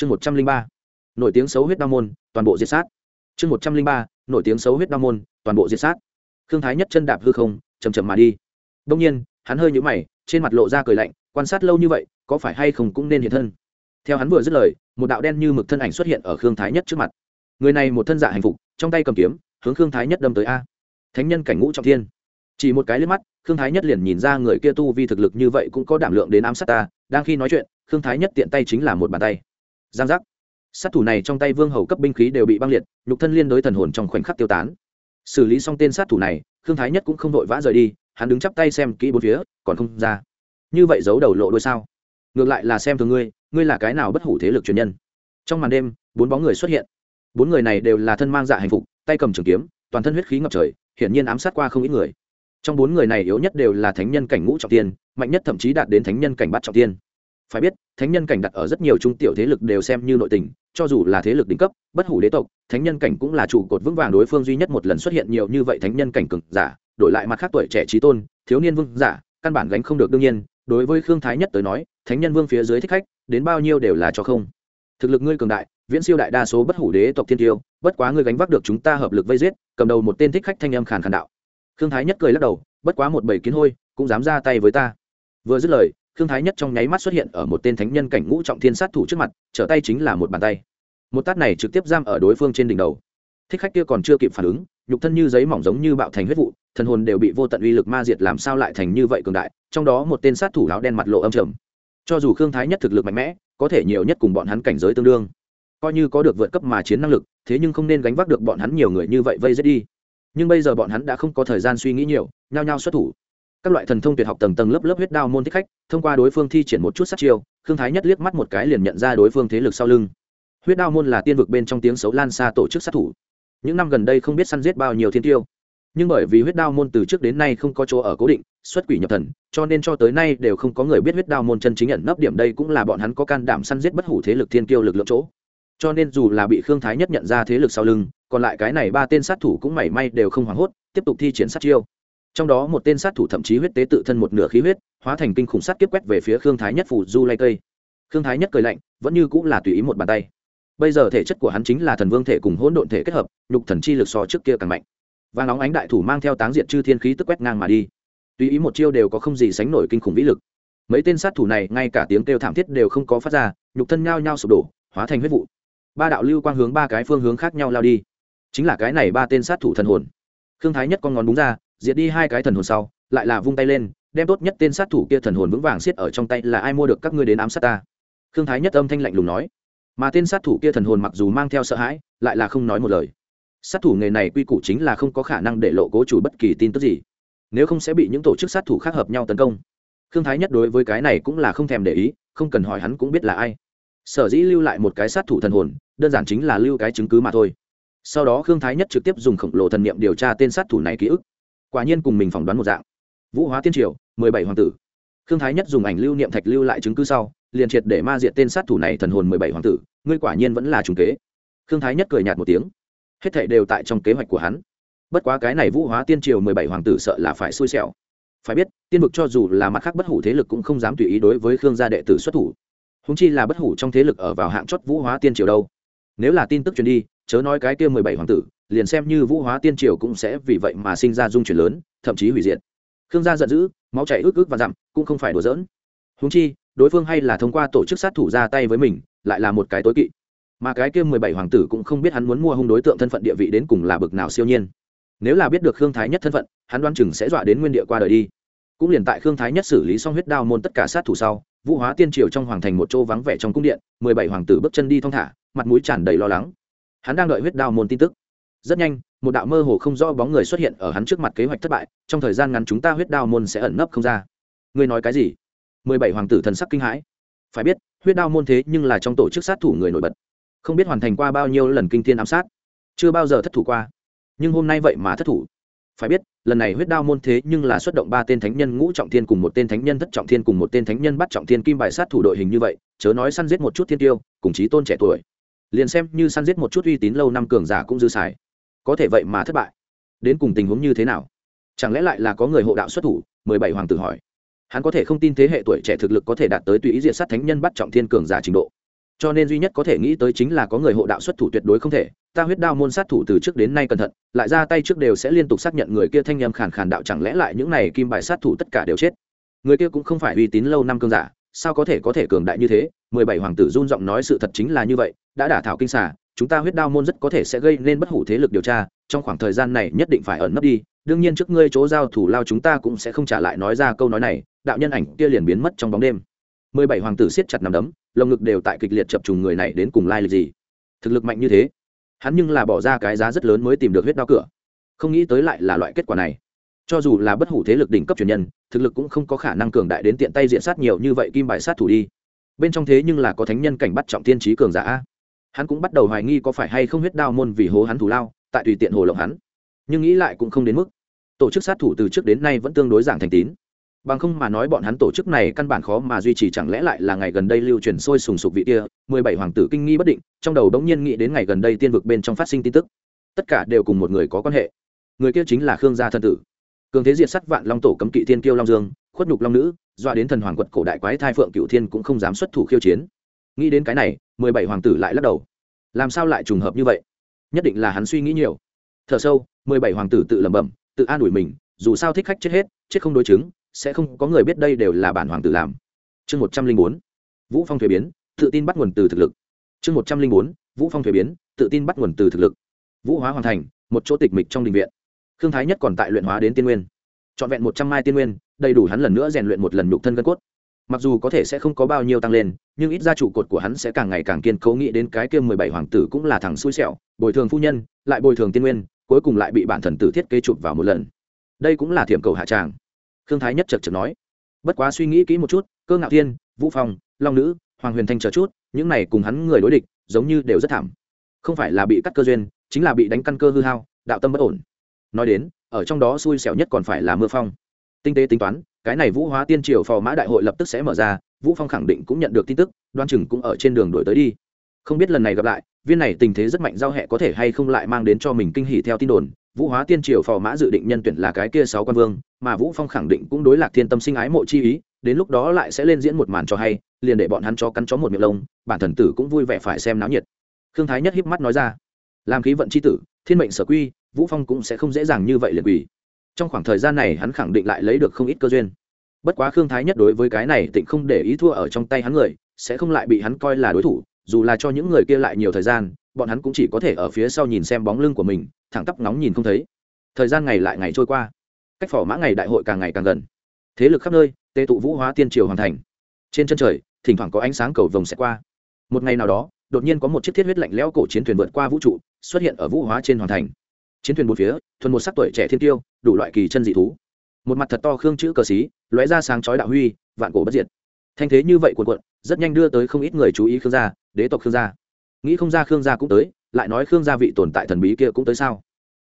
chương một trăm linh ba, nổi tiếng xấu huyết đa môn, toàn bộ diệt sát. Chương một trăm linh ba, nổi tiếng xấu huyết đa môn, toàn bộ diệt sát. Khương thái nhất chân đạp hư không chầm chầm mà đi. Đông nhiên, hắn hơi nhũ mày, trên mặt lộ ra cười lạnh, quan sát lâu như vậy, có phải hay không cũng nên hiện thân. Theo hắn vừa dứt lời, một đạo đen như mực thân ảnh xuất hiện ở khương thái nhất trước mặt. Người này một thân dạ hạnh phục, trong tay cầm kiếm, hướng khương thái nhất đâm tới a. Thánh nhân cảnh ngũ trọng thiên. Chỉ một cái liếc mắt, khương thái nhất liền nhìn ra người kia tu vi thực lực như vậy cũng có đảm lượng đến ám sát ta, đang khi nói chuyện, khương thái nhất tiện tay chính là một bàn tay giang giác. Sát thủ này trong tay vương hầu cấp binh khí đều bị băng liệt, nhục thân liên đối thần hồn trong khoảnh khắc tiêu tán. Xử lý xong tên sát thủ này, khương thái nhất cũng không vội vã rời đi, hắn đứng chắp tay xem kỹ bốn phía, còn không ra. Như vậy giấu đầu lộ đôi sao? Ngược lại là xem thường ngươi ngươi là cái nào bất hủ thế lực truyền nhân? Trong màn đêm, bốn bóng người xuất hiện. Bốn người này đều là thân mang dạ hành phục, tay cầm trường kiếm, toàn thân huyết khí ngập trời, hiển nhiên ám sát qua không ít người. Trong bốn người này yếu nhất đều là thánh nhân cảnh ngũ trọng tiên, mạnh nhất thậm chí đạt đến thánh nhân cảnh bắt trọng tiên phải biết, thánh nhân cảnh đặt ở rất nhiều trung tiểu thế lực đều xem như nội tình, cho dù là thế lực đỉnh cấp, bất hủ đế tộc, thánh nhân cảnh cũng là trụ cột vững vàng đối phương duy nhất một lần xuất hiện nhiều như vậy thánh nhân cảnh cực giả, đổi lại mặt khác tuổi trẻ trí tôn, thiếu niên vương giả, căn bản gánh không được đương nhiên. Đối với khương thái nhất tới nói, thánh nhân vương phía dưới thích khách, đến bao nhiêu đều là cho không. Thực lực ngươi cường đại, viễn siêu đại đa số bất hủ đế tộc thiên tiêu, bất quá ngươi gánh vác được chúng ta hợp lực vây giết, cầm đầu một tên thích khách thanh âm khàn khàn đạo. Khương thái nhất cười lắc đầu, bất quá một bầy kiến hôi, cũng dám ra tay với ta. Vừa dứt lời khương thái nhất trong nháy mắt xuất hiện ở một tên thánh nhân cảnh ngũ trọng thiên sát thủ trước mặt, trở tay chính là một bàn tay. Một tát này trực tiếp giam ở đối phương trên đỉnh đầu. Thích khách kia còn chưa kịp phản ứng, nhục thân như giấy mỏng giống như bạo thành huyết vụ, thần hồn đều bị vô tận uy lực ma diệt làm sao lại thành như vậy cường đại, trong đó một tên sát thủ áo đen mặt lộ âm trầm. Cho dù khương thái nhất thực lực mạnh mẽ, có thể nhiều nhất cùng bọn hắn cảnh giới tương đương. Coi như có được vượt cấp mà chiến năng lực, thế nhưng không nên gánh vác được bọn hắn nhiều người như vậy vây giết đi. Nhưng bây giờ bọn hắn đã không có thời gian suy nghĩ nhiều, nhao nhao xuất thủ các loại thần thông tuyệt học tầng tầng lớp lớp huyết đao môn thích khách, thông qua đối phương thi triển một chút sát chiêu, khương thái nhất liếc mắt một cái liền nhận ra đối phương thế lực sau lưng. Huyết đao môn là tiên vực bên trong tiếng xấu lan xa tổ chức sát thủ. Những năm gần đây không biết săn giết bao nhiêu thiên tiêu. Nhưng bởi vì huyết đao môn từ trước đến nay không có chỗ ở cố định, xuất quỷ nhập thần, cho nên cho tới nay đều không có người biết huyết đao môn chân chính nhận nấp điểm đây cũng là bọn hắn có can đảm săn giết bất hủ thế lực thiên tiêu lực lượng chỗ. Cho nên dù là bị khương thái nhất nhận ra thế lực sau lưng, còn lại cái này ba tên sát thủ cũng mảy may đều không hoảng hốt, tiếp tục thi triển sát chiêu trong đó một tên sát thủ thậm chí huyết tế tự thân một nửa khí huyết, hóa thành kinh khủng sát kiếp quét về phía khương thái nhất phủ du lay cây khương thái nhất cười lạnh, vẫn như cũng là tùy ý một bàn tay. Bây giờ thể chất của hắn chính là thần vương thể cùng hỗn độn thể kết hợp, nhục thần chi lực so trước kia càng mạnh. Và nóng ánh đại thủ mang theo táng diện chư thiên khí tức quét ngang mà đi. Tùy ý một chiêu đều có không gì sánh nổi kinh khủng vĩ lực. Mấy tên sát thủ này, ngay cả tiếng kêu thảm thiết đều không có phát ra, nhục thân nhao nhao sụp đổ, hóa thành huyết vụ. Ba đạo lưu quang hướng ba cái phương hướng khác nhau lao đi. Chính là cái này ba tên sát thủ thần hồn. Khương thái nhất con ngón đúng ra diệt đi hai cái thần hồn sau, lại là vung tay lên, đem tốt nhất tên sát thủ kia thần hồn vững vàng siết ở trong tay là ai mua được các ngươi đến ám sát ta? Khương thái nhất âm thanh lạnh lùng nói. Mà tên sát thủ kia thần hồn mặc dù mang theo sợ hãi, lại là không nói một lời. Sát thủ nghề này quy củ chính là không có khả năng để lộ cố chủ bất kỳ tin tức gì. Nếu không sẽ bị những tổ chức sát thủ khác hợp nhau tấn công. Khương thái nhất đối với cái này cũng là không thèm để ý, không cần hỏi hắn cũng biết là ai. Sở dĩ lưu lại một cái sát thủ thần hồn, đơn giản chính là lưu cái chứng cứ mà thôi. Sau đó khương thái nhất trực tiếp dùng khổng lồ thần niệm điều tra tên sát thủ này ký ức quả nhiên cùng mình phỏng đoán một dạng. Vũ hóa tiên triều, mười bảy hoàng tử. Khương thái nhất dùng ảnh lưu niệm thạch lưu lại chứng cứ sau, liền triệt để ma diện tên sát thủ này thần hồn mười bảy hoàng tử, ngươi quả nhiên vẫn là trùng kế. Khương thái nhất cười nhạt một tiếng. Hết thảy đều tại trong kế hoạch của hắn. Bất quá cái này vũ hóa tiên triều mười bảy hoàng tử sợ là phải xui xẻo. Phải biết, tiên vực cho dù là mặt khác bất hủ thế lực cũng không dám tùy ý đối với khương gia đệ tử xuất thủ. Húng chi là bất hủ trong thế lực ở vào hạng chót vũ hóa tiên triều đâu. Nếu là tin tức truyền đi chớ nói cái kia mười bảy hoàng tử, liền xem như vũ hóa tiên triều cũng sẽ vì vậy mà sinh ra dung chuyển lớn, thậm chí hủy diệt. Khương gia giận dữ, máu chảy ướt ướt và dặm, cũng không phải đùa giỡn. Húng chi, đối phương hay là thông qua tổ chức sát thủ ra tay với mình, lại là một cái tối kỵ. Mà cái kia mười bảy hoàng tử cũng không biết hắn muốn mua hung đối tượng thân phận địa vị đến cùng là bực nào siêu nhiên. Nếu là biết được khương thái nhất thân phận, hắn đoán chừng sẽ dọa đến nguyên địa qua đời đi. Cũng liền tại khương thái nhất xử lý xong huyết đao môn tất cả sát thủ sau, vũ hóa tiên triều trong hoàng thành một chỗ vắng vẻ trong cung điện, mười bảy hoàng tử bước chân đi thong thả, mặt mũi tràn đầy lo lắng hắn đang đợi huyết đao môn tin tức. Rất nhanh, một đạo mơ hồ không rõ bóng người xuất hiện ở hắn trước mặt kế hoạch thất bại, trong thời gian ngắn chúng ta huyết đao môn sẽ ẩn nấp không ra. Ngươi nói cái gì? Mười bảy hoàng tử thần sắc kinh hãi. Phải biết, huyết đao môn thế nhưng là trong tổ chức sát thủ người nổi bật. Không biết hoàn thành qua bao nhiêu lần kinh thiên ám sát. Chưa bao giờ thất thủ qua. Nhưng hôm nay vậy mà thất thủ. Phải biết, lần này huyết đao môn thế nhưng là xuất động ba tên thánh nhân ngũ trọng thiên cùng một tên thánh nhân thất trọng thiên cùng một tên thánh nhân bắt trọng thiên kim bài sát thủ đội hình như vậy, chớ nói săn giết một chút thiên tiêu, cùng chí tôn trẻ tuổi liền xem như săn giết một chút uy tín lâu năm cường giả cũng dư xài. Có thể vậy mà thất bại. Đến cùng tình huống như thế nào? Chẳng lẽ lại là có người hộ đạo xuất thủ, mười bảy hoàng tử hỏi. Hắn có thể không tin thế hệ tuổi trẻ thực lực có thể đạt tới tùy ý diện sát thánh nhân bắt trọng thiên cường giả trình độ. Cho nên duy nhất có thể nghĩ tới chính là có người hộ đạo xuất thủ tuyệt đối không thể. Ta huyết đao môn sát thủ từ trước đến nay cẩn thận, lại ra tay trước đều sẽ liên tục xác nhận người kia thanh nhầm khàn khàn đạo chẳng lẽ lại những này kim bài sát thủ tất cả đều chết? Người kia cũng không phải uy tín lâu năm cường giả, sao có thể có thể cường đại như thế? Mười bảy hoàng tử run giọng nói sự thật chính là như vậy đã đả thảo kinh xả chúng ta huyết đao môn rất có thể sẽ gây nên bất hủ thế lực điều tra, trong khoảng thời gian này nhất định phải ẩn nấp đi, đương nhiên trước ngươi chỗ giao thủ lao chúng ta cũng sẽ không trả lại nói ra câu nói này, đạo nhân ảnh kia liền biến mất trong bóng đêm. Mười bảy hoàng tử siết chặt nằm đấm, lồng ngực đều tại kịch liệt chập trùng người này đến cùng lai lịch gì? Thực lực mạnh như thế, hắn nhưng là bỏ ra cái giá rất lớn mới tìm được huyết đao cửa. Không nghĩ tới lại là loại kết quả này. Cho dù là bất hủ thế lực đỉnh cấp truyền nhân, thực lực cũng không có khả năng cường đại đến tiện tay diện sát nhiều như vậy kim bài sát thủ đi. Bên trong thế nhưng là có thánh nhân cảnh bắt trọng tiên trí cường giả hắn cũng bắt đầu hoài nghi có phải hay không huyết đao môn vì hố hắn thủ lao, tại tùy tiện hồ lộng hắn. Nhưng nghĩ lại cũng không đến mức. Tổ chức sát thủ từ trước đến nay vẫn tương đối giảng thành tín. Bằng không mà nói bọn hắn tổ chức này căn bản khó mà duy trì, chẳng lẽ lại là ngày gần đây lưu truyền sôi sùng sục vị kia, mười bảy hoàng tử kinh nghi bất định, trong đầu đống nhiên nghĩ đến ngày gần đây tiên vực bên trong phát sinh tin tức. Tất cả đều cùng một người có quan hệ. Người kia chính là khương gia thân tử. Cường thế diệt sắt vạn long tổ cấm kỵ thiên kiêu long dương, khuất nhục long nữ doa đến thần hoàng quật cổ đại quái thai phượng cựu thiên cũng không dám xuất thủ khiêu chiến nghĩ đến cái này, mười bảy hoàng tử lại lắc đầu. Làm sao lại trùng hợp như vậy? Nhất định là hắn suy nghĩ nhiều. Thở sâu, mười bảy hoàng tử tự lẩm bẩm, tự an ủi mình, dù sao thích khách chết hết, chết không đối chứng, sẽ không có người biết đây đều là bản hoàng tử làm. Chương một trăm linh bốn, vũ phong thuế biến, tự tin bắt nguồn từ thực lực. Chương một trăm linh bốn, vũ phong thuế biến, tự tin bắt nguồn từ thực lực. Vũ hóa hoàn thành, một chỗ tịch mịch trong đình viện. Khương thái nhất còn tại luyện hóa đến tiên nguyên. Trọn vẹn một trăm mai tiên nguyên, đầy đủ hắn lần nữa rèn luyện một lần nhục thân gân cốt mặc dù có thể sẽ không có bao nhiêu tăng lên, nhưng ít ra trụ cột của hắn sẽ càng ngày càng kiên cố, nghĩ đến cái kia mười bảy hoàng tử cũng là thằng xui xẻo, bồi thường phu nhân, lại bồi thường tiên nguyên, cuối cùng lại bị bản thần tử thiết kế chụp vào một lần. Đây cũng là thiểm cầu hạ tràng. Khương thái nhất chật chật nói. Bất quá suy nghĩ kỹ một chút, cơ ngạo thiên, vũ phong, long nữ, hoàng huyền thanh chờ chút, những này cùng hắn người đối địch, giống như đều rất thảm. Không phải là bị cắt cơ duyên, chính là bị đánh căn cơ hư hao, đạo tâm bất ổn. Nói đến, ở trong đó xui xẻo nhất còn phải là mưa phong. Tinh tế tính toán cái này vũ hóa tiên triều phò mã đại hội lập tức sẽ mở ra, vũ phong khẳng định cũng nhận được tin tức, đoan chừng cũng ở trên đường đổi tới đi. Không biết lần này gặp lại, viên này tình thế rất mạnh giao hệ có thể hay không lại mang đến cho mình kinh hỉ theo tin đồn, vũ hóa tiên triều phò mã dự định nhân tuyển là cái kia sáu quan vương, mà vũ phong khẳng định cũng đối lạc thiên tâm sinh ái mộ chi ý, đến lúc đó lại sẽ lên diễn một màn cho hay, liền để bọn hắn cho cắn chó một miệng lông, bản thần tử cũng vui vẻ phải xem náo nhiệt. Khương thái nhất híp mắt nói ra, làm khí vận chi tử, thiên mệnh sở quy, vũ phong cũng sẽ không dễ dàng như vậy liền quỷ trong khoảng thời gian này hắn khẳng định lại lấy được không ít cơ duyên. Bất quá khương thái nhất đối với cái này tịnh không để ý thua ở trong tay hắn người, sẽ không lại bị hắn coi là đối thủ, dù là cho những người kia lại nhiều thời gian, bọn hắn cũng chỉ có thể ở phía sau nhìn xem bóng lưng của mình, thẳng tắp nóng nhìn không thấy. Thời gian ngày lại ngày trôi qua, cách phỏ mã ngày đại hội càng ngày càng gần. Thế lực khắp nơi, tê tụ vũ hóa tiên triều hoàn thành. Trên chân trời, thỉnh thoảng có ánh sáng cầu vồng sẽ qua. Một ngày nào đó, đột nhiên có một chiếc thiết huyết lạnh lẽo cổ chiến thuyền vượt qua vũ trụ, xuất hiện ở vũ hóa trên hoàn thành chiến thuyền bốn phía, thuần một sắc tuổi trẻ thiên tiêu, đủ loại kỳ chân dị thú. Một mặt thật to khương chữ cờ xí, lóe ra sáng chói đạo huy, vạn cổ bất diệt. Thanh thế như vậy cuộn cuộn, rất nhanh đưa tới không ít người chú ý khương gia, đế tộc khương gia. Nghĩ không ra khương gia cũng tới, lại nói khương gia vị tồn tại thần bí kia cũng tới sao?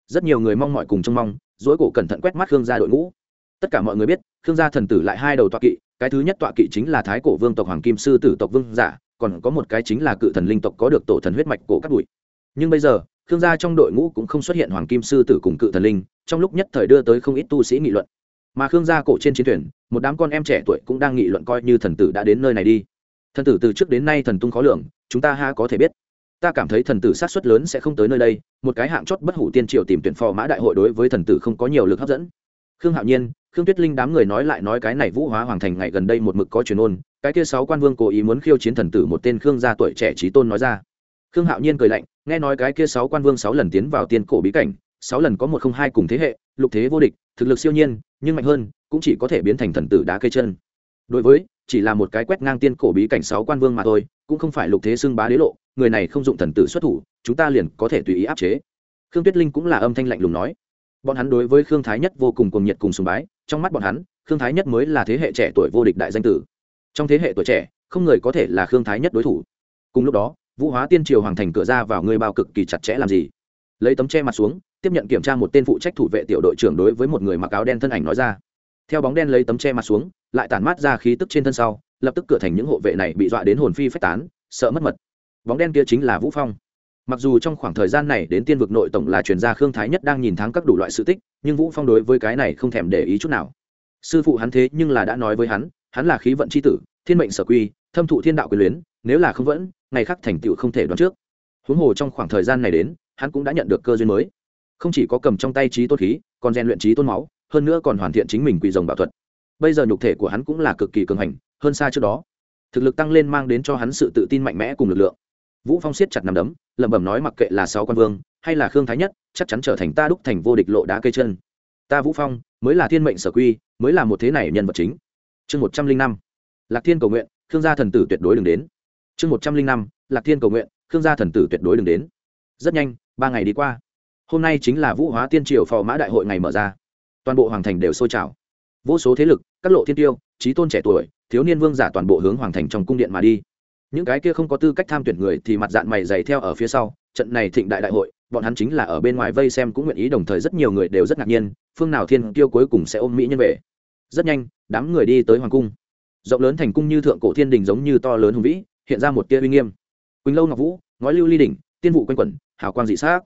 Rất nhiều người mong mọi cùng trông mong dối cổ cẩn thận quét mắt khương gia đội ngũ. Tất cả mọi người biết, khương gia thần tử lại hai đầu tọa kỵ, cái thứ nhất tọa kỵ chính là thái cổ vương tộc hoàng kim sư tử tộc vương giả, còn có một cái chính là cự thần linh tộc có được tổ thần huyết mạch cổ cắt bụi nhưng bây giờ khương gia trong đội ngũ cũng không xuất hiện hoàng kim sư tử cùng cự thần linh, trong lúc nhất thời đưa tới không ít tu sĩ nghị luận. Mà khương gia cổ trên chiến thuyền, một đám con em trẻ tuổi cũng đang nghị luận coi như thần tử đã đến nơi này đi. Thần tử từ trước đến nay thần tung khó lường, chúng ta ha có thể biết. Ta cảm thấy thần tử sát xuất lớn sẽ không tới nơi đây, một cái hạng chót bất hủ tiên triều tìm tuyển phò mã đại hội đối với thần tử không có nhiều lực hấp dẫn. Khương hạo nhiên, khương tuyết linh đám người nói lại nói cái này vũ hóa hoàng thành ngày gần đây một mực có truyền ôn, cái kia sáu quan vương cố ý muốn khiêu chiến thần tử một tên khương gia tuổi trẻ trí tôn nói ra khương hạo nhiên cười lạnh, nghe nói cái kia sáu quan vương sáu lần tiến vào tiên cổ bí cảnh, sáu lần có một không hai cùng thế hệ, lục thế vô địch, thực lực siêu nhiên, nhưng mạnh hơn, cũng chỉ có thể biến thành thần tử đá cây chân. Đối với, chỉ là một cái quét ngang tiên cổ bí cảnh sáu quan vương mà thôi, cũng không phải lục thế xưng bá đế lộ, người này không dụng thần tử xuất thủ, chúng ta liền có thể tùy ý áp chế. Khương tuyết linh cũng là âm thanh lạnh lùng nói. Bọn hắn đối với khương thái nhất vô cùng cuồng nhiệt cùng sùng bái, trong mắt bọn hắn, khương thái nhất mới là thế hệ trẻ tuổi vô địch đại danh tử. Trong thế hệ tuổi trẻ, không người có thể là khương thái nhất đối thủ. Cùng lúc đó vũ hóa tiên triều hoàng thành cửa ra vào người bao cực kỳ chặt chẽ làm gì? Lấy tấm che mặt xuống, tiếp nhận kiểm tra một tên phụ trách thủ vệ tiểu đội trưởng đối với một người mặc áo đen thân ảnh nói ra. Theo bóng đen lấy tấm che mặt xuống, lại tản mát ra khí tức trên thân sau, lập tức cửa thành những hộ vệ này bị dọa đến hồn phi phách tán, sợ mất mật. Bóng đen kia chính là vũ phong. Mặc dù trong khoảng thời gian này đến tiên vực nội tổng là truyền gia khương thái nhất đang nhìn thắng các đủ loại sự tích, nhưng vũ phong đối với cái này không thèm để ý chút nào. Sư phụ hắn thế nhưng là đã nói với hắn hắn là khí vận c h i tử, thiên mệnh sở quy, thâm thụ thiên đạo quyền luyến, nếu là không vẫn ngày khác thành tựu không thể đoán trước. Huống hồ trong khoảng thời gian này đến, hắn cũng đã nhận được cơ duyên mới. Không chỉ có cầm trong tay trí tôn khí, còn rèn luyện trí tôn máu, hơn nữa còn hoàn thiện chính mình quỷ rồng bảo thuật. Bây giờ nhục thể của hắn cũng là cực kỳ cường hành, hơn xa trước đó. Thực lực tăng lên mang đến cho hắn sự tự tin mạnh mẽ cùng lực lượng. Vũ phong siết chặt nằm đấm, lẩm bẩm nói mặc kệ là sáu quan vương, hay là khương thái nhất, chắc chắn trở thành ta đúc thành vô địch lộ đá cây chân. Ta vũ phong, mới là thiên mệnh sở quy, mới là một thế này nhân vật chính. Chương một trăm linh năm. Lạc thiên cầu nguyện, khương gia thần tử tuyệt đối đừng đến chương một trăm linh năm, lạc thiên cầu nguyện, khương gia thần tử tuyệt đối đừng đến. Rất nhanh, ba ngày đi qua. Hôm nay chính là vũ hóa tiên triều phò mã đại hội ngày mở ra. Toàn bộ hoàng thành đều sôi trào. Vô số thế lực, các lộ thiên tiêu trí tôn trẻ tuổi, thiếu niên vương giả toàn bộ hướng hoàng thành trong cung điện mà đi. Những cái kia không có tư cách tham tuyển người thì mặt dạng mày dày theo ở phía sau, trận này thịnh đại đại hội, bọn hắn chính là ở bên ngoài vây xem cũng nguyện ý, đồng thời rất nhiều người đều rất ngạc nhiên, phương nào thiên tiêu cuối cùng sẽ ôm mỹ nhân về. Rất nhanh, đám người đi tới hoàng cung. Rộng lớn thành cung như thượng cổ thiên đình giống như to lớn hùng vĩ hiện ra một tia uy nghiêm. Quỳnh lâu ngọc vũ, ngói lưu ly đỉnh, tiên vụ quanh quẩn, hào quang dị xác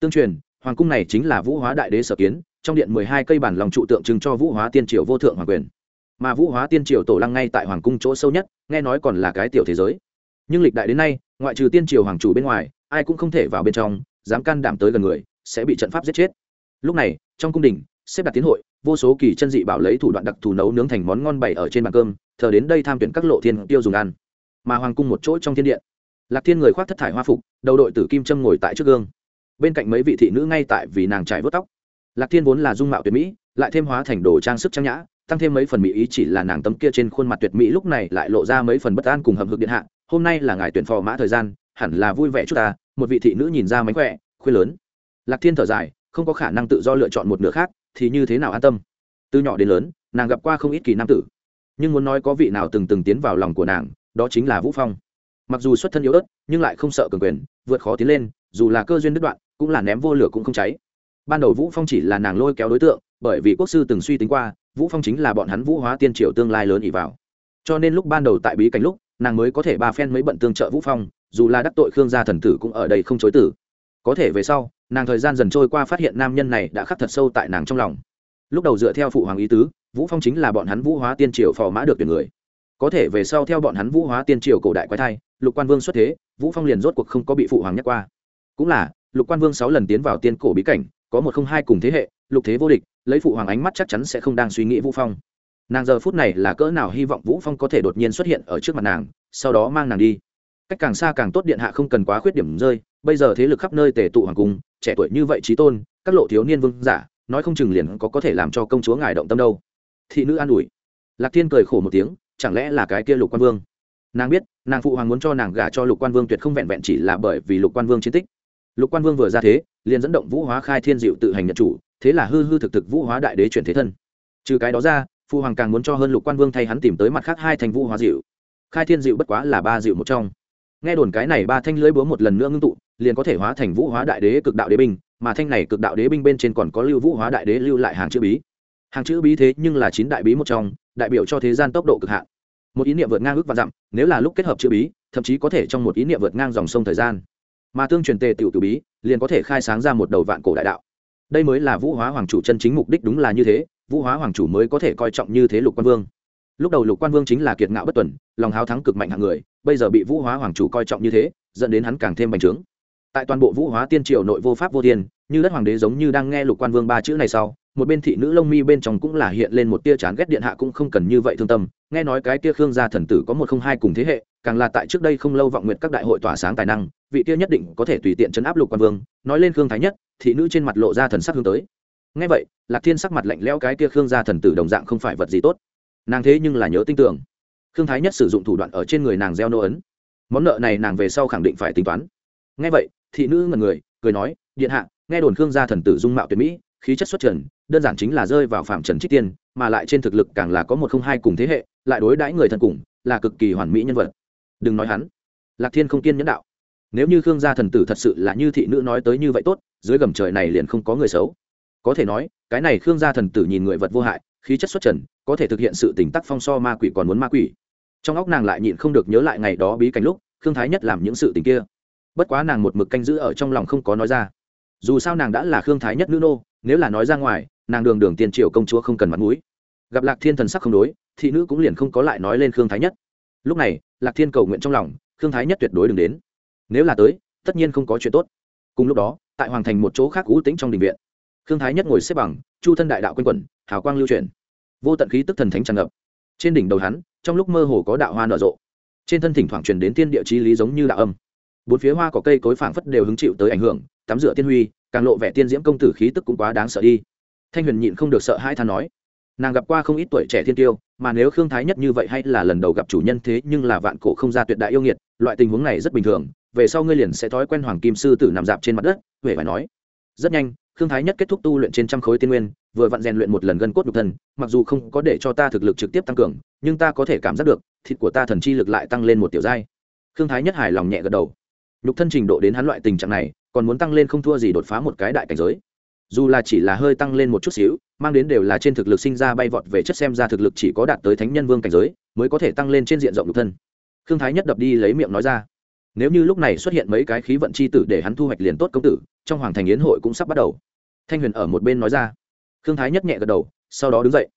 tương truyền, hoàng cung này chính là vũ hóa đại đế sở kiến, trong điện mười hai cây bản lòng trụ tượng trưng cho vũ hóa tiên triều vô thượng hoàng quyền. Mà vũ hóa tiên triều tổ lăng ngay tại hoàng cung chỗ sâu nhất, nghe nói còn là cái tiểu thế giới. Nhưng lịch đại đến nay, ngoại trừ tiên triều hoàng chủ bên ngoài, ai cũng không thể vào bên trong, dám can đảm tới gần người, sẽ bị trận pháp giết chết. Lúc này, trong cung đình xếp đặt tiến hội, vô số kỳ chân dị bảo lấy thủ đoạn đặc thù nấu nướng thành món ngon bày ở trên bàn cơm, thờ đến đây tham tuyển các lộ thiên tiêu dùng ăn mà hoàng cung một chỗ trong thiên điện. Lạc thiên người khoác thất thải hoa phục, đầu đội tử kim trâm ngồi tại trước gương. Bên cạnh mấy vị thị nữ ngay tại vì nàng trải vớt tóc. Lạc thiên vốn là dung mạo tuyệt mỹ, lại thêm hóa thành đồ trang sức trang nhã, tăng thêm mấy phần mỹ ý chỉ là nàng tấm kia trên khuôn mặt tuyệt mỹ lúc này lại lộ ra mấy phần bất an cùng hầm hực điện hạ. Hôm nay là ngài tuyển phò mã thời gian, hẳn là vui vẻ chút ta. Một vị thị nữ nhìn ra mánh khỏe, khuyên lớn. Lạc thiên thở dài, không có khả năng tự do lựa chọn một nửa khác, thì như thế nào an tâm? Từ nhỏ đến lớn, nàng gặp qua không ít kỳ nam tử. Nhưng muốn nói có vị nào từng từng tiến vào lòng của nàng đó chính là vũ phong. Mặc dù xuất thân yếu ớt, nhưng lại không sợ cường quyền, vượt khó tiến lên, dù là cơ duyên đứt đoạn, cũng là ném vô lửa cũng không cháy. Ban đầu vũ phong chỉ là nàng lôi kéo đối tượng, bởi vì quốc sư từng suy tính qua, vũ phong chính là bọn hắn vũ hóa tiên triều tương lai lớn ỉ vào. Cho nên lúc ban đầu tại bí cảnh lúc, nàng mới có thể ba phen mấy bận tương trợ vũ phong, dù là đắc tội khương gia thần tử cũng ở đây không chối tử có thể về sau, nàng thời gian dần trôi qua phát hiện nam nhân này đã khắc thật sâu tại nàng trong lòng. Lúc đầu dựa theo phụ hoàng ý tứ, vũ phong chính là bọn hắn vũ hóa tiên triều phò mã được tuyển người có thể về sau theo bọn hắn vũ hóa tiên triều cổ đại quái thai, lục quan vương xuất thế, vũ phong liền rốt cuộc không có bị phụ hoàng nhắc qua. Cũng là, lục quan vương sáu lần tiến vào tiên cổ bí cảnh, có một không hai cùng thế hệ, lục thế vô địch, lấy phụ hoàng ánh mắt chắc chắn sẽ không đang suy nghĩ vũ phong. Nàng giờ phút này là cỡ nào hy vọng vũ phong có thể đột nhiên xuất hiện ở trước mặt nàng, sau đó mang nàng đi. Cách càng xa càng tốt điện hạ không cần quá khuyết điểm rơi, bây giờ thế lực khắp nơi tề tụ hoàng cung, trẻ tuổi như vậy trí tôn, các lộ thiếu niên vương giả, nói không chừng liền có có thể làm cho công chúa ngài động tâm đâu. Thị nữ an ủi. Lạc thiên cười khổ một tiếng chẳng lẽ là cái kia lục quan vương? Nàng biết, nàng phụ hoàng muốn cho nàng gả cho lục quan vương tuyệt không vẹn vẹn chỉ là bởi vì lục quan vương chiến tích. Lục quan vương vừa ra thế, liền dẫn động vũ hóa khai thiên diệu tự hành nhật chủ, thế là hư hư thực thực vũ hóa đại đế chuyển thế thân. Trừ cái đó ra, phụ hoàng càng muốn cho hơn lục quan vương thay hắn tìm tới mặt khác hai thành vũ hóa diệu. Khai thiên diệu bất quá là ba diệu một trong. Nghe đồn cái này ba thanh lưỡi búa một lần nữa ngưng tụ, liền có thể hóa thành vũ hóa đại đế cực đạo đế binh, mà thanh này cực đạo đế binh bên trên còn có lưu vũ hóa đại đế lưu lại hàng chữ bí. Hàng chữ bí thế nhưng là chín đại bí một trong, đại biểu cho thế gian tốc độ cực hạn một ý niệm vượt ngang ước và dặm, nếu là lúc kết hợp chữ bí, thậm chí có thể trong một ý niệm vượt ngang dòng sông thời gian. Mà tương truyền tề tiểu cử bí, liền có thể khai sáng ra một đầu vạn cổ đại đạo. Đây mới là vũ hóa hoàng chủ chân chính mục đích đúng là như thế, vũ hóa hoàng chủ mới có thể coi trọng như thế lục quan vương. Lúc đầu lục quan vương chính là kiệt ngạo bất tuần, lòng háo thắng cực mạnh hạng người, bây giờ bị vũ hóa hoàng chủ coi trọng như thế, dẫn đến hắn càng thêm bành trướng. Tại toàn bộ vũ hóa tiên triều nội vô pháp vô thiên, như đất hoàng đế giống như đang nghe lục quan vương ba chữ này sau một bên thị nữ lông mi bên trong cũng là hiện lên một tia chán ghét điện hạ cũng không cần như vậy thương tâm. Nghe nói cái tia khương gia thần tử có một không hai cùng thế hệ, càng là tại trước đây không lâu vọng nguyện các đại hội tỏa sáng tài năng, vị tia nhất định có thể tùy tiện chấn áp lục quan vương. Nói lên khương thái nhất, thị nữ trên mặt lộ ra thần sắc hướng tới. Nghe vậy, lạc thiên sắc mặt lạnh lẽo cái tia khương gia thần tử đồng dạng không phải vật gì tốt. Nàng thế nhưng là nhớ tin tưởng. Khương thái nhất sử dụng thủ đoạn ở trên người nàng gieo nô ấn. Món nợ này nàng về sau khẳng định phải tính toán. Nghe vậy, thị nữ ngần người, cười nói, điện hạ, nghe đồn khương gia thần tử dung mạo tuyệt mỹ, khí chất xuất trần đơn giản chính là rơi vào phạm trần trích tiên, mà lại trên thực lực càng là có một không hai cùng thế hệ, lại đối đãi người thân cùng, là cực kỳ hoàn mỹ nhân vật. Đừng nói hắn, lạc thiên không kiên nhẫn đạo. Nếu như khương gia thần tử thật sự là như thị nữ nói tới như vậy tốt, dưới gầm trời này liền không có người xấu. Có thể nói, cái này khương gia thần tử nhìn người vật vô hại, khí chất xuất trần, có thể thực hiện sự tỉnh tắc phong so ma quỷ còn muốn ma quỷ. Trong óc nàng lại nhịn không được nhớ lại ngày đó bí cảnh lúc, khương thái nhất làm những sự tình kia. Bất quá nàng một mực canh giữ ở trong lòng không có nói ra. Dù sao nàng đã là khương thái nhất nữ nô, nếu là nói ra ngoài nàng đường đường tiền triều công chúa không cần mặt mũi. Gặp lạc thiên thần sắc không đối, thị nữ cũng liền không có lại nói lên khương thái nhất. Lúc này, lạc thiên cầu nguyện trong lòng, khương thái nhất tuyệt đối đừng đến. Nếu là tới, tất nhiên không có chuyện tốt. Cùng lúc đó, tại hoàng thành một chỗ khác cũ tĩnh trong đình viện, khương thái nhất ngồi xếp bằng, chu thân đại đạo quanh quẩn, hào quang lưu truyền vô tận khí tức thần thánh tràn ngập. Trên đỉnh đầu hắn, trong lúc mơ hồ có đạo hoa nở rộ. Trên thân thỉnh thoảng truyền đến tiên địa chí lý giống như đạo âm. Bốn phía hoa có cây cối phảng phất đều hứng chịu tới ảnh hưởng, tắm rửa tiên huy, càng lộ vẻ tiên diễm công tử khí tức cũng quá đáng sợ đi thanh huyền nhịn không được sợ hai than nói, nàng gặp qua không ít tuổi trẻ thiên tiêu, mà nếu khương thái nhất như vậy hay là lần đầu gặp chủ nhân thế nhưng là vạn cổ không ra tuyệt đại yêu nghiệt, loại tình huống này rất bình thường, về sau ngươi liền sẽ thói quen hoàng kim sư tử nằm dạp trên mặt đất, huệ phải nói. Rất nhanh, khương thái nhất kết thúc tu luyện trên trăm khối tiên nguyên, vừa vặn rèn luyện một lần gân cốt nhục thân, mặc dù không có để cho ta thực lực trực tiếp tăng cường, nhưng ta có thể cảm giác được, thịt của ta thần chi lực lại tăng lên một tiểu giai. Khương thái nhất hài lòng nhẹ gật đầu. Nhục thân trình độ đến hắn loại tình trạng này, còn muốn tăng lên không thua gì đột phá một cái đại cảnh giới dù là chỉ là hơi tăng lên một chút xíu, mang đến đều là trên thực lực sinh ra bay vọt về chất xem ra thực lực chỉ có đạt tới thánh nhân vương cảnh giới, mới có thể tăng lên trên diện rộng nhục thân. Khương thái nhất đập đi lấy miệng nói ra, nếu như lúc này xuất hiện mấy cái khí vận c h i tử để hắn thu hoạch liền tốt công tử, trong hoàng thành yến hội cũng sắp bắt đầu. Thanh huyền ở một bên nói ra. Khương thái nhất nhẹ gật đầu, sau đó đứng dậy.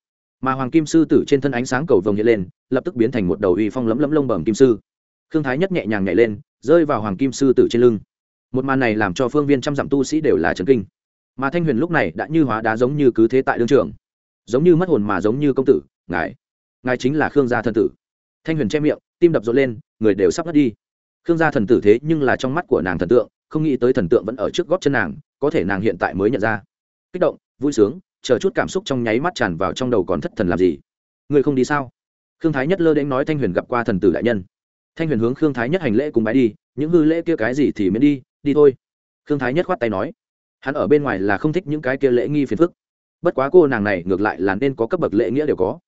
Mà hoàng kim sư tử trên thân ánh sáng cầu vồng hiện lên, lập tức biến thành một đầu uy phong lấm lấm lông bẩm kim sư. Khương thái nhất nhẹ nhàng nhảy lên, rơi vào hoàng kim sư tử trên lưng. Một màn này làm cho phương viên trăm dặm tu sĩ đều là trấn kinh mà thanh huyền lúc này đã như hóa đá giống như cứ thế tại đương trường, giống như mất hồn mà giống như công tử, ngài ngài chính là khương gia thần tử. Thanh huyền che miệng, tim đập rộn lên, người đều sắp mất đi. Khương gia thần tử thế nhưng là trong mắt của nàng thần tượng, không nghĩ tới thần tượng vẫn ở trước gót chân nàng, có thể nàng hiện tại mới nhận ra. Kích động, vui sướng, chờ chút cảm xúc trong nháy mắt tràn vào trong đầu còn thất thần làm gì? Người không đi sao? Khương thái nhất lơ đến nói thanh huyền gặp qua thần tử đại nhân. Thanh huyền hướng khương thái nhất hành lễ cùng bái đi, những hư lễ kia cái gì thì miễn đi đi thôi. Khương thái nhất khoát tay nói hắn ở bên ngoài là không thích những cái kia lễ nghi phiền phức. Bất quá cô nàng này ngược lại là nên có cấp bậc lễ nghĩa đều có.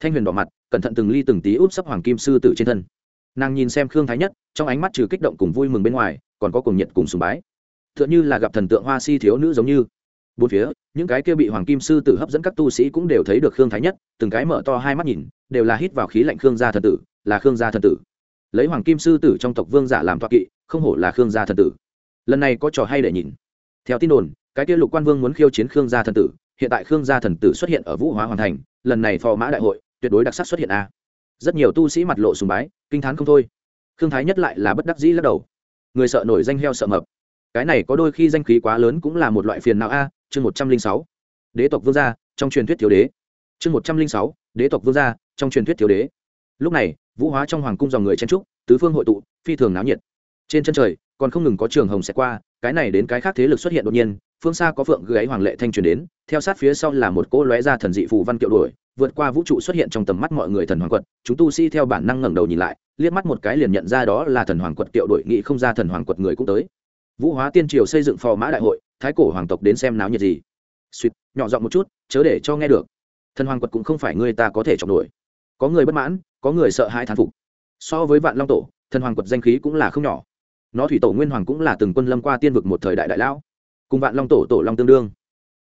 Thanh huyền đỏ mặt, cẩn thận từng ly từng tí úp sấp hoàng kim sư tử trên thân. Nàng nhìn xem khương thái nhất, trong ánh mắt trừ kích động cùng vui mừng bên ngoài, còn có cùng nhiệt cùng sùng bái. T h ư ợ n h ư là gặp thần tượng hoa si thiếu nữ giống như. Bốn phía, những cái kia bị hoàng kim sư tử hấp dẫn các tu sĩ cũng đều thấy được khương thái nhất, từng cái mở to hai mắt nhìn, đều là hít vào khí lạnh khương gia thần tử, là khương gia thần tử. Lấy hoàng kim sư tử trong tộc vương giả làm toa kỵ, không hổ là khương gia thần tử. Lần này có trò hay để nhìn theo tin đồn, cái kia lục quan vương muốn khiêu chiến khương gia thần tử, hiện tại khương gia thần tử xuất hiện ở vũ hóa hoàn thành, lần này phò mã đại hội, tuyệt đối đặc sắc xuất hiện a. Rất nhiều tu sĩ mặt lộ sùng bái, kinh t h á n không thôi. Khương thái nhất lại là bất đắc dĩ lắc đầu. Người sợ nổi danh heo sợ mập. Cái này có đôi khi danh khí quá lớn cũng là một loại phiền não a, chương một trăm linh sáu. Đế tộc vương gia, trong truyền thuyết thiếu đế. Chương một trăm linh sáu, đế tộc vương gia, trong truyền thuyết thiếu đế. Lúc này, vũ hóa trong hoàng cung dòng người chen trúc tứ phương hội tụ, phi thường náo nhiệt. Trên chân trời còn không ngừng có trường hồng sẽ qua, cái này đến cái khác thế lực xuất hiện đột nhiên, phương xa có phượng gáy hoàng lệ thanh truyền đến, theo sát phía sau là một cỗ lóe ra thần dị phù văn kiệu đuổi, vượt qua vũ trụ xuất hiện trong tầm mắt mọi người thần hoàng quật, chúng tu sĩ theo bản năng ngẩng đầu nhìn lại, liếc mắt một cái liền nhận ra đó là thần hoàng quật kiệu đuổi, nghĩ không ra thần hoàng quật người cũng tới. Vũ hóa tiên triều xây dựng phò mã đại hội, thái cổ hoàng tộc đến xem náo nhiệt gì. Suýt, nhỏ giọng một chút, chớ để cho nghe được. Thần hoàng quật cũng không phải người ta có thể chọc nổi. Có người bất mãn, có người sợ hãi thán phục. So với vạn long tổ, thần hoàng quật danh khí cũng là không nhỏ nó thủy tổ nguyên hoàng cũng là từng quân lâm qua tiên vực một thời đại đại lão. Cùng vạn long tổ tổ long tương đương.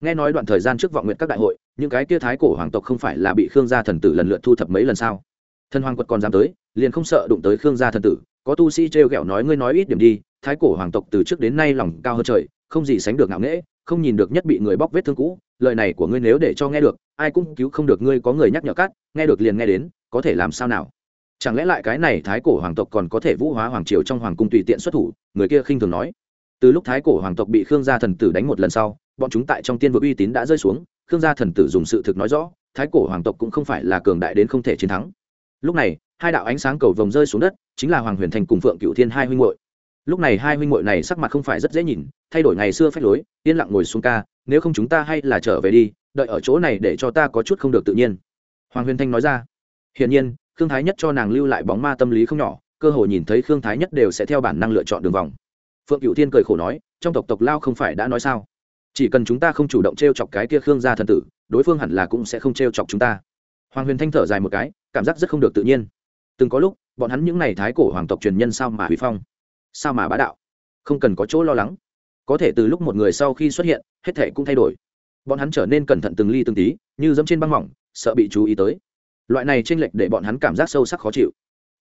Nghe nói đoạn thời gian trước vọng nguyện các đại hội, những cái kia thái cổ hoàng tộc không phải là bị khương gia thần tử lần lượt thu thập mấy lần sao? Thần hoàng quật còn dám tới, liền không sợ đụng tới khương gia thần tử, có tu sĩ t r e o g ẹ o nói ngươi nói ít điểm đi, thái cổ hoàng tộc từ trước đến nay lòng cao hơn trời, không gì sánh được ngạo nghễ, không nhìn được nhất bị người bóc vết thương cũ, lời này của ngươi nếu để cho nghe được, ai cũng cứu không được ngươi có người nhắc nhở cắt, nghe được liền nghe đến, có thể làm sao nào? Chẳng lẽ lại cái này thái cổ hoàng tộc còn có thể vũ hóa hoàng triều trong hoàng cung tùy tiện xuất thủ? Người kia khinh thường nói. Từ lúc thái cổ hoàng tộc bị khương gia thần tử đánh một lần sau, bọn chúng tại trong tiên vực uy tín đã rơi xuống. Khương gia thần tử dùng sự thực nói rõ, thái cổ hoàng tộc cũng không phải là cường đại đến không thể chiến thắng. Lúc này, hai đạo ánh sáng cầu vồng rơi xuống đất, chính là hoàng huyền thành cùng phượng cựu thiên hai huynh hội lúc này hai huynh hội này sắc mặt không phải rất dễ nhìn, thay đổi ngày xưa phách lối, yên lặng ngồi xuống ca, nếu không chúng ta hay là trở về đi, đợi ở chỗ này để cho ta có chút không được tự nhiên. Hoàng huyền thanh nói ra, hiển nhiên khương thái nhất cho nàng lưu lại bóng ma tâm lý không nhỏ, cơ hội nhìn thấy khương thái nhất đều sẽ theo bản năng lựa chọn đường vòng. Phượng cựu thiên cười khổ nói, trong tộc tộc lao không phải đã nói sao? Chỉ cần chúng ta không chủ động t r e o chọc cái kia khương gia thần tử, đối phương hẳn là cũng sẽ không t r e o chọc chúng ta. Hoàng huyền thanh thở dài một cái, cảm giác rất không được tự nhiên. Từng có lúc, bọn hắn những n à y thái cổ hoàng tộc truyền nhân sao mà hủy phong? Sao mà bá đạo? Không cần có chỗ lo lắng. Có thể từ lúc một người sau khi xuất hiện, hết thể cũng thay đổi. Bọn hắn trở nên cẩn thận từng ly từng tí, như dẫm trên băng mỏng, sợ bị chú ý tới loại này chênh lệch để bọn hắn cảm giác sâu sắc khó chịu.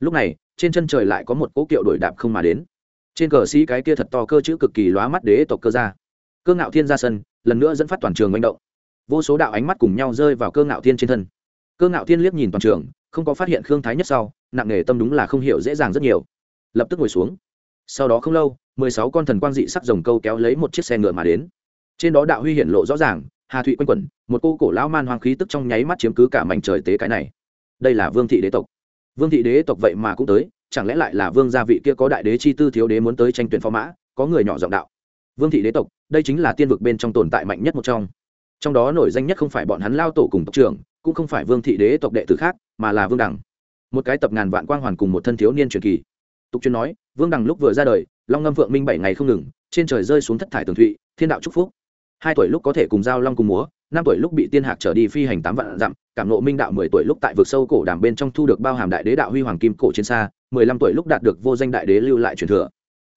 Lúc này, trên chân trời lại có một cỗ kiệu đổi đạp không mà đến. Trên cờ sĩ cái kia thật to cơ chữ cực kỳ lóa mắt đế tộc cơ ra cơ ngạo thiên ra sân, lần nữa dẫn phát toàn trường manh động. Vô số đạo ánh mắt cùng nhau rơi vào cơ ngạo thiên trên thân. Cơ ngạo thiên liếc nhìn toàn trường, không có phát hiện khương thái nhất sau, nặng nề tâm đúng là không hiểu dễ dàng rất nhiều. Lập tức ngồi xuống. Sau đó không lâu, mười sáu con thần quang dị sắc rồng câu kéo lấy một chiếc xe ngựa mà đến. Trên đó đạo huy hiển lộ rõ ràng hà thụy quanh quẩn, một cô cổ lão man hoang khí tức trong nháy mắt chiếm cứ cả mảnh trời tế cái này. Đây là vương thị đế tộc. Vương thị đế tộc vậy mà cũng tới, chẳng lẽ lại là vương gia vị kia có đại đế chi tư thiếu đế muốn tới tranh tuyển phó mã, có người nhỏ giọng đạo. Vương thị đế tộc, đây chính là tiên vực bên trong tồn tại mạnh nhất một trong. Trong đó nổi danh nhất không phải bọn hắn lao tổ cùng tộc trưởng, cũng không phải vương thị đế tộc đệ tử khác, mà là vương đẳng một cái tập ngàn vạn quang hoàn cùng một thân thiếu niên truyền kỳ. Tục chuyên nói, vương đằng lúc vừa ra đời, long ngâm vượng minh bảy ngày không ngừng, trên trời rơi xuống thất thải tường thụy, thiên đạo chúc phúc hai tuổi lúc có thể cùng giao long cùng múa, năm tuổi lúc bị tiên hạc trở đi phi hành tám vạn dặm, cảm nộ minh đạo mười tuổi lúc tại vực sâu cổ đàm bên trong thu được bao hàm đại đế đạo huy hoàng kim cổ trên xa, mười lăm tuổi lúc đạt được vô danh đại đế lưu lại truyền thừa.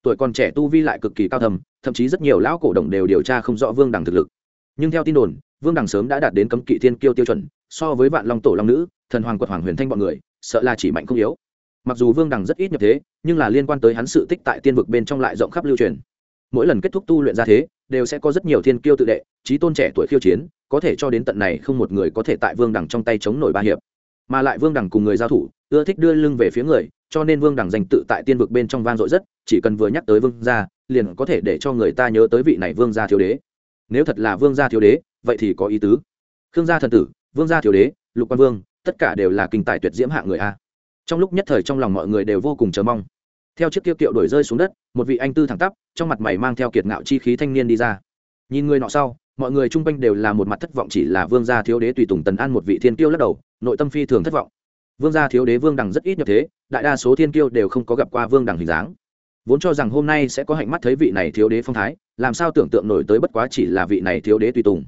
Tuổi còn trẻ tu vi lại cực kỳ cao thầm, thậm chí rất nhiều lão cổ đồng đều điều tra không rõ vương đằng thực lực. Nhưng theo tin đồn, vương đằng sớm đã đạt đến cấm kỵ thiên kiêu tiêu chuẩn, so với vạn long tổ long nữ, thần hoàng quật hoàng huyền thanh bọn người, sợ là chỉ mạnh không yếu. Mặc dù vương đằng rất ít nhập thế, nhưng là liên quan tới hắn sự tích tại tiên vực bên trong lại rộng khắp lưu truyền. Mỗi lần kết thúc tu luyện ra thế đều sẽ có rất nhiều thiên kiêu tự đệ trí tôn trẻ tuổi khiêu chiến, có thể cho đến tận này không một người có thể tại vương đằng trong tay chống nổi ba hiệp. Mà lại vương đằng cùng người giao thủ, ưa thích đưa lưng về phía người, cho nên vương đằng danh tự tại tiên vực bên trong vang dội rất, chỉ cần vừa nhắc tới vương gia, liền có thể để cho người ta nhớ tới vị này vương gia thiếu đế. Nếu thật là vương gia thiếu đế, vậy thì có ý tứ. Khương gia thần tử, vương gia thiếu đế, lục quan vương, tất cả đều là kinh tài tuyệt diễm hạ người a. Trong lúc nhất thời trong lòng mọi người đều vô cùng chờ mong theo chiếc tiêu kiệu đổi rơi xuống đất, một vị anh tư thẳng tắp, trong mặt mày mang theo kiệt ngạo chi khí thanh niên đi ra. Nhìn người nọ sau, mọi người chung quanh đều là một mặt thất vọng chỉ là vương gia thiếu đế tùy tùng tần an một vị thiên kiêu lắc đầu, nội tâm phi thường thất vọng. Vương gia thiếu đế vương đằng rất ít nhập thế, đại đa số thiên kiêu đều không có gặp qua vương đằng hình dáng. Vốn cho rằng hôm nay sẽ có hạnh mắt thấy vị này thiếu đế phong thái, làm sao tưởng tượng nổi tới bất quá chỉ là vị này thiếu đế tùy tùng.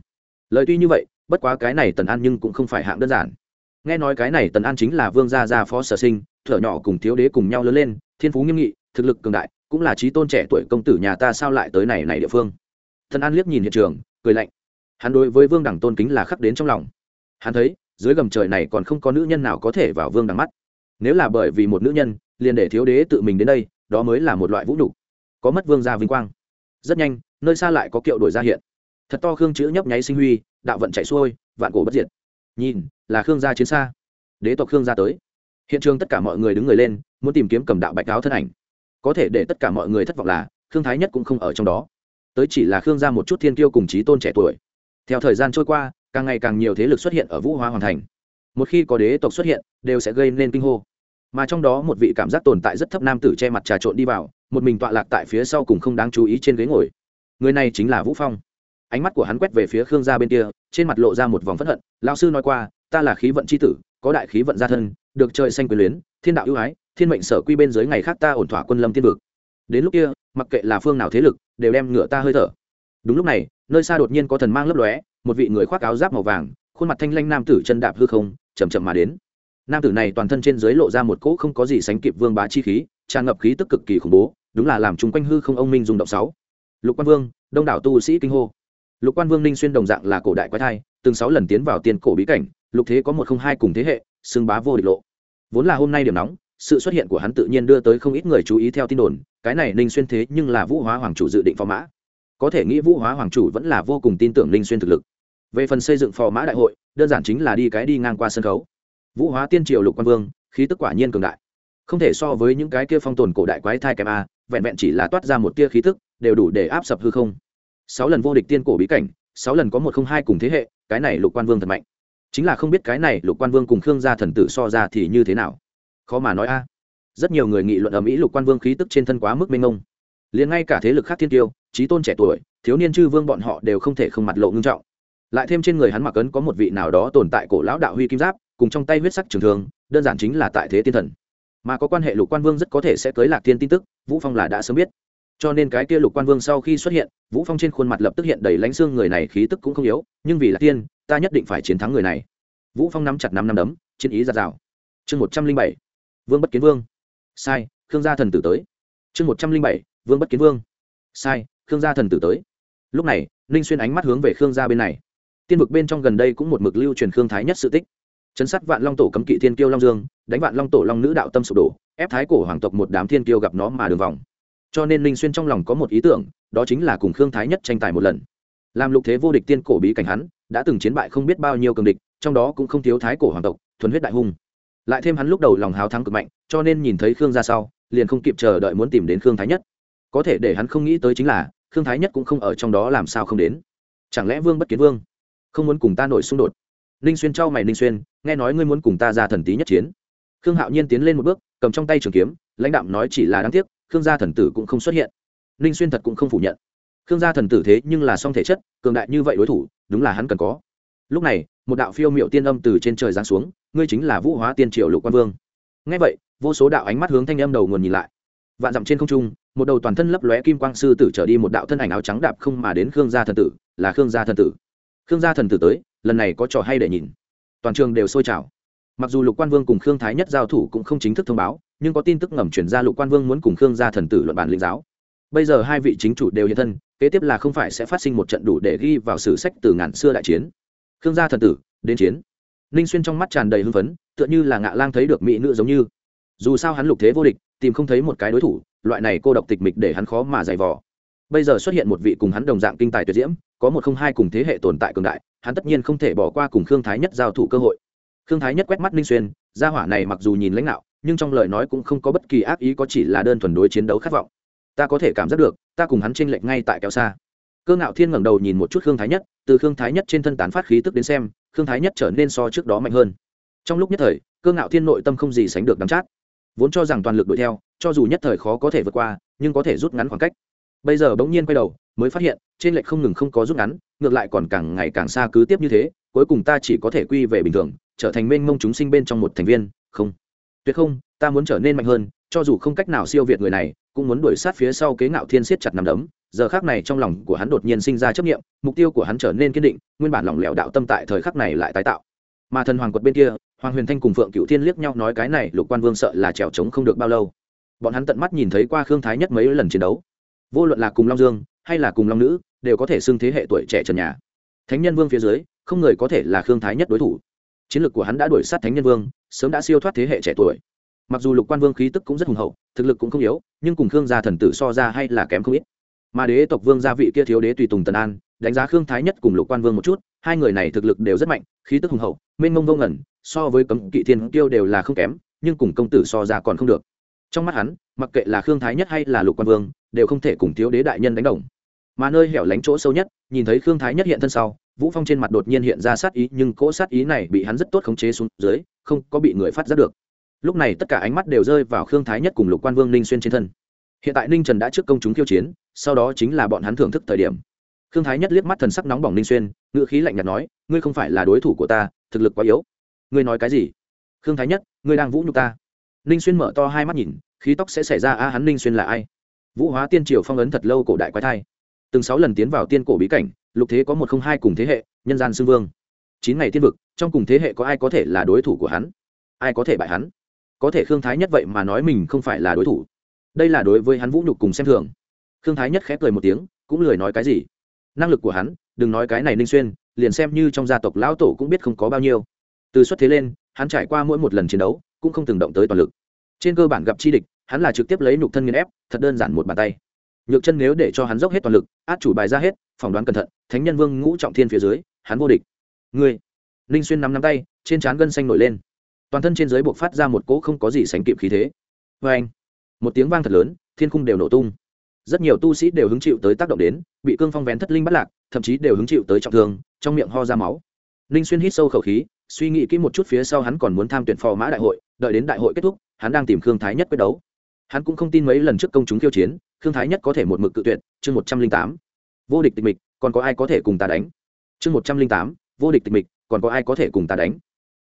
Lời tuy như vậy, bất quá cái này tần an nhưng cũng không phải hạng đơn giản. Nghe nói cái này tần an chính là vương gia gia phó sở sinh thở nhỏ cùng thiếu đế cùng nhau lớn lên, thiên phú nghiêm nghị, thực lực cường đại, cũng là trí tôn trẻ tuổi công tử nhà ta sao lại tới này này địa phương. Thần an liếc nhìn hiện trường, cười lạnh. Hắn đối với vương đẳng tôn kính là khắc đến trong lòng. Hắn thấy, dưới gầm trời này còn không có nữ nhân nào có thể vào vương đẳng mắt. Nếu là bởi vì một nữ nhân, liền để thiếu đế tự mình đến đây, đó mới là một loại vũ nhục. Có mất vương gia vinh quang. Rất nhanh, nơi xa lại có kiệu đổi ra hiện. Thật to khương chữ nhấp nháy sinh huy, đạo vận chạy xuôi, vạn cổ bất diệt. Nhìn, là khương gia chiến xa. Đế tộc khương gia tới hiện trường tất cả mọi người đứng người lên, muốn tìm kiếm cầm đạo bạch áo thân ảnh. Có thể để tất cả mọi người thất vọng là, khương thái nhất cũng không ở trong đó. Tới chỉ là khương gia một chút thiên tiêu cùng trí tôn trẻ tuổi. Theo thời gian trôi qua, càng ngày càng nhiều thế lực xuất hiện ở vũ hoa hoàn thành. Một khi có đế tộc xuất hiện, đều sẽ gây nên kinh hô. Mà trong đó một vị cảm giác tồn tại rất thấp nam tử che mặt trà trộn đi vào, một mình tọa lạc tại phía sau cùng không đáng chú ý trên ghế ngồi. Người này chính là vũ phong. Ánh mắt của hắn quét về phía khương gia bên kia, trên mặt lộ ra một vòng phẫn hận. Lao sư nói qua, ta là khí vận c h i tử có đại khí vận gia thân, được trời xanh quyền luyến, thiên đạo ưu ái, thiên mệnh sở quy bên dưới ngày khác ta ổn thỏa quân lâm thiên vực. Đến lúc kia, mặc kệ là phương nào thế lực, đều đem ngựa ta hơi thở. Đúng lúc này, nơi xa đột nhiên có thần mang lấp lóe, một vị người khoác áo giáp màu vàng, khuôn mặt thanh lanh nam tử chân đạp hư không chầm chậm mà đến. Nam tử này toàn thân trên dưới lộ ra một cỗ không có gì sánh kịp vương bá chi khí, tràn ngập khí tức cực kỳ khủng bố, đúng là làm chung quanh hư không ông minh dùng động sáu. Lục quan vương, đông đảo tu sĩ kinh hô. Lục quan vương ninh xuyên đồng dạng là cổ đại quái thai, từng sáu lần tiến vào tiền cổ bí cảnh lục thế có một không hai cùng thế hệ, xưng bá vô địch lộ. Vốn là hôm nay điểm nóng, sự xuất hiện của hắn tự nhiên đưa tới không ít người chú ý theo tin đồn, cái này ninh xuyên thế nhưng là vũ hóa hoàng chủ dự định phò mã. Có thể nghĩ vũ hóa hoàng chủ vẫn là vô cùng tin tưởng ninh xuyên thực lực. Về phần xây dựng phò mã đại hội, đơn giản chính là đi cái đi ngang qua sân khấu. Vũ hóa tiên triều lục quan vương, khí tức quả nhiên cường đại. Không thể so với những cái kia phong tồn cổ đại quái thai kèm a, vẹn vẹn chỉ là toát ra một tia khí tức, đều đủ để áp sập hư không. Sáu lần vô địch tiên cổ bí cảnh, sáu lần có một không hai cùng thế hệ, cái này lục quan vương thật mạnh chính là không biết cái này lục quan vương cùng khương gia thần tử so ra thì như thế nào. Khó mà nói a. Rất nhiều người nghị luận ở mỹ lục quan vương khí tức trên thân quá mức mênh mông. Liền ngay cả thế lực khác thiên tiêu trí tôn trẻ tuổi, thiếu niên chư vương bọn họ đều không thể không mặt lộ ngưng trọng. Lại thêm trên người hắn mặc ấn có một vị nào đó tồn tại cổ lão đạo huy kim giáp, cùng trong tay huyết sắc trường thường đơn giản chính là tại thế tiên thần. Mà có quan hệ lục quan vương rất có thể sẽ tới lạc thiên tin tức, vũ phong là đã sớm biết. Cho nên cái kia lục quan vương sau khi xuất hiện, vũ phong trên khuôn mặt lập tức hiện đầy lánh xương, người này khí tức cũng không yếu, nhưng vì là tiên ta nhất định phải chiến thắng người này. Vũ phong nắm chặt năm năm đấm, chiến ý giạt rào. Chương một trăm linh bảy, vương bất kiến vương. Sai, khương gia thần tử tới. Chương một trăm linh bảy, vương bất kiến vương. Sai, khương gia thần tử tới. Lúc này, ninh xuyên ánh mắt hướng về khương gia bên này. Tiên vực bên trong gần đây cũng một mực lưu truyền khương thái nhất sự tích. Chấn sát vạn long tổ cấm kỵ thiên kiêu long dương, đánh vạn long tổ long nữ đạo tâm sụp đổ, ép thái cổ hoàng tộc một đám thiên kiêu gặp nó mà đường vòng. Cho nên ninh xuyên trong lòng có một ý tưởng, đó chính là cùng khương thái nhất tranh tài một lần. Làm lục thế vô địch tiên cổ bí cảnh hắn đã từng chiến bại không biết bao nhiêu cường địch, trong đó cũng không thiếu thái cổ hoàng tộc, thuần huyết đại hung. Lại thêm hắn lúc đầu lòng hào thắng cực mạnh, cho nên nhìn thấy khương ra sau, liền không kịp chờ đợi muốn tìm đến khương thái nhất. Có thể để hắn không nghĩ tới chính là, khương thái nhất cũng không ở trong đó làm sao không đến. Chẳng lẽ vương bất kiến vương không muốn cùng ta nổi xung đột? Ninh xuyên trao mày ninh xuyên, nghe nói ngươi muốn cùng ta ra thần tí nhất chiến. Khương hạo nhiên tiến lên một bước, cầm trong tay trường kiếm, lãnh đạm nói chỉ là đáng tiếc, khương gia thần tử cũng không xuất hiện. Ninh xuyên thật cũng không phủ nhận khương gia thần tử thế nhưng là song thể chất, cường đại như vậy đối thủ, đúng là hắn cần có. Lúc này, một đạo phiêu miệu tiên âm từ trên trời giáng xuống, ngươi chính là vũ hóa tiên triệu lục quan vương. Ngay vậy, vô số đạo ánh mắt hướng thanh âm đầu nguồn nhìn lại. Vạn dặm trên không trung, một đầu toàn thân lấp lóe kim quang sư tử trở đi một đạo thân ảnh áo trắng đạp không mà đến khương gia thần tử, là khương gia thần tử. Khương gia thần tử tới, lần này có trò hay để nhìn. Toàn trường đều sôi trào. Mặc dù lục quan vương cùng khương thái nhất giao thủ cũng không chính thức thông báo, nhưng có tin tức ngầm chuyển ra lục quan vương muốn cùng khương gia thần tử luận bản linh giáo bây giờ hai vị chính chủ đều hiện thân, kế tiếp là không phải sẽ phát sinh một trận đủ để ghi vào sử sách từ ngàn xưa đại chiến. Khương gia thần tử, đến chiến. Ninh xuyên trong mắt tràn đầy hưng phấn, tựa như là ngạ lang thấy được mỹ nữ giống như. Dù sao hắn lục thế vô địch, tìm không thấy một cái đối thủ, loại này cô độc tịch mịch để hắn khó mà giày vò. Bây giờ xuất hiện một vị cùng hắn đồng dạng kinh tài tuyệt diễm, có một không hai cùng thế hệ tồn tại cường đại, hắn tất nhiên không thể bỏ qua cùng khương thái nhất giao thủ cơ hội. Khương thái nhất quét mắt ninh xuyên, gia hỏa này mặc dù nhìn lãnh đạo, nhưng trong lời nói cũng không có bất kỳ ác ý có chỉ là đơn thuần đối chiến đấu khát vọng ta có thể cảm giác được, ta cùng hắn tranh lệch ngay tại kéo xa. Cơ ngạo thiên ngẩng đầu nhìn một chút khương thái nhất, từ khương thái nhất trên thân tán phát khí tức đến xem, khương thái nhất trở nên so trước đó mạnh hơn. Trong lúc nhất thời, cơ ngạo thiên nội tâm không gì sánh được đắm chát. Vốn cho rằng toàn lực đuổi theo, cho dù nhất thời khó có thể vượt qua, nhưng có thể rút ngắn khoảng cách. Bây giờ bỗng nhiên quay đầu, mới phát hiện, trên lệch không ngừng không có rút ngắn, ngược lại còn càng ngày càng xa cứ tiếp như thế, cuối cùng ta chỉ có thể quy về bình thường, trở thành mênh mông chúng sinh bên trong một thành viên, không. Tuyệt không, ta muốn trở nên mạnh hơn cho dù không cách nào siêu việt người này, cũng muốn đuổi sát phía sau kế ngạo thiên siết chặt nằm đấm. Giờ khác này trong lòng của hắn đột nhiên sinh ra chấp nghiệm mục tiêu của hắn trở nên kiên định, nguyên bản lỏng lẻo đạo tâm tại thời khắc này lại tái tạo. Mà thần hoàng quật bên kia, hoàng huyền thanh cùng phượng cựu thiên liếc nhau nói cái này, lục quan vương sợ là trèo trống không được bao lâu. Bọn hắn tận mắt nhìn thấy qua khương thái nhất mấy lần chiến đấu. Vô luận là cùng long dương, hay là cùng long nữ, đều có thể xưng thế hệ tuổi trẻ trần nhà. Thánh nhân vương phía dưới, không người có thể là khương thái nhất đối thủ. Chiến lược của hắn đã đuổi sát thánh nhân vương, sớm đã siêu thoát thế hệ trẻ tuổi mặc dù lục quan vương khí tức cũng rất hùng hậu, thực lực cũng không yếu, nhưng cùng khương gia thần tử so ra hay là kém không ít. Mà đế tộc vương gia vị kia thiếu đế tùy tùng tần an, đánh giá khương thái nhất cùng lục quan vương một chút, hai người này thực lực đều rất mạnh, khí tức hùng hậu, mênh mông vô ngẩn so với cấm kỵ thiên tiêu đều là không kém, nhưng cùng công tử so ra còn không được. Trong mắt hắn, mặc kệ là khương thái nhất hay là lục quan vương, đều không thể cùng thiếu đế đại nhân đánh đồng. Mà nơi hẻo lánh chỗ sâu nhất, nhìn thấy khương thái nhất hiện thân sau, vũ phong trên mặt đột nhiên hiện ra sát ý, nhưng cỗ sát ý này bị hắn rất tốt khống chế xuống dưới, không có bị người phát giác được lúc này tất cả ánh mắt đều rơi vào khương thái nhất cùng lục quan vương ninh xuyên trên thân. Hiện tại ninh trần đã trước công chúng khiêu chiến, sau đó chính là bọn hắn thưởng thức thời điểm. Khương thái nhất liếc mắt thần sắc nóng bỏng ninh xuyên, ngữ khí lạnh nhạt nói, ngươi không phải là đối thủ của ta, thực lực quá yếu. Ngươi nói cái gì? Khương thái nhất, ngươi đang vũ nhục ta. Ninh xuyên mở to hai mắt nhìn, khí tóc sẽ xảy ra a, hắn ninh xuyên là ai? Vũ hóa tiên triều phong ấn thật lâu cổ đại quái thai. Từng sáu lần tiến vào tiên cổ bí cảnh, lục thế có một không hai cùng thế hệ, nhân gian xưng vương. Chín ngày tiên vực, trong cùng thế hệ có ai có thể là đối thủ của hắn? Ai có thể bại hắn? Có thể khương thái nhất vậy mà nói mình không phải là đối thủ. Đây là đối với hắn vũ nhục cùng xem thường. Khương thái nhất khép cười một tiếng, cũng lười nói cái gì. Năng lực của hắn, đừng nói cái này ninh xuyên, liền xem như trong gia tộc lão tổ cũng biết không có bao nhiêu. Từ xuất thế lên, hắn trải qua mỗi một lần chiến đấu, cũng không từng động tới toàn lực. Trên cơ bản gặp chi địch, hắn là trực tiếp lấy nhục thân nghiên ép, thật đơn giản một bàn tay. Nhược chân nếu để cho hắn dốc hết toàn lực, át chủ bài ra hết, phỏng đoán cẩn thận, thánh nhân vương ngũ trọng thiên phía dưới, hắn vô địch. Ngươi! Ninh xuyên nắm nắm tay, trên trán gân xanh nổi lên toàn thân trên giới buộc phát ra một cỗ không có gì sánh kịp khí thế. Vê anh, một tiếng vang thật lớn, thiên khung đều nổ tung. Rất nhiều tu sĩ đều hứng chịu tới tác động đến, bị cương phong vén thất linh bắt lạc, thậm chí đều hứng chịu tới trọng thương, trong miệng ho ra máu. Ninh xuyên hít sâu khẩu khí, suy nghĩ kỹ một chút phía sau hắn còn muốn tham tuyển phò mã đại hội, đợi đến đại hội kết thúc, hắn đang tìm khương thái nhất quyết đấu. Hắn cũng không tin mấy lần trước công chúng khiêu chiến, khương thái nhất có thể một mực cự tuyệt, chương một trăm linh tám, vô địch tịch mịch, còn có ai có thể cùng ta đánh? Chương một trăm linh tám, vô địch tịch mịch, còn có ai có thể cùng ta đánh?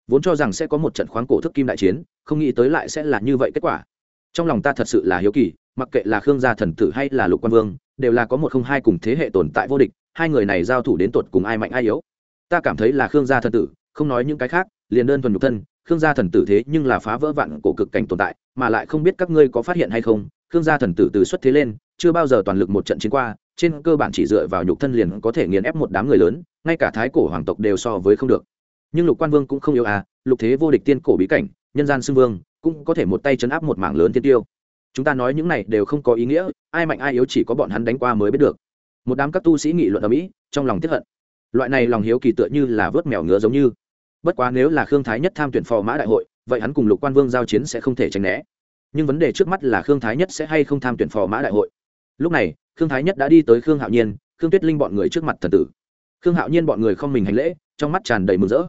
Vốn cho rằng sẽ có một trận khoáng cổ thức kim đại chiến, không nghĩ tới lại sẽ là như vậy kết quả. Trong lòng ta thật sự là hiếu kỳ, mặc kệ là khương gia thần tử hay là lục quan vương, đều là có một không hai cùng thế hệ tồn tại vô địch, hai người này giao thủ đến tột cùng ai mạnh ai yếu. Ta cảm thấy là khương gia thần tử, không nói những cái khác, liền đơn thuần nhục thân, khương gia thần tử thế nhưng là phá vỡ vạn cổ cực cảnh tồn tại, mà lại không biết các ngươi có phát hiện hay không, khương gia thần tử từ xuất thế lên, chưa bao giờ toàn lực một trận chiến qua, trên cơ bản chỉ dựa vào nhục thân liền có thể nghiền ép một đám người lớn, ngay cả thái cổ hoàng tộc đều so với không được nhưng lục quan vương cũng không yêu à lục thế vô địch tiên cổ bí cảnh, nhân gian xưng vương, cũng có thể một tay chấn áp một mảng lớn tiên tiêu. Chúng ta nói những này đều không có ý nghĩa, ai mạnh ai yếu chỉ có bọn hắn đánh qua mới biết được. Một đám các tu sĩ nghị luận ở mỹ, trong lòng tiếp hận. Loại này lòng hiếu kỳ tựa như là vớt mèo ngứa giống như. Bất quá nếu là khương thái nhất tham tuyển phò mã đại hội, vậy hắn cùng lục quan vương giao chiến sẽ không thể tránh né. Nhưng vấn đề trước mắt là khương thái nhất sẽ hay không tham tuyển phò mã đại hội. Lúc này, khương thái nhất đã đi tới khương hạo nhiên, khương tuyết linh bọn người trước mặt thần tử. Khương hạo nhiên bọn người không mình hành lễ trong mắt tràn đầy mừng rỡ.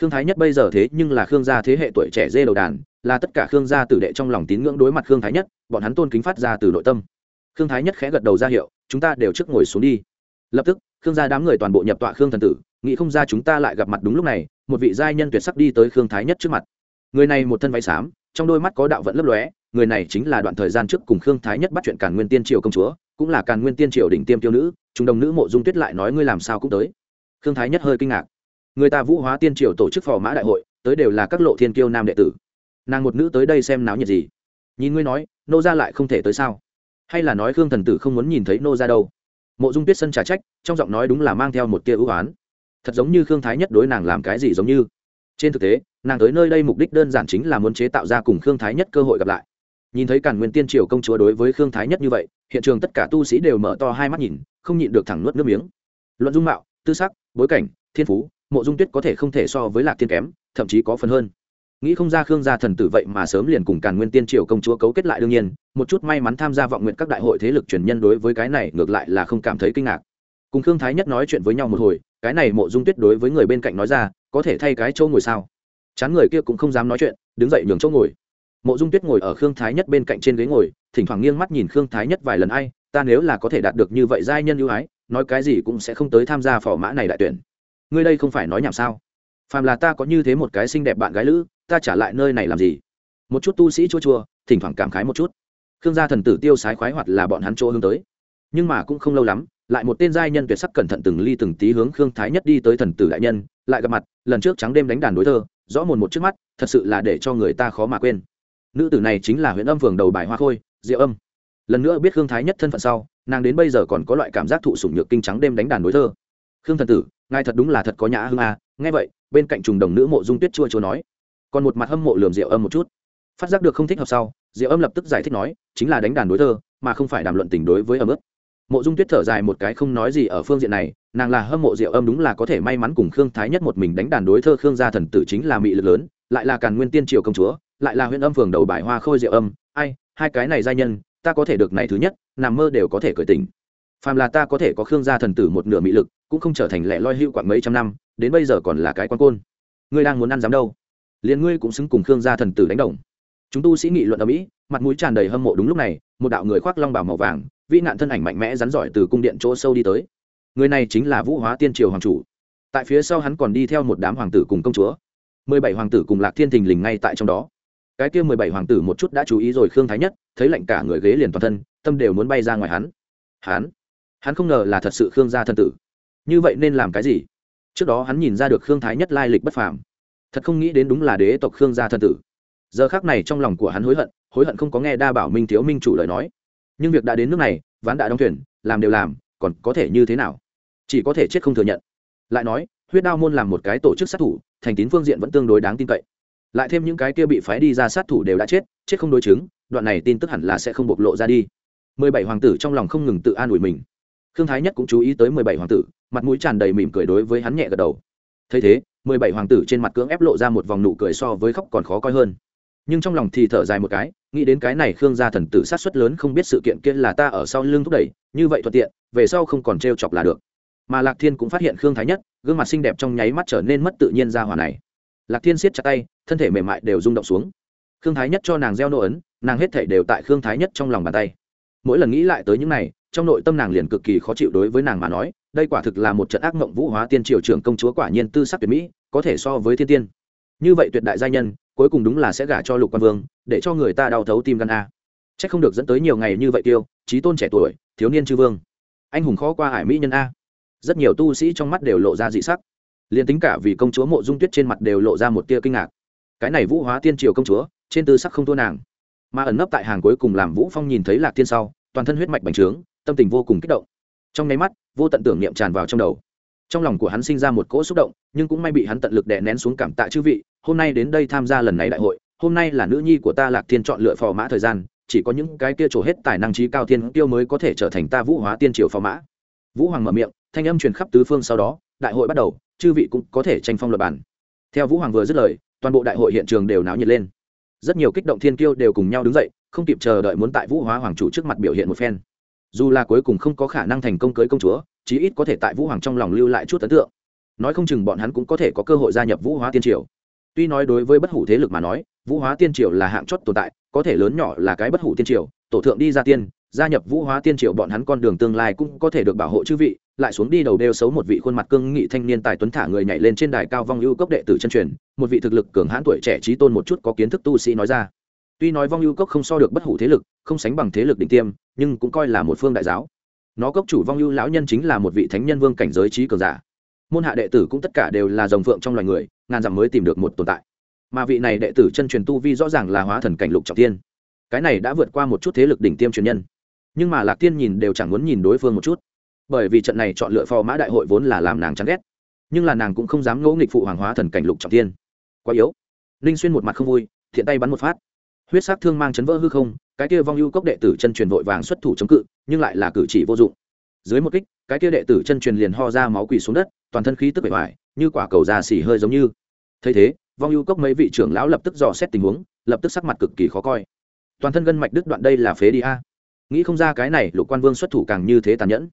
Khương thái nhất bây giờ thế nhưng là khương gia thế hệ tuổi trẻ dê đầu đàn, là tất cả khương gia tử đệ trong lòng tín ngưỡng đối mặt khương thái nhất, bọn hắn tôn kính phát ra từ nội tâm. Khương thái nhất khẽ gật đầu ra hiệu, chúng ta đều trước ngồi xuống đi. Lập tức, khương gia đám người toàn bộ nhập tọa khương thần tử, nghĩ không ra chúng ta lại gặp mặt đúng lúc này, một vị giai nhân tuyệt sắc đi tới khương thái nhất trước mặt. Người này một thân váy xám, trong đôi mắt có đạo vận lấp lóe, người này chính là đoạn thời gian trước cùng khương thái nhất bắt chuyện càn nguyên tiên triều công chúa, cũng là càn nguyên tiên triều đỉnh tiêm tiêu nữ trung đồng nữ mộ dung tuyết lại nói ngươi làm sao cũng tới. Khương thái nhất hơi kinh ngạc người ta vũ hóa tiên triều tổ chức phò mã đại hội, tới đều là các lộ thiên kiêu nam đệ tử. Nàng một nữ tới đây xem náo nhiệt gì? Nhìn ngươi nói, nô ra lại không thể tới sao? Hay là nói khương thần tử không muốn nhìn thấy nô ra đâu? Mộ dung tuyết sân trả trách, trong giọng nói đúng là mang theo một tia ưu oán thật giống như khương thái nhất đối nàng làm cái gì giống như. Trên thực tế, nàng tới nơi đây mục đích đơn giản chính là muốn chế tạo ra cùng khương thái nhất cơ hội gặp lại. Nhìn thấy cản nguyên tiên triều công chúa đối với khương thái nhất như vậy, hiện trường tất cả tu sĩ đều mở to hai mắt nhìn, không nhịn được thẳng nuốt nước miếng. Luận dung mạo, tư sắc, bối cảnh, thiên phú mộ dung tuyết có thể không thể so với lạc thiên kém, thậm chí có phần hơn. Nghĩ không ra khương gia thần tử vậy mà sớm liền cùng càn nguyên tiên triều công chúa cấu kết lại đương nhiên, một chút may mắn tham gia vọng nguyện các đại hội thế lực truyền nhân đối với cái này ngược lại là không cảm thấy kinh ngạc. Cùng khương thái nhất nói chuyện với nhau một hồi, cái này mộ dung tuyết đối với người bên cạnh nói ra, có thể thay cái chỗ ngồi sao? Chán người kia cũng không dám nói chuyện, đứng dậy nhường chỗ ngồi. Mộ dung tuyết ngồi ở khương thái nhất bên cạnh trên ghế ngồi, thỉnh thoảng nghiêng mắt nhìn khương thái nhất vài lần ai, ta nếu là có thể đạt được như vậy giai nhân ưu ái, nói cái gì cũng sẽ không tới tham gia phò mã này đại tuyển ngươi đây không phải nói nhảm sao? Phàm là ta có như thế một cái xinh đẹp bạn gái lữ, ta trả lại nơi này làm gì? Một chút tu sĩ chua chua, thỉnh thoảng cảm khái một chút. Khương gia thần tử tiêu sái khoái hoạt là bọn hắn chỗ hướng tới. Nhưng mà cũng không lâu lắm, lại một tên giai nhân tuyệt sắc cẩn thận từng ly từng tí hướng khương thái nhất đi tới thần tử đại nhân, lại gặp mặt, lần trước trắng đêm đánh đàn đối thơ, rõ mồn một trước mắt, thật sự là để cho người ta khó mà quên. Nữ tử này chính là huyện âm phường đầu bài hoa khôi, diệu âm. Lần nữa biết khương thái nhất thân phận sau, nàng đến bây giờ còn có loại cảm giác thụ sủng nhược kinh trắng đêm đánh đàn đối thơ. Khương thần tử ngài thật đúng là thật có nhã hương à nghe vậy, bên cạnh trùng đồng nữ mộ dung tuyết chua chua nói. Còn một mặt hâm mộ lườm rượu âm một chút. Phát giác được không thích hợp sau, diệu âm lập tức giải thích nói, chính là đánh đàn đối thơ, mà không phải đàm luận tình đối với âm ước mộ dung tuyết thở dài một cái không nói gì ở phương diện này, nàng là hâm mộ diệu âm đúng là có thể may mắn cùng khương thái nhất một mình đánh đàn đối thơ, khương gia thần tử chính là mị lực lớn, lại là càn nguyên tiên triều công chúa, lại là huyện âm phường đầu bài hoa khôi diệu âm. Ai, hai cái này giai nhân, ta có thể được này thứ nhất, nằm mơ đều có thể cởi tình phàm là ta có thể có khương gia thần tử một nửa mị lực, cũng không trở thành lẻ loi hữu quạng mấy trăm năm, đến bây giờ còn là cái quan côn. Ngươi đang muốn ăn dám đâu? Liền ngươi cũng xứng cùng khương gia thần tử đánh đồng. Chúng tu sĩ nghị luận ở mỹ mặt mũi tràn đầy hâm mộ đúng lúc này, một đạo người khoác long bào màu vàng, vĩ nạn thân ảnh mạnh mẽ rắn giỏi từ cung điện chỗ sâu đi tới. Người này chính là vũ hóa tiên triều hoàng chủ. Tại phía sau hắn còn đi theo một đám hoàng tử cùng công chúa. Mười bảy hoàng tử cùng lạc thiên thình lình ngay tại trong đó. Cái kia mười bảy hoàng tử một chút đã chú ý rồi khương thái nhất, thấy lạnh cả người ghế liền toàn thân, tâm đều muốn bay ra ngoài hắn. Hắn? Hắn không ngờ là thật sự khương gia thân tử. Như vậy nên làm cái gì? Trước đó hắn nhìn ra được khương thái nhất lai lịch bất phàm. Thật không nghĩ đến đúng là đế tộc khương gia thân tử. Giờ khác này trong lòng của hắn hối hận hối hận không có nghe đa bảo minh thiếu minh chủ lời nói. Nhưng việc đã đến nước này, ván đã đóng thuyền, làm đều làm, còn có thể như thế nào? Chỉ có thể chết không thừa nhận. Lại nói, huyết đao môn làm một cái tổ chức sát thủ, thành tín phương diện vẫn tương đối đáng tin cậy. Lại thêm những cái kia bị phái đi ra sát thủ đều đã chết chết không đối chứng, đoạn này tin tức hẳn là sẽ không bộc lộ ra đi. Mười bảy hoàng tử trong lòng không ngừng tự an ủi mình khương thái nhất cũng chú ý tới mười bảy hoàng tử, mặt mũi tràn đầy mỉm cười đối với hắn nhẹ gật đầu. Thấy thế, mười bảy hoàng tử trên mặt cưỡng ép lộ ra một vòng nụ cười so với khóc còn khó coi hơn. Nhưng trong lòng thì thở dài một cái, nghĩ đến cái này khương gia thần tử sát xuất lớn không biết sự kiện kia là ta ở sau lưng thúc đẩy, như vậy thuận tiện, về sau không còn t r e o chọc là được. Mà lạc thiên cũng phát hiện khương thái nhất, gương mặt xinh đẹp trong nháy mắt trở nên mất tự nhiên ra hòa này. Lạc thiên siết chặt tay, thân thể mềm mại đều rung động xuống. Khương thái nhất cho nàng gieo nô ấn, nàng hết thể đều tại khương thái nhất trong lòng bàn tay. Mỗi lần nghĩ lại tới những này trong nội tâm nàng liền cực kỳ khó chịu đối với nàng mà nói, đây quả thực là một trận ác mộng vũ hóa tiên triều trưởng công chúa quả nhiên tư sắc tuyệt mỹ, có thể so với thiên tiên. Như vậy tuyệt đại gia nhân, cuối cùng đúng là sẽ gả cho lục quan vương, để cho người ta đau thấu tim gan a. C h ắ c không được dẫn tới nhiều ngày như vậy tiêu trí tôn trẻ tuổi, thiếu niên chư vương. Anh hùng khó qua hải mỹ nhân a. Rất nhiều tu sĩ trong mắt đều lộ ra dị sắc. Liền tính cả vì công chúa mộ dung tuyết trên mặt đều lộ ra một tia kinh ngạc. Cái này vũ hóa tiên triều công chúa, trên tư sắc không thua nàng. Mà ẩn nấp tại hàng cuối cùng làm vũ phong nhìn thấy lạc tiên sau, toàn thân huyết mạch bành trướng tâm tình vô cùng kích động. Trong nháy mắt, vô tận tưởng niệm tràn vào trong đầu. Trong lòng của hắn sinh ra một cỗ xúc động, nhưng cũng may bị hắn tận lực đè nén xuống cảm tạ chư vị, hôm nay đến đây tham gia lần này đại hội, hôm nay là nữ nhi của ta lạc thiên chọn lựa phò mã thời gian, chỉ có những cái kia trổ hết tài năng trí cao thiên tiêu mới có thể trở thành ta vũ hóa tiên triều phò mã. Vũ hoàng mở miệng, thanh âm truyền khắp tứ phương sau đó, đại hội bắt đầu, chư vị cũng có thể tranh phong luật bản theo vũ hoàng vừa dứt lời, toàn bộ đại hội hiện trường đều náo nhiệt lên. Rất nhiều kích động thiên kiêu đều cùng nhau đứng dậy, không kịp chờ đợi muốn tại vũ hóa hoàng chủ trước mặt biểu hiện một phen dù là cuối cùng không có khả năng thành công cưới công chúa, chí ít có thể tại vũ hoàng trong lòng lưu lại chút ấn tượng. Nói không chừng bọn hắn cũng có thể có cơ hội gia nhập vũ hóa tiên triều. Tuy nói đối với bất hủ thế lực mà nói, vũ hóa tiên triều là hạng chót tồn tại, có thể lớn nhỏ là cái bất hủ tiên triều, tổ thượng đi ra tiên, gia nhập vũ hóa tiên triều bọn hắn con đường tương lai cũng có thể được bảo hộ chư vị, lại xuống đi đầu đeo xấu một vị khuôn mặt cương nghị thanh niên tài tuấn thả người nhảy lên trên đài cao vong ưu cốc đệ tử chân truyền, một vị thực lực cường hãn tuổi trẻ trí tôn một chút có kiến thức tu sĩ nói ra tuy nói vong ưu cốc không so được bất hủ thế lực, không sánh bằng thế lực đỉnh tiêm, nhưng cũng coi là một phương đại giáo. Nó cốc chủ vong ưu lão nhân chính là một vị thánh nhân vương cảnh giới trí cường giả. Môn hạ đệ tử cũng tất cả đều là dòng phượng trong loài người, ngàn dặm mới tìm được một tồn tại. Mà vị này đệ tử chân truyền tu vi rõ ràng là hóa thần cảnh lục trọng tiên cái này đã vượt qua một chút thế lực đỉnh tiêm truyền nhân. Nhưng mà lạc tiên nhìn đều chẳng muốn nhìn đối phương một chút. Bởi vì trận này chọn lựa phò mã đại hội vốn là làm nàng chán ghét. Nhưng là nàng cũng không dám ngỗ nghịch phụ hoàng hóa thần cảnh lục trọng tiên quá yếu. Ninh xuyên một mặt không vui, thiện tay bắn một phát huyết sắc thương mang chấn vỡ hư không, cái kia vong ưu cốc đệ tử chân truyền vội vàng xuất thủ chống cự, nhưng lại là cử chỉ vô dụng. Dưới một kích, cái kia đệ tử chân truyền liền ho ra máu quỳ xuống đất, toàn thân khí tức bể hoài như quả cầu già xỉ hơi giống như. Thấy thế, vong ưu cốc mấy vị trưởng lão lập tức dò xét tình huống, lập tức sắc mặt cực kỳ khó coi. Toàn thân gân mạch đứt đoạn đây là phế đi a. Nghĩ không ra cái này lục quan vương xuất thủ càng như thế tàn nhẫn.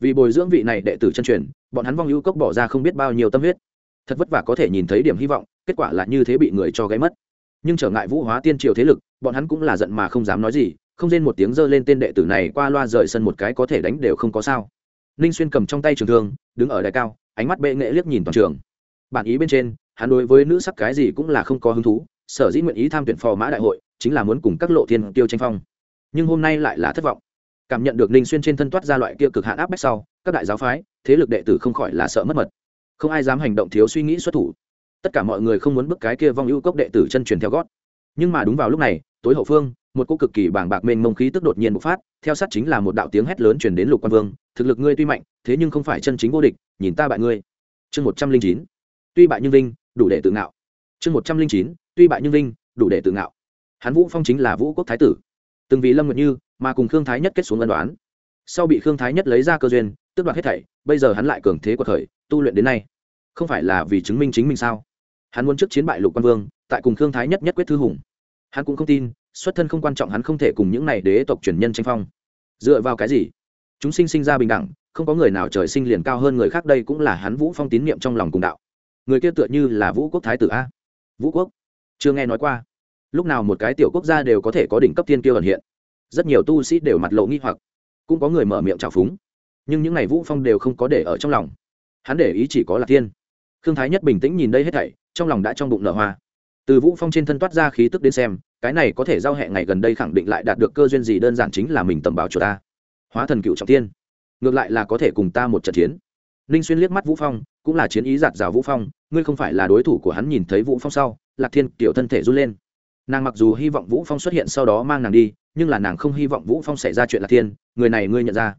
Vì bồi dưỡng vị này đệ tử chân truyền, bọn hắn vong ưu cốc bỏ ra không biết bao nhiêu tâm huyết. Thật vất vả có thể nhìn thấy điểm hy vọng, kết quả là như thế bị người cho gáy mất nhưng trở ngại vũ hóa tiên triều thế lực, bọn hắn cũng là giận mà không dám nói gì, không rên một tiếng giơ lên tên đệ tử này qua loa rời sân một cái có thể đánh đều không có sao. Ninh xuyên cầm trong tay trường thương, đứng ở đài cao, ánh mắt bệ nghệ liếc nhìn toàn trường. Bản ý bên trên, hắn đối với nữ sắc cái gì cũng là không có hứng thú, sở dĩ nguyện ý tham tuyển phò mã đại hội, chính là muốn cùng các lộ thiên tiêu tranh phong. Nhưng hôm nay lại là thất vọng. Cảm nhận được ninh xuyên trên thân toát ra loại kia cực hạn áp bách sau, các đại giáo phái, thế lực đệ tử không khỏi là sợ mất mật. Không ai dám hành động thiếu suy nghĩ xuất thủ tất cả mọi người không muốn bức cái kia vong ưu cốc đệ tử chân truyền theo gót. Nhưng mà đúng vào lúc này, tối hậu phương, một cô cực kỳ bàng bạc mênh mông khí tức đột nhiên bộc phát, theo sát chính là một đạo tiếng hét lớn truyền đến lục quan vương, thực lực ngươi tuy mạnh, thế nhưng không phải chân chính vô địch, nhìn ta bại ngươi. Chương một trăm linh chín, tuy bại nhưng vinh, đủ để tự ngạo. Chương một trăm linh chín, tuy bại nhưng vinh, đủ để tự ngạo. Hắn vũ phong chính là vũ quốc thái tử. Từng vì lâm nguyệt như, mà cùng khương thái nhất kết xuống ân đoán. Sau bị khương thái nhất lấy ra cơ duyên tức đoạt hết thảy, bây giờ hắn lại cường thế của thời tu luyện đến nay. Không phải là vì chứng minh chính mình sao? Hắn muốn trước chiến bại lục quan vương, tại cùng khương thái nhất nhất quyết thư hùng. Hắn cũng không tin, xuất thân không quan trọng hắn không thể cùng những này đế tộc truyền nhân tranh phong. Dựa vào cái gì? Chúng sinh sinh ra bình đẳng, không có người nào trời sinh liền cao hơn người khác, đây cũng là hắn vũ phong tín niệm trong lòng cùng đạo. Người kia tựa như là vũ quốc thái tử a. Vũ quốc? Chưa nghe nói qua. Lúc nào một cái tiểu quốc gia đều có thể có đỉnh cấp tiên kiêu ẩn hiện? Rất nhiều tu sĩ đều mặt lộ nghi hoặc. Cũng có người mở miệng trào phúng. Nhưng những ngày vũ phong đều không có để ở trong lòng. Hắn để ý chỉ có là thiên. khương thái nhất bình tĩnh nhìn đây hết thảy trong lòng đã trong bụng nở hoa. Từ vũ phong trên thân toát ra khí tức đến xem, cái này có thể giao hẹ ngày gần đây khẳng định lại đạt được cơ duyên gì đơn giản chính là mình tầm bảo cho ta. Hóa thần cựu trọng tiên ngược lại là có thể cùng ta một trận chiến. Ninh xuyên liếc mắt vũ phong, cũng là chiến ý giạt rào vũ phong, ngươi không phải là đối thủ của hắn nhìn thấy vũ phong sau, lạc thiên, tiểu thân thể run lên. Nàng mặc dù hy vọng vũ phong xuất hiện sau đó mang nàng đi, nhưng là nàng không hy vọng vũ phong xảy ra chuyện lạc thiên, người này ngươi nhận ra.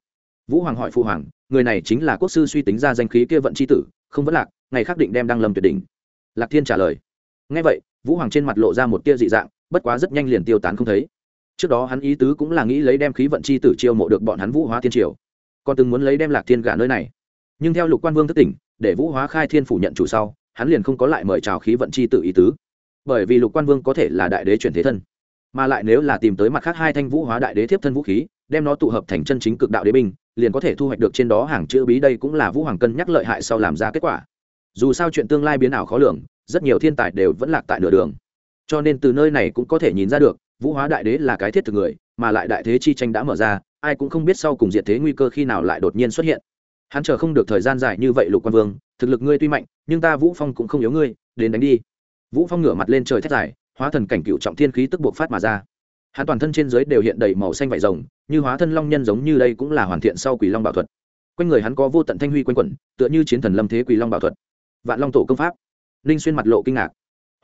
Vũ hoàng hỏi phụ hoàng, người này chính là quốc sư suy tính ra danh khí kia vận c h i tử, không vẫn lạc, ngày khắc định đem đăng lâm tuyệt đỉnh lạc thiên trả lời. Ngay vậy, vũ hoàng trên mặt lộ ra một tia dị dạng, bất quá rất nhanh liền tiêu tán không thấy. Trước đó hắn ý tứ cũng là nghĩ lấy đem khí vận c h i tử chiêu mộ được bọn hắn vũ hóa Thiên triều. Còn từng muốn lấy đem lạc thiên gả nơi này. Nhưng theo lục quan vương thất tỉnh, để vũ hóa khai thiên phủ nhận chủ sau, hắn liền không có lại mời chào khí vận c h i tử ý tứ. Bởi vì lục quan vương có thể là đại đế chuyển thế thân, mà lại nếu là tìm tới mặt khác hai thanh vũ hóa đại đế thiếp thân vũ khí, đem nó tụ hợp thành chân chính cực đạo đế binh, liền có thể thu hoạch được trên đó hàng chữ bí đây cũng là vũ hoàng cân nhắc lợi hại sau làm ra kết quả dù sao chuyện tương lai biến ảo khó lường, rất nhiều thiên tài đều vẫn lạc tại nửa đường. Cho nên từ nơi này cũng có thể nhìn ra được, vũ hóa đại đế là cái thiết thực người, mà lại đại thế chi tranh đã mở ra, ai cũng không biết sau cùng diệt thế nguy cơ khi nào lại đột nhiên xuất hiện. Hắn chờ không được thời gian dài như vậy lục quan vương, thực lực ngươi tuy mạnh, nhưng ta vũ phong cũng không yếu ngươi, đến đánh đi. Vũ phong ngửa mặt lên trời thét dài, hóa thần cảnh cựu trọng thiên khí tức buộc phát mà ra. Hắn toàn thân trên dưới đều hiện đầy màu xanh vải rồng, như hóa thân long nhân giống như đây cũng là hoàn thiện sau quỷ long bảo thuật. Quanh người hắn có vô tận thanh huy quanh quẩn, tựa như chiến thần lâm thế quỷ long bảo thuật vạn long tổ công pháp. Ninh xuyên mặt lộ kinh ngạc.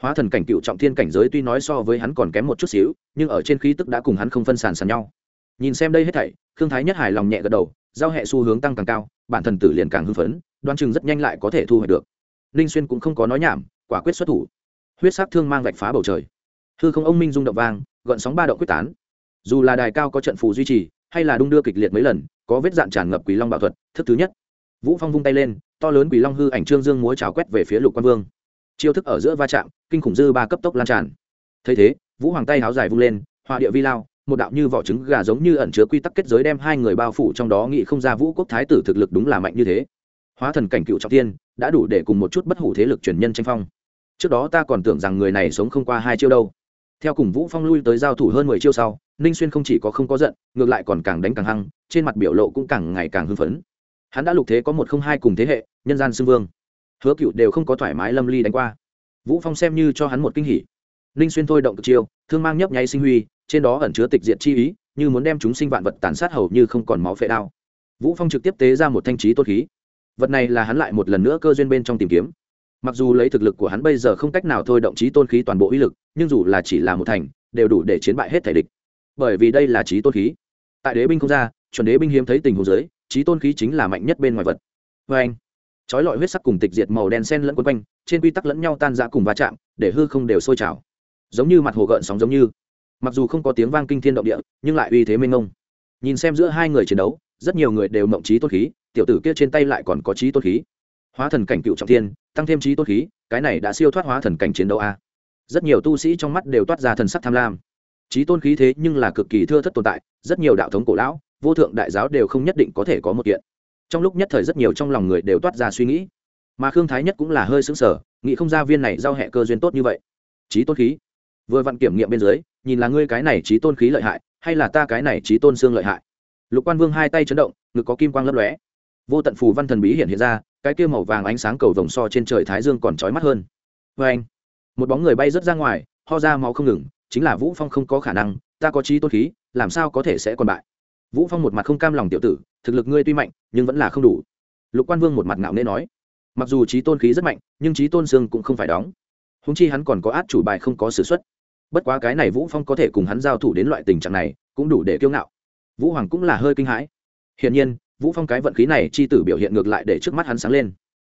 Hóa thần cảnh cựu trọng thiên cảnh giới tuy nói so với hắn còn kém một chút xíu, nhưng ở trên khí tức đã cùng hắn không phân sàn sàn nhau. Nhìn xem đây hết thảy thương thái nhất hài lòng nhẹ gật đầu, giao hệ xu hướng tăng càng cao, bản thần tử liền càng hưng phấn, đoan chừng rất nhanh lại có thể thu hoạch được. Ninh xuyên cũng không có nói nhảm, quả quyết xuất thủ. Huyết sắc thương mang vạch phá bầu trời. Hư không ông minh rung động vang gợn sóng ba động quyết tán. Dù là đài cao có trận phù duy trì, hay là đung đưa kịch liệt mấy lần, có vết dạn tràn ngập quỷ long bảo thuật, thức thứ nhất. Vũ phong vung tay lên to lớn quỷ long hư ảnh trương dương múa trào quét về phía lục quan vương. Chiêu thức ở giữa va chạm, kinh khủng dư ba cấp tốc lan tràn. Thấy thế, vũ hoàng tay háo dài vung lên, họa địa vi lao, một đạo như vỏ trứng gà giống như ẩn chứa quy tắc kết giới đem hai người bao phủ trong đó nghĩ không ra vũ quốc thái tử thực lực đúng là mạnh như thế. Hóa thần cảnh cựu trọng tiên, đã đủ để cùng một chút bất hủ thế lực truyền nhân tranh phong. Trước đó ta còn tưởng rằng người này sống không qua hai chiêu đâu. Theo cùng vũ phong lui tới giao thủ hơn mười chiêu sau, ninh xuyên không chỉ có không có giận, ngược lại còn càng đánh càng hăng, trên mặt biểu lộ cũng càng ngày càng hưng phấn. Hắn đã lục thế có một không hai cùng thế hệ nhân gian xưng vương. Hứa cựu đều không có thoải mái lâm ly đánh qua. Vũ phong xem như cho hắn một kinh hỉ. Ninh xuyên thôi động cực chiêu, thương mang nhấp nháy sinh huy, trên đó ẩn chứa tịch diện chi ý, như muốn đem chúng sinh vạn vật tàn sát hầu như không còn máu phệ đao. Vũ phong trực tiếp tế ra một thanh trí tốt khí. Vật này là hắn lại một lần nữa cơ duyên bên trong tìm kiếm. Mặc dù lấy thực lực của hắn bây giờ không cách nào thôi động trí tôn khí toàn bộ uy lực, nhưng dù là chỉ là một thành, đều đủ để chiến bại hết thể địch. Bởi vì đây là trí tôn khí. Tại đế binh không ra, chuẩn đế binh hiếm thấy tình huống giới trí tôn khí chính là mạnh nhất bên ngoài vật. Vê anh trói lọi huyết sắc cùng tịch diệt màu đen sen lẫn quấn quanh, trên quy tắc lẫn nhau tan ra cùng va chạm, để hư không đều sôi trào. Giống như mặt hồ gợn sóng giống như. Mặc dù không có tiếng vang kinh thiên động địa, nhưng lại uy thế mênh mông. Nhìn xem giữa hai người chiến đấu, rất nhiều người đều mộng trí tôn khí, tiểu tử kia trên tay lại còn có trí tôn khí. Hóa thần cảnh cựu trọng thiên, tăng thêm trí tôn khí, cái này đã siêu thoát hóa thần cảnh chiến đấu a. Rất nhiều tu sĩ trong mắt đều toát ra thần sắc tham lam. Trí tôn khí thế nhưng là cực kỳ thưa thất tồn tại, rất nhiều đạo thống cổ lão, vô thượng đại giáo đều không nhất định có thể có một kiện trong lúc nhất thời rất nhiều trong lòng người đều toát ra suy nghĩ. Mà khương thái nhất cũng là hơi xứng sở nghĩ không ra viên này giao hẹ cơ duyên tốt như vậy. Trí tôn khí. Vừa vặn kiểm nghiệm bên dưới, nhìn là ngươi cái này trí tôn khí lợi hại, hay là ta cái này trí tôn xương lợi hại? Lục quan vương hai tay chấn động, ngực có kim quang lấp lóe. Vô tận phù văn thần bí hiện hiện ra, cái kia màu vàng ánh sáng cầu vồng so trên trời thái dương còn trói mắt hơn. Vê anh, một bóng người bay rớt ra ngoài, ho ra máu không ngừng, chính là vũ phong không có khả năng, ta có trí tôn khí, làm sao có thể sẽ còn bại? Vũ phong một mặt không cam lòng tiểu tử, thực lực ngươi tuy mạnh nhưng vẫn là không đủ. Lục quan vương một mặt ngạo nghễ nói, mặc dù trí tôn khí rất mạnh, nhưng trí tôn xương cũng không phải đóng. Húng chi hắn còn có át chủ bài không có s ử x u ấ t bất quá cái này vũ phong có thể cùng hắn giao thủ đến loại tình trạng này, cũng đủ để kiêu ngạo. Vũ hoàng cũng là hơi kinh hãi. Hiển nhiên, vũ phong cái vận khí này chi tử biểu hiện ngược lại để trước mắt hắn sáng lên.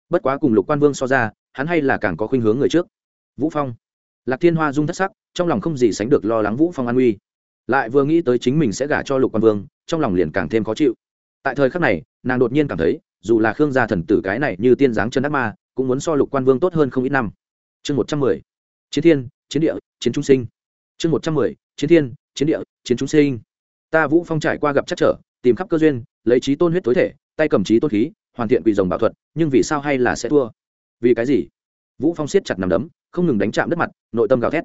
Bất quá cùng lục quan vương so ra, hắn hay là càng có khuynh hướng người trước. Vũ phong, lạc thiên hoa dung thất sắc, trong lòng không gì sánh được lo lắng vũ phong an uy lại vừa nghĩ tới chính mình sẽ gả cho lục quan vương, trong lòng liền càng thêm khó chịu. Tại thời khắc này nàng đột nhiên cảm thấy, dù là khương gia thần tử cái này như tiên giáng chân ác ma, cũng muốn so lục quan vương tốt hơn không ít năm. Chương một trăm mười, chiến thiên, chiến địa, chiến chúng sinh. Chương một trăm mười, chiến thiên, chiến địa, chiến chúng sinh. Ta vũ phong trải qua gặp chắc trở, tìm khắp cơ duyên, lấy trí tôn huyết tối thể, tay cầm trí tôn khí, hoàn thiện quỷ rồng bảo thuật, nhưng vì sao hay là sẽ thua? Vì cái gì? Vũ phong siết chặt nằm đấm, không ngừng đánh chạm đất mặt, nội tâm gào thét.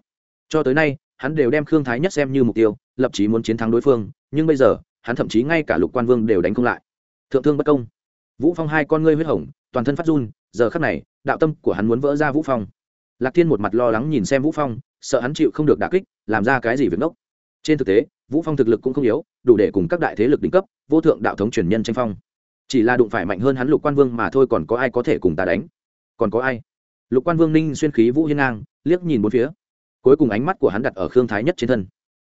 Cho tới nay, hắn đều đem khương thái nhất xem như mục tiêu, lập chí muốn chiến thắng đối phương, nhưng bây giờ, hắn thậm chí ngay cả lục quan vương đều đánh không lại thượng thương bất công. Vũ phong hai con ngươi huyết hồng, toàn thân phát run, giờ khắc này, đạo tâm của hắn muốn vỡ ra vũ phong. Lạc thiên một mặt lo lắng nhìn xem vũ phong, sợ hắn chịu không được đả kích, làm ra cái gì việc ngốc. Trên thực tế, vũ phong thực lực cũng không yếu, đủ để cùng các đại thế lực đỉnh cấp, vô thượng đạo thống truyền nhân tranh phong. Chỉ là đụng phải mạnh hơn hắn lục quan vương mà thôi còn có ai có thể cùng ta đánh? Còn có ai? Lục quan vương ninh xuyên khí vũ hiên ngang, liếc nhìn bốn phía. Cuối cùng ánh mắt của hắn đặt ở khương thái nhất trên thân.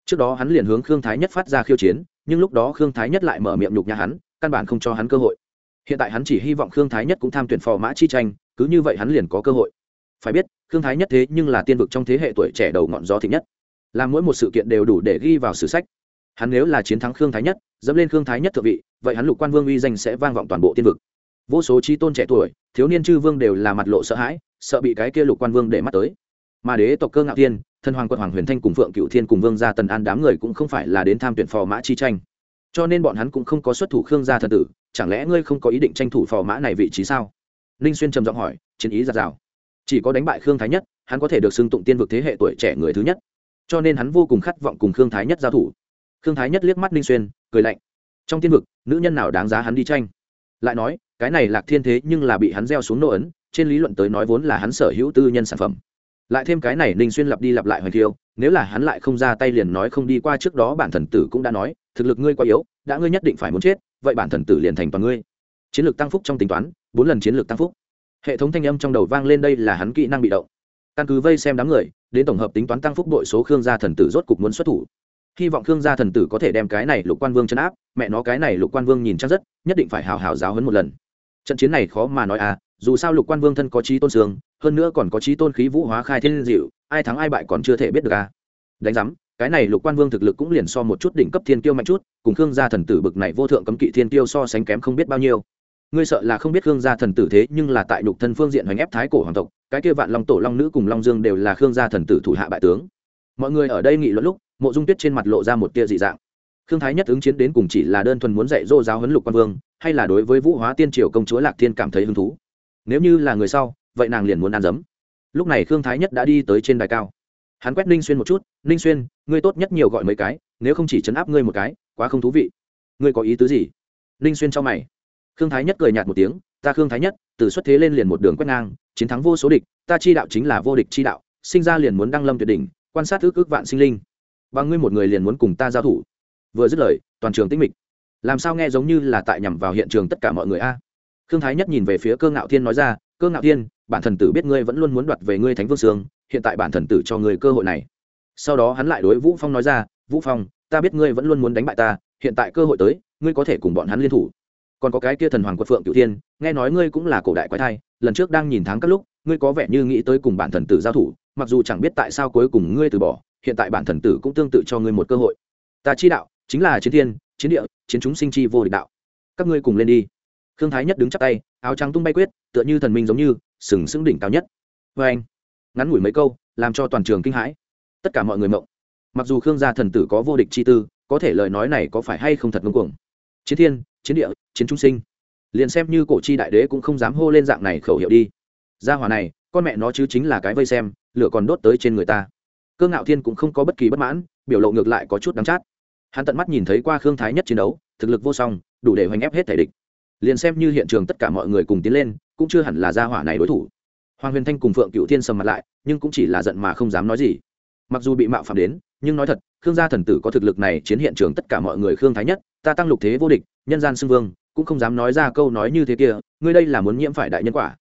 Trước đó hắn liền hướng khương thái nhất phát ra khiêu chiến, nhưng lúc đó khương thái nhất lại mở miệng nhục nhà hắn căn bản không cho hắn cơ hội. Hiện tại hắn chỉ hy vọng khương thái nhất cũng tham tuyển phò mã chi tranh, cứ như vậy hắn liền có cơ hội. Phải biết, khương thái nhất thế nhưng là tiên vực trong thế hệ tuổi trẻ đầu ngọn gió thịnh nhất. Làm mỗi một sự kiện đều đủ để ghi vào sử sách. Hắn nếu là chiến thắng khương thái nhất, dẫm lên khương thái nhất thượng vị, vậy hắn lục quan vương uy danh sẽ vang vọng toàn bộ tiên vực. Vô số trí tôn trẻ tuổi, thiếu niên chư vương đều là mặt lộ sợ hãi, sợ bị cái kia lục quan vương để mắt tới. Mà đế tộc cơ ngạo tiên thân hoàng quận hoàng huyền thanh cùng phượng cựu thiên cùng vương gia tần an đám người cũng không phải là đến tham tuyển phò mã chi tranh cho nên bọn hắn cũng không có xuất thủ khương gia thần tử, chẳng lẽ ngươi không có ý định tranh thủ phò mã này vị trí sao? Ninh xuyên trầm giọng hỏi, chiến ý giạt rào. Chỉ có đánh bại khương thái nhất, hắn có thể được xưng tụng tiên vực thế hệ tuổi trẻ người thứ nhất. Cho nên hắn vô cùng khát vọng cùng khương thái nhất giao thủ. Khương thái nhất liếc mắt ninh xuyên, cười lạnh. Trong tiên vực, nữ nhân nào đáng giá hắn đi tranh? Lại nói, cái này lạc thiên thế nhưng là bị hắn gieo xuống nô ấn, trên lý luận tới nói vốn là hắn sở hữu tư nhân sản phẩm lại thêm cái này ninh xuyên lặp đi lặp lại hoành thiêu, nếu là hắn lại không ra tay liền nói không đi qua trước đó bản thần tử cũng đã nói, thực lực ngươi quá yếu, đã ngươi nhất định phải muốn chết, vậy bản thần tử liền thành toàn ngươi. Chiến lược tăng phúc trong tính toán, bốn lần chiến lược tăng phúc. Hệ thống thanh âm trong đầu vang lên đây là hắn kỹ năng bị động. Căn cứ vây xem đám người, đến tổng hợp tính toán tăng phúc đội số khương gia thần tử rốt cục muốn xuất thủ. Hy vọng khương gia thần tử có thể đem cái này lục quan vương chấn áp, mẹ nó cái này lục quan vương nhìn chắc rất, nhất định phải hào hào giáo hấn một lần. Trận chiến này khó mà nói à dù sao lục quan vương thân có trí tôn sương, hơn nữa còn có trí tôn khí vũ hóa khai thiên dịu ai thắng ai bại còn chưa thể biết được à. Đánh giám, cái này lục quan vương thực lực cũng liền so một chút đỉnh cấp thiên tiêu mạnh chút, cùng khương gia thần tử bực này vô thượng cấm kỵ thiên tiêu so sánh kém không biết bao nhiêu. Ngươi sợ là không biết khương gia thần tử thế, nhưng là tại lục thân phương diện hoành ép thái cổ hoàng tộc, cái kia vạn long tổ long nữ cùng long dương đều là khương gia thần tử thủ hạ bại tướng. Mọi người ở đây nghị luận lúc, mộ dung tuyết trên mặt lộ ra một tia dị dạng. Khương thái nhất ứng chiến đến cùng chỉ là đơn thuần muốn dạy dỗ giáo huấn lục quan vương, hay là đối với vũ hóa tiên triều công chúa lạc thiên cảm thấy hứng thú? Nếu như là người sau, vậy nàng liền muốn ăn dấm. Lúc này khương thái nhất đã đi tới trên đài cao. Hắn quét ninh xuyên một chút, ninh xuyên, ngươi tốt nhất nhiều gọi mấy cái, nếu không chỉ chấn áp ngươi một cái, quá không thú vị. Ngươi có ý tứ gì? Ninh xuyên cho mày. Khương thái nhất cười nhạt một tiếng, ta khương thái nhất, từ xuất thế lên liền một đường quét ngang, chiến thắng vô số địch, ta chi đạo chính là vô địch chi đạo, sinh ra liền muốn đăng lâm tuyệt đỉnh, quan sát ước ước vạn sinh linh. Và ngươi một người liền muốn cùng ta giao thủ. Vừa dứt lời, toàn trường tĩnh mịch. Làm sao nghe giống như là tại nhằm vào hiện trường tất cả mọi người a? Khương thái nhất nhìn về phía cơ ngạo thiên nói ra, cơ ngạo thiên, bản thần tử biết ngươi vẫn luôn muốn đoạt về ngươi thánh vương sương, hiện tại bản thần tử cho ngươi cơ hội này. Sau đó hắn lại đối vũ phong nói ra, vũ phong, ta biết ngươi vẫn luôn muốn đánh bại ta, hiện tại cơ hội tới, ngươi có thể cùng bọn hắn liên thủ. Còn có cái kia thần hoàng quật phượng cửu thiên, nghe nói ngươi cũng là cổ đại quái thai, lần trước đang nhìn tháng các lúc, ngươi có vẻ như nghĩ tới cùng bản thần tử giao thủ, mặc dù chẳng biết tại sao cuối cùng ngươi từ bỏ, hiện tại bản thần tử cũng tương tự cho ngươi một cơ hội. Ta chi đạo, chính là chiến thiên, chiến địa, chiến chúng sinh chi vô địch đạo. Các ngươi cùng lên đi khương thái nhất đứng chắp tay, áo trắng tung bay quyết, tựa như thần minh giống như, sừng sững đỉnh cao nhất. Vê anh, ngắn ngủi mấy câu, làm cho toàn trường kinh hãi. Tất cả mọi người mộng. Mặc dù khương gia thần tử có vô địch chi tư, có thể lời nói này có phải hay không thật ngưng cuồng? Chiến thiên, chiến địa, chiến trung sinh. Liền xem như cổ chi đại đế cũng không dám hô lên dạng này khẩu hiệu đi. Gia hòa này, con mẹ nó chứ chính là cái vây xem, lửa còn đốt tới trên người ta. Cơ ngạo thiên cũng không có bất kỳ bất mãn, biểu lộ ngược lại có chút đắng chát. Hắn tận mắt nhìn thấy qua khương thái nhất chiến đấu, thực lực vô song, đủ để hoành ép hết thể địch liền xem như hiện trường tất cả mọi người cùng tiến lên, cũng chưa hẳn là gia hỏa này đối thủ. Hoàng huyền thanh cùng phượng cựu thiên sầm mặt lại, nhưng cũng chỉ là giận mà không dám nói gì. Mặc dù bị mạo phạm đến, nhưng nói thật, khương gia thần tử có thực lực này chiến hiện trường tất cả mọi người khương thái nhất, ta tăng lục thế vô địch, nhân gian xưng vương, cũng không dám nói ra câu nói như thế kia, ngươi đây là muốn nhiễm phải đại nhân quả.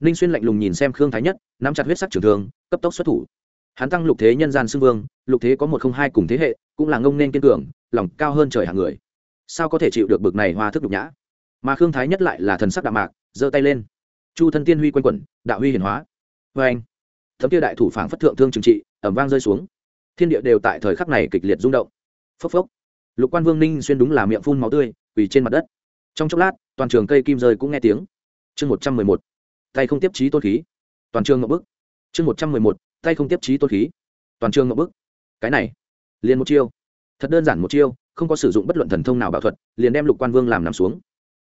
Ninh xuyên lạnh lùng nhìn xem khương thái nhất, nắm chặt huyết sắc trường thương, cấp tốc xuất thủ. Hắn tăng lục thế nhân gian xưng vương, lục thế có một không hai cùng thế hệ, cũng là ngông nên kiên cường, lòng cao hơn trời hàng người. Sao có thể chịu được bực này hoa thức đục nhã? Mà khương thái nhất lại là thần sắc đạm mạc, giơ tay lên. Chu thân tiên huy quanh quẩn, đạo huy hiển hóa. Vê anh. Thấm tiêu đại thủ phảng phất thượng thương trừng trị ẩm vang rơi xuống. Thiên địa đều tại thời khắc này kịch liệt rung động. Phốc phốc. Lục quan vương ninh xuyên đúng là miệng phun máu tươi, quỳ trên mặt đất. Trong chốc lát, toàn trường cây kim rơi cũng nghe tiếng. Chương một trăm mười một. Tay không tiếp trí tôn khí. Toàn trường ngậm bức. Chương một trăm mười một. Tay không tiếp trí tôn khí. Toàn trường ngậm bức. Cái này, liền một chiêu. Thật đơn giản một chiêu, không có sử dụng bất luận thần thông nào bảo thuật, liền đem lục quan vương làm nằm xuống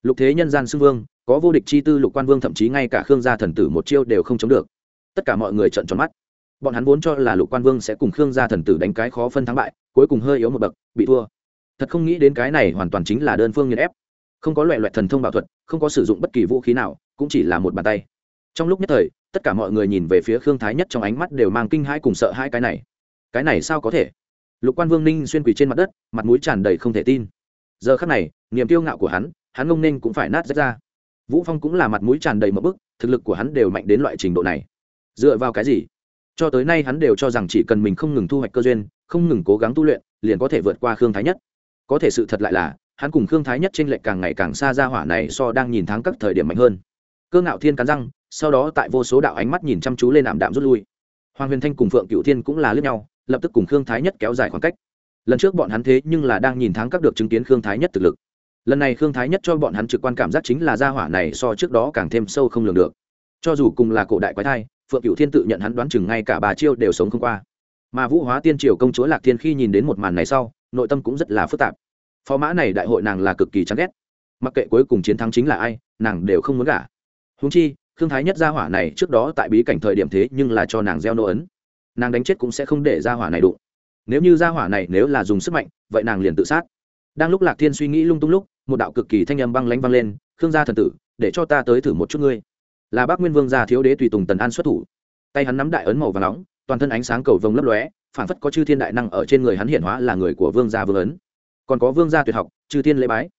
lục thế nhân gian xưng vương, có vô địch chi tư lục quan vương, thậm chí ngay cả khương gia thần tử một chiêu đều không chống được. Tất cả mọi người trợn tròn mắt. Bọn hắn vốn cho là lục quan vương sẽ cùng khương gia thần tử đánh cái khó phân thắng bại, cuối cùng hơi yếu một bậc, bị thua. Thật không nghĩ đến cái này hoàn toàn chính là đơn phương nghiền ép. Không có loại loại thần thông bảo thuật, không có sử dụng bất kỳ vũ khí nào, cũng chỉ là một bàn tay. Trong lúc nhất thời, tất cả mọi người nhìn về phía khương thái nhất trong ánh mắt đều mang kinh hãi cùng sợ hai cái này. Cái này sao có thể? Lục quan vương ninh xuyên quỳ trên mặt đất, mặt mũi tràn đầy không thể tin. Giờ khắc này, niềm kiêu ngạo của hắn hắn ngông nên cũng phải nát rách ra. Vũ phong cũng là mặt mũi tràn đầy một bức, thực lực của hắn đều mạnh đến loại trình độ này. Dựa vào cái gì? Cho tới nay hắn đều cho rằng chỉ cần mình không ngừng thu hoạch cơ duyên, không ngừng cố gắng tu luyện, liền có thể vượt qua khương thái nhất. Có thể sự thật lại là, hắn cùng khương thái nhất trên lệch càng ngày càng xa ra hỏa này so đang nhìn thắng các thời điểm mạnh hơn. Cơ ngạo thiên cắn răng, sau đó tại vô số đạo ánh mắt nhìn chăm chú lên ảm đạm rút lui. Hoàng huyền thanh cùng phượng cựu thiên cũng là lướt nhau, lập tức cùng khương thái nhất kéo dài khoảng cách. Lần trước bọn hắn thế nhưng là đang nhìn thắng các được chứng kiến khương thái nhất thực lực lần này khương thái nhất cho bọn hắn trực quan cảm giác chính là gia hỏa này so trước đó càng thêm sâu không lường được. Cho dù cùng là cổ đại quái thai, phượng cựu thiên tự nhận hắn đoán chừng ngay cả bà chiêu đều sống không qua. Mà vũ hóa tiên triều công chúa lạc thiên khi nhìn đến một màn này sau, nội tâm cũng rất là phức tạp. Phó mã này đại hội nàng là cực kỳ chán ghét. Mặc kệ cuối cùng chiến thắng chính là ai, nàng đều không muốn gả. Húng chi, khương thái nhất gia hỏa này trước đó tại bí cảnh thời điểm thế nhưng là cho nàng gieo nô ấn. Nàng đánh chết cũng sẽ không để gia hỏa này đụng. Nếu như gia hỏa này nếu là dùng sức mạnh, vậy nàng liền tự sát. Đang lúc lạc thiên suy nghĩ lung tung lúc một đạo cực kỳ thanh âm băng lánh vang lên, khương gia thần tử, để cho ta tới thử một chút ngươi. Là bác nguyên vương gia thiếu đế tùy tùng tần an xuất thủ. Tay hắn nắm đại ấn màu và nóng, toàn thân ánh sáng cầu vồng lấp lóe phản phất có chư thiên đại năng ở trên người hắn hiện hóa là người của vương gia vương ấn. Còn có vương gia tuyệt học, chư thiên lễ bái.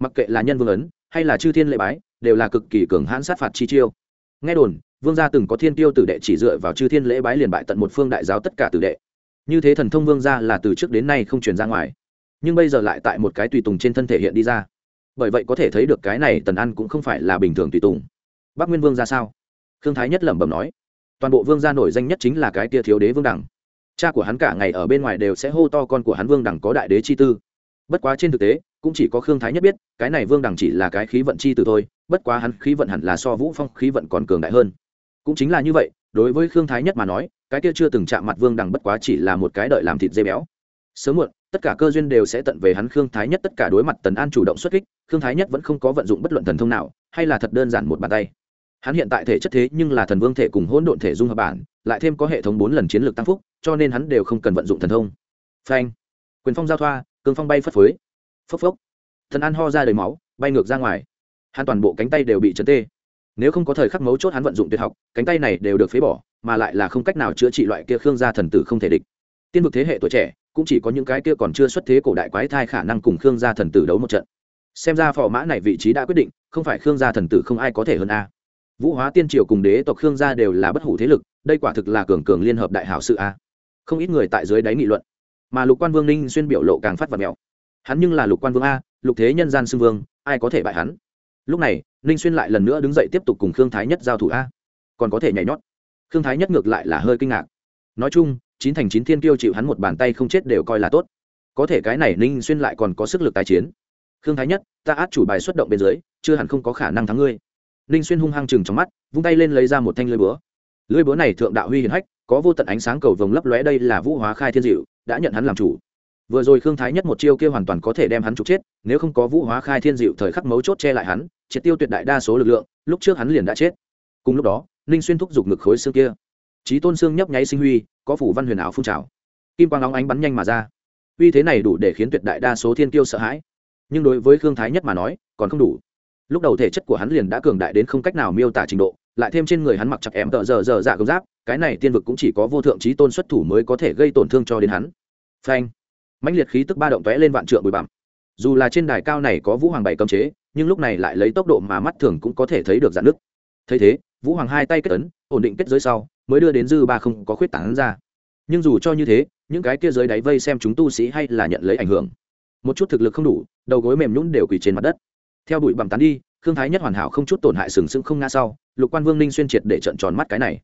Mặc kệ là nhân vương ấn, hay là chư thiên lễ bái, đều là cực kỳ cường hãn sát phạt chi chiêu. Nghe đồn, vương gia từng có thiên tiêu tử đệ chỉ dựa vào chư thiên lễ bái liền bại tận một phương đại giáo tất cả tử đệ. Như thế thần thông vương gia là từ trước đến nay không truyền ra ngoài. Nhưng bây giờ lại tại một cái tùy tùng trên thân thể hiện đi ra bởi vậy có thể thấy được cái này tần ăn cũng không phải là bình thường tùy tùng. Bắc nguyên vương ra sao? Khương thái nhất lẩm bẩm nói. Toàn bộ vương gia nổi danh nhất chính là cái tia thiếu đế vương đẳng. Cha của hắn cả ngày ở bên ngoài đều sẽ hô to con của hắn vương đẳng có đại đế chi tư. Bất quá trên thực tế, cũng chỉ có khương thái nhất biết, cái này vương đẳng chỉ là cái khí vận chi từ thôi, bất quá hắn khí vận hẳn là so vũ phong khí vận còn cường đại hơn. Cũng chính là như vậy, đối với khương thái nhất mà nói, cái kia chưa từng chạm mặt vương đẳng bất quá chỉ là một cái đợi làm thịt dây béo. Sớm muộn tất cả cơ duyên đều sẽ tận về hắn khương thái nhất, tất cả đối mặt tần an chủ động xuất kích, khương thái nhất vẫn không có vận dụng bất luận thần thông nào, hay là thật đơn giản một bàn tay. Hắn hiện tại thể chất thế nhưng là thần vương thể cùng hỗn độn thể dung hợp bản, lại thêm có hệ thống bốn lần chiến lược tăng phúc, cho nên hắn đều không cần vận dụng thần thông. Phanh. Quyền phong giao thoa, cương phong bay phất phới. Phốc phốc. Thần an ho ra đầy máu, bay ngược ra ngoài. Hắn toàn bộ cánh tay đều bị chấn tê. Nếu không có thời khắc mấu chốt hắn vận dụng tuyệt học, cánh tay này đều được phế bỏ, mà lại là không cách nào chữa trị loại kia khương gia thần tử không thể địch. Tiên vực thế hệ tuổi trẻ cũng chỉ có những cái kia còn chưa xuất thế cổ đại quái thai khả năng cùng khương gia thần tử đấu một trận. Xem ra phò mã này vị trí đã quyết định, không phải khương gia thần tử không ai có thể hơn a. Vũ hóa tiên triều cùng đế tộc khương gia đều là bất hủ thế lực, đây quả thực là cường cường liên hợp đại hảo sự a. Không ít người tại dưới đáy nghị luận, mà lục quan vương ninh xuyên biểu lộ càng phát và mèo hắn nhưng là lục quan vương a, lục thế nhân gian xưng vương, ai có thể bại hắn? Lúc này, ninh xuyên lại lần nữa đứng dậy tiếp tục cùng khương thái nhất giao thủ a. Còn có thể nhảy nhót. Khương thái nhất ngược lại là hơi kinh ngạc. Nói chung chín thành chín thiên tiêu chịu hắn một bàn tay không chết đều coi là tốt. Có thể cái này ninh xuyên lại còn có sức lực tài chiến. Khương thái nhất, ta át chủ bài xuất động bên dưới, chưa hẳn không có khả năng thắng ngươi. Ninh xuyên hung hăng chừng trong mắt, vung tay lên lấy ra một thanh lưỡi búa. Lưỡi búa này thượng đạo huy hiển hách, có vô tận ánh sáng cầu vồng lấp lóe, đây là vũ hóa khai thiên diệu, đã nhận hắn làm chủ. Vừa rồi khương thái nhất một chiêu kia hoàn toàn có thể đem hắn trục chết, nếu không có vũ hóa khai thiên diệu thời khắc mấu chốt che lại hắn, triệt tiêu tuyệt đại đa số lực lượng, lúc trước hắn liền đã chết. Cùng lúc đó, ninh xuyên thúc giục ngực khối xương kia. Trí tôn xương nhấp nháy sinh huy có phủ văn huyền ảo phun trào. Kim quang óng ánh bắn nhanh mà ra. Uy thế này đủ để khiến tuyệt đại đa số thiên kiêu sợ hãi. Nhưng đối với khương thái nhất mà nói, còn không đủ. Lúc đầu thể chất của hắn liền đã cường đại đến không cách nào miêu tả trình độ, lại thêm trên người hắn mặc chặt em tợ giờ giờ dạ công giáp, cái này tiên vực cũng chỉ có vô thượng trí tôn xuất thủ mới có thể gây tổn thương cho đến hắn. Phanh. Mãnh liệt khí tức ba động tóe lên vạn trượng bụi bặm. Dù là trên đài cao này có vũ hoàng bảy cấm chế, nhưng lúc này lại lấy tốc độ mà mắt thường cũng có thể thấy được dạn nước thấy thế, vũ hoàng hai tay kết ấn, ổn định kết giới sau mới đưa đến dư ba không có khuyết tảng ra. Nhưng dù cho như thế, những cái kia dưới đáy vây xem chúng tu sĩ hay là nhận lấy ảnh hưởng. Một chút thực lực không đủ, đầu gối mềm nhún đều quỳ trên mặt đất. Theo bụi bằng tán đi thương thái nhất hoàn hảo không chút tổn hại sừng sững không ngã sau, lục quan vương ninh xuyên triệt để trận tròn mắt cái này.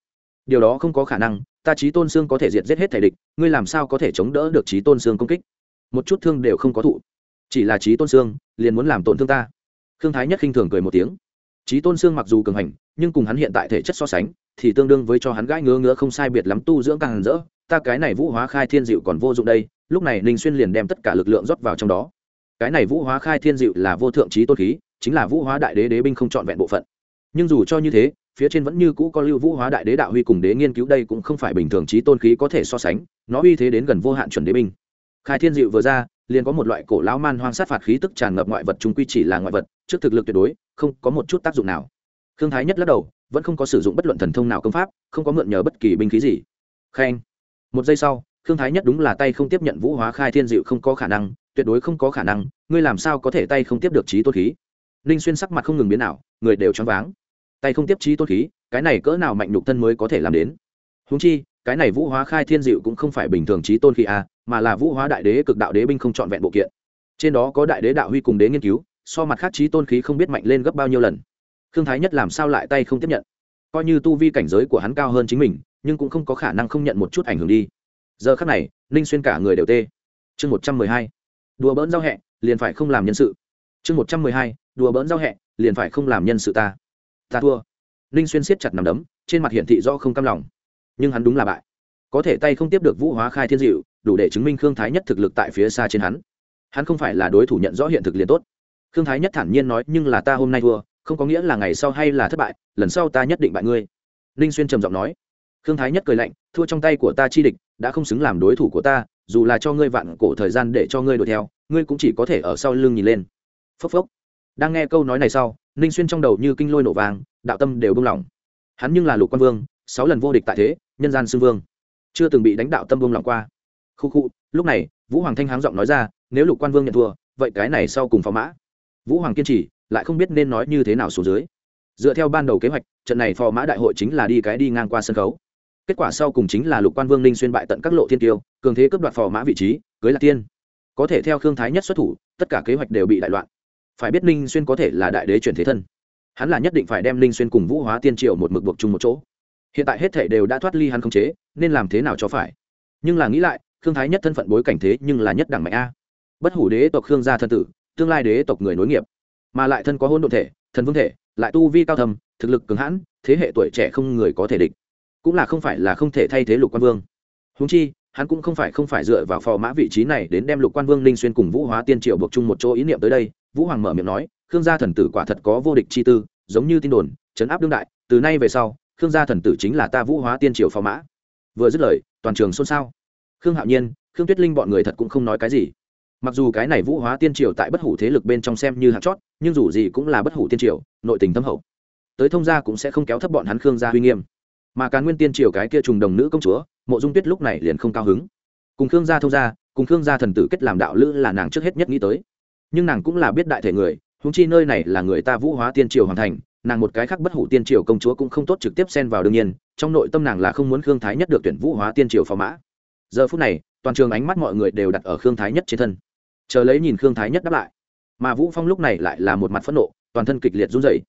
Điều đó không có khả năng, ta trí tôn xương có thể diệt giết hết thể địch, ngươi làm sao có thể chống đỡ được trí tôn xương công kích? Một chút thương đều không có thụ. Chỉ là trí tôn xương liền muốn làm tổn thương ta. Thương thái nhất khinh thường cười một tiếng. Trí tôn xương mặc dù cường hành, nhưng cùng hắn hiện tại thể chất so sánh thì tương đương với cho hắn gãi ngứa ngứa không sai biệt lắm tu dưỡng càng rỡ, ta cái này vũ hóa khai thiên dịu còn vô dụng đây, lúc này ninh xuyên liền đem tất cả lực lượng rót vào trong đó. Cái này vũ hóa khai thiên dịu là vô thượng trí tôn khí, chính là vũ hóa đại đế đế binh không trọn vẹn bộ phận. Nhưng dù cho như thế, phía trên vẫn như cũ có lưu vũ hóa đại đế đạo huy cùng đế nghiên cứu đây cũng không phải bình thường trí tôn khí có thể so sánh, nó uy thế đến gần vô hạn chuẩn đế binh. Khai thiên dịu vừa ra, liền có một loại cổ lão man hoang sát phạt khí tức tràn ngập ngoại vật chúng quy chỉ là ngoại vật, trước thực lực tuyệt đối, không có một chút tác dụng nào. Thương thái nhất lắc đầu vẫn không có sử dụng bất luận thần thông nào công pháp không có mượn nhờ bất kỳ binh khí gì. Khen. Một giây sau thương thái nhất đúng là tay không tiếp nhận vũ hóa khai thiên dịu không có khả năng tuyệt đối không có khả năng ngươi làm sao có thể tay không tiếp được trí tôn khí? Ninh xuyên sắc mặt không ngừng biến nào người đều choáng váng. Tay không tiếp trí tôn khí cái này cỡ nào mạnh nhục thân mới có thể làm đến? Húng chi cái này vũ hóa khai thiên dịu cũng không phải bình thường trí tôn khí a à, mà là vũ hóa đại đế cực đạo đế binh không trọn vẹn bộ kiện. Trên đó có đại đế đạo huy cùng đế nghiên cứu so mặt khác trí tôn khí không biết mạnh lên gấp bao nhiêu lần khương thái nhất làm sao lại tay không tiếp nhận? Coi như tu vi cảnh giới của hắn cao hơn chính mình, nhưng cũng không có khả năng không nhận một chút ảnh hưởng đi. Giờ khắc này, ninh xuyên cả người đều tê. Chương một trăm mười hai. Đùa bỡn giao hẹ, liền phải không làm nhân sự. Chương một trăm mười hai. Đùa bỡn giao hẹ, liền phải không làm nhân sự ta. Ta thua. Ninh xuyên siết chặt nằm đấm, trên mặt hiển thị do không cam lòng. Nhưng hắn đúng là bại. Có thể tay không tiếp được vũ hóa khai thiên diệu, đủ để chứng minh khương thái nhất thực lực tại phía xa trên hắn. Hắn không phải là đối thủ nhận rõ hiện thực liền tốt. Khương thái nhất thản nhiên nói, nhưng là ta hôm nay thua không có nghĩa là ngày sau hay là thất bại, lần sau ta nhất định bại ngươi. Ninh xuyên trầm giọng nói. Khương thái nhất cười lạnh, thua trong tay của ta chi địch, đã không xứng làm đối thủ của ta, dù là cho ngươi vạn cổ thời gian để cho ngươi đuổi theo, ngươi cũng chỉ có thể ở sau lưng nhìn lên. Phốc phốc. Đang nghe câu nói này sau, ninh xuyên trong đầu như kinh lôi nổ vàng đạo tâm đều buông lỏng. Hắn nhưng là lục quan vương, sáu lần vô địch tại thế, nhân gian xưng vương. Chưa từng bị đánh đạo tâm buông lỏng qua. Khu khu, lúc này, vũ hoàng thanh háng giọng nói ra, nếu lục quan vương nhận thua, vậy cái này sau cùng phó mã. Vũ hoàng kiên trì lại không biết nên nói như thế nào xuống dưới. Dựa theo ban đầu kế hoạch, trận này phò mã đại hội chính là đi cái đi ngang qua sân khấu. Kết quả sau cùng chính là lục quan vương ninh xuyên bại tận các lộ thiên tiêu, cường thế cướp đoạt phò mã vị trí, cưới là tiên. Có thể theo khương thái nhất xuất thủ, tất cả kế hoạch đều bị đại loạn. Phải biết ninh xuyên có thể là đại đế chuyển thế thân. Hắn là nhất định phải đem ninh xuyên cùng vũ hóa tiên triệu một mực buộc chung một chỗ. Hiện tại hết thể đều đã thoát ly hắn không chế, nên làm thế nào cho phải? Nhưng là nghĩ lại, khương thái nhất thân phận bối cảnh thế nhưng là nhất đẳng mạnh a. Bất hủ đế tộc khương gia thân tử, tương lai đế tộc người nối nghiệp mà lại thân có hôn đ ộ thể, thần vương thể, lại tu vi cao thầm thực lực cường hãn, thế hệ tuổi trẻ không người có thể địch. Cũng là không phải là không thể thay thế lục quan vương. Húng chi, hắn cũng không phải không phải dựa vào phò mã vị trí này đến đem lục quan vương ninh xuyên cùng vũ hóa tiên triều buộc chung một chỗ ý niệm tới đây, vũ hoàng mở miệng nói, khương gia thần tử quả thật có vô địch chi tư, giống như tin đồn chấn áp đương đại, từ nay về sau, khương gia thần tử chính là ta vũ hóa tiên triều phò mã. Vừa dứt lời, toàn trường xôn xao. Khương hạo nhiên, khương tuyết linh bọn người thật cũng không nói cái gì mặc dù cái này vũ hóa tiên triều tại bất hủ thế lực bên trong xem như hạt chót, nhưng dù gì cũng là bất hủ tiên triều, nội tình thâm hậu. Tới thông gia cũng sẽ không kéo thấp bọn hắn khương gia uy nghiêm. Mà càn nguyên tiên triều cái kia trùng đồng nữ công chúa, mộ dung tuyết lúc này liền không cao hứng. Cùng khương gia thông gia, cùng khương gia thần tử kết làm đạo lữ là nàng trước hết nhất nghĩ tới. Nhưng nàng cũng là biết đại thể người húng chi nơi này là người ta vũ hóa tiên triều hoàn thành, nàng một cái khác bất hủ tiên triều công chúa cũng không tốt trực tiếp xen vào đương nhiên, trong nội tâm nàng là không muốn khương thái nhất được tuyển vũ hóa tiên triều phò mã. Giờ phút này, toàn trường ánh mắt mọi người đều đặt ở khương thái nhất trên thân chờ lấy nhìn khương thái nhất đáp lại. Mà vũ phong lúc này lại là một mặt phẫn nộ, toàn thân kịch liệt run rẩy.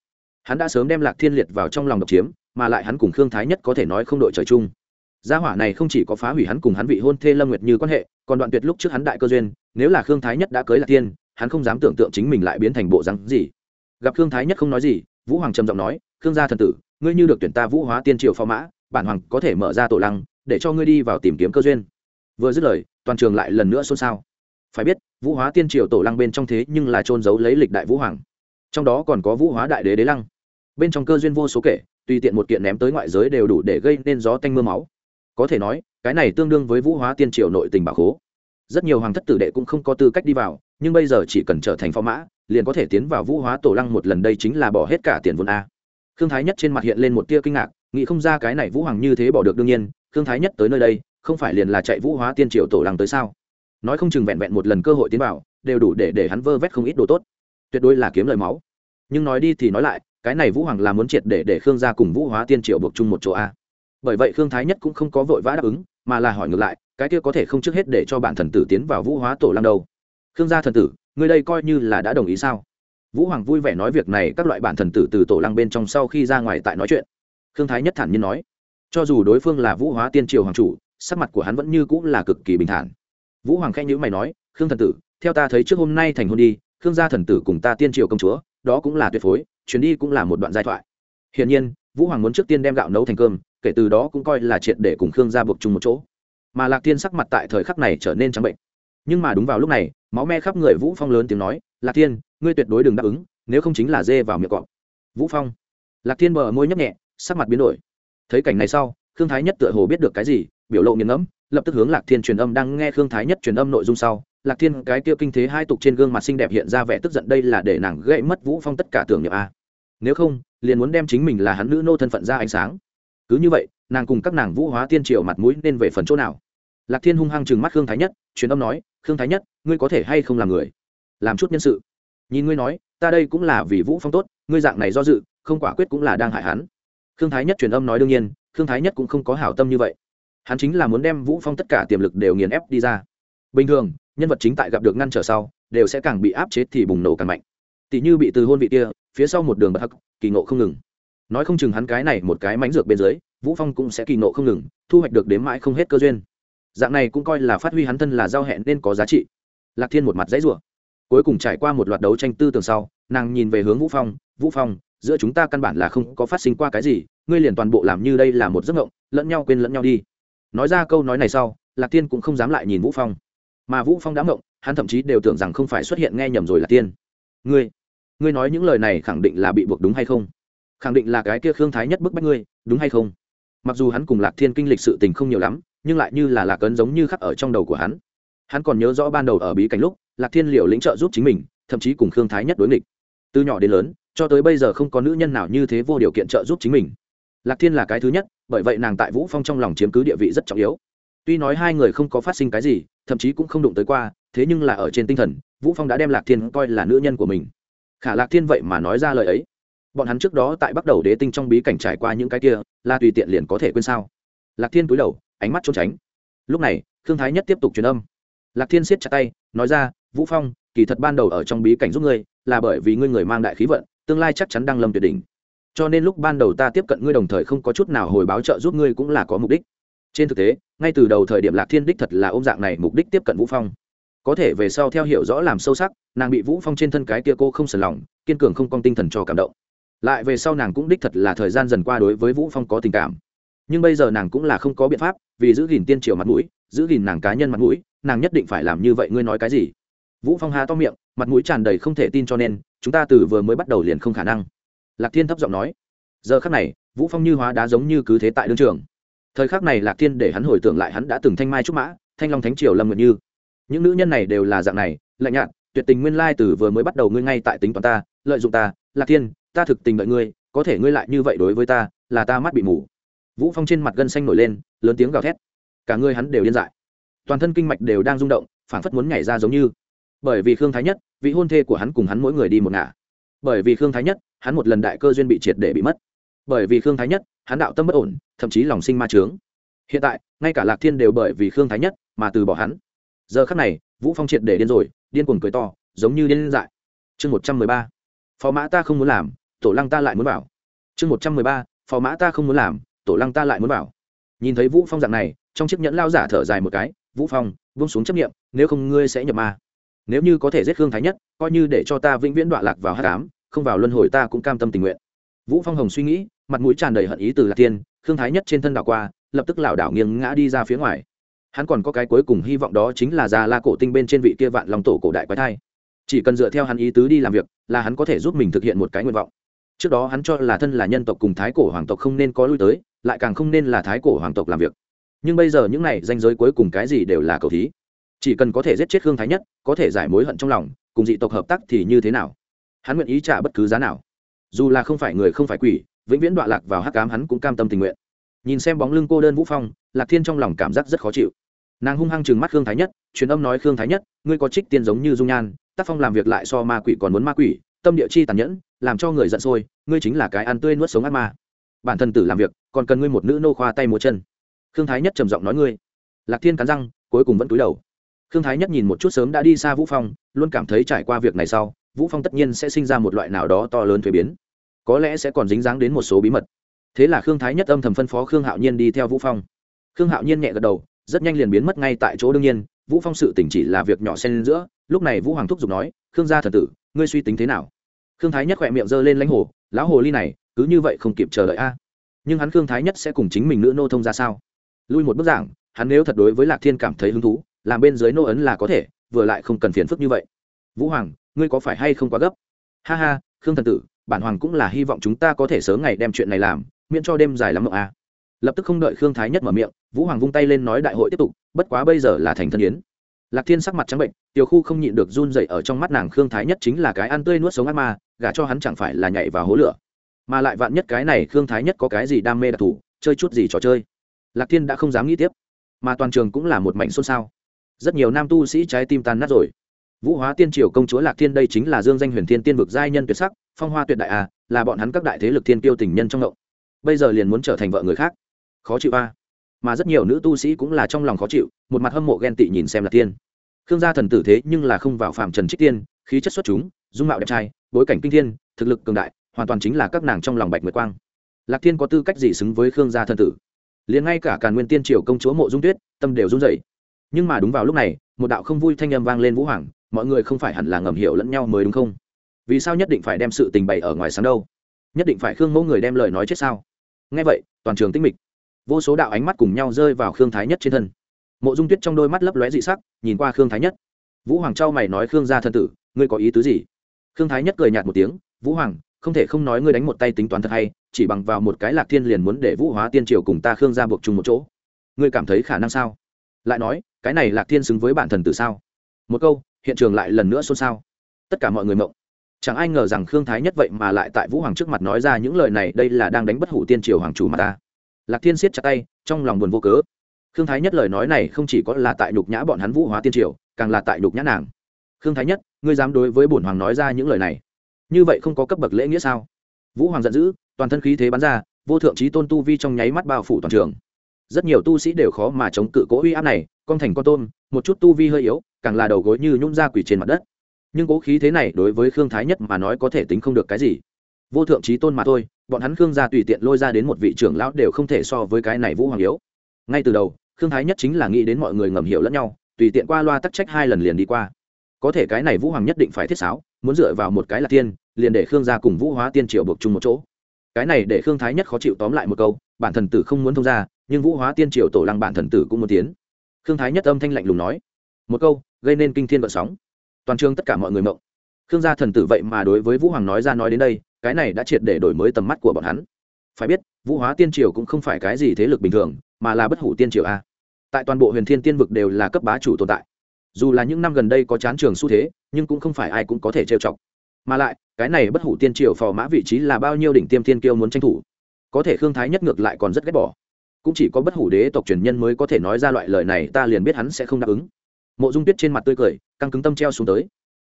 Hắn đã sớm đem lạc thiên liệt vào trong lòng độc chiếm, mà lại hắn cùng khương thái nhất có thể nói không đội trời chung. Gia hỏa này không chỉ có phá hủy hắn cùng hắn vị hôn thê lâm nguyệt như quan hệ, còn đoạn tuyệt lúc trước hắn đại cơ duyên, nếu là khương thái nhất đã cưới lạc thiên, hắn không dám tưởng tượng chính mình lại biến thành bộ rắn gì. Gặp khương thái nhất không nói gì, vũ hoàng trầm giọng nói, khương gia thần tử, ngươi như được tuyển ta vũ hóa tiên triều phó mã, bản hoàng có thể mở ra tổ lăng, để cho ngươi đi vào tìm kiếm cơ duyên. Vừa dứt lời, toàn trường lại lần nữa xôn xao phải biết, vũ hóa tiên triều tổ lăng bên trong thế nhưng là trôn giấu lấy lịch đại vũ hoàng. Trong đó còn có vũ hóa đại đế đế lăng. Bên trong cơ duyên vô số kể, tùy tiện một kiện ném tới ngoại giới đều đủ để gây nên gió tanh m ư a máu. Có thể nói, cái này tương đương với vũ hóa tiên triều nội tình bảo khố. Rất nhiều hoàng thất tử đệ cũng không có tư cách đi vào, nhưng bây giờ chỉ cần trở thành phó mã, liền có thể tiến vào vũ hóa tổ lăng một lần đây chính là bỏ hết cả tiền vốn a. Khương thái nhất trên mặt hiện lên một tia kinh ngạc, nghĩ không ra cái này vũ hoàng như thế bỏ được đương nhiên, khương thái nhất tới nơi đây, không phải liền là chạy vũ hóa tiên triều tổ lăng tới sao? Nói không chừng vẹn vẹn một lần cơ hội tiến vào, đều đủ để để hắn vơ vét không ít đồ tốt. Tuyệt đối là kiếm lời máu. Nhưng nói đi thì nói lại, cái này vũ hoàng là muốn triệt để để khương gia cùng vũ hóa tiên triều buộc chung một chỗ a. Bởi vậy khương thái nhất cũng không có vội vã đáp ứng, mà là hỏi ngược lại, cái kia có thể không trước hết để cho bản thần tử tiến vào vũ hóa tổ lăng đâu? Khương gia thần tử, người đây coi như là đã đồng ý sao? Vũ hoàng vui vẻ nói việc này các loại bản thần tử từ tổ lăng bên trong sau khi ra ngoài tại nói chuyện. Khương thái nhất thản nhiên nói, cho dù đối phương là vũ hóa tiên triều hoàng chủ, sắc mặt của hắn vẫn như cũng là cực kỳ bình thản vũ hoàng khẽ nhữ mày nói, khương thần tử, theo ta thấy trước hôm nay thành hôn đi, khương gia thần tử cùng ta tiên triều công chúa, đó cũng là tuyệt phối, chuyến đi cũng là một đoạn giai thoại. Hiển nhiên, vũ hoàng muốn trước tiên đem gạo nấu thành cơm, kể từ đó cũng coi là triệt để cùng khương gia buộc chung một chỗ. Mà lạc tiên sắc mặt tại thời khắc này trở nên trắng bệnh. Nhưng mà đúng vào lúc này, máu me khắp người vũ phong lớn tiếng nói, lạc tiên ngươi tuyệt đối đừng đáp ứng, nếu không chính là dê vào miệng cọp. Vũ phong. Lạc tiên bờ môi nhấp nhẹ, sắc mặt biến đổi. Thấy cảnh này sau, khương thái nhất tựa hồ biết được cái gì, biểu lộ nghiền ngẫm lập tức hướng lạc thiên truyền âm đang nghe khương thái nhất truyền âm nội dung sau. Lạc thiên, cái kia kinh thế hai tục trên gương mặt xinh đẹp hiện ra vẻ tức giận, đây là để nàng gãy mất vũ phong tất cả tưởng niệm a. Nếu không, liền muốn đem chính mình là hắn nữ nô thân phận ra ánh sáng. Cứ như vậy, nàng cùng các nàng vũ hóa tiên triều mặt mũi nên về phần chỗ nào? Lạc thiên hung hăng chừng mắt khương thái nhất, truyền âm nói, khương thái nhất, ngươi có thể hay không làm người? Làm chút nhân sự. Nhìn ngươi nói, ta đây cũng là vì vũ phong tốt, ngươi dạng này do dự, không quả quyết cũng là đang hại hắn. Khương thái nhất truyền âm nói đương nhiên, khương thái nhất cũng không có hảo tâm như vậy hắn chính là muốn đem vũ phong tất cả tiềm lực đều nghiền ép đi ra. Bình thường, nhân vật chính tại gặp được ngăn trở sau, đều sẽ càng bị áp chế thì bùng nổ càng mạnh. Tỷ như bị từ hôn vị kia, phía sau một đường bật hắc, kỳ ngộ không ngừng. Nói không chừng hắn cái này một cái mánh dược bên dưới, vũ phong cũng sẽ kỳ ngộ không ngừng, thu hoạch được đến mãi không hết cơ duyên. Dạng này cũng coi là phát huy hắn thân là giao hẹn nên có giá trị. Lạc thiên một mặt dãy rủa. Cuối cùng trải qua một loạt đấu tranh tư tưởng sau, nàng nhìn về hướng vũ phong vũ phong, giữa chúng ta căn bản là không có phát sinh qua cái gì, ngươi liền toàn bộ làm như đây là một giấc mộng, lẫn nhau quên lẫn nhau đi nói ra câu nói này sau, lạc tiên cũng không dám lại nhìn vũ phong. Mà vũ phong đã mộng hắn thậm chí đều tưởng rằng không phải xuất hiện nghe nhầm rồi lạc tiên ngươi ngươi nói những lời này khẳng định là bị buộc đúng hay không? Khẳng định là cái kia khương thái nhất bức bách ngươi, đúng hay không? Mặc dù hắn cùng lạc thiên kinh lịch sự tình không nhiều lắm, nhưng lại như là lạc ấn giống như khắc ở trong đầu của hắn. Hắn còn nhớ rõ ban đầu ở bí cảnh lúc, lạc thiên liều lĩnh trợ giúp chính mình, thậm chí cùng khương thái nhất đối nghịch. Từ nhỏ đến lớn, cho tới bây giờ không có nữ nhân nào như thế vô điều kiện trợ giúp chính mình lạc thiên là cái thứ nhất, bởi vậy nàng tại vũ phong trong lòng chiếm cứ địa vị rất trọng yếu. Tuy nói hai người không có phát sinh cái gì, thậm chí cũng không đụng tới qua, thế nhưng là ở trên tinh thần, vũ phong đã đem lạc thiên coi là nữ nhân của mình. Khả lạc thiên vậy mà nói ra lời ấy. Bọn hắn trước đó tại bắt đầu đế tinh trong bí cảnh trải qua những cái kia, là tùy tiện liền có thể quên sao. Lạc thiên cúi đầu, ánh mắt trốn tránh. Lúc này thương thái nhất tiếp tục truyền âm. Lạc thiên siết chặt tay, nói ra, vũ phong, kỳ thật ban đầu ở trong bí cảnh giúp ngươi, là bởi vì ngươi người mang đại khí vận, tương lai chắc chắn đang lâm tuyệt đỉnh cho nên lúc ban đầu ta tiếp cận ngươi đồng thời không có chút nào hồi báo trợ giúp ngươi cũng là có mục đích. Trên thực tế, ngay từ đầu thời điểm lạc thiên đích thật là ôm dạng này mục đích tiếp cận vũ phong. Có thể về sau theo hiểu rõ làm sâu sắc, nàng bị vũ phong trên thân cái kia cô không sờn lòng, kiên cường không con tinh thần cho cảm động. Lại về sau nàng cũng đích thật là thời gian dần qua đối với vũ phong có tình cảm. Nhưng bây giờ nàng cũng là không có biện pháp, vì giữ gìn tiên triều mặt mũi, giữ gìn nàng cá nhân mặt mũi, nàng nhất định phải làm như vậy, ngươi nói cái gì? Vũ phong há to miệng, mặt mũi tràn đầy không thể tin cho nên, chúng ta từ vừa mới bắt đầu liền không khả năng lạc thiên thấp giọng nói, giờ khắc này, vũ phong như hóa đá giống như cứ thế tại đương trường. Thời khắc này lạc thiên để hắn hồi tưởng lại hắn đã từng thanh mai trúc mã, thanh long thánh triều lâm nguyệt như. Những nữ nhân này đều là dạng này, lạnh nhạt, tuyệt tình nguyên lai từ vừa mới bắt đầu ngươi ngay tại tính toán ta, lợi dụng ta. Lạc thiên, ta thực tình đợi ngươi, có thể ngươi lại như vậy đối với ta, là ta mắt bị mù. Vũ phong trên mặt gân xanh nổi lên, lớn tiếng gào thét. Cả ngươi hắn đều điên dại. Toàn thân kinh mạch đều đang rung động phản phất muốn nhảy ra giống như. Bởi vì khương thái nhất, vị hôn thê của hắn cùng hắn mỗi người đi một ngả. Bởi vì khương thái nhất hắn một lần đại cơ duyên bị triệt để bị mất. Bởi vì khương thái nhất, hắn đạo tâm bất ổn, thậm chí lòng sinh ma trướng hiện tại, ngay cả lạc thiên đều bởi vì khương thái nhất mà từ bỏ hắn. Giờ khắc này, vũ phong triệt để điên rồi, điên cuồng cười to, giống như điên dại. Chương một trăm mười ba. Phò mã ta không muốn làm, tổ lăng ta lại muốn bảo chương một trăm mười ba. Phò mã ta không muốn làm, tổ lăng ta lại muốn bảo nhìn thấy vũ phong dạng này, trong chiếc nhẫn lao giả thở dài một cái, vũ phong, buông xuống chấp nghiệm nếu không ngươi sẽ nhập ma. Nếu như có thể giết khương thái nhất, coi như để cho ta vĩnh viễn đọa lạc vào hát cám không vào luân hồi ta cũng cam tâm tình nguyện. Vũ phong hồng suy nghĩ, mặt mũi tràn đầy hận ý từ lạc tiên khương thái nhất trên thân đảo qua, lập tức lảo đảo nghiêng ngã đi ra phía ngoài. Hắn còn có cái cuối cùng hy vọng đó chính là già la cổ tinh bên trên vị kia vạn lòng tổ cổ đại quái thai. Chỉ cần dựa theo hắn ý tứ đi làm việc, là hắn có thể giúp mình thực hiện một cái nguyện vọng. Trước đó hắn cho là thân là nhân tộc cùng thái cổ hoàng tộc không nên có lui tới, lại càng không nên là thái cổ hoàng tộc làm việc. Nhưng bây giờ những này danh giới cuối cùng cái gì đều là cầu thí. Chỉ cần có thể giết chết khương thái nhất, có thể giải mối hận trong lòng, cùng dị tộc hợp tác thì như thế nào? Hắn nguyện ý trả bất cứ giá nào. Dù là không phải người không phải quỷ, vĩnh viễn đọa lạc vào hắc cám hắn cũng cam tâm tình nguyện. Nhìn xem bóng lưng cô đơn vũ phong, lạc thiên trong lòng cảm giác rất khó chịu. Nàng hung hăng chừng mắt khương thái nhất, truyền âm nói, khương thái nhất, ngươi có trích tiên giống như dung nhan, tác phong làm việc lại so ma quỷ còn muốn ma quỷ, tâm địa chi tàn nhẫn, làm cho người giận sôi, ngươi chính là cái ăn tươi nuốt sống ác ma. Bản thân tử làm việc, còn cần ngươi một nữ nô khoa tay múa chân. Khương thái nhất trầm giọng nói, ngươi. Lạc thiên cắn răng, cuối cùng vẫn cúi đầu. Khương thái nhất nhìn một chút sớm đã đi xa vũ phong, luôn cảm thấy trải qua việc này sau vũ phong tất nhiên sẽ sinh ra một loại nào đó to lớn thuế biến, có lẽ sẽ còn dính dáng đến một số bí mật. Thế là khương thái nhất âm thầm phân phó khương hạo nhiên đi theo vũ phong. Khương hạo nhiên nhẹ gật đầu, rất nhanh liền biến mất ngay tại chỗ đương nhiên, vũ phong sự tỉnh chỉ là việc nhỏ xen giữa, lúc này vũ hoàng thúc giục nói, khương gia thần tử, ngươi suy tính thế nào? Khương thái nhất khỏe miệng giơ lên lãnh hồ, lão hồ ly này, cứ như vậy không kịp chờ đợi a. Nhưng hắn khương thái nhất sẽ cùng chính mình nữ nô thông ra sao? Lui một bức giảng, hắn nếu thật đối với lạc thiên cảm thấy hứng thú, làm bên dưới nô ấn là có thể, vừa lại không cần phiền phức như vậy. Vũ hoàng ngươi có phải hay không quá gấp? Ha ha, khương thần tử, bản hoàng cũng là hy vọng chúng ta có thể sớm ngày đem chuyện này làm, miễn cho đêm dài lắm mộng a. Lập tức không đợi khương thái nhất mở miệng, vũ hoàng vung tay lên nói đại hội tiếp tục, bất quá bây giờ là thành thân yến. Lạc thiên sắc mặt trắng bệnh, tiểu khu không nhịn được run dậy ở trong mắt nàng khương thái nhất chính là cái ăn tươi nuốt sống ác ma, gả cho hắn chẳng phải là nhảy vào hố lửa. Mà lại vạn nhất cái này khương thái nhất có cái gì đam mê đặc thù, chơi chút gì trò chơi. Lạc thiên đã không dám nghĩ tiếp. Mà toàn trường cũng là một mảnh xôn xao. Rất nhiều nam tu sĩ trái tim tan nát rồi vũ hóa tiên triều công chúa lạc thiên đây chính là dương danh huyền thiên tiên vực giai nhân tuyệt sắc, phong hoa tuyệt đại à là bọn hắn các đại thế lực thiên tiêu tình nhân trong động. Bây giờ liền muốn trở thành vợ người khác. Khó chịu a à. mà rất nhiều nữ tu sĩ cũng là trong lòng khó chịu, một mặt hâm mộ ghen tị nhìn xem lạc tiên khương gia thần tử thế nhưng là không vào phạm trần trích tiên, khí chất xuất chúng, dung mạo đẹp trai, bối cảnh kinh thiên, thực lực cường đại, hoàn toàn chính là các nàng trong lòng bạch nguyệt quang. Lạc thiên có tư cách gì xứng với khương gia thần tử? Liền ngay cả càn nguyên tiên triều công chúa mộ dung tuyết, tâm đều run dậy nhưng mà đúng vào lúc này, một đạo không vui thanh âm vang lên vũ hoàng mọi người không phải hẳn là ngầm hiểu lẫn nhau mới đúng không? Vì sao nhất định phải đem sự tình bày ở ngoài sáng đâu? Nhất định phải khương mẫu người đem lời nói chết sao? Ngay vậy, toàn trường tinh mịch. Vô số đạo ánh mắt cùng nhau rơi vào khương thái nhất trên thân. Mộ dung tuyết trong đôi mắt lấp lóe dị sắc, nhìn qua khương thái nhất. Vũ hoàng trao mày nói khương gia thân tử, ngươi có ý tứ gì? Khương thái nhất cười nhạt một tiếng, vũ hoàng, không thể không nói ngươi đánh một tay tính toán thật hay, chỉ bằng vào một cái lạc thiên liền muốn để vũ hóa tiên triều cùng ta khương gia buộc chung một chỗ. Ngươi cảm thấy khả năng sao? Lại nói, cái này lạc thiên xứng với bản thần tử sao? Một câu hiện trường lại lần nữa xôn xao. Tất cả mọi người mộng. Chẳng ai ngờ rằng khương thái nhất vậy mà lại tại vũ hoàng trước mặt nói ra những lời này đây là đang đánh bất hủ tiên triều hoàng chủ mà ta. Lạc thiên siết chặt tay trong lòng buồn vô cớ. Khương thái nhất lời nói này không chỉ có là tại nhục nhã bọn hắn vũ hóa tiên triều càng là tại nhục nhã nàng. Khương thái nhất ngươi dám đối với bổn hoàng nói ra những lời này? Như vậy không có cấp bậc lễ nghĩa sao? Vũ hoàng giận dữ toàn thân khí thế bắn ra vô thượng trí tôn tu vi trong nháy mắt bao phủ toàn trường. Rất nhiều tu sĩ đều khó mà chống cự cố uy áp này con thành con tôn, một chút tu vi hơi yếu càng là đầu gối như nhún ra quỷ trên mặt đất. Nhưng cố khí thế này đối với khương thái nhất mà nói có thể tính không được cái gì. Vô thượng trí tôn mà thôi, bọn hắn khương gia tùy tiện lôi ra đến một vị trưởng lão đều không thể so với cái này vũ hoàng yếu. Ngay từ đầu, khương thái nhất chính là nghĩ đến mọi người ngầm hiểu lẫn nhau, tùy tiện qua loa tắc trách hai lần liền đi qua. Có thể cái này vũ hoàng nhất định phải thiết sáo, muốn dựa vào một cái là tiên, liền để khương gia cùng vũ hóa tiên triều buộc chung một chỗ. Cái này để khương thái nhất khó chịu tóm lại một câu, bản thần tử không muốn thông ra nhưng vũ hóa tiên triều tổ lăng bản thần tử cũng muốn tiến. Khương thái nhất âm thanh lạnh lùng nói, một câu gây nên kinh thiên vận sóng. Toàn trường tất cả mọi người mộng. Khương gia thần tử vậy mà đối với vũ hoàng nói ra nói đến đây, cái này đã triệt để đổi mới tầm mắt của bọn hắn. Phải biết, vũ hóa tiên triều cũng không phải cái gì thế lực bình thường, mà là bất hủ tiên triều a. Tại toàn bộ huyền thiên tiên vực đều là cấp bá chủ tồn tại. Dù là những năm gần đây có chán trường xu thế, nhưng cũng không phải ai cũng có thể trêu chọc. Mà lại, cái này bất hủ tiên triều phò mã vị trí là bao nhiêu đỉnh tiêm tiên kiêu muốn tranh thủ. Có thể khương thái nhất ngược lại còn rất ghét bỏ. Cũng chỉ có bất hủ đế tộc truyền nhân mới có thể nói ra loại lời này, ta liền biết hắn sẽ không đáp ứng mộ dung tuyết trên mặt tươi cười, căng cứng tâm treo xuống tới.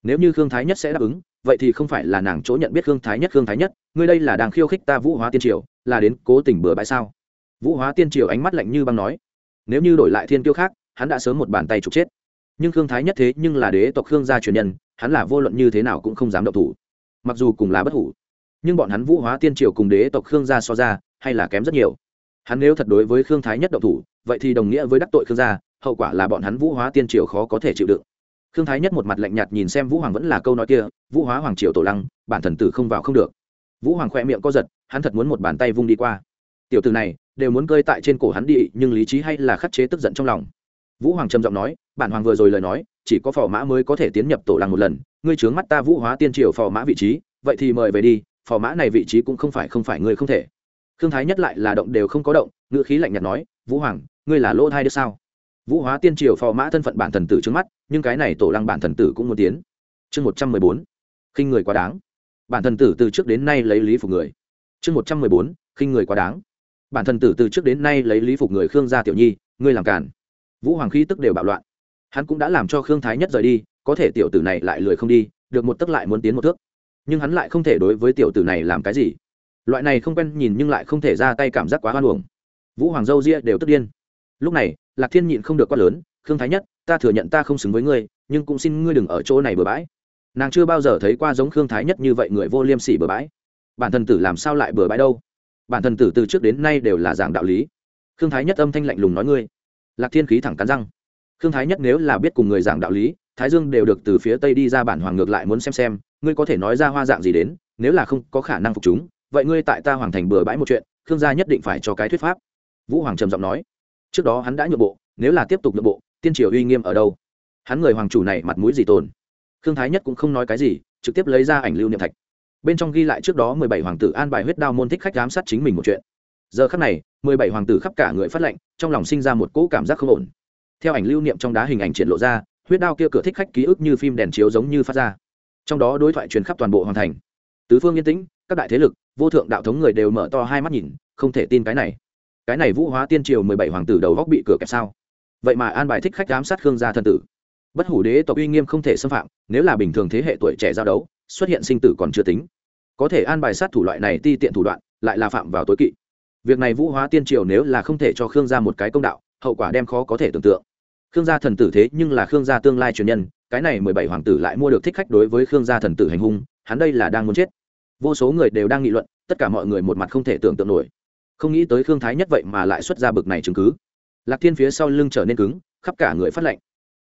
Nếu như khương thái nhất sẽ đáp ứng, vậy thì không phải là nàng chỗ nhận biết khương thái nhất, khương thái nhất, ngươi đây là đang khiêu khích ta vũ hóa tiên triều, là đến cố tình bừa bãi sao? Vũ hóa tiên triều ánh mắt lạnh như băng nói. Nếu như đổi lại thiên kiêu khác, hắn đã sớm một bàn tay trục chết. Nhưng khương thái nhất thế nhưng là đế tộc khương gia truyền nhân, hắn là vô luận như thế nào cũng không dám động thủ. Mặc dù cùng là bất hủ, nhưng bọn hắn vũ hóa tiên triều cùng đế tộc khương gia so ra, hay là kém rất nhiều. Hắn nếu thật đối với khương thái nhất động thủ, vậy thì đồng nghĩa với đắc tội khương gia hậu quả là bọn hắn vũ hóa tiên triều khó có thể chịu đựng. Khương thái nhất một mặt lạnh nhạt nhìn xem vũ hoàng vẫn là câu nói kia, vũ hóa hoàng triều tổ lăng, bản thần tử không vào không được. Vũ hoàng khoe miệng co giật, hắn thật muốn một bàn tay vung đi qua. Tiểu từ này, đều muốn cơi tại trên cổ hắn đi, nhưng lý trí hay là khắc chế tức giận trong lòng. Vũ hoàng trầm giọng nói, bản hoàng vừa rồi lời nói, chỉ có phò mã mới có thể tiến nhập tổ lăng một lần, ngươi trướng mắt ta vũ hóa tiên triều phò mã vị trí, vậy thì mời về đi, phò mã này vị trí cũng không phải không phải ngươi không thể. Khương thái nhất lại là động đều không có động, ngữ khí lạnh nhạt nói, vũ hoàng, ngươi là lỗ thai đứa sao? Vũ hóa tiên triều phò mã thân phận bản thần tử trước mắt, nhưng cái này tổ lăng bản thần tử cũng muốn tiến. Chương một trăm mười bốn. Khinh người quá đáng. Bản thần tử từ trước đến nay lấy lý phục người. Chương một trăm mười bốn. Khinh người quá đáng. Bản thần tử từ trước đến nay lấy lý phục người khương gia tiểu nhi, ngươi làm cản vũ hoàng khí tức đều bạo loạn. Hắn cũng đã làm cho khương thái nhất rời đi, có thể tiểu tử này lại lười không đi, được một tấc lại muốn tiến một thước. Nhưng hắn lại không thể đối với tiểu tử này làm cái gì. Loại này không quen nhìn nhưng lại không thể ra tay cảm giác quá hoan hồng vũ hoàng dâu ria đều tức điên. Lúc này lạc thiên nhịn không được quát lớn, khương thái nhất, ta thừa nhận ta không xứng với ngươi, nhưng cũng xin ngươi đừng ở chỗ này bừa bãi. Nàng chưa bao giờ thấy qua giống khương thái nhất như vậy người vô liêm sỉ bừa bãi. Bản thân tử làm sao lại bừa bãi đâu? Bản thân tử từ trước đến nay đều là giảng đạo lý. Khương thái nhất âm thanh lạnh lùng nói ngươi. Lạc thiên khí thẳng cắn răng. Khương thái nhất nếu là biết cùng người giảng đạo lý, thái dương đều được từ phía tây đi ra bản hoàng ngược lại muốn xem xem, ngươi có thể nói ra hoa dạng gì đến, nếu là không có khả năng phục chúng, vậy ngươi tại ta hoàng thành bừa bãi một chuyện, khương gia nhất định phải cho cái thuyết pháp. Vũ hoàng trầm giọng nói trước đó hắn đã nhượng bộ, nếu là tiếp tục nhượng bộ, tiên triều uy nghiêm ở đâu? Hắn người hoàng chủ này mặt mũi gì tồn? Khương thái nhất cũng không nói cái gì, trực tiếp lấy ra ảnh lưu niệm thạch. Bên trong ghi lại trước đó mười bảy hoàng tử an bài huyết đao môn thích khách giám sát chính mình một chuyện. Giờ khắc này, mười bảy hoàng tử khắp cả người phát lệnh, trong lòng sinh ra một cỗ cảm giác không ổn. Theo ảnh lưu niệm trong đá hình ảnh triển lộ ra, huyết đao kia cửa thích khách ký ức như phim đèn chiếu giống như phát ra. Trong đó đối thoại truyền khắp toàn bộ hoàng thành. Tứ phương yên tĩnh, các đại thế lực, vô thượng đạo thống người đều mở to hai mắt nhìn, không thể tin cái này cái này vũ hóa tiên triều mười bảy hoàng tử đầu góc bị cửa kẹp sao? Vậy mà an bài thích khách giám sát khương gia thân tử. Bất hủ đế tộc uy nghiêm không thể xâm phạm, nếu là bình thường thế hệ tuổi trẻ giao đấu, xuất hiện sinh tử còn chưa tính. Có thể an bài sát thủ loại này ti tiện thủ đoạn, lại là phạm vào tối kỵ. Việc này vũ hóa tiên triều nếu là không thể cho khương gia một cái công đạo, hậu quả đem khó có thể tưởng tượng. Khương gia thần tử thế nhưng là khương gia tương lai truyền nhân, cái này mười bảy hoàng tử lại mua được thích khách đối với khương gia thần tử hành hung, hắn đây là đang muốn chết. Vô số người đều đang nghị luận, tất cả mọi người một mặt không thể tưởng tượng nổi không nghĩ tới khương thái nhất vậy mà lại xuất ra bực này chứng cứ. Lạc thiên phía sau lưng trở nên cứng, khắp cả người phát lệnh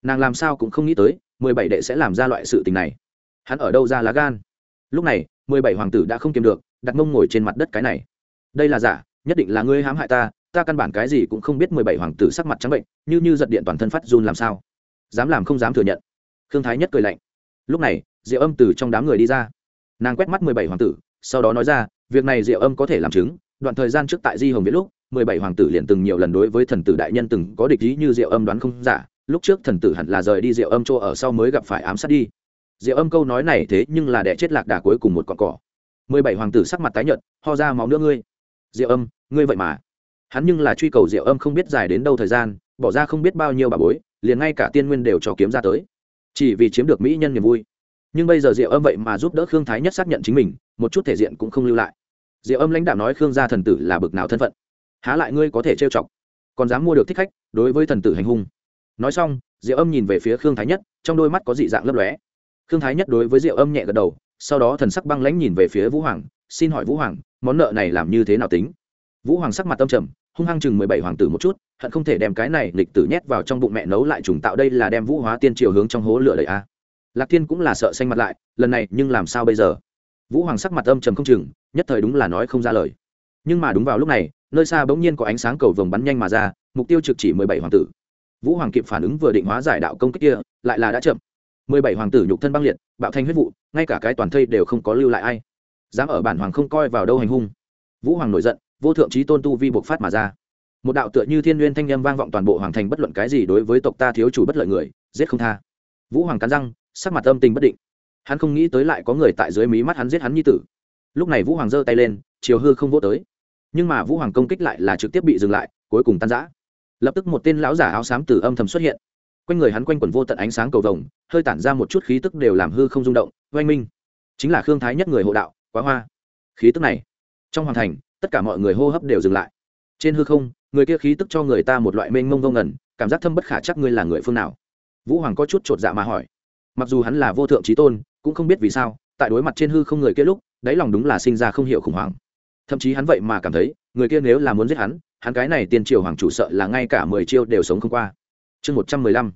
nàng làm sao cũng không nghĩ tới, mười bảy đệ sẽ làm ra loại sự tình này. Hắn ở đâu ra lá gan? Lúc này, mười bảy hoàng tử đã không kiềm được, đặt mông ngồi trên mặt đất cái này. Đây là giả, nhất định là ngươi hãm hại ta ta căn bản cái gì cũng không biết mười bảy hoàng tử sắc mặt trắng bệnh, như như giật điện toàn thân phát run làm sao. Dám làm không dám thừa nhận. Khương thái nhất cười lạnh. Lúc này, diệu âm từ trong đám người đi ra. Nàng quét mắt mười bảy hoàng tử, sau đó nói ra, việc này diệu âm có thể làm chứng đoạn thời gian trước tại di hồng viết lúc, mười bảy hoàng tử liền từng nhiều lần đối với thần tử đại nhân từng có địch ý như diệu âm đoán không giả, lúc trước thần tử hẳn là rời đi diệu âm chỗ ở sau mới gặp phải ám sát đi. Diệu âm câu nói này thế nhưng là đẻ chết lạc đà cuối cùng một con cỏ. mười bảy hoàng tử sắc mặt tái nhợt, ho ra máu nữa ngươi. Diệu âm, ngươi vậy mà. Hắn nhưng là truy cầu diệu âm không biết dài đến đâu thời gian, bỏ ra không biết bao nhiêu bà bối, liền ngay cả tiên nguyên đều cho kiếm ra tới. Chỉ vì chiếm được mỹ nhân niềm vui. Nhưng bây giờ diệu âm vậy mà giúp đỡ khương thái nhất xác nhận chính mình, một chút thể diện cũng không lưu lại diệu âm lãnh đạo nói khương gia thần tử là bực nào thân phận. Há lại ngươi có thể trêu chọc? Còn dám mua được thích khách, đối với thần tử hành hung. Nói xong, diệu âm nhìn về phía khương thái nhất, trong đôi mắt có dị dạng lấp lóe. Khương thái nhất đối với diệu âm nhẹ gật đầu, sau đó thần sắc băng lãnh nhìn về phía vũ hoàng, xin hỏi vũ hoàng, món nợ này làm như thế nào tính? Vũ hoàng sắc mặt tâm trầm, hung hăng chừng mười bảy hoàng tử một chút, hận không thể đem cái này lịch tử nhét vào trong bụng mẹ nấu lại trùng tạo đây là đem vũ hóa tiên triều hướng trong hố lửa đầy a. Lạc thiên cũng là sợ xanh mặt lại, lần này nhưng làm sao bây giờ? Vũ hoàng sắc mặt âm trầm không chừng, nhất thời đúng là nói không ra lời. Nhưng mà đúng vào lúc này, nơi xa bỗng nhiên có ánh sáng cầu vồng bắn nhanh mà ra, mục tiêu trực chỉ mười bảy hoàng tử. Vũ hoàng kịp phản ứng vừa định hóa giải đạo công kích kia, lại là đã chậm. Mười bảy hoàng tử nhục thân băng liệt, bạo thanh huyết vụ, ngay cả cái toàn thây đều không có lưu lại ai. Dám ở bản hoàng không coi vào đâu hành hung. Vũ hoàng nổi giận, vô thượng trí tôn tu vi bộc phát mà ra. Một đạo tựa như thiên n thanh â m vang vọng toàn bộ hoàng thành bất luận cái gì đối với tộc ta thiếu chủ bất lợi người, giết không tha. Vũ hoàng cắn răng, sắc mặt âm tình bất định hắn không nghĩ tới lại có người tại dưới mí mắt hắn giết hắn như tử. Lúc này vũ hoàng giơ tay lên, chiều hư không vô tới. Nhưng mà vũ hoàng công kích lại là trực tiếp bị dừng lại, cuối cùng tan giã lập tức một tên lão giả áo xám từ âm thầm xuất hiện. Quanh người hắn quanh quẩn vô tận ánh sáng cầu vồng, hơi tản ra một chút khí tức đều làm hư không rung động, oanh minh. Chính là khương thái nhất người hộ đạo, quá hoa. Khí tức này, trong hoàng thành, tất cả mọi người hô hấp đều dừng lại. Trên hư không, người kia khí tức cho người ta một loại mênh mông vô ngẩn cảm giác thâm bất khả chắc ngươi là người phương nào. Vũ hoàng có chút chột dạ mà hỏi. Mặc dù hắn là vô thượng trí tôn cũng không biết vì sao, tại đối mặt trên hư không người kia lúc, đáy lòng đúng là sinh ra không hiểu khủng hoảng. Thậm chí hắn vậy mà cảm thấy, người kia nếu là muốn giết hắn hắn cái này tiên triều hoàng chủ sợ là ngay cả mười chiêu đều sống không qua. Chương một trăm mười lăm,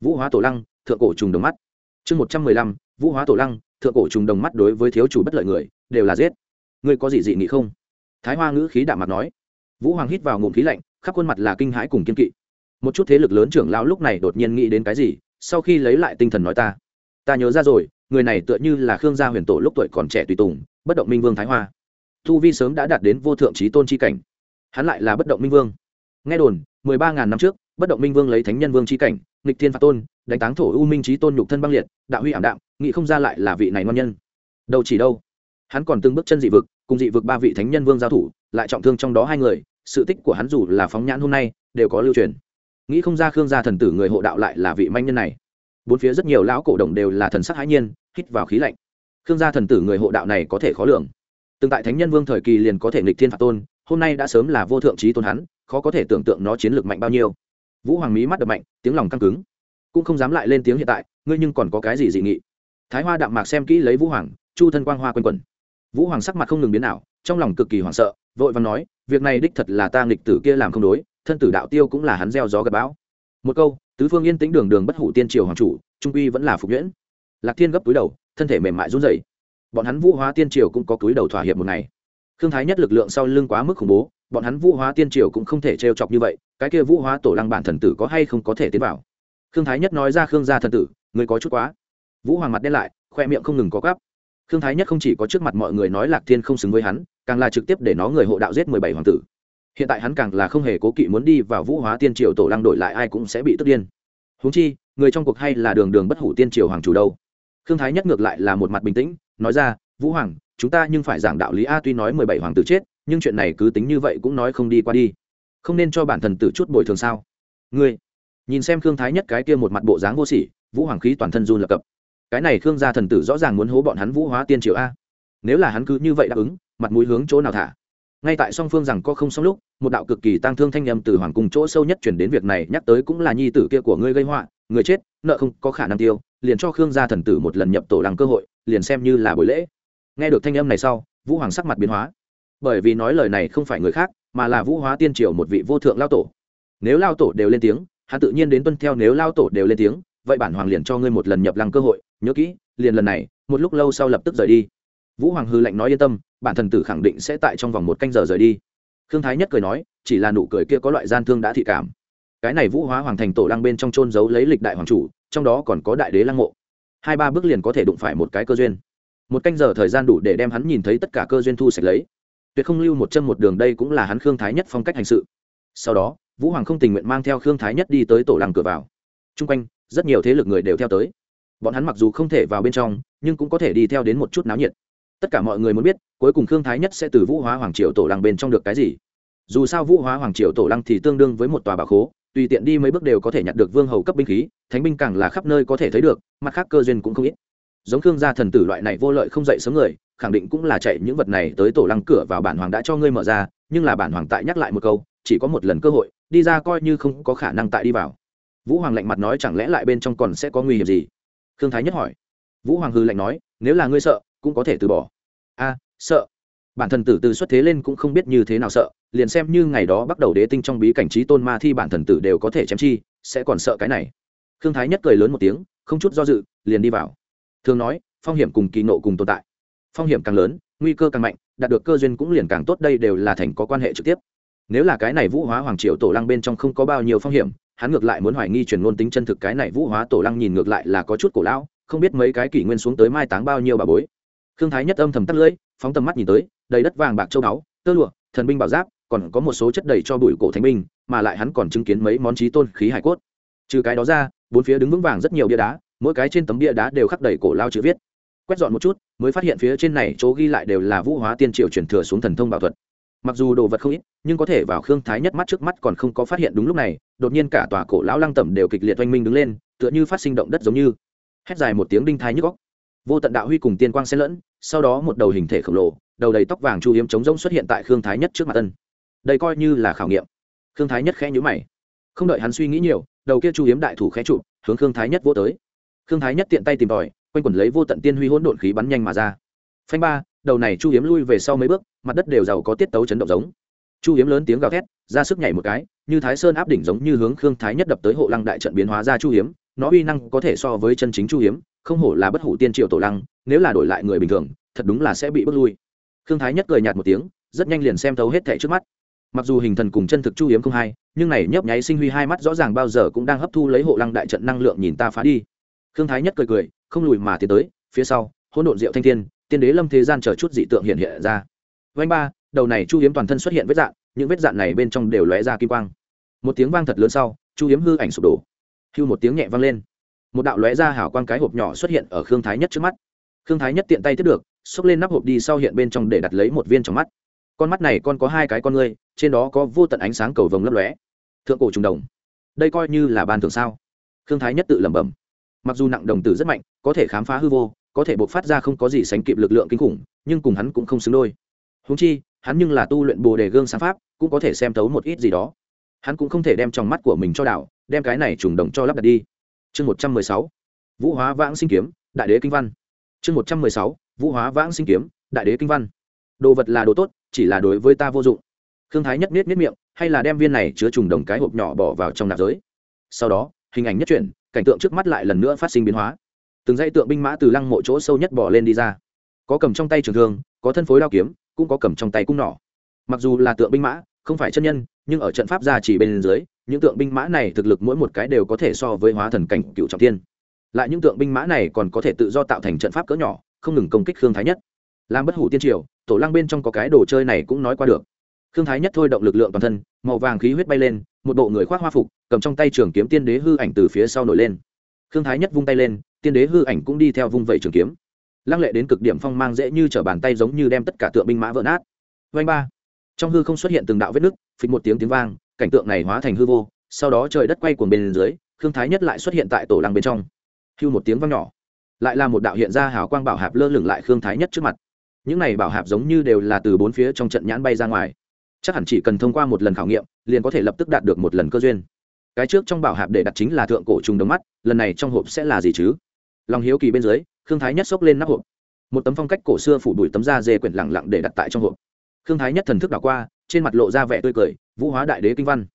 vũ hóa tổ lăng, thượng cổ trùng đồng mắt. Chương một trăm mười lăm, vũ hóa tổ lăng, thượng cổ trùng đồng mắt đối với thiếu chủ bất lợi người, đều là giết. Ngươi có gì dị nghị không? Thái hoa ngữ khí đạm mặt nói. Vũ hoàng hít vào ngụm khí lạnh, khắp khuôn mặt là kinh hãi cùng kiên kỵ. Một chút thế lực lớn trưởng lão lúc này đột nhiên nghĩ đến cái gì, sau khi lấy lại tinh thần nói ta ta nhớ ra rồi, người này tựa như là khương gia huyền tổ lúc tuổi còn trẻ tùy tùng, bất động minh vương thái hoa. Thu vi sớm đã đạt đến vô thượng trí tôn chi cảnh. Hắn lại là bất động minh vương. Nghe đồn, mười ba ngàn năm trước, bất động minh vương lấy thánh nhân vương chi cảnh, nghịch thiên phạt tôn, đánh táng thổ u minh trí tôn nhục thân băng liệt, đạo huy ảm đạm nghị không ra lại là vị này ngon nhân. Đâu chỉ đâu. Hắn còn từng bước chân dị vực, cùng dị vực ba vị thánh nhân vương giao thủ, lại trọng thương trong đó hai người, sự tích của hắn dù là phóng nhãn hôm nay, đều có lưu truyền. Nghĩ không ra khương gia thần tử người hộ đạo lại là vị manh nhân này bốn phía rất nhiều lão cổ đồng đều là thần sắc hãi nhiên, hít vào khí lạnh. Khương gia thần tử người hộ đạo này có thể khó lường. Từng tại thánh nhân vương thời kỳ liền có thể nghịch thiên phạt tôn, hôm nay đã sớm là vô thượng trí tôn hắn, khó có thể tưởng tượng nó chiến lược mạnh bao nhiêu. Vũ hoàng mỹ mắt đập mạnh, tiếng lòng căng cứng. Cũng không dám lại lên tiếng hiện tại, ngươi nhưng còn có cái gì dị nghị? Thái hoa đạm mạc xem kỹ lấy vũ hoàng, chu thân quang hoa quanh quẩn. Vũ hoàng sắc mặt không ngừng biến nào trong lòng cực kỳ hoảng sợ, vội vàng nói, việc này đích thật là ta nghịch tử kia làm không đối, thân tử đạo tiêu cũng là hắn gieo gió gặp bão. Một câu tứ phương yên tĩnh đường đường bất hủ tiên triều hoàng chủ, trung uy vẫn là phục nhuyễn. Lạc thiên gấp túi đầu, thân thể mềm mại run rẩy. Bọn hắn vũ hóa tiên triều cũng có túi đầu thỏa hiệp một ngày. Thương thái nhất lực lượng sau lưng quá mức khủng bố, bọn hắn vũ hóa tiên triều cũng không thể trêu chọc như vậy, cái kia vũ hóa tổ lăng bản thần tử có hay không có thể tiến vào? Thương thái nhất nói ra khương gia thần tử, người có chút quá. Vũ hoàng mặt đen lại, khoe miệng không ngừng có gắp. Khương thái nhất không chỉ có trước mặt mọi người nói lạc thiên không xứng với hắn, càng là trực tiếp để nó người hộ đạo giết mười bảy hoàng tử hiện tại hắn càng là không hề cố kỵ muốn đi vào vũ hóa tiên triều tổ lăng đổi lại, ai cũng sẽ bị tức điên. Húng chi, người trong cuộc hay là đường đường bất hủ tiên triều hoàng chủ đâu. Khương thái nhất ngược lại là một mặt bình tĩnh, nói ra, vũ hoàng, chúng ta nhưng phải giảng đạo lý a, tuy nói mười bảy hoàng tử chết, nhưng chuyện này cứ tính như vậy cũng nói không đi qua đi. Không nên cho bản thần tử chút bồi thường sao? Ngươi. Nhìn xem khương thái nhất cái kia một mặt bộ dáng vô sỉ, vũ hoàng khí toàn thân run lập cập. Cái này khương gia thần tử rõ ràng muốn hố bọn hắn vũ hóa tiên triều a. Nếu là hắn cứ như vậy đáp ứng, mặt mũi hướng chỗ nào thả? Ngay tại song phương rằng có không xong lúc, một đạo cực kỳ tăng thương thanh nhầm từ hoàng cung chỗ sâu nhất chuyển đến việc này, nhắc tới cũng là nhi tử kia của ngươi gây họa, người chết, nợ không có khả năng tiêu, liền cho khương gia thần tử một lần nhập tổ làng cơ hội, liền xem như là buổi lễ. Nghe được thanh âm này sau, vũ hoàng sắc mặt biến hóa. Bởi vì nói lời này không phải người khác, mà là vũ hóa tiên triều một vị vô thượng lao tổ. Nếu lao tổ đều lên tiếng, hắn tự nhiên đến tuân theo nếu lao tổ đều lên tiếng, vậy bản hoàng liền cho ngươi một lần nhập lăng cơ hội, nhớ kỹ, liền lần này, một lúc lâu sau lập tức rời đi. Vũ hoàng hư lệnh nói yên tâm bản thần tử khẳng định sẽ tại trong vòng một canh giờ rời đi. Khương thái nhất cười nói, chỉ là nụ cười kia có loại gian thương đã thị cảm. Cái này vũ hóa hoàng thành tổ lăng bên trong trôn giấu lấy lịch đại hoàng chủ, trong đó còn có đại đế lăng mộ. Hai ba bước liền có thể đụng phải một cái cơ duyên. Một canh giờ thời gian đủ để đem hắn nhìn thấy tất cả cơ duyên thu sạch lấy. Tuyệt không lưu một chân một đường đây cũng là hắn khương thái nhất phong cách hành sự. Sau đó, vũ hoàng không tình nguyện mang theo khương thái nhất đi tới tổ lăng cửa vào. T r u n g quanh, rất nhiều thế lực người đều theo tới. Bọn hắn mặc dù không thể vào bên trong, nhưng cũng có thể đi theo đến một chút náo nhiệt. Tất cả mọi người muốn biết cuối cùng khương thái nhất sẽ từ vũ hóa hoàng triều tổ lăng bên trong được cái gì? Dù sao vũ hóa hoàng triều tổ lăng thì tương đương với một tòa bà khố, tùy tiện đi mấy bước đều có thể nhặt được vương hầu cấp binh khí, thánh binh càng là khắp nơi có thể thấy được, mặt khác cơ duyên cũng không ít. Giống khương gia thần tử loại này vô lợi không dậy sớm người, khẳng định cũng là chạy những vật này tới tổ lăng cửa vào bản hoàng đã cho ngươi mở ra, nhưng là bản hoàng tại nhắc lại một câu, chỉ có một lần cơ hội, đi ra coi như không có khả năng tại đi vào. Vũ hoàng lạnh mặt nói chẳng lẽ lại bên trong còn sẽ có nguy hiểm gì? Khương thái nhất hỏi. Vũ hoàng hư lạnh nói, nếu là ngươi sợ, cũng có thể từ bỏ. A sợ. Bản thần tử từ xuất thế lên cũng không biết như thế nào sợ, liền xem như ngày đó bắt đầu đế tinh trong bí cảnh trí tôn ma thi bản thần tử đều có thể chém chi, sẽ còn sợ cái này. Khương thái nhất cười lớn một tiếng, không chút do dự, liền đi vào. Thường nói, phong hiểm cùng kỳ nộ cùng tồn tại. Phong hiểm càng lớn, nguy cơ càng mạnh, đạt được cơ duyên cũng liền càng tốt, đây đều là thành có quan hệ trực tiếp. Nếu là cái này vũ hóa hoàng triều tổ lăng bên trong không có bao nhiêu phong hiểm, hắn ngược lại muốn hoài nghi truyền ngôn tính chân thực cái này vũ hóa tổ lăng nhìn ngược lại là có chút cổ lão, không biết mấy cái kỷ nguyên xuống tới mai táng bao nhiêu bà bối. Khương thái nhất âm thầm tắt lưỡi phóng tầm mắt nhìn tới, đầy đất vàng bạc châu báu, tơ lụa, thần binh bảo giáp, còn có một số chất đầy cho bụi cổ thánh binh, mà lại hắn còn chứng kiến mấy món trí tôn khí hải cốt. Trừ cái đó ra, bốn phía đứng vững vàng rất nhiều bia đá, mỗi cái trên tấm bia đá đều khắc đầy cổ lao chữ viết. Quét dọn một chút, mới phát hiện phía trên này chỗ ghi lại đều là vũ hóa tiên triều truyền thừa xuống thần thông bảo thuật. Mặc dù đồ vật không ít, nhưng có thể vào khương thái nhất mắt trước mắt còn không có phát hiện đúng lúc này, đột nhiên cả tòa cổ lão lăng tẩm đều kịch liệt oanh minh đứng lên, tựa như phát sinh động đất giống như. Hét dài một tiếng đinh thái nhức góc vô tận đạo huy cùng tiên quang xen lẫn sau đó một đầu hình thể khổng lồ đầu đầy tóc vàng chu hiếm trống rỗng xuất hiện tại khương thái nhất trước mặt tân đây coi như là khảo nghiệm. Khương thái nhất khẽ nhữ mày. Không đợi hắn suy nghĩ nhiều đầu kia chu hiếm đại thủ khẽ chụp, hướng khương thái nhất vô tới. Khương thái nhất tiện tay tìm tòi quanh quẩn lấy vô tận tiên huy hỗn độn khí bắn nhanh mà ra. Phanh ba đầu này chu hiếm lui về sau mấy bước mặt đất đều giàu có tiết tấu chấn động giống. Chu hiếm lớn tiếng gào thét ra sức nhảy một cái như thái sơn áp đỉnh giống như hướng khương thái nhất đập tới hộ lăng đại trận biến hóa ra chu hiếm nó uy năng có thể so với chân chính chu hiếm không hổ là bất hủ tiên triệu tổ lăng, nếu là đổi lại người bình thường, thật đúng là sẽ bị bước lui. Khương thái nhất cười nhạt một tiếng, rất nhanh liền xem thấu hết thẻ trước mắt. Mặc dù hình thần cùng chân thực chu hiếm không hai nhưng này nhấp nháy sinh huy hai mắt rõ ràng bao giờ cũng đang hấp thu lấy hộ lăng đại trận năng lượng nhìn ta phá đi. Khương thái nhất cười cười, không lùi mà tiến tới, phía sau, hỗn độn diệu thanh thiên, tiên đế lâm thế gian chờ chút dị tượng hiện hiện ra. Vanh ba, đầu này chu hiếm toàn thân xuất hiện vết dạn những vết dạn này bên trong đều lóe ra kim quang. Một tiếng vang thật lớn sau, chu hiếm hư ảnh sụp đổ. Hưu một tiếng nhẹ vang lên một đạo lóe ra hảo quang cái hộp nhỏ xuất hiện ở khương thái nhất trước mắt. Khương thái nhất tiện tay tiếp được, xốc lên nắp hộp đi sau hiện bên trong để đặt lấy một viên trong mắt. Con mắt này con có hai cái con ngươi, trên đó có vô tận ánh sáng cầu vồng lấp lóe. Thượng cổ trùng đồng. Đây coi như là ban thường sao? Khương thái nhất tự lẩm bẩm. Mặc dù nặng đồng tử rất mạnh, có thể khám phá hư vô, có thể buộc phát ra không có gì sánh kịp lực lượng kinh khủng, nhưng cùng hắn cũng không xứng đôi. Húng chi, hắn nhưng là tu luyện bồ đề gương sáng pháp, cũng có thể xem tấu một ít gì đó. Hắn cũng không thể đem trong mắt của mình cho đảo, đem cái này trùng đồng cho lắp đặt đi chương một trăm mười sáu, vũ hóa vãng sinh kiếm, đại đế kinh văn. Chương một trăm mười sáu, vũ hóa vãng sinh kiếm, đại đế kinh văn. Đồ vật là đồ tốt, chỉ là đối với ta vô dụng. Thương thái nhất nết nết miệng, hay là đem viên này chứa trùng đồng cái hộp nhỏ bỏ vào trong nạp giới. Sau đó, hình ảnh nhất chuyển, cảnh tượng trước mắt lại lần nữa phát sinh biến hóa. Từng dây tượng binh mã từ lăng mộ chỗ sâu nhất bỏ lên đi ra. Có cầm trong tay trường thương, có thân phối đao kiếm, cũng có cầm trong tay cung nỏ. Mặc dù là tượng binh mã, không phải chân nhân, nhưng ở trận pháp gia chỉ bên dưới những tượng binh mã này thực lực mỗi một cái đều có thể so với hóa thần cảnh cựu trọng thiên. lại những tượng binh mã này còn có thể tự do tạo thành trận pháp cỡ nhỏ, không ngừng công kích khương thái nhất. Làm bất hủ tiên triều, tổ lăng bên trong có cái đồ chơi này cũng nói qua được. Khương thái nhất thôi động lực lượng toàn thân, màu vàng khí huyết bay lên, một bộ người khoác hoa phục, cầm trong tay trường kiếm tiên đế hư ảnh từ phía sau nổi lên. Khương thái nhất vung tay lên, tiên đế hư ảnh cũng đi theo vung vẩy trường kiếm. Lăng lệ đến cực điểm phong mang dễ như t r ở bàn tay giống như đem tất cả tượng binh mã vỡ nát. Vanh ba. Trong hư không xuất hiện từng đạo vết nứt, phịch một tiếng tiếng vang cảnh tượng này hóa thành hư vô, sau đó trời đất quay cuồng bên dưới, khương thái nhất lại xuất hiện tại tổ lăng bên trong. Hưu một tiếng vang nhỏ. Lại là một đạo hiện ra hào quang bảo hạp lơ lửng lại khương thái nhất trước mặt. Những này bảo hạp giống như đều là từ bốn phía trong trận nhãn bay ra ngoài. Chắc hẳn chỉ cần thông qua một lần khảo nghiệm, liền có thể lập tức đạt được một lần cơ duyên. Cái trước trong bảo hạp để đặt chính là thượng cổ trùng đống mắt, lần này trong hộp sẽ là gì chứ? Lòng hiếu kỳ bên dưới, khương thái nhất xốc lên nắp hộp. Một tấm phong cách cổ xưa phủ đuổi tấm da dê quyển lẳng lặng để đặt tại trong hộp. Khương thái nhất thần thức đảo qua, trên mặt lộ ra vẻ tươi cười vũ hóa đại đế kinh văn.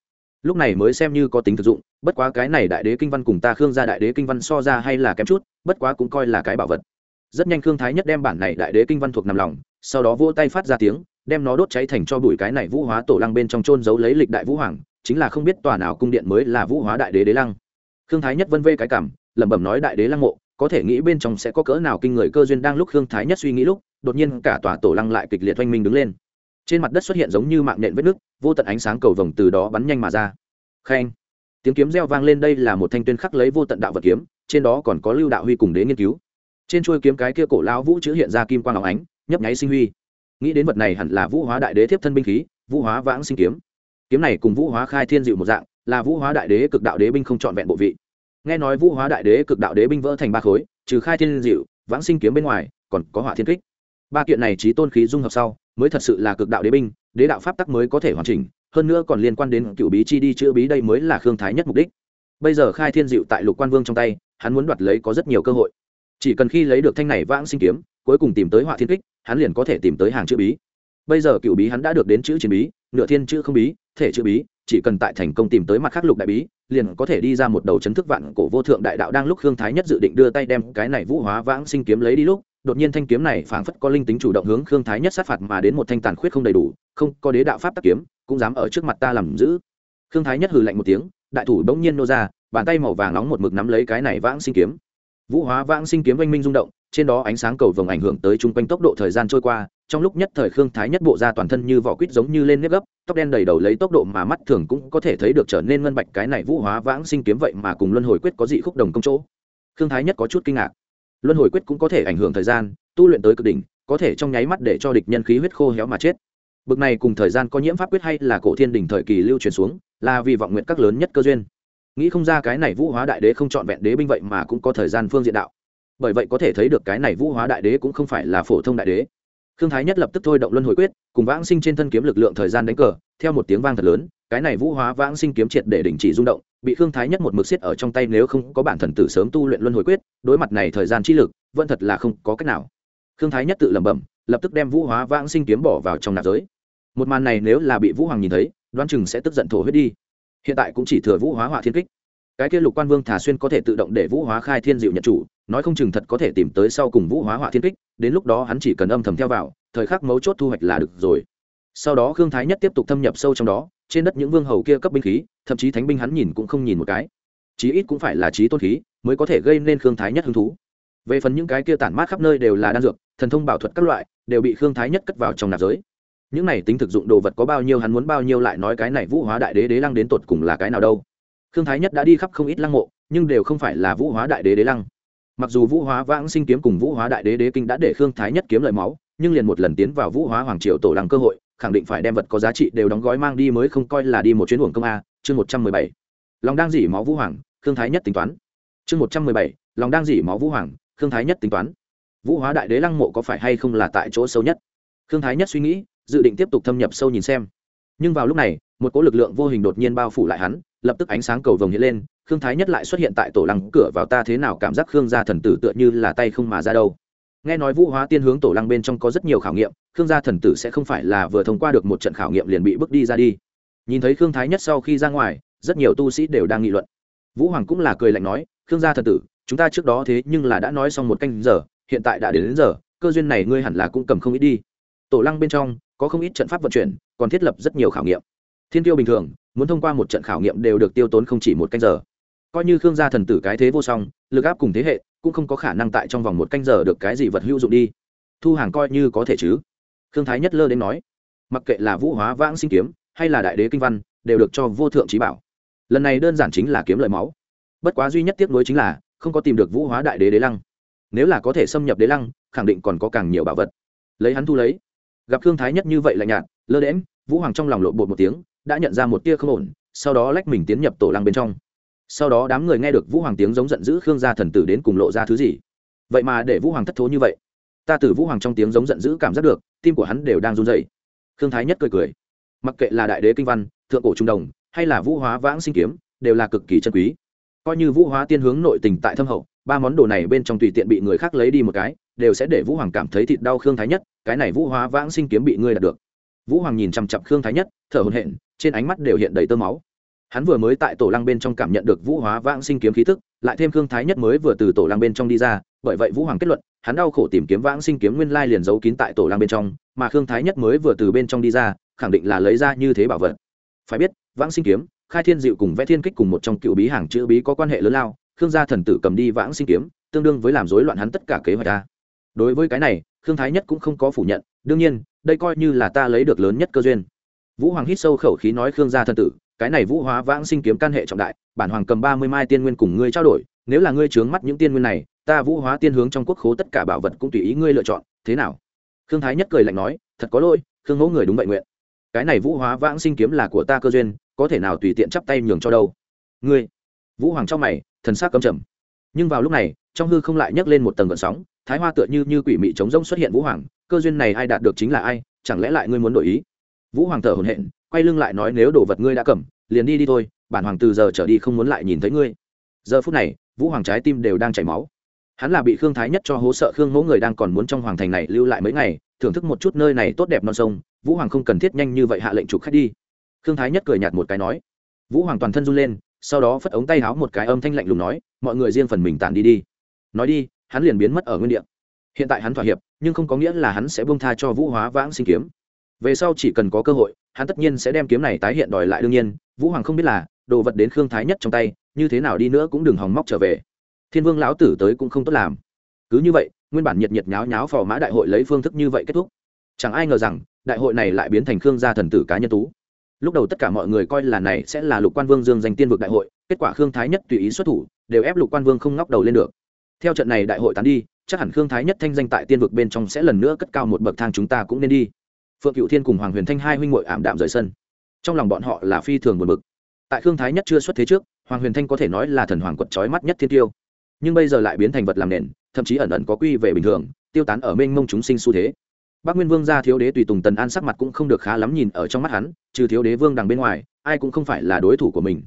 Lúc này mới xem như có tính thực dụng, bất quá cái này đại đế kinh văn cùng ta khương gia đại đế kinh văn so ra hay là kém chút, bất quá cũng coi là cái bảo vật. Rất nhanh khương thái nhất đem bản này đại đế kinh văn thuộc nằm lòng, sau đó vỗ tay phát ra tiếng, đem nó đốt cháy thành cho bụi cái này vũ hóa tổ lăng bên trong trôn giấu lấy lịch đại vũ hoàng, chính là không biết tòa nào cung điện mới là vũ hóa đại đế đế lăng. Khương thái nhất vân vê cái cảm, lẩm bẩm nói đại đế lăng mộ, có thể nghĩ bên trong sẽ có cỡ nào kinh người cơ duyên đang lúc khương thái nhất suy nghĩ lúc, đột nhiên cả tòa tổ lăng lại kịch liệt oanh minh đứng lên trên mặt đất xuất hiện giống như mạng nhện vết nước, vô tận ánh sáng cầu vồng từ đó bắn nhanh mà ra. Khen. Tiếng kiếm reo vang lên đây là một thanh tuyên khắc lấy vô tận đạo vật kiếm, trên đó còn có lưu đạo huy cùng đế nghiên cứu. Trên chuôi kiếm cái kia cổ lão vũ chữ hiện ra kim quang áo ánh, nhấp nháy sinh huy. Nghĩ đến vật này hẳn là vũ hóa đại đế thiếp thân binh khí, vũ hóa vãng sinh kiếm. Kiếm này cùng vũ hóa khai thiên dịu một dạng, là vũ hóa đại đế cực đạo đế binh không trọn vẹn bộ vị. Nghe nói vũ hóa đại đế cực đạo đế binh vỡ thành ba khối, trừ khai thiên dịu vãng sinh kiếm bên ngoài, còn có hỏa thiên kích. Ba kiện này trí tôn khí dung hợp sau mới thật sự là cực đạo đế binh, đế đạo pháp tắc mới có thể hoàn chỉnh, hơn nữa còn liên quan đến cựu bí chi đi chữa bí đây mới là khương thái nhất mục đích. Bây giờ khai thiên dịu tại lục quan vương trong tay, hắn muốn đoạt lấy có rất nhiều cơ hội. Chỉ cần khi lấy được thanh này vãng sinh kiếm, cuối cùng tìm tới họa thiên kích, hắn liền có thể tìm tới hàng chữ bí. Bây giờ cựu bí hắn đã được đến chữ chiến bí, nửa thiên chữ không bí, thể chữ bí, chỉ cần tại thành công tìm tới mặt khắc lục đại bí, liền có thể đi ra một đầu chấn thức vạn cổ vô thượng đại đạo đang lúc khương thái nhất dự định đưa tay đem cái này vũ hóa vãng sinh kiếm lấy đi lúc đột nhiên thanh kiếm này phảng phất có linh tính chủ động hướng khương thái nhất sát phạt mà đến một thanh tàn khuyết không đầy đủ, không, có đế đạo pháp tác kiếm, cũng dám ở trước mặt ta làm giữ. Khương thái nhất hừ lạnh một tiếng, đại thủ bỗng nhiên nô ra, bàn tay màu vàng nóng một mực nắm lấy cái này vãng sinh kiếm. Vũ hóa vãng sinh kiếm oanh minh rung động, trên đó ánh sáng cầu vồng ảnh hưởng tới chung quanh tốc độ thời gian trôi qua, trong lúc nhất thời khương thái nhất bộ ra toàn thân như vỏ quýt giống như lên nếp gấp, tóc đen đầy đầu lấy tốc độ mà mắt thường cũng có thể thấy được trở nên ngân bạch cái này vũ hóa vãng sinh kiếm vậy mà cùng luân hồi quyết có dị khúc đồng công chỗ. Khương thái nhất có chút kinh ngạc luân hồi quyết cũng có thể ảnh hưởng thời gian, tu luyện tới cực đỉnh, có thể trong nháy mắt để cho địch nhân khí huyết khô héo mà chết. Bực này cùng thời gian có nhiễm pháp quyết hay là cổ thiên đỉnh thời kỳ lưu truyền xuống, là vì vọng nguyện các lớn nhất cơ duyên. Nghĩ không ra cái này vũ hóa đại đế không chọn vẹn đế binh vậy mà cũng có thời gian phương diện đạo. Bởi vậy có thể thấy được cái này vũ hóa đại đế cũng không phải là phổ thông đại đế. Khương thái nhất lập tức thôi động luân hồi quyết, cùng vãng sinh trên thân kiếm lực lượng thời gian đánh cờ, theo một tiếng vang thật lớn, cái này vũ hóa vãng sinh kiếm triệt để đình chỉ rung động bị khương thái nhất một mực xiết ở trong tay nếu không có bản thần tử sớm tu luyện luân hồi quyết, đối mặt này thời gian chi lực, vẫn thật là không có cách nào. Khương thái nhất tự lẩm bẩm, lập tức đem vũ hóa vãng sinh kiếm bỏ vào trong nạp giới. Một màn này nếu là bị vũ hoàng nhìn thấy, đoán chừng sẽ tức giận thổ huyết đi. Hiện tại cũng chỉ thừa vũ hóa hỏa thiên kích. Cái kia lục quan vương thả xuyên có thể tự động để vũ hóa khai thiên diệu nhận chủ, nói không chừng thật có thể tìm tới sau cùng vũ hóa hỏa thiên kích, đến lúc đó hắn chỉ cần âm thầm theo vào, thời khắc mấu chốt thu hoạch là được rồi. Sau đó khương thái nhất tiếp tục thâm nhập sâu trong đó trên đất những vương hầu kia cấp binh khí, thậm chí thánh binh hắn nhìn cũng không nhìn một cái. Chí ít cũng phải là trí tôn khí, mới có thể gây nên khương thái nhất hứng thú. Về phần những cái kia tản mát khắp nơi đều là đan dược, thần thông bảo thuật các loại, đều bị khương thái nhất cất vào trong nạp giới. Những này tính thực dụng đồ vật có bao nhiêu hắn muốn bao nhiêu lại nói cái này vũ hóa đại đế đế lăng đến tột cùng là cái nào đâu. Khương thái nhất đã đi khắp không ít lăng mộ, nhưng đều không phải là vũ hóa đại đế đế lăng. Mặc dù vũ hóa vãng sinh kiếm cùng vũ hóa đại đế đế kinh đã để khương thái nhất kiếm lợi máu, nhưng liền một lần tiến vào vũ hóa hoàng triều tổ lăng cơ hội khẳng định phải đem vật có giá trị đều đóng gói mang đi mới không coi là đi một chuyến uổng công a, chương một trăm mười bảy. Lòng đang dỉ máu vũ hoàng, khương thái nhất tính toán. Chương một trăm mười bảy, lòng đang dỉ máu vũ hoàng, khương thái nhất tính toán. Vũ hóa đại đế lăng mộ có phải hay không là tại chỗ sâu nhất? Khương thái nhất suy nghĩ, dự định tiếp tục thâm nhập sâu nhìn xem. Nhưng vào lúc này, một cỗ lực lượng vô hình đột nhiên bao phủ lại hắn, lập tức ánh sáng cầu vồng hiện lên, khương thái nhất lại xuất hiện tại tổ lăng cửa vào ta thế nào cảm giác khương gia thần tử tựa như là tay không mà ra đâu nghe nói vũ hóa tiên hướng tổ lăng bên trong có rất nhiều khảo nghiệm khương gia thần tử sẽ không phải là vừa thông qua được một trận khảo nghiệm liền bị bước đi ra đi. Nhìn thấy khương thái nhất sau khi ra ngoài rất nhiều tu sĩ đều đang nghị luận. Vũ hoàng cũng là cười lạnh nói khương gia thần tử chúng ta trước đó thế nhưng là đã nói xong một canh giờ hiện tại đã đến, đến giờ cơ duyên này ngươi hẳn là cũng cầm không ít đi. Tổ lăng bên trong có không ít trận pháp vận chuyển còn thiết lập rất nhiều khảo nghiệm. Thiên tiêu bình thường muốn thông qua một trận khảo nghiệm đều được tiêu tốn không chỉ một canh giờ. Coi như khương gia thần tử cái thế vô song lực áp cùng thế hệ cũng không có khả năng tại trong vòng một canh giờ được cái gì vật hữu dụng đi. Thu hàng coi như có thể chứ. Khương thái nhất lơ đến nói, mặc kệ là vũ hóa vãng sinh kiếm hay là đại đế kinh văn, đều được cho vô thượng trí bảo. Lần này đơn giản chính là kiếm lợi máu. Bất quá duy nhất tiếc nuối chính là không có tìm được vũ hóa đại đế đế lăng. Nếu là có thể xâm nhập đế lăng, khẳng định còn có càng nhiều bảo vật. Lấy hắn thu lấy. Gặp khương thái nhất như vậy lạnh nhạt, lơ đễm vũ hoàng trong lòng lộn bột một tiếng, đã nhận ra một tia không ổn, sau đó lách mình tiến nhập tổ lăng bên trong sau đó đám người nghe được vũ hoàng tiếng giống giận dữ, khương gia thần tử đến cùng lộ ra thứ gì? Vậy mà để vũ hoàng thất thố như vậy, ta từ vũ hoàng trong tiếng giống giận dữ cảm giác được, tim của hắn đều đang run dày khương thái nhất cười cười. Mặc kệ là đại đế kinh văn, thượng cổ trung đồng, hay là vũ hóa vãng sinh kiếm, đều là cực kỳ chân quý. Coi như vũ hóa tiên hướng nội tình tại thâm hậu, ba món đồ này bên trong tùy tiện bị người khác lấy đi một cái, đều sẽ để vũ hoàng cảm thấy thịt đau khương thái nhất, cái này vũ hóa vãng sinh kiếm bị ngươi đạt được. Vũ hoàng nhìn chằm chặp khương thái nhất, thở hồn hện trên ánh mắt đều hiện đầy tơ máu hắn vừa mới tại tổ lăng bên trong cảm nhận được vũ hóa vãng sinh kiếm khí thức lại thêm khương thái nhất mới vừa từ tổ lăng bên trong đi ra, bởi vậy vũ hoàng kết luận, hắn đau khổ tìm kiếm vãng sinh kiếm nguyên lai liền giấu kín tại tổ lăng bên trong, mà khương thái nhất mới vừa từ bên trong đi ra, khẳng định là lấy ra như thế bảo vật. Phải biết, vãng sinh kiếm, khai thiên diệu cùng vẽ thiên kích cùng một trong cựu bí hàng chữ bí có quan hệ lớn lao, khương gia thần tử cầm đi vãng sinh kiếm, tương đương với làm rối loạn hắn tất cả kế hoạch ta đối với cái này, khương thái nhất cũng không có phủ nhận, đương nhiên, đây coi như là ta lấy được lớn nhất cơ duyên. Vũ hoàng hít sâu khẩu khí nói khương gia thần tử cái này vũ hóa vãng sinh kiếm căn hệ trọng đại, bản hoàng cầm ba mươi mai tiên nguyên cùng ngươi trao đổi, nếu là ngươi trướng mắt những tiên nguyên này, ta vũ hóa tiên hướng trong quốc khố tất cả bảo vật cũng tùy ý ngươi lựa chọn, thế nào? Khương thái nhất cười lạnh nói, thật có lỗi, khương mẫu người đúng vậy nguyện. Cái này vũ hóa vãng sinh kiếm là của ta cơ duyên, có thể nào tùy tiện chắp tay nhường cho đâu? Ngươi? Vũ hoàng trong mày, thần sắc cấm trầm. Nhưng vào lúc này, trong hư không lại nhấc lên một tầng gợn sóng, thái hoa tựa như như quỷ mị trống rỗng xuất hiện vũ hoàng, cơ duyên này ai đạt được chính là ai, chẳng lẽ lại ngươi muốn đổi ý? Vũ hoàng thở hổn hển, quay lưng lại nói nếu đồ vật ngươi đã cầm, liền đi đi thôi, bản hoàng từ giờ trở đi không muốn lại nhìn thấy ngươi. Giờ phút này, vũ hoàng trái tim đều đang chảy máu. Hắn là bị khương thái nhất cho hố sợ khương mẫu người đang còn muốn trong hoàng thành này lưu lại mấy ngày, thưởng thức một chút nơi này tốt đẹp non sông, vũ hoàng không cần thiết nhanh như vậy hạ lệnh chụp khách đi. Khương thái nhất cười nhạt một cái nói. Vũ hoàng toàn thân run lên, sau đó phất ống tay háo một cái âm thanh lạnh lùng nói, mọi người riêng phần mình tản đi đi. Nói đi, hắn liền biến mất ở nguyên địa. Hiện tại hắn thỏa hiệp, nhưng không có nghĩa là hắn sẽ bông tha cho vũ hóa vãng sinh kiếm về sau chỉ cần có cơ hội, hắn tất nhiên sẽ đem kiếm này tái hiện đòi lại đương nhiên. Vũ hoàng không biết là, đồ vật đến khương thái nhất trong tay, như thế nào đi nữa cũng đừng hòng móc trở về. Thiên vương lão tử tới cũng không tốt làm. Cứ như vậy, nguyên bản nhiệt nhiệt nháo nháo phò mã đại hội lấy phương thức như vậy kết thúc. Chẳng ai ngờ rằng, đại hội này lại biến thành khương gia thần tử cá nhân tú. Lúc đầu tất cả mọi người coi là này sẽ là lục quan vương dương giành tiên vực đại hội, kết quả khương thái nhất tùy ý xuất thủ, đều ép lục quan vương không ngóc đầu lên được. Theo trận này đại hội tán đi, chắc hẳn khương thái nhất thanh danh tại tiên vực bên trong sẽ lần nữa cất cao một bậc thang chúng ta cũng nên đi phượng cựu thiên cùng hoàng huyền thanh hai huynh ngội ảm đạm rời sân. Trong lòng bọn họ là phi thường buồn bực. Tại khương thái nhất chưa xuất thế trước, hoàng huyền thanh có thể nói là thần hoàng quật trói mắt nhất thiên tiêu. Nhưng bây giờ lại biến thành vật làm nền, thậm chí ẩn ẩn có quy về bình thường, tiêu tán ở mênh mông chúng sinh xu thế. Bác nguyên vương gia thiếu đế tùy tùng tần an sắc mặt cũng không được khá lắm nhìn ở trong mắt hắn, trừ thiếu đế vương đằng bên ngoài, ai cũng không phải là đối thủ của mình.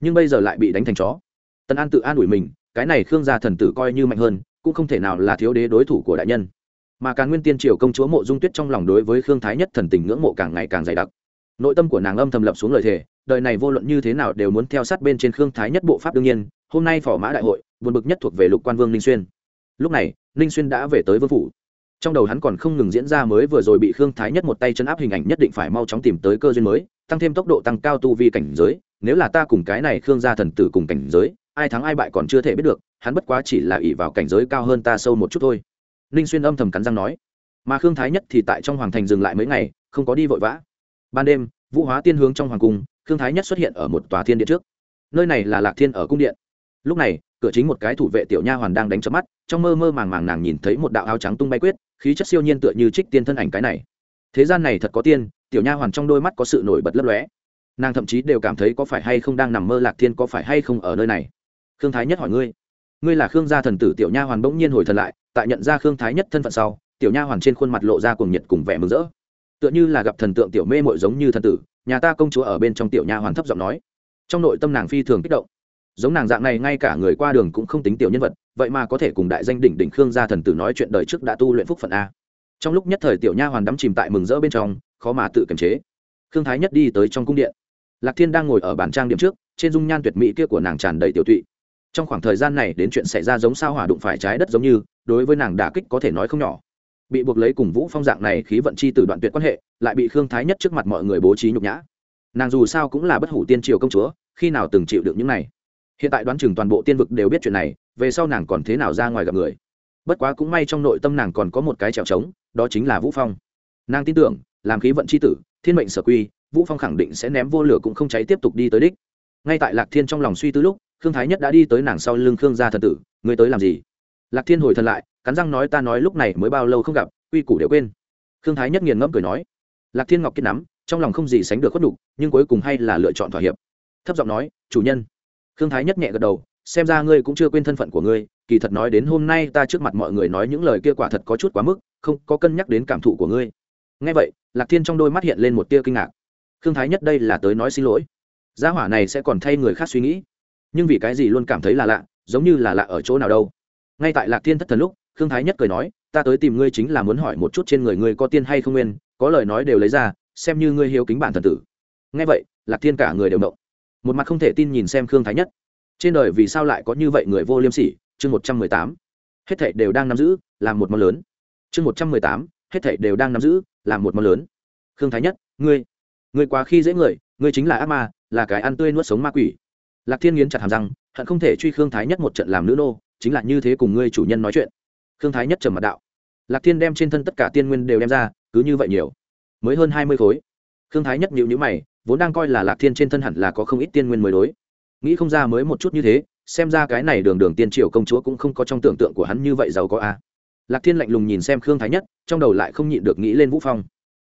Nhưng bây giờ lại bị đánh thành chó. Tần an tự an ủi mình, cái này khương gia thần tử coi như mạnh hơn, cũng không thể nào là thiếu đế đối thủ của đại nhân mà càng nguyên tiên triều công chúa mộ dung tuyết trong lòng đối với khương thái nhất thần tình ngưỡng mộ càng ngày càng dày đặc. Nội tâm của nàng âm thầm lập xuống lời thề, đời này vô luận như thế nào đều muốn theo sát bên trên khương thái nhất bộ pháp đương nhiên, hôm nay phò mã đại hội vượt bực nhất thuộc về lục quan vương ninh xuyên. Lúc này, ninh xuyên đã về tới vương phủ. Trong đầu hắn còn không ngừng diễn ra mới vừa rồi bị khương thái nhất một tay chân áp hình ảnh nhất định phải mau chóng tìm tới cơ duyên mới, tăng thêm tốc độ tăng cao tu vi cảnh giới, nếu là ta cùng cái này khương gia thần tử cùng cảnh giới, ai thắng ai bại còn chưa thể biết được, hắn bất quá chỉ là ỷ vào cảnh giới cao hơn ta sâu một chút thôi ninh xuyên âm thầm cắn răng nói. Mà khương thái nhất thì tại trong hoàng thành dừng lại mấy ngày, không có đi vội vã. Ban đêm, vũ hóa tiên hướng trong hoàng cung, khương thái nhất xuất hiện ở một tòa thiên điện trước. Nơi này là lạc thiên ở cung điện. Lúc này, cửa chính một cái thủ vệ tiểu nha hoàn đang đánh chớp mắt, trong mơ mơ màng màng nàng nhìn thấy một đạo áo trắng tung bay quyết, khí chất siêu nhiên tựa như trích tiên thân ảnh cái này. Thế gian này thật có tiên, tiểu nha hoàn trong đôi mắt có sự nổi bật lấp lóe. Nàng thậm chí đều cảm thấy có phải hay không đang nằm mơ lạc thiên có phải hay không ở nơi này. Khương thái nhất hỏi ngươi ngươi là khương gia thần tử tiểu nha hoàn bỗng nhiên hồi thần lại tại nhận ra khương thái nhất thân phận sau, tiểu nha hoàn trên khuôn mặt lộ ra cùng nhiệt cùng vẻ mừng rỡ. Tựa như là gặp thần tượng tiểu mê mội giống như thần tử, nhà ta công chúa ở bên trong tiểu nha hoàn thấp giọng nói. Trong nội tâm nàng phi thường kích động. Giống nàng dạng này ngay cả người qua đường cũng không tính tiểu nhân vật, vậy mà có thể cùng đại danh đỉnh đỉnh khương gia thần tử nói chuyện đời trước đã tu luyện phúc phận a. Trong lúc nhất thời tiểu nha hoàn đắm chìm tại mừng rỡ bên trong, khó mà tự kiềm chế. Khương thái nhất đi tới trong cung điện. Lạc thiên đang ngồi ở bàn trang điểm trước, trên dung nhan tuyệt mỹ kia của nàng tràn đầy tiểu tụy trong khoảng thời gian này đến chuyện xảy ra giống sao hỏa đụng phải trái đất giống như, đối với nàng đả kích có thể nói không nhỏ. Bị buộc lấy cùng vũ phong dạng này khí vận chi từ đoạn tuyệt quan hệ, lại bị khương thái nhất trước mặt mọi người bố trí nhục nhã. Nàng dù sao cũng là bất hủ tiên triều công chúa, khi nào từng chịu được những này? Hiện tại đoán chừng toàn bộ tiên vực đều biết chuyện này, về sau nàng còn thế nào ra ngoài gặp người? Bất quá cũng may trong nội tâm nàng còn có một cái trèo trống, đó chính là vũ phong. Nàng tin tưởng, làm khí vận c h i tử, thiên mệnh sở quy, vũ phong khẳng định sẽ ném vô lửa cũng không cháy tiếp tục đi tới đích. Ngay tại lạc thiên trong lòng suy tư lúc khương thái nhất đã đi tới nàng sau lưng khương gia thần tử, ngươi tới làm gì? Lạc thiên hồi thần lại, cắn răng nói, ta nói lúc này mới bao lâu không gặp, quy củ đều quên. Khương thái nhất nghiền ngẫm cười nói, lạc thiên ngọc kiên nắm, trong lòng không gì sánh được khuất đục nhưng cuối cùng hay là lựa chọn thỏa hiệp. Thấp giọng nói, chủ nhân. Khương thái nhất nhẹ gật đầu, xem ra ngươi cũng chưa quên thân phận của ngươi, kỳ thật nói đến hôm nay ta trước mặt mọi người nói những lời kia quả thật có chút quá mức, không có cân nhắc đến cảm thụ của ngươi. Ngay vậy, lạc thiên trong đôi mắt hiện lên một tia kinh ngạc. Khương thái nhất đây là tới nói xin lỗi. Gia hỏa này sẽ còn thay người khác suy nghĩ nhưng vì cái gì luôn cảm thấy là lạ, giống như là lạ ở chỗ nào đâu. Ngay tại lạc thiên thất thần lúc, khương thái nhất cười nói, ta tới tìm ngươi chính là muốn hỏi một chút trên người ngươi có tiên hay không nguyên, có lời nói đều lấy ra, xem như ngươi hiếu kính bản thần tử. Ngay vậy, lạc thiên cả người đều động. Một mặt không thể tin nhìn xem khương thái nhất. Trên đời vì sao lại có như vậy người vô liêm sỉ? Chương một trăm mười tám. Hết thảy đều đang nắm giữ làm một món lớn. Chương một trăm mười tám. Hết thảy đều đang nắm giữ làm một món lớn. Khương thái nhất, ngươi ngươi quá khi dễ người, ngươi chính là ác ma, là cái ăn tươi nuốt sống ma quỷ lạc thiên nghiến chặt hàm răng, hận không thể truy khương thái nhất một trận làm nữ nô, chính là như thế cùng ngươi chủ nhân nói chuyện. Khương thái nhất trầm mặt đạo. Lạc thiên đem trên thân tất cả tiên nguyên đều đem ra, cứ như vậy nhiều. Mới hơn hai mươi khối. Khương thái nhất nhịu nhữ mày, vốn đang coi là lạc thiên trên thân hẳn là có không ít tiên nguyên mới đối. Nghĩ không ra mới một chút như thế, xem ra cái này đường đường tiên triều công chúa cũng không có trong tưởng tượng của hắn như vậy giàu có a. Lạc thiên lạnh lùng nhìn xem khương thái nhất, trong đầu lại không nhịn được nghĩ lên vũ phong.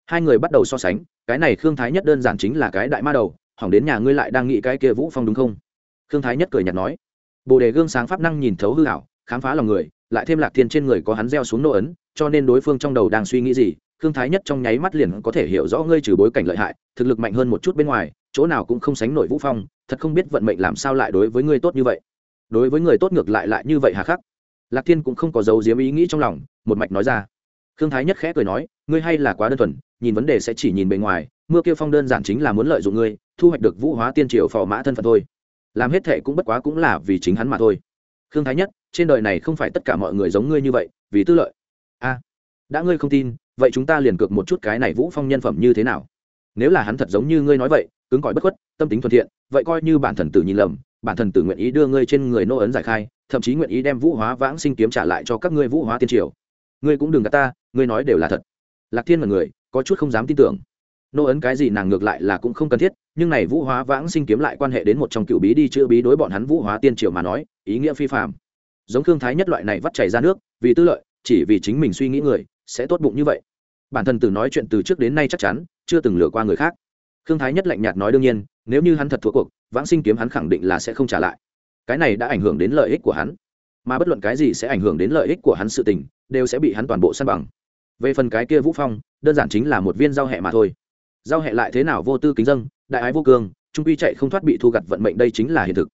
Hai người bắt đầu so sánh, cái này khương thái nhất đơn giản chính là cái đại ma đầu, hỏng đến nhà ngươi lại đang nghĩ cái kia vũ phong đúng không? Khương thái nhất cười nhạt nói, bồ đề gương sáng pháp năng nhìn thấu hư hảo khám phá lòng người, lại thêm lạc thiên trên người có hắn gieo xuống nô ấn, cho nên đối phương trong đầu đang suy nghĩ gì, khương thái nhất trong nháy mắt liền có thể hiểu rõ ngươi trừ bối cảnh lợi hại, thực lực mạnh hơn một chút bên ngoài, chỗ nào cũng không sánh nổi vũ phong, thật không biết vận mệnh làm sao lại đối với ngươi tốt như vậy. Đối với người tốt ngược lại lại như vậy hà khắc. Lạc thiên cũng không có dấu diếm ý nghĩ trong lòng, một mạch nói ra. Khương thái nhất khẽ cười nói, ngươi hay là quá đơn thuần, nhìn vấn đề sẽ chỉ nhìn bề ngoài, mưa kêu phong đơn giản chính là muốn lợi dụng ngươi, thu hoạch được vũ hóa tiên triều phò mã thân phận thôi làm hết thệ cũng bất quá cũng là vì chính hắn mà thôi. Khương thái nhất, trên đời này không phải tất cả mọi người giống ngươi như vậy, vì tư lợi. A, đã ngươi không tin, vậy chúng ta liền cược một chút cái này vũ phong nhân phẩm như thế nào? Nếu là hắn thật giống như ngươi nói vậy, cứng cỏi bất khuất, tâm tính thuận thiện, vậy coi như bản thần tử nhìn lầm, bản thần tử nguyện ý đưa ngươi trên người nô ấn giải khai, thậm chí nguyện ý đem vũ hóa vãng sinh kiếm trả lại cho các ngươi vũ hóa tiên triều. Ngươi cũng đừng gạt ta, ngươi nói đều là thật. Lạc thiên là người, có chút không dám tin tưởng nô ấn cái gì nàng ngược lại là cũng không cần thiết, nhưng này vũ hóa vãng sinh kiếm lại quan hệ đến một trong cựu bí đi chữa bí đối bọn hắn vũ hóa tiên triều mà nói, ý nghĩa phi phạm giống thương thái nhất loại này vắt chảy ra nước, vì tư lợi, chỉ vì chính mình suy nghĩ người, sẽ tốt bụng như vậy. Bản thân từ nói chuyện từ trước đến nay chắc chắn, chưa từng lừa qua người khác. Thương thái nhất lạnh nhạt nói đương nhiên, nếu như hắn thật thua cuộc, vãng sinh kiếm hắn khẳng định là sẽ không trả lại. Cái này đã ảnh hưởng đến lợi ích của hắn. Mà bất luận cái gì sẽ ảnh hưởng đến lợi ích của hắn sự tình, đều sẽ bị hắn toàn bộ săn bằng. Về phần cái kia vũ phong, đơn giản chính là một viên giao hẹ mà thôi. Giao hẹ lại thế nào vô tư kính dâng đại ái vô cương, trung quy chạy không thoát bị thu gặt vận mệnh đây chính là hiện thực.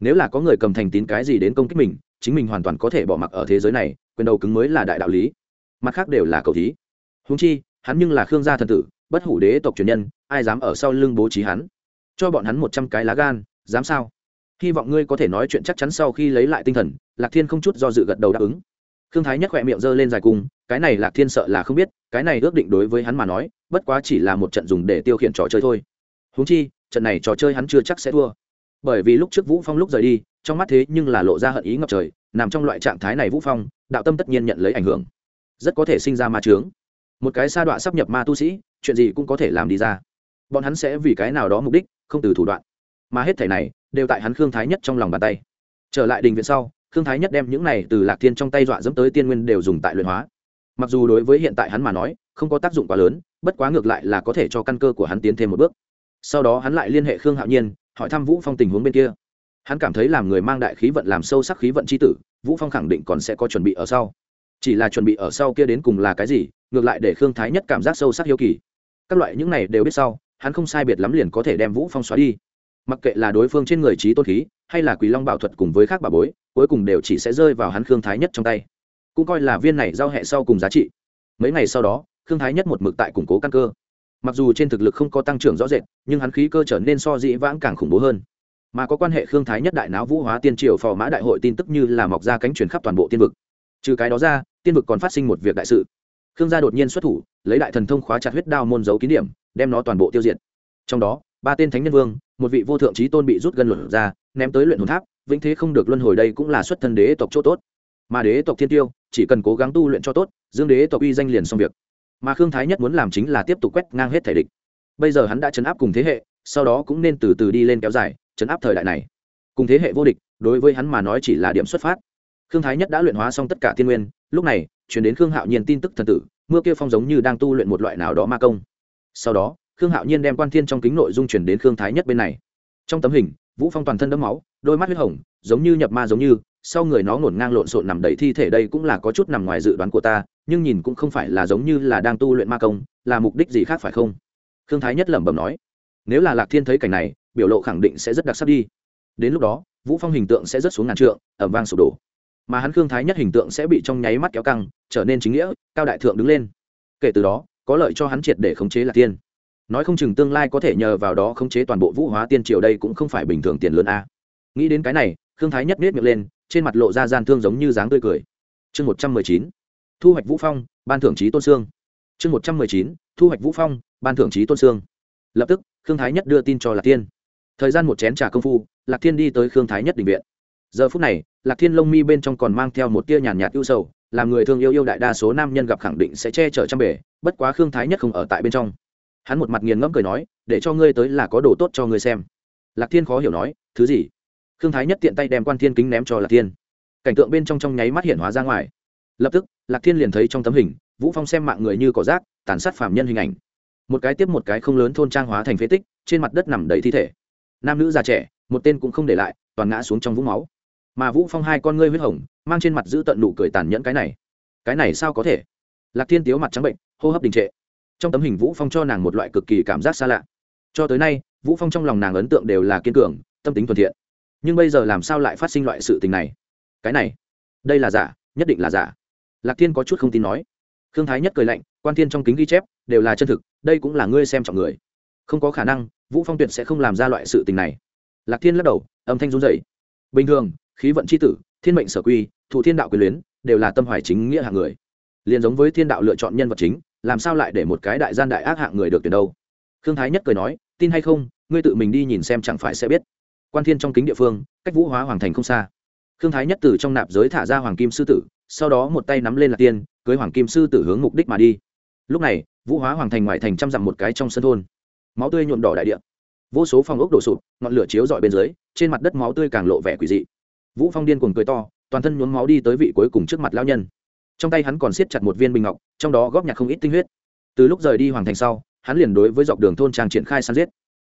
Nếu là có người cầm thành tín cái gì đến công kích mình, chính mình hoàn toàn có thể bỏ mặc ở thế giới này, quyền đầu cứng mới là đại đạo lý. Mặt khác đều là cầu thí. Húng chi, hắn nhưng là khương gia thần tử, bất hủ đế tộc truyền nhân, ai dám ở sau lưng bố trí hắn? Cho bọn hắn một trăm cái lá gan, dám sao? Hy vọng ngươi có thể nói chuyện chắc chắn sau khi lấy lại tinh thần, lạc thiên không chút do dự gật đầu đáp ứng. Khương thái nhất khỏe miệng giơ lên dài cung cái này lạc thiên sợ là không biết, cái này ước định đối với hắn mà nói, bất quá chỉ là một trận dùng để tiêu khiển trò chơi thôi. Húng chi, trận này trò chơi hắn chưa chắc sẽ thua. Bởi vì lúc trước vũ phong lúc rời đi, trong mắt thế nhưng là lộ ra hận ý ngập trời, nằm trong loại trạng thái này vũ phong, đạo tâm tất nhiên nhận lấy ảnh hưởng. Rất có thể sinh ra ma trướng một cái sa đọa sắp nhập ma tu sĩ, chuyện gì cũng có thể làm đi ra. Bọn hắn sẽ vì cái nào đó mục đích, không từ thủ đoạn. Mà hết thể này, đều tại hắn khương thái nhất trong lòng bàn tay. Trở lại đình viện sau, khương thái nhất đem những này từ lạc thiên trong tay dọa dẫm tới tiên nguyên đều dùng tại luyện hóa mặc dù đối với hiện tại hắn mà nói, không có tác dụng quá lớn, bất quá ngược lại là có thể cho căn cơ của hắn tiến thêm một bước. Sau đó hắn lại liên hệ khương hạo nhiên, hỏi thăm vũ phong tình huống bên kia. Hắn cảm thấy làm người mang đại khí vận làm sâu sắc khí vận c h i tử, vũ phong khẳng định còn sẽ có chuẩn bị ở sau. Chỉ là chuẩn bị ở sau kia đến cùng là cái gì, ngược lại để khương thái nhất cảm giác sâu sắc hiếu kỳ. Các loại những này đều biết sau, hắn không sai biệt lắm liền có thể đem vũ phong xóa đi. Mặc kệ là đối phương trên người trí tôn khí, hay là quỳ long bảo thuật cùng với khác bà bối, cuối cùng đều chỉ sẽ rơi vào hắn khương thái nhất trong tay cũng coi là viên này giao hệ sau cùng giá trị. Mấy ngày sau đó, khương thái nhất một mực tại củng cố căn cơ. Mặc dù trên thực lực không có tăng trưởng rõ rệt, nhưng hắn khí cơ trở nên so dĩ vãng càng khủng bố hơn. Mà có quan hệ khương thái nhất đại náo vũ hóa tiên triều phò mã đại hội tin tức như là mọc ra cánh truyền khắp toàn bộ tiên vực. Trừ cái đó ra, tiên vực còn phát sinh một việc đại sự. Khương gia đột nhiên xuất thủ, lấy đại thần thông khóa chặt huyết đao môn dấu kín điểm, đem nó toàn bộ tiêu diệt. Trong đó, ba tên thánh nhân vương, một vị vô thượng trí tôn bị rút gân luận ra, ném tới luyện hồn tháp, vĩnh thế không được luân hồi đây cũng là xuất thân đế tộc chỗ tốt mà đế tộc thiên tiêu, chỉ cần cố gắng tu luyện cho tốt, dương đế tộc uy danh liền xong việc. Mà khương thái nhất muốn làm chính là tiếp tục quét ngang hết thể địch. Bây giờ hắn đã chấn áp cùng thế hệ, sau đó cũng nên từ từ đi lên kéo dài, chấn áp thời đại này. Cùng thế hệ vô địch, đối với hắn mà nói chỉ là điểm xuất phát. Khương thái nhất đã luyện hóa xong tất cả thiên nguyên, lúc này, chuyển đến khương hạo nhiên tin tức thần tử, mưa kia phong giống như đang tu luyện một loại nào đó ma công. Sau đó, khương hạo nhiên đem quan thiên trong kính nội dung chuyển đến khương thái nhất bên này. Trong tấm hình, vũ phong toàn thân đẫm máu, đôi mắt huyết hồng, giống như nhập ma giống như sau người nó ngổn ngang lộn xộn nằm đầy thi thể đây cũng là có chút nằm ngoài dự đoán của ta, nhưng nhìn cũng không phải là giống như là đang tu luyện ma công, là mục đích gì khác phải không? Khương thái nhất lẩm bẩm nói. Nếu là lạc thiên thấy cảnh này, biểu lộ khẳng định sẽ rất đặc sắc đi. Đến lúc đó, vũ phong hình tượng sẽ rất xuống ngàn trượng ẩm vang sụp đổ. Mà hắn khương thái nhất hình tượng sẽ bị trong nháy mắt kéo căng, trở nên chính nghĩa, cao đại thượng đứng lên. Kể từ đó, có lợi cho hắn triệt để khống chế lạc tiên nói không chừng tương lai có thể nhờ vào đó khống chế toàn bộ vũ hóa tiên triều đây cũng không phải bình thường tiền lớn a. Nghĩ đến cái này, khương thái nhất nết miệng lên trên mặt lộ ra gian thương giống như dáng tươi cười. Chương một trăm mười chín, thu hoạch vũ phong, ban thưởng trí tôn sương. Chương một trăm mười chín, thu hoạch vũ phong, ban thưởng trí tôn sương. Lập tức, khương thái nhất đưa tin cho lạc tiên thời gian một chén trà công phu, lạc thiên đi tới khương thái nhất định viện. Giờ phút này, lạc thiên lông mi bên trong còn mang theo một tia nhàn nhạt ưu sầu, làm người thương yêu yêu đại đa số nam nhân gặp khẳng định sẽ che chở trăm bể, bất quá khương thái nhất không ở tại bên trong. Hắn một mặt nghiền ngẫm cười nói, để cho ngươi tới là có đồ tốt cho ngươi xem. Lạc thiên khó hiểu nói, thứ gì? Khương thái nhất tiện tay đem quan thiên kính ném cho lạc thiên. Cảnh tượng bên trong trong nháy mắt hiện hóa ra ngoài. Lập tức, lạc thiên liền thấy trong tấm hình, vũ phong xem mạng người như cỏ rác, tàn sát phạm nhân hình ảnh. Một cái tiếp một cái không lớn thôn trang hóa thành phế tích, trên mặt đất nằm đầy thi thể. Nam nữ già trẻ, một tên cũng không để lại, toàn ngã xuống trong vũng máu. Mà vũ phong hai con ngươi huyết hồng, mang trên mặt giữ tận nụ cười tàn nhẫn cái này. Cái này sao có thể? Lạc thiên tiếu mặt trắng bệnh, hô hấp đình trệ. Trong tấm hình vũ phong cho nàng một loại cực kỳ cảm giác xa lạ. Cho tới nay, vũ phong trong lòng nàng ấn tượng đều là kiên cường, tâm tính thuần thiện nhưng bây giờ làm sao lại phát sinh loại sự tình này? Cái này, đây là giả, nhất định là giả. Lạc thiên có chút không tin nói. Khương thái nhất cười lạnh, quan thiên trong kính ghi chép, đều là chân thực, đây cũng là ngươi xem trọng người. Không có khả năng, vũ phong tuyệt sẽ không làm ra loại sự tình này. Lạc thiên lắc đầu, âm thanh run rẩy. Bình thường, khí vận c h i tử, thiên mệnh sở quy thụ thiên đạo quyền luyến, đều là tâm hoài chính nghĩa hạng người. Liền giống với thiên đạo lựa chọn nhân vật chính, làm sao lại để một cái đại gian đại ác hạng người được tuyển đâu? Khương thái nhất cười nói, tin hay không, ngươi tự mình đi nhìn xem chẳng phải sẽ biết quan thiên trong kính địa phương, cách vũ hóa hoàng thành không xa. Khương thái nhất từ trong nạp giới thả ra hoàng kim sư tử, sau đó một tay nắm lên lạc tiên, cưới hoàng kim sư tử hướng mục đích mà đi. Lúc này, vũ hóa hoàng thành ngoại thành trăm dặm một cái trong sân thôn. Máu tươi nhuộm đỏ đại địa. Vô số phòng ốc đổ sụp, ngọn lửa chiếu dọi bên dưới, trên mặt đất máu tươi càng lộ vẻ quỷ dị. Vũ phong điên cuồng cười to, toàn thân nhuốm máu đi tới vị cuối cùng trước mặt lao nhân. Trong tay hắn còn siết chặt một viên bình ngọc, trong đó góp nhặt không ít tinh huyết. Từ lúc rời đi hoàng thành sau, hắn liền đối với dọc đường thôn trang triển khai săn giết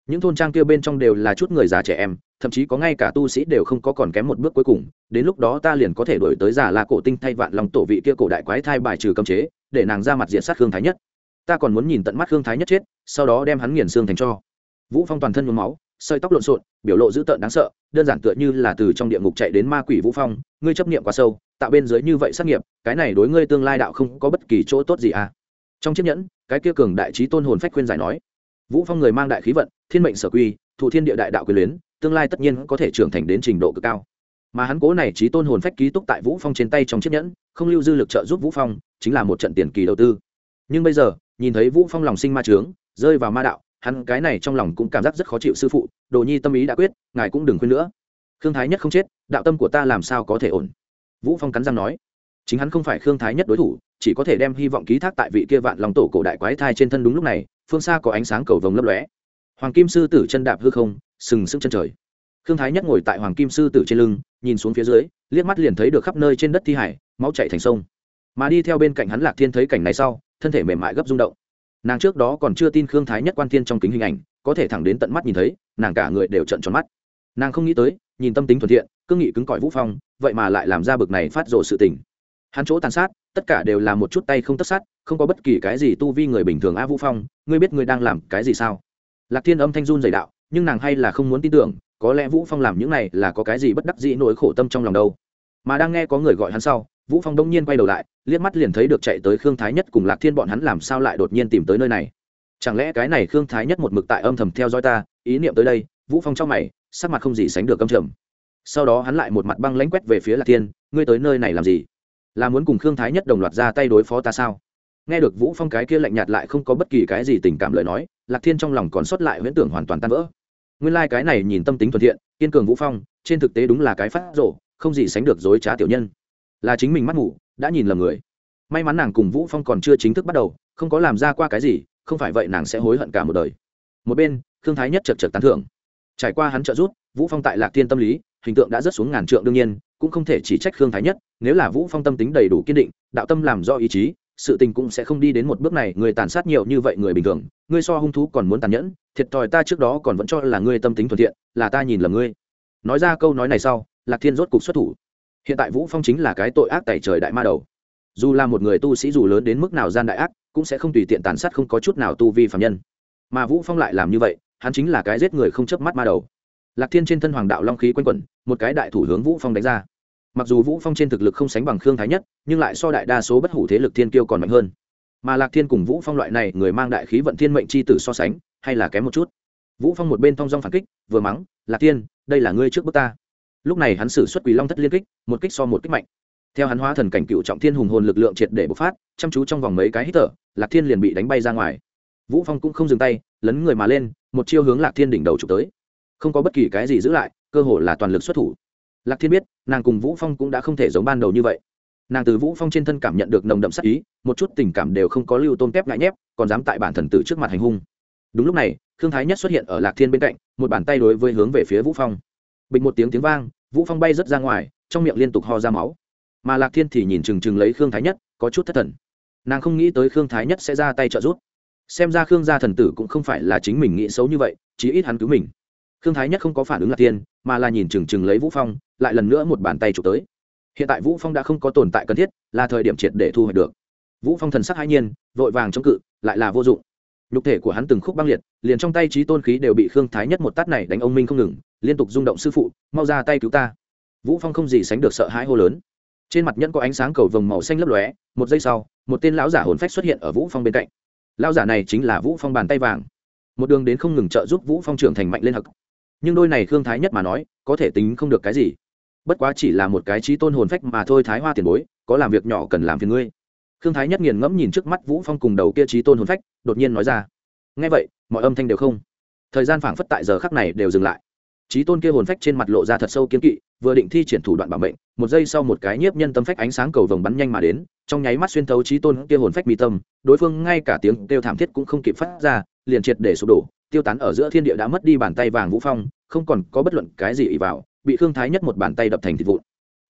những thôn trang kia bên trong đều là chút người già trẻ em, thậm chí có ngay cả tu sĩ đều không có còn kém một bước cuối cùng, đến lúc đó ta liền có thể đổi tới giả là cổ tinh thay vạn lòng tổ vị kia cổ đại quái thai bài trừ cấm chế, để nàng ra mặt diện sát hương thái nhất. Ta còn muốn nhìn tận mắt hương thái nhất chết, sau đó đem hắn nghiền xương thành cho. Vũ phong toàn thân nhuốm máu, sợi tóc lộn xộn, biểu lộ dữ tợn đáng sợ, đơn giản tựa như là từ trong địa ngục chạy đến ma quỷ vũ phong, ngươi chấp niệm quá sâu, tạo bên dưới như vậy sát nghiệp, cái này đối ngươi tương lai đạo không có bất kỳ chỗ tốt gì à. Trong chiếc nhẫn, cái kia cường đại trí tôn hồn phách khuyên giải nói vũ phong người mang đại khí vận, thiên mệnh sở quy, thụ thiên địa đại đạo quyền luyến, tương lai tất nhiên có thể trưởng thành đến trình độ cực cao. Mà hắn cố này trí tôn hồn phách ký túc tại vũ phong trên tay trong chiếc nhẫn, không lưu dư lực trợ giúp vũ phong, chính là một trận tiền kỳ đầu tư. Nhưng bây giờ, nhìn thấy vũ phong lòng sinh ma trướng, rơi vào ma đạo, hắn cái này trong lòng cũng cảm giác rất khó chịu sư phụ, đồ nhi tâm ý đã quyết, ngài cũng đừng khuyên nữa. Khương thái nhất không chết, đạo tâm của ta làm sao có thể ổn? Vũ phong cắn răng nói. Chính hắn không phải khương thái nhất đối thủ, chỉ có thể đem hy vọng ký thác tại vị kia vạn lòng tổ cổ đại quái thai trên thân đúng lúc này phương xa có ánh sáng cầu vồng lấp lóe. Hoàng kim sư tử chân đạp hư không, sừng sững chân trời. Khương thái nhất ngồi tại hoàng kim sư tử trên lưng, nhìn xuống phía dưới, liếc mắt liền thấy được khắp nơi trên đất thi hải, máu chạy thành sông. Mà đi theo bên cạnh hắn lạc thiên thấy cảnh này sau, thân thể mềm mại gấp rung động. Nàng trước đó còn chưa tin khương thái nhất quan thiên trong kính hình ảnh, có thể thẳng đến tận mắt nhìn thấy, nàng cả người đều trận tròn mắt. Nàng không nghĩ tới, nhìn tâm tính thuận thiện, cương nghị cứng cỏi vũ phong, vậy mà lại làm ra bực này phát rộ sự tình. Hắn chỗ tàn sát tất cả đều là một chút tay không tất sát, không có bất kỳ cái gì tu vi người bình thường a vũ phong, ngươi biết ngươi đang làm cái gì sao? Lạc thiên âm thanh run dày đạo, nhưng nàng hay là không muốn tin tưởng, có lẽ vũ phong làm những này là có cái gì bất đắc dĩ nỗi khổ tâm trong lòng đâu. Mà đang nghe có người gọi hắn sau, vũ phong đông nhiên quay đầu lại, liếc mắt liền thấy được chạy tới khương thái nhất cùng lạc thiên bọn hắn làm sao lại đột nhiên tìm tới nơi này. Chẳng lẽ cái này khương thái nhất một mực tại âm thầm theo dõi ta, ý niệm tới đây, vũ phong trong mày, sắc mặt không gì sánh được căm trầm. Sau đó hắn lại một mặt băng lãnh quét về phía lạc thiên, ngươi tới nơi này làm gì? Là muốn cùng khương thái nhất đồng loạt ra tay đối phó ta sao? Nghe được vũ phong cái kia lạnh nhạt lại không có bất kỳ cái gì tình cảm lời nói, lạc thiên trong lòng còn sót lại huyễn tưởng hoàn toàn tan vỡ. Nguyên lai like cái này nhìn tâm tính thuận thiện, kiên cường vũ phong, trên thực tế đúng là cái phát rổ không gì sánh được dối trá tiểu nhân. Là chính mình mắt ngủ đã nhìn lầm người. May mắn nàng cùng vũ phong còn chưa chính thức bắt đầu, không có làm ra qua cái gì, không phải vậy nàng sẽ hối hận cả một đời. Một bên thương thái nhất chật chật tán thưởng. Trải qua hắn trợ giúp, vũ phong tại lạc thiên tâm lý hình tượng đã rất xuống ngàn trượng đương nhiên, cũng không thể chỉ trách khương thái nhất, nếu là vũ phong tâm tính đầy đủ kiên định, đạo tâm làm do ý chí, sự tình cũng sẽ không đi đến một bước này, người tàn sát nhiều như vậy người bình thường, ngươi so hung thú còn muốn tàn nhẫn, thiệt thòi ta trước đó còn vẫn cho là ngươi tâm tính thuận thiện, là ta nhìn lầm ngươi. Nói ra câu nói này sau, lạc thiên rốt cục xuất thủ. Hiện tại vũ phong chính là cái tội ác tẩy trời đại ma đầu. Dù là một người tu sĩ dù lớn đến mức nào gian đại ác, cũng sẽ không tùy tiện tàn sát không có chút nào tu vi phạm nhân. Mà vũ phong lại làm như vậy, hắn chính là cái giết người không chớp mắt ma đầu lạc thiên trên thân hoàng đạo long khí quanh quẩn, một cái đại thủ hướng vũ phong đánh ra. Mặc dù vũ phong trên thực lực không sánh bằng khương thái nhất, nhưng lại so đại đa số bất hủ thế lực thiên kiêu còn mạnh hơn. Mà lạc thiên cùng vũ phong loại này người mang đại khí vận thiên mệnh chi tử so sánh, hay là kém một chút. Vũ phong một bên thong dong phản kích, vừa mắng, lạc thiên, đây là ngươi trước bước ta. Lúc này hắn sử xuất quỷ long thất liên kích, một kích so một kích mạnh. Theo hắn hóa thần cảnh cựu trọng thiên hùng hồn lực lượng triệt để bộc phát, chăm chú trong vòng mấy cái hít thở, lạc thiên liền bị đánh bay ra ngoài. Vũ phong cũng không dừng tay, lấn người mà lên, một chiêu hướng lạc thiên đỉnh đầu trục tới không có bất kỳ cái gì giữ lại, cơ hồ là toàn lực xuất thủ. Lạc thiên biết, nàng cùng vũ phong cũng đã không thể giống ban đầu như vậy. Nàng từ vũ phong trên thân cảm nhận được nồng đậm sắc ý, một chút tình cảm đều không có lưu tôn kép ngại nhép, còn dám tại bản thần tử trước mặt hành hung. Đúng lúc này, khương thái nhất xuất hiện ở lạc thiên bên cạnh, một bàn tay đối với hướng về phía vũ phong. Bình một tiếng tiếng vang, vũ phong bay rất ra ngoài, trong miệng liên tục ho ra máu. Mà lạc thiên thì nhìn chừng chừng lấy khương thái nhất, có chút thất thần. Nàng không nghĩ tới khương thái nhất sẽ ra tay trợ giúp. Xem ra khương gia thần tử cũng không phải là chính mình nghĩ xấu như vậy, chí ít hắn cứu mình khương thái nhất không có phản ứng lạc tiên, mà là nhìn chừng chừng lấy vũ phong lại lần nữa một bàn tay chụp tới. Hiện tại vũ phong đã không có tồn tại cần thiết là thời điểm triệt để thu hoạch được. Vũ phong thần sắc hai nhiên vội vàng chống cự lại là vô dụng. Nhục thể của hắn từng khúc băng liệt liền trong tay trí tôn khí đều bị khương thái nhất một tát này đánh ông minh không ngừng liên tục rung động sư phụ mau ra tay cứu ta. Vũ phong không gì sánh được sợ hãi hô lớn. Trên mặt nhẫn có ánh sáng cầu vồng màu xanh lấp lóe một giây sau một tên lão giả hồn phách xuất hiện ở vũ phong bên cạnh. Lão giả này chính là vũ phong bàn tay vàng. Một đường đến không ngừng trợ giúp vũ phong trưởng thành mạnh lên hực nhưng đôi này khương thái nhất mà nói, có thể tính không được cái gì. Bất quá chỉ là một cái trí tôn hồn phách mà thôi, thái hoa tiền bối, có làm việc nhỏ cần làm phiền ngươi. Khương thái nhất nghiền ngẫm nhìn trước mắt vũ phong cùng đầu kia trí tôn hồn phách, đột nhiên nói ra. Nghe vậy, mọi âm thanh đều không. Thời gian phảng phất tại giờ khắc này đều dừng lại. Trí tôn kia hồn phách trên mặt lộ ra thật sâu kiên kỵ, vừa định thi triển thủ đoạn bảo mệnh, một giây sau một cái nhiếp nhân tâm phách ánh sáng cầu vồng bắn nhanh mà đến, trong nháy mắt xuyên thấu trí tôn kia hồn phách mi tâm, đối phương ngay cả tiếng kêu thảm thiết cũng không kịp phát ra, liền triệt để sụp đổ tiêu tán ở giữa thiên địa đã mất đi bàn tay vàng vũ phong, không còn có bất luận cái gì ỉ vào, bị khương thái nhất một bàn tay đập thành thịt vụn.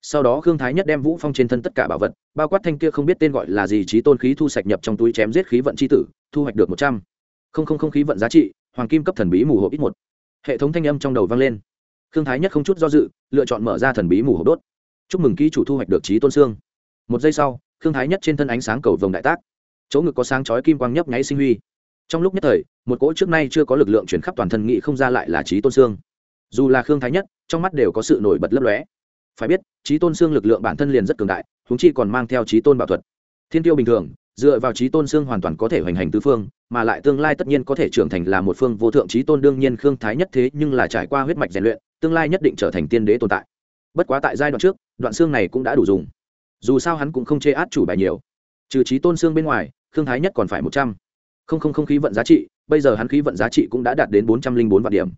Sau đó khương thái nhất đem vũ phong trên thân tất cả bảo vật, bao quát thanh kia không biết tên gọi là gì trí tôn khí thu sạch nhập trong túi chém giết khí vận c h i tử, thu hoạch được một trăm. Không không không khí vận giá trị, hoàng kim cấp thần bí mù hộp ít một. Hệ thống thanh âm trong đầu vang lên. Khương thái nhất không chút do dự, lựa chọn mở ra thần bí mù hộp đốt. Chúc mừng ký chủ thu hoạch được trí tôn xương. Một giây sau, khương thái nhất trên thân ánh sáng cầu vồng đại tác. Chỗ ngực có sáng chói kim quang nhấp nháy sinh huy trong lúc nhất thời, một cỗ trước nay chưa có lực lượng chuyển khắp toàn thân nghị không ra lại là trí tôn xương dù là khương thái nhất, trong mắt đều có sự nổi bật lấp lóe. Phải biết trí tôn xương lực lượng bản thân liền rất cường đại húng chi còn mang theo trí tôn bảo thuật. Thiên tiêu bình thường, dựa vào trí tôn xương hoàn toàn có thể hoành hành tứ phương, mà lại tương lai tất nhiên có thể trưởng thành là một phương vô thượng trí tôn, đương nhiên khương thái nhất thế nhưng là trải qua huyết mạch rèn luyện, tương lai nhất định trở thành tiên đế tồn tại. Bất quá tại giai đoạn trước, đoạn xương này cũng đã đủ dùng. Dù sao hắn cũng không chê át chủ bài nhiều. Trừ trí tôn xương bên ngoài, khương thái nhất còn phải một trăm không không không khí vận giá trị, bây giờ hắn khí vận giá trị cũng đã đạt đến bốn trăm linh bốn vạn điểm.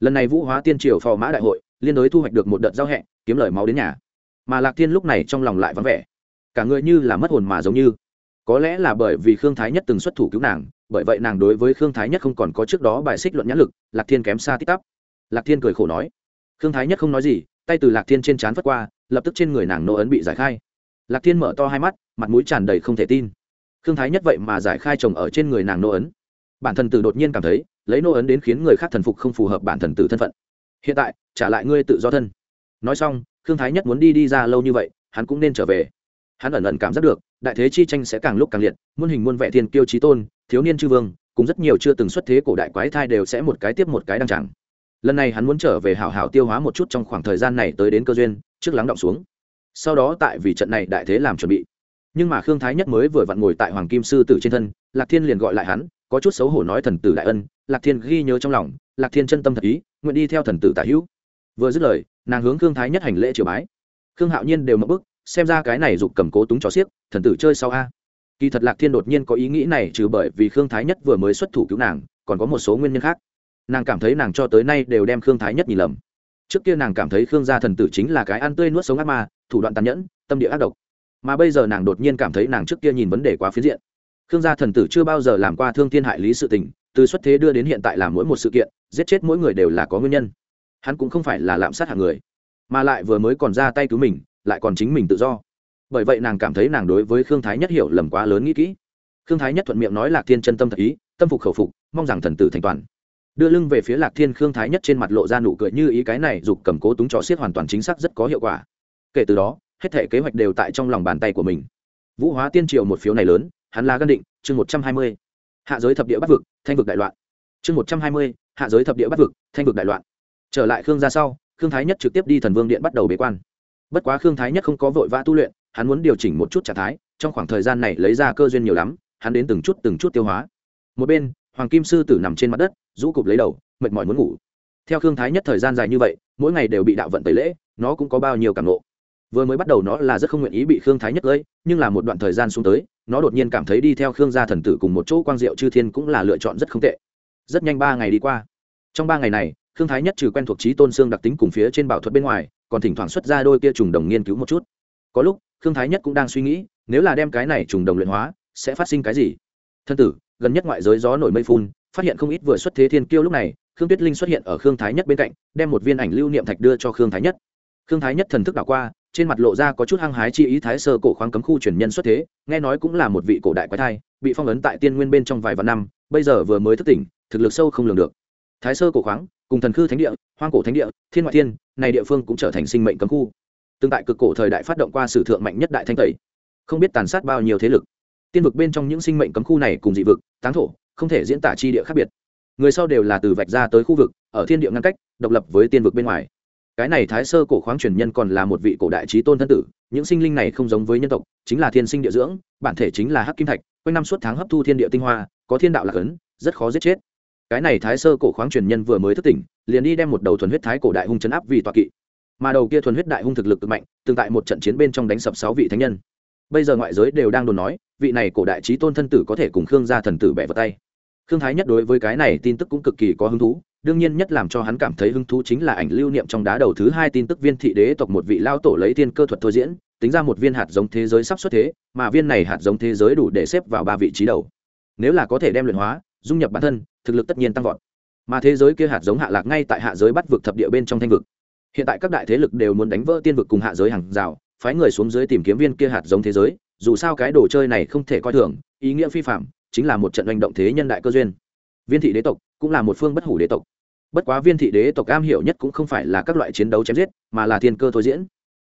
Lần này vũ hóa tiên triều phò mã đại hội, liên đối thu hoạch được một đợt giao hẹ, kiếm lời máu đến nhà. Mà lạc thiên lúc này trong lòng lại vắng vẻ. Cả người như là mất hồn mà giống như. Có lẽ là bởi vì khương thái nhất từng xuất thủ cứu nàng, bởi vậy nàng đối với khương thái nhất không còn có trước đó bài xích luận nhãn lực, lạc thiên kém xa tích tắp. Lạc thiên cười khổ nói. Khương thái nhất không nói gì, tay từ lạc thiên trên trán phất qua, lập tức trên người nàng nô ấn bị giải khai. Lạc thiên mở to hai mắt, mặt mũi tràn đầy không thể tin khương thái nhất vậy mà giải khai chồng ở trên người nàng nô ấn. Bản thần tử đột nhiên cảm thấy, lấy nô ấn đến khiến người khác thần phục không phù hợp bản thần tử thân phận. Hiện tại, trả lại ngươi tự do thân. Nói xong khương thái nhất muốn đi đi ra lâu như vậy, hắn cũng nên trở về. Hắn ẩn ẩn cảm giác được, đại thế chi tranh sẽ càng lúc càng liệt, muôn hình muôn vẻ thiên kiêu trí tôn, thiếu niên chư vương, cùng rất nhiều chưa từng xuất thế cổ đại quái thai đều sẽ một cái tiếp một cái đăng tràng. Lần này hắn muốn trở về hảo hảo tiêu hóa một chút trong khoảng thời gian này tới đến cơ duyên, trước lắng động xuống. Sau đó tại vì trận này đại thế làm chuẩn bị nhưng mà khương thái nhất mới vừa vặn ngồi tại hoàng kim sư tử trên thân, lạc thiên liền gọi lại hắn, có chút xấu hổ nói thần tử đại ân, lạc thiên ghi nhớ trong lòng, lạc thiên chân tâm thật ý, nguyện đi theo thần tử tả hữu. Vừa dứt lời, nàng hướng khương thái nhất hành lễ triều bái. Khương hạo nhiên đều mất bức, xem ra cái này giục cầm cố túng cho xiếc, thần tử chơi sau a. Kỳ thật lạc thiên đột nhiên có ý nghĩ này trừ bởi vì khương thái nhất vừa mới xuất thủ cứu nàng, còn có một số nguyên nhân khác. Nàng cảm thấy nàng cho tới nay đều đem khương thái nhất nhìn lầm. Trước kia nàng cảm thấy khương gia thần tử chính là cái ăn tươi nuốt sống ác ma, thủ đoạn tàn nhẫn, tâm địa ác độc mà bây giờ nàng đột nhiên cảm thấy nàng trước kia nhìn vấn đề quá phiến diện. Khương gia thần tử chưa bao giờ làm qua thương thiên hại lý sự tình, từ xuất thế đưa đến hiện tại làm mỗi một sự kiện, giết chết mỗi người đều là có nguyên nhân. Hắn cũng không phải là lạm sát hạng người, mà lại vừa mới còn ra tay cứu mình, lại còn chính mình tự do. Bởi vậy nàng cảm thấy nàng đối với khương thái nhất hiểu lầm quá lớn nghĩ kỹ. Khương thái nhất thuận miệng nói lạc thiên chân tâm thật ý, tâm phục khẩu phục, mong rằng thần tử thành toàn. Đưa lưng về phía lạc thiên, khương thái nhất trên mặt lộ ra nụ cười như ý cái này giục cầm cố túng trò xiết hoàn toàn chính xác rất có hiệu quả. Kể từ đó hết thể kế hoạch đều tại trong lòng bàn tay của mình. Vũ hóa tiên triều một phiếu này lớn, hắn là gân định, chương một trăm hai mươi. Hạ giới thập địa bắc vực, thanh vực đại loạn. Chương một trăm hai mươi, hạ giới thập địa bắc vực, thanh vực đại loạn. Trở lại khương ra sau, khương thái nhất trực tiếp đi thần vương điện bắt đầu bế quan. Bất quá khương thái nhất không có vội vã tu luyện, hắn muốn điều chỉnh một chút trạng thái, trong khoảng thời gian này lấy ra cơ duyên nhiều lắm, hắn đến từng chút từng chút tiêu hóa. Một bên, hoàng kim sư tử nằm trên mặt đất, rũ cụp lấy đầu, mệt mỏi muốn ngủ. Theo khương thái nhất thời gian dài như vậy, mỗi ngày đều bị đạo vận tẩy lễ, nó cũng có bao nhiêu cảm nộ vừa mới bắt đầu nó là rất không nguyện ý bị khương thái nhất lấy nhưng là một đoạn thời gian xuống tới, nó đột nhiên cảm thấy đi theo khương gia thần tử cùng một chỗ quang diệu chư thiên cũng là lựa chọn rất không tệ. Rất nhanh ba ngày đi qua. Trong ba ngày này, khương thái nhất trừ quen thuộc trí tôn xương đặc tính cùng phía trên bảo thuật bên ngoài, còn thỉnh thoảng xuất ra đôi kia trùng đồng nghiên cứu một chút. Có lúc, khương thái nhất cũng đang suy nghĩ, nếu là đem cái này trùng đồng luyện hóa, sẽ phát sinh cái gì? Thân tử, gần nhất ngoại giới gió nổi mây phun, phát hiện không ít vừa xuất thế thiên kiêu lúc này, khương tuyết linh xuất hiện ở khương thái nhất bên cạnh, đem một viên ảnh lưu niệm thạch đưa cho khương thái nhất. Khương thái nhất thần thức đảo qua trên mặt lộ ra có chút hăng hái chi ý thái sơ cổ khoáng cấm khu truyền nhân xuất thế, nghe nói cũng là một vị cổ đại quái thai, bị phong ấn tại tiên nguyên bên trong vài vạn năm, bây giờ vừa mới thức tỉnh, thực lực sâu không lường được. Thái sơ cổ khoáng, cùng thần khư thánh địa, hoang cổ thánh địa, thiên ngoại thiên, này địa phương cũng trở thành sinh mệnh cấm khu. Tương tại cực cổ thời đại phát động qua sử thượng mạnh nhất đại thanh tẩy. Không biết tàn sát bao nhiêu thế lực. Tiên vực bên trong những sinh mệnh cấm khu này cùng dị vực, táng thổ, không thể diễn tả chi địa khác biệt. Người sau đều là từ vạch ra tới khu vực, ở thiên địa ngăn cách, độc lập với tiên vực bên ngoài cái này thái sơ cổ khoáng truyền nhân còn là một vị cổ đại trí tôn thân tử, những sinh linh này không giống với nhân tộc, chính là thiên sinh địa dưỡng, bản thể chính là hắc kim thạch, quanh năm suốt tháng hấp thu thiên địa tinh hoa, có thiên đạo lạc ấn, rất khó giết chết. Cái này thái sơ cổ khoáng truyền nhân vừa mới thức tỉnh, liền đi đem một đầu thuần huyết thái cổ đại hung chấn áp vì tọa kỵ. Mà đầu kia thuần huyết đại hung thực lực cực mạnh, tương tại một trận chiến bên trong đánh sập sáu vị thánh nhân. Bây giờ ngoại giới đều đang đồn nói, vị này cổ đại trí tôn thân tử có thể cùng khương gia thần tử bẻ vào tay. Khương thái nhất đối với cái này tin tức cũng cực kỳ có hứng thú đương nhiên nhất làm cho hắn cảm thấy hứng thú chính là ảnh lưu niệm trong đá đầu thứ hai tin tức viên thị đế tộc một vị lao tổ lấy thiên cơ thuật thôi diễn, tính ra một viên hạt giống thế giới sắp xuất thế, mà viên này hạt giống thế giới đủ để xếp vào ba vị trí đầu. Nếu là có thể đem luyện hóa, dung nhập bản thân, thực lực tất nhiên tăng vọt. Mà thế giới kia hạt giống hạ lạc ngay tại hạ giới bắt vực thập địa bên trong thanh vực. Hiện tại các đại thế lực đều muốn đánh vỡ tiên vực cùng hạ giới hàng rào, phái người xuống dưới tìm kiếm viên kia hạt giống thế giới, dù sao cái đồ chơi này không thể coi thường, ý nghĩa phi phạm, chính là một trận hành động thế nhân đại cơ duyên. Viên thị đế tộc cũng là một phương bất hủ đế tộc. Bất quá viên thị đế tộc am hiểu nhất cũng không phải là các loại chiến đấu chém giết, mà là thiên cơ thôi diễn.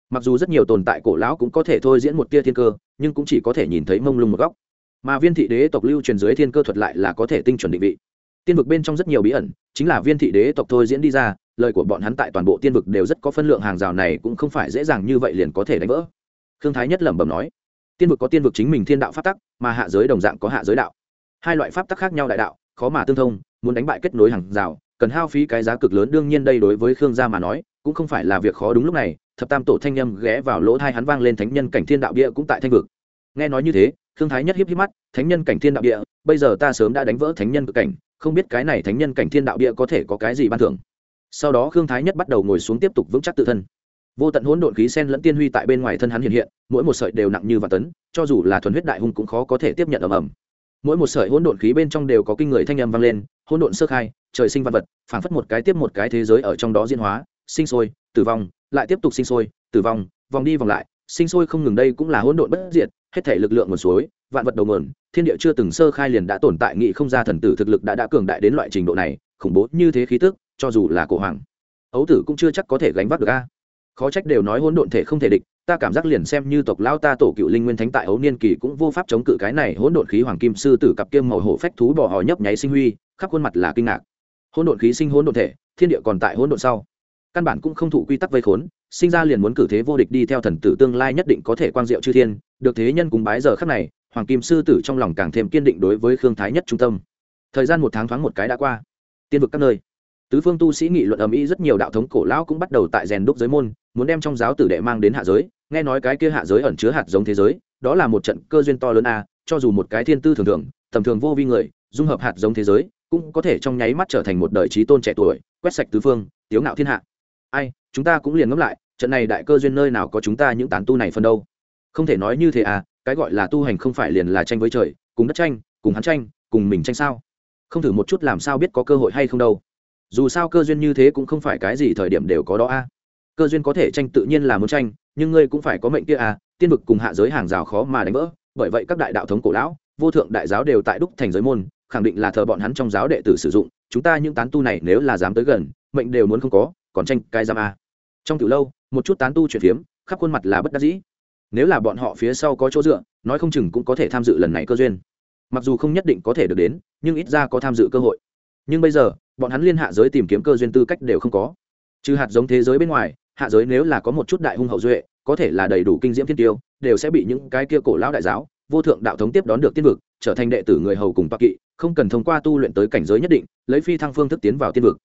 Mặc dù rất nhiều tồn tại cổ lão cũng có thể thôi diễn một tia thiên cơ, nhưng cũng chỉ có thể nhìn thấy mông lung một góc. Mà viên thị đế tộc lưu truyền dưới thiên cơ thuật lại là có thể tinh chuẩn định vị. Tiên vực bên trong rất nhiều bí ẩn, chính là viên thị đế tộc thôi diễn đi ra, lời của bọn hắn tại toàn bộ tiên vực đều rất có phân lượng, hàng rào này cũng không phải dễ dàng như vậy liền có thể đánh vỡ. Khương thái nhất lẩm bẩm nói, tiên vực có tiên vực chính mình thiên đạo pháp tắc, mà hạ giới đồng dạng có hạ giới đạo. Hai loại pháp tắc khác nhau đại đạo, khó mà tương thông muốn đánh bại kết nối hàng rào, cần hao phí cái giá cực lớn. Đương nhiên đây đối với khương gia mà nói, cũng không phải là việc khó đúng lúc này. Thập tam tổ thanh â ghé vào lỗ thai hắn vang lên thánh nhân cảnh thiên đạo địa cũng tại thanh vực. Nghe nói như thế, khương thái nhất hiếp hiếp mắt, thánh nhân cảnh thiên đạo địa, bây giờ ta sớm đã đánh vỡ thánh nhân cực cảnh, không biết cái này thánh nhân cảnh thiên đạo địa có thể có cái gì ban thưởng. Sau đó khương thái nhất bắt đầu ngồi xuống tiếp tục vững chắc tự thân. Vô tận hỗn độn khí sen lẫn tiên huy tại bên ngoài thân hắn hiện hiện, mỗi một sợi đều nặng như vạn tấn, cho dù là thuần huyết đại hùng cũng khó có thể tiếp nhận ầm ầm mỗi một sợi hỗn độn khí bên trong đều có kinh người thanh âm vang lên, hỗn độn sơ khai, trời sinh văn vật, phảng phất một cái tiếp một cái thế giới ở trong đó diễn hóa, sinh sôi, tử vong, lại tiếp tục sinh sôi, tử vong, vòng đi vòng lại, sinh sôi không ngừng đây cũng là hỗn độn bất diệt, hết thể lực lượng nguồn suối, vạn vật đầu nguồn, thiên địa chưa từng sơ khai liền đã tồn tại, nghị không ra thần tử thực lực đã đã cường đại đến loại trình độ này, khủng bố như thế khí tức, cho dù là cổ hoàng, ấu tử cũng chưa chắc có thể gánh vác được a. Khó trách đều nói hỗn độn thể không thể địch ta cảm giác liền xem như tộc lão ta tổ cựu linh nguyên thánh tại ấu niên kỳ cũng vô pháp chống cự cái này hỗn độn khí hoàng kim sư tử cặp kiêm màu hổ phách thú bò hò nhấp nháy sinh huy, khắp khuôn mặt là kinh ngạc. Hỗn độn khí sinh hỗn độn thể, thiên địa còn tại hỗn độn sau. Căn bản cũng không thụ quy tắc vây khốn, sinh ra liền muốn cử thế vô địch đi theo thần tử tương lai nhất định có thể quang diệu chư thiên, được thế nhân cùng bái giờ khắc này, hoàng kim sư tử trong lòng càng thêm kiên định đối với khương thái nhất trung tâm. Thời gian một tháng thoáng một cái đã qua. Tiên vực các nơi. Tứ phương tu sĩ nghị luận ầm ĩ rất nhiều đạo thống cổ lão cũng bắt đầu tại rèn đúc giới môn, muốn đem trong giáo tử đệ mang đến hạ giới nghe nói cái kia hạ giới ẩn chứa hạt giống thế giới, đó là một trận cơ duyên to lớn a, cho dù một cái thiên tư thường thường, tầm thường vô vi người, dung hợp hạt giống thế giới, cũng có thể trong nháy mắt trở thành một đời trí tôn trẻ tuổi, quét sạch tứ phương, tiếu ngạo thiên hạ. Ai, chúng ta cũng liền ngẫm lại, trận này đại cơ duyên nơi nào có chúng ta những tán tu này phân đâu. Không thể nói như thế à cái gọi là tu hành không phải liền là tranh với trời, cùng đất tranh, cùng hắn tranh, cùng mình tranh sao? Không thử một chút làm sao biết có cơ hội hay không đâu. Dù sao cơ duyên như thế cũng không phải cái gì thời điểm đều có đó a. Cơ duyên có thể tranh tự nhiên là muốn tranh nhưng ngươi cũng phải có mệnh kia à? tiên vực cùng hạ giới hàng rào khó mà đánh vỡ, bởi vậy các đại đạo thống cổ lão, vô thượng đại giáo đều tại đúc thành giới môn, khẳng định là thờ bọn hắn trong giáo đệ tử sử dụng, chúng ta những tán tu này nếu là dám tới gần, mệnh đều muốn không có, còn tranh cái giam à. trong từ lâu, một chút tán tu chuyển phiếm, khắp khuôn mặt là bất đắc dĩ nếu là bọn họ phía sau có chỗ dựa, nói không chừng cũng có thể tham dự lần này cơ duyên mặc dù không nhất định có thể được đến, nhưng ít ra có tham dự cơ hội nhưng bây giờ, bọn hắn liên hạ giới tìm kiếm cơ duyên tư cách đều không có trừ hạt giống thế giới bên ngoài, hạ giới nếu là có một chút đại hung hậu duệ có thể là đầy đủ kinh diễm thiên tiêu, đều sẽ bị những cái kia cổ lão đại giáo, vô thượng đạo thống tiếp đón được tiên vực, trở thành đệ tử người hầu cùng bạc kỵ, không cần thông qua tu luyện tới cảnh giới nhất định, lấy phi thăng phương thức tiến vào tiên vực.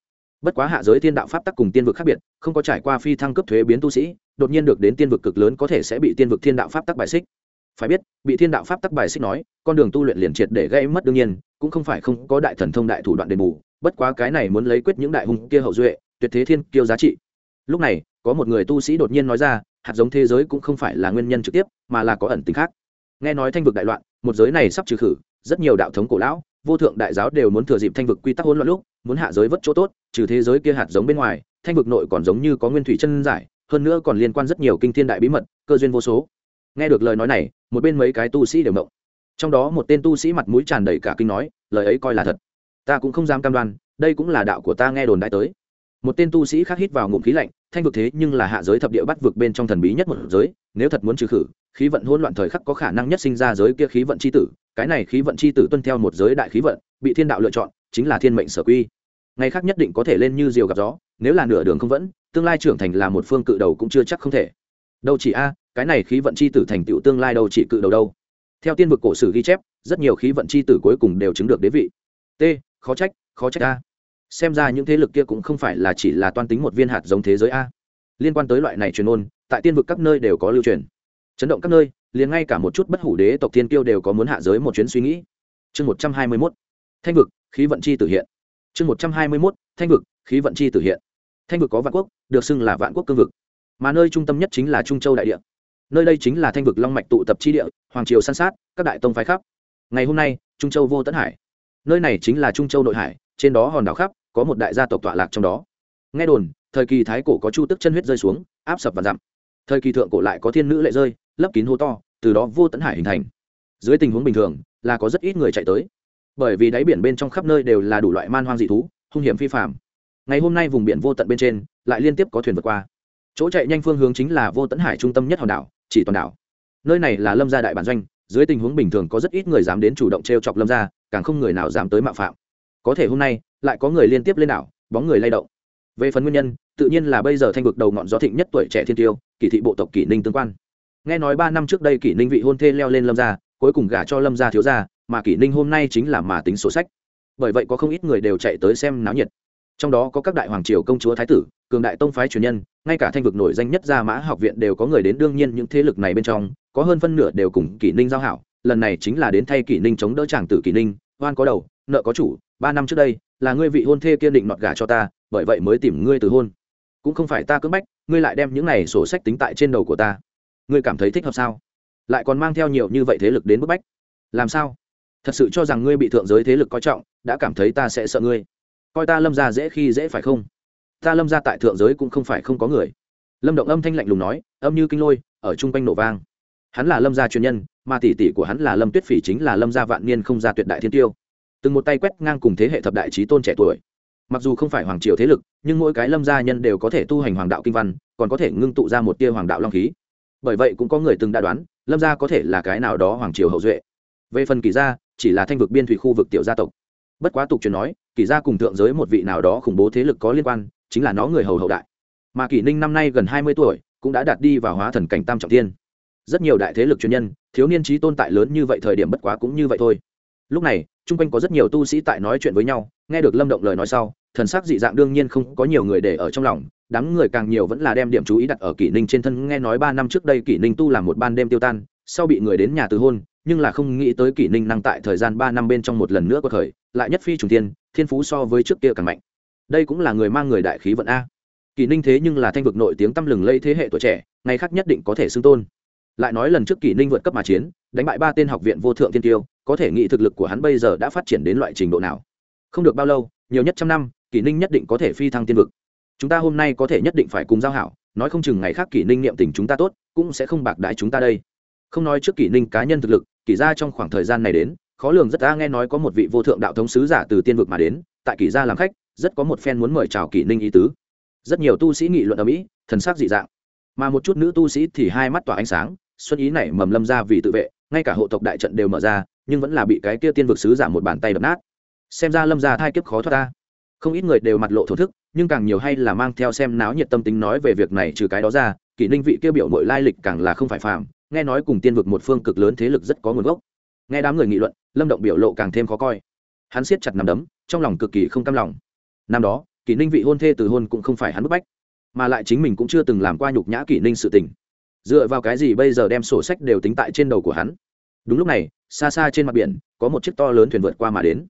Bất quá hạ giới thiên đạo pháp tắc cùng tiên vực khác biệt, không có trải qua phi thăng cấp thuế biến tu sĩ, đột nhiên được đến tiên vực cực lớn có thể sẽ bị tiên vực thiên đạo pháp tắc bài xích. Phải biết, bị thiên đạo pháp tắc bài xích nói, con đường tu luyện liền triệt để gây mất đương nhiên, cũng không phải không có đại thần thông đại thủ đoạn đền bù, bất quá cái này muốn lấy quyết những đại hùng kia hậu duệ, tuyệt thế thiên kiêu giá trị. Lúc này, có một người tu sĩ đột nhiên nói ra hạt giống thế giới cũng không phải là nguyên nhân trực tiếp, mà là có ẩn tính khác. Nghe nói thanh vực đại loạn, một giới này sắp trừ khử, rất nhiều đạo thống cổ lão, vô thượng đại giáo đều muốn thừa dịp thanh vực quy tắc hỗn loạn lúc, muốn hạ giới vất chỗ tốt, trừ thế giới kia hạt giống bên ngoài, thanh vực nội còn giống như có nguyên thủy chân giải, hơn nữa còn liên quan rất nhiều kinh thiên đại bí mật, cơ duyên vô số. Nghe được lời nói này, một bên mấy cái tu sĩ đều mộng trong đó một tên tu sĩ mặt mũi tràn đầy cả kinh nói, lời ấy coi là thật. Ta cũng không dám cam đoan, đây cũng là đạo của ta nghe đồn đại tới một tên tu sĩ khác hít vào ngụm khí lạnh, thanh vực thế nhưng là hạ giới thập địa bắt vực bên trong thần bí nhất một giới, nếu thật muốn trừ khử, khí vận hỗn loạn thời khắc có khả năng nhất sinh ra giới kia khí vận c h i tử, cái này khí vận c h i tử tuân theo một giới đại khí vận, bị thiên đạo lựa chọn, chính là thiên mệnh sở quy. Ngày khác nhất định có thể lên như diều gặp gió, nếu là nửa đường không vẫn, tương lai trưởng thành là một phương cự đầu cũng chưa chắc không thể. Đâu chỉ a, cái này khí vận c h i tử thành tựu tương lai đâu chỉ cự đầu đâu. Theo tiên vực cổ sử ghi chép, rất nhiều khí vận c h i tử cuối cùng đều chứng được đế vị. T, khó trách khó trách a xem ra những thế lực kia cũng không phải là chỉ là toan tính một viên hạt giống thế giới a. Liên quan tới loại này truyền ôn tại tiên vực các nơi đều có lưu truyền. Chấn động các nơi, liền ngay cả một chút bất hủ đế tộc thiên kiêu đều có muốn hạ giới một chuyến suy nghĩ. Chương một trăm hai mươi mốt. Thanh vực, khí vận chi tử hiện. Chương một trăm hai mươi mốt. Thanh vực, khí vận chi tử hiện. Thanh vực có vạn quốc, được xưng là vạn quốc cương vực. Mà nơi trung tâm nhất chính là trung châu đại địa. Nơi đây chính là thanh vực long mạch tụ tập chi địa, hoàng triều san sát, các đại tông phái khắp. Ngày hôm nay, trung châu vô tấn hải. Nơi này chính là trung châu nội hải trên đó hòn đảo khắp, có một đại gia tộc tọa lạc trong đó. Nghe đồn, thời kỳ thái cổ có chu tức chân huyết rơi xuống, áp sập và dặm thời kỳ thượng cổ lại có thiên nữ lệ rơi, lấp kín hố to, từ đó vô tấn hải hình thành. Dưới tình huống bình thường, là có rất ít người chạy tới. Bởi vì đáy biển bên trong khắp nơi đều là đủ loại man hoang dị thú, hung hiểm phi phạm ngày hôm nay vùng biển vô tận bên trên, lại liên tiếp có thuyền vượt qua. Chỗ chạy nhanh phương hướng chính là vô tấn hải trung tâm nhất hòn đảo, chỉ toàn đảo. Nơi này là lâm gia đại bản doanh, dưới tình huống bình thường có rất ít người dám đến chủ động t r e o chọc lâm gia, càng không người nào dám tới mạo phạm có thể hôm nay lại có người liên tiếp lên đảo, bóng người lay động. Về phần nguyên nhân, tự nhiên là bây giờ thanh vực đầu ngọn gió thịnh nhất tuổi trẻ thiên tiêu, kỳ thị bộ tộc kỷ ninh tương quan. Nghe nói ba năm trước đây kỷ ninh vị hôn thê leo lên lâm gia, cuối cùng gả cho lâm gia thiếu gia, mà kỷ ninh hôm nay chính là mà tính sổ sách. Bởi vậy có không ít người đều chạy tới xem náo nhiệt. Trong đó có các đại hoàng triều công chúa thái tử, cường đại tông phái truyền nhân, ngay cả thanh vực nổi danh nhất gia mã học viện đều có người đến đương nhiên những thế lực này bên trong, có hơn phân nửa đều cùng kỷ ninh giao hảo, lần này chính là đến thay kỷ ninh chống đỡ chàng tử kỷ ninh, oan có đầu nợ có chủ, ba năm trước đây, là ngươi vị hôn thê kiên định nọt gà cho ta, bởi vậy mới tìm ngươi từ hôn. Cũng không phải ta cưỡng bách, ngươi lại đem những này sổ sách tính tại trên đầu của ta. Ngươi cảm thấy thích hợp sao? Lại còn mang theo nhiều như vậy thế lực đến bức bách. Làm sao? Thật sự cho rằng ngươi bị thượng giới thế lực coi trọng, đã cảm thấy ta sẽ sợ ngươi. Coi ta lâm ra dễ khi dễ phải không? Ta lâm ra tại thượng giới cũng không phải không có người. Lâm động âm thanh lạnh lùng nói, âm như kinh lôi, ở chung quanh nổ vang. Hắn là lâm gia truyền nhân, mà tỷ tỷ của hắn là lâm tuyết phỉ chính là lâm gia vạn niên không gia tuyệt đại thiên tiêu từng một tay quét ngang cùng thế hệ thập đại trí tôn trẻ tuổi. Mặc dù không phải hoàng triều thế lực, nhưng mỗi cái lâm gia nhân đều có thể tu hành hoàng đạo kinh văn, còn có thể ngưng tụ ra một tia hoàng đạo long khí. Bởi vậy cũng có người từng đã đoán, lâm gia có thể là cái nào đó hoàng triều hậu duệ. Về phần kỳ gia, chỉ là thanh vực biên thủy khu vực tiểu gia tộc. Bất quá tục truyền nói kỳ gia cùng thượng giới một vị nào đó khủng bố thế lực có liên quan, chính là nó người hầu hậu đại. Mà kỷ ninh năm nay gần hai mươi tuổi, cũng đã đạt đi vào hóa thần cảnh tam trọng thiên. Rất nhiều đại thế lực chuyên nhân, thiếu niên trí tôn tại lớn như vậy thời điểm bất quá cũng như vậy thôi lúc này, chung quanh có rất nhiều tu sĩ tại nói chuyện với nhau, nghe được lâm động lời nói sau, thần sắc dị dạng đương nhiên không có nhiều người để ở trong lòng, đám người càng nhiều vẫn là đem điểm chú ý đặt ở kỷ ninh trên thân, nghe nói ba năm trước đây kỷ ninh tu làm một ban đêm tiêu tan, sau bị người đến nhà từ hôn, nhưng là không nghĩ tới kỷ ninh năng tại thời gian ba năm bên trong một lần nữa có thời, lại nhất phi trùng tiên thiên phú so với trước kia càng mạnh. Đây cũng là người mang người đại khí vận a. Kỷ ninh thế nhưng là thanh vực nổi tiếng tăm lừng lây thế hệ tuổi trẻ, ngày khác nhất định có thể xưng tôn. Lại nói lần trước kỷ ninh vượt cấp mà chiến đánh bại ba tên học viện vô thượng thiên tiêu có thể nghĩ thực lực của hắn bây giờ đã phát triển đến loại trình độ nào. Không được bao lâu, nhiều nhất trăm năm, kỷ ninh nhất định có thể phi thăng tiên vực. Chúng ta hôm nay có thể nhất định phải cùng giao hảo, nói không chừng ngày khác kỷ ninh niệm tình chúng ta tốt, cũng sẽ không bạc đái chúng ta đây. Không nói trước kỷ ninh cá nhân thực lực, kỷ ra trong khoảng thời gian này đến, khó lường rất ta nghe nói có một vị vô thượng đạo thống sứ giả từ tiên vực mà đến, tại kỷ gia làm khách, rất có một phen muốn mời chào kỷ ninh ý tứ. Rất nhiều tu sĩ nghị luận ở mỹ, thần sắc dị dạng. Mà một chút nữ tu sĩ thì hai mắt tỏa ánh sáng, xuân ý này mầm lâm ra vì tự vệ ngay cả hộ tộc đại trận đều mở ra, nhưng vẫn là bị cái kia tiên vực sứ giả một bàn tay đập nát. Xem ra lâm gia thai kiếp khó thoát ta. Không ít người đều mặt lộ thổ thức, nhưng càng nhiều hay là mang theo xem náo nhiệt tâm tính nói về việc này trừ cái đó ra, kỷ ninh vị kia biểu mội lai lịch càng là không phải phàm, nghe nói cùng tiên vực một phương cực lớn thế lực rất có nguồn gốc. Nghe đám người nghị luận, lâm động biểu lộ càng thêm khó coi. Hắn siết chặt nằm đấm, trong lòng cực kỳ không cam lòng. Năm đó, kỷ ninh vị hôn thê từ hôn cũng không phải hắn bức bách, mà lại chính mình cũng chưa từng làm qua nhục nhã kỷ ninh sự tình. Dựa vào cái gì bây giờ đem sổ sách đều tính tại trên đầu của hắn? Đúng lúc này, xa xa trên mặt biển, có một chiếc to lớn thuyền vượt qua mà đến.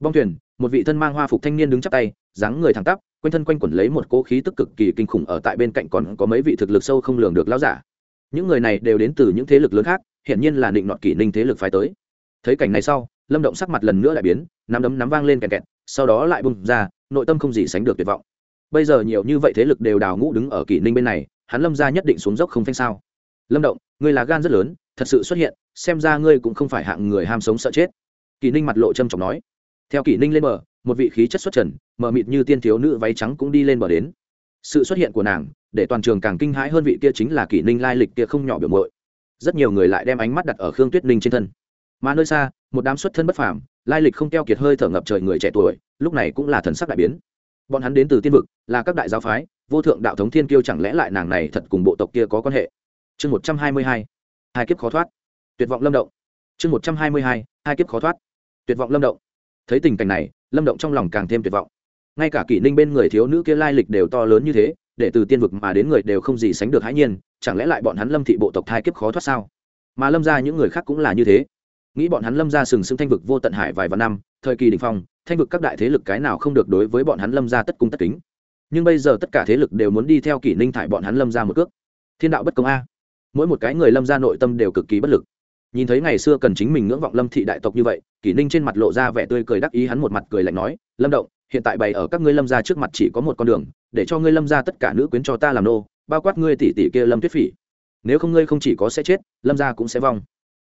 Bong thuyền, một vị thân mang hoa phục thanh niên đứng chắp tay, dáng người thẳng tắp, quanh thân quanh quẩn lấy một cỗ khí tức cực kỳ kinh khủng ở tại bên cạnh còn có mấy vị thực lực sâu không lường được lao giả. Những người này đều đến từ những thế lực lớn khác hiện nhiên là định nọt kỷ ninh thế lực phái tới. Thấy cảnh này sau, lâm động sắc mặt lần nữa lại biến, nắm đấm nắm vang lên kẹt kẹt, sau đó lại bung ra, nội tâm không gì sánh được tuyệt vọng. Bây giờ nhiều như vậy thế lực đều đào ngũ đứng ở kỷ ninh bên này, hắn lâm ra nhất định xuống dốc không phanh sao. Lâm động ngươi là gan rất lớn, thật sự xuất hiện xem ra ngươi cũng không phải hạng người ham sống sợ chết. Kỷ ninh mặt lộ trâm trọng nói. Theo kỷ ninh lên bờ, một vị khí chất xuất trần, mờ mịt như tiên thiếu nữ váy trắng cũng đi lên bờ đến. Sự xuất hiện của nàng, để toàn trường càng kinh hãi hơn vị kia chính là kỷ ninh lai lịch kia không nhỏ biểu mội rất nhiều người lại đem ánh mắt đặt ở khương tuyết ninh trên thân. Mà nơi xa, một đám xuất thân bất phàm, lai lịch không keo kiệt hơi thở ngập trời người trẻ tuổi, lúc này cũng là thần sắc đại biến. Bọn hắn đến từ tiên vực, là các đại giáo phái, vô thượng đạo thống thiên kiêu chẳng lẽ lại nàng này thật cùng bộ tộc kia có quan hệ? Chương một trăm hai mươi hai. Hai kiếp khó thoát tuyệt vọng lâm động. Chương một trăm hai mươi hai hai kiếp khó thoát. Tuyệt vọng lâm động. Thấy tình cảnh này, lâm động trong lòng càng thêm tuyệt vọng. Ngay cả kỷ ninh bên người thiếu nữ kia lai lịch đều to lớn như thế, để từ tiên vực mà đến người đều không gì sánh được hãi nhiên, chẳng lẽ lại bọn hắn lâm thị bộ tộc thai kiếp khó thoát sao? Mà lâm ra những người khác cũng là như thế. Nghĩ bọn hắn lâm ra sừng sững thanh vực vô tận hải vài vạn năm, thời kỳ đình phong, thanh vực các đại thế lực cái nào không được đối với bọn hắn lâm ra tất cung tất kính. Nhưng bây giờ tất cả thế lực đều muốn đi theo kỷ ninh thải bọn hắn lâm ra một cước. Thiên đạo bất công a. Mỗi một cái người lâm ra nội tâm đều cực kỳ bất lực nhìn thấy ngày xưa cần chính mình ngưỡng vọng lâm thị đại tộc như vậy, kỷ ninh trên mặt lộ ra vẻ tươi cười đắc ý, hắn một mặt cười lạnh nói, lâm động, hiện tại bày ở các ngươi lâm gia trước mặt chỉ có một con đường, để cho ngươi lâm gia tất cả nữ quyến cho ta làm nô, bao quát ngươi tỷ tỷ kia lâm tuyết phỉ. Nếu không ngươi không chỉ có sẽ chết, lâm gia cũng sẽ vong.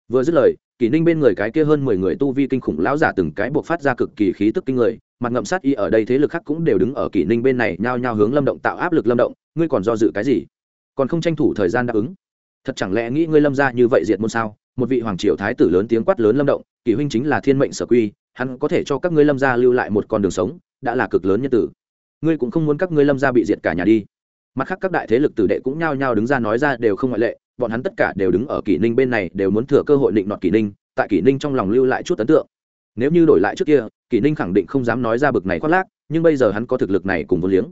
Vừa dứt lời, kỷ ninh bên người cái kia hơn mười người tu vi kinh khủng lão giả từng cái buộc phát ra cực kỳ khí tức kinh người, mặt ngậm sát y ở đây thế lực khác cũng đều đứng ở kỷ ninh bên này nhao nhao hướng lâm động tạo áp lực lâm động, ngươi còn do dự cái gì? Còn không tranh thủ thời gian đáp ứng? Thật chẳng lẽ nghĩ ngươi lâm ra như vậy diệt môn sao? Một vị hoàng triều thái tử lớn tiếng quát lớn lâm động, kỷ huynh chính là thiên mệnh sở quy, hắn có thể cho các ngươi lâm gia lưu lại một con đường sống, đã là cực lớn nhân tử. Ngươi cũng không muốn các ngươi lâm gia bị diệt cả nhà đi. Mặt khác các đại thế lực tử đệ cũng nhao nhao đứng ra nói ra đều không ngoại lệ, bọn hắn tất cả đều đứng ở kỷ ninh bên này, đều muốn thừa cơ hội định nọt kỷ ninh, tại kỷ ninh trong lòng lưu lại chút ấn tượng. Nếu như đổi lại trước kia, kỷ ninh khẳng định không dám nói ra bực này khoác lác, nhưng bây giờ hắn có thực lực này cùng vô liếng.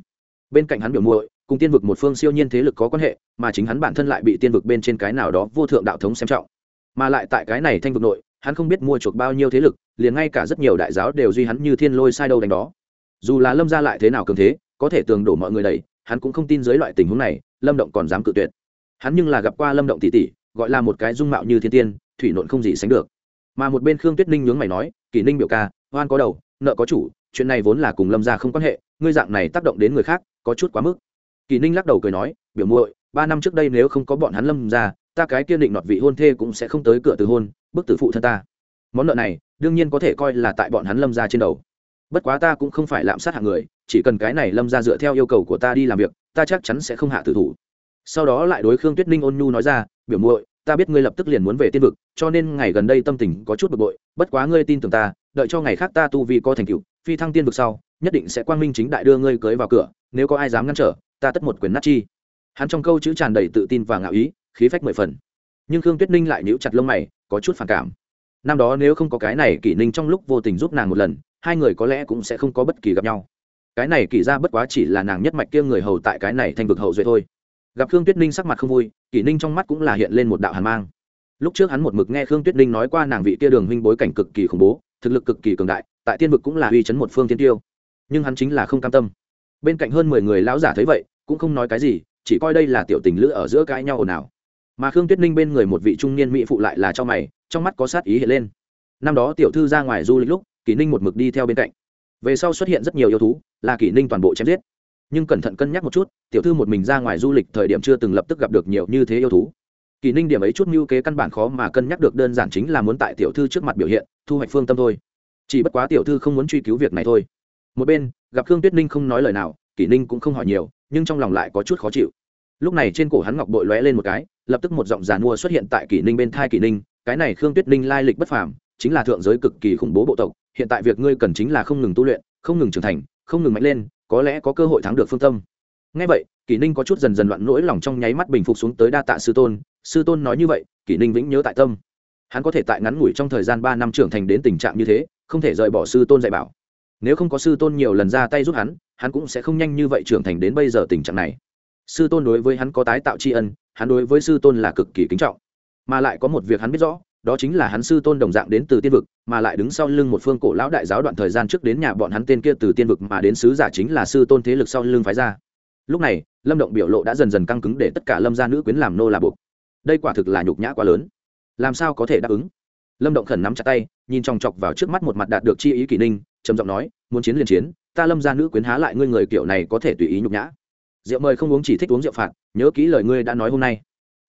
Bên cạnh hắn biểu muội, cùng tiên vực một phương siêu nhiên thế lực có quan hệ, mà chính hắn bản thân lại bị tiên vực bên trên cái nào đó vô thượng đạo thống xem trọng mà lại tại cái này thanh vực nội, hắn không biết mua chuộc bao nhiêu thế lực, liền ngay cả rất nhiều đại giáo đều duy hắn như thiên lôi sai đâu đánh đó. Dù là lâm ra lại thế nào cường thế, có thể tường đổ mọi người đầy hắn cũng không tin dưới loại tình huống này, lâm động còn dám cự tuyệt. Hắn nhưng là gặp qua lâm động tỷ tỷ, gọi là một cái dung mạo như thiên tiên, thủy nộn không gì sánh được. Mà một bên khương tuyết ninh nhướng mày nói, kỷ ninh biểu ca, oan có đầu, nợ có chủ, chuyện này vốn là cùng lâm ra không quan hệ, ngươi dạng này tác động đến người khác, có chút quá mức. Kỷ ninh lắc đầu cười nói, biểu muội, ba năm trước đây nếu không có bọn hắn lâm ra ta cái kiên định nọt vị hôn thê cũng sẽ không tới cửa từ hôn, bức tử phụ thân ta. Món nợ này, đương nhiên có thể coi là tại bọn hắn lâm ra trên đầu. Bất quá ta cũng không phải lạm sát hạng người, chỉ cần cái này lâm ra dựa theo yêu cầu của ta đi làm việc, ta chắc chắn sẽ không hạ tử thủ. Sau đó lại đối khương tuyết ninh ôn nhu nói ra, biểu muội, ta biết ngươi lập tức liền muốn về tiên vực, cho nên ngày gần đây tâm tình có chút bực bội, bất quá ngươi tin tưởng ta, đợi cho ngày khác ta tu vi có thành tựu, phi thăng tiên vực sau, nhất định sẽ quang minh chính đại đưa ngươi cưới vào cửa, nếu có ai dám ngăn trở, ta tất một quyền nát chi. Hắn trong câu chữ tràn đầy tự tin và ngạo ý khí phách mười phần. Nhưng khương tuyết ninh lại níu chặt lông mày, có chút phản cảm. Năm đó nếu không có cái này kỷ ninh trong lúc vô tình giúp nàng một lần, hai người có lẽ cũng sẽ không có bất kỳ gặp nhau. Cái này kỷ ra bất quá chỉ là nàng nhất mạch kia người hầu tại cái này thành vực hậu duệ thôi. Gặp khương tuyết ninh sắc mặt không vui, kỷ ninh trong mắt cũng là hiện lên một đạo hàn mang. Lúc trước hắn một mực nghe khương tuyết ninh nói qua nàng vị kia đường huynh bối cảnh cực kỳ khủng bố, thực lực cực kỳ cường đại, tại tiên vực cũng là uy chấn một phương tiên tiêu. Nhưng hắn chính là không cam tâm. Bên cạnh hơn mười người lão giả thấy vậy, cũng không nói cái gì, chỉ coi đây là tiểu tình lữ ở giữa cãi nhau ồn ào mà khương tuyết ninh bên người một vị trung niên mỹ phụ lại là cho mày, trong mắt có sát ý hiện lên. Năm đó tiểu thư ra ngoài du lịch lúc, kỷ ninh một mực đi theo bên cạnh. Về sau xuất hiện rất nhiều yêu thú, là kỷ ninh toàn bộ chém giết. Nhưng cẩn thận cân nhắc một chút, tiểu thư một mình ra ngoài du lịch thời điểm chưa từng lập tức gặp được nhiều như thế yêu thú. Kỷ ninh điểm ấy chút mưu kế căn bản khó mà cân nhắc được, đơn giản chính là muốn tại tiểu thư trước mặt biểu hiện, thu hoạch phương tâm thôi. Chỉ bất quá tiểu thư không muốn truy cứu việc này thôi. Một bên, gặp khương tuyết ninh không nói lời nào, kỷ ninh cũng không hỏi nhiều, nhưng trong lòng lại có chút khó chịu lúc này trên cổ hắn ngọc bội lóe lên một cái, lập tức một giọng giàn mua xuất hiện tại kỷ ninh bên thai kỷ ninh, cái này khương tuyết ninh lai lịch bất phàm, chính là thượng giới cực kỳ khủng bố bộ tộc, hiện tại việc ngươi cần chính là không ngừng tu luyện, không ngừng trưởng thành, không ngừng mạnh lên, có lẽ có cơ hội thắng được phương tâm. Ngay vậy, kỷ ninh có chút dần dần loạn nỗi lòng trong nháy mắt bình phục xuống tới đa tạ sư tôn sư tôn nói như vậy, kỷ ninh vĩnh nhớ tại tâm. Hắn có thể tại ngắn ngủi trong thời gian ba năm trưởng thành đến tình trạng như thế, không thể rời bỏ sư tôn dạy bảo. Nếu không có sư tôn nhiều lần ra tay giúp hắn hắn cũng sẽ không nhanh như vậy trưởng thành đến bây giờ tình trạng này sư tôn đối với hắn có tái tạo tri ân, hắn đối với sư tôn là cực kỳ kính trọng. Mà lại có một việc hắn biết rõ, đó chính là hắn sư tôn đồng dạng đến từ tiên vực, mà lại đứng sau lưng một phương cổ lão đại giáo đoạn thời gian trước đến nhà bọn hắn tên kia từ tiên vực mà đến sứ giả chính là sư tôn thế lực sau lưng phái ra. Lúc này, lâm động biểu lộ đã dần dần căng cứng để tất cả lâm gia nữ quyến làm nô là buộc. Đây quả thực là nhục nhã quá lớn. Làm sao có thể đáp ứng? Lâm động khẩn nắm chặt tay, nhìn chòng chọc vào trước mắt một mặt đạt được chi ý kỷ ninh, trầm giọng nói, muốn chiến liền chiến, ta lâm gia nữ quyến há lại ngươi người kiểu này có thể tùy ý nhục nhã rượu mời không uống chỉ thích uống rượu phạt, nhớ kỹ lời ngươi đã nói hôm nay.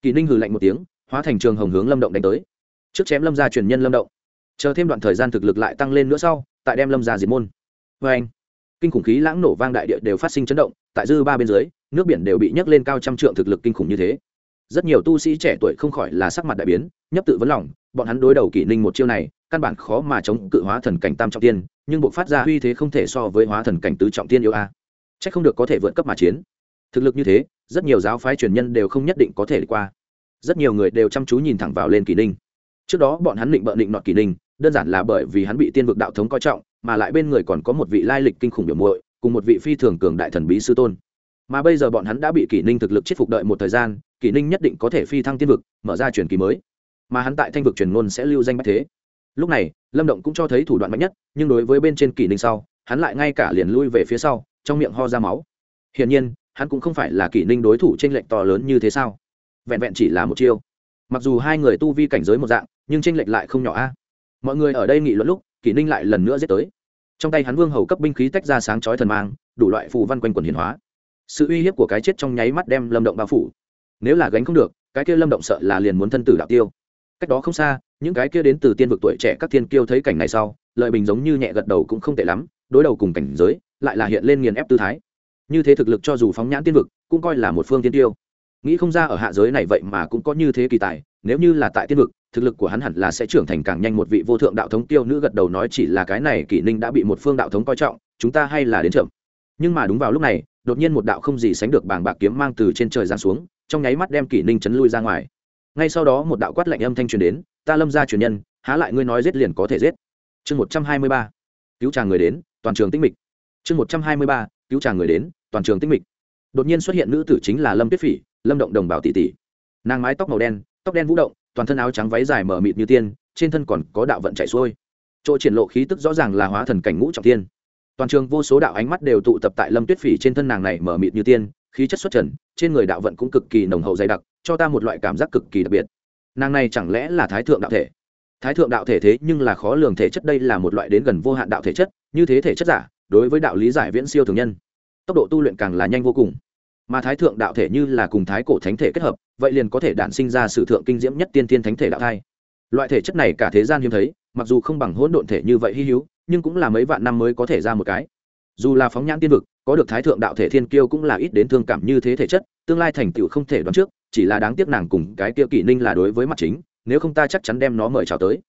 Kỳ ninh hừ lạnh một tiếng, hóa thành trường hồng hướng lâm động đánh tới. Trước chém lâm gia truyền nhân lâm động. Chờ thêm đoạn thời gian thực lực lại tăng lên nữa sau, tại đem lâm gia diệt môn. Vê anh, kinh khủng khí lãng nổ vang đại địa đều phát sinh chấn động, tại dư ba bên dưới, nước biển đều bị nhấc lên cao trăm trượng thực lực kinh khủng như thế. Rất nhiều tu sĩ trẻ tuổi không khỏi là sắc mặt đại biến, nhấp tự vấn lòng, bọn hắn đối đầu kỷ ninh một chiêu này, căn bản khó mà chống cự hóa thần cảnh tam trọng tiên, nhưng buộc phát ra uy thế không thể so với hóa thần cảnh tứ trọng tiên yêu a. À. c h ắ c không được có thể vượt cấp mà chiến thực lực như thế, rất nhiều giáo phái truyền nhân đều không nhất định có thể qua. Rất nhiều người đều chăm chú nhìn thẳng vào lên kỷ ninh. Trước đó bọn hắn định bợ định nọt kỷ ninh, đơn giản là bởi vì hắn bị tiên vực đạo thống coi trọng, mà lại bên người còn có một vị lai lịch kinh khủng biểu muội, cùng một vị phi thường cường đại thần bí sư tôn. Mà bây giờ bọn hắn đã bị kỷ ninh thực lực chết phục đợi một thời gian, kỷ ninh nhất định có thể phi thăng tiên vực, mở ra truyền kỳ mới. Mà hắn tại thanh vực truyền ngôn sẽ lưu danh bách thế. Lúc này, lâm động cũng cho thấy thủ đoạn mạnh nhất, nhưng đối với bên trên kỷ ninh sau, hắn lại ngay cả liền lui về phía sau, trong miệng ho ra máu. Hiển nhiên hắn cũng không phải là kỷ ninh đối thủ t r ê n lệch to lớn như thế sao? Vẹn vẹn chỉ là một chiêu. Mặc dù hai người tu vi cảnh giới một dạng, nhưng t r ê n lệch lại không nhỏ a. Mọi người ở đây nghị luận lúc, kỷ ninh lại lần nữa giết tới. Trong tay hắn vương hầu cấp binh khí tách ra sáng chói thần mang, đủ loại phù văn quanh quần hiền hóa. Sự uy hiếp của cái chết trong nháy mắt đem lâm động bao phủ. Nếu là gánh không được, cái kia lâm động sợ là liền muốn thân tử đạo tiêu. Cách đó không xa, những cái kia đến từ tiên vực tuổi trẻ các thiên kiêu thấy cảnh này sau lợi bình giống như nhẹ gật đầu cũng không tệ lắm, đối đầu cùng cảnh giới, lại là hiện lên nghiền ép tư thái như thế thực lực cho dù phóng nhãn tiên vực, cũng coi là một phương tiên tiêu. Nghĩ không ra ở hạ giới này vậy mà cũng có như thế kỳ tài, nếu như là tại tiên vực, thực lực của hắn hẳn là sẽ trưởng thành càng nhanh một vị vô thượng đạo thống tiêu nữ gật đầu nói chỉ là cái này kỷ ninh đã bị một phương đạo thống coi trọng, chúng ta hay là đến chậm. Nhưng mà đúng vào lúc này, đột nhiên một đạo không gì sánh được bàng bạc kiếm mang từ trên trời giáng xuống, trong nháy mắt đem kỷ ninh chấn lui ra ngoài. Ngay sau đó một đạo quát lạnh âm thanh truyền đến, ta lâm ra truyền nhân, há lại ngươi nói giết liền có thể giết. Chương một trăm hai mươi ba. Cứu chàng người đến, toàn trường tinh mịch. Chương một trăm hai mươi ba. Cứu chàng người đến toàn trường tinh mịch. Đột nhiên xuất hiện nữ tử chính là lâm tuyết phỉ, lâm động đồng bào tỷ tỷ. Nàng mái tóc màu đen, tóc đen vũ động, toàn thân áo trắng váy dài mở mịt như tiên, trên thân còn có đạo vận chạy xuôi. Chỗ triển lộ khí tức rõ ràng là hóa thần cảnh ngũ trọng tiên toàn trường vô số đạo ánh mắt đều tụ tập tại lâm tuyết phỉ trên thân nàng này mở mịt như tiên, khí chất xuất trần, trên người đạo vận cũng cực kỳ nồng hậu dày đặc, cho ta một loại cảm giác cực kỳ đặc biệt. Nàng này chẳng lẽ là thái thượng đạo thể? Thái thượng đạo thể thế nhưng là khó lường thể chất, đây là một loại đến gần vô hạn đạo thể chất, như thế thể chất giả, đối với đạo lý giải viễn siêu thường nhân tốc độ tu luyện càng là nhanh vô cùng. Mà thái thượng đạo thể như là cùng thái cổ thánh thể kết hợp, vậy liền có thể đản sinh ra sự thượng kinh diễm nhất tiên tiên thánh thể đạo thai. Loại thể chất này cả thế gian hiếm thấy, mặc dù không bằng hỗn độn thể như vậy hy hữu, nhưng cũng là mấy vạn năm mới có thể ra một cái. Dù là phóng nhãn tiên vực, có được thái thượng đạo thể thiên kiêu cũng là ít đến thương cảm như thế thể chất, tương lai thành tựu không thể đoán trước, chỉ là đáng tiếc nàng cùng cái kia kỷ ninh là đối với mặt chính, nếu không ta chắc chắn đem nó mời chào tới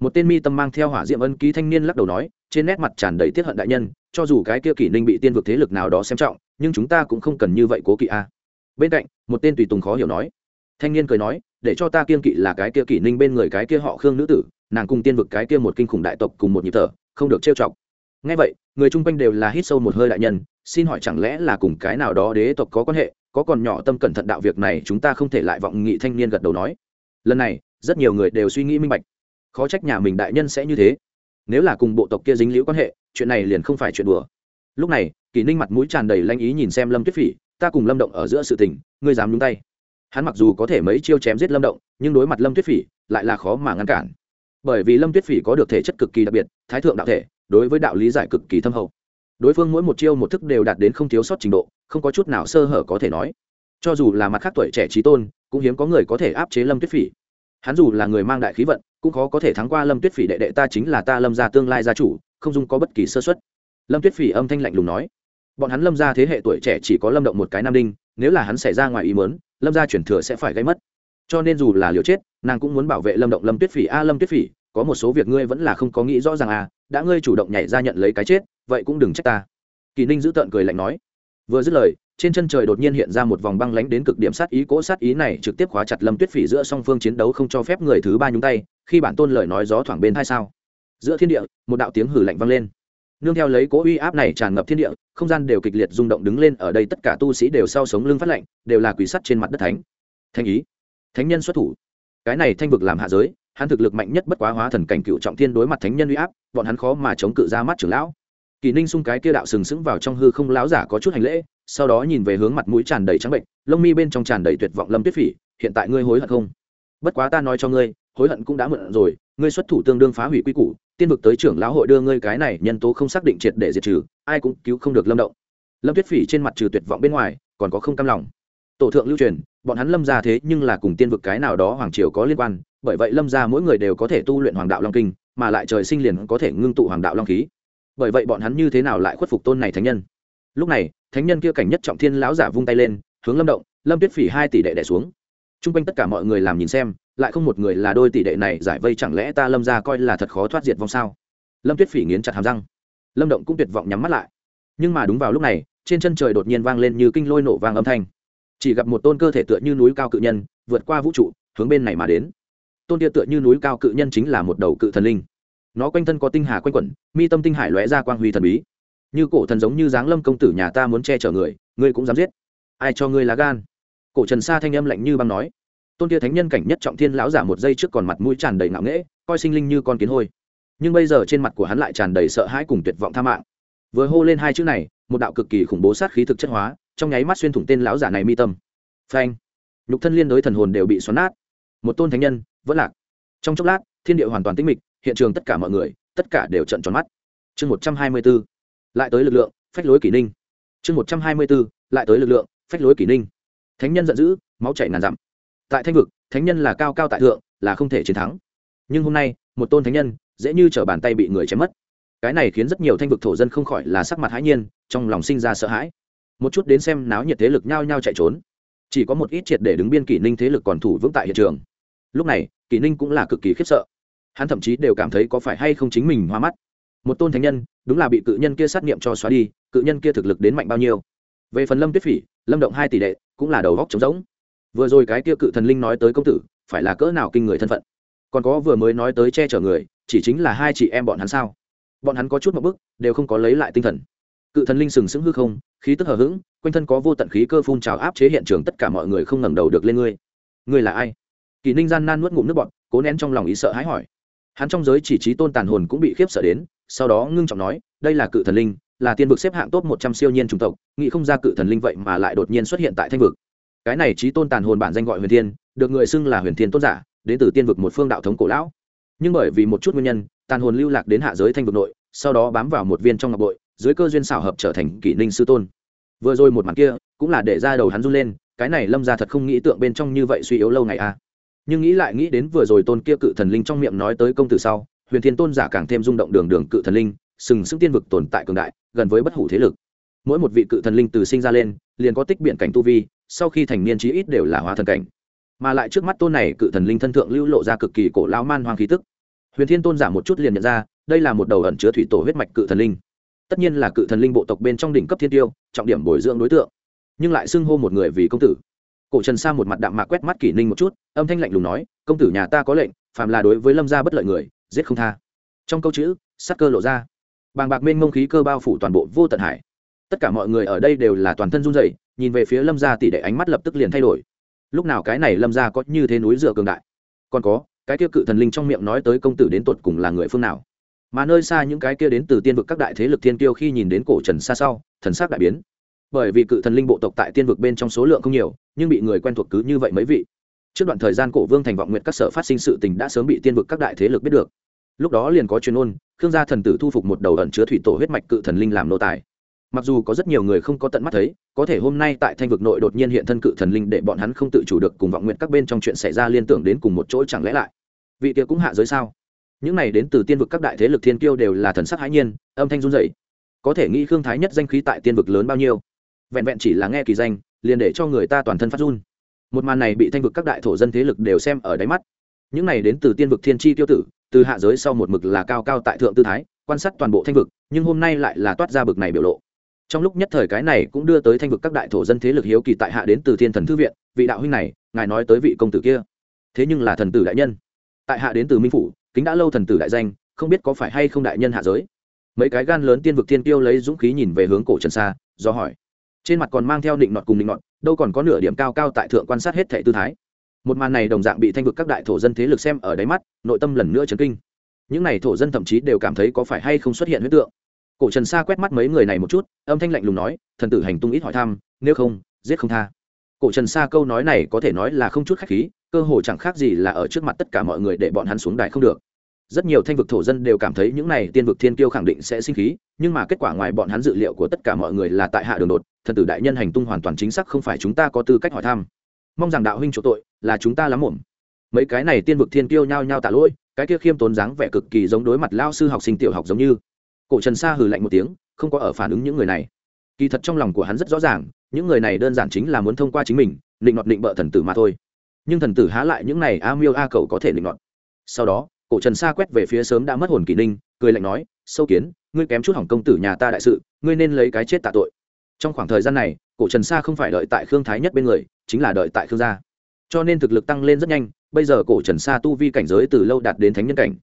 một tên mi tâm mang theo hỏa diệm ân ký thanh niên lắc đầu nói, trên nét mặt tràn đầy tiết hận đại nhân, cho dù cái kia kỷ ninh bị tiên vực thế lực nào đó xem trọng, nhưng chúng ta cũng không cần như vậy cố kỵ a. Bên cạnh, một tên tùy tùng khó hiểu nói, thanh niên cười nói, để cho ta kiên kỵ là cái kia kỷ ninh bên người cái kia họ khương nữ tử, nàng cùng tiên vực cái kia một kinh khủng đại tộc cùng một nhịp thở, không được trêu chọc. Ngay vậy, người chung quanh đều là hít sâu một hơi đại nhân, xin hỏi chẳng lẽ là cùng cái nào đó đế tộc có quan hệ, có còn nhỏ tâm cẩn thận đạo việc này chúng ta không thể lại vọng nghị thanh niên gật đầu nói. Lần này, rất nhiều người đều suy nghĩ minh bạch khó trách nhà mình đại nhân sẽ như thế. Nếu là cùng bộ tộc kia dính liễu quan hệ, chuyện này liền không phải chuyện đùa. Lúc này kỷ ninh mặt mũi tràn đầy lanh ý nhìn xem lâm tuyết phỉ, ta cùng lâm động ở giữa sự tình, ngươi dám nhúng tay. Hắn mặc dù có thể mấy chiêu chém giết lâm động, nhưng đối mặt lâm tuyết phỉ, lại là khó mà ngăn cản. Bởi vì lâm tuyết phỉ có được thể chất cực kỳ đặc biệt, thái thượng đạo thể, đối với đạo lý giải cực kỳ thâm hậu. Đối phương mỗi một chiêu một thức đều đạt đến không thiếu sót trình độ, không có chút nào sơ hở có thể nói. Cho dù là mặt khác tuổi trẻ trí tôn, cũng hiếm có người có thể áp chế lâm tuyết phỉ hắn dù là người mang đại khí vận, cũng khó có thể thắng qua lâm tuyết phỉ đệ đệ ta chính là ta lâm gia tương lai gia chủ, không dung có bất kỳ sơ xuất lâm tuyết phỉ âm thanh lạnh lùng nói. Bọn hắn lâm gia thế hệ tuổi trẻ chỉ có lâm động một cái nam đinh, nếu là hắn xảy ra ngoài ý mớn lâm gia chuyển thừa sẽ phải gây mất. Cho nên dù là liều chết, nàng cũng muốn bảo vệ lâm động lâm tuyết phỉ. A, lâm tuyết phỉ, có một số việc ngươi vẫn là không có nghĩ rõ ràng à đã ngươi chủ động nhảy ra nhận lấy cái chết, vậy cũng đừng trách ta. Kỳ ninh giữ tợn cười lạnh nói. Vừa dứt lời trên chân trời đột nhiên hiện ra một vòng băng lánh đến cực điểm sát ý, cỗ sát ý này trực tiếp khóa chặt lâm tuyết phỉ giữa song phương chiến đấu không cho phép người thứ ba nhúng tay, khi bản tôn lời nói gió thoảng bên hai sao. Giữa thiên địa, một đạo tiếng hử lạnh vang lên. Nương theo lấy cỗ uy áp này tràn ngập thiên địa, không gian đều kịch liệt rung động đứng lên, ở đây tất cả tu sĩ đều sau sống lưng phát lạnh, đều là quỷ sắt trên mặt đất thánh. Thanh ý. Thánh nhân xuất thủ. Cái này thanh vực làm hạ giới, hắn thực lực mạnh nhất bất quá hóa thần cảnh cựu trọng thiên đối mặt thánh nhân uy áp, bọn hắn khó mà chống cự ra mắt trưởng lão kỳ ninh xung cái kia đạo sừng sững vào trong hư không láo giả có chút hành lễ, sau đó nhìn về hướng mặt mũi tràn đầy trắng bệnh, lông mi bên trong tràn đầy tuyệt vọng lâm tuyết phỉ, hiện tại ngươi hối hận không? Bất quá ta nói cho ngươi, hối hận cũng đã mượn rồi, ngươi xuất thủ tương đương phá hủy quy củ, tiên vực tới trưởng lão hội đưa ngươi cái này nhân tố không xác định triệt để diệt trừ, ai cũng cứu không được lâm động. Lâm tuyết phỉ trên mặt trừ tuyệt vọng bên ngoài, còn có không cam lòng. Tổ thượng lưu truyền, bọn hắn lâm ra thế nhưng là cùng tiên vực cái nào đó hoàng triều có liên quan, bởi vậy lâm ra mỗi người đều có thể tu luyện hoàng đạo long kinh, mà lại trời sinh liền có thể ngưng tụ hoàng đạo long khí bởi vậy bọn hắn như thế nào lại khuất phục tôn này thánh nhân? Lúc này, thánh nhân kia cảnh nhất trọng thiên lão giả vung tay lên, hướng lâm động, lâm tuyết phỉ hai tỷ đệ đẻ xuống. T r u n g quanh tất cả mọi người làm nhìn xem, lại không một người là đôi tỷ đệ này giải vây chẳng lẽ ta lâm ra coi là thật khó thoát diệt vong sao? Lâm tuyết phỉ nghiến chặt hàm răng. Lâm động cũng tuyệt vọng nhắm mắt lại. Nhưng mà đúng vào lúc này, trên chân trời đột nhiên vang lên như kinh lôi nổ vang âm thanh. Chỉ gặp một tôn cơ thể tựa như núi cao cự nhân, vượt qua vũ trụ, hướng bên này mà đến. Tôn kia tựa như núi cao cự nhân chính là một đầu cự thần linh nó quanh thân có tinh hà quanh quẩn, mi tâm tinh hải lóe ra quang huy thần bí. Như cổ thần giống như dáng lâm công tử nhà ta muốn che chở người, ngươi cũng dám giết. Ai cho ngươi lá gan? Cổ trần sa thanh âm lạnh như băng nói. Tôn kia thánh nhân cảnh nhất trọng thiên lão giả một giây trước còn mặt mũi tràn đầy ngạo nghễ, coi sinh linh như con kiến hôi. Nhưng bây giờ trên mặt của hắn lại tràn đầy sợ hãi cùng tuyệt vọng tha mạng. Vừa hô lên hai chữ này, một đạo cực kỳ khủng bố sát khí thực chất hóa, trong nháy mắt xuyên thủng tên lão giả này mi tâm. Phanh! Nhục thân liên đối thần hồn đều bị xoắn nát. Một tôn thánh nhân, vẫn lạc. Trong chốc lát, thiên địa hoàn toàn tĩnh mịch hiện trường tất cả mọi người, tất cả đều trận tròn mắt. Chương một trăm hai mươi b ố lại tới lực lượng, phách lối kỷ ninh. Chương một trăm hai mươi b ố lại tới lực lượng, phách lối kỷ ninh. Thánh nhân giận dữ, máu chảy ngàn dặm. Tại thanh vực, thánh nhân là cao cao tại thượng, là không thể chiến thắng. Nhưng hôm nay, một tôn thánh nhân, dễ như t bàn tay bị người chém mất. Cái này khiến rất nhiều thanh vực thổ dân không khỏi là sắc mặt hãi nhiên, trong lòng sinh ra sợ hãi. Một chút đến xem náo nhiệt thế lực nhao nhao chạy trốn. Chỉ có một ít triệt để đứng biên kỷ ninh thế lực còn thủ vững tại hiện trường. Lúc này, kỷ ninh cũng là cực kỳ khiếp sợ hắn thậm chí đều cảm thấy có phải hay không chính mình hoa mắt. Một tôn thánh nhân, đúng là bị cự nhân kia sát nghiệm cho xóa đi, cự nhân kia thực lực đến mạnh bao nhiêu. Về phần lâm tuyết phỉ, lâm động hai tỷ đệ, cũng là đầu góc trống rỗng. Vừa rồi cái kia cự thần linh nói tới công tử, phải là cỡ nào kinh người thân phận? Còn có vừa mới nói tới che chở người, chỉ chính là hai chị em bọn hắn sao? Bọn hắn có chút một bức, đều không có lấy lại tinh thần. Cự thần linh sừng sững hư không, khí tức hờ hững, quanh thân có vô tận khí cơ phun trào áp chế hiện trường tất cả mọi người không ngẩng đầu được lên ngươi. Ngươi là ai? Kỳ ninh gian nan nuốt ngụm nước bọn cố nén trong lòng ý sợ hãi hỏi hắn trong giới chỉ trí tôn tàn hồn cũng bị khiếp sợ đến, sau đó ngưng trọng nói, đây là cự thần linh, là tiên vực xếp hạng top một trăm siêu nhiên chủng tộc, nghĩ không ra cự thần linh vậy mà lại đột nhiên xuất hiện tại thanh vực. Cái này trí tôn tàn hồn bản danh gọi huyền thiên, được người xưng là huyền thiên tôn giả, đến từ tiên vực một phương đạo thống cổ lão. Nhưng bởi vì một chút nguyên nhân, tàn hồn lưu lạc đến hạ giới thanh vực nội, sau đó bám vào một viên trong ngọc bội, dưới cơ duyên xảo hợp trở thành kỷ ninh sư tôn. Vừa rồi một màn kia, cũng là để ra đầu hắn run lên, cái này lâm ra thật không nghĩ tượng bên trong như vậy suy yếu lâu ngày à nhưng nghĩ lại nghĩ đến vừa rồi tôn kia cự thần linh trong miệng nói tới công tử sau, huyền thiên tôn giả càng thêm rung động đường đường cự thần linh, sừng sững tiên vực tồn tại cường đại, gần với bất hủ thế lực. Mỗi một vị cự thần linh từ sinh ra lên, liền có tích biện cảnh tu vi, sau khi thành niên chí ít đều là hóa thần cảnh. Mà lại trước mắt tôn này cự thần linh thân thượng lưu lộ ra cực kỳ cổ lao man hoang khí tức. Huyền thiên tôn giả một chút liền nhận ra, đây là một đầu ẩn chứa thủy tổ huyết mạch cự thần linh. Tất nhiên là cự thần linh bộ tộc bên trong đỉnh cấp thiên tiêu, trọng điểm bồi dưỡng đối tượng. Nhưng lại xưng hô một người vì công tử cổ trần sa một mặt đạm mạc quét mắt kỷ ninh một chút, âm thanh lạnh lùng nói, công tử nhà ta có lệnh, phàm là đối với lâm gia bất lợi người, giết không tha. Trong câu chữ, sắc cơ lộ ra. Bàng bạc mênh mông khí cơ bao phủ toàn bộ vô tận hải. Tất cả mọi người ở đây đều là toàn thân run rẩy, nhìn về phía lâm gia tỷ đệ ánh mắt lập tức liền thay đổi. Lúc nào cái này lâm gia có như thế núi dựa cường đại? Còn có, cái kia cự thần linh trong miệng nói tới công tử đến tột cùng là người phương nào? Mà nơi xa những cái kia đến từ tiên vực các đại thế lực thiên tiêu khi nhìn đến cổ trần xa sau, thần sắc đại biến bởi vì cự thần linh bộ tộc tại tiên vực bên trong số lượng không nhiều, nhưng bị người quen thuộc cứ như vậy mấy vị. Trước đoạn thời gian cổ vương thành vọng nguyện các sở phát sinh sự tình đã sớm bị tiên vực các đại thế lực biết được. Lúc đó liền có chuyên ôn khương gia thần tử thu phục một đầu ẩn chứa thủy tổ huyết mạch cự thần linh làm nô tài. Mặc dù có rất nhiều người không có tận mắt thấy, có thể hôm nay tại thanh vực nội đột nhiên hiện thân cự thần linh để bọn hắn không tự chủ được cùng vọng nguyện các bên trong chuyện xảy ra liên tưởng đến cùng một chỗ chẳng lẽ lại. Vị kia cũng hạ giới sao? Những này đến từ tiên vực các đại thế lực thiên kiêu đều là thần sắc hãi nhiên, âm thanh run dậy có thể nghĩ khương thái nhất danh khí tại tiên vực lớn bao nhiêu? Vẹn vẹn chỉ là nghe kỳ danh, liền để cho người ta toàn thân phát run. Một màn này bị thanh vực các đại thổ dân thế lực đều xem ở đáy mắt. Những này đến từ tiên vực thiên tri tiêu tử, từ hạ giới sau một mực là cao cao tại thượng tư thái, quan sát toàn bộ thanh vực, nhưng hôm nay lại là toát ra bực này biểu lộ. Trong lúc nhất thời cái này cũng đưa tới thanh vực các đại thổ dân thế lực hiếu kỳ tại hạ đến từ thiên thần thư viện, vị đạo huynh này, ngài nói tới vị công tử kia. Thế nhưng là thần tử đại nhân. Tại hạ đến từ minh phủ, kính đã lâu thần tử đại danh, không biết có phải hay không đại nhân hạ giới. Mấy cái gan lớn tiên vực thiên tiêu lấy dũng khí nhìn về hướng cổ trần xa, do hỏi trên mặt còn mang theo định nọt cùng định nọt, đâu còn có nửa điểm cao cao tại thượng quan sát hết thệ tư thái. Một màn này đồng dạng bị thanh vực các đại thổ dân thế lực xem ở đáy mắt, nội tâm lần nữa chấn kinh. Những n à y thổ dân thậm chí đều cảm thấy có phải hay không xuất hiện huyết tượng. Cổ trần sa quét mắt mấy người này một chút, âm thanh lạnh lùng nói, thần tử hành tung ít hỏi thăm, nếu không, giết không tha. Cổ trần sa câu nói này có thể nói là không chút khách khí, cơ hồ chẳng khác gì là ở trước mặt tất cả mọi người để bọn hắn xuống đài không được rất nhiều thanh vực thổ dân đều cảm thấy những này tiên vực thiên kiêu khẳng định sẽ sinh khí, nhưng mà kết quả ngoài bọn hắn dự liệu của tất cả mọi người là tại hạ đường đột, thần tử đại nhân hành tung hoàn toàn chính xác không phải chúng ta có tư cách hỏi thăm. Mong rằng đạo huynh chỗ tội, là chúng ta lắm muộn. Mấy cái này tiên vực thiên kiêu nhao nhao tạ lỗi, cái kia khiêm tốn dáng vẻ cực kỳ giống đối mặt lao sư học sinh tiểu học giống như. Cổ trần sa hừ lạnh một tiếng, không có ở phản ứng những người này. Kỳ thật trong lòng của hắn rất rõ ràng, những người này đơn giản chính là muốn thông qua chính mình, định nọt định bợ thần tử mà thôi. Nhưng thần tử há lại những này a miêu a cầu có thể định nọt. Sau đó cổ trần sa quét về phía sớm đã mất hồn kỷ ninh, cười lạnh nói, sâu kiến, ngươi kém chút hỏng công tử nhà ta đại sự, ngươi nên lấy cái chết tạ tội. Trong khoảng thời gian này, cổ trần sa không phải đợi tại khương thái nhất bên người, chính là đợi tại khương gia. Cho nên thực lực tăng lên rất nhanh, bây giờ cổ trần sa tu vi cảnh giới từ lâu đạt đến thánh nhân cảnh.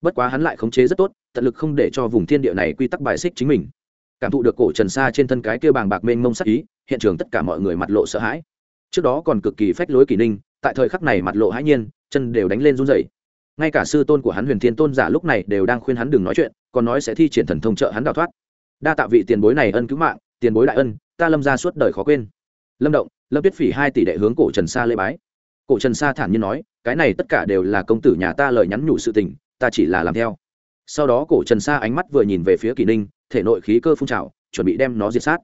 Bất quá hắn lại khống chế rất tốt, tận lực không để cho vùng thiên địa này quy tắc bài xích chính mình. Cảm thụ được cổ trần sa trên thân cái kia bàng bạc mênh mông sắc ý, hiện trường tất cả mọi người mặt lộ sợ hãi. Trước đó còn cực kỳ phách lối kỷ ninh, tại thời khắc này mặt lộ hãi nhiên, chân đều đánh lên run rẩy ngay cả sư tôn của hắn huyền thiên tôn giả lúc này đều đang khuyên hắn đừng nói chuyện, còn nói sẽ thi triển thần thông trợ hắn đào thoát. Đa tạ vị tiền bối này ân cứu mạng, tiền bối đại ân, ta lâm ra suốt đời khó quên. Lâm động, lâm tuyết phỉ hai tỷ đệ hướng cổ trần sa lễ bái. Cổ trần sa thản nhiên nói, cái này tất cả đều là công tử nhà ta lời nhắn nhủ sự tình, ta chỉ là làm theo. Sau đó cổ trần sa ánh mắt vừa nhìn về phía kỷ ninh, thể nội khí cơ phun trào, chuẩn bị đem nó diệt sát.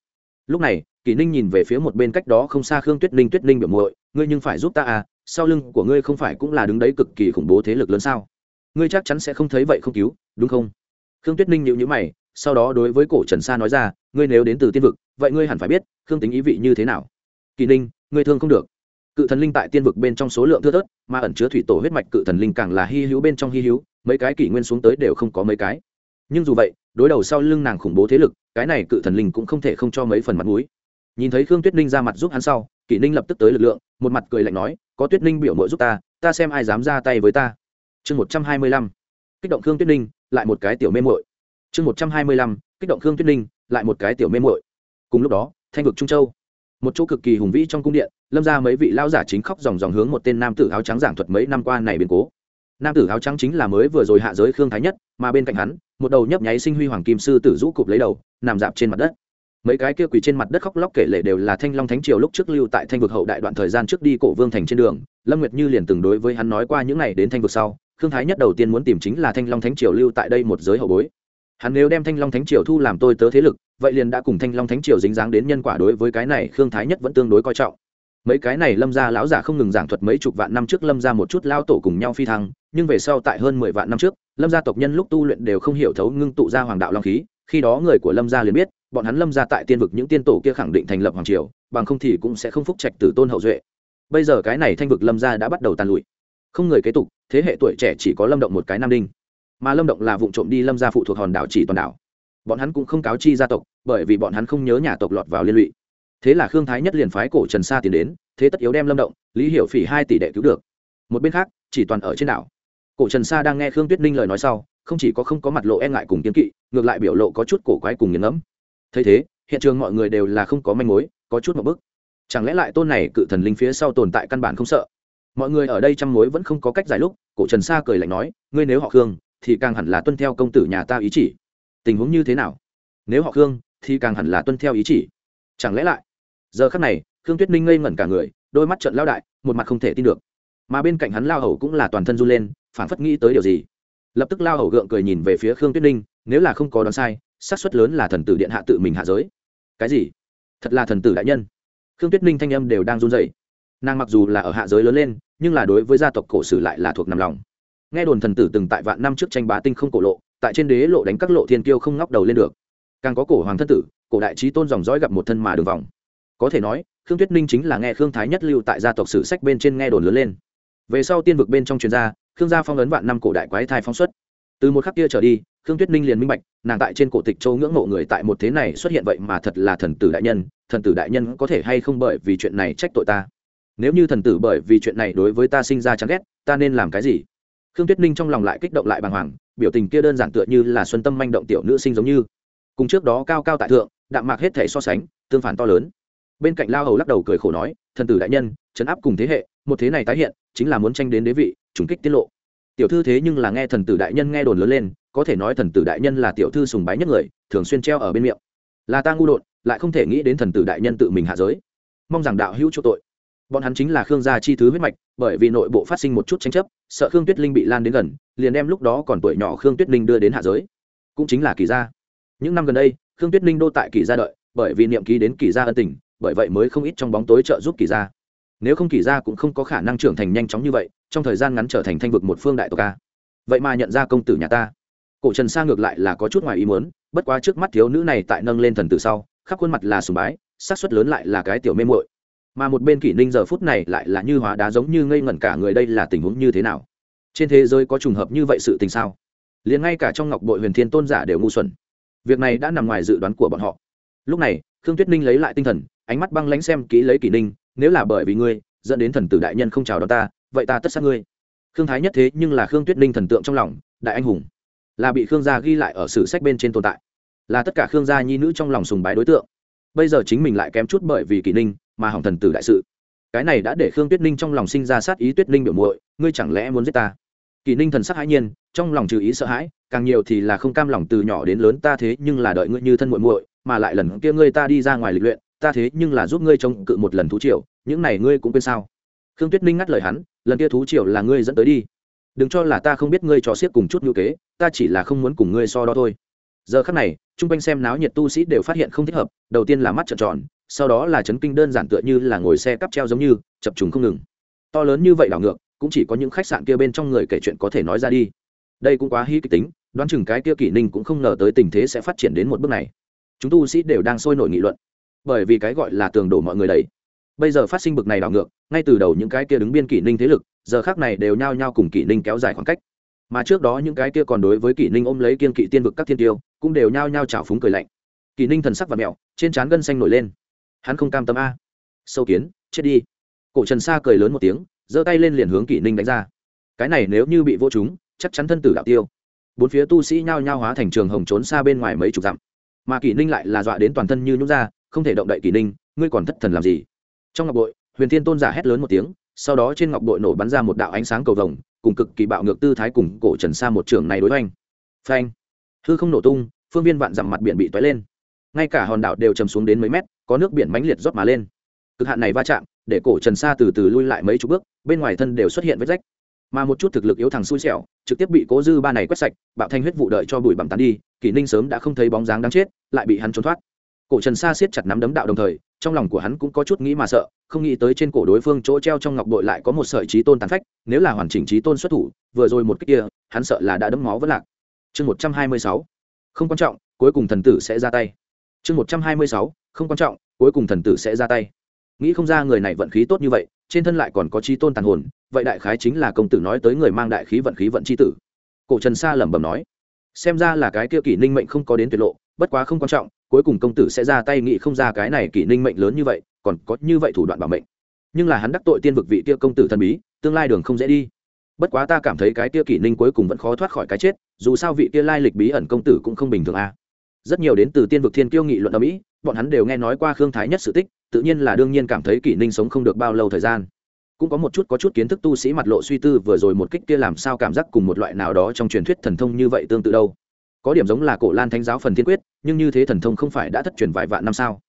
Lúc này, kỷ ninh nhìn về phía một bên cách đó không xa khương tuyết ninh tuyết ninh biểu muội, ngươi nhưng phải giúp ta à sau lưng của ngươi không phải cũng là đứng đấy cực kỳ khủng bố thế lực lớn sao? Ngươi chắc chắn sẽ không thấy vậy không cứu, đúng không? Khương tuyết ninh nhịu nhữ mày, sau đó đối với cổ trần sa nói ra, ngươi nếu đến từ tiên vực, vậy ngươi hẳn phải biết, khương tính ý vị như thế nào. Kỳ ninh, ngươi thương không được. Cự thần linh tại tiên vực bên trong số lượng thưa thớt, mà ẩn chứa thủy tổ huyết mạch cự thần linh càng là hy hữu bên trong hy hữu, mấy cái kỷ nguyên xuống tới đều không có mấy cái. Nhưng dù vậy, đối đầu sau lưng nàng khủng bố thế lực, cái này cự thần linh cũng không thể không cho mấy phần mặt mũi. Nhìn thấy khương tuyết ninh ra mặt giúp hắn sau kỷ ninh lập tức tới lực lượng, một mặt cười lạnh nói có tuyết ninh biểu mội giúp ta ta xem ai dám ra tay với ta. Chương một trăm hai mươi lăm, kích động khương tuyết ninh, lại một cái tiểu mê mội chương một trăm hai mươi lăm, kích động khương tuyết ninh, lại một cái tiểu mê mội cùng lúc đó, thanh vực trung châu, một chỗ cực kỳ hùng vĩ trong cung điện, lâm ra mấy vị lao giả chính khóc dòng dòng hướng một tên nam tử áo trắng giảng thuật mấy năm qua này biến cố. Nam tử áo trắng chính là mới vừa rồi hạ giới khương thái nhất, mà bên cạnh hắn, một đầu nhấp nháy sinh huy hoàng kim sư tử rũ cụp lấy đầu, nằm dạp trên mặt đất mấy cái kia quỳ trên mặt đất khóc lóc kể lệ đều là thanh long thánh triều lúc trước lưu tại thanh vực hậu đại đoạn thời gian trước đi cổ vương thành trên đường. Lâm nguyệt như liền từng đối với hắn nói qua những ngày đến thanh vực sau. Khương thái nhất đầu tiên muốn tìm chính là thanh long thánh triều lưu tại đây một giới hậu bối. Hắn nếu đem thanh long thánh triều thu làm tôi tớ thế lực, vậy liền đã cùng thanh long thánh triều dính dáng đến nhân quả đối với cái này khương thái nhất vẫn tương đối coi trọng. Mấy cái này lâm gia lão giả không ngừng giảng thuật mấy chục vạn năm trước lâm ra một chút lao tổ cùng nhau phi thăng, nhưng về sau tại hơn mười vạn năm trước, lâm gia tộc nhân lúc tu luyện đều không hiểu thấu ngưng tụ ra hoàng đạo long khí khi đó người của lâm gia liền biết, bọn hắn lâm gia tại tiên vực những tiên tổ kia khẳng định thành lập hoàng triều, bằng không thì cũng sẽ không phúc trạch từ tôn hậu duệ. Bây giờ cái này thanh vực lâm gia đã bắt đầu tàn lụi. Không người kế tục, thế hệ tuổi trẻ chỉ có lâm động một cái nam đinh. Mà lâm động là vụ trộm đi lâm gia phụ thuộc hòn đảo chỉ toàn đảo. Bọn hắn cũng không cáo chi gia tộc, bởi vì bọn hắn không nhớ nhà tộc lọt vào liên lụy. Thế là khương thái nhất liền phái cổ trần sa tiến đến, thế tất yếu đem lâm động, lý hiểu phỉ hai tỷ đệ cứu được. Một bên khác, chỉ toàn ở trên đảo. Cổ trần sa đang nghe khương tuyết ninh lời nói sau không chỉ có không có mặt lộ e ngại cùng kiến kỵ, ngược lại biểu lộ có chút cổ quái cùng nghiền ngẫm. Thấy thế, hiện trường mọi người đều là không có manh mối, có chút một bức. Chẳng lẽ lại tôn này cự thần linh phía sau tồn tại căn bản không sợ? Mọi người ở đây chăm mối vẫn không có cách giải lúc, cổ trần sa cười lạnh nói, ngươi nếu họ khương, thì càng hẳn là tuân theo công tử nhà ta ý chỉ. Tình huống như thế nào? Nếu họ khương, thì càng hẳn là tuân theo ý chỉ. Chẳng lẽ lại? Giờ khắc này, khương tuyết ninh ngây ngẩn cả người, đôi mắt trận lao đại, một mặt không thể tin được. Mà bên cạnh hắn lao hầu cũng là toàn thân run lên phản phất nghĩ tới điều gì lập tức lao hầu gượng cười nhìn về phía khương tuyết ninh, nếu là không có đoán sai, xác suất lớn là thần tử điện hạ tự mình hạ giới. Cái gì? Thật là thần tử đại nhân. Khương tuyết ninh thanh âm đều đang run dậy nàng mặc dù là ở hạ giới lớn lên, nhưng là đối với gia tộc cổ sử lại là thuộc nằm lòng. Nghe đồn thần tử từng tại vạn năm trước tranh bá tinh không cổ lộ, tại trên đế lộ đánh các lộ thiên kiêu không ngóc đầu lên được. Càng có cổ hoàng thân tử, cổ đại trí tôn dòng dõi gặp một thân mà đường vòng. Có thể nói, khương tuyết ninh chính là nghe khương thái nhất lưu tại gia tộc sử sách bên trên nghe đồn lớn lên. Về sau tiên vực bên trong chuyên gia khương gia phong ấn vạn năm cổ đại quái thai phong xuất. Từ một khắc kia trở đi, khương tuyết ninh liền minh bạch, nàng tại trên cổ tịch châu ngưỡng mộ người tại một thế này xuất hiện vậy mà thật là thần tử đại nhân, thần tử đại nhân có thể hay không bởi vì chuyện này trách tội ta? Nếu như thần tử bởi vì chuyện này đối với ta sinh ra chán ghét, ta nên làm cái gì? Khương tuyết ninh trong lòng lại kích động lại bàng hoàng, biểu tình kia đơn giản tựa như là xuân tâm manh động tiểu nữ sinh giống như. Cùng trước đó cao cao tại thượng, đạm mạc hết thể so sánh, tương phản to lớn. Bên cạnh lao hầu lắc đầu cười khổ nói, thần tử đại nhân chấn áp cùng thế hệ một thế này tái hiện, chính là muốn tranh đến đế vị, trùng kích tiết lộ. Tiểu thư thế nhưng là nghe thần tử đại nhân nghe đồn lớn lên, có thể nói thần tử đại nhân là tiểu thư sùng bái nhất người, thường xuyên treo ở bên miệng. Là ta ngu đột, lại không thể nghĩ đến thần tử đại nhân tự mình hạ giới. Mong rằng đạo hữu chỗ tội. Bọn hắn chính là khương gia chi thứ huyết mạch, bởi vì nội bộ phát sinh một chút tranh chấp, sợ khương tuyết linh bị lan đến gần, liền đem lúc đó còn tuổi nhỏ khương tuyết linh đưa đến hạ giới. Cũng chính là kỳ gia. Những năm gần đây, khương tuyết linh đô tại kỳ gia đợi, bởi vì niệm ký đến kỳ gia ân tình, bởi vậy mới không ít trong bóng tối trợ giúp kỳ gia nếu không kỳ gia cũng không có khả năng trưởng thành nhanh chóng như vậy, trong thời gian ngắn trở thành thanh vực một phương đại tộc ca vậy mà nhận ra công tử nhà ta. Cổ trần sa ngược lại là có chút ngoài ý muốn, bất quá trước mắt thiếu nữ này tại nâng lên thần tử sau, khắp khuôn mặt là sùng bái, xác suất lớn lại là cái tiểu mê muội. Mà một bên kỷ ninh giờ phút này lại là như hóa đá giống như ngây ngẩn cả người đây là tình huống như thế nào? Trên thế giới có trùng hợp như vậy sự tình sao? Liền ngay cả trong ngọc bội huyền thiên tôn giả đều ngu xuẩn. Việc này đã nằm ngoài dự đoán của bọn họ. Lúc này, khương tuyết ninh lấy lại tinh thần, ánh mắt băng lánh xem kỹ lấy kỷ ninh nếu là bởi vì ngươi, dẫn đến thần tử đại nhân không chào đón ta, vậy ta tất sát ngươi. Khương thái nhất thế nhưng là khương tuyết ninh thần tượng trong lòng, đại anh hùng. Là bị khương gia ghi lại ở sử sách bên trên tồn tại. Là tất cả khương gia nhi nữ trong lòng sùng bái đối tượng. Bây giờ chính mình lại kém chút bởi vì kỷ ninh mà hỏng thần tử đại sự. Cái này đã để khương tuyết ninh trong lòng sinh ra sát ý tuyết ninh biểu muội, ngươi chẳng lẽ muốn giết ta? Kỷ ninh thần sắc hãi nhiên, trong lòng trừ ý sợ hãi, càng nhiều thì là không cam lòng từ nhỏ đến lớn ta thế nhưng là đợi ngươi như thân muội muội, mà lại lần kia ngươi ta đi ra ngoài lịch luyện ta thế nhưng là giúp ngươi chống cự một lần thú triều, những này ngươi cũng quên sao? Khương tuyết ninh ngắt lời hắn, lần kia thú triều là ngươi dẫn tới đi. Đừng cho là ta không biết ngươi trò xiết cùng chút ngữ kế, ta chỉ là không muốn cùng ngươi so đo thôi. Giờ khắc này chung quanh xem náo nhiệt tu sĩ đều phát hiện không thích hợp, đầu tiên là mắt trợn tròn, sau đó là chấn kinh đơn giản tựa như là ngồi xe cắp treo giống như, chập trùng không ngừng. To lớn như vậy đảo ngược, cũng chỉ có những khách sạn kia bên trong người kể chuyện có thể nói ra đi. Đây cũng quá hy kịch tính, đoán chừng cái kia kỷ ninh cũng không ngờ tới tình thế sẽ phát triển đến một bước này. Chúng tu sĩ đều đang sôi nổi nghị luận bởi vì cái gọi là tường đổ mọi người đầy. Bây giờ phát sinh bực này đảo ngược, ngay từ đầu những cái kia đứng biên kỷ ninh thế lực, giờ khác này đều nhao nhao cùng kỷ ninh kéo dài khoảng cách. Mà trước đó những cái kia còn đối với kỷ ninh ôm lấy kiên kỵ tiên vực các thiên tiêu, cũng đều nhao nhao trào phúng cười lạnh. Kỷ ninh thần sắc và mẹo, trên trán gân xanh nổi lên. Hắn không cam tâm a. Sâu kiến, chết đi. Cổ trần sa cười lớn một tiếng, giơ tay lên liền hướng kỷ ninh đánh ra. Cái này nếu như bị vô chúng, chắc chắn thân tử đạo tiêu. Bốn phía tu sĩ nhao nhao hóa thành trường hồng trốn xa bên ngoài mấy chục dặm. Mà kỷ ninh lại là dọa đến toàn thân như nhút ra không thể động đậy kỷ ninh, ngươi còn thất thần làm gì? Trong ngọc bội, huyền thiên tôn giả hét lớn một tiếng, sau đó trên ngọc bội nổ bắn ra một đạo ánh sáng cầu vồng, cùng cực kỳ bạo ngược tư thái cùng cổ trần sa một trường này đối oanh phanh! Hư không nổ tung, phương viên vạn dặm mặt biển bị toái lên. Ngay cả hòn đảo đều chầm xuống đến mấy mét, có nước biển mãnh liệt rót mà lên. Cực hạn này va chạm, để cổ trần sa từ từ lui lại mấy chục bước, bên ngoài thân đều xuất hiện vết rách. Mà một chút thực lực yếu thằng xui xẻo, trực tiếp bị cố dư ba này quét sạch, bạo thanh huyết vụ đợi cho bụi bặm tán đi, kỷ ninh sớm đã không thấy bóng dáng đáng chết, lại bị hắn trốn thoát cổ trần sa siết chặt nắm đấm đạo đồng thời, trong lòng của hắn cũng có chút nghĩ mà sợ, không nghĩ tới trên cổ đối phương chỗ treo trong ngọc bội lại có một sợi trí tôn tàn phách, nếu là hoàn chỉnh trí tôn xuất thủ, vừa rồi một cách kia, hắn sợ là đã đấm máu vẫn lạc. Chương một trăm hai mươi sáu. Không quan trọng, cuối cùng thần tử sẽ ra tay. Chương một trăm hai mươi sáu. Không quan trọng, cuối cùng thần tử sẽ ra tay. Nghĩ không ra người này vận khí tốt như vậy, trên thân lại còn có trí tôn tàn hồn, vậy đại khái chính là công tử nói tới người mang đại khí vận khí vận c h i tử. Cổ trần sa lẩm bẩm nói. Xem ra là cái kia kỷ ninh mệnh không có đến tuyệt lộ, bất quá không quan trọng cuối cùng công tử sẽ ra tay nghĩ không ra cái này kỷ ninh mệnh lớn như vậy, còn có như vậy thủ đoạn bảo mệnh. Nhưng là hắn đắc tội tiên vực vị kia công tử thần bí, tương lai đường không dễ đi. Bất quá ta cảm thấy cái kia kỷ ninh cuối cùng vẫn khó thoát khỏi cái chết, dù sao vị kia lai lịch bí ẩn công tử cũng không bình thường a à. rất nhiều đến từ tiên vực thiên kiêu nghị luận ở mỹ, bọn hắn đều nghe nói qua khương thái nhất sự tích, tự nhiên là đương nhiên cảm thấy kỷ ninh sống không được bao lâu thời gian. Cũng có một chút có chút kiến thức tu sĩ mặt lộ suy tư vừa rồi một kích kia làm sao cảm giác cùng một loại nào đó trong truyền thuyết thần thông như vậy tương tự đâu có điểm giống là cổ lan thánh giáo phần thiên quyết, nhưng như thế thần thông không phải đã thất truyền vài vạn năm sao?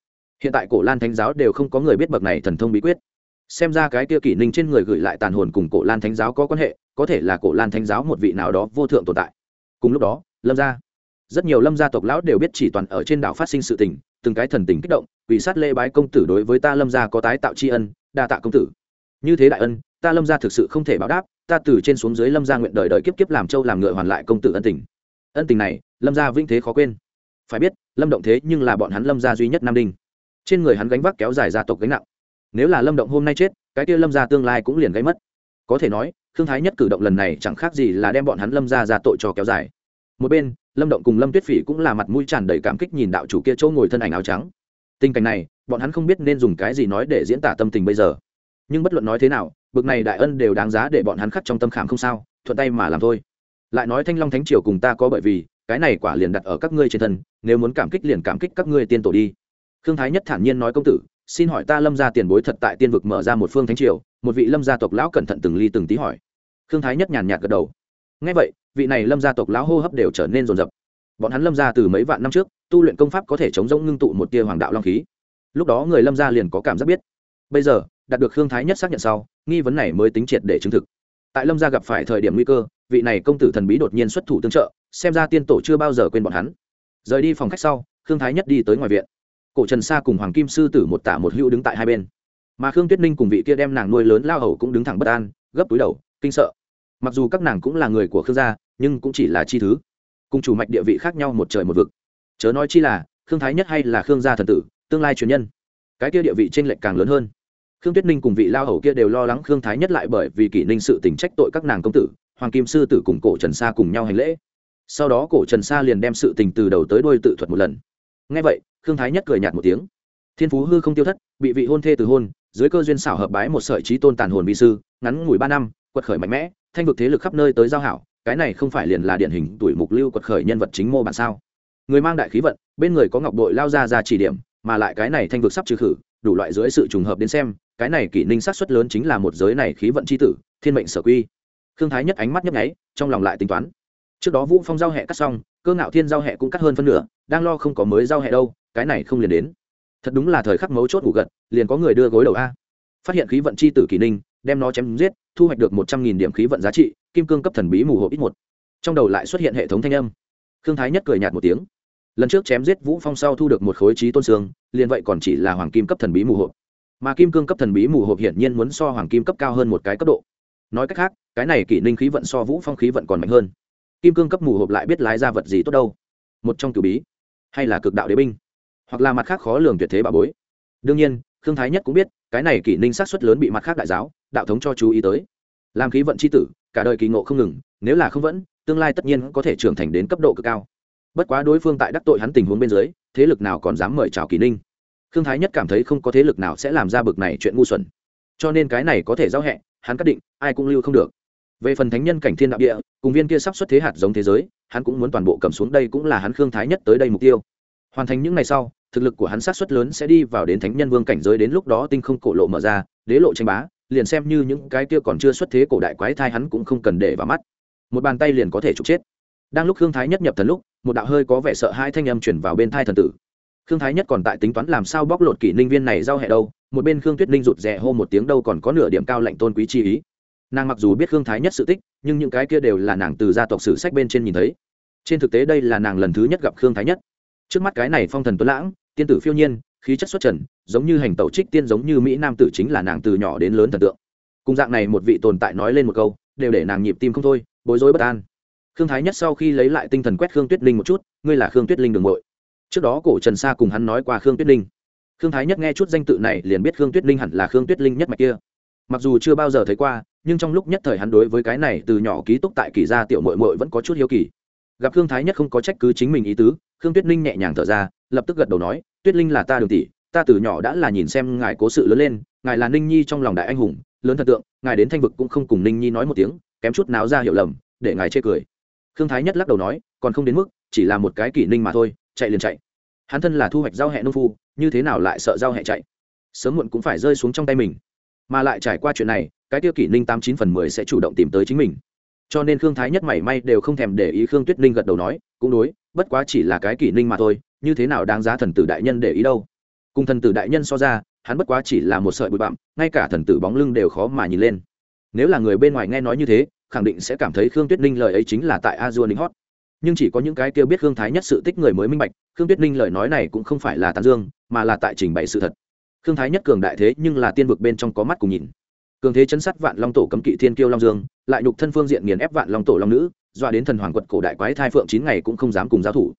Hiện tại cổ lan thánh giáo đều không có người biết bậc này thần thông bí quyết. Xem ra cái kia kỷ ninh trên người gửi lại tàn hồn cùng cổ lan thánh giáo có quan hệ, có thể là cổ lan thánh giáo một vị nào đó vô thượng tồn tại. Cùng lúc đó, lâm gia. Rất nhiều lâm gia tộc lão đều biết chỉ toàn ở trên đảo phát sinh sự tình, từng cái thần tình kích động vì sát lễ bái công tử đối với ta lâm gia có tái tạo tri ân, đa tạ công tử. Như thế đại ân, ta lâm gia thực sự không thể báo đáp, ta từ trên xuống dưới lâm gia nguyện đời đời kiếp kiếp làm châu làm ngựa hoàn lại công tử ân tình ân tình này, lâm gia vĩnh thế khó quên. Phải biết, lâm động thế nhưng là bọn hắn lâm gia duy nhất nam đinh. Trên người hắn gánh vác kéo dài gia tộc gánh nặng. Nếu là lâm động hôm nay chết, cái kia lâm gia tương lai cũng liền gây mất. Có thể nói thương thái nhất cử động lần này chẳng khác gì là đem bọn hắn lâm gia ra tội cho kéo dài. Một bên, lâm động cùng lâm tuyết phỉ cũng là mặt mũi tràn đầy cảm kích nhìn đạo chủ kia chỗ ngồi thân ảnh áo trắng. Tình cảnh này, bọn hắn không biết nên dùng cái gì nói để diễn tả tâm tình bây giờ. Nhưng bất luận nói thế nào, bực này đại ân đều đáng giá để bọn hắn khắc trong tâm khảm không sao, thuận tay mà làm thôi lại nói thanh long thánh triều cùng ta có bởi vì, cái này quả liền đặt ở các ngươi trên thân, nếu muốn cảm kích liền cảm kích các ngươi tiên tổ đi. Khương thái nhất thản nhiên nói công tử, xin hỏi ta lâm gia tiền bối thật tại tiên vực mở ra một phương thánh triều, một vị lâm gia tộc lão cẩn thận từng ly từng tí hỏi. Khương thái nhất nhàn nhạt gật đầu. Ngay vậy, vị này lâm gia tộc lão hô hấp đều trở nên rồn rập bọn hắn lâm gia từ mấy vạn năm trước, tu luyện công pháp có thể chống rỗng ngưng tụ một tia hoàng đạo long khí. Lúc đó người lâm gia liền có cảm giác biết. Bây giờ, đạt được khương thái nhất xác nhận sau, nghi vấn này mới tính triệt để chứng thực. Tại lâm gia gặp phải thời điểm nguy cơ vị này công tử thần bí đột nhiên xuất thủ tương trợ, xem ra tiên tổ chưa bao giờ quên bọn hắn. Rời đi phòng khách sau, khương thái nhất đi tới ngoài viện. Cổ trần sa cùng hoàng kim sư tử một tả một hữu đứng tại hai bên. Mà khương tuyết ninh cùng vị kia đem nàng nuôi lớn lao hầu cũng đứng thẳng bất an, gấp túi đầu, kinh sợ. Mặc dù các nàng cũng là người của khương gia, nhưng cũng chỉ là chi thứ. Cùng chủ mạch địa vị khác nhau một trời một vực. Chớ nói chi là, khương thái nhất hay là khương gia thần tử, tương lai truyền nhân, cái kia địa vị t r ê n lệch càng lớn hơn khương tuyết ninh cùng vị lao hầu kia đều lo lắng khương thái nhất lại bởi vì kỷ ninh sự tình trách tội các nàng công tử, hoàng kim sư tử cùng cổ trần sa cùng nhau hành lễ. Sau đó cổ trần sa liền đem sự tình từ đầu tới đôi tự thuật một lần. Ngay vậy, khương thái nhất cười nhạt một tiếng. Thiên phú hư không tiêu thất, bị vị hôn thê từ hôn, dưới cơ duyên xảo hợp bái một sợi trí tôn tàn hồn vi sư, ngắn ngủi ba năm, quật khởi mạnh mẽ, thanh vực thế lực khắp nơi tới giao hảo, cái này không phải liền là điển hình tuổi mục lưu quật khởi nhân vật chính mô bản sao? Người mang đại khí vận, bên người có ngọc đội lao ra ra chỉ điểm, mà lại cái này thanh vực sắp trừ khử đủ loại dưới sự trùng hợp đến xem, cái này kỷ ninh sát xuất lớn chính là một giới này khí vận c h i tử, thiên mệnh sở quy. Khương thái nhất ánh mắt nhấp nháy, trong lòng lại tính toán. Trước đó vũ phong giao hẹ cắt xong, cơ ngạo thiên giao hẹ cũng cắt hơn phân nửa, đang lo không có mới giao hẹ đâu, cái này không liền đến. Thật đúng là thời khắc mấu chốt ngủ gật, liền có người đưa gối đầu a. Phát hiện khí vận c h i tử kỷ ninh, đem nó chém giết, thu hoạch được một trăm nghìn điểm khí vận giá trị, kim cương cấp thần bí mù hộp ít một. Trong đầu lại xuất hiện hệ thống thanh âm. Khương thái nhất cười nhạt một tiếng lần trước chém giết vũ phong sau thu được một khối trí tôn xương, liền vậy còn chỉ là hoàng kim cấp thần bí mù hộp. Mà kim cương cấp thần bí mù hộp hiển nhiên muốn so hoàng kim cấp cao hơn một cái cấp độ. Nói cách khác, cái này kỷ ninh khí vận so vũ phong khí vận còn mạnh hơn. Kim cương cấp mù hộp lại biết lái ra vật gì tốt đâu? Một trong cử bí, hay là cực đạo đế binh? Hoặc là mặt khác khó lường tuyệt thế bà bối? Đương nhiên, khương thái nhất cũng biết, cái này kỷ ninh sát xuất lớn bị mặt khác đại giáo, đạo thống cho chú ý tới. Làm khí vận c h i tử, cả đời kỳ ngộ không ngừng, nếu là không vẫn, tương lai tất nhiên có thể trưởng thành đến cấp độ cực cao bất quá đối phương tại đắc tội hắn tình huống bên dưới, thế lực nào còn dám mời chào kỳ ninh? Khương thái nhất cảm thấy không có thế lực nào sẽ làm ra bực này chuyện ngu xuẩn. Cho nên cái này có thể giao hẹ hắn cắt định, ai cũng lưu không được. Về phần thánh nhân cảnh thiên đạo địa, cùng viên kia sắp xuất thế hạt giống thế giới, hắn cũng muốn toàn bộ cầm xuống đây cũng là hắn khương thái nhất tới đây mục tiêu. Hoàn thành những ngày sau, thực lực của hắn sát xuất lớn sẽ đi vào đến thánh nhân vương cảnh giới đến lúc đó tinh không cổ lộ mở ra, đế lộ tranh bá, liền xem như những cái kia còn chưa xuất thế cổ đại quái thai hắn cũng không cần để vào mắt. Một bàn tay liền có thể trục chết. Đang lúc khương thái nhất nhập thần lúc một đạo hơi có vẻ sợ hai thanh âm chuyển vào bên thai thần tử. Khương thái nhất còn tại tính toán làm sao bóc lột kỷ ninh viên này giao hẹ đâu, một bên khương tuyết ninh rụt rè hô một tiếng đâu còn có nửa điểm cao lạnh tôn quý chi ý. Nàng mặc dù biết khương thái nhất sự tích, nhưng những cái kia đều là nàng từ gia tộc sử sách bên trên nhìn thấy. Trên thực tế đây là nàng lần thứ nhất gặp khương thái nhất. Trước mắt cái này phong thần tuấn lãng, tiên tử phiêu nhiên, khí chất xuất trần, giống như hành tẩu trích tiên giống như mỹ nam tử chính là nàng từ nhỏ đến lớn thần tượng. Cùng dạng này một vị tồn tại nói lên một câu, đều để nàng nhịp tim không thôi, bối rối bất an khương thái nhất sau khi lấy lại tinh thần quét khương tuyết linh một chút, ngươi là khương tuyết linh đường bội trước đó cổ trần sa cùng hắn nói qua khương tuyết linh. Khương thái nhất nghe chút danh tự này liền biết khương tuyết linh hẳn là khương tuyết linh nhất mạch kia. Mặc dù chưa bao giờ thấy qua, nhưng trong lúc nhất thời hắn đối với cái này từ nhỏ ký túc tại kỳ gia tiểu mội mội vẫn có chút hiếu kỳ. Gặp khương thái nhất không có trách cứ chính mình ý tứ, khương tuyết linh nhẹ nhàng thở ra, lập tức gật đầu nói, tuyết linh là ta đường tỷ, ta từ nhỏ đã là nhìn xem ngài cố sự lớn lên, ngài là ninh nhi trong lòng đại anh hùng, lớn thần tượng, ngài đến thanh vực cũng không cùng ninh nhi nói một tiếng, kém chút náo ra hiểu lầm, để ngài chê cười khương thái nhất lắc đầu nói, còn không đến mức, chỉ là một cái kỷ ninh mà thôi, chạy liền chạy. Hắn thân là thu hoạch giao hẹ nông phu, như thế nào lại sợ giao hẹ chạy? Sớm muộn cũng phải rơi xuống trong tay mình. Mà lại trải qua chuyện này, cái tiêu kỷ ninh tám chín phần mười sẽ chủ động tìm tới chính mình. Cho nên khương thái nhất mảy may đều không thèm để ý khương tuyết ninh gật đầu nói, cũng đối, bất quá chỉ là cái kỷ ninh mà thôi, như thế nào đáng giá thần tử đại nhân để ý đâu? Cùng thần tử đại nhân so ra, hắn bất quá chỉ là một sợi bụi bặm, ngay cả thần tử bóng lưng đều khó mà nhìn lên. Nếu là người bên ngoài nghe nói như thế khẳng định sẽ cảm thấy khương tuyết ninh lời ấy chính là tại a dua ninh hót nhưng chỉ có những cái kêu biết khương thái nhất sự tích người mới minh bạch, khương tuyết ninh lời nói này cũng không phải là tàn dương, mà là tại trình bày sự thật. Khương thái nhất cường đại thế nhưng là tiên vực bên trong có mắt cùng nhìn. Cường thế chấn sát vạn long tổ cấm kỵ thiên kiêu long dương, lại nhục thân phương diện nghiền ép vạn long tổ long nữ, dọa đến thần hoàng quật cổ đại quái thai phượng chín ngày cũng không dám cùng giao thủ.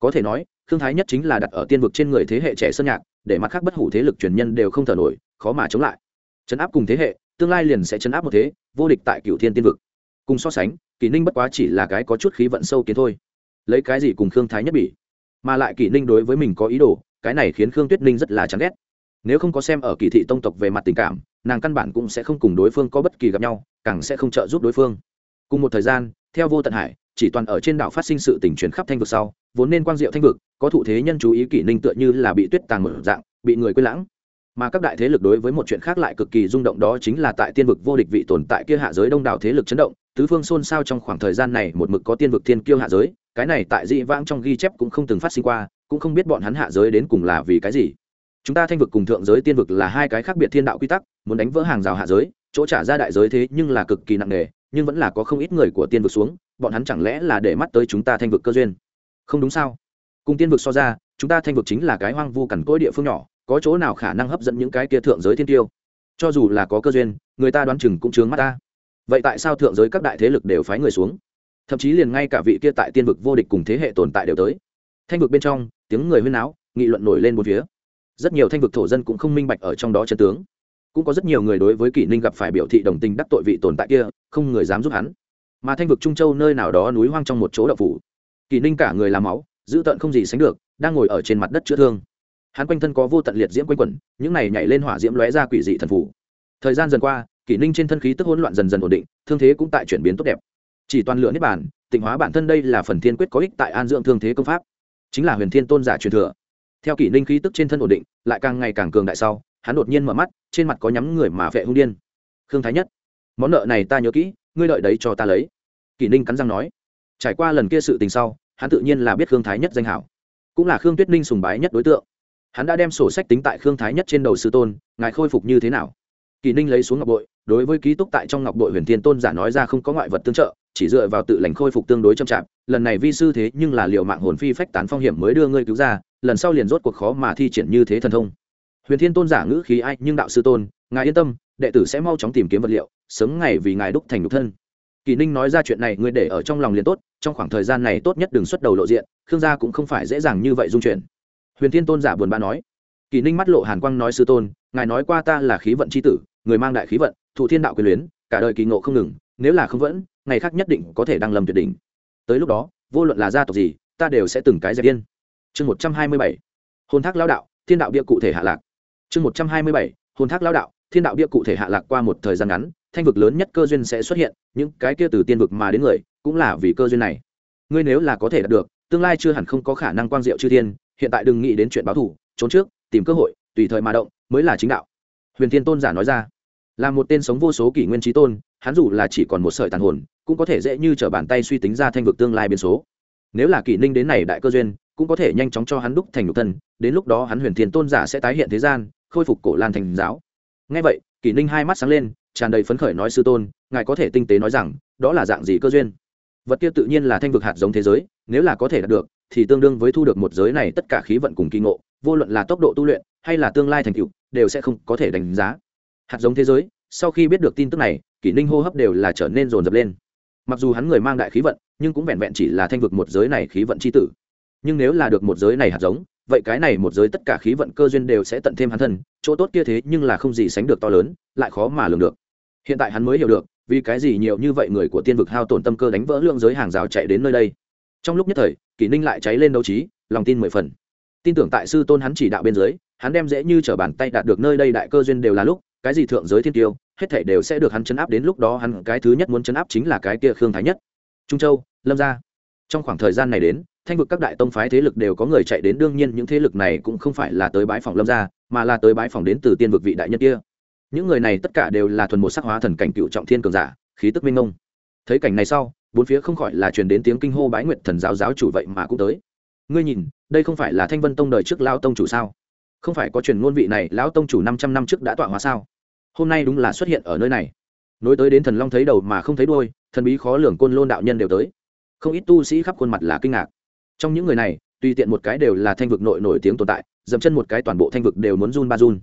Có thể nói, khương thái nhất chính là đặt ở tiên vực trên người thế hệ trẻ sơn nhạc, để mặt khác bất hủ thế lực truyền nhân đều không thở nổi, khó mà chống lại. Chấn áp cùng thế hệ, tương lai liền sẽ chấn áp một thế, vô địch tại cựu thiên tiên vực cùng so sánh, kỷ ninh bất quá chỉ là cái có chút khí vận sâu kiến thôi. Lấy cái gì cùng khương thái nhất bỉ? Mà lại kỷ ninh đối với mình có ý đồ, cái này khiến khương tuyết ninh rất là chán ghét. Nếu không có xem ở kỳ thị tông tộc về mặt tình cảm, nàng căn bản cũng sẽ không cùng đối phương có bất kỳ gặp nhau, càng sẽ không trợ giúp đối phương. Cùng một thời gian, theo vô tận hải, chỉ toàn ở trên đảo phát sinh sự tình chuyển khắp thanh vực sau, vốn nên quang diệu thanh vực, có thụ thế nhân chú ý kỷ ninh tựa như là bị tuyết tàng mở dạng, bị người quên lãng. Mà các đại thế lực đối với một chuyện khác lại cực kỳ rung động, đó chính là tại tiên vực vô địch vị tồn tại kia hạ giới đông đảo thế lực chấn động tứ phương xôn xao trong khoảng thời gian này một mực có tiên vực thiên kiêu hạ giới, cái này tại dị vãng trong ghi chép cũng không từng phát sinh qua, cũng không biết bọn hắn hạ giới đến cùng là vì cái gì. Chúng ta thanh vực cùng thượng giới tiên vực là hai cái khác biệt thiên đạo quy tắc, muốn đánh vỡ hàng rào hạ giới, chỗ trả ra đại giới thế nhưng là cực kỳ nặng nề, nhưng vẫn là có không ít người của tiên vực xuống, bọn hắn chẳng lẽ là để mắt tới chúng ta thanh vực cơ duyên? Không đúng sao? Cùng tiên vực so ra, chúng ta thanh vực chính là cái hoang vu cằn cỗi địa phương nhỏ, có chỗ nào khả năng hấp dẫn những cái kia thượng giới thiên tiêu cho dù là có cơ duyên, người ta đoán chừng cũng chướng mắt ta vậy tại sao thượng giới các đại thế lực đều phái người xuống? Thậm chí liền ngay cả vị kia tại tiên vực vô địch cùng thế hệ tồn tại đều tới. Thanh vực bên trong, tiếng người huyên náo, nghị luận nổi lên một phía. Rất nhiều thanh vực thổ dân cũng không minh bạch ở trong đó chân tướng. Cũng có rất nhiều người đối với kỷ ninh gặp phải biểu thị đồng tình đắc tội vị tồn tại kia, không người dám giúp hắn. Mà thanh vực trung châu nơi nào đó núi hoang trong một chỗ đậu phủ. Kỷ ninh cả người làm máu dữ tợn không gì sánh được, đang ngồi ở trên mặt đất chữa thương. Hắn quanh thân có vô tận liệt diễm quanh quẩn, những này nhảy lên hỏa diễm lóe ra quỷ dị thần phủ. Thời gian dần qua kỷ ninh trên thân khí tức hỗn loạn dần dần ổn định, thương thế cũng tại chuyển biến tốt đẹp. Chỉ toàn lựa niết bản tịnh hóa bản thân đây là phần thiên quyết có ích tại an dưỡng thương thế công pháp. Chính là huyền thiên tôn giả truyền thừa. Theo kỷ ninh khí tức trên thân ổn định, lại càng ngày càng cường đại sau, hắn đột nhiên mở mắt, trên mặt có nhắm người mà vệ hung điên. Khương thái nhất, món nợ này ta nhớ kỹ, ngươi đợi đấy cho ta lấy. Kỷ ninh cắn răng nói. Trải qua lần kia sự tình sau, hắn tự nhiên là biết khương thái nhất danh hảo. Cũng là khương tuyết ninh sùng bái nhất đối tượng. Hắn đã đem sổ sách tính tại khương thái nhất trên đầu sư tôn, ngài khôi phục như thế nào? Kỳ ninh lấy xuống ngọc bội đối với ký túc tại trong ngọc bội huyền thiên tôn giả nói ra không có ngoại vật tương trợ, chỉ dựa vào tự lành khôi phục tương đối chậm chạp, lần này vi sư thế nhưng là liệu mạng hồn phi phách tán phong hiểm mới đưa ngươi cứu ra, lần sau liền rốt cuộc khó mà thi triển như thế thần thông. Huyền thiên tôn giả ngữ khí ai, nhưng đạo sư tôn, ngài yên tâm, đệ tử sẽ mau chóng tìm kiếm vật liệu, sớm ngày vì ngài đúc thành đúc thân. Kỳ ninh nói ra chuyện này, ngươi để ở trong lòng liền tốt, trong khoảng thời gian này tốt nhất đừng xuất đầu lộ diện, khương gia cũng không phải dễ dàng như vậy dung chuyển. Huyền thiên tôn giả buồn bã nói. Kỳ ninh mắt lộ hàn quang nói, sư tôn, ngài nói qua ta là khí vận c h i tử, người mang đại khí vận thụ thiên đạo quyền luyến, cả đời kỳ ngộ không ngừng, nếu là không vẫn, ngày khác nhất định có thể đăng lâm tuyệt đỉnh. Tới lúc đó, vô luận là gia tộc gì, ta đều sẽ từng cái dẹp yên. Chương một trăm hai mươi bảy. Hôn thác lao đạo, thiên đạo bia cụ thể hạ lạc. Chương một trăm hai mươi bảy. Hôn thác lao đạo, thiên đạo bia cụ thể hạ lạc qua một thời gian ngắn, thanh vực lớn nhất cơ duyên sẽ xuất hiện, những cái kia từ tiên vực mà đến người, cũng là vì cơ duyên này. Ngươi nếu là có thể đạt được, tương lai chưa hẳn không có khả năng quang diệu chư thiên, hiện tại đừng nghĩ đến chuyện báo thù, trốn trước, tìm cơ hội, tùy thời mà động, mới là chính đạo. Huyền thiên tôn giả nói ra là một tên sống vô số kỷ nguyên trí tôn, hắn dù là chỉ còn một sợi tàn hồn, cũng có thể dễ như t r ở bàn tay suy tính ra thanh vực tương lai biến số. Nếu là kỷ ninh đến này đại cơ duyên, cũng có thể nhanh chóng cho hắn đúc thành nhục thân, đến lúc đó hắn huyền thiền tôn giả sẽ tái hiện thế gian, khôi phục cổ lan thành giáo. Ngay vậy, kỷ ninh hai mắt sáng lên, tràn đầy phấn khởi nói sư tôn, ngài có thể tinh tế nói rằng, đó là dạng gì cơ duyên? Vật kia tự nhiên là thanh vực hạt giống thế giới, nếu là có thể đạt được, thì tương đương với thu được một giới này tất cả khí vận cùng kỳ ngộ, vô luận là tốc độ tu luyện, hay là tương lai thành tựu, đều sẽ không có thể đánh giá hạt giống thế giới, sau khi biết được tin tức này, kỷ ninh hô hấp đều là trở nên rồn rập lên. Mặc dù hắn người mang đại khí vận, nhưng cũng vẹn vẹn chỉ là thanh vực một giới này khí vận c h i tử. Nhưng nếu là được một giới này hạt giống, vậy cái này một giới tất cả khí vận cơ duyên đều sẽ tận thêm hắn thân, chỗ tốt kia thế nhưng là không gì sánh được to lớn, lại khó mà lường được. Hiện tại hắn mới hiểu được, vì cái gì nhiều như vậy người của tiên vực hao tổn tâm cơ đánh vỡ lượng giới hàng rào chạy đến nơi đây. Trong lúc nhất thời, kỷ ninh lại cháy lên đấu trí, lòng tin mười phần. Tin tưởng tại sư tôn hắn chỉ đạo bên dưới, hắn đem dễ như t r ở bàn tay đạt được nơi đây đại cơ duyên đều là lúc cái gì thượng giới thiên tiêu, hết thảy đều sẽ được hắn chấn áp đến lúc đó, hắn cái thứ nhất muốn chấn áp chính là cái kia khương thái nhất. Trung châu, lâm gia. Trong khoảng thời gian này đến, thanh vực các đại tông phái thế lực đều có người chạy đến, đương nhiên những thế lực này cũng không phải là tới bãi phòng lâm gia, mà là tới bãi phòng đến từ tiên vực vị đại nhân kia. Những người này tất cả đều là thuần một sắc hóa thần cảnh cựu trọng thiên cường giả, khí tức minh ngông. Thấy cảnh này sau, bốn phía không khỏi là truyền đến tiếng kinh hô bái nguyệt thần giáo giáo chủ vậy mà cũng tới. Ngươi nhìn, đây không phải là thanh vân tông đời trước lao tông chủ sao? Không phải có truyền ngôn vị này, lão tông chủ năm trăm năm trước đã tọa hóa sao? Hôm nay đúng là xuất hiện ở nơi này. Nối tới đến thần long thấy đầu mà không thấy đôi thần bí khó lường côn lôn đạo nhân đều tới. Không ít tu sĩ khắp khuôn mặt là kinh ngạc. Trong những người này, tùy tiện một cái đều là thanh vực nội nổi tiếng tồn tại, dậm chân một cái toàn bộ thanh vực đều muốn run ba run.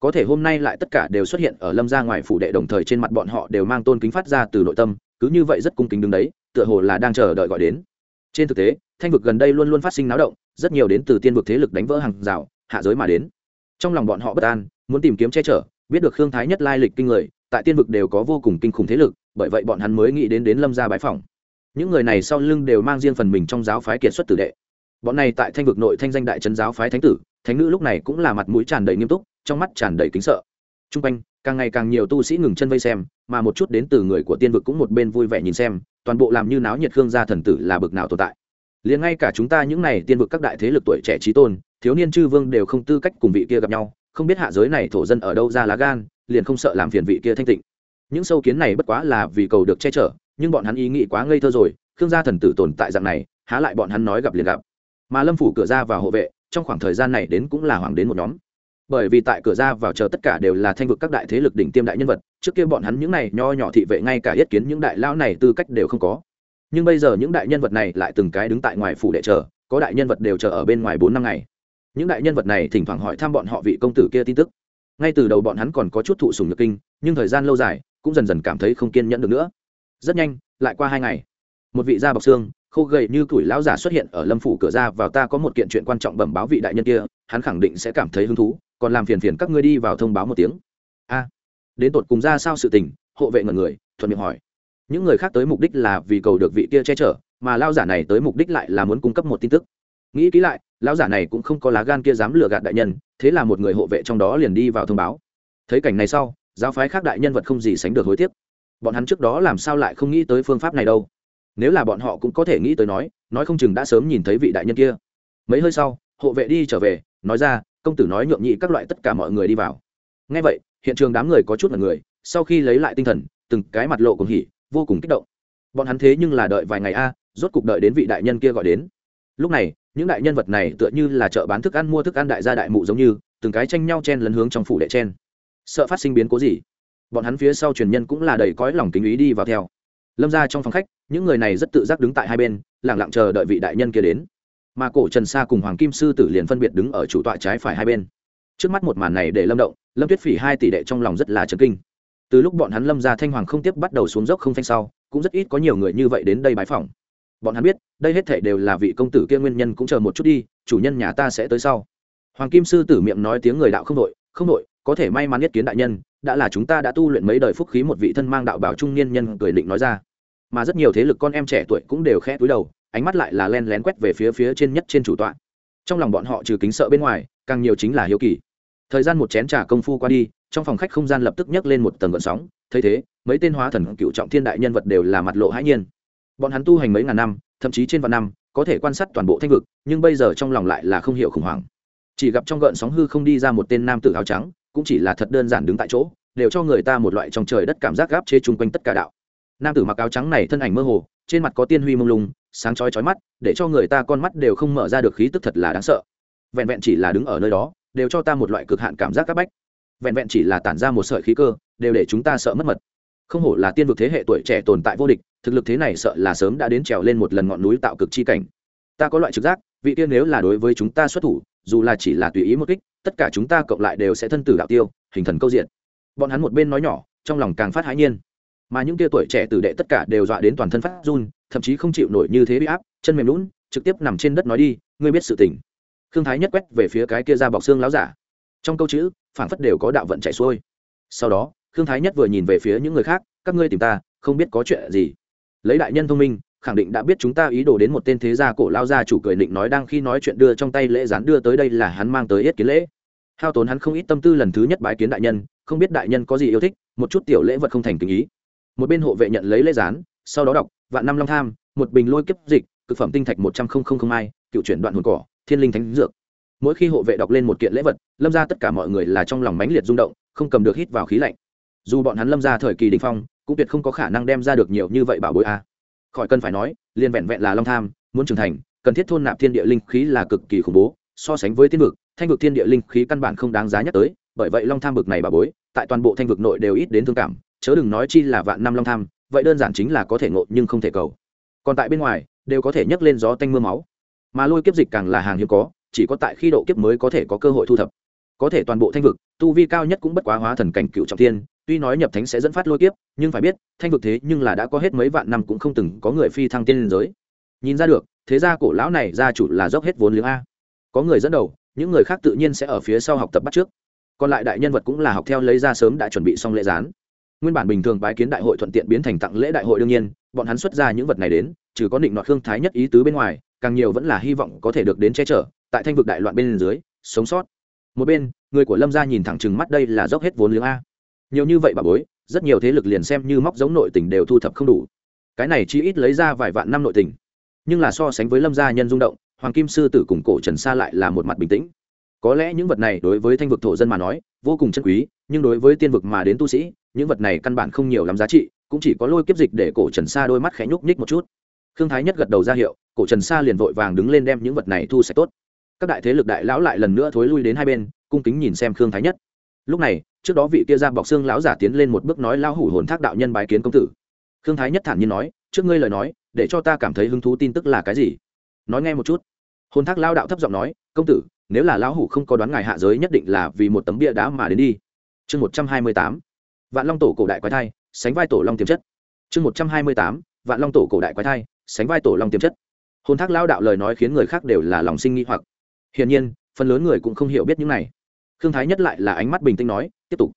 Có thể hôm nay lại tất cả đều xuất hiện ở lâm gia ngoài phủ đệ đồng thời trên mặt bọn họ đều mang tôn kính phát ra từ nội tâm, cứ như vậy rất cung kính đứng đấy, tựa hồ là đang chờ đợi gọi đến. Trên thực tế, thanh vực gần đây luôn luôn phát sinh náo động, rất nhiều đến từ tiên vực thế lực đánh vỡ hàng rào hạ giới mà đến. Trong lòng bọn họ bất an, muốn tìm kiếm che chở, biết được khương thái nhất lai lịch kinh người, tại tiên vực đều có vô cùng kinh khủng thế lực, bởi vậy bọn hắn mới nghĩ đến đến lâm gia bái phòng những người này sau lưng đều mang riêng phần mình trong giáo phái kiệt xuất tử đệ. Bọn này tại thanh vực nội thanh danh đại trấn giáo phái thánh tử, thánh nữ lúc này cũng là mặt mũi tràn đầy nghiêm túc, trong mắt tràn đầy kính sợ. T r u n g quanh, càng ngày càng nhiều tu sĩ ngừng chân vây xem, mà một chút đến từ người của tiên vực cũng một bên vui vẻ nhìn xem, toàn bộ làm như náo nhiệt khương gia thần tử là bực nào tồn tại. Liền ngay cả chúng ta những n à y tiên vực các đại thế lực tuổi trẻ trí tôn thiếu niên chư vương đều không tư cách cùng vị kia gặp nhau, không biết hạ giới này thổ dân ở đâu ra lá gan, liền không sợ làm phiền vị kia thanh tịnh. Những sâu kiến này bất quá là vì cầu được che chở, nhưng bọn hắn ý nghĩ quá ngây thơ rồi, khương gia thần tử tồn tại dạng này, há lại bọn hắn nói gặp liền gặp. Mà lâm phủ cửa ra vào hộ vệ, trong khoảng thời gian này đến cũng là hoàng đến một nhóm. Bởi vì tại cửa ra vào chờ tất cả đều là thanh vực các đại thế lực đỉnh tiêm đại nhân vật, trước kia bọn hắn những này nho nhỏ thị vệ ngay cả yết kiến những đại lão này tư cách đều không có. Nhưng bây giờ những đại nhân vật này lại từng cái đứng tại ngoài phủ đệ chờ, có đại nhân vật đều chờ ở bên ngoài bốn năm ngày những đại nhân vật này thỉnh thoảng hỏi thăm bọn họ vị công tử kia tin tức. Ngay từ đầu bọn hắn còn có chút thụ sùng nhược kinh, nhưng thời gian lâu dài, cũng dần dần cảm thấy không kiên nhẫn được nữa. Rất nhanh, lại qua hai ngày, một vị da bọc xương, khô gầy như tuổi lão giả xuất hiện ở lâm phủ cửa ra vào ta có một kiện chuyện quan trọng bẩm báo vị đại nhân kia, hắn khẳng định sẽ cảm thấy hứng thú, còn làm phiền phiền các ngươi đi vào thông báo một tiếng. A. Đến tột cùng ra sao sự tình, hộ vệ ngần người, thuận miệng hỏi. Những người khác tới mục đích là vì cầu được vị kia che chở, mà lao giả này tới mục đích lại là muốn cung cấp một tin tức. Nghĩ kỹ lại lão giả này cũng không có lá gan kia dám lừa gạt đại nhân, thế là một người hộ vệ trong đó liền đi vào thông báo. Thấy cảnh này sau, giáo phái khác đại nhân vật không gì sánh được hối tiếc. Bọn hắn trước đó làm sao lại không nghĩ tới phương pháp này đâu? Nếu là bọn họ cũng có thể nghĩ tới nói nói không chừng đã sớm nhìn thấy vị đại nhân kia. Mấy hơi sau, hộ vệ đi trở về, nói ra, công tử nói nhượng nhị các loại tất cả mọi người đi vào. Ngay vậy, hiện trường đám người có chút là người, sau khi lấy lại tinh thần, từng cái mặt lộ cùng hỉ, vô cùng kích động. Bọn hắn thế nhưng là đợi vài ngày a, rốt cục đợi đến vị đại nhân kia gọi đến lúc này, những đại nhân vật này tựa như là chợ bán thức ăn mua thức ăn đại gia đại mụ giống như, từng cái tranh nhau chen lấn hướng trong phủ đệ chen. Sợ phát sinh biến cố gì? Bọn hắn phía sau truyền nhân cũng là đầy cõi lòng kính ý đi vào theo. Lâm ra trong phòng khách, những người này rất tự giác đứng tại hai bên lẳng lặng chờ đợi vị đại nhân kia đến. Mà cổ trần sa cùng hoàng kim sư tử liền phân biệt đứng ở chủ tọa trái phải hai bên. Trước mắt một màn này để lâm động, lâm tuyết phỉ hai tỷ đệ trong lòng rất là chấn kinh. Từ lúc bọn hắn lâm ra thanh hoàng không tiếp bắt đầu xuống dốc không phanh sau, cũng rất ít có nhiều người như vậy đến đây bái phòng bọn hắn biết, đây hết thể đều là vị công tử kia nguyên nhân cũng chờ một chút đi, chủ nhân nhà ta sẽ tới sau. Hoàng kim sư tử miệng nói tiếng người đạo không đội không đội có thể may mắn nhất kiến đại nhân, đã là chúng ta đã tu luyện mấy đời phúc khí một vị thân mang đạo bảo trung niên nhân cười định nói ra. Mà rất nhiều thế lực con em trẻ tuổi cũng đều khẽ túi đầu, ánh mắt lại là len lén quét về phía phía trên nhất trên chủ tọa. Trong lòng bọn họ trừ kính sợ bên ngoài, càng nhiều chính là hiếu kỳ. Thời gian một chén trà công phu qua đi, trong phòng khách không gian lập tức nhấc lên một tầng gợn sóng. Thấy thế, mấy tên hóa thần cựu trọng thiên đại nhân vật đều là mặt lộ hãi nhiên bọn hắn tu hành mấy ngàn năm, thậm chí trên vạn năm, có thể quan sát toàn bộ thanh vực, nhưng bây giờ trong lòng lại là không hiểu khủng hoảng. Chỉ gặp trong gợn sóng hư không đi ra một tên nam tử áo trắng, cũng chỉ là thật đơn giản đứng tại chỗ, đều cho người ta một loại trong trời đất cảm giác gáp chế chung quanh tất cả đạo. Nam tử mặc áo trắng này thân ảnh mơ hồ, trên mặt có tiên huy mông lung, sáng chói chói mắt, để cho người ta con mắt đều không mở ra được khí tức thật là đáng sợ. Vẹn vẹn chỉ là đứng ở nơi đó, đều cho ta một loại cực hạn cảm giác áp bách. Vẹn vẹn chỉ là tản ra một sợi khí cơ, đều để chúng ta sợ mất mật. Không hổ là tiên vực thế hệ tuổi trẻ tồn tại vô địch thực lực thế này sợ là sớm đã đến trèo lên một lần ngọn núi tạo cực chi cảnh. Ta có loại trực giác, vị tiên nếu là đối với chúng ta xuất thủ, dù là chỉ là tùy ý một kích, tất cả chúng ta cộng lại đều sẽ thân tử đạo tiêu, hình thần câu diện. Bọn hắn một bên nói nhỏ, trong lòng càng phát hãi nhiên. Mà những tia tuổi trẻ tử đệ tất cả đều dọa đến toàn thân phát run, thậm chí không chịu nổi như thế bị áp, chân mềm lún, trực tiếp nằm trên đất nói đi, ngươi biết sự tình. Khương thái nhất quét về phía cái kia ra bọc xương láo giả. Trong câu chữ phản phất đều có đạo vận chạy xuôi. Sau đó, khương thái nhất vừa nhìn về phía những người khác, các ngươi tìm ta, không biết có chuyện gì lấy đại nhân thông minh, khẳng định đã biết chúng ta ý đồ đến một tên thế gia cổ lao gia chủ cười định nói đang khi nói chuyện đưa trong tay lễ gián đưa tới đây là hắn mang tới yết kiến lễ. Hao tốn hắn không ít tâm tư lần thứ nhất bái kiến đại nhân, không biết đại nhân có gì yêu thích, một chút tiểu lễ vật không thành tình ý. Một bên hộ vệ nhận lấy lễ gián, sau đó đọc, vạn năm long tham, một bình lôi kiếp dịch, cực phẩm tinh thạch một trăm linh không mai cựu chuyển đoạn hồn cỏ, thiên linh thánh dược. Mỗi khi hộ vệ đọc lên một kiện lễ vật, lâm ra tất cả mọi người là trong lòng mãnh liệt rung động, không cầm được hít vào khí lạnh dù bọn hắn lâm ra thời kỳ đình phong, cũng tuyệt không có khả năng đem ra được nhiều như vậy bảo bối a. Khỏi cần phải nói, liền vẹn vẹn là long tham, muốn trưởng thành, cần thiết thôn nạp thiên địa linh khí là cực kỳ khủng bố, so sánh với tiên vực, thanh vực thiên địa linh khí căn bản không đáng giá nhắc tới, bởi vậy long tham vực này bảo bối, tại toàn bộ thanh vực nội đều ít đến thương cảm, chớ đừng nói chi là vạn năm long tham, vậy đơn giản chính là có thể ngộ nhưng không thể cầu. Còn tại bên ngoài, đều có thể nhấc lên gió tanh mưa máu. Mà lôi kiếp dịch càng là hàng hiếm có, chỉ có tại khi độ kiếp mới có thể có cơ hội thu thập. Có thể toàn bộ thanh vực, tu vi cao nhất cũng bất quá hóa thần cảnh cựu trọng thiên tuy nói nhập thánh sẽ dẫn phát lôi kiếp, nhưng phải biết, thanh vực thế nhưng là đã có hết mấy vạn năm cũng không từng có người phi thăng tiên liên giới. Nhìn ra được, thế gia cổ lão này gia chủ là dốc hết vốn liếng a. Có người dẫn đầu, những người khác tự nhiên sẽ ở phía sau học tập bắt trước. Còn lại đại nhân vật cũng là học theo lấy ra sớm đã chuẩn bị xong lễ gián. Nguyên bản bình thường bái kiến đại hội thuận tiện biến thành tặng lễ đại hội đương nhiên, bọn hắn xuất ra những vật này đến, trừ có định nọt khương thái nhất ý tứ bên ngoài, càng nhiều vẫn là hy vọng có thể được đến che chở, tại thanh vực đại loạn bên dưới, sống sót. Một bên, người của lâm gia nhìn thẳng chừng mắt đây là dốc hết vốn liếng a nhiều như vậy bà bối, rất nhiều thế lực liền xem như móc giống nội tình đều thu thập không đủ. Cái này chỉ ít lấy ra vài vạn năm nội tình. Nhưng là so sánh với lâm gia nhân rung động, hoàng kim sư tử cùng cổ trần sa lại là một mặt bình tĩnh. Có lẽ những vật này đối với thanh vực thổ dân mà nói, vô cùng chân quý, nhưng đối với tiên vực mà đến tu sĩ, những vật này căn bản không nhiều lắm giá trị, cũng chỉ có lôi kiếp dịch để cổ trần sa đôi mắt khẽ nhúc nhích một chút. Khương thái nhất gật đầu ra hiệu, cổ trần sa liền vội vàng đứng lên đem những vật này thu sạch tốt. Các đại thế lực đại lão lại lần nữa thối lui đến hai bên, cung kính nhìn xem khương thái nhất. Lúc này trước đó vị kia ra bọc xương lão giả tiến lên một bước nói lão hủ hồn thác đạo nhân bái kiến công tử. Khương thái nhất thản nhiên nói, trước ngươi lời nói, để cho ta cảm thấy hứng thú tin tức là cái gì? Nói nghe một chút. Hồn thác lao đạo thấp giọng nói, công tử, nếu là lão hủ không có đoán ngài hạ giới nhất định là vì một tấm bia đá mà đến đi. Chương một trăm hai mươi tám, vạn long tổ cổ đại quái thai, sánh vai tổ long tiềm chất. Chương một trăm hai mươi tám, vạn long tổ cổ đại quái thai, sánh vai tổ long tiềm chất. Hồn thác lao đạo lời nói khiến người khác đều là lòng sinh nghi hoặc. Hiển nhiên, phần lớn người cũng không hiểu biết những này khương thái nhất lại là ánh mắt bình tĩnh nói, tiếp tục.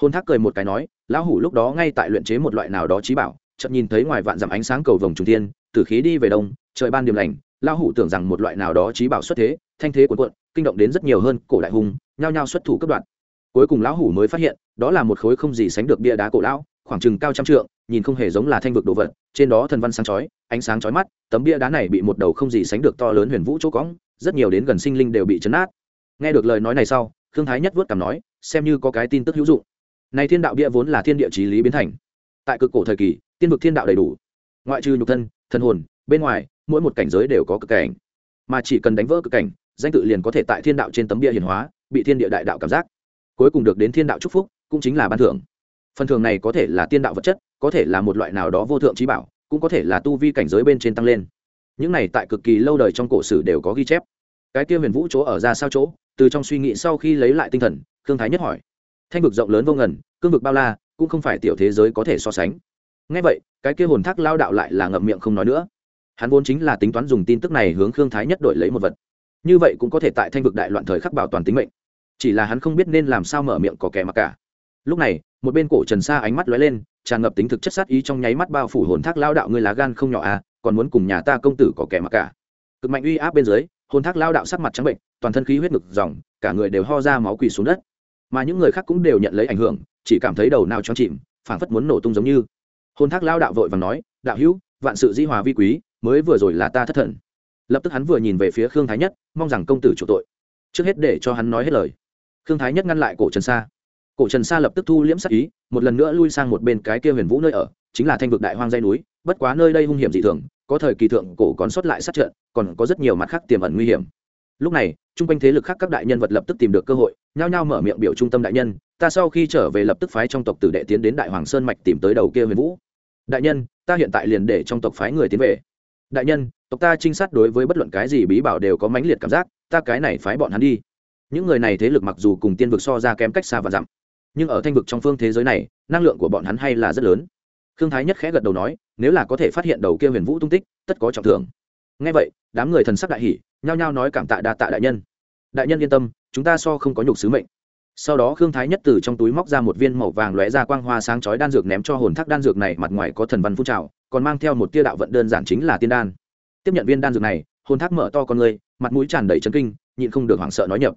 Hôn thác cười một cái nói, lão hủ lúc đó ngay tại luyện chế một loại nào đó trí bảo, chợt nhìn thấy ngoài vạn dặm ánh sáng cầu vồng trùng thiên tử khí đi về đông, trời ban điểm lành, lão hủ tưởng rằng một loại nào đó trí bảo xuất thế, thanh thế cuộn cuộn, kinh động đến rất nhiều hơn cổ đại hùng, nhao nhao xuất thủ cấp đoạn. Cuối cùng lão hủ mới phát hiện, đó là một khối không gì sánh được bia đá cổ lão, khoảng chừng cao trăm trượng, nhìn không hề giống là thanh vực đồ vật, trên đó thần văn sáng chói, ánh sáng chói mắt, tấm bia đá này bị một đầu không gì sánh được to lớn huyền vũ chỗ cõng, rất nhiều đến gần sinh linh đều bị chấn át nghe được lời nói này sau khương thái nhất vớt cảm nói, xem như có cái tin tức hữu dụng. Này thiên đạo bia vốn là thiên địa chí lý biến thành. Tại cực cổ thời kỳ, tiên vực thiên đạo đầy đủ. Ngoại trừ nhục thân thân hồn, bên ngoài, mỗi một cảnh giới đều có cực cảnh. Mà chỉ cần đánh vỡ cực cảnh, danh tự liền có thể tại thiên đạo trên tấm bia hiển hóa, bị thiên địa đại đạo cảm giác. Cuối cùng được đến thiên đạo chúc phúc, cũng chính là ban thưởng. Phần thưởng này có thể là tiên đạo vật chất, có thể là một loại nào đó vô thượng trí bảo, cũng có thể là tu vi cảnh giới bên trên tăng lên. Những này tại cực kỳ lâu đời trong cổ sử đều có ghi chép cái kia huyền vũ chỗ ở ra sao chỗ, từ trong suy nghĩ sau khi lấy lại tinh thần, khương thái nhất hỏi. Thanh vực rộng lớn vô ngần, cương vực bao la, cũng không phải tiểu thế giới có thể so sánh. Ngay vậy, cái kia hồn thác lao đạo lại là ngậm miệng không nói nữa. Hắn vốn chính là tính toán dùng tin tức này hướng khương thái nhất đổi lấy một vật. Như vậy cũng có thể tại thanh vực đại loạn thời khắc bảo toàn tính mệnh. Chỉ là hắn không biết nên làm sao mở miệng có kẻ mặc cả. Lúc này, một bên cổ trần sa ánh mắt lóe lên, tràn ngập tính thực chất sát ý trong nháy mắt bao phủ hồn thác lao đạo, ngươi lá gan không nhỏ à còn muốn cùng nhà ta công tử có kẻ mặc cả. Cực mạnh uy áp bên dưới hồn thác lao đạo sắc mặt trắng bệnh, toàn thân khí huyết ngực dòng, cả người đều ho ra máu quỳ xuống đất. Mà những người khác cũng đều nhận lấy ảnh hưởng, chỉ cảm thấy đầu nào cho chìm, phảng phất muốn nổ tung giống như. Hồn thác lao đạo vội và nói, đạo hữu, vạn sự di hòa vi quý, mới vừa rồi là ta thất thần. Lập tức hắn vừa nhìn về phía khương thái nhất, mong rằng công tử chủ tội. Trước hết để cho hắn nói hết lời. Khương thái nhất ngăn lại cổ trần sa. Cổ trần sa lập tức thu liễm sắc ý, một lần nữa lui sang một bên cái kia huyền vũ nơi ở, chính là thanh vực đại hoang dây núi, bất quá nơi đây hung hiểm dị thường có thời kỳ thượng cổ còn sót lại sát trận, còn có rất nhiều mặt khác tiềm ẩn nguy hiểm. Lúc này, chung quanh thế lực khác các đại nhân vật lập tức tìm được cơ hội, nhao nhao mở miệng biểu trung tâm đại nhân, ta sau khi trở về lập tức phái trong tộc tử đệ tiến đến đại hoàng sơn mạch tìm tới đầu kia huyền vũ. Đại nhân, ta hiện tại liền để trong tộc phái người tiến về. Đại nhân, tộc ta trinh sát đối với bất luận cái gì bí bảo đều có mãnh liệt cảm giác, ta cái này phái bọn hắn đi. Những người này thế lực mặc dù cùng tiên vực so ra kém cách xa và dặm, nhưng ở thanh vực trong phương thế giới này, năng lượng của bọn hắn hay là rất lớn khương thái nhất khẽ gật đầu nói, nếu là có thể phát hiện đầu kia huyền vũ tung tích, tất có trọng thưởng. Ngay vậy, đám người thần sắc đại hỷ nhao nhao nói cảm tạ đa tạ đại nhân. Đại nhân yên tâm, chúng ta so không có nhục sứ mệnh. Sau đó khương thái nhất từ trong túi móc ra một viên màu vàng lóe ra quang hoa sáng chói đan dược ném cho hồn thác đan dược này mặt ngoài có thần văn phun trào, còn mang theo một tia đạo vận đơn giản chính là tiên đan. Tiếp nhận viên đan dược này, hồn thác mở to con người, mặt mũi tràn đầy chấn kinh, nhịn không được hoảng sợ nói nhập.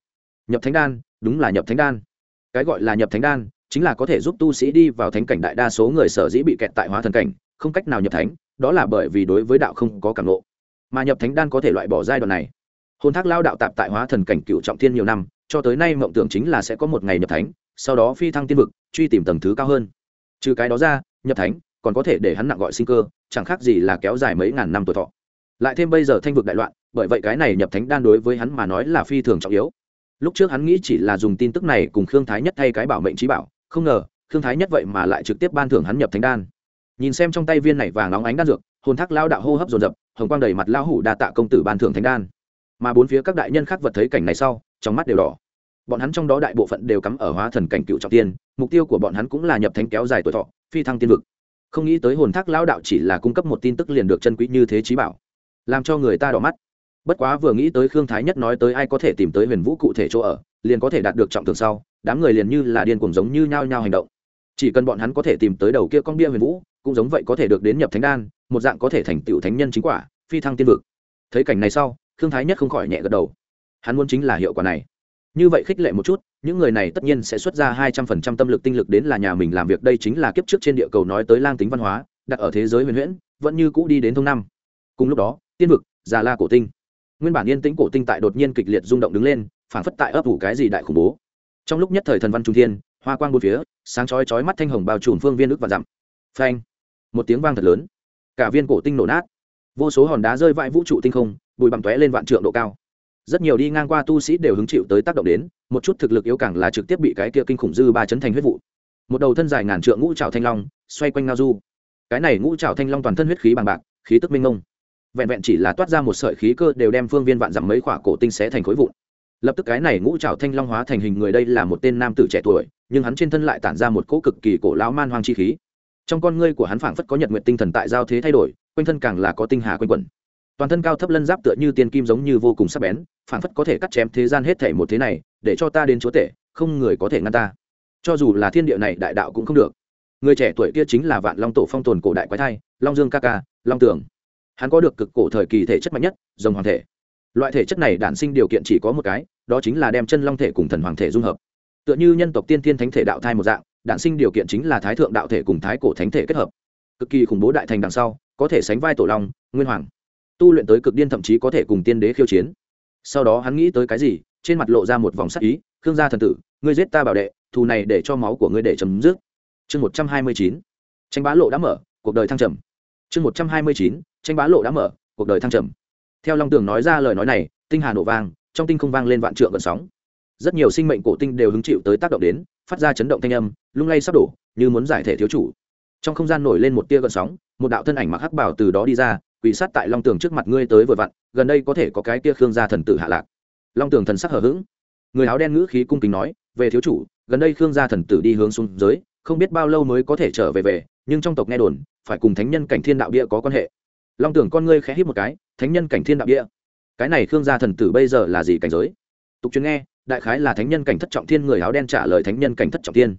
Nhập thánh đan, đúng là nhập thánh đan. Cái gọi là nhập thánh đan chính là có thể giúp tu sĩ đi vào thánh cảnh đại đa số người sở dĩ bị kẹt tại hóa thần cảnh, không cách nào nhập thánh, đó là bởi vì đối với đạo không có cảm lộ mà nhập thánh đan có thể loại bỏ giai đoạn này. Hồn thác lao đạo tạp tại hóa thần cảnh cựu trọng thiên nhiều năm, cho tới nay mộng tưởng chính là sẽ có một ngày nhập thánh, sau đó phi thăng tiên vực, truy tìm tầng thứ cao hơn. Trừ cái đó ra, nhập thánh còn có thể để hắn nặng gọi sinh cơ, chẳng khác gì là kéo dài mấy ngàn năm tuổi thọ. Lại thêm bây giờ thanh vực đại loạn, bởi vậy cái này nhập thánh đan đối với hắn mà nói là phi thường trọng yếu. Lúc trước hắn nghĩ chỉ là dùng tin tức này cùng khương thái nhất thay cái bảo mệnh trí bảo không ngờ thương thái nhất vậy mà lại trực tiếp ban thưởng hắn nhập thánh đan. Nhìn xem trong tay viên này vàng óng ánh đan dược, hồn thác lao đạo hô hấp dồn dập, hồng quang đầy mặt lao hủ đa tạ công tử ban thưởng thánh đan. Mà bốn phía các đại nhân khác vật thấy cảnh này sau, trong mắt đều đỏ. Bọn hắn trong đó đại bộ phận đều cắm ở hóa thần cảnh cựu trọng tiên, mục tiêu của bọn hắn cũng là nhập thánh kéo dài tuổi thọ, phi thăng tiên vực. Không nghĩ tới hồn thác lao đạo chỉ là cung cấp một tin tức liền được chân quý như thế trí bảo, làm cho người ta đỏ mắt. Bất quá vừa nghĩ tới khương thái nhất nói tới ai có thể tìm tới huyền vũ cụ thể chỗ ở, liền có thể đạt được trọng thường sau đám người liền như là điên cuồng giống như nhao nhao hành động. Chỉ cần bọn hắn có thể tìm tới đầu kia con bia huyền vũ, cũng giống vậy có thể được đến nhập thánh đan, một dạng có thể thành tựu thánh nhân chính quả, phi thăng tiên vực. Thấy cảnh này sau, khương thái nhất không khỏi nhẹ gật đầu. Hắn muốn chính là hiệu quả này. Như vậy khích lệ một chút, những người này tất nhiên sẽ xuất ra hai trăm phần trăm tâm lực tinh lực đến là nhà mình làm việc. Đây chính là kiếp trước trên địa cầu nói tới lang tính văn hóa, đặt ở thế giới huyền huyễn, vẫn như cũ đi đến thông năm. Cùng lúc đó, tiên vực, già la cổ tinh. Nguyên bản yên tĩnh cổ tinh tại đột nhiên kịch liệt rung động đứng lên phản phất tại ấp ủ cái gì đại khủng bố trong lúc nhất thời thần văn trung thiên, hoa quang bốn phía, sáng chói chói mắt thanh hồng bao trùm phương viên ức và dặm. Phanh! Một tiếng vang thật lớn. Cả viên cổ tinh nổ nát. Vô số hòn đá rơi vãi vũ trụ tinh không, bụi bặm tóe lên vạn trượng độ cao. Rất nhiều đi ngang qua tu sĩ đều hứng chịu tới tác động đến, một chút thực lực yếu càng là trực tiếp bị cái kia kinh khủng dư ba chấn thành huyết vụ. Một đầu thân dài ngàn trượng ngũ trào thanh long, xoay quanh ngao du. Cái này ngũ trào thanh long toàn thân huyết khí bằng bạc, khí tức minh ngông vẹn vẹn chỉ là toát ra một sợi khí cơ đều đem phương viên vạn dặm mấy khỏa cổ tinh xé thành khối vụn lập tức cái này ngũ trảo thanh long hóa thành hình người đây là một tên nam tử trẻ tuổi, nhưng hắn trên thân lại tản ra một cỗ cực kỳ cổ lão man hoang chi khí. Trong con ngươi của hắn phảng phất có nhật nguyện tinh thần tại giao thế thay đổi, quanh thân càng là có tinh hà quanh quẩn. Toàn thân cao thấp lân giáp tựa như tiên kim giống như vô cùng sắc bén, phảng phất có thể cắt chém thế gian hết thể một thế này, để cho ta đến chúa tể, không người có thể ngăn ta. Cho dù là thiên địa này đại đạo cũng không được. Người trẻ tuổi kia chính là vạn long tổ phong tồn cổ đại quái thai, long dương ca ca, long tường. Hắn có được cực cổ thời kỳ thể chất mạnh nhất dòng hoàng thể. Loại thể chất này đản sinh điều kiện chỉ có một cái đó chính là đem chân long thể cùng thần hoàng thể dung hợp. Tựa như nhân tộc tiên thiên thánh thể đạo thai một dạng, đản sinh điều kiện chính là thái thượng đạo thể cùng thái cổ thánh thể kết hợp. Cực kỳ khủng bố đại thành đằng sau, có thể sánh vai tổ long, nguyên hoàng. Tu luyện tới cực điên thậm chí có thể cùng tiên đế khiêu chiến. Sau đó hắn nghĩ tới cái gì, trên mặt lộ ra một vòng sắc ý, khương gia thần tử, ngươi giết ta bảo đệ, thù này để cho máu của ngươi để chấm dứt. Chương một trăm hai mươi chín, tranh bá lộ đã mở, cuộc đời thăng trầm. Chương một trăm hai mươi chín, tranh bá lộ đã mở, cuộc đời thăng trầm. Theo long tường nói ra lời nói này, tinh hà nổ vang trong tinh không vang lên vạn trượng gần sóng. Rất nhiều sinh mệnh cổ tinh đều hứng chịu tới tác động đến, phát ra chấn động thanh âm, lung lay sắp đổ, như muốn giải thể thiếu chủ. Trong không gian nổi lên một tia gần sóng, một đạo thân ảnh mặc hắc bảo từ đó đi ra quỷ sát tại long tường trước mặt ngươi tới vừa vặn, gần đây có thể có cái tia khương gia thần tử hạ lạc. Long tường thần sắc hở h ữ g người áo đen ngữ khí cung kính nói, về thiếu chủ, gần đây khương gia thần tử đi hướng xuống dưới, không biết bao lâu mới có thể trở về về, nhưng trong tộc nghe đồn, phải cùng thánh nhân cảnh thiên đạo bia có quan hệ. Long tưởng con ngươi khẽ hít một cái, thánh nhân cảnh thiên đạo bia? Cái này khương gia thần tử bây giờ là gì cảnh giới? Tục truyền nghe, đại khái là thánh nhân cảnh thất trọng thiên người áo đen trả lời thánh nhân cảnh thất trọng thiên.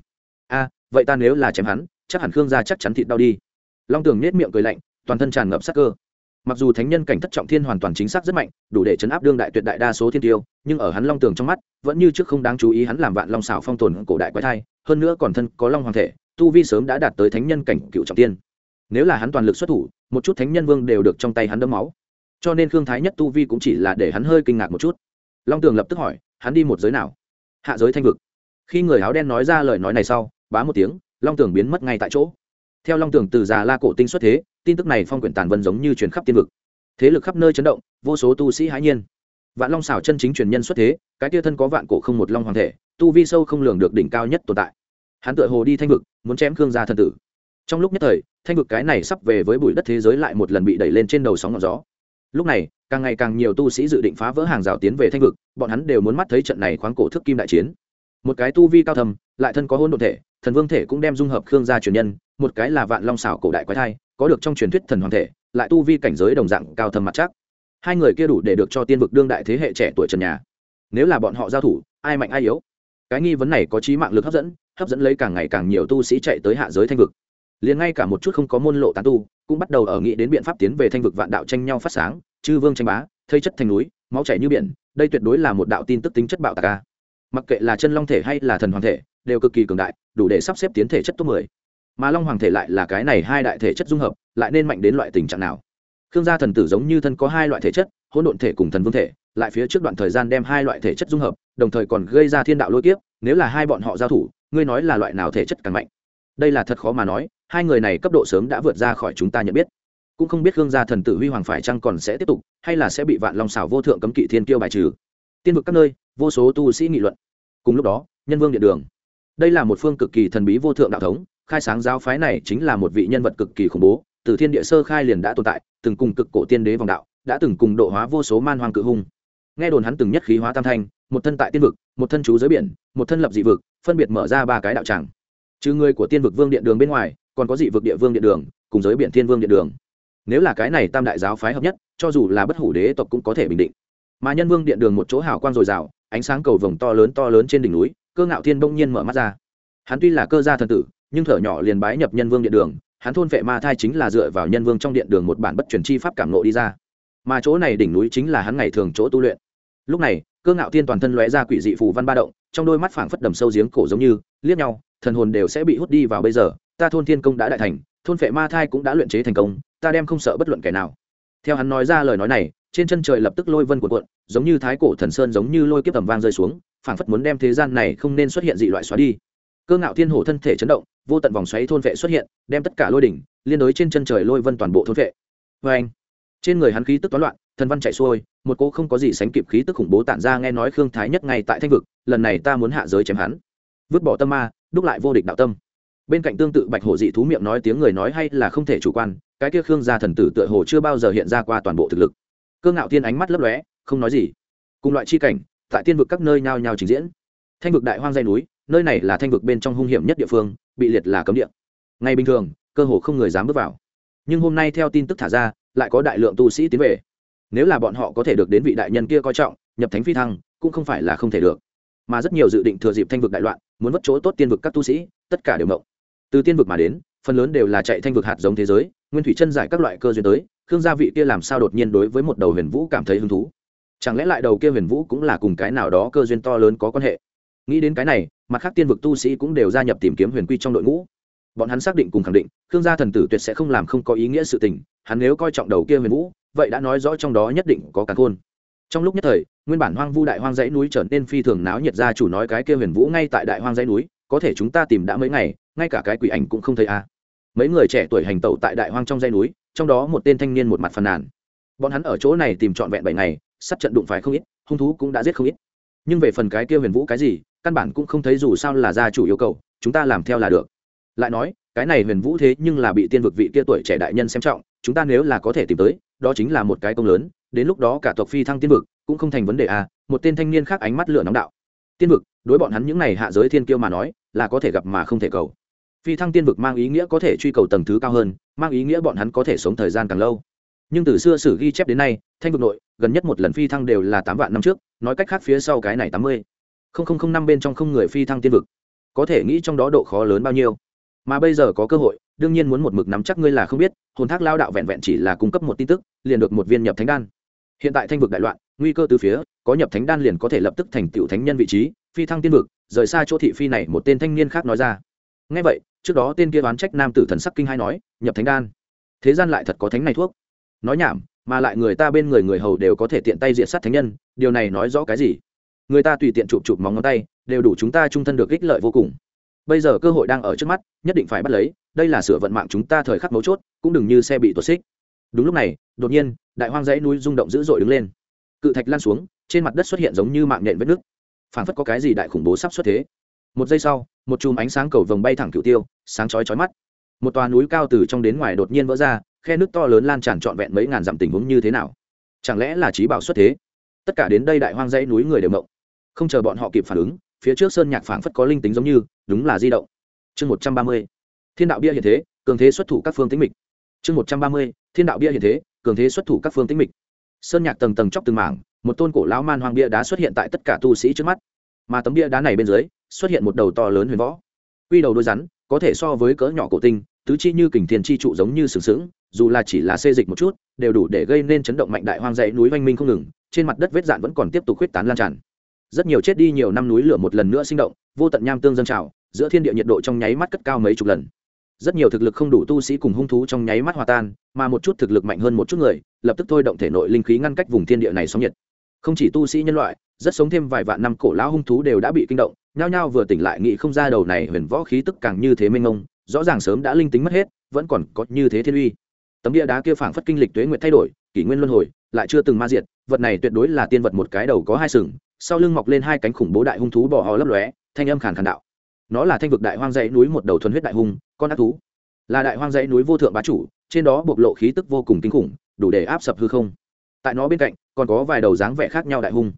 A, vậy ta nếu là chém hắn, chắc hẳn khương gia chắc chắn thịt đau đi. Long tường nết miệng cười lạnh, toàn thân tràn ngập sắc cơ. Mặc dù thánh nhân cảnh thất trọng thiên hoàn toàn chính xác rất mạnh, đủ để chấn áp đương đại tuyệt đại đa số thiên tiêu, nhưng ở hắn long tường trong mắt, vẫn như trước không đáng chú ý hắn làm vạn long xảo phong tồn cổ đại quái thai, hơn nữa còn thân có long hoàng thể, tu vi sớm đã đạt tới thánh nhân cảnh cựu trọng tiên nếu là hắn toàn lực xuất thủ, một chút thánh nhân vương đều được trong tay hắn đấm máu cho nên khương thái nhất tu vi cũng chỉ là để hắn hơi kinh ngạc một chút. Long tường lập tức hỏi, hắn đi một giới nào? Hạ giới thanh vực. Khi người áo đen nói ra lời nói này sau, bá một tiếng, long tường biến mất ngay tại chỗ. Theo long tường từ già la cổ tinh xuất thế, tin tức này phong quyển tàn vân giống như chuyển khắp tiên vực. Thế lực khắp nơi chấn động, vô số tu sĩ hãi nhiên. Vạn long xảo chân chính truyền nhân xuất thế, cái tia thân có vạn cổ không một long hoàng thể, tu vi sâu không lường được đỉnh cao nhất tồn tại. Hắn tựa hồ đi thanh vực, muốn chém khương gia thần tử. Trong lúc nhất thời, thanh vực cái này sắp về với bụi đất thế giới lại một lần bị đẩy lên trên đầu sóng ngọn gió lúc này, càng ngày càng nhiều tu sĩ dự định phá vỡ hàng rào tiến về thanh vực, bọn hắn đều muốn mắt thấy trận này khoáng cổ thức kim đại chiến. Một cái tu vi cao thầm lại thân có hôn đ ộ thể, thần vương thể cũng đem dung hợp khương gia truyền nhân, một cái là vạn long xảo cổ đại quái thai, có được trong truyền thuyết thần hoàng thể, lại tu vi cảnh giới đồng dạng cao thầm mặt chắc. Hai người kia đủ để được cho tiên vực đương đại thế hệ trẻ tuổi trần nhà. Nếu là bọn họ giao thủ, ai mạnh ai yếu? Cái nghi vấn này có trí mạng lực hấp dẫn hấp dẫn lấy càng ngày càng nhiều tu sĩ chạy tới hạ giới thanh vực liền ngay cả một chút không có môn lộ tán tu, cũng bắt đầu ở nghĩ đến biện pháp tiến về thanh vực vạn đạo tranh nhau phát sáng, chư vương tranh bá, thây chất thành núi, máu chảy như biển, đây tuyệt đối là một đạo tin tức tính chất bạo tạc ca mặc kệ là chân long thể hay là thần hoàng thể, đều cực kỳ cường đại, đủ để sắp xếp tiến thể chất top 10. mà long hoàng thể lại là cái này hai đại thể chất dung hợp, lại nên mạnh đến loại tình trạng nào? Khương gia thần tử giống như thân có hai loại thể chất, hỗn độn thể cùng thần vương thể, lại phía trước đoạn thời gian đem hai loại thể chất dung hợp, đồng thời còn gây ra thiên đạo lôi kiếp, nếu là hai bọn họ giao thủ, ngươi nói là loại nào thể chất càng mạnh? Đây là thật khó mà nói hai người này cấp độ sớm đã vượt ra khỏi chúng ta nhận biết. Cũng không biết gương gia thần tử huy hoàng phải chăng còn sẽ tiếp tục, hay là sẽ bị vạn long xảo vô thượng cấm kỵ thiên kiêu bài trừ. Tiên vực các nơi, vô số tu sĩ nghị luận. Cùng lúc đó, nhân vương điện đường. Đây là một phương cực kỳ thần bí vô thượng đạo thống, khai sáng giáo phái này chính là một vị nhân vật cực kỳ khủng bố, từ thiên địa sơ khai liền đã tồn tại, từng cùng cực cổ tiên đế vòng đạo, đã từng cùng độ hóa vô số man hoang cự hung. Nghe đồn hắn từng nhất khí hóa tam thanh, một thân tại tiên vực, một thân chú dưới biển, một thân lập dị vực, phân biệt mở ra ba cái đạo tràng. Trừ người của tiên vực vương điện đường bên ngoài còn có dị vực địa vương điện đường, cùng giới biển thiên vương điện đường. Nếu là cái này tam đại giáo phái hợp nhất, cho dù là bất hủ đế tộc cũng có thể bình định. Mà nhân vương điện đường một chỗ hào quang dồi dào, ánh sáng cầu vồng to lớn to lớn trên đỉnh núi, cơ ngạo thiên bỗng nhiên mở mắt ra. Hắn tuy là cơ gia thần tử, nhưng thở nhỏ liền bái nhập nhân vương điện đường, hắn thôn vệ ma thai chính là dựa vào nhân vương trong điện đường một bản bất truyền chi pháp cảm nộ đi ra. Mà chỗ này đỉnh núi chính là hắn ngày thường chỗ tu luyện. Lúc này, cơ ngạo thiên toàn thân lóe ra quỷ dị phù văn ba động, trong đôi mắt phảng phất đầm sâu giếng cổ giống như, liếc nhau, thần hồn đều sẽ bị hút đi vào bây giờ ta thôn thiên công đã đại thành, thôn phệ ma thai cũng đã luyện chế thành công, ta đem không sợ bất luận kẻ nào. Theo hắn nói ra lời nói này, trên chân trời lập tức lôi vân cuộn cuộn, giống như thái cổ thần sơn giống như lôi kiếp tầm vang rơi xuống, phảng phất muốn đem thế gian này không nên xuất hiện dị loại xóa đi. Cơ ngạo thiên hổ thân thể chấn động, vô tận vòng xoáy thôn vệ xuất hiện, đem tất cả lôi đỉnh, liên đối trên chân trời lôi vân toàn bộ thôn vệ. Vê anh trên người hắn khí tức toán loạn, thần văn chạy xuôi, một cô không có gì sánh kịp khí tức khủng bố tản ra nghe nói khương thái nhất ngay tại thanh vực, lần này ta muốn hạ giới chém hắn. Vứt bỏ tâm ma, đúc lại vô địch đạo tâm bên cạnh tương tự bạch hổ dị thú miệng nói tiếng người nói hay là không thể chủ quan, cái kia khương gia thần tử tựa hồ chưa bao giờ hiện ra qua toàn bộ thực lực. Cơ ngạo thiên ánh mắt lấp lóe, không nói gì. Cùng loại chi cảnh, tại tiên vực các nơi nhao nhao trình diễn. Thanh vực đại hoang dây núi, nơi này là thanh vực bên trong hung hiểm nhất địa phương, bị liệt là cấm địa. Ngày bình thường, cơ hồ không người dám bước vào. Nhưng hôm nay theo tin tức thả ra, lại có đại lượng tu sĩ tiến về. Nếu là bọn họ có thể được đến vị đại nhân kia coi trọng, nhập thánh phi thăng, cũng không phải là không thể được. Mà rất nhiều dự định thừa dịp thanh vực đại loạn, muốn vất chỗ tốt tiên vực các tu sĩ, tất cả đều mộng từ tiên vực mà đến, phần lớn đều là chạy thanh vực hạt giống thế giới, nguyên thủy chân giải các loại cơ duyên tới, khương gia vị kia làm sao đột nhiên đối với một đầu huyền vũ cảm thấy hứng thú? Chẳng lẽ lại đầu kia huyền vũ cũng là cùng cái nào đó cơ duyên to lớn có quan hệ? Nghĩ đến cái này, mặt khác tiên vực tu sĩ cũng đều gia nhập tìm kiếm huyền quy trong đội ngũ. Bọn hắn xác định cùng khẳng định, khương gia thần tử tuyệt sẽ không làm không có ý nghĩa sự tình, hắn nếu coi trọng đầu kia huyền vũ, vậy đã nói rõ trong đó nhất định có cả khôn. Trong lúc nhất thời, nguyên bản hoang vu đại hoang dãy núi trở nên phi thường náo nhiệt ra chủ nói cái kia huyền vũ ngay tại đại hoang dãy núi có thể chúng ta tìm đã mấy ngày, ngay cả cái quỷ ảnh cũng không thấy a mấy người trẻ tuổi hành tẩu tại đại hoang trong dãy núi, trong đó một tên thanh niên một mặt phàn nàn. Bọn hắn ở chỗ này tìm trọn vẹn bảy ngày sắp trận đụng phải không ít, hung thú cũng đã giết không ít. Nhưng về phần cái kia huyền vũ cái gì, căn bản cũng không thấy dù sao là gia chủ yêu cầu, chúng ta làm theo là được. Lại nói, cái này huyền vũ thế nhưng là bị tiên vực vị kia tuổi trẻ đại nhân xem trọng, chúng ta nếu là có thể tìm tới, đó chính là một cái công lớn, đến lúc đó cả tộc phi thăng tiên vực cũng không thành vấn đề à một tên thanh niên khác ánh mắt lửa nóng đạo. Tiên vực, đối bọn hắn những này hạ giới thiên kiêu mà nói là có thể gặp mà không thể cầu. Phi thăng tiên vực mang ý nghĩa có thể truy cầu tầng thứ cao hơn, mang ý nghĩa bọn hắn có thể sống thời gian càng lâu. Nhưng từ xưa sử ghi chép đến nay, thanh vực nội, gần nhất một lần phi thăng đều là tám vạn năm trước, nói cách khác phía sau cái này tám mươi. Không không không năm bên trong không người phi thăng tiên vực. Có thể nghĩ trong đó độ khó lớn bao nhiêu. Mà bây giờ có cơ hội, đương nhiên muốn một mực nắm chắc ngươi là không biết, hồn thác lao đạo vẹn vẹn chỉ là cung cấp một tin tức, liền được một viên nhập thánh đan. Hiện tại thanh vực đại loạn, nguy cơ từ phía, có nhập thánh đan liền có thể lập tức thành tựu thánh nhân vị trí, phi thăng tiên vực rời xa chỗ thị phi này, một tên thanh niên khác nói ra. Ngay vậy, trước đó tên kia đoán trách nam tử thần sắc kinh hai nói, nhập thánh đan. Thế gian lại thật có thánh này thuốc. Nói nhảm, mà lại người ta bên người người hầu đều có thể tiện tay diện sát thánh nhân, điều này nói rõ cái gì? Người ta tùy tiện chụp chụp móng ngón tay, đều đủ chúng ta trung thân được ích lợi vô cùng. Bây giờ cơ hội đang ở trước mắt, nhất định phải bắt lấy, đây là sửa vận mạng chúng ta thời khắc mấu chốt, cũng đừng như xe bị tuột xích. Đúng lúc này, đột nhiên, đại hoang dãy núi rung động dữ dội đứng lên. Cự thạch lan xuống, trên mặt đất xuất hiện giống như mạng nhện vết nước phảng phất có cái gì đại khủng bố sắp xuất thế. Một giây sau, một chùm ánh sáng cầu vồng bay thẳng cửu tiêu, sáng chói chói mắt. Một tòa núi cao từ trong đến ngoài đột nhiên vỡ ra, khe nước to lớn lan tràn trọn vẹn mấy ngàn dặm tình huống như thế nào? Chẳng lẽ là trí bảo xuất thế? Tất cả đến đây đại hoang dãy núi người đều mộng. Không chờ bọn họ kịp phản ứng, phía trước sơn nhạc phảng phất có linh tính giống như, đúng là di động. Chương một trăm ba mươi, thiên đạo bia hiện thế, cường thế xuất thủ các phương tính mịch. Chương một trăm ba mươi, thiên đạo bia hiện thế, cường thế xuất thủ các phương tính mịch. Sơn nhạc tầng tầng chóc từng mảng một tôn cổ lão man hoang bia đá xuất hiện tại tất cả tu sĩ trước mắt. Mà tấm bia đá này bên dưới, xuất hiện một đầu to lớn huyền võ. Quy đầu đôi rắn, có thể so với cỡ nhỏ cổ tinh, tứ chi như kình thiên chi trụ giống như sừng sững, dù là chỉ là xê dịch một chút, đều đủ để gây nên chấn động mạnh đại hoang dãy núi oanh minh không ngừng, trên mặt đất vết dạn vẫn còn tiếp tục huyết tán lan tràn. Rất nhiều chết đi nhiều năm núi lửa một lần nữa sinh động, vô tận nham tương dân trào, giữa thiên địa nhiệt độ trong nháy mắt cất cao mấy chục lần. Rất nhiều thực lực không đủ tu sĩ cùng hung thú trong nháy mắt hòa tan, mà một chút thực lực mạnh hơn một chút người, lập tức thôi động thể nội linh khí ngăn cách vùng thiên địa này sóng nhiệt không chỉ tu sĩ nhân loại, rất sống thêm vài vạn năm cổ lão hung thú đều đã bị kinh động, nhao nhao vừa tỉnh lại nghĩ không ra đầu này huyền võ khí tức càng như thế mênh mông, rõ ràng sớm đã linh tính mất hết, vẫn còn có như thế thiên uy. Tấm địa đá kia phảng phất kinh lịch tuế nguyệt thay đổi, kỷ nguyên luân hồi, lại chưa từng ma diệt, vật này tuyệt đối là tiên vật một cái đầu có hai sừng, sau lưng mọc lên hai cánh khủng bố đại hung thú bò hò lấp lóe, thanh âm khàn khàn đạo. Nó là thanh vực đại hoang dãy núi một đầu thuần huyết đại hung, con ác thú. Là đại hoang dãy núi vô thượng bá chủ, trên đó bộc lộ khí tức vô cùng kinh khủng, đủ để áp sập hư không tại nó bên cạnh, còn có vài đầu dáng vẻ khác nhau đại hung.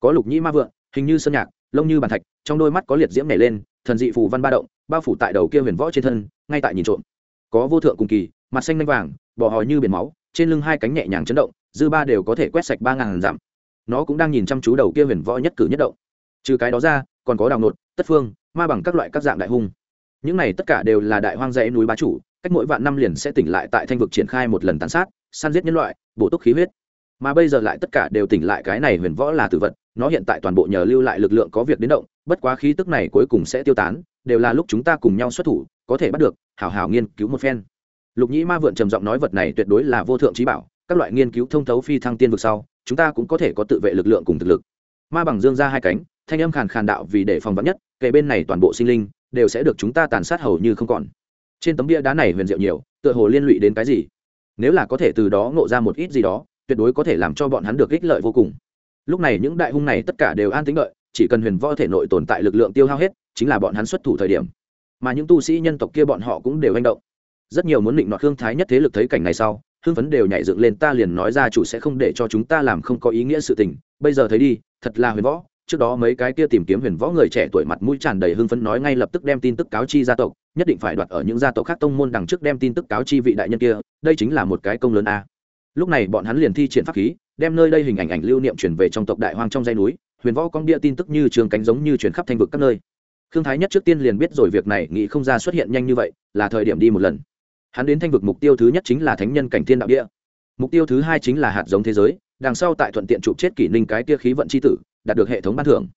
Có lục nhĩ ma vượng, hình như sơn nhạc, lông như bàn thạch, trong đôi mắt có liệt diễm nảy lên, thần dị phù văn ba động, bao phủ tại đầu kia huyền võ trên thân, ngay tại nhìn trộm. Có vô thượng cùng kỳ, mặt xanh lanh vàng bỏ hò như biển máu, trên lưng hai cánh nhẹ nhàng chấn động, dư ba đều có thể quét sạch ba ngàn dặm. Nó cũng đang nhìn chăm chú đầu kia huyền võ nhất cử nhất động. Trừ cái đó ra, còn có đào nột, tất phương, ma bằng các loại các dạng đại hung. Những này tất cả đều là đại hoang dãy núi bá chủ, cách mỗi vạn năm liền sẽ tỉnh lại tại thanh vực triển khai một lần tàn sát, săn giết nhân loại, bổ túc khí huyết mà bây giờ lại tất cả đều tỉnh lại cái này huyền võ là tử vật, nó hiện tại toàn bộ nhờ lưu lại lực lượng có việc đến động, bất quá khí tức này cuối cùng sẽ tiêu tán, đều là lúc chúng ta cùng nhau xuất thủ, có thể bắt được, hảo hảo nghiên cứu một phen. Lục nhĩ ma vượn trầm giọng nói vật này tuyệt đối là vô thượng trí bảo, các loại nghiên cứu thông thấu phi thăng tiên vực sau, chúng ta cũng có thể có tự vệ lực lượng cùng thực lực. Ma bằng dương ra hai cánh, thanh âm khàn khàn đạo vì để phòng vắn nhất kể bên này toàn bộ sinh linh, đều sẽ được chúng ta tàn sát hầu như không còn. Trên tấm bia đá này huyền diệu nhiều, tựa hồ liên lụy đến cái gì? Nếu là có thể từ đó ngộ ra một ít gì đó tuyệt đối có thể làm cho bọn hắn được ích lợi vô cùng. Lúc này những đại hung này tất cả đều an tính đợi, chỉ cần huyền võ thể nội tồn tại lực lượng tiêu hao hết, chính là bọn hắn xuất thủ thời điểm. Mà những tu sĩ nhân tộc kia bọn họ cũng đều hành động. Rất nhiều muốn định nọ hương thái nhất thế lực thấy cảnh này sau, hưng phấn đều nhảy dựng lên, ta liền nói ra chủ sẽ không để cho chúng ta làm không có ý nghĩa sự tình. Bây giờ thấy đi, thật là huyền võ. Trước đó mấy cái kia tìm kiếm huyền võ người trẻ tuổi mặt mũi tràn đầy hưng phấn nói ngay lập tức đem tin tức cáo chi gia tộc, nhất định phải đoạt ở những gia tộc khác tông môn đằng trước đem tin tức cáo chi vị đại nhân kia, đây chính là một cái công lớn a lúc này bọn hắn liền thi triển pháp khí, đem nơi đây hình ảnh ảnh lưu niệm chuyển về trong tộc đại hoang trong dây núi, huyền võ cong bia tin tức như trường cánh giống như chuyển khắp thanh vực các nơi. Khương thái nhất trước tiên liền biết rồi việc này, nghĩ không ra xuất hiện nhanh như vậy, là thời điểm đi một lần. Hắn đến thanh vực mục tiêu thứ nhất chính là thánh nhân cảnh thiên đạo địa. Mục tiêu thứ hai chính là hạt giống thế giới, đằng sau tại thuận tiện chụp chết kỷ ninh cái kia khí vận c h i tử, đạt được hệ thống ban thưởng.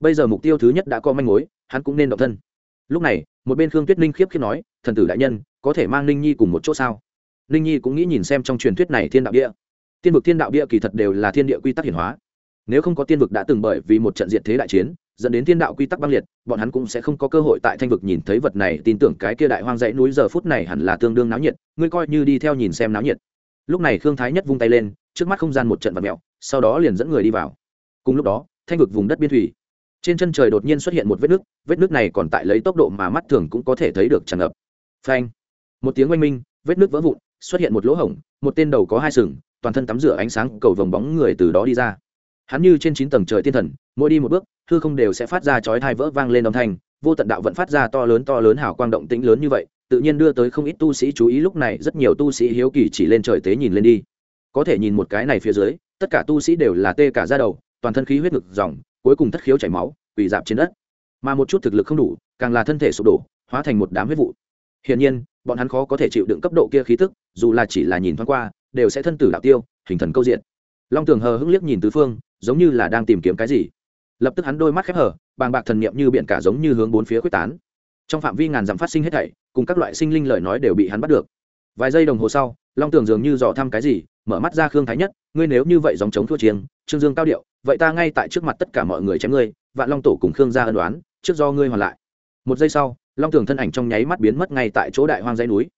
Bây giờ mục tiêu thứ nhất đã có manh mối, hắn cũng nên động thân. Lúc này, một bên khương tuyết ninh khiếp khiếp nói, thần tử đại nhân, có thể mang ninh nhi cùng một chỗ sao? Ninh nhi cũng nghĩ nhìn xem trong truyền thuyết này thiên đạo địa tiên vực thiên đạo địa kỳ thật đều là thiên địa quy tắc hiển hóa. Nếu không có tiên vực đã từng bởi vì một trận diện thế đại chiến, dẫn đến thiên đạo quy tắc băng liệt, bọn hắn cũng sẽ không có cơ hội tại thanh vực nhìn thấy vật này. Tin tưởng cái kia đại hoang dãy núi giờ phút này hẳn là tương đương náo nhiệt, ngươi coi như đi theo nhìn xem náo nhiệt. Lúc này khương thái nhất vung tay lên, trước mắt không gian một trận vật mẹo sau đó liền dẫn người đi vào. Cùng lúc đó, thanh vực vùng đất biên thủy. Trên chân trời đột nhiên xuất hiện một vết nước vết nước này còn tại lấy tốc độ mà mắt thường cũng có thể thấy được tràn ngập. Phanh! Một tiếng oanh minh, vết nước vỡ vụn xuất hiện một lỗ hổng, một tên đầu có hai sừng, toàn thân tắm rửa ánh sáng, cầu vồng bóng người từ đó đi ra. Hắn như trên chín tầng trời tiên thần, mỗi đi một bước, hư không đều sẽ phát ra chói thai vỡ vang lên âm thanh, vô tận đạo vẫn phát ra to lớn to lớn hào quang động tĩnh lớn như vậy, tự nhiên đưa tới không ít tu sĩ chú ý, lúc này rất nhiều tu sĩ hiếu kỳ chỉ lên trời tế nhìn lên đi. Có thể nhìn một cái này phía dưới, tất cả tu sĩ đều là tê cả ra đầu, toàn thân khí huyết ngực dòng, cuối cùng thất khiếu chảy máu, quỳ dạp trên đất. Mà một chút thực lực không đủ, càng là thân thể sụp đổ, hóa thành một đám huyết vụ. Hiển nhiên bọn hắn khó có thể chịu đựng cấp độ kia khí tức, dù là chỉ là nhìn thoáng qua, đều sẽ thân tử đạo tiêu, hình thần câu diện. Long tường hờ hững liếc nhìn tứ phương, giống như là đang tìm kiếm cái gì. Lập tức hắn đôi mắt khép hở bàng bạc thần niệm như biển cả giống như hướng bốn phía quyết tán. Trong phạm vi ngàn dặm phát sinh hết thảy, cùng các loại sinh linh lời nói đều bị hắn bắt được. Vài giây đồng hồ sau, long tường dường như dò thăm cái gì, mở mắt ra khương thái nhất, ngươi nếu như vậy dòng chống thua chiêng, trương dương cao điệu, vậy ta ngay tại trước mặt tất cả mọi người chém ngươi, vạn long tổ cùng khương gia ân đoán trước do ngươi hoàn lại. Một giây sau long tường thân ảnh trong nháy mắt biến mất ngay tại chỗ đại hoang dãy núi.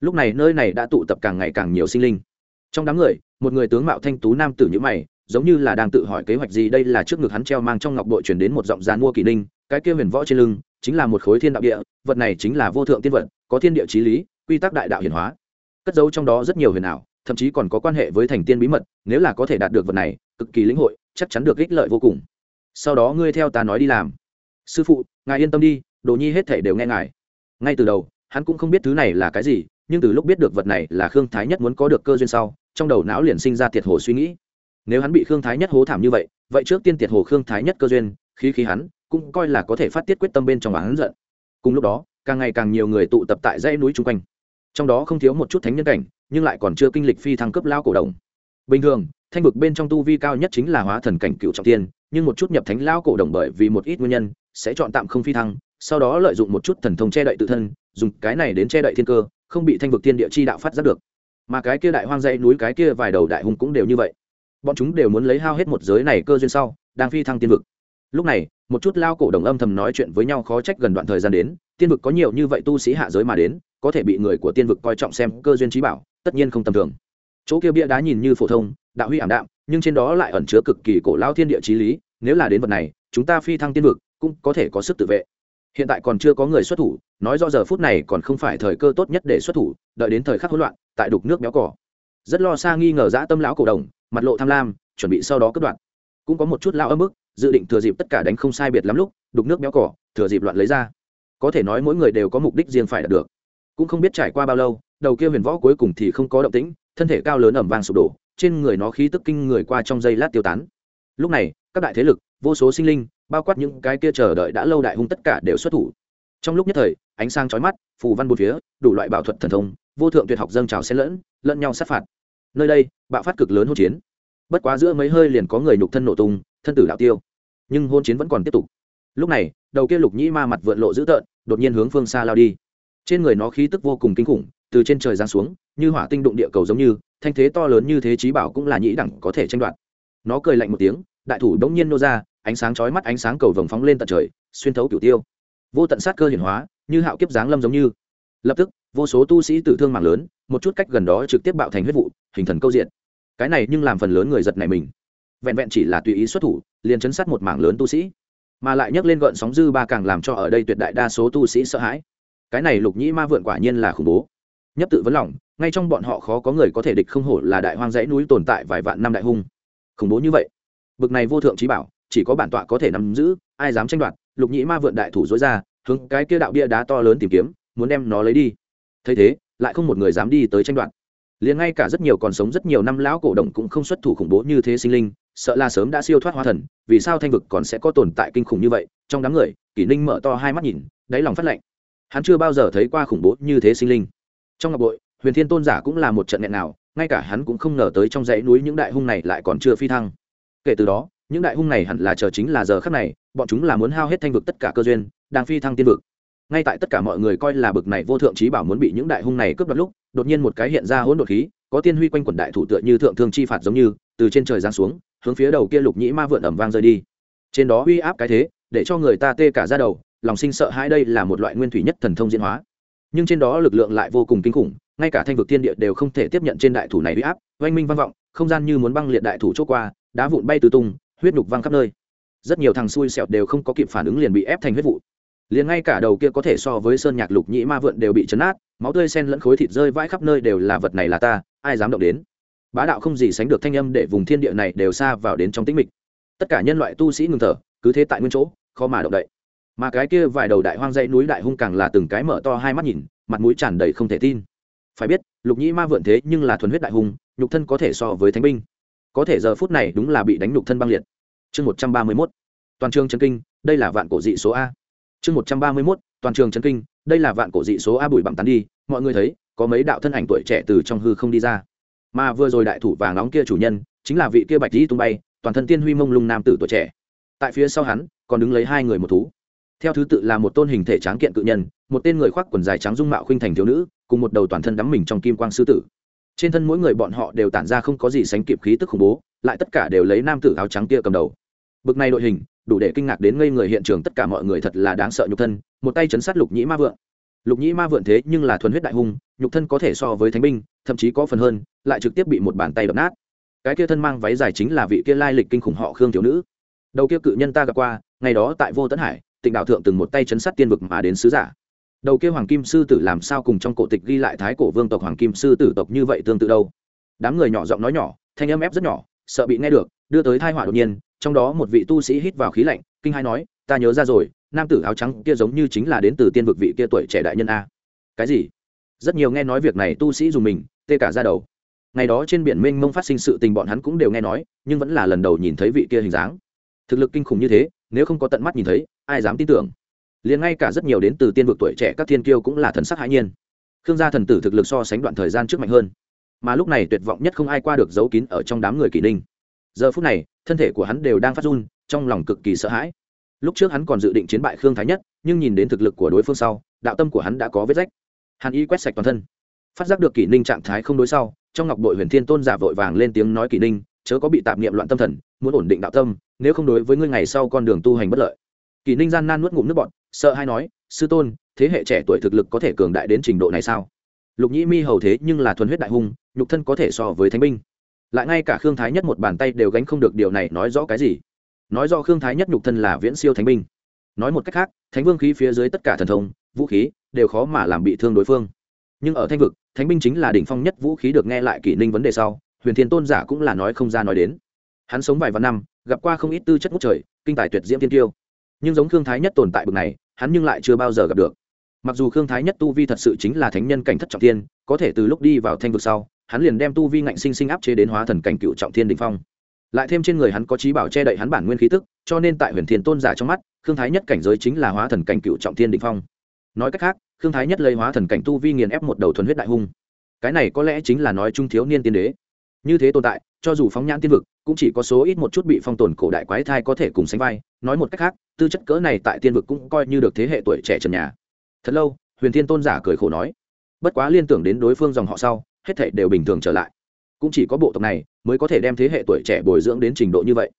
Lúc này nơi này đã tụ tập càng ngày càng nhiều sinh linh. Trong đám người, một người tướng mạo thanh tú nam tử nhữ mày, giống như là đang tự hỏi kế hoạch gì đây là trước ngực hắn treo mang trong ngọc bội chuyển đến một giọng gián mua kỳ ninh, cái kia huyền võ trên lưng chính là một khối thiên đạo địa, vật này chính là vô thượng tiên vật, có thiên địa trí lý, quy tắc đại đạo hiển hóa. Cất dấu trong đó rất nhiều huyền ảo, thậm chí còn có quan hệ với thành tiên bí mật, nếu là có thể đạt được vật này, cực kỳ lĩnh hội, chắc chắn được ích lợi vô cùng. Sau đó ngươi theo ta nói đi làm. Sư phụ, ngài yên tâm đi đồ nhi hết thể đều nghe ngài. Ngay từ đầu, hắn cũng không biết thứ này là cái gì, nhưng từ lúc biết được vật này là khương thái nhất muốn có được cơ duyên sau, trong đầu não liền sinh ra tiệt hồ suy nghĩ. Nếu hắn bị khương thái nhất hố thảm như vậy vậy trước tiên tiệt hồ khương thái nhất cơ duyên, khí khí hắn, cũng coi là có thể phát tiết quyết tâm bên trong hắn giận. Cùng lúc đó, càng ngày càng nhiều người tụ tập tại dãy núi chung quanh. Trong đó không thiếu một chút thánh nhân cảnh, nhưng lại còn chưa kinh lịch phi thăng cấp lao cổ đồng. Bình thường thanh vực bên trong tu vi cao nhất chính là hóa thần cảnh cựu trọng tiên, nhưng một chút nhập thánh lao cổ đồng bởi vì một ít nguyên nhân, sẽ chọn tạm không phi thăng sau đó lợi dụng một chút thần thông che đậy tự thân, dùng cái này đến che đậy thiên cơ, không bị thanh vực thiên địa chi đạo phát giác được. Mà cái kia đại hoang dãy núi, cái kia vài đầu đại hùng cũng đều như vậy. Bọn chúng đều muốn lấy hao hết một giới này cơ duyên sau, đang phi thăng tiên vực. Lúc này, một chút lao cổ đồng âm thầm nói chuyện với nhau khó trách gần đoạn thời gian đến, tiên vực có nhiều như vậy tu sĩ hạ giới mà đến, có thể bị người của tiên vực coi trọng xem cơ duyên trí bảo, tất nhiên không tầm thường. Chỗ kia bia đá nhìn như phổ thông, đạo huy ảm đạm, nhưng trên đó lại ẩn chứa cực kỳ cổ lao thiên địa trí lý, nếu là đến vật này, chúng ta phi thăng tiên vực, cũng có thể có sức tự vệ hiện tại còn chưa có người xuất thủ, nói do giờ phút này còn không phải thời cơ tốt nhất để xuất thủ, đợi đến thời khắc hỗn loạn, tại đục nước béo cỏ. Rất lo xa nghi ngờ dã tâm lão cổ đồng, mặt lộ tham lam, chuẩn bị sau đó cất đoạn. Cũng có một chút lao ấm ức dự định thừa dịp tất cả đánh không sai biệt lắm lúc, đục nước béo cỏ, thừa dịp loạn lấy ra. Có thể nói mỗi người đều có mục đích riêng phải đạt được. Cũng không biết trải qua bao lâu, đầu kia huyền võ cuối cùng thì không có động tĩnh, thân thể cao lớn ẩm vàng sụp đổ, trên người nó khí tức kinh người qua trong giây lát tiêu tán. Lúc này các đại thế lực, vô số sinh linh, bao quát những cái kia chờ đợi đã lâu đại hung tất cả đều xuất thủ. Trong lúc nhất thời, ánh sáng chói mắt, phù văn bốn phía, đủ loại bảo thuật thần thông, vô thượng tuyệt học dâng trào xen lẫn lẫn nhau sát phạt. Nơi đây, bạo phát cực lớn hỗn chiến. Bất quá giữa mấy hơi liền có người nhục thân nổ tung, thân tử đạo tiêu. Nhưng hôn chiến vẫn còn tiếp tục. Lúc này, đầu kia lục nhĩ ma mặt vượn lộ dữ tợn, đột nhiên hướng phương xa lao đi. Trên người nó khí tức vô cùng kinh khủng, từ trên trời giáng xuống, như hỏa tinh đụng địa cầu giống như, thanh thế to lớn như thế trí bảo cũng là nhĩ đẳng có thể tranh đoạt. Nó cười lạnh một tiếng đại thủ đống nhiên nô ra, ánh sáng chói mắt ánh sáng cầu vồng phóng lên tận trời, xuyên thấu cửu tiêu. Vô tận sát cơ hiển hóa, như hạo kiếp giáng lâm giống như. Lập tức, vô số tu sĩ tử thương mạng lớn, một chút cách gần đó trực tiếp bạo thành huyết vụ, hình thần câu diện. Cái này nhưng làm phần lớn người giật này mình. Vẹn vẹn chỉ là tùy ý xuất thủ, liền chấn sát một mảng lớn tu sĩ. Mà lại nhấc lên gợn sóng dư ba càng làm cho ở đây tuyệt đại đa số tu sĩ sợ hãi. Cái này lục nhĩ ma vượn quả nhiên là khủng bố. Nhấp tự vấn lòng, ngay trong bọn họ khó có người có thể địch không hổ là đại hoang dãy núi tồn tại vài vạn năm đại hung. Khủng bố như vậy bực này vô thượng trí bảo, chỉ có bản tọa có thể nắm giữ, ai dám tranh đoạt, lục nhĩ ma vượn đại thủ dối ra, hướng cái kia đạo bia đá to lớn tìm kiếm, muốn đem nó lấy đi. Thấy thế, lại không một người dám đi tới tranh đoạt. Liền ngay cả rất nhiều còn sống rất nhiều năm lão cổ động cũng không xuất thủ khủng bố như thế sinh linh, sợ là sớm đã siêu thoát hóa thần, vì sao thanh vực còn sẽ có tồn tại kinh khủng như vậy? Trong đám người, kỷ ninh mở to hai mắt nhìn, đáy lòng phát lạnh. Hắn chưa bao giờ thấy qua khủng bố như thế sinh linh. Trong ngọc bội, huyền thiên tôn giả cũng là một trận nghẹn nào ngay cả hắn cũng không ngờ tới trong dãy núi những đại hung này lại còn chưa phi thăng kể từ đó, những đại hung này hẳn là chờ chính là giờ khắc này, bọn chúng là muốn hao hết thanh vực tất cả cơ duyên, đang phi thăng tiên vực. Ngay tại tất cả mọi người coi là bực này vô thượng trí bảo muốn bị những đại hung này cướp đoạt lúc, đột nhiên một cái hiện ra hỗn độn khí, có tiên huy quanh quần đại thủ tựa như thượng thương chi phạt giống như, từ trên trời giáng xuống, hướng phía đầu kia lục nhĩ ma vượn ẩm vang rơi đi. Trên đó uy áp cái thế, để cho người ta tê cả ra đầu, lòng sinh sợ hãi đây là một loại nguyên thủy nhất thần thông diễn hóa. Nhưng trên đó lực lượng lại vô cùng kinh khủng, ngay cả thanh vực thiên địa đều không thể tiếp nhận trên đại thủ này uy áp, oanh minh vang vọng, không gian như muốn băng liệt đại thủ chốt qua đá vụn bay tứ tung, huyết nhục văng khắp nơi. Rất nhiều thằng xui xẹo đều không có kịp phản ứng liền bị ép thành huyết vụ. Liền ngay cả đầu kia có thể so với sơn nhạc lục nhĩ ma vượn đều bị chấn át, máu tươi sen lẫn khối thịt rơi vãi khắp nơi đều là vật này là ta, ai dám động đến? Bá đạo không gì sánh được thanh âm để vùng thiên địa này đều xa vào đến trong tĩnh mịch. Tất cả nhân loại tu sĩ ngừng thở, cứ thế tại nguyên chỗ, khó mà động đậy. Mà cái kia vài đầu đại hoang dãy núi đại hung càng là từng cái mở to hai mắt nhìn, mặt mũi tràn đầy không thể tin. Phải biết, lục nhĩ ma vượn thế nhưng là thuần huyết đại hung, nhục thân có thể so với thánh binh có thể giờ phút này đúng là bị đánh nhục thân băng liệt. Chương một trăm ba mươi mốt, toàn trường trấn kinh, đây là vạn cổ dị số a. Chương một trăm ba mươi mốt, toàn trường trấn kinh, đây là vạn cổ dị số a bụi bằng tán đi, mọi người thấy, có mấy đạo thân ảnh tuổi trẻ từ trong hư không đi ra. Mà vừa rồi đại thủ vàng nóng kia chủ nhân, chính là vị kia bạch dĩ tung bay, toàn thân tiên huy mông lung nam tử tuổi trẻ. Tại phía sau hắn, còn đứng lấy hai người một thú. Theo thứ tự là một tôn hình thể tráng kiện cự nhân, một tên người khoác quần dài trắng dung mạo khuynh thành thiếu nữ, cùng một đầu toàn thân đắm mình trong kim quang sư tử trên thân mỗi người bọn họ đều tản ra không có gì sánh kịp khí tức khủng bố, lại tất cả đều lấy nam tử áo trắng kia cầm đầu. Bực này đội hình, đủ để kinh ngạc đến ngây người hiện trường tất cả mọi người thật là đáng sợ nhục thân, một tay chấn sát lục nhĩ ma vượng. Lục nhĩ ma vượn thế nhưng là thuần huyết đại hung, nhục thân có thể so với thánh binh, thậm chí có phần hơn, lại trực tiếp bị một bàn tay đập nát. Cái kia thân mang váy dài chính là vị kia lai lịch kinh khủng họ khương thiếu nữ. Đầu kia cự nhân ta gặp qua, ngày đó tại vô tấn hải, tịnh đạo thượng từng một tay chấn sát tiên vực mà đến sứ giả đầu kia hoàng kim sư tử làm sao cùng trong cổ tịch ghi lại thái cổ vương tộc hoàng kim sư tử tộc như vậy tương tự đâu? Đám người nhỏ giọng nói nhỏ, thanh âm ép rất nhỏ, sợ bị nghe được, đưa tới thai họa đột nhiên, trong đó một vị tu sĩ hít vào khí lạnh, kinh hai nói, ta nhớ ra rồi, nam tử áo trắng kia giống như chính là đến từ tiên vực vị kia tuổi trẻ đại nhân a. Cái gì? Rất nhiều nghe nói việc này tu sĩ dùng mình, tê cả ra đầu. Ngày đó trên biển mênh mông phát sinh sự tình bọn hắn cũng đều nghe nói, nhưng vẫn là lần đầu nhìn thấy vị kia hình dáng. Thực lực kinh khủng như thế, nếu không có tận mắt nhìn thấy, ai dám tin tưởng? Liền ngay cả rất nhiều đến từ tiên vực tuổi trẻ các thiên kiêu cũng là thần sắc hãi nhiên. Khương gia thần tử thực lực so sánh đoạn thời gian trước mạnh hơn. Mà lúc này tuyệt vọng nhất không ai qua được giấu kín ở trong đám người kỷ ninh. Giờ phút này, thân thể của hắn đều đang phát run, trong lòng cực kỳ sợ hãi. Lúc trước hắn còn dự định chiến bại khương thái nhất, nhưng nhìn đến thực lực của đối phương sau, đạo tâm của hắn đã có vết rách. Hàn y quét sạch toàn thân. Phát giác được kỷ ninh trạng thái không đối sau, trong ngọc bội huyền thiên tôn giả vội vàng lên tiếng nói kỷ ninh, chớ có bị tạp niệm loạn tâm thần, muốn ổn định đạo tâm, nếu không đối với ngươi ngày sau con đường tu hành bất lợi. Kỷ ninh gian nan nuốt ngụm nước bọn sợ hay nói, sư tôn, thế hệ trẻ tuổi thực lực có thể cường đại đến trình độ này sao? Lục nhĩ mi hầu thế nhưng là thuần huyết đại hung, nhục thân có thể so với thánh binh. Lại ngay cả khương thái nhất một bàn tay đều gánh không được điều này nói rõ cái gì? Nói do khương thái nhất nhục thân là viễn siêu thánh binh. Nói một cách khác, thánh vương khí phía dưới tất cả thần thông, vũ khí đều khó mà làm bị thương đối phương. Nhưng ở thanh vực, thánh binh chính là đỉnh phong nhất vũ khí được nghe lại kỷ ninh vấn đề sau, huyền thiên tôn giả cũng là nói không ra nói đến. Hắn sống vài vạn năm, gặp qua không ít tư chất ngút trời, kinh tài tuyệt diễm tiên tiêu nhưng giống khương thái nhất tồn tại bực này, hắn nhưng lại chưa bao giờ gặp được. Mặc dù khương thái nhất tu vi thật sự chính là thánh nhân cảnh thất trọng tiên có thể từ lúc đi vào thanh vực sau, hắn liền đem tu vi ngạnh sinh sinh áp chế đến hóa thần cảnh cựu trọng thiên đình phong. Lại thêm trên người hắn có trí bảo che đậy hắn bản nguyên khí tức, cho nên tại huyền thiên tôn giả trong mắt, khương thái nhất cảnh giới chính là hóa thần cảnh cựu trọng thiên đình phong. Nói cách khác, khương thái nhất lấy hóa thần cảnh tu vi nghiền ép một đầu thuần huyết đại hung. Cái này có lẽ chính là nói trung thiếu niên tiên đế. Như thế tồn tại cho dù phóng nhãn tiên vực, cũng chỉ có số ít một chút bị phong tồn cổ đại quái thai có thể cùng sánh vai. Nói một cách khác, tư chất cỡ này tại tiên vực cũng coi như được thế hệ tuổi trẻ trần nhà. Thật lâu, huyền thiên tôn giả cười khổ nói, bất quá liên tưởng đến đối phương dòng họ sau, hết thể đều bình thường trở lại. Cũng chỉ có bộ tộc này mới có thể đem thế hệ tuổi trẻ bồi dưỡng đến trình độ như vậy.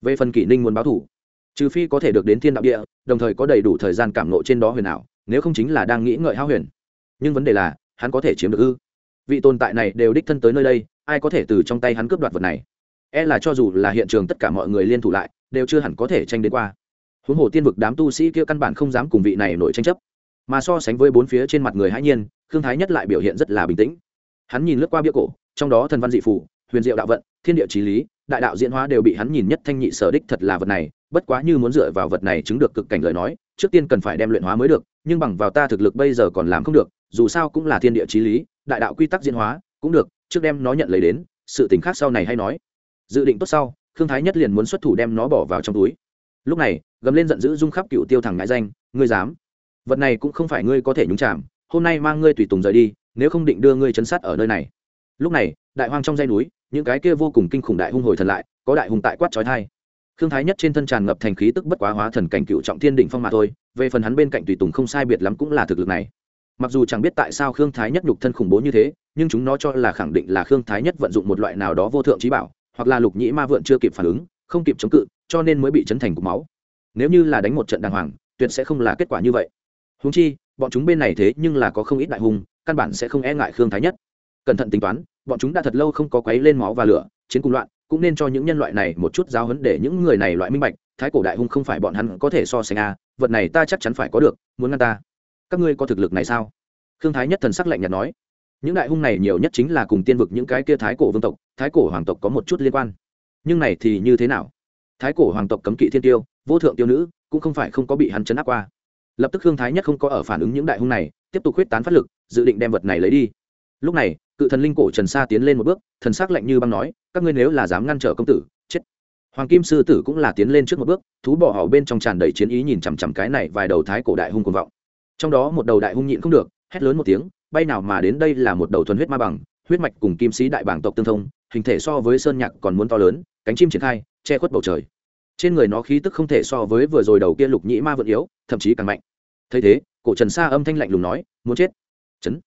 Về phần kỷ ninh muốn báo thủ, trừ phi có thể được đến thiên đạo địa, đồng thời có đầy đủ thời gian cảm nộ trên đó huyền ảo, nếu không chính là đang nghĩ ngợi hao huyền. Nhưng vấn đề là, hắn có thể chiếm được ư? Vị tồn tại này đều đích thân tới nơi đây ai có thể từ trong tay hắn cướp đoạt vật này? E là cho dù là hiện trường tất cả mọi người liên thủ lại, đều chưa hẳn có thể tranh đến qua. Huống hồ tiên vực đám tu sĩ kia căn bản không dám cùng vị này nổi tranh chấp. Mà so sánh với bốn phía trên mặt người hãi nhiên, khương thái nhất lại biểu hiện rất là bình tĩnh. Hắn nhìn lướt qua bia cổ, trong đó thần văn dị phủ huyền diệu đạo vận, thiên địa trí lý, đại đạo diễn hóa đều bị hắn nhìn nhất thanh nhị sở đích thật là vật này, bất quá như muốn dựa vào vật này chứng được cực cảnh lời nói, trước tiên cần phải đem luyện hóa mới được, nhưng bằng vào ta thực lực bây giờ còn làm không được, dù sao cũng là thiên địa trí lý, đại đạo quy tắc diễn hóa, cũng được trước đem nó nhận lấy đến, sự tình khác sau này hay nói. Dự định tốt sau, khương thái nhất liền muốn xuất thủ đem nó bỏ vào trong túi. Lúc này, gầm lên giận dữ dung khắp cựu tiêu thẳng ngại danh, ngươi dám? Vật này cũng không phải ngươi có thể nhúng chạm hôm nay mang ngươi tùy tùng rời đi, nếu không định đưa ngươi chấn sát ở nơi này. Lúc này, đại hoang trong dây núi, những cái kia vô cùng kinh khủng đại hung hồi thần lại, có đại hung tại quát trói thai khương thái nhất trên thân tràn ngập thành khí tức bất quá hóa thần cảnh cựu trọng thiên đỉnh phong mà thôi, về phần hắn bên cạnh tùy tùng không sai biệt lắm cũng là thực lực này mặc dù chẳng biết tại sao khương thái nhất nhục thân khủng bố như thế nhưng chúng nó cho là khẳng định là khương thái nhất vận dụng một loại nào đó vô thượng trí bảo hoặc là lục nhĩ ma vượn chưa kịp phản ứng không kịp chống cự cho nên mới bị chấn thành cục máu. Nếu như là đánh một trận đàng hoàng tuyệt sẽ không là kết quả như vậy. Húng chi bọn chúng bên này thế nhưng là có không ít đại hùng căn bản sẽ không e ngại khương thái nhất. Cẩn thận tính toán bọn chúng đã thật lâu không có quấy lên máu và lửa chiến cùng loạn cũng nên cho những nhân loại này một chút giáo hấn để những người này loại minh bạch thái cổ đại hung không phải bọn hắn có thể so sánh a à, vật này ta chắc chắn phải có được muốn ngăn ta các ngươi có thực lực này sao? Khương thái nhất thần sắc lạnh nhạt nói. Những đại hung này nhiều nhất chính là cùng tiên vực những cái kia thái cổ vương tộc, thái cổ hoàng tộc có một chút liên quan. Nhưng này thì như thế nào? Thái cổ hoàng tộc cấm kỵ thiên tiêu, vô thượng tiêu nữ, cũng không phải không có bị hắn chấn áp qua. Lập tức khương thái nhất không có ở phản ứng những đại hung này, tiếp tục huyết tán phát lực, dự định đem vật này lấy đi. Lúc này, cự thần linh cổ trần sa tiến lên một bước, thần sắc lạnh như băng nói, các ngươi nếu là dám ngăn trở công tử, chết. Hoàng kim sư tử cũng là tiến lên trước một bước, thú bỏ họ bên trong tràn đầy chiến ý nhìn chằm chằm cái này vài đầu thái cổ đại hung cuồng vọng trong đó một đầu đại hung nhịn không được, hét lớn một tiếng, bay nào mà đến đây là một đầu thuần huyết ma bằng, huyết mạch cùng kim sĩ đại bảng tộc tương thông, hình thể so với sơn nhạc còn muốn to lớn, cánh chim triển khai, che khuất bầu trời. Trên người nó khí tức không thể so với vừa rồi đầu kia lục nhĩ ma vẫn yếu, thậm chí càng mạnh. Thấy thế, cổ trần sa âm thanh lạnh lùng nói, muốn chết. Chấn.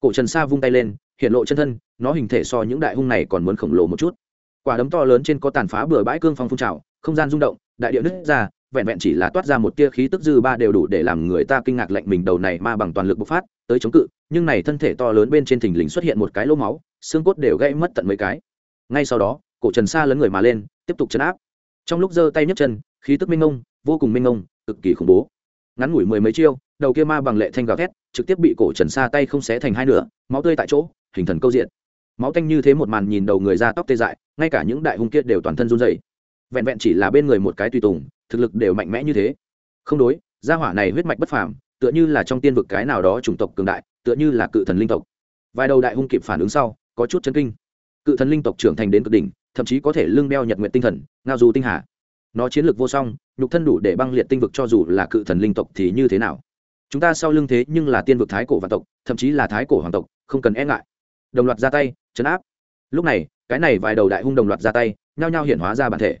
Cổ trần sa vung tay lên, hiện lộ chân thân, nó hình thể so những đại hung này còn muốn khổng lồ một chút. Quả đấm to lớn trên có tàn phá bừa bãi cương phong phun trào, không gian rung động, đại điệu nứt ra vẹn vẹn chỉ là toát ra một tia khí tức dư ba đều đủ để làm người ta kinh ngạc lạnh mình đầu này ma bằng toàn lực bộc phát, tới chống cự, nhưng này thân thể to lớn bên trên thình lình xuất hiện một cái lỗ máu, xương cốt đều gãy mất tận mấy cái. Ngay sau đó, cổ trần sa lấn người mà lên, tiếp tục chấn áp. Trong lúc giơ tay nhấc chân, khí tức minh ngông vô cùng minh ngông cực kỳ khủng bố. Ngắn ngủi mười mấy chiêu, đầu kia ma bằng lệ thanh gào thét, trực tiếp bị cổ trần sa tay không xé thành hai nửa, máu tươi tại chỗ, hình thần câu diện. Máu tanh như thế một màn nhìn đầu người ra tóc tê dại, ngay cả những đại hung kia đều toàn thân run dày vẹn vẹn chỉ là bên người một cái tùy tùng thực lực đều mạnh mẽ như thế. Không đối, gia hỏa này huyết mạch bất phàm, tựa như là trong tiên vực cái nào đó chủng tộc cường đại, tựa như là cự thần linh tộc. Vài đầu đại hung kịp phản ứng sau, có chút chấn kinh. Cự thần linh tộc trưởng thành đến cực đỉnh, thậm chí có thể lưng đeo nhật nguyện tinh thần, ngao dù tinh hà. Nó chiến lược vô song, nhục thân đủ để băng liệt tinh vực cho dù là cự thần linh tộc thì như thế nào? Chúng ta sau lưng thế nhưng là tiên vực thái cổ vạn tộc, thậm chí là thái cổ hoàng tộc, không cần e ngại. Đồng loạt ra tay, chấn áp. Lúc này, cái này vài đầu đại hung đồng loạt ra tay, nhao nhao hiện hóa ra bản thể.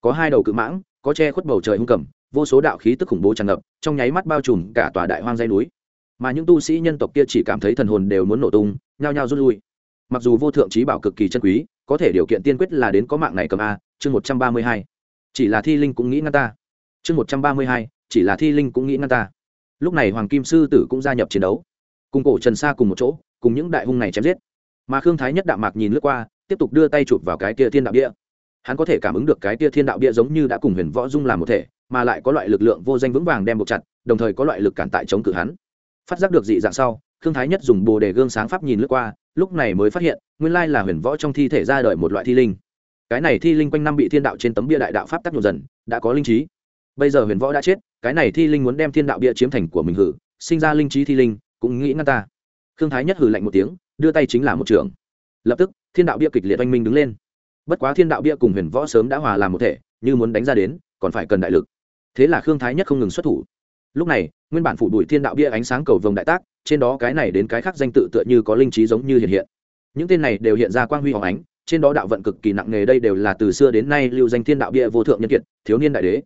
Có hai đầu cự mãng có che khuất bầu trời hung cầm, vô số đạo khí tức khủng bố tràn ngập, trong nháy mắt bao trùm cả tòa đại hoang dây núi. Mà những tu sĩ nhân tộc kia chỉ cảm thấy thần hồn đều muốn nổ tung, nhao nhao rút lui. Mặc dù vô thượng trí bảo cực kỳ chân quý, có thể điều kiện tiên quyết là đến có mạng này cầm a, chương một trăm ba mươi hai. Chỉ là thi linh cũng nghĩ ngăn ta. Chương một trăm ba mươi hai, chỉ là thi linh cũng nghĩ ngăn ta. Lúc này hoàng kim sư tử cũng gia nhập chiến đấu. Cùng cổ trần sa cùng một chỗ, cùng những đại hung này chém giết. Mà khương thái nhất đạm mạc nhìn lướt qua, tiếp tục đưa tay chụp vào cái kia thiên đạo địa hắn có thể cảm ứng được cái tia thiên đạo bia giống như đã cùng huyền võ dung làm một thể, mà lại có loại lực lượng vô danh vững vàng đem buộc chặt, đồng thời có loại lực cản tại chống cự hắn. Phát giác được dị dạng sau, khương thái nhất dùng bồ đề gương sáng pháp nhìn lướt qua, lúc này mới phát hiện, nguyên lai là huyền võ trong thi thể ra đời một loại thi linh. Cái này thi linh quanh năm bị thiên đạo trên tấm bia đại đạo pháp tác nhộn dần, đã có linh trí. Bây giờ huyền võ đã chết, cái này thi linh muốn đem thiên đạo bia chiếm thành của mình hử, sinh ra linh trí thi linh, cũng nghĩ ngăn ta. Khương thái nhất hử lạnh một tiếng, đưa tay chính là một trường. Lập tức, thiên đạo bia kịch liệt oanh minh đứng lên bất quá thiên đạo bia cùng huyền võ sớm đã hòa làm một thể, như muốn đánh ra đến, còn phải cần đại lực. Thế là khương thái nhất không ngừng xuất thủ. Lúc này, nguyên bản phủ đuổi thiên đạo bia ánh sáng cầu vồng đại tác, trên đó cái này đến cái khác danh tự tựa như có linh trí giống như hiện hiện. Những tên này đều hiện ra quang huy hoàng ánh, trên đó đạo vận cực kỳ nặng nề đây đều là từ xưa đến nay lưu danh thiên đạo bia vô thượng nhân kiệt, thiếu niên đại đế.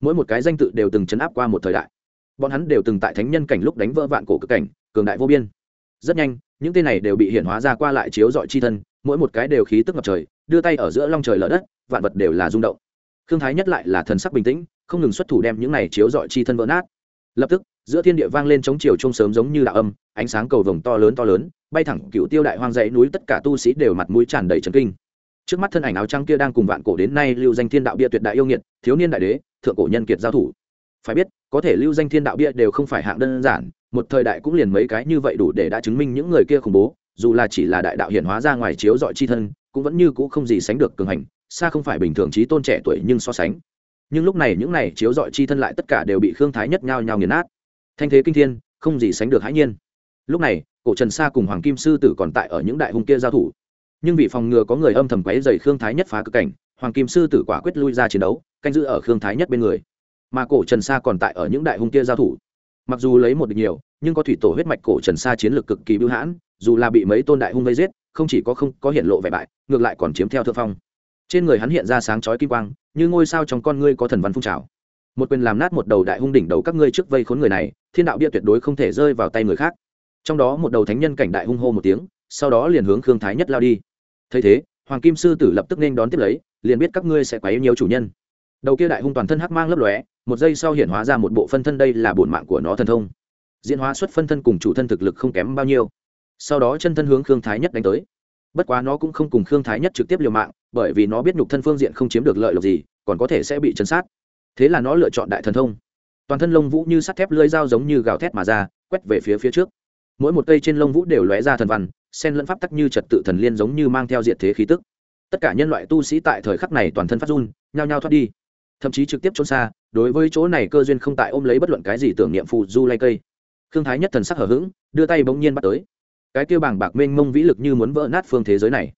Mỗi một cái danh tự đều từng chấn áp qua một thời đại. Bọn hắn đều từng tại thánh nhân cảnh lúc đánh vỡ vạn cổ cực cảnh, cường đại vô biên. Rất nhanh, những tên này đều bị hiển hóa ra qua lại chiếu dọi chi thân mỗi một cái đều khí tức ngập trời, đưa tay ở giữa long trời lở đất, vạn vật đều là rung động. Thương thái nhất lại là thần sắc bình tĩnh, không ngừng xuất thủ đem những này chiếu dọi chi thân vỡ nát. Lập tức, giữa thiên địa vang lên chống chiều trông sớm giống như đạo âm, ánh sáng cầu vồng to lớn to lớn, bay thẳng cựu tiêu đại hoang dãy núi tất cả tu sĩ đều mặt mũi tràn đầy trấn kinh. Trước mắt thân ảnh áo trắng kia đang cùng vạn cổ đến nay lưu danh thiên đạo bia tuyệt đại yêu nghiệt, thiếu niên đại đế, thượng cổ nhân kiệt giao thủ. Phải biết, có thể lưu danh thiên đạo bia đều không phải hạng đơn giản, một thời đại cũng liền mấy cái như vậy đủ để đã chứng minh những người kia khủng bố dù là chỉ là đại đạo hiển hóa ra ngoài chiếu dọi chi thân, cũng vẫn như cũ không gì sánh được cường hành, xa không phải bình thường trí tôn trẻ tuổi nhưng so sánh. Nhưng lúc này những này chiếu dọi chi thân lại tất cả đều bị khương thái nhất nhao nhao nghiền nát. Thanh thế kinh thiên, không gì sánh được hãi nhiên. Lúc này, cổ trần sa cùng hoàng kim sư tử còn tại ở những đại hung kia giao thủ. Nhưng vì phòng ngừa có người âm thầm quấy dày khương thái nhất phá cực cảnh, hoàng kim sư tử quả quyết lui ra chiến đấu, canh giữ ở khương thái nhất bên người. Mà cổ trần sa còn tại ở những đại hung kia giao thủ mặc dù lấy một địch nhiều, nhưng có thủy tổ huyết mạch cổ trần sa chiến lược cực kỳ bưu hãn, dù là bị mấy tôn đại hung vây giết, không chỉ có không có hiện lộ vẻ bại, ngược lại còn chiếm theo thượng phong. Trên người hắn hiện ra sáng chói kim quang, như ngôi sao trong con ngươi có thần văn phun trào. Một quyền làm nát một đầu đại hung đỉnh đầu các ngươi trước vây khốn người này, thiên đạo bia tuyệt đối không thể rơi vào tay người khác. Trong đó một đầu thánh nhân cảnh đại hung hô một tiếng, sau đó liền hướng khương thái nhất lao đi. Thấy thế, hoàng kim sư tử lập tức nên đón tiếp lấy, liền biết các ngươi sẽ quấy nhiều chủ nhân. Đầu kia đại hung toàn thân hắc mang lấp lóe một giây sau hiện hóa ra một bộ phân thân đây là bổn mạng của nó thần thông. Diễn hóa xuất phân thân cùng chủ thân thực lực không kém bao nhiêu. Sau đó chân thân hướng khương thái nhất đánh tới. Bất quá nó cũng không cùng khương thái nhất trực tiếp liều mạng, bởi vì nó biết nhục thân phương diện không chiếm được lợi lộc gì, còn có thể sẽ bị chấn sát. Thế là nó lựa chọn đại thần thông. Toàn thân lông vũ như sắt thép lưỡi dao giống như gào thét mà ra, quét về phía phía trước. Mỗi một cây trên lông vũ đều lóe ra thần văn sen lẫn pháp tắc như trật tự thần liên giống như mang theo diện thế khí tức. Tất cả nhân loại tu sĩ tại thời khắc này toàn thân phát run, nhao nhao thoát đi. Thậm chí trực tiếp trốn xa đối với chỗ này cơ duyên không tại ôm lấy bất luận cái gì tưởng niệm phù du lay cây. Khương thái nhất thần sắc hở h ữ g đưa tay bỗng nhiên bắt tới. Cái kêu bảng bạc mênh mông vĩ lực như muốn vỡ nát phương thế giới này.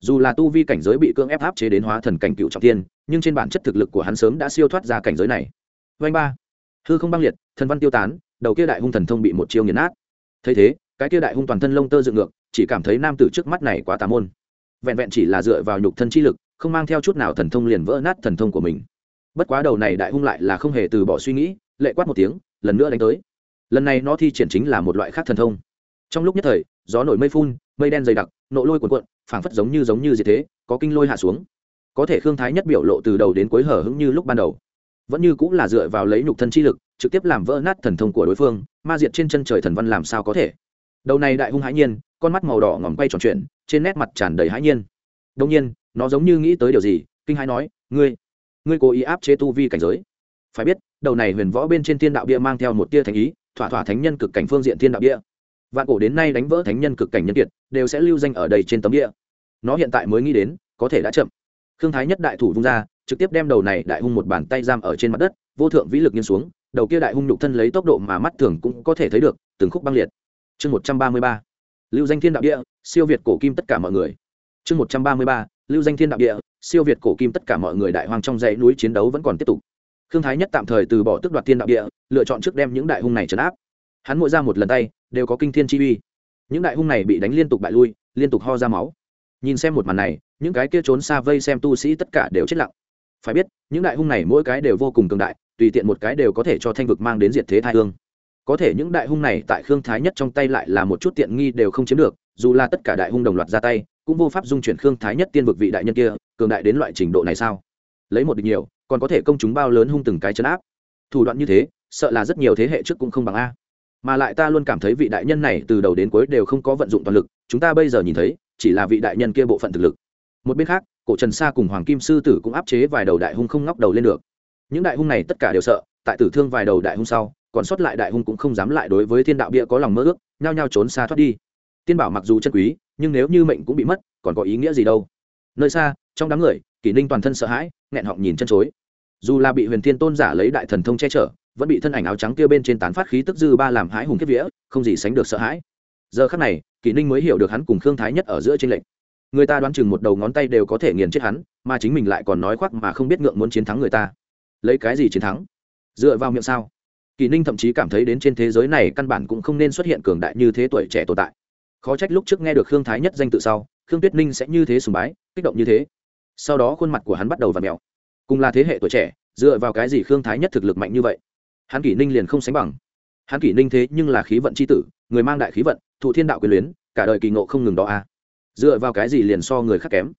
Dù là tu vi cảnh giới bị cưỡng ép áp chế đến hóa thần cảnh cựu trọng tiên, nhưng trên bản chất thực lực của hắn sớm đã siêu thoát ra cảnh giới này. Vanh ba. Hư không băng liệt, thần văn tiêu tán, đầu kia đại hung thần thông bị một chiêu nghiền nát. Thấy thế, cái kia đại hung toàn thân lông tơ dựng ngược, chỉ cảm thấy nam tử trước mắt này quá tà môn. Vẹn vẹn chỉ là dựa vào nhục thân chi lực, không mang theo chút nào thần thông liền vỡ nát thần thông của mình bất quá đầu này đại hung lại là không hề từ bỏ suy nghĩ, lệ quát một tiếng, lần nữa đánh tới. Lần này nó thi triển chính là một loại khác thần thông. Trong lúc nhất thời, gió nổi mây phun, mây đen dày đặc, nộ lôi cuộn cuộn, phảng phất giống như giống như gì thế, có kinh lôi hạ xuống. Có thể khương thái nhất biểu lộ từ đầu đến cuối hở hững như lúc ban đầu. Vẫn như cũng là dựa vào lấy nhục thân chi lực, trực tiếp làm vỡ nát thần thông của đối phương, ma diệt trên chân trời thần văn làm sao có thể. Đầu này đại hung hãi nhiên, con mắt màu đỏ ngòm quay tròn chuyện trên nét mặt tràn đầy hãi nhiên. Đông nhiên, nó giống như nghĩ tới điều gì, kinh hãi nói, ngươi ngươi cố ý áp chế tu vi cảnh giới. Phải biết, đầu này huyền võ bên trên thiên đạo bia mang theo một tia thánh ý, thỏa thỏa thánh nhân cực cảnh phương diện thiên đạo bia. Vạn cổ đến nay đánh vỡ thánh nhân cực cảnh nhân kiệt, đều sẽ lưu danh ở đây trên tấm bia. Nó hiện tại mới nghĩ đến, có thể đã chậm. Khương thái nhất đại thủ vung ra, trực tiếp đem đầu này đại hung một bàn tay giam ở trên mặt đất, vô thượng vĩ lực nghiêng xuống, đầu kia đại hung nhục thân lấy tốc độ mà mắt thường cũng có thể thấy được, từng khúc băng liệt. Chương một trăm ba mươi ba, lưu danh thiên đạo địa siêu việt cổ kim tất cả mọi người. Chương một trăm ba mươi ba, lưu danh thiên đạo địa siêu việt cổ kim tất cả mọi người đại hoàng trong dãy núi chiến đấu vẫn còn tiếp tục. Khương thái nhất tạm thời từ bỏ tức đoạt thiên đạo địa, lựa chọn trước đem những đại hung này trấn áp. Hắn mỗi ra một lần tay, đều có kinh thiên chi uy. Những đại hung này bị đánh liên tục bại lui, liên tục ho ra máu. Nhìn xem một màn này, những cái kia trốn xa vây xem tu sĩ tất cả đều chết lặng. Phải biết, những đại hung này mỗi cái đều vô cùng cường đại, tùy tiện một cái đều có thể cho thanh vực mang đến diệt thế thai hương. Có thể những đại hung này tại khương thái nhất trong tay lại là một chút tiện nghi đều không chiếm được, dù là tất cả đại hung đồng loạt ra tay cũng vô pháp dung chuyển khương thái nhất tiên vực vị đại nhân kia, cường đại đến loại trình độ này sao? Lấy một địch nhiều, còn có thể công chúng bao lớn hung từng cái chấn áp. Thủ đoạn như thế, sợ là rất nhiều thế hệ trước cũng không bằng a. Mà lại ta luôn cảm thấy vị đại nhân này từ đầu đến cuối đều không có vận dụng toàn lực, chúng ta bây giờ nhìn thấy, chỉ là vị đại nhân kia bộ phận thực lực. Một bên khác, cổ trần sa cùng hoàng kim sư tử cũng áp chế vài đầu đại hung không ngóc đầu lên được. Những đại hung này tất cả đều sợ, tại tử thương vài đầu đại hung sau, còn sót lại đại hung cũng không dám lại đối với thiên đạo bia có lòng mơ ước, nhao nhao trốn xa thoát đi. Tiên bảo mặc dù chân quý nhưng nếu như mệnh cũng bị mất, còn có ý nghĩa gì đâu? Nơi xa, trong đám người, kỷ ninh toàn thân sợ hãi, nghẹn họng nhìn chân chối. Dù là bị huyền thiên tôn giả lấy đại thần thông che chở, vẫn bị thân ảnh áo trắng kia bên trên tán phát khí tức dư ba làm hãi hùng kiếp vía, không gì sánh được sợ hãi. Giờ khắc này, kỷ ninh mới hiểu được hắn cùng khương thái nhất ở giữa trên lệch. Người ta đoán chừng một đầu ngón tay đều có thể nghiền chết hắn, mà chính mình lại còn nói khoác mà không biết ngượng muốn chiến thắng người ta. Lấy cái gì chiến thắng? Dựa vào miệng sao? Kỳ ninh thậm chí cảm thấy đến trên thế giới này căn bản cũng không nên xuất hiện cường đại như thế tuổi trẻ tồn tại khó trách lúc trước nghe được khương thái nhất danh tự sau, khương tuyết ninh sẽ như thế sùng bái, kích động như thế. Sau đó khuôn mặt của hắn bắt đầu và mèo. cùng là thế hệ tuổi trẻ, dựa vào cái gì khương thái nhất thực lực mạnh như vậy? Hắn kỷ ninh liền không sánh bằng. Hắn kỷ ninh thế nhưng là khí vận c h i tử, người mang đại khí vận, thụ thiên đạo quyền luyến, cả đời kỳ ngộ không ngừng đó a à. dựa vào cái gì liền so người khác kém?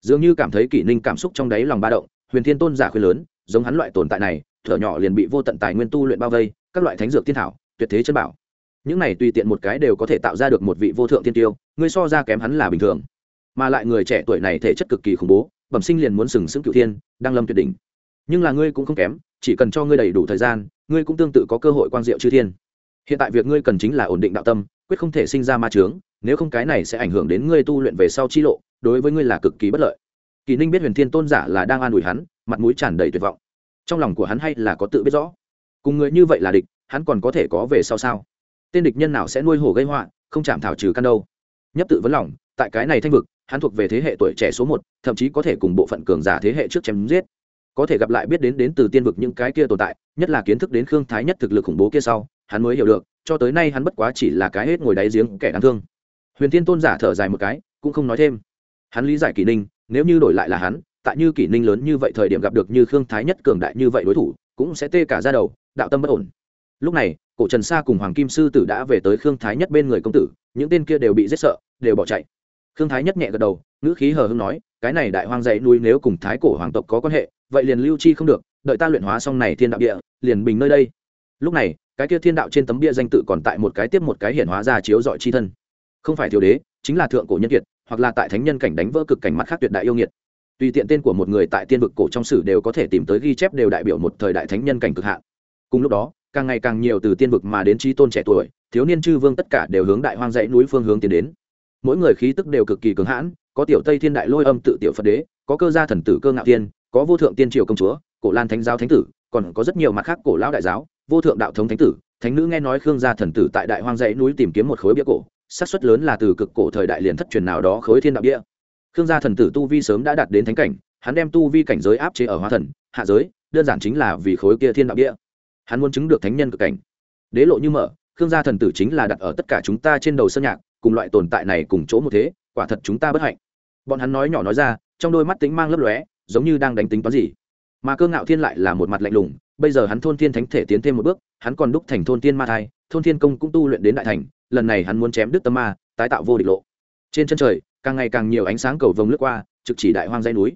Dường như cảm thấy kỷ ninh cảm xúc trong đáy lòng ba động, huyền thiên tôn giả khuyên lớn, giống hắn loại tồn tại này, thở nhỏ liền bị vô tận tài nguyên tu luyện bao vây, các loại thánh dược thiên thảo, tuyệt thế chân bảo những này tùy tiện một cái đều có thể tạo ra được một vị vô thượng thiên tiêu, ngươi so ra kém hắn là bình thường. Mà lại người trẻ tuổi này thể chất cực kỳ khủng bố, bẩm sinh liền muốn sừng sững cựu thiên, đang lâm tuyệt đỉnh. Nhưng là ngươi cũng không kém, chỉ cần cho ngươi đầy đủ thời gian, ngươi cũng tương tự có cơ hội quang diệu chư thiên. Hiện tại việc ngươi cần chính là ổn định đạo tâm, quyết không thể sinh ra ma trướng nếu không cái này sẽ ảnh hưởng đến ngươi tu luyện về sau chi lộ, đối với ngươi là cực kỳ bất lợi. Kỳ ninh biết huyền thiên tôn giả là đang an ủi hắn, mặt mũi tràn đầy tuyệt vọng. Trong lòng của hắn hay là có tự biết rõ. Cùng người như vậy là địch, hắn còn có thể có về sau sao? Tên địch nhân nào sẽ nuôi hổ gây họa, không chạm thảo trừ căn đâu. Nhấp tự vấn lòng, tại cái này thanh vực, hắn thuộc về thế hệ tuổi trẻ số một, thậm chí có thể cùng bộ phận cường giả thế hệ trước chém giết. Có thể gặp lại biết đến đến từ tiên vực những cái kia tồn tại, nhất là kiến thức đến khương thái nhất thực lực khủng bố kia sau, hắn mới hiểu được, cho tới nay hắn bất quá chỉ là cái hết ngồi đáy giếng kẻ đáng thương. Huyền thiên tôn giả thở dài một cái, cũng không nói thêm. Hắn lý giải kỷ ninh, nếu như đổi lại là hắn, tại như kỷ ninh lớn như vậy thời điểm gặp được như khương thái nhất cường đại như vậy đối thủ, cũng sẽ tê cả ra đầu, đạo tâm bất ổn lúc này, cổ trần sa cùng hoàng kim sư tử đã về tới khương thái nhất bên người công tử, những tên kia đều bị giết sợ, đều bỏ chạy. Khương thái nhất nhẹ gật đầu, ngữ khí hờ hưng nói, cái này đại hoang dãy núi nếu cùng thái cổ hoàng tộc có quan hệ, vậy liền lưu chi không được, đợi ta luyện hóa xong này thiên đạo địa, liền bình nơi đây. Lúc này, cái kia thiên đạo trên tấm bia danh tự còn tại một cái tiếp một cái hiển hóa ra chiếu dọi chi thân. Không phải thiếu đế, chính là thượng cổ nhân kiệt, hoặc là tại thánh nhân cảnh đánh vỡ cực cảnh mắt khác tuyệt đại yêu nghiệt. Tùy tiện tên của một người tại tiên vực cổ trong sử đều có thể tìm tới ghi chép đều đại biểu một thời đại thánh nhân cảnh cực hạn. Cùng lúc đó càng ngày càng nhiều từ tiên vực mà đến trí tôn trẻ tuổi, thiếu niên chư vương tất cả đều hướng đại hoang dãy núi phương hướng tiến đến. Mỗi người khí tức đều cực kỳ cứng hãn, có tiểu tây thiên đại lôi âm tự tiểu phật đế, có cơ gia thần tử cơ ngạo tiên, có vô thượng tiên triều công chúa, cổ lan thánh giáo thánh tử, còn có rất nhiều mặt khác cổ lão đại giáo, vô thượng đạo thống thánh tử. Thánh nữ nghe nói khương gia thần tử tại đại hoang dãy núi tìm kiếm một khối bia cổ, xác suất lớn là từ cực cổ thời đại liền thất truyền nào đó khối thiên đạo bia. Khương gia thần tử tu vi sớm đã đạt đến thánh cảnh, hắn đem tu vi cảnh giới áp chế ở hóa thần, hạ giới, đơn giản chính là vì khối kia thiên đạo bia hắn muốn chứng được thánh nhân cực cảnh. Đế lộ như mở, khương gia thần tử chính là đặt ở tất cả chúng ta trên đầu sân nhạc, cùng loại tồn tại này cùng chỗ một thế, quả thật chúng ta bất hạnh. Bọn hắn nói nhỏ nói ra, trong đôi mắt tính mang lấp lóe, giống như đang đánh tính toán gì. Mà cơ ngạo thiên lại là một mặt lạnh lùng, bây giờ hắn thôn thiên thánh thể tiến thêm một bước, hắn còn đúc thành thôn thiên ma thai, thôn thiên công cũng tu luyện đến đại thành, lần này hắn muốn chém đức tâm ma, tái tạo vô địch lộ. Trên chân trời, càng ngày càng nhiều ánh sáng cầu vồng lướt qua, trực chỉ đại hoang dây núi.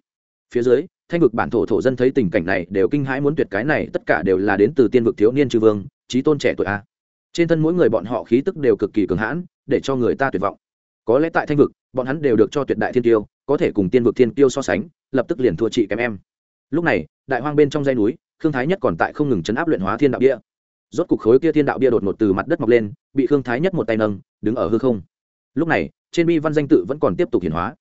Phía dưới thanh vực bản thổ thổ dân thấy tình cảnh này đều kinh hãi muốn tuyệt cái này, tất cả đều là đến từ tiên vực thiếu niên chư vương trí tôn trẻ tuổi a. Trên thân mỗi người bọn họ khí tức đều cực kỳ cường hãn, để cho người ta tuyệt vọng. Có lẽ tại thanh vực, bọn hắn đều được cho tuyệt đại thiên tiêu, có thể cùng tiên vực thiên tiêu so sánh, lập tức liền thua chị kém em. Lúc này, đại hoang bên trong dây núi, khương thái nhất còn tại không ngừng chấn áp luyện hóa thiên đạo bia. Rốt cục khối kia thiên đạo bia đột ngột từ mặt đất mọc lên, bị khương thái nhất một tay nâng, đứng ở hư không. Lúc này, trên bi văn danh tự vẫn còn tiếp tục hiển hóa.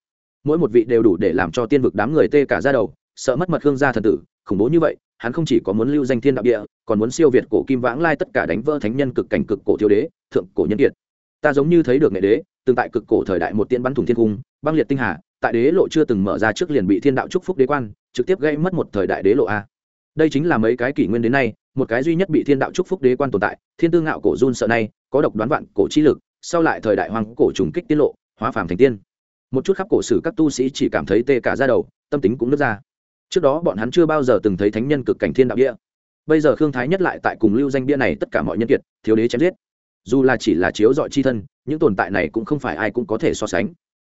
Mỗi một vị đều đủ để làm cho tiên vực đám người tê cả ra đầu sợ mất mật khương gia thần tử, khủng bố như vậy, hắn không chỉ có muốn lưu danh thiên đạo địa, còn muốn siêu việt cổ kim vãng lai tất cả đánh vỡ thánh nhân cực cảnh cực cổ thiếu đế, thượng cổ nhân kiệt. Ta giống như thấy được nghệ đế, từng tại cực cổ thời đại một tiên bắn thủng thiên cung, băng liệt tinh hà, tại đế lộ chưa từng mở ra trước liền bị thiên đạo trúc phúc đế quan, trực tiếp gây mất một thời đại đế lộ a. Đây chính là mấy cái kỷ nguyên đến nay, một cái duy nhất bị thiên đạo trúc phúc đế quan tồn tại, thiên tư ngạo cổ run sợ nay, có độc đoán vạn cổ chi lực, sau lại thời đại hoàng cổ trùng kích tiết lộ, hóa phàm thành tiên. Một chút khắp cổ sử các tu sĩ chỉ cảm thấy tê cả ra đầu, tâm tính cũng nứt ra trước đó bọn hắn chưa bao giờ từng thấy thánh nhân cực cảnh thiên đạo địa. Bây giờ khương thái nhất lại tại cùng lưu danh bia này tất cả mọi nhân kiệt, thiếu đế chém giết. Dù là chỉ là chiếu dọi chi thân, những tồn tại này cũng không phải ai cũng có thể so sánh.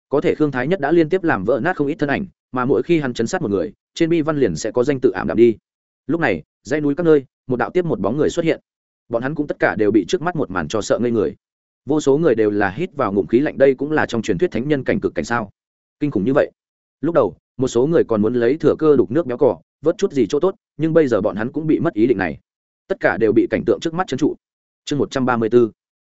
Có thể khương thái nhất đã liên tiếp làm vỡ nát không ít thân ảnh, mà mỗi khi hắn chấn sát một người, trên bi văn liền sẽ có danh tự ảm đạm đi. Lúc này, dãy núi các nơi, một đạo tiếp một bóng người xuất hiện. Bọn hắn cũng tất cả đều bị trước mắt một màn cho sợ ngây người. Vô số người đều là hít vào ngụm khí lạnh, đây cũng là trong truyền thuyết thánh nhân cảnh cực cảnh sao? Kinh khủng như vậy. Lúc đầu một số người còn muốn lấy thừa cơ đục nước béo cỏ, vớt chút gì chỗ tốt, nhưng bây giờ bọn hắn cũng bị mất ý định này. Tất cả đều bị cảnh tượng trước mắt trấn trụ. Chương một trăm ba mươi b ố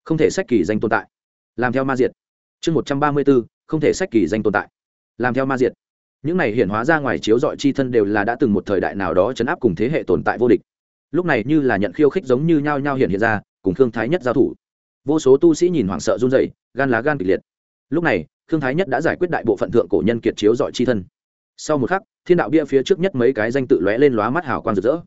không thể sách kỳ danh tồn tại. Làm theo ma diệt. Chương một trăm ba mươi b ố không thể sách kỳ danh tồn tại. Làm theo ma diệt. Những này hiển hóa ra ngoài chiếu dọi chi thân đều là đã từng một thời đại nào đó chấn áp cùng thế hệ tồn tại vô địch. Lúc này như là nhận khiêu khích giống như nhao nhao hiện hiện ra, cùng thương thái nhất giao thủ. Vô số tu sĩ nhìn hoảng sợ run rẩy, gan lá gan kịch liệt. Lúc này thương thái nhất đã giải quyết đại bộ phận thượng cổ nhân kiệt chiếu dọi chi thân sau một khắc, thiên đạo bia phía trước nhất mấy cái danh tự lóe lên lóa mắt hào quang rực rỡ.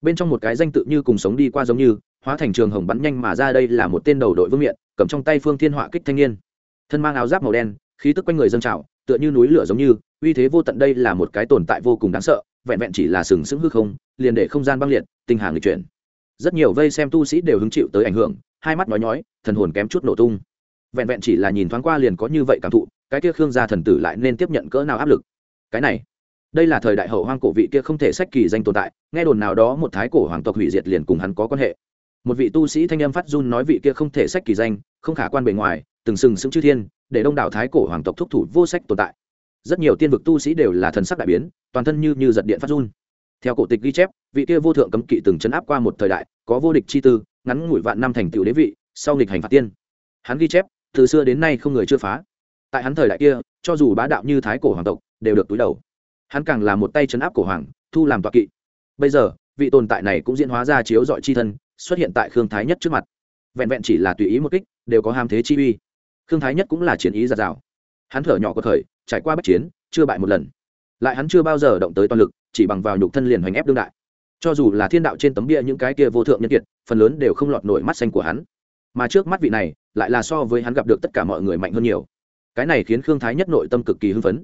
Bên trong một cái danh tự như cùng sống đi qua giống như, hóa thành trường hồng bắn nhanh mà ra đây là một tên đầu đội vương miện, cầm trong tay phương thiên họa kích thanh niên. Thân mang áo giáp màu đen, khí tức quanh người dân trào, tựa như núi lửa giống như, uy thế vô tận đây là một cái tồn tại vô cùng đáng sợ, vẹn vẹn chỉ là sừng sững hư không, liền để không gian băng liệt, tinh hàng người chuyển. Rất nhiều vây xem tu sĩ đều hứng chịu tới ảnh hưởng, hai mắt nói nhói, thần hồn kém chút nổ tung. Vẹn vẹn chỉ là nhìn thoáng qua liền có như vậy cảm thụ, cái kia khương gia thần tử lại nên tiếp nhận cỡ nào áp lực cái này, đây là thời đại hậu hoang cổ vị kia không thể sách kỳ danh tồn tại, nghe đồn nào đó một thái cổ hoàng tộc hủy diệt liền cùng hắn có quan hệ. Một vị tu sĩ thanh âm phát run nói vị kia không thể sách kỳ danh, không khả quan bề ngoài, từng sừng sững chư thiên, để đông đảo thái cổ hoàng tộc thúc thủ vô sách tồn tại. Rất nhiều tiên vực tu sĩ đều là thần sắc đại biến, toàn thân như như giật điện phát run. Theo cổ tịch ghi chép, vị kia vô thượng cấm kỵ từng chấn áp qua một thời đại, có vô địch chi tư, ngắn ngủi vạn năm thành tựu đế vị, sau nghịch hành phạt tiên. Hắn ghi chép, từ xưa đến nay không người chưa phá. Tại hắn thời đại kia, cho dù bá đạo như thái cổ hoàng tộc đều được túi đầu. Hắn càng là một tay chấn áp cổ hoàng, thu làm tọa kỵ. Bây giờ, vị tồn tại này cũng diễn hóa ra chiếu dọi chi thân, xuất hiện tại khương thái nhất trước mặt. Vẹn vẹn chỉ là tùy ý một kích, đều có ham thế chi uy. Khương thái nhất cũng là chiến ý giạt rào. Hắn thở nhỏ có thời, trải qua bất chiến, chưa bại một lần. Lại hắn chưa bao giờ động tới toàn lực, chỉ bằng vào nhục thân liền hoành ép đương đại. Cho dù là thiên đạo trên tấm bia những cái kia vô thượng nhân kiệt, phần lớn đều không lọt nổi mắt xanh của hắn. Mà trước mắt vị này, lại là so với hắn gặp được tất cả mọi người mạnh hơn nhiều. Cái này khiến khương thái nhất nội tâm cực kỳ hưng phấn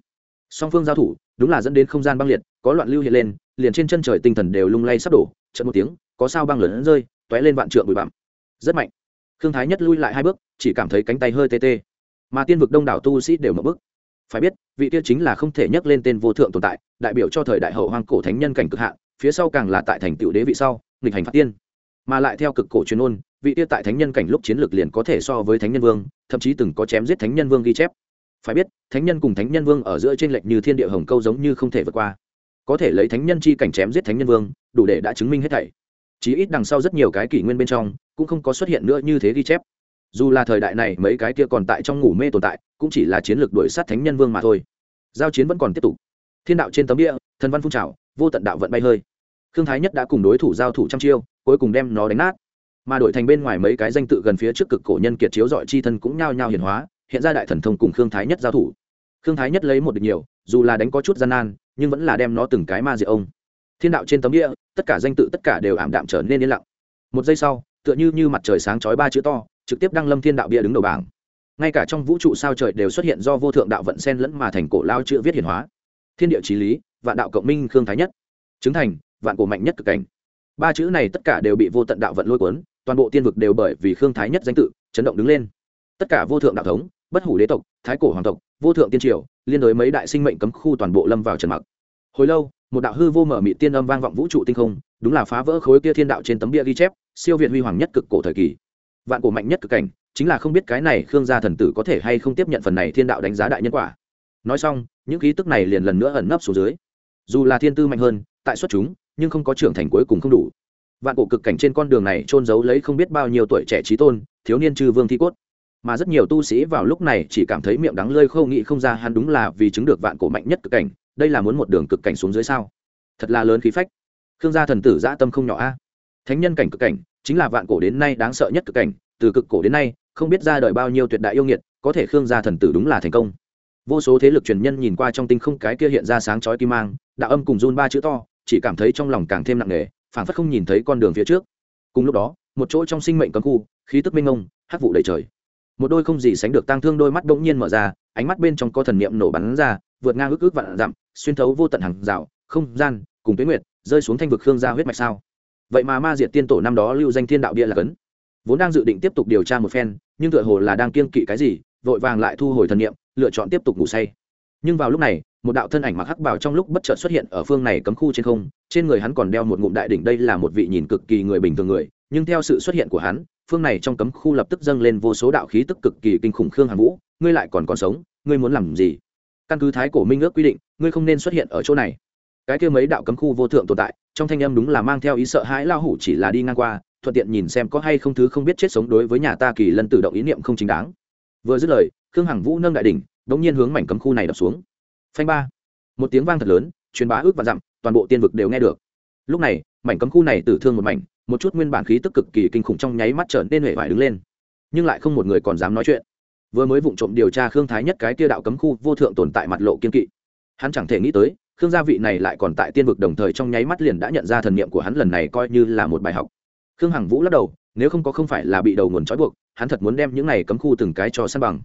song phương giao thủ, đúng là dẫn đến không gian băng liệt, có loạn lưu hiện lên, liền trên chân trời tinh thần đều lung lay sắp đổ trận một tiếng, có sao băng lớn rơi t ó é lên vạn trượng bụi bặm. Rất mạnh. Khương thái nhất lui lại hai bước, chỉ cảm thấy cánh tay hơi tê tê. Mà tiên vực đông đảo tu sĩ đều mở bức phải biết, vị kia chính là không thể nhắc lên tên vô thượng tồn tại, đại biểu cho thời đại hậu hoang cổ thánh nhân cảnh cực hạ. phía sau càng là tại thành tựu đế vị sau, nghịch hành phát tiên. Mà lại theo cực cổ chuyên ôn, vị kia tại thánh nhân cảnh lúc chiến lược liền có thể so với thánh nhân vương, thậm chí từng có chém giết thánh nhân vương ghi chép phải biết, thánh nhân cùng thánh nhân vương ở giữa t r ê n lệch như thiên địa hồng câu giống như không thể vượt qua. Có thể lấy thánh nhân chi cảnh chém giết thánh nhân vương, đủ để đã chứng minh hết thảy. Chí ít đằng sau rất nhiều cái kỷ nguyên bên trong, cũng không có xuất hiện nữa như thế ghi chép. Dù là thời đại này mấy cái kia còn tại trong ngủ mê tồn tại, cũng chỉ là chiến lược đuổi sát thánh nhân vương mà thôi. Giao chiến vẫn còn tiếp tục. Thiên đạo trên tấm địa thần văn phun trào, vô tận đạo vận bay hơi. Thương thái nhất đã cùng đối thủ giao thủ trăm chiêu, cuối cùng đem nó đánh nát. Mà đổi thành bên ngoài mấy cái danh tự gần phía trước cực cổ nhân kiệt chiếu dọi chi thân cũng nhao nhao hiển hóa hiện ra đại thần thông cùng khương thái nhất giao thủ. Khương thái nhất lấy một địch nhiều, dù là đánh có chút gian nan, nhưng vẫn là đem nó từng cái ma diệt ông. Thiên đạo trên tấm địa, tất cả danh tự tất cả đều ảm đạm trở nên yên lặng. Một giây sau, tựa như như mặt trời sáng chói ba chữ to, trực tiếp đăng lâm thiên đạo bia đứng đầu bảng. Ngay cả trong vũ trụ sao trời đều xuất hiện do vô thượng đạo vận sen lẫn mà thành cổ lao chữ viết hiển hóa. Thiên địa trí lý, vạn đạo cộng minh khương thái nhất. Chứng thành, vạn cổ mạnh nhất cực cảnh. Ba chữ này tất cả đều bị vô tận đạo vận lôi cuốn, toàn bộ tiên vực đều bởi vì khương thái nhất danh tự, chấn động đứng lên. Tất cả vô thượng đạo thống bất hủ đế tộc, thái cổ hoàng tộc, vô thượng tiên triều, liên đối mấy đại sinh mệnh cấm khu toàn bộ lâm vào trần mặc. Hồi lâu, một đạo hư vô mở mị tiên âm vang vọng vũ trụ tinh không, đúng là phá vỡ khối kia thiên đạo trên tấm bia ghi chép, siêu việt huy hoàng nhất cực cổ thời kỳ. Vạn cổ mạnh nhất cực cảnh, chính là không biết cái này khương gia thần tử có thể hay không tiếp nhận phần này thiên đạo đánh giá đại nhân quả. Nói xong, những ký tức này liền lần nữa ẩn nấp xuống dưới. Dù là thiên tư mạnh hơn, tại xuất chúng, nhưng không có trưởng thành cuối cùng không đủ. Vạn cổ cực cảnh trên con đường này trôn giấu lấy không biết bao nhiêu tuổi trẻ trí tôn, thiếu niên trừ vương thi cốt mà rất nhiều tu sĩ vào lúc này chỉ cảm thấy miệng đắng lơi không nghĩ không ra hắn đúng là vì chứng được vạn cổ mạnh nhất cực cảnh, đây là muốn một đường cực cảnh xuống dưới sao? Thật là lớn khí phách. Khương gia thần tử dã tâm không nhỏ a. Thánh nhân cảnh cực cảnh, chính là vạn cổ đến nay đáng sợ nhất cực cảnh, từ cực cổ đến nay, không biết ra đời bao nhiêu tuyệt đại yêu nghiệt, có thể khương gia thần tử đúng là thành công. Vô số thế lực truyền nhân nhìn qua trong tinh không cái kia hiện ra sáng chói kim mang, đạo âm cùng run ba chữ to, chỉ cảm thấy trong lòng càng thêm nặng nề, phảng phất không nhìn thấy con đường phía trước. Cùng lúc đó, một chỗ trong sinh mệnh cấm khu, khí tức minh ngông hắc vụ đầy trời một đôi không gì sánh được tăng thương đôi mắt bỗng nhiên mở ra, ánh mắt bên trong có thần niệm nổ bắn ra, vượt ngang ước ước vạn dặm, xuyên thấu vô tận hàng rào, không gian, cùng tuyết nguyệt, rơi xuống thanh vực khương gia huyết mạch sao. Vậy mà ma diệt tiên tổ năm đó lưu danh thiên đạo bia là cấn. Vốn đang dự định tiếp tục điều tra một phen, nhưng tựa hồ là đang kiêng kỵ cái gì, vội vàng lại thu hồi thần niệm, lựa chọn tiếp tục ngủ say. Nhưng vào lúc này, một đạo thân ảnh mặc hắc bảo trong lúc bất chợt xuất hiện ở phương này cấm khu trên không, trên người hắn còn đeo một ngụm đại đỉnh, đây là một vị nhìn cực kỳ người bình thường người, nhưng theo sự xuất hiện của hắn phương này trong cấm khu lập tức dâng lên vô số đạo khí tức cực kỳ kinh khủng khương hàn vũ, ngươi lại còn còn sống, ngươi muốn làm gì? Căn cứ thái cổ minh ước quy định, ngươi không nên xuất hiện ở chỗ này. Cái kia mấy đạo cấm khu vô thượng tồn tại, trong thanh âm đúng là mang theo ý sợ hãi lao hủ chỉ là đi ngang qua, thuận tiện nhìn xem có hay không thứ không biết chết sống đối với nhà ta kỳ lân tự động ý niệm không chính đáng. Vừa dứt lời, khương hằng vũ nâng đại đỉnh đ ỗ n g nhiên hướng mảnh cấm khu này đập xuống. Phanh ba. Một tiếng vang thật lớn, truyền bá ước và dặm, toàn bộ tiên vực đều nghe được. Lúc này, mảnh cấm khu này tử thương một mảnh một chút nguyên bản khí tức cực kỳ kinh khủng trong nháy mắt trở nên hệ vải đứng lên. Nhưng lại không một người còn dám nói chuyện. Vừa mới vụng trộm điều tra khương thái nhất cái tia đạo cấm khu vô thượng tồn tại mặt lộ kiên kỵ. Hắn chẳng thể nghĩ tới, khương gia vị này lại còn tại tiên vực đồng thời trong nháy mắt liền đã nhận ra thần niệm của hắn lần này coi như là một bài học. Khương hằng vũ lắc đầu, nếu không có không phải là bị đầu nguồn trói buộc, hắn thật muốn đem những này cấm khu từng cái cho săn bằng.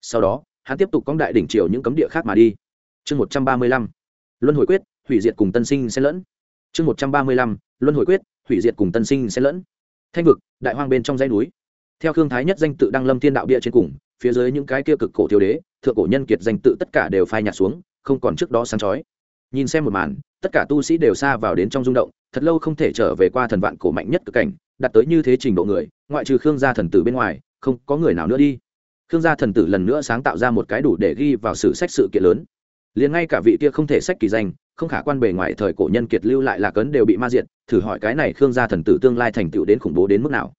Sau đó, hắn tiếp tục cong đại đỉnh triều những cấm địa khác mà đi. Chương một trăm ba mươi lăm, luân hồi quyết, hủy diệt cùng tân sinh xen lẫn. Chương một trăm ba mươi lăm, luân hồi quyết hủy diệt cùng tân sinh xen lẫn. Thanh vực, đại hoang bên trong dãy núi. Theo khương thái nhất danh tự đăng lâm thiên đạo bia trên cùng, phía dưới những cái kia cực cổ thiếu đế, thượng cổ nhân kiệt danh tự tất cả đều phai nhạt xuống, không còn trước đó sáng chói. Nhìn xem một màn, tất cả tu sĩ đều xa vào đến trong rung động, thật lâu không thể trở về qua thần vạn cổ mạnh nhất cực cảnh, đạt tới như thế trình độ người, ngoại trừ khương gia thần tử bên ngoài, không có người nào nữa đi. Khương gia thần tử lần nữa sáng tạo ra một cái đủ để ghi vào sử sách sự kiện lớn. Liền ngay cả vị kia không thể sách kỳ danh, không khả quan bề ngoài thời cổ nhân kiệt lưu lại là cấn đều bị ma diệt thử hỏi cái này khương gia thần tử tương lai thành tựu đến khủng bố đến mức nào.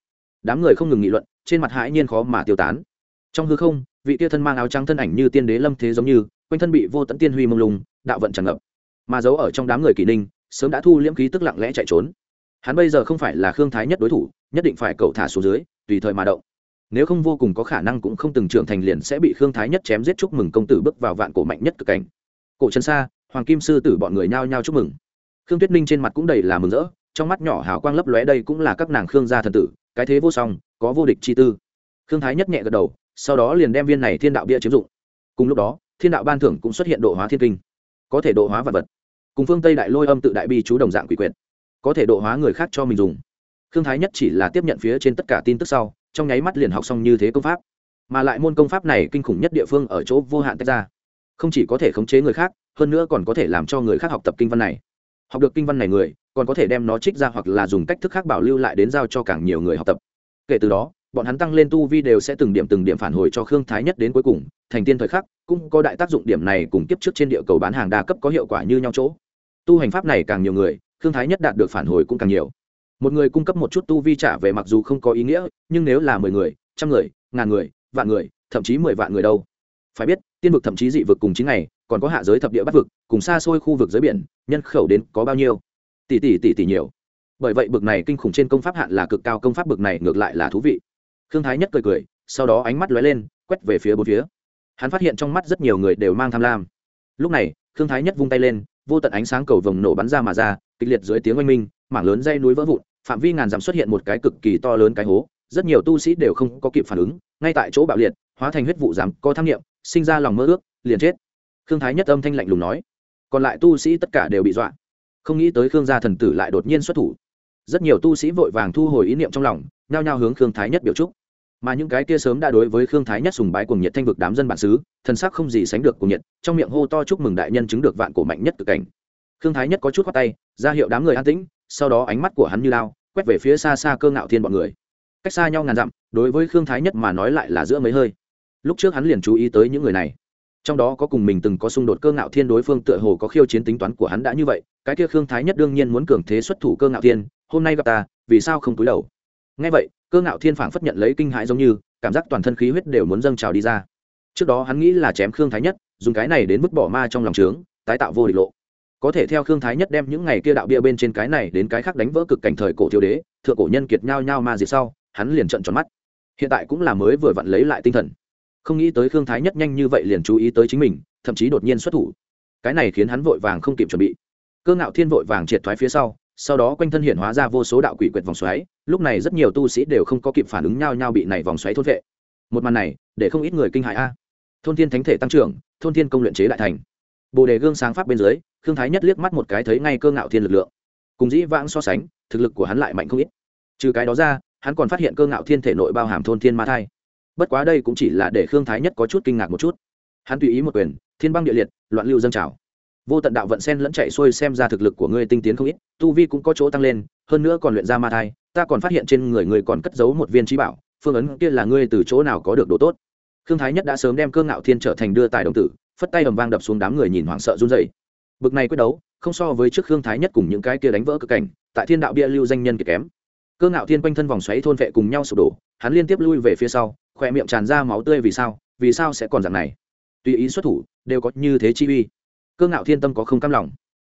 Đám người không ngừng nghị luận, trên mặt hãi nhiên khó mà tiêu tán. Trong hư không, vị tia thân mang áo trắng thân ảnh như tiên đế lâm thế giống như, quanh thân bị vô tận tiên huy mông lung, đạo vận tràn ngập. Mà giấu ở trong đám người kỷ ninh, sớm đã thu liễm khí tức lặng lẽ chạy trốn. Hắn bây giờ không phải là khương thái nhất đối thủ, nhất định phải cậu thả xuống dưới, tùy thời mà động. Nếu không vô cùng có khả năng cũng không từng trưởng thành liền sẽ bị khương thái nhất chém giết chúc mừng công tử bước vào vạn cổ mạnh nhất cực cảnh. Cổ chân xa, hoàng kim sư tử bọn người nhao nhao chúc mừng. Khương tuyết ninh trên mặt cũng đầy là mừng rỡ trong mắt nhỏ hào quang lấp lóe đây cũng là các nàng khương gia thần tử, cái thế vô song, có vô địch chi tư. Khương thái nhất nhẹ gật đầu, sau đó liền đem viên này thiên đạo bia chiếm dụng. Cùng lúc đó, thiên đạo ban thưởng cũng xuất hiện độ hóa thiên kinh, có thể độ hóa vật vật. Cùng phương tây đại lôi âm tự đại bi chú đồng dạng quỷ quyệt, có thể độ hóa người khác cho mình dùng. Khương thái nhất chỉ là tiếp nhận phía trên tất cả tin tức sau, trong nháy mắt liền học xong như thế công pháp. Mà lại môn công pháp này kinh khủng nhất địa phương ở chỗ vô hạn tách ra. Không chỉ có thể khống chế người khác, hơn nữa còn có thể làm cho người khác học tập kinh văn này. Học được kinh văn này người còn có thể đem nó trích ra hoặc là dùng cách thức khác bảo lưu lại đến giao cho càng nhiều người học tập. Kể từ đó, bọn hắn tăng lên tu vi đều sẽ từng điểm từng điểm phản hồi cho khương thái nhất đến cuối cùng, thành tiên thời khắc, cũng có đại tác dụng điểm này cùng kiếp trước trên địa cầu bán hàng đa cấp có hiệu quả như nhau chỗ. Tu hành pháp này càng nhiều người, khương thái nhất đạt được phản hồi cũng càng nhiều. Một người cung cấp một chút tu vi trả về mặc dù không có ý nghĩa, nhưng nếu là mười người, trăm người, ngàn người, vạn người, thậm chí mười vạn người đâu. Phải biết, tiên vực thậm chí dị vực cùng chín ngày, còn có hạ giới thập địa bắc vực, cùng xa xôi khu vực giới biển, nhân khẩu đến có bao nhiêu? Tỷ tỷ tỷ tỷ nhiều. Bởi vậy bực này kinh khủng trên công pháp hạn là cực cao, công pháp bực này ngược lại là thú vị. Khương thái nhất cười cười, sau đó ánh mắt lóe lên, quét về phía bốn phía. Hắn phát hiện trong mắt rất nhiều người đều mang tham lam. Lúc này, khương thái nhất vung tay lên, vô tận ánh sáng cầu vồng nổ bắn ra mà ra, kịch liệt dưới tiếng oanh minh, mảng lớn dây núi vỡ vụn, phạm vi ngàn dặm xuất hiện một cái cực kỳ to lớn cái hố. Rất nhiều tu sĩ đều không có kịp phản ứng, ngay tại chỗ bạo liệt, hóa thành huyết vụ giảm có tham nghiệm sinh ra lòng mơ ước, liền chết. Khương thái nhất âm thanh lạnh lùng nói, còn lại tu sĩ tất cả đều bị dọa không nghĩ tới khương gia thần tử lại đột nhiên xuất thủ. Rất nhiều tu sĩ vội vàng thu hồi ý niệm trong lòng, nhao nhao hướng khương thái nhất biểu trúc. Mà những cái kia sớm đã đối với khương thái nhất sùng bái cùng nhiệt thanh vực đám dân bản xứ, thần sắc không gì sánh được cùng nhiệt, trong miệng hô to chúc mừng đại nhân chứng được vạn cổ mạnh nhất cực cảnh. Khương thái nhất có chút khoát tay, ra hiệu đám người an tĩnh, sau đó ánh mắt của hắn như lao, quét về phía xa xa cơ ngạo thiên bọn người. Cách xa nhau ngàn dặm, đối với khương thái nhất mà nói lại là giữa mấy hơi. Lúc trước hắn liền chú ý tới những người này trong đó có cùng mình từng có xung đột cơ ngạo thiên đối phương tựa hồ có khiêu chiến tính toán của hắn đã như vậy, cái kia khương thái nhất đương nhiên muốn cường thế xuất thủ cơ ngạo thiên, hôm nay gặp ta, vì sao không túi đầu? Ngay vậy, cơ ngạo thiên phảng phất nhận lấy kinh hãi giống như, cảm giác toàn thân khí huyết đều muốn dâng trào đi ra. Trước đó hắn nghĩ là chém khương thái nhất, dùng cái này đến vứt bỏ ma trong lòng trướng, tái tạo vô địch lộ. Có thể theo khương thái nhất đem những ngày kia đạo bia bên trên cái này đến cái khác đánh vỡ cực cảnh thời cổ thiếu đế, thượng cổ nhân kiệt nhao nhao ma diệt sau, hắn liền trận tròn mắt. Hiện tại cũng là mới vừa vặn lấy lại tinh thần không nghĩ tới khương thái nhất nhanh như vậy liền chú ý tới chính mình, thậm chí đột nhiên xuất thủ. Cái này khiến hắn vội vàng không kịp chuẩn bị. Cơ ngạo thiên vội vàng triệt thoái phía sau sau đó quanh thân hiện hóa ra vô số đạo quỷ quyệt vòng xoáy, lúc này rất nhiều tu sĩ đều không có kịp phản ứng nhau nhau bị này vòng xoáy thôn vệ. Một màn này, để không ít người kinh hại a. Thôn thiên thánh thể tăng trưởng, thôn thiên công luyện chế đại thành. Bồ đề gương sáng pháp bên dưới, khương thái nhất liếc mắt một cái thấy ngay cơ ngạo thiên lực lượng. Cùng dĩ vãng so sánh, thực lực của hắn lại mạnh không ít. Trừ cái đó ra, hắn còn phát hiện cơ ngạo thiên thể nội bao hàm thôn thiên ma thai bất quá đây cũng chỉ là để khương thái nhất có chút kinh ngạc một chút. Hắn tùy ý một quyền, thiên băng địa liệt, loạn lưu dâng trào. Vô tận đạo vận sen lẫn chạy xuôi xem ra thực lực của ngươi tinh tiến không ít, tu vi cũng có chỗ tăng lên, hơn nữa còn luyện ra ma thai, ta còn phát hiện trên người ngươi còn cất giấu một viên trí bảo, phương ấn kia là ngươi từ chỗ nào có được đồ tốt. Khương thái nhất đã sớm đem cơ ngạo thiên trở thành đưa tài đồng tử, phất tay ầm vang đập xuống đám người nhìn hoảng sợ run dày bực này quyết đấu, không so với trước khương thái nhất cùng những cái kia đánh vỡ cực cảnh, tại thiên đạo bia lưu danh nhân kiệt kém. Cơ ngạo thiên quanh thân vòng xoáy thôn vệ cùng nhau sụp đổ, hắn liên tiếp lui về phía sau khoe miệng tràn ra máu tươi vì sao vì sao sẽ còn dạng này? Tùy ý xuất thủ, đều có như thế chi uy. Cơ ngạo thiên tâm có không cam lòng.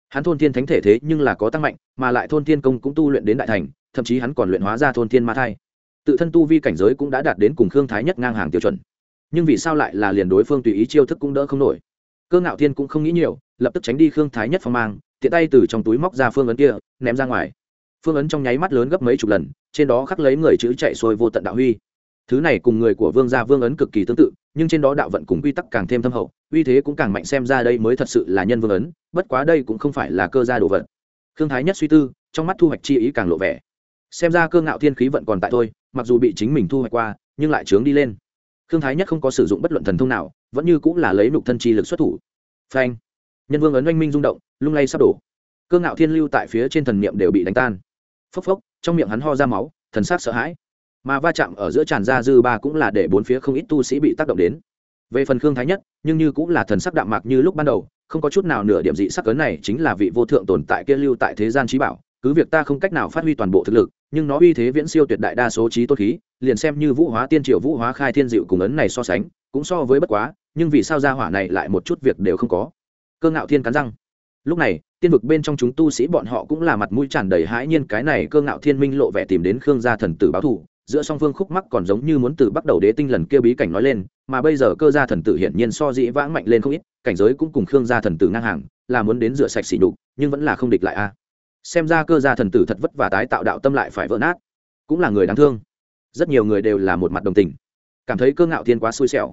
Hắn thôn thiên thánh thể thế nhưng là có tăng mạnh, mà lại thôn thiên công cũng tu luyện đến đại thành, thậm chí hắn còn luyện hóa ra thôn thiên ma thai. Tự thân tu vi cảnh giới cũng đã đạt đến cùng khương thái nhất ngang hàng tiêu chuẩn. Nhưng vì sao lại là liền đối phương tùy ý chiêu thức cũng đỡ không nổi? Cơ ngạo thiên cũng không nghĩ nhiều, lập tức tránh đi khương thái nhất phong mang, tiện tay từ trong túi móc ra phương ấn kia, ném ra ngoài. Phương ấn trong nháy mắt lớn gấp mấy chục lần, trên đó khắc lấy người chữ chạy xuôi vô tận đạo huy thứ này cùng người của vương gia vương ấn cực kỳ tương tự, nhưng trên đó đạo vận cùng quy tắc càng thêm thâm hậu, uy thế cũng càng mạnh xem ra đây mới thật sự là nhân vương ấn, bất quá đây cũng không phải là cơ gia đồ vật. Khương thái nhất suy tư, trong mắt thu hoạch chi ý càng lộ vẻ. Xem ra cơ ngạo thiên khí vận còn tại thôi, mặc dù bị chính mình thu hoạch qua, nhưng lại trướng đi lên. Khương thái nhất không có sử dụng bất luận thần thông nào, vẫn như cũng là lấy nục thân chi lực xuất thủ. Phanh! Nhân vương ấn oanh minh rung động, lung lay sắp đổ. Cơ ngạo thiên lưu tại phía trên thần niệm đều bị đánh tan. Phốc phốc, trong miệng hắn ho ra máu, thần sắc sợ hãi mà va chạm ở giữa tràn ra dư ba cũng là để bốn phía không ít tu sĩ bị tác động đến. Về phần khương thái nhất, nhưng như cũng là thần sắc đạm mạc như lúc ban đầu, không có chút nào nửa điểm dị sắc cấn này chính là vị vô thượng tồn tại kia lưu tại thế gian trí bảo, cứ việc ta không cách nào phát huy toàn bộ thực lực, nhưng nó uy thế viễn siêu tuyệt đại đa số trí tốt khí, liền xem như vũ hóa tiên triệu vũ hóa khai thiên diệu cùng ấn này so sánh, cũng so với bất quá, nhưng vì sao gia hỏa này lại một chút việc đều không có? Cơ ngạo thiên cắn răng. Lúc này, tiên vực bên trong chúng tu sĩ bọn họ cũng là mặt mũi tràn đầy hãi nhiên, cái này cơ ngạo thiên minh lộ vẻ tìm đến khương gia thần tử báo thù giữa song phương khúc mắc còn giống như muốn từ bắt đầu đế tinh lần kia bí cảnh nói lên, mà bây giờ cơ gia thần tử hiển nhiên so dĩ vãng mạnh lên không ít, cảnh giới cũng cùng khương gia thần tử ngang hàng, là muốn đến rửa sạch xỉ đục nhưng vẫn là không địch lại a. Xem ra cơ gia thần tử thật vất và tái tạo đạo tâm lại phải vỡ nát, cũng là người đáng thương. Rất nhiều người đều là một mặt đồng tình. Cảm thấy cơ ngạo thiên quá xui xẻo.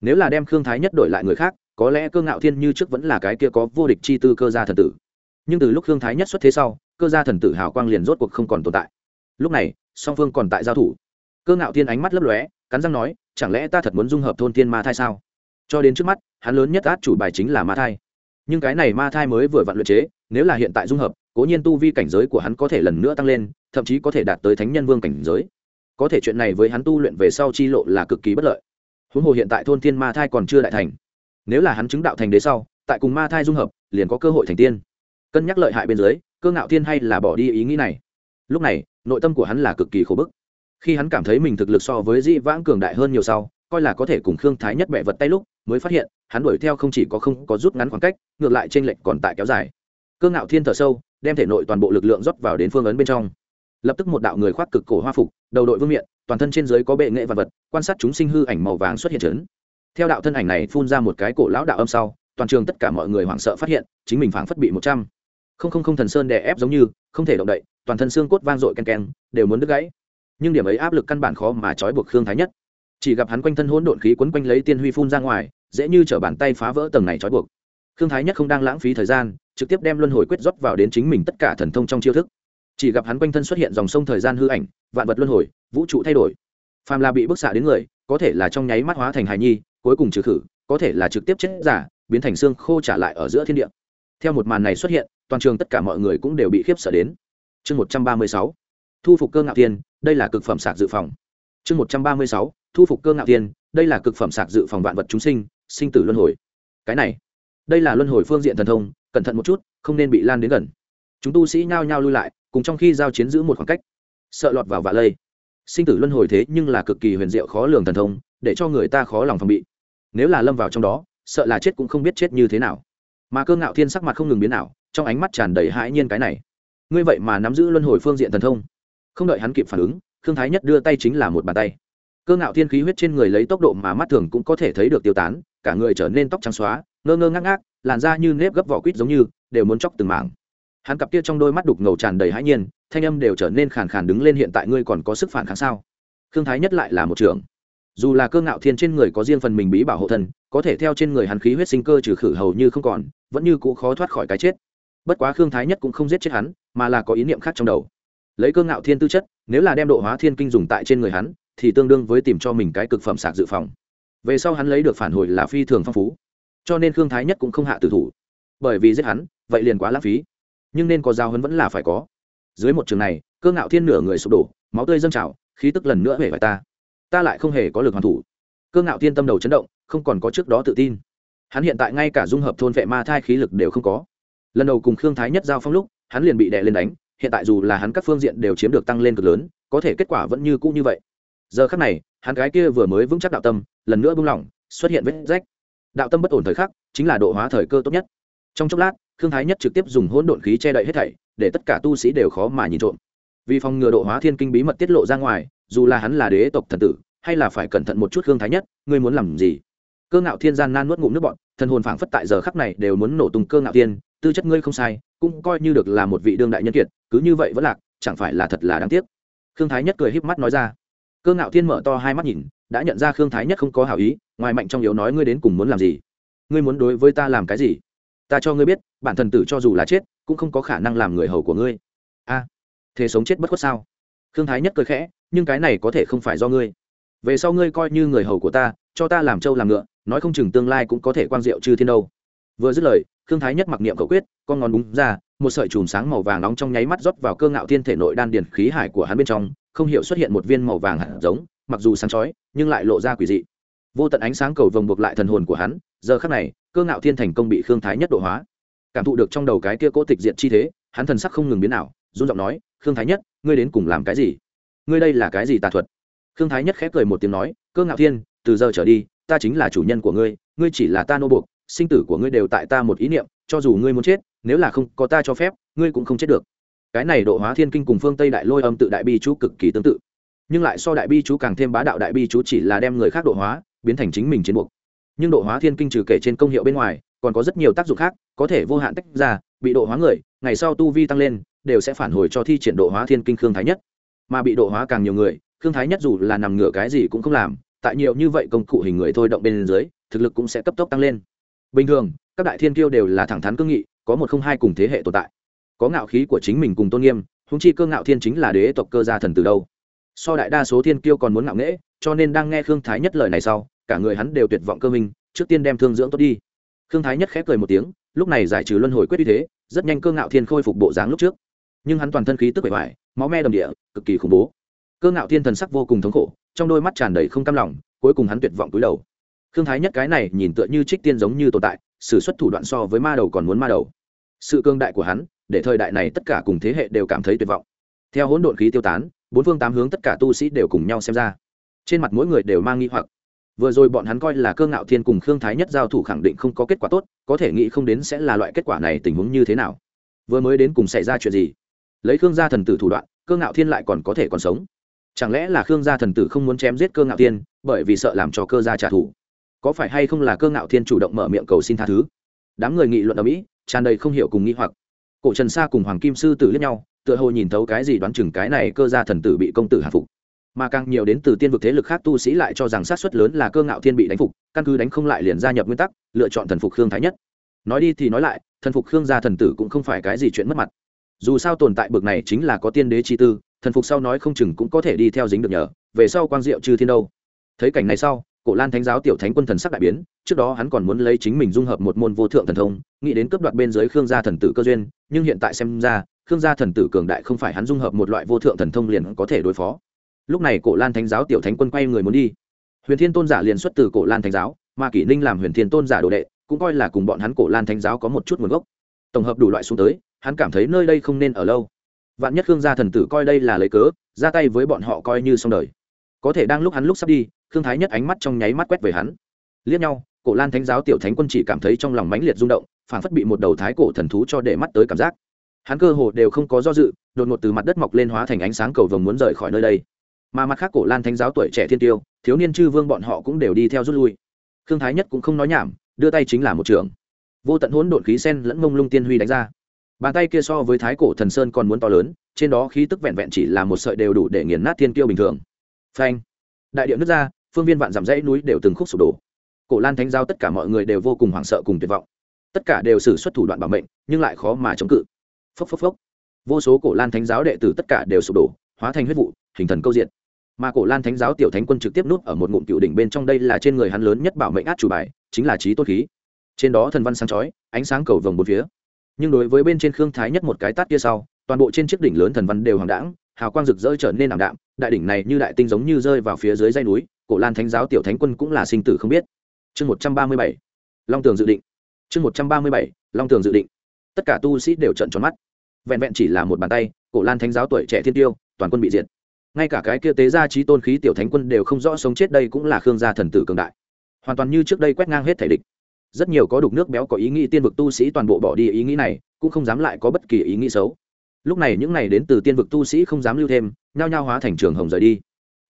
Nếu là đem khương thái nhất đổi lại người khác, có lẽ cơ ngạo thiên như trước vẫn là cái kia có vô địch chi tư cơ gia thần tử. Nhưng từ lúc khương thái nhất xuất thế sau, cơ gia thần tử hào quang liền rốt cuộc không còn tồn tại. Lúc này song phương còn tại giao thủ. Cơ ngạo thiên ánh mắt lấp lóe, cắn răng nói, chẳng lẽ ta thật muốn dung hợp thôn thiên ma thai sao? Cho đến trước mắt, hắn lớn nhất át chủ bài chính là ma thai. Nhưng cái này ma thai mới vừa vặn luyện chế, nếu là hiện tại dung hợp, cố nhiên tu vi cảnh giới của hắn có thể lần nữa tăng lên, thậm chí có thể đạt tới thánh nhân vương cảnh giới. Có thể chuyện này với hắn tu luyện về sau chi lộ là cực kỳ bất lợi. Huống hồ hiện tại thôn thiên ma thai còn chưa đại thành. Nếu là hắn chứng đạo thành đế sau, tại cùng ma thai dung hợp, liền có cơ hội thành tiên. Cân nhắc lợi hại bên dưới, cơ ngạo thiên hay là bỏ đi ý nghĩ này. Lúc này nội tâm của hắn là cực kỳ khổ bức. Khi hắn cảm thấy mình thực lực so với dĩ vãng cường đại hơn nhiều sau, coi là có thể cùng khương thái nhất bẹ vật tay lúc, mới phát hiện, hắn đuổi theo không chỉ có không có rút ngắn khoảng cách, ngược lại t r ê n lệch còn tại kéo dài. Cơ ngạo thiên thở sâu, đem thể nội toàn bộ lực lượng rót vào đến phương ấn bên trong. Lập tức một đạo người khoác cực cổ hoa phục, đầu đội vương miện, toàn thân trên dưới có bệ nghệ vật vật, quan sát chúng sinh hư ảnh màu vàng xuất hiện trấn theo đạo thân ảnh này phun ra một cái cổ lão đạo âm sau, toàn trường tất cả mọi người hoảng sợ phát hiện, chính mình phảng phất bị một trăm. Không không không thần sơn đè ép giống như, không thể động đậy toàn thân xương cốt vang dội ken ken đều muốn đứt gãy. Nhưng điểm ấy áp lực căn bản khó mà trói buộc khương thái nhất. Chỉ gặp hắn quanh thân hỗn độn khí quấn quanh lấy tiên huy phun ra ngoài, dễ như t bàn tay phá vỡ tầng này trói buộc. Khương thái nhất không đang lãng phí thời gian, trực tiếp đem luân hồi quyết rót vào đến chính mình tất cả thần thông trong chiêu thức. Chỉ gặp hắn quanh thân xuất hiện dòng sông thời gian hư ảnh, vạn vật luân hồi, vũ trụ thay đổi. Phàm là bị bức xạ đến người, có thể là trong nháy mắt hóa thành hài nhi, cuối cùng trừ khử, có thể là trực tiếp chết giả, biến thành xương khô trả lại ở giữa thiên địa. Theo một màn này xuất hiện, toàn trường tất cả mọi người cũng đều bị khiếp sợ đến chương một trăm ba mươi sáu, thu phục cơ ngạo tiên đây là cực phẩm sạc dự phòng. chương một trăm ba mươi sáu, thu phục cơ ngạo tiên đây là cực phẩm sạc dự phòng vạn vật chúng sinh sinh tử luân hồi. Cái này, đây là luân hồi phương diện thần thông, cẩn thận một chút, không nên bị lan đến gần. Chúng tu sĩ nhao nhao lui lại, cùng trong khi giao chiến giữ một khoảng cách. Sợ lọt vào vạ lây. Sinh tử luân hồi thế nhưng là cực kỳ huyền diệu khó lường thần thông, để cho người ta khó lòng phòng bị. Nếu là lâm vào trong đó, sợ là chết cũng không biết chết như thế nào. Mà cơ ngạo thiên sắc mặt không ngừng biến nào trong ánh mắt tràn đầy hãi nhiên cái này ngươi vậy mà nắm giữ luân hồi phương diện thần thông. Không đợi hắn kịp phản ứng thương thái nhất đưa tay chính là một bàn tay. Cơ ngạo thiên khí huyết trên người lấy tốc độ mà mắt thường cũng có thể thấy được tiêu tán, cả người trở nên tóc trắng xóa, ngơ ngơ ngác ngác, làn da như nếp gấp vỏ quýt giống như, đều muốn chóc từng mảng. Hắn cặp kia trong đôi mắt đục ngầu tràn đầy hãi nhiên, thanh âm đều trở nên khàn khàn đứng lên hiện tại ngươi còn có sức phản kháng sao? Thương thái nhất lại là một trưởng. Dù là cơ ngạo thiên trên người có riêng phần mình bí bảo hộ thần, có thể theo trên người hắn khí huyết sinh cơ trừ khử hầu như không còn, vẫn như cũ khó thoát khỏi cái chết. Bất quá khương thái nhất cũng không giết chết hắn mà là có ý niệm khác trong đầu. Lấy cơ ngạo thiên tư chất, nếu là đem độ hóa thiên kinh dùng tại trên người hắn, thì tương đương với tìm cho mình cái cực phẩm sạc dự phòng. Về sau hắn lấy được phản hồi là phi thường phong phú. Cho nên khương thái nhất cũng không hạ tử thủ. Bởi vì giết hắn, vậy liền quá lãng phí. Nhưng nên có giao hấn vẫn là phải có. Dưới một trường này, cơ ngạo thiên nửa người sụp đổ, máu tươi dâng trào, khí tức lần nữa hể phải ta. Ta lại không hề có lực hoàn thủ. Cơ ngạo thiên tâm đầu chấn động, không còn có trước đó tự tin. Hắn hiện tại ngay cả dung hợp thôn vệ ma thai khí lực đều không có. Lần đầu cùng khương thái nhất giao phong lúc hắn liền bị đè lên đánh, hiện tại dù là hắn các phương diện đều chiếm được tăng lên cực lớn, có thể kết quả vẫn như cũ như vậy. Giờ khắc này, hắn gái kia vừa mới vững chắc đạo tâm, lần nữa buông lỏng, xuất hiện vết rách. Đạo tâm bất ổn thời khắc, chính là độ hóa thời cơ tốt nhất. Trong chốc lát Thương thái nhất trực tiếp dùng hỗn độn khí che đậy hết thảy, để tất cả tu sĩ đều khó mà nhìn trộm. Vì phòng ngừa độ hóa thiên kinh bí mật tiết lộ ra ngoài, dù là hắn là đế tộc thần tử, hay là phải cẩn thận một chút Thương thái nhất, ngươi muốn làm gì? Cơ ngạo thiên gian nan nuốt ngụm nước bọn thần hồn phảng phất tại giờ khắc này đều muốn nổ tung cơ ngạo thiên, tư chất ngươi không sai cũng coi như được là một vị đương đại nhân kiệt, cứ như vậy vẫn lạc, chẳng phải là thật là đáng tiếc. Khương thái nhất cười híp mắt nói ra. Cơ ngạo thiên mở to hai mắt nhìn, đã nhận ra khương thái nhất không có hảo ý, ngoài mạnh trong yếu nói ngươi đến cùng muốn làm gì? Ngươi muốn đối với ta làm cái gì? Ta cho ngươi biết, bản thần tử cho dù là chết, cũng không có khả năng làm người hầu của ngươi. A, thế sống chết bất khuất sao? Khương thái nhất cười khẽ, nhưng cái này có thể không phải do ngươi. Về sau ngươi coi như người hầu của ta, cho ta làm trâu làm ngựa, nói không chừng tương lai cũng có thể quan diệu chư thiên đâu vừa dứt lời thương thái nhất mặc niệm cầu quyết, con ngón búng ra, một sợi chùm sáng màu vàng nóng trong nháy mắt rót vào cơ ngạo thiên thể nội đan điền khí hải của hắn bên trong, không hiểu xuất hiện một viên màu vàng hạt giống, mặc dù sáng chói, nhưng lại lộ ra quỷ dị. Vô tận ánh sáng cầu vồng buộc lại thần hồn của hắn, giờ khắc này, cơ ngạo thiên thành công bị khương thái nhất độ hóa. Cảm thụ được trong đầu cái kia cố tịch diện chi thế, hắn thần sắc không ngừng biến nào run giọng nói, khương thái nhất, ngươi đến cùng làm cái gì? Ngươi đây là cái gì tà thuật? Khương thái nhất khép cười một tiếng nói, cơ ngạo thiên, từ giờ trở đi, ta chính là chủ nhân của ngươi ngươi chỉ là ta nô buộc sinh tử của ngươi đều tại ta một ý niệm, cho dù ngươi muốn chết, nếu là không có ta cho phép, ngươi cũng không chết được. Cái này độ hóa thiên kinh cùng phương tây đại lôi âm tự đại bi chú cực kỳ tương tự. Nhưng lại so đại bi chú càng thêm bá đạo đại bi chú chỉ là đem người khác độ hóa, biến thành chính mình chiến buộc. Nhưng độ hóa thiên kinh trừ kể trên công hiệu bên ngoài, còn có rất nhiều tác dụng khác, có thể vô hạn tách ra, bị độ hóa người, ngày sau tu vi tăng lên, đều sẽ phản hồi cho thi triển độ hóa thiên kinh khương thái nhất. Mà bị độ hóa càng nhiều người, khương thái nhất dù là nằm ngửa cái gì cũng không làm, tại nhiều như vậy công cụ hình người thôi động bên dưới, thực lực cũng sẽ cấp tốc tăng lên bình thường, các đại thiên kiêu đều là thẳng thắn cương nghị, có một không hai cùng thế hệ tồn tại. Có ngạo khí của chính mình cùng tôn nghiêm húng chi cơ ngạo thiên chính là đế tộc cơ gia thần từ đâu. So đại đa số thiên kiêu còn muốn ngạo nghễ, cho nên đang nghe khương thái nhất lời này sau, cả người hắn đều tuyệt vọng cơ minh, trước tiên đem thương dưỡng tốt đi. Khương thái nhất khép cười một tiếng, lúc này giải trừ luân hồi quyết uy thế, rất nhanh cơ ngạo thiên khôi phục bộ dáng lúc trước. Nhưng hắn toàn thân khí tức bể hoài máu me đầm địa, cực kỳ khủng bố. Cơ ngạo thiên thần sắc vô cùng thống khổ, trong đôi mắt tràn đầy không cam lòng, cuối cùng hắn tuyệt vọng túi đầu khương thái nhất cái này nhìn tựa như trích tiên giống như tồn tại s ử suất thủ đoạn so với ma đầu còn muốn ma đầu. Sự cương đại của hắn, để thời đại này tất cả cùng thế hệ đều cảm thấy tuyệt vọng. Theo hỗn độn khí tiêu tán, bốn phương tám hướng tất cả tu sĩ đều cùng nhau xem ra. Trên mặt mỗi người đều mang nghi hoặc. Vừa rồi bọn hắn coi là cơ ngạo thiên cùng khương thái nhất giao thủ khẳng định không có kết quả tốt, có thể nghĩ không đến sẽ là loại kết quả này tình huống như thế nào. Vừa mới đến cùng xảy ra chuyện gì? Lấy khương gia thần tử thủ đoạn, cơ ngạo thiên lại còn có thể còn sống. Chẳng lẽ là khương gia thần tử không muốn chém giết cơ ngạo thiên, bởi vì sợ làm cho cơ gia trả thù? Có phải hay không là cơ ngạo thiên chủ động mở miệng cầu xin tha thứ? Đám người nghị luận ở mỹ, tràn đầy không hiểu cùng nghĩ hoặc. Cổ trần sa cùng hoàng kim sư tử liếc nhau, tựa hồ nhìn thấu cái gì đoán chừng cái này cơ gia thần tử bị công tử hạ phục. Mà càng nhiều đến từ tiên vực thế lực khác tu sĩ lại cho rằng sát suất lớn là cơ ngạo thiên bị đánh phục, căn cứ đánh không lại liền gia nhập nguyên tắc, lựa chọn thần phục khương thái nhất. Nói đi thì nói lại, thần phục khương gia thần tử cũng không phải cái gì chuyện mất mặt. Dù sao tồn tại bực này chính là có tiên đế chi tư, thần phục sau nói không chừng cũng có thể đi theo dính được nhờ, về sau quang diệu chư thiên đâu. Thấy cảnh này sau cổ lan thánh giáo tiểu thánh quân thần sắc đại biến, trước đó hắn còn muốn lấy chính mình dung hợp một môn vô thượng thần thông, nghĩ đến cướp đoạt bên dưới khương gia thần tử cơ duyên, nhưng hiện tại xem ra, khương gia thần tử cường đại không phải hắn dung hợp một loại vô thượng thần thông liền có thể đối phó. Lúc này cổ lan thánh giáo tiểu thánh quân quay người muốn đi. Huyền thiên tôn giả liền xuất từ cổ lan thánh giáo, mà kỷ ninh làm huyền thiên tôn giả đồ đệ, cũng coi là cùng bọn hắn cổ lan thánh giáo có một chút nguồn gốc. Tổng hợp đủ loại xuống tới, hắn cảm thấy nơi đây không nên ở lâu. Vạn nhất khương gia thần tử coi đây là lấy cớ, ra tay với bọn họ coi như xong đời. Có thể đang lúc hắn lúc sắp đi Thương thái nhất ánh mắt trong nháy mắt quét về hắn. Liếc nhau, cổ lan thánh giáo tiểu thánh quân chỉ cảm thấy trong lòng mãnh liệt rung động phản phất bị một đầu thái cổ thần thú cho để mắt tới cảm giác. Hắn cơ hồ đều không có do dự, đột ngột từ mặt đất mọc lên hóa thành ánh sáng cầu vồng muốn rời khỏi nơi đây. Mà mặt khác cổ lan thánh giáo tuổi trẻ thiên tiêu, thiếu niên chư vương bọn họ cũng đều đi theo rút lui. Khương thái nhất cũng không nói nhảm, đưa tay chính là một trường. Vô tận hỗn độn khí sen lẫn mông lung tiên huy đánh ra. Bàn tay kia so với thái cổ thần sơn còn muốn to lớn, trên đó khí tức vẹn vẹn chỉ là một sợi đều đủ để nghiền nát thiên tiêu bình thường. Phanh! Đại địa nước ra, phương viên vạn dặm dãy núi đều từng khúc sụp đổ. Cổ lan thánh giao tất cả mọi người đều vô cùng hoảng sợ cùng tuyệt vọng. Tất cả đều xử xuất thủ đoạn bảo mệnh, nhưng lại khó mà chống cự. Phốc phốc phốc. Vô số cổ lan thánh giáo đệ tử tất cả đều sụp đổ, hóa thành huyết vụ, hình thần câu diện. Mà cổ lan thánh giáo tiểu thánh quân trực tiếp nút ở một ngụm cựu đỉnh bên trong đây là trên người hắn lớn nhất bảo mệnh át chủ bài, chính là trí tốt khí. Trên đó thần văn sáng chói, ánh sáng cầu vồng bốn phía. Nhưng đối với bên trên khương thái nhất một cái tát kia sau, toàn bộ trên chiếc đỉnh lớn thần văn đều hoàng đãng hào quang rực rỡ trở nên ảm đạm, đại đỉnh này như đại tinh giống như rơi vào phía dưới dây núi, cổ lan thánh giáo tiểu thánh quân cũng là sinh tử không biết. Chương một trăm ba mươi bảy, long tường dự định. Chương một trăm ba mươi bảy, long tường dự định. Tất cả tu sĩ đều trận tròn mắt. Vẹn vẹn chỉ là một bàn tay, cổ lan thánh giáo tuổi trẻ thiên tiêu, toàn quân bị diệt. Ngay cả cái kia tế gia trí tôn khí tiểu thánh quân đều không rõ sống chết đây cũng là khương gia thần tử cường đại. Hoàn toàn như trước đây quét ngang hết thể địch. Rất nhiều có đục nước béo có ý nghĩ tiên vực tu sĩ toàn bộ bỏ đi ý nghĩ này, cũng không dám lại có bất kỳ ý nghĩ xấu lúc này những này đến từ tiên vực tu sĩ không dám lưu thêm, nhao nhao hóa thành trường hồng rời đi.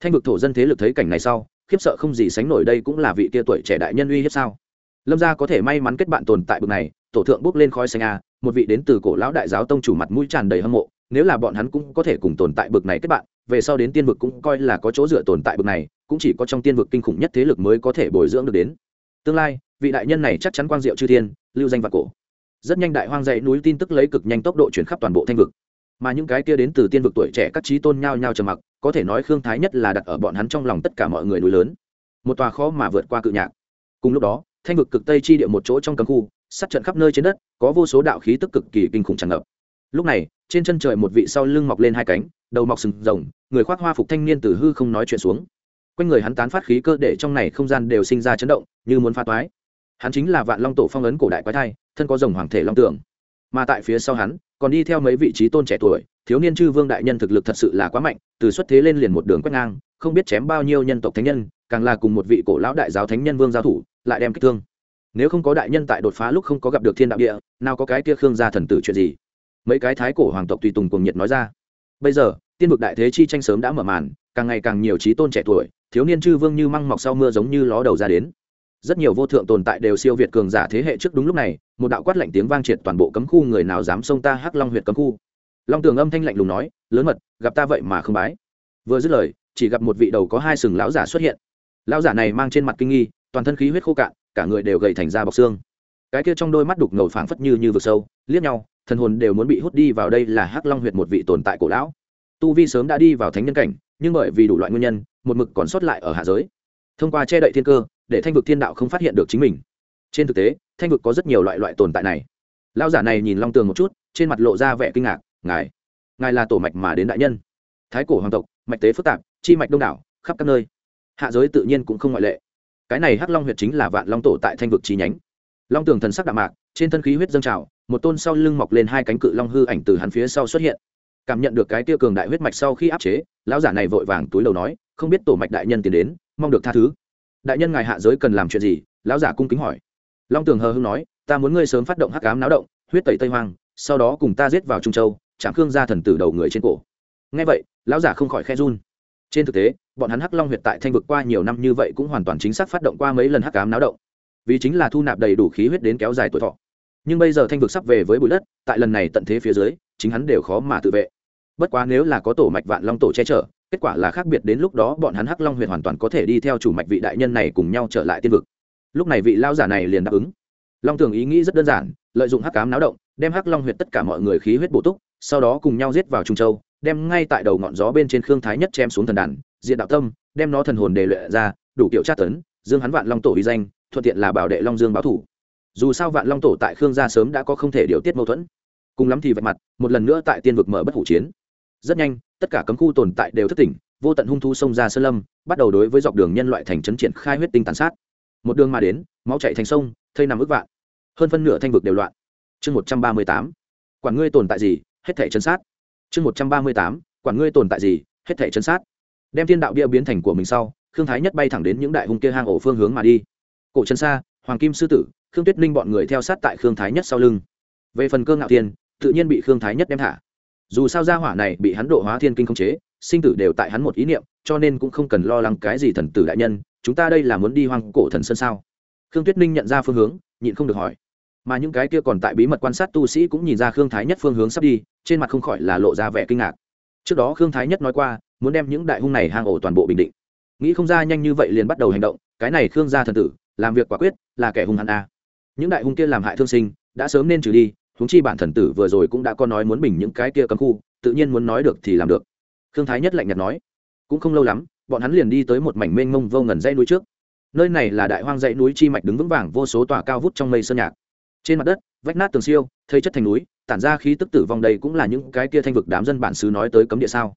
Thanh vực thổ dân thế lực thấy cảnh này sau, khiếp sợ không gì sánh nổi đây cũng là vị tia tuổi trẻ đại nhân uy hiếp sao. Lâm gia có thể may mắn kết bạn tồn tại bực này, tổ thượng bước lên khói xanh a, một vị đến từ cổ lão đại giáo tông chủ mặt mũi tràn đầy hâm mộ, nếu là bọn hắn cũng có thể cùng tồn tại bực này kết bạn, về sau đến tiên vực cũng coi là có chỗ dựa tồn tại bực này, cũng chỉ có trong tiên vực kinh khủng nhất thế lực mới có thể bồi dưỡng được đến. Tương lai, vị đại nhân này chắc chắn quang diệu chư thiên, lưu danh và cổ. Rất nhanh đại hoang dãy núi tin tức lấy cực nhanh tốc độ chuyển khắp toàn bộ thanh vực mà những cái kia đến từ tiên vực tuổi trẻ các trí tôn nhao nhao trầm mặc, có thể nói khương thái nhất là đặt ở bọn hắn trong lòng tất cả mọi người núi lớn. Một tòa khó mà vượt qua cự nhạc. Cùng lúc đó, thanh vực cực tây chi địa một chỗ trong cấm khu, sát trận khắp nơi trên đất, có vô số đạo khí tức cực kỳ kinh khủng tràn ngập. Lúc này, trên chân trời một vị sau lưng mọc lên hai cánh, đầu mọc sừng rồng, người khoác hoa phục thanh niên từ hư không nói chuyện xuống. Quanh người hắn tán phát khí cơ để trong này không gian đều sinh ra chấn động, như muốn pha toái. Hắn chính là vạn long tổ phong ấn cổ đại quái thai, thân có rồng hoàng thể long tưởng mà tại phía sau hắn còn đi theo mấy vị trí tôn trẻ tuổi, thiếu niên chư vương đại nhân thực lực thật sự là quá mạnh, từ xuất thế lên liền một đường quét ngang, không biết chém bao nhiêu nhân tộc thánh nhân, càng là cùng một vị cổ lão đại giáo thánh nhân vương giao thủ, lại đem kích thương. Nếu không có đại nhân tại đột phá lúc không có gặp được thiên đạo địa, nào có cái kia khương gia thần tử chuyện gì? Mấy cái thái cổ hoàng tộc tùy tùng cùng nhiệt nói ra. Bây giờ, tiên vực đại thế chi tranh sớm đã mở màn, càng ngày càng nhiều trí tôn trẻ tuổi, thiếu niên chư vương như măng mọc sau mưa giống như ló đầu ra đến rất nhiều vô thượng tồn tại đều siêu việt cường giả thế hệ trước đúng lúc này, một đạo quát lạnh tiếng vang triệt toàn bộ cấm khu, người nào dám xông ta hắc long huyệt cấm khu? Long tường âm thanh lạnh lùng nói, lớn mật, gặp ta vậy mà không bái. Vừa dứt lời, chỉ gặp một vị đầu có hai sừng lão giả xuất hiện. Lão giả này mang trên mặt kinh nghi, toàn thân khí huyết khô cạn, cả người đều gầy thành da bọc xương. Cái kia trong đôi mắt đục ngầu phảng phất như như vực sâu, liếc nhau, thần hồn đều muốn bị hút đi vào đây là hắc long huyệt một vị tồn tại cổ lão. Tu vi sớm đã đi vào thánh nhân cảnh, nhưng bởi vì đủ loại nguyên nhân, một mực còn sót lại ở hạ giới. Thông qua che đậy thiên cơ để thanh vực thiên đạo không phát hiện được chính mình. Trên thực tế, thanh vực có rất nhiều loại loại tồn tại này. Lao giả này nhìn long tường một chút, trên mặt lộ ra vẻ kinh ngạc, ngài ngài là tổ mạch mà đến đại nhân. Thái cổ hoàng tộc, mạch tế phức tạp, chi mạch đông đảo, khắp các nơi. Hạ giới tự nhiên cũng không ngoại lệ. Cái này hắc long huyệt chính là vạn long tổ tại thanh vực chi nhánh. Long tường thần sắc đạm mạc, trên thân khí huyết dâng trào, một tôn sau lưng mọc lên hai cánh cự long hư ảnh từ hắn phía sau xuất hiện. Cảm nhận được cái tia cường đại huyết mạch sau khi áp chế, lão giả này vội vàng túi đầu nói, không biết tổ mạch đại nhân tiến đến, mong được tha thứ đại nhân ngài hạ giới cần làm chuyện gì? Lão giả cung kính hỏi. Long tường hờ hưng nói, ta muốn ngươi sớm phát động hắc ám náo động, huyết tẩy tây hoang, sau đó cùng ta giết vào trung châu, chạm khương ra thần tử đầu người trên cổ. Ngay vậy, lão giả không khỏi khe run. Trên thực tế, bọn hắn hắc long huyệt tại thanh vực qua nhiều năm như vậy cũng hoàn toàn chính xác phát động qua mấy lần hắc ám náo động. Vì chính là thu nạp đầy đủ khí huyết đến kéo dài tuổi thọ. Nhưng bây giờ thanh vực sắp về với bụi đất, tại lần này tận thế phía dưới, chính hắn đều khó mà tự vệ. Bất quá nếu là có tổ mạch vạn long tổ che chở kết quả là khác biệt đến lúc đó bọn hắn hắc long huyện hoàn toàn có thể đi theo chủ mạch vị đại nhân này cùng nhau trở lại tiên vực. Lúc này vị lao giả này liền đáp ứng. Long Thường ý nghĩ rất đơn giản, lợi dụng hắc cám náo động, đem hắc long huyện tất cả mọi người khí huyết bổ túc, sau đó cùng nhau giết vào trung châu, đem ngay tại đầu ngọn gió bên trên khương thái nhất chém xuống thần đàn diện đạo tâm, đem nó thần hồn đề luyện ra, đủ kiểu tra tấn, dương hắn vạn long tổ uy danh, thuận tiện là bảo đệ long dương báo thủ. Dù sao vạn long tổ tại khương gia sớm đã có không thể điều tiết mâu thuẫn. Cùng lắm thì vạch mặt, một lần nữa tại tiên vực mở bất hủ chiến rất nhanh, tất cả cấm khu tồn tại đều thất tỉnh, vô tận hung thu xông ra sơn lâm, bắt đầu đối với dọc đường nhân loại thành trấn triển khai huyết tinh tàn sát. Một đường mà đến, máu chạy thành sông, thây nằm ức vạn. Hơn phân nửa thanh vực đều loạn. Chương một trăm ba mươi tám, quản ngươi tồn tại gì, hết thể chân sát. Chương một trăm ba mươi tám, quản ngươi tồn tại gì, hết thể chân sát. Đem thiên đạo bia biến thành của mình sau, khương thái nhất bay thẳng đến những đại hung kia hang ổ phương hướng mà đi. Cổ chân xa, hoàng kim sư tử, khương tuyết ninh bọn người theo sát tại khương thái nhất sau lưng. Về phần cơ ngạo thiên, tự nhiên bị khương thái nhất đem thả dù sao gia hỏa này bị hắn độ hóa thiên kinh khống chế, sinh tử đều tại hắn một ý niệm, cho nên cũng không cần lo lắng cái gì thần tử đại nhân, chúng ta đây là muốn đi hoang cổ thần sơn sao? Khương tuyết ninh nhận ra phương hướng, nhịn không được hỏi. Mà những cái kia còn tại bí mật quan sát tu sĩ cũng nhìn ra khương thái nhất phương hướng sắp đi, trên mặt không khỏi là lộ ra vẻ kinh ngạc. Trước đó khương thái nhất nói qua, muốn đem những đại hung này hang ổ toàn bộ bình định. Nghĩ không ra nhanh như vậy liền bắt đầu hành động, cái này khương gia thần tử, làm việc quả quyết, là kẻ hung hăng a. Những đại hung kia làm hại thương sinh, đã sớm nên trừ đi huống chi bản thần tử vừa rồi cũng đã có nói muốn bình những cái kia cấm khu, tự nhiên muốn nói được thì làm được. Khương thái nhất lạnh nhạt nói, cũng không lâu lắm, bọn hắn liền đi tới một mảnh mênh mông vô ngần dãy núi trước. Nơi này là đại hoang dãy núi chi mạch đứng vững vàng, vô số tòa cao vút trong mây sơn nhạc. Trên mặt đất, vách nát tường siêu, thây chất thành núi, tản ra khí tức tử vong đây cũng là những cái kia thanh vực đám dân bản xứ nói tới cấm địa sao.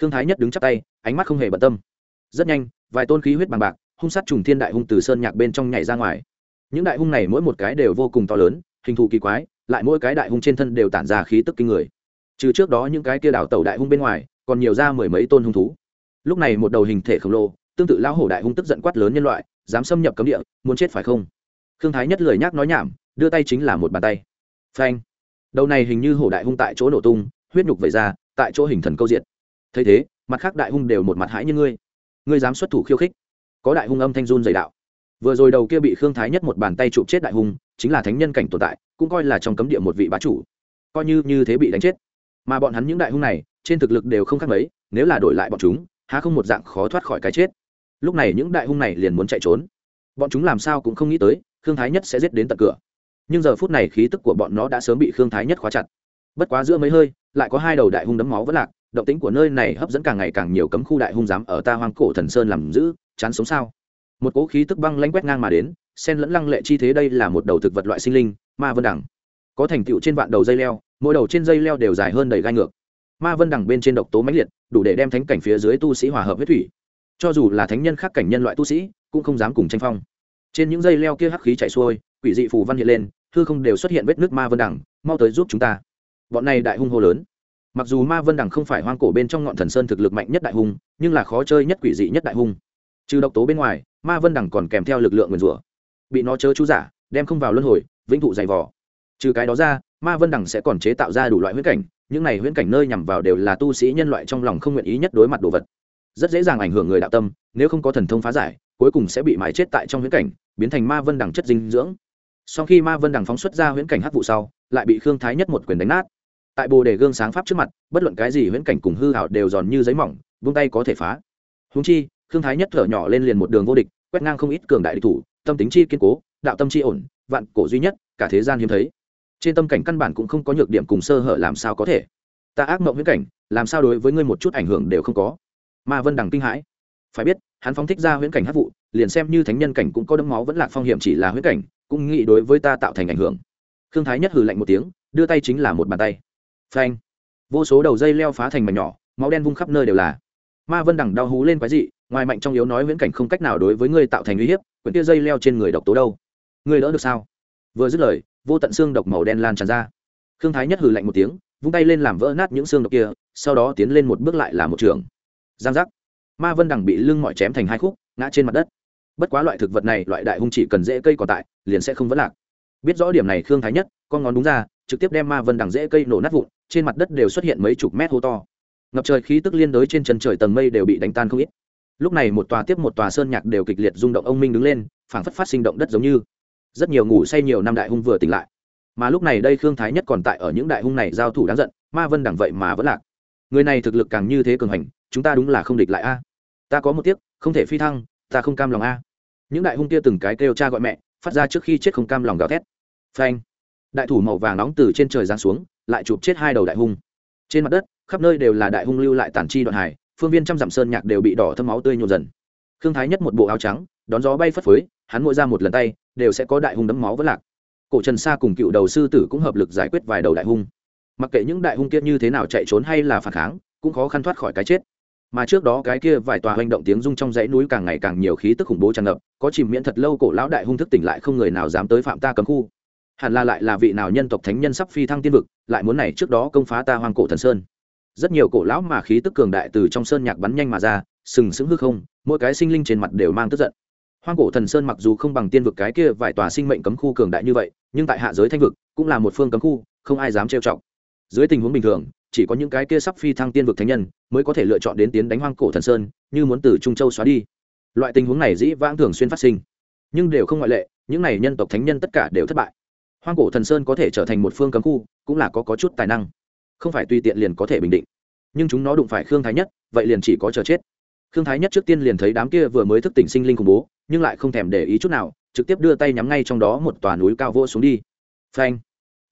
Khương thái nhất đứng chắp tay, ánh mắt không hề bận tâm. Rất nhanh, vài tôn khí huyết bằng bạc, hung sát trùng thiên đại hung từ sơn nhạc bên trong nhảy ra ngoài. Những đại hung này mỗi một cái đều vô cùng to lớn, hình thù kỳ quái lại mỗi cái đại hung trên thân đều tản ra khí tức kinh người. Trừ trước đó những cái kia đảo tàu đại hung bên ngoài, còn nhiều ra mười mấy tôn hung thú. Lúc này một đầu hình thể khổng lồ, tương tự lão hổ đại hung tức giận quát lớn nhân loại, dám xâm nhập cấm địa, muốn chết phải không? Khương thái nhất lời nhắc nói nhảm, đưa tay chính là một bàn tay. Phanh. Đầu này hình như hổ đại hung tại chỗ nổ tung, huyết nhục vẩy ra, tại chỗ hình thần câu diệt. thấy thế, mặt khác đại hung đều một mặt hãi như ngươi. Ngươi dám xuất thủ khiêu khích. Có đại hung âm thanh run dày đạo. Vừa rồi đầu kia bị khương thái nhất một bàn tay chụp chết đại hung, chính là thánh nhân cảnh tồn tại cũng coi là trong cấm địa một vị bá chủ. Coi như như thế bị đánh chết. Mà bọn hắn những đại hung này, trên thực lực đều không khác mấy, nếu là đổi lại bọn chúng, há không một dạng khó thoát khỏi cái chết. Lúc này những đại hung này liền muốn chạy trốn. Bọn chúng làm sao cũng không nghĩ tới, khương thái nhất sẽ giết đến tận cửa. Nhưng giờ phút này khí tức của bọn nó đã sớm bị khương thái nhất khóa chặt. Bất quá giữa mấy hơi, lại có hai đầu đại hung đấm máu vẫn lạc, động tính của nơi này hấp dẫn càng ngày càng nhiều cấm khu đại hung dám ở ta hoang cổ thần sơn làm giữ, chán sống sao? Một cỗ khí tức băng lãnh quét ngang mà đến, sen lẫn lăng lệ chi thế đây là một đầu thực vật loại sinh linh, ma vân đẳng có thành tựu trên vạn đầu dây leo, mỗi đầu trên dây leo đều dài hơn đầy gai ngược. Ma vân đẳng bên trên độc tố mãnh liệt, đủ để đem thánh cảnh phía dưới tu sĩ hòa hợp huyết thủy. Cho dù là thánh nhân khác cảnh nhân loại tu sĩ, cũng không dám cùng tranh phong. Trên những dây leo kia hắc khí chảy xuôi, quỷ dị phù văn hiện lên thư không đều xuất hiện vết nước ma vân đẳng mau tới giúp chúng ta. Bọn này đại hung hô lớn. Mặc dù ma vân đẳng không phải hoang cổ bên trong ngọn thần sơn thực lực mạnh nhất đại hung, nhưng là khó chơi nhất quỷ dị nhất đại hung. Trừ độc tố bên ngoài ma vân Đằng còn kèm theo lực lượng nguyền rủa. Bị nó chớ chú giả, đem không vào luân hồi, vĩnh thụ dày vỏ trừ cái đó ra, ma vân Đằng sẽ còn chế tạo ra đủ loại huyễn cảnh, những này huyễn cảnh nơi nhằm vào đều là tu sĩ nhân loại trong lòng không nguyện ý nhất đối mặt đồ vật. Rất dễ dàng ảnh hưởng người đạo tâm, nếu không có thần thông phá giải, cuối cùng sẽ bị mái chết tại trong huyễn cảnh, biến thành ma vân Đằng chất dinh dưỡng. Sau khi ma vân đằng phóng xuất ra huyễn cảnh hắc vụ sau, lại bị khương thái nhất một quyền đánh nát. Tại bồ đề gương sáng pháp trước mặt, bất luận cái gì huyễn cảnh cùng hư hảo đều giòn như giấy mỏng, vung tay có thể phá. Húng chi khương thái nhất thở nhỏ lên liền một đường vô địch, quét ngang không ít cường đại địch thủ, tâm tính chi kiên cố, đạo tâm chi ổn, vạn cổ duy nhất, cả thế gian hiếm thấy. Trên tâm cảnh căn bản cũng không có nhược điểm cùng sơ hở làm sao có thể. Ta ác mộng huyễn cảnh, làm sao đối với ngươi một chút ảnh hưởng đều không có. Ma vân đằng kinh hãi. Phải biết, hắn phóng thích ra huyễn cảnh hắc vụ, liền xem như thánh nhân cảnh cũng có đấm máu vẫn lạc phong hiểm chỉ là Huyễn cảnh, cũng nghĩ đối với ta tạo thành ảnh hưởng. Khương thái nhất hừ lạnh một tiếng, đưa tay chính là một bàn tay. Phanh. Vô số đầu dây leo phá thành mảnh nhỏ, máu đen vung khắp nơi đều là. Ma vân đằng đau hú lên quái dị ngoài mạnh trong yếu nói viễn cảnh không cách nào đối với ngươi tạo thành uy hiếp, quyển tia dây leo trên người độc tố đâu? Ngươi đỡ được sao? Vừa dứt lời, vô tận xương độc màu đen lan tràn ra. Khương thái nhất hừ lạnh một tiếng, vung tay lên làm vỡ nát những xương độc kia, sau đó tiến lên một bước lại là một trường. Giang giác. Ma vân đằng bị lưng mọi chém thành hai khúc, ngã trên mặt đất. Bất quá loại thực vật này, loại đại hung chỉ cần dễ cây còn tại, liền sẽ không vấn lạc. Biết rõ điểm này, khương thái nhất, con ngón đúng ra, trực tiếp đem ma vân đằng dễ cây nổ nát vụn, trên mặt đất đều xuất hiện mấy chục mét hô to. Ngập trời khí tức liên đới trên chân trời tầng mây đều bị đánh tan không ít lúc này một tòa tiếp một tòa sơn nhạc đều kịch liệt rung động ông minh đứng lên, phảng phất phát sinh động đất giống như. Rất nhiều ngủ say nhiều năm đại hung vừa tỉnh lại. Mà lúc này đây khương thái nhất còn tại ở những đại hung này giao thủ đáng giận, ma vân đẳng vậy mà vẫn lạc. Người này thực lực càng như thế cường hành, chúng ta đúng là không địch lại a. Ta có một tiếc, không thể phi thăng, ta không cam lòng a. Những đại hung kia từng cái kêu cha gọi mẹ, phát ra trước khi chết không cam lòng gào thét. Phanh. Đại thủ màu vàng nóng từ trên trời giáng xuống, lại chụp chết hai đầu đại hung. Trên mặt đất, khắp nơi đều là đại hung lưu lại tản chi đoạn hải phương viên trăm dặm sơn nhạc đều bị đỏ thâm máu tươi nhộn dần. Khương thái nhất một bộ áo trắng, đón gió bay phất phới, hắn mỗi ra một lần tay, đều sẽ có đại hung đấm máu vất lạc. Cổ trần sa cùng cựu đầu sư tử cũng hợp lực giải quyết vài đầu đại hung. Mặc kệ những đại hung kia như thế nào chạy trốn hay là phản kháng, cũng khó khăn thoát khỏi cái chết. Mà trước đó cái kia vài tòa hành động tiếng rung trong dãy núi càng ngày càng nhiều khí tức khủng bố tràn ngập, có chìm miễn thật lâu cổ lão đại hung thức tỉnh lại không người nào dám tới phạm ta cấm khu. Hẳn là lại là vị nào nhân tộc thánh nhân sắp phi thăng tiên vực, lại muốn này trước đó công phá ta hoang cổ thần sơn rất nhiều cổ lão mà khí tức cường đại từ trong sơn nhạc bắn nhanh mà ra sừng sững hư không mỗi cái sinh linh trên mặt đều mang tức giận. Hoang cổ thần sơn mặc dù không bằng tiên vực cái kia vài tòa sinh mệnh cấm khu cường đại như vậy nhưng tại hạ giới thanh vực cũng là một phương cấm khu không ai dám trêu chọc. Dưới tình huống bình thường chỉ có những cái kia sắp phi thăng tiên vực thánh nhân mới có thể lựa chọn đến tiến đánh hoang cổ thần sơn như muốn từ trung châu xóa đi. Loại tình huống này dĩ vãng thường xuyên phát sinh. Nhưng đều không ngoại lệ những này nhân tộc thánh nhân tất cả đều thất bại. Hoang cổ thần sơn có thể trở thành một phương cấm khu cũng là có, có chút tài năng không phải tùy tiện liền có thể bình định. Nhưng chúng nó đụng phải khương thái nhất, vậy liền chỉ có chờ chết. Khương thái nhất trước tiên liền thấy đám kia vừa mới thức tỉnh sinh linh khủng bố, nhưng lại không thèm để ý chút nào, trực tiếp đưa tay nhắm ngay trong đó một tòa núi cao vô xuống đi. Phanh!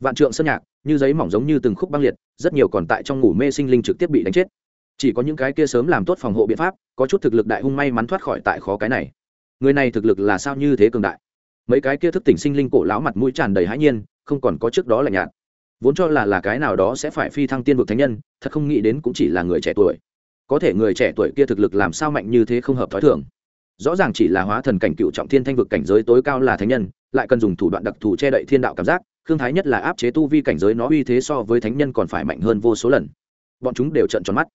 Vạn trượng sơn nhạc, như giấy mỏng giống như từng khúc băng liệt, rất nhiều còn tại trong ngủ mê sinh linh trực tiếp bị đánh chết. Chỉ có những cái kia sớm làm tốt phòng hộ biện pháp, có chút thực lực đại hung may mắn thoát khỏi tại khó cái này. Người này thực lực là sao như thế cường đại? Mấy cái kia thức tỉnh sinh linh cổ lão mặt mũi tràn đầy hãi nhiên, không còn có trước đó là nhạt vốn cho là là cái nào đó sẽ phải phi thăng tiên vực thánh nhân, thật không nghĩ đến cũng chỉ là người trẻ tuổi. Có thể người trẻ tuổi kia thực lực làm sao mạnh như thế không hợp t h ó i thường. Rõ ràng chỉ là hóa thần cảnh cựu trọng thiên thanh vực cảnh giới tối cao là thánh nhân, lại cần dùng thủ đoạn đặc thù che đậy thiên đạo cảm giác thương thái nhất là áp chế tu vi cảnh giới nó uy thế so với thánh nhân còn phải mạnh hơn vô số lần. Bọn chúng đều trận tròn mắt.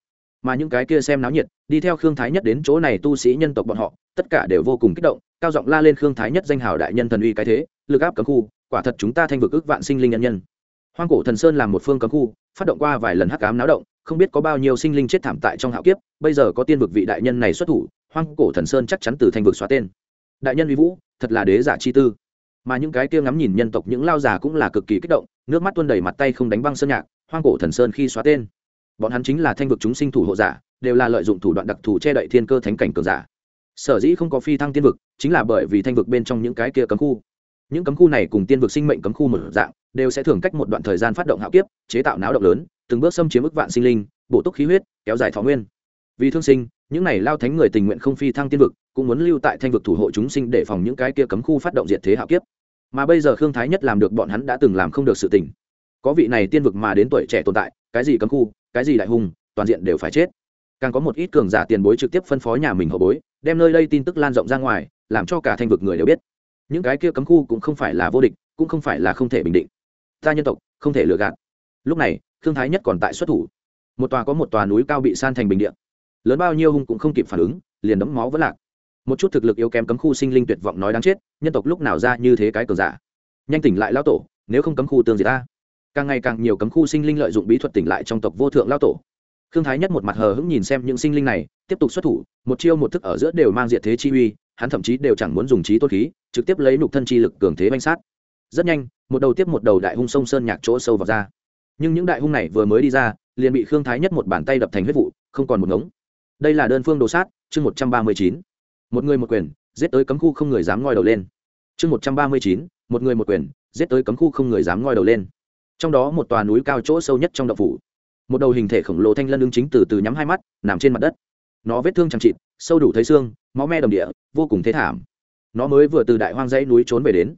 Mà những cái kia xem náo nhiệt, đi theo khương thái nhất đến chỗ này tu sĩ nhân tộc bọn họ, tất cả đều vô cùng kích động, cao giọng la lên khương thái nhất danh hào đại nhân thần uy cái thế, lực áp cấm khu, quả thật chúng ta thanh vực ước vạn sinh linh nhân nhân hoang cổ thần sơn là một phương cấm khu, phát động qua vài lần hắc ám náo động, không biết có bao nhiêu sinh linh chết thảm tại trong hạo kiếp, bây giờ có tiên vực vị đại nhân này xuất thủ, hoang cổ thần sơn chắc chắn từ thanh vực xóa tên. Đại nhân uy vũ, thật là đế giả chi tư. Mà những cái kia ngắm nhìn nhân tộc, những lao già cũng là cực kỳ kích động, nước mắt tuôn đầy mặt tay không đánh băng sơn nhạc, hoang cổ thần sơn khi xóa tên. Bọn hắn chính là thanh vực chúng sinh thủ hộ giả, đều là lợi dụng thủ đoạn đặc thù che đậy thiên cơ thánh cảnh cường giả. Sở dĩ không có phi thăng tiên vực, chính là bởi vì thanh vực bên trong những cái kia cấm khu. Những cấm khu này cùng tiên vực sinh mệnh cấm khu một dạng đều sẽ thường cách một đoạn thời gian phát động hạo kiếp, chế tạo náo động lớn, từng bước xâm chiếm ức vạn sinh linh, bổ túc khí huyết, kéo dài thọ nguyên. Vì thương sinh, những này lao thánh người tình nguyện không phi thăng tiên vực, cũng muốn lưu tại thanh vực thủ hộ chúng sinh để phòng những cái kia cấm khu phát động diệt thế hạo kiếp. Mà bây giờ khương thái nhất làm được bọn hắn đã từng làm không được sự tình. Có vị này tiên vực mà đến tuổi trẻ tồn tại, cái gì cấm khu, cái gì đại hùng, toàn diện đều phải chết. Càng có một ít cường giả tiền bối trực tiếp phân phó nhà mình hậu bối, đem nơi đây tin tức lan rộng ra ngoài, làm cho cả thanh vực người đều biết. Những cái kia cấm khu cũng không phải là vô địch, cũng không phải là không thể bình định ta nhân tộc, không thể lừa gạt. Lúc này thương thái nhất còn tại xuất thủ. Một tòa có một tòa núi cao bị san thành bình điện lớn bao nhiêu hung cũng không kịp phản ứng, liền đấm máu vẫn lạc. Một chút thực lực yếu kém cấm khu sinh linh tuyệt vọng nói đáng chết, nhân tộc lúc nào ra như thế cái cường giả. Nhanh tỉnh lại lao tổ, nếu không cấm khu tương gì ta. Càng ngày càng nhiều cấm khu sinh linh lợi dụng bí thuật tỉnh lại trong tộc vô thượng lao tổ. Khương thái nhất một mặt hờ hững nhìn xem những sinh linh này, tiếp tục xuất thủ, một chiêu một thức ở giữa đều mang diện thế chi uy, hắn thậm chí đều chẳng muốn dùng trí tốt khí, trực tiếp lấy nục thân chi lực cường thế banh sát rất nhanh, một đầu tiếp một đầu đại hung sông sơn nhạc chỗ sâu vào ra. Nhưng những đại hung này vừa mới đi ra, liền bị khương thái nhất một bàn tay đập thành huyết vụ, không còn một ngống. Đây là đơn phương đồ sát, chương một trăm ba mươi chín. Một người một quyền, giết tới cấm khu không người dám ngoi đầu lên. Chương một trăm ba mươi chín, một người một quyền, giết tới cấm khu không người dám ngoi đầu lên. Trong đó một tòa núi cao chỗ sâu nhất trong đậu phủ. Một đầu hình thể khổng lồ thanh lân ứng chính từ từ nhắm hai mắt, nằm trên mặt đất. Nó vết thương chẳng chịt, sâu đủ thấy xương, máu me đồng địa, vô cùng thế thảm. Nó mới vừa từ đại hoang dãy núi trốn về đến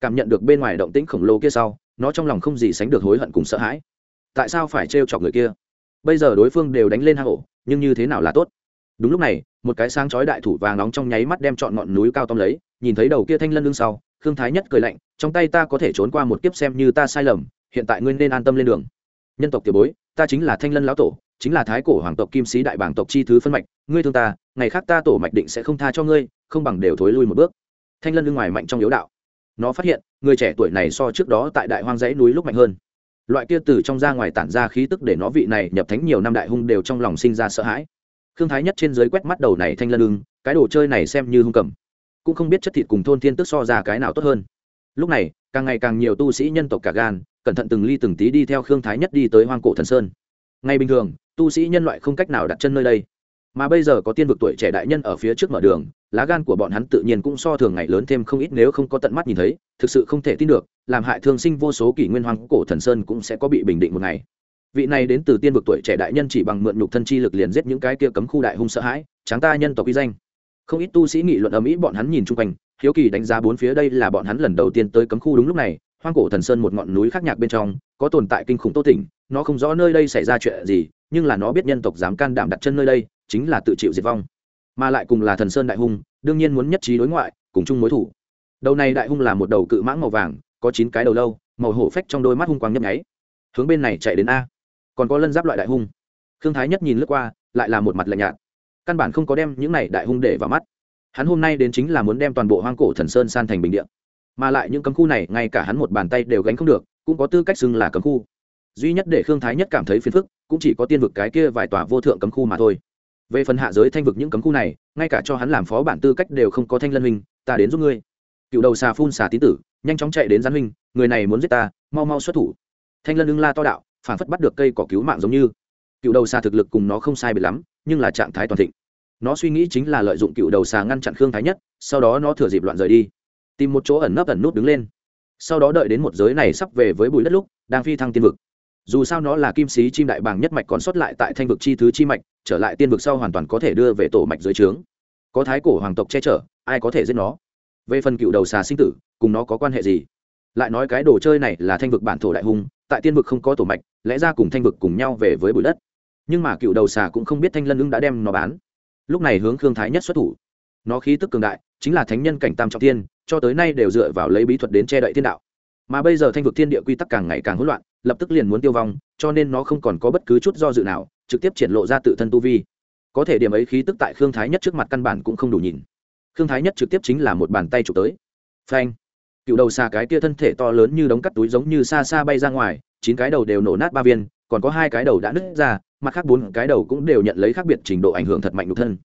cảm nhận được bên ngoài động tĩnh khổng lồ kia sau, nó trong lòng không gì sánh được hối hận cùng sợ hãi. Tại sao phải trêu chọc người kia? Bây giờ đối phương đều đánh lên hang ổ, nhưng như thế nào là tốt? Đúng lúc này, một cái sáng chói đại thủ vàng nóng trong nháy mắt đem chọn ngọn núi cao tóm lấy, nhìn thấy đầu kia thanh lân lưng sau, khương thái nhất cười lạnh, trong tay ta có thể trốn qua một kiếp xem như ta sai lầm, hiện tại ngươi nên an tâm lên đường. Nhân tộc tiểu bối, ta chính là thanh lân lão tổ, chính là thái cổ hoàng tộc kim sĩ đại bảng tộc chi thứ phân mạch, ngươi thương ta, ngày khác ta tổ mạch định sẽ không tha cho ngươi, không bằng đều thối lui một bước. Thanh lân lưng ngoài mạnh trong yếu đạo nó phát hiện, người trẻ tuổi này so trước đó tại đại hoang dãy núi lúc mạnh hơn. Loại kia từ trong ra ngoài tản ra khí tức để nó vị này nhập thánh nhiều năm đại hung đều trong lòng sinh ra sợ hãi. Khương thái nhất trên dưới quét mắt đầu này thanh lân lưng cái đồ chơi này xem như hung cầm. Cũng không biết chất thịt cùng thôn thiên tức so ra cái nào tốt hơn. Lúc này, càng ngày càng nhiều tu sĩ nhân tộc cả gan, cẩn thận từng ly từng tí đi theo khương thái nhất đi tới hoang cổ thần sơn. Ngay bình thường, tu sĩ nhân loại không cách nào đặt chân nơi đây. Mà bây giờ có tiên vực tuổi trẻ đại nhân ở phía trước mở đường lá gan của bọn hắn tự nhiên cũng so thường ngày lớn thêm không ít nếu không có tận mắt nhìn thấy, thực sự không thể tin được, làm hại thương sinh vô số kỷ nguyên hoang cổ thần sơn cũng sẽ có bị bình định một ngày. Vị này đến từ tiên vực tuổi trẻ đại nhân chỉ bằng mượn nhục thân chi lực liền giết những cái kia cấm khu đại hung sợ hãi, tráng ta nhân tộc uy danh. Không ít tu sĩ nghị luận ở mỹ bọn hắn nhìn chung quanh, hiếu kỳ đánh giá bốn phía đây là bọn hắn lần đầu tiên tới cấm khu đúng lúc này, hoang cổ thần sơn một ngọn núi khác nhạc bên trong, có tồn tại kinh khủng tô tỉnh nó không rõ nơi đây xảy ra chuyện gì, nhưng là nó biết nhân tộc dám can đảm đặt chân nơi đây, chính là tự chịu diệt vong mà lại cùng là thần sơn đại hung, đương nhiên muốn nhất trí đối ngoại, cùng chung mối thủ. Đầu này đại hung là một đầu cự mãng màu vàng, có chín cái đầu lâu, màu hổ phách trong đôi mắt hung quang nhấp nháy. Hướng bên này chạy đến a. Còn có lân giáp loại đại hung. Khương thái nhất nhìn lướt qua, lại là một mặt lạnh nhạt. Căn bản không có đem những này đại hung để vào mắt. Hắn hôm nay đến chính là muốn đem toàn bộ hoang cổ thần sơn san thành bình điện mà lại những cấm khu này, ngay cả hắn một bàn tay đều gánh không được, cũng có tư cách xưng là cấm khu. Duy nhất để khương thái nhất cảm thấy phiền phức, cũng chỉ có tiên vực cái kia vài tòa vô thượng cấm khu mà thôi về phần hạ giới thanh vực những cấm khu này, ngay cả cho hắn làm phó bản tư cách đều không có thanh lân huynh, ta đến giúp ngươi. Cựu đầu xà phun xà tín tử, nhanh chóng chạy đến gián huynh, người này muốn giết ta, mau mau xuất thủ. Thanh lân ưng la to đạo, phản phất bắt được cây cỏ cứu mạng giống như. Cựu đầu xà thực lực cùng nó không sai biệt lắm, nhưng là trạng thái toàn thịnh. Nó suy nghĩ chính là lợi dụng cựu đầu xà ngăn chặn khương thái nhất, sau đó nó thừa dịp loạn rời đi. Tìm một chỗ ẩn nấp ẩn nút đứng lên. Sau đó đợi đến một giới này sắp về với bụi đất lúc, đang phi thăng tiên vực dù sao nó là kim sĩ chim đại bàng nhất mạch còn sót lại tại thanh vực chi thứ chi mạch, trở lại tiên vực sau hoàn toàn có thể đưa về tổ mạch dưới trướng. Có thái cổ hoàng tộc che chở, ai có thể giết nó? Về phần cựu đầu xà sinh tử, cùng nó có quan hệ gì? Lại nói cái đồ chơi này là thanh vực bản thổ đại hung, tại tiên vực không có tổ mạch, lẽ ra cùng thanh vực cùng nhau về với bụi đất. Nhưng mà cựu đầu xà cũng không biết thanh lân ưng đã đem nó bán. Lúc này hướng khương thái nhất xuất thủ. Nó khí tức cường đại, chính là thánh nhân cảnh tam trọng tiên cho tới nay đều dựa vào lấy bí thuật đến che đậy thiên đạo mà bây giờ thanh vực thiên địa quy tắc càng ngày càng hỗn loạn, lập tức liền muốn tiêu vong, cho nên nó không còn có bất cứ chút do dự nào, trực tiếp triển lộ ra tự thân tu vi. Có thể điểm ấy khí tức tại khương thái nhất trước mặt căn bản cũng không đủ nhìn. Khương thái nhất trực tiếp chính là một bàn tay chụp tới. Phanh! Cựu đầu xà cái kia thân thể to lớn như đống cắt túi giống như xa xa bay ra ngoài, chín cái đầu đều nổ nát ba viên, còn có hai cái đầu đã nứt ra, mặt khác bốn cái đầu cũng đều nhận lấy khác biệt trình độ ảnh hưởng thật mạnh nhục thân.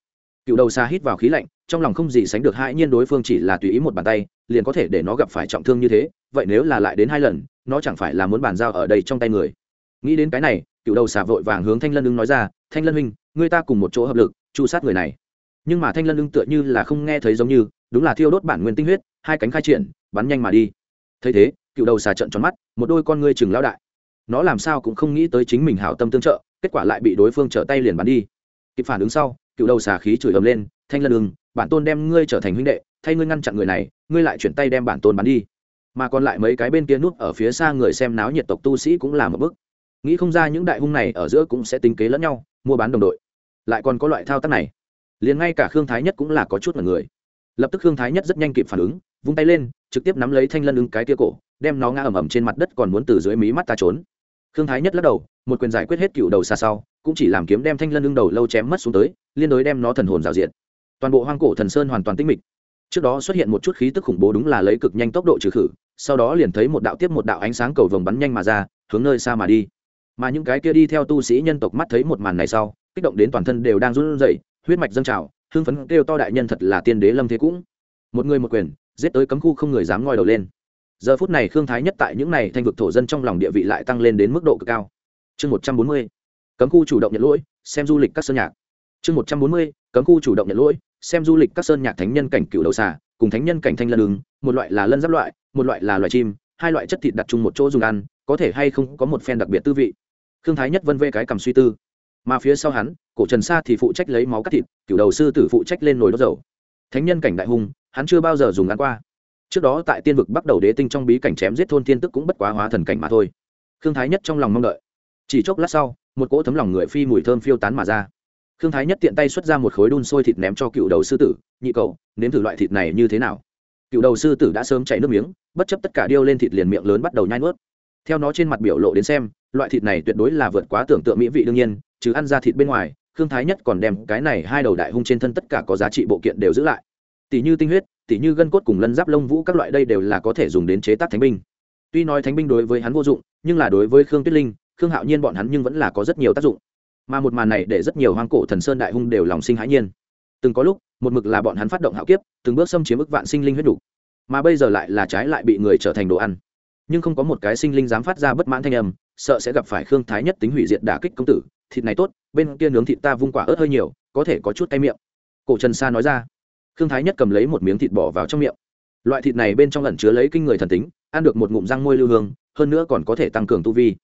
Cựu đầu xa hít vào khí lạnh, trong lòng không gì sánh được hai nhiên đối phương chỉ là tùy ý một bàn tay liền có thể để nó gặp phải trọng thương như thế, vậy nếu là lại đến hai lần, nó chẳng phải là muốn bàn giao ở đây trong tay người. Nghĩ đến cái này, cựu đầu xà vội vàng hướng thanh lân ưng nói ra, thanh lân huynh người ta cùng một chỗ hợp lực, chu sát người này. Nhưng mà thanh lân ưng tựa như là không nghe thấy giống như, đúng là thiêu đốt bản nguyên tinh huyết, hai cánh khai triển, bắn nhanh mà đi. Thấy thế, cựu đầu xà trận tròn mắt, một đôi con ngươi chừng lao đại. Nó làm sao cũng không nghĩ tới chính mình hảo tâm tương trợ, kết quả lại bị đối phương trở tay liền bắn đi. Kịp phản ứng sau, cựu đầu xà khí chửi ầm lên, thanh lân ưng, bản tôn đem ngươi trở thành huynh đệ thay ngươi ngăn chặn người này, ngươi lại chuyển tay đem bản tôn bắn đi. Mà còn lại mấy cái bên kia nút ở phía xa người xem náo nhiệt tộc tu sĩ cũng là một bức nghĩ không ra những đại hung này ở giữa cũng sẽ tính kế lẫn nhau, mua bán đồng đội. Lại còn có loại thao tác này. Liền ngay cả khương thái nhất cũng là có chút mọi người. Lập tức khương thái nhất rất nhanh kịp phản ứng, vung tay lên, trực tiếp nắm lấy thanh lân ứng cái tia cổ, đem nó ngã ầm ầm trên mặt đất còn muốn từ dưới mí mắt ta trốn. Khương thái nhất lắc đầu, một quyền giải quyết hết cựu đầu xa sau, cũng chỉ làm kiếm đem thanh lân lưng đầu lâu chém mất xuống tới, liên đối đem nó thần hồn rào diện toàn bộ hoang cổ thần sơn hoàn toàn tinh mịch trước đó xuất hiện một chút khí tức khủng bố đúng là lấy cực nhanh tốc độ trừ khử, sau đó liền thấy một đạo tiếp một đạo ánh sáng cầu vồng bắn nhanh mà ra, hướng nơi xa mà đi. Mà những cái kia đi theo tu sĩ nhân tộc mắt thấy một màn này sau, kích động đến toàn thân đều đang run rẩy, huyết mạch dâng trào, hưng phấn kêu to đại nhân thật là tiên đế lâm thế cũng. Một người một quyền, giết tới cấm khu không người dám ngoi đầu lên. Giờ phút này khương thái nhất tại những này thanh vực thổ dân trong lòng địa vị lại tăng lên đến mức độ cực cao. Chương một trăm bốn mươi, cấm khu chủ động nhận lỗi, xem du lịch các sơn nhạc chương một trăm bốn mươi, cấm khu chủ động nhận lỗi, xem du lịch các sơn nhạc thánh nhân cảnh cựu đầu xà, cùng thánh nhân cảnh thanh lân ứng, một loại là lân giáp loại, một loại là loài chim, hai loại chất thịt đặt chung một chỗ dùng ăn, có thể hay không có một phen đặc biệt tư vị. Khương thái nhất vân vê cái cầm suy tư. Mà phía sau hắn, cổ trần sa thì phụ trách lấy máu cắt thịt cựu đầu sư tử phụ trách lên nồi đốt dầu. Thánh nhân cảnh đại hung, hắn chưa bao giờ dùng ăn qua. Trước đó tại tiên vực bắt đầu đế tinh trong bí cảnh chém giết thôn tiên tức cũng bất quá hóa thần cảnh mà thôi. Khương thái nhất trong lòng mong đợi. Chỉ chốc lát sau, một cỗ thấm lòng người phi mùi thơm phiêu tán mà ra khương thái nhất tiện tay xuất ra một khối đun sôi thịt ném cho cựu đầu sư tử, nhị cậu, nếm thử loại thịt này như thế nào? Cựu đầu sư tử đã sớm chảy nước miếng, bất chấp tất cả điêu lên thịt liền miệng lớn bắt đầu nhai nuốt. Theo nó trên mặt biểu lộ đến xem, loại thịt này tuyệt đối là vượt quá tưởng tượng mỹ vị đương nhiên chứ ăn ra thịt bên ngoài, khương thái nhất còn đem cái này hai đầu đại hung trên thân tất cả có giá trị bộ kiện đều giữ lại. Tỷ như tinh huyết, tỷ như gân cốt cùng lân giáp lông vũ các loại đây đều là có thể dùng đến chế tác thánh binh. Tuy nói thánh binh đối với hắn vô dụng, nhưng là đối với khương tuyết linh, khương hạo nhiên bọn hắn nhưng vẫn là có rất nhiều tác dụng mà một màn này để rất nhiều hoang cổ thần sơn đại hung đều lòng sinh hãi nhiên. Từng có lúc, một mực là bọn hắn phát động hạo kiếp, từng bước xâm chiếm ức vạn sinh linh huyết đủ. Mà bây giờ lại là trái lại bị người trở thành đồ ăn. Nhưng không có một cái sinh linh dám phát ra bất mãn thanh âm, sợ sẽ gặp phải khương thái nhất tính hủy diệt đả kích công tử. Thịt này tốt, bên kia nướng thịt ta vung quả ớt hơi nhiều, có thể có chút tay miệng. Cổ trần sa nói ra. Khương thái nhất cầm lấy một miếng thịt bỏ vào trong miệng. Loại thịt này bên trong lẩn chứa lấy kinh người thần tính, ăn được một ngụm răng môi lưu hương, hơn nữa còn có thể tăng cường tu vi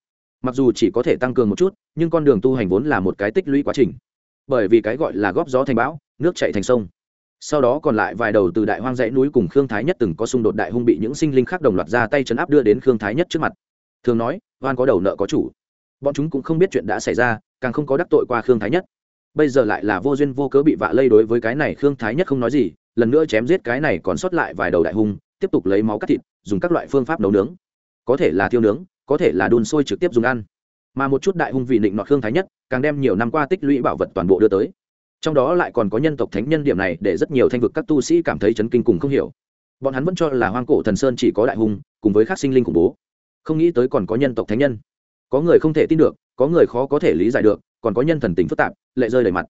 mặc dù chỉ có thể tăng cường một chút, nhưng con đường tu hành vốn là một cái tích lũy quá trình. Bởi vì cái gọi là góp gió thành bão, nước chạy thành sông. Sau đó còn lại vài đầu từ đại hoang dãy núi cùng khương thái nhất từng có xung đột đại hung bị những sinh linh khác đồng loạt ra tay chấn áp đưa đến khương thái nhất trước mặt. Thường nói, oan có đầu nợ có chủ. Bọn chúng cũng không biết chuyện đã xảy ra, càng không có đắc tội qua khương thái nhất. Bây giờ lại là vô duyên vô cớ bị vạ lây đối với cái này khương thái nhất không nói gì, lần nữa chém giết cái này còn sót lại vài đầu đại hung, tiếp tục lấy máu cắt thịt, dùng các loại phương pháp nấu nướng. Có thể là thiêu nướng có thể là đun sôi trực tiếp dùng ăn. Mà một chút đại hung vị định nọ khương thái nhất, càng đem nhiều năm qua tích lũy bảo vật toàn bộ đưa tới. Trong đó lại còn có nhân tộc thánh nhân điểm này để rất nhiều thanh vực các tu sĩ cảm thấy chấn kinh cùng không hiểu. Bọn hắn vẫn cho là hoang cổ thần sơn chỉ có đại hung, cùng với các sinh linh khủng bố. Không nghĩ tới còn có nhân tộc thánh nhân. Có người không thể tin được, có người khó có thể lý giải được, còn có nhân thần tình phức tạp, lệ rơi đầy mặt.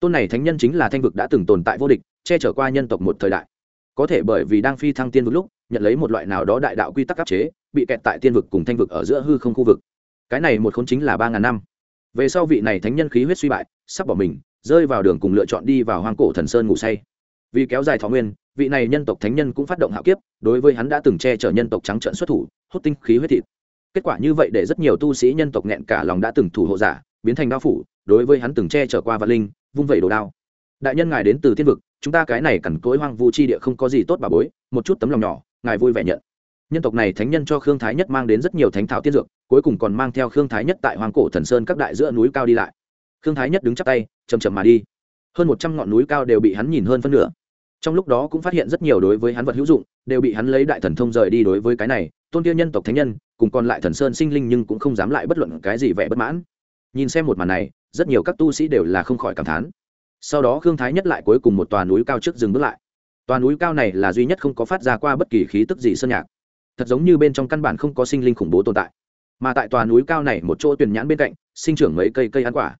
Tôn này thánh nhân chính là thanh vực đã từng tồn tại vô địch, che chở qua nhân tộc một thời đại. Có thể bởi vì đang phi thăng tiên một lúc nhận lấy một loại nào đó đại đạo quy tắc áp chế, bị kẹt tại tiên vực cùng thanh vực ở giữa hư không khu vực. Cái này một khốn chính là ba ngàn năm. Về sau vị này thánh nhân khí huyết suy bại, sắp bỏ mình, rơi vào đường cùng lựa chọn đi vào hoang cổ thần sơn ngủ say. Vì kéo dài thọ nguyên, vị này nhân tộc thánh nhân cũng phát động hạo kiếp, đối với hắn đã từng che chở nhân tộc trắng trợn xuất thủ, hút tinh khí huyết thịt. Kết quả như vậy để rất nhiều tu sĩ nhân tộc nghẹn cả lòng đã từng thủ hộ giả, biến thành đao phủ, đối với hắn từng che chở qua vạn linh, vung vẩy đồ đao. Đại nhân ngài đến từ thiên vực, chúng ta cái này cằn cối hoang vu chi địa không có gì tốt bà bối, một chút tấm lòng nhỏ ngài vui vẻ nhận. Nhân tộc này thánh nhân cho khương thái nhất mang đến rất nhiều thánh thảo tiên dược, cuối cùng còn mang theo khương thái nhất tại hoàng cổ thần sơn các đại giữa núi cao đi lại. Khương thái nhất đứng chắp tay chầm chầm mà đi. Hơn một trăm ngọn núi cao đều bị hắn nhìn hơn phân nửa. Trong lúc đó cũng phát hiện rất nhiều đối với hắn vật hữu dụng, đều bị hắn lấy đại thần thông rời đi đối với cái này, tôn kia nhân tộc thánh nhân, cùng còn lại thần sơn sinh linh nhưng cũng không dám lại bất luận cái gì vẻ bất mãn. Nhìn xem một màn này, rất nhiều các tu sĩ đều là không khỏi cảm thán. Sau đó khương thái nhất lại cuối cùng một tòa núi cao trước dừng bước lại. Toàn núi cao này là duy nhất không có phát ra qua bất kỳ khí tức gì sơn nhạc. Thật giống như bên trong căn bản không có sinh linh khủng bố tồn tại. Mà tại tòa núi cao này một chỗ tuyển nhãn bên cạnh, sinh trưởng mấy cây cây ăn quả.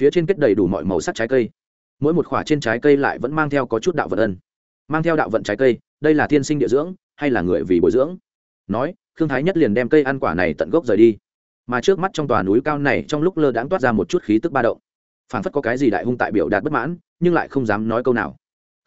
Phía trên kết đầy đủ mọi màu sắc trái cây. Mỗi một khoả trên trái cây lại vẫn mang theo có chút đạo vận ân. Mang theo đạo vận trái cây, đây là thiên sinh địa dưỡng, hay là người vì bồi dưỡng? Nói thương thái nhất liền đem cây ăn quả này tận gốc rời đi. Mà trước mắt trong tòa núi cao này trong lúc lơ đãng toát ra một chút khí tức ba động. Phản phất có cái gì đại hung tại biểu đạt bất mãn, nhưng lại không dám nói câu nào.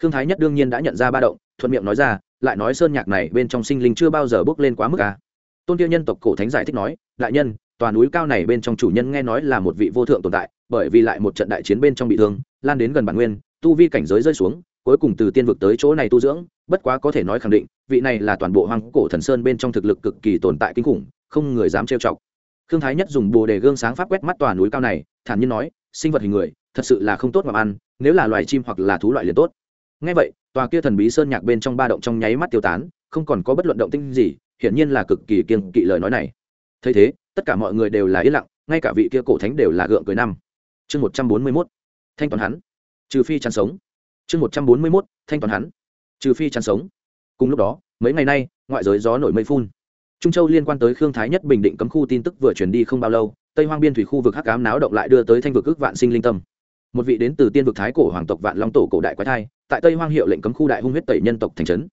Khương thái nhất đương nhiên đã nhận ra ba động, thuận miệng nói ra, lại nói sơn nhạc này bên trong sinh linh chưa bao giờ bước lên quá mức à. tôn tiêu nhân tộc cổ thánh giải thích nói, đại nhân toàn núi cao này bên trong chủ nhân nghe nói là một vị vô thượng tồn tại, bởi vì lại một trận đại chiến bên trong bị thương, lan đến gần bản nguyên, tu vi cảnh giới rơi xuống, cuối cùng từ tiên vực tới chỗ này tu dưỡng, bất quá có thể nói khẳng định, vị này là toàn bộ hoang cổ thần sơn bên trong thực lực cực kỳ tồn tại kinh khủng, không người dám trêu chọc khương thái nhất dùng bồ đề gương sáng pháp quét mắt toàn núi cao này, thản nhiên nói, sinh vật hình người, thật sự là không tốt mà ăn, nếu là loài chim hoặc là thú loại liền tốt ngay vậy, tòa kia thần bí sơn nhạc bên trong ba động trong nháy mắt tiêu tán, không còn có bất luận động tinh gì, hiển nhiên là cực kỳ kiêng kỵ lời nói này. Thấy thế, tất cả mọi người đều là yên lặng, ngay cả vị kia cổ thánh đều là gượng cười năm. Chương một trăm bốn mươi mốt, thanh toàn hắn. Trừ phi chăn sống. Chương một trăm bốn mươi mốt, thanh toàn hắn. Trừ phi chăn sống. Cùng lúc đó, mấy ngày nay, ngoại giới gió nổi mây phun. Trung châu liên quan tới khương thái nhất bình định cấm khu tin tức vừa truyền đi không bao lâu, tây hoang biên thủy khu vực hắc ám náo động lại đưa tới thanh vực ước vạn sinh linh tâm một vị đến từ tiên vực thái cổ hoàng tộc vạn long tổ cổ đại quái thai, tại tây hoang hiệu lệnh cấm khu đại hung huyết tẩy nhân tộc thành trấn.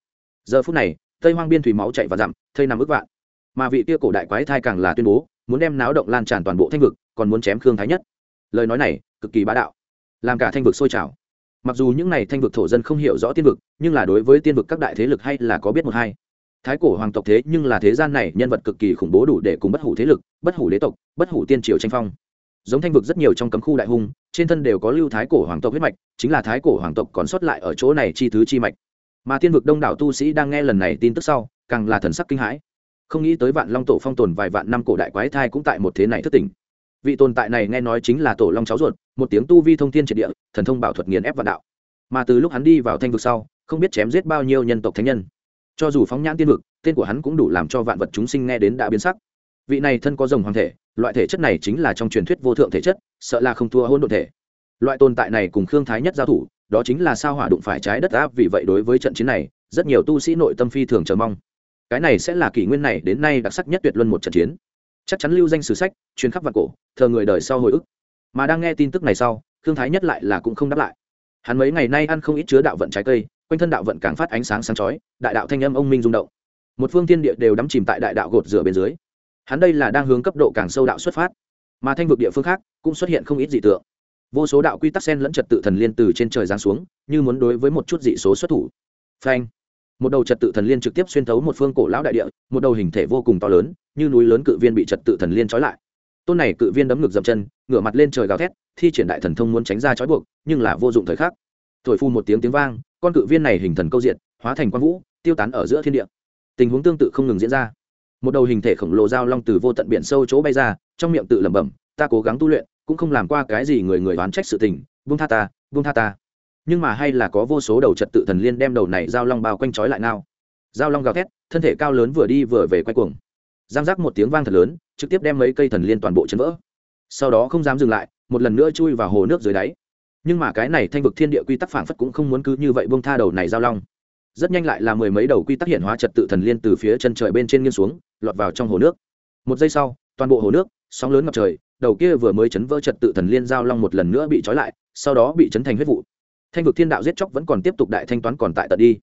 Giờ phút này, tây hoang biên thủy máu chạy và dặm, thây nằm ước vạn. Mà vị kia cổ đại quái thai càng là tuyên bố, muốn đem náo động lan tràn toàn bộ thanh vực, còn muốn chém khương thái nhất. Lời nói này, cực kỳ bá đạo, làm cả thanh vực sôi trào. Mặc dù những n à y thanh vực thổ dân không hiểu rõ tiên vực, nhưng là đối với tiên vực các đại thế lực hay là có biết một hai. Thái cổ hoàng tộc thế nhưng là thế gian này nhân vật cực kỳ khủng bố đủ để cùng bất hủ thế lực, bất hủ đế tộc, bất hủ tiên triều tranh phong. Giống thanh vực rất nhiều trong cấm khu đại hung trên thân đều có lưu thái cổ hoàng tộc huyết mạch, chính là thái cổ hoàng tộc còn sót lại ở chỗ này chi thứ chi mạch. Mà tiên vực đông đảo tu sĩ đang nghe lần này tin tức sau, càng là thần sắc kinh hãi. Không nghĩ tới vạn long tổ phong tồn vài vạn năm cổ đại quái thai cũng tại một thế này thất tình vị tồn tại này nghe nói chính là tổ long cháu ruột, một tiếng tu vi thông thiên triệt địa, thần thông bảo thuật nghiền ép vạn đạo. Mà từ lúc hắn đi vào thanh vực sau, không biết chém giết bao nhiêu nhân tộc thánh nhân. Cho dù phóng nhãn tiên vực, tên của hắn cũng đủ làm cho vạn vật chúng sinh nghe đến đã biến sắc. Vị này thân có rồng hoàng thể loại thể chất này chính là trong truyền thuyết vô thượng thể chất, sợ là không thua hôn đ ộ thể. Loại tồn tại này cùng khương thái nhất giao thủ, đó chính là sao hỏa đụng phải trái đất áp vì vậy đối với trận chiến này, rất nhiều tu sĩ nội tâm phi thường chờ mong. Cái này sẽ là kỷ nguyên này đến nay đặc sắc nhất tuyệt luân một trận chiến. Chắc chắn lưu danh sử sách chuyến khắp vạn cổ, thờ người đời sau hồi ức. Mà đang nghe tin tức này sau, khương thái nhất lại là cũng không đáp lại. Hắn mấy ngày nay ăn không ít chứa đạo vận trái cây, quanh thân đạo vận càng phát ánh sáng sáng chói, đại đạo thanh âm ông minh rung động. Một phương tiên địa đều đắm chìm tại đại đạo gột rửa bên dưới hắn đây là đang hướng cấp độ càng sâu đạo xuất phát, mà thanh vực địa phương khác cũng xuất hiện không ít dị tượng. Vô số đạo quy tắc sen lẫn trật tự thần liên từ trên trời giáng xuống, như muốn đối với một chút dị số xuất thủ. Phanh! Một đầu trật tự thần liên trực tiếp xuyên thấu một phương cổ lão đại địa, một đầu hình thể vô cùng to lớn, như núi lớn cự viên bị trật tự thần liên trói lại. Tôn này cự viên đấm ngực dậm chân, ngửa mặt lên trời gào thét, thi triển đại thần thông muốn tránh ra trói buộc, nhưng là vô dụng thời khắc. Thổi phu một tiếng tiếng vang, con cự viên này hình thần câu diện, hóa thành quang vũ, tiêu tán ở giữa thiên địa. Tình huống tương tự không ngừng diễn ra một đầu hình thể khổng lồ dao long từ vô tận biển sâu chỗ bay ra, trong miệng tự lẩm bẩm, ta cố gắng tu luyện, cũng không làm qua cái gì người người đoán trách sự tình vung tha ta vung tha ta. Nhưng mà hay là có vô số đầu trật tự thần liên đem đầu này dao long bao quanh trói lại nào dao long gào thét, thân thể cao lớn vừa đi vừa về quay cuồng. Giang giác một tiếng vang thật lớn, trực tiếp đem mấy cây thần liên toàn bộ chấn vỡ. Sau đó không dám dừng lại, một lần nữa chui vào hồ nước dưới đáy. Nhưng mà cái này thanh vực thiên địa quy tắc phản phất cũng không muốn cứ như vậy vung tha đầu này giao long rất nhanh lại là mười mấy đầu quy tắc hiện hóa trật tự thần liên từ phía chân trời bên trên nghiêng xuống, lọt vào trong hồ nước. Một giây sau, toàn bộ hồ nước, sóng lớn ngập trời, đầu kia vừa mới chấn vỡ trật tự thần liên giao long một lần nữa bị trói lại, sau đó bị chấn thành huyết vụ. Thanh vực thiên đạo giết chóc vẫn còn tiếp tục đại thanh toán còn tại tận đi.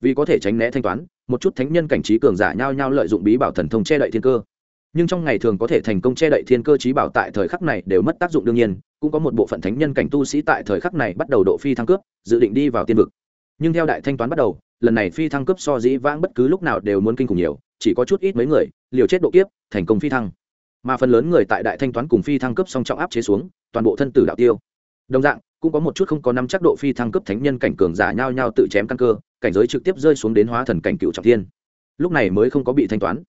Vì có thể tránh né thanh toán, một chút thánh nhân cảnh trí cường giả nhau nhau lợi dụng bí bảo thần thông che đậy thiên cơ. Nhưng trong ngày thường có thể thành công che đậy thiên cơ trí bảo tại thời khắc này đều mất tác dụng đương nhiên, cũng có một bộ phận thánh nhân cảnh tu sĩ tại thời khắc này bắt đầu độ phi thăng cướp, dự định đi vào tiên vực. Nhưng theo đại thanh toán bắt đầu lần này phi thăng cấp so dĩ vãng bất cứ lúc nào đều muốn kinh khủng nhiều, chỉ có chút ít mấy người, liều chết độ kiếp, thành công phi thăng. Mà phần lớn người tại đại thanh toán cùng phi thăng cấp song trọng áp chế xuống, toàn bộ thân tử đạo tiêu. Đồng dạng, cũng có một chút không có năm chắc độ phi thăng cấp thánh nhân cảnh cường giả nhau nhau tự chém căn cơ, cảnh giới trực tiếp rơi xuống đến hóa thần cảnh cựu trọng thiên. Lúc này mới không có bị thanh toán.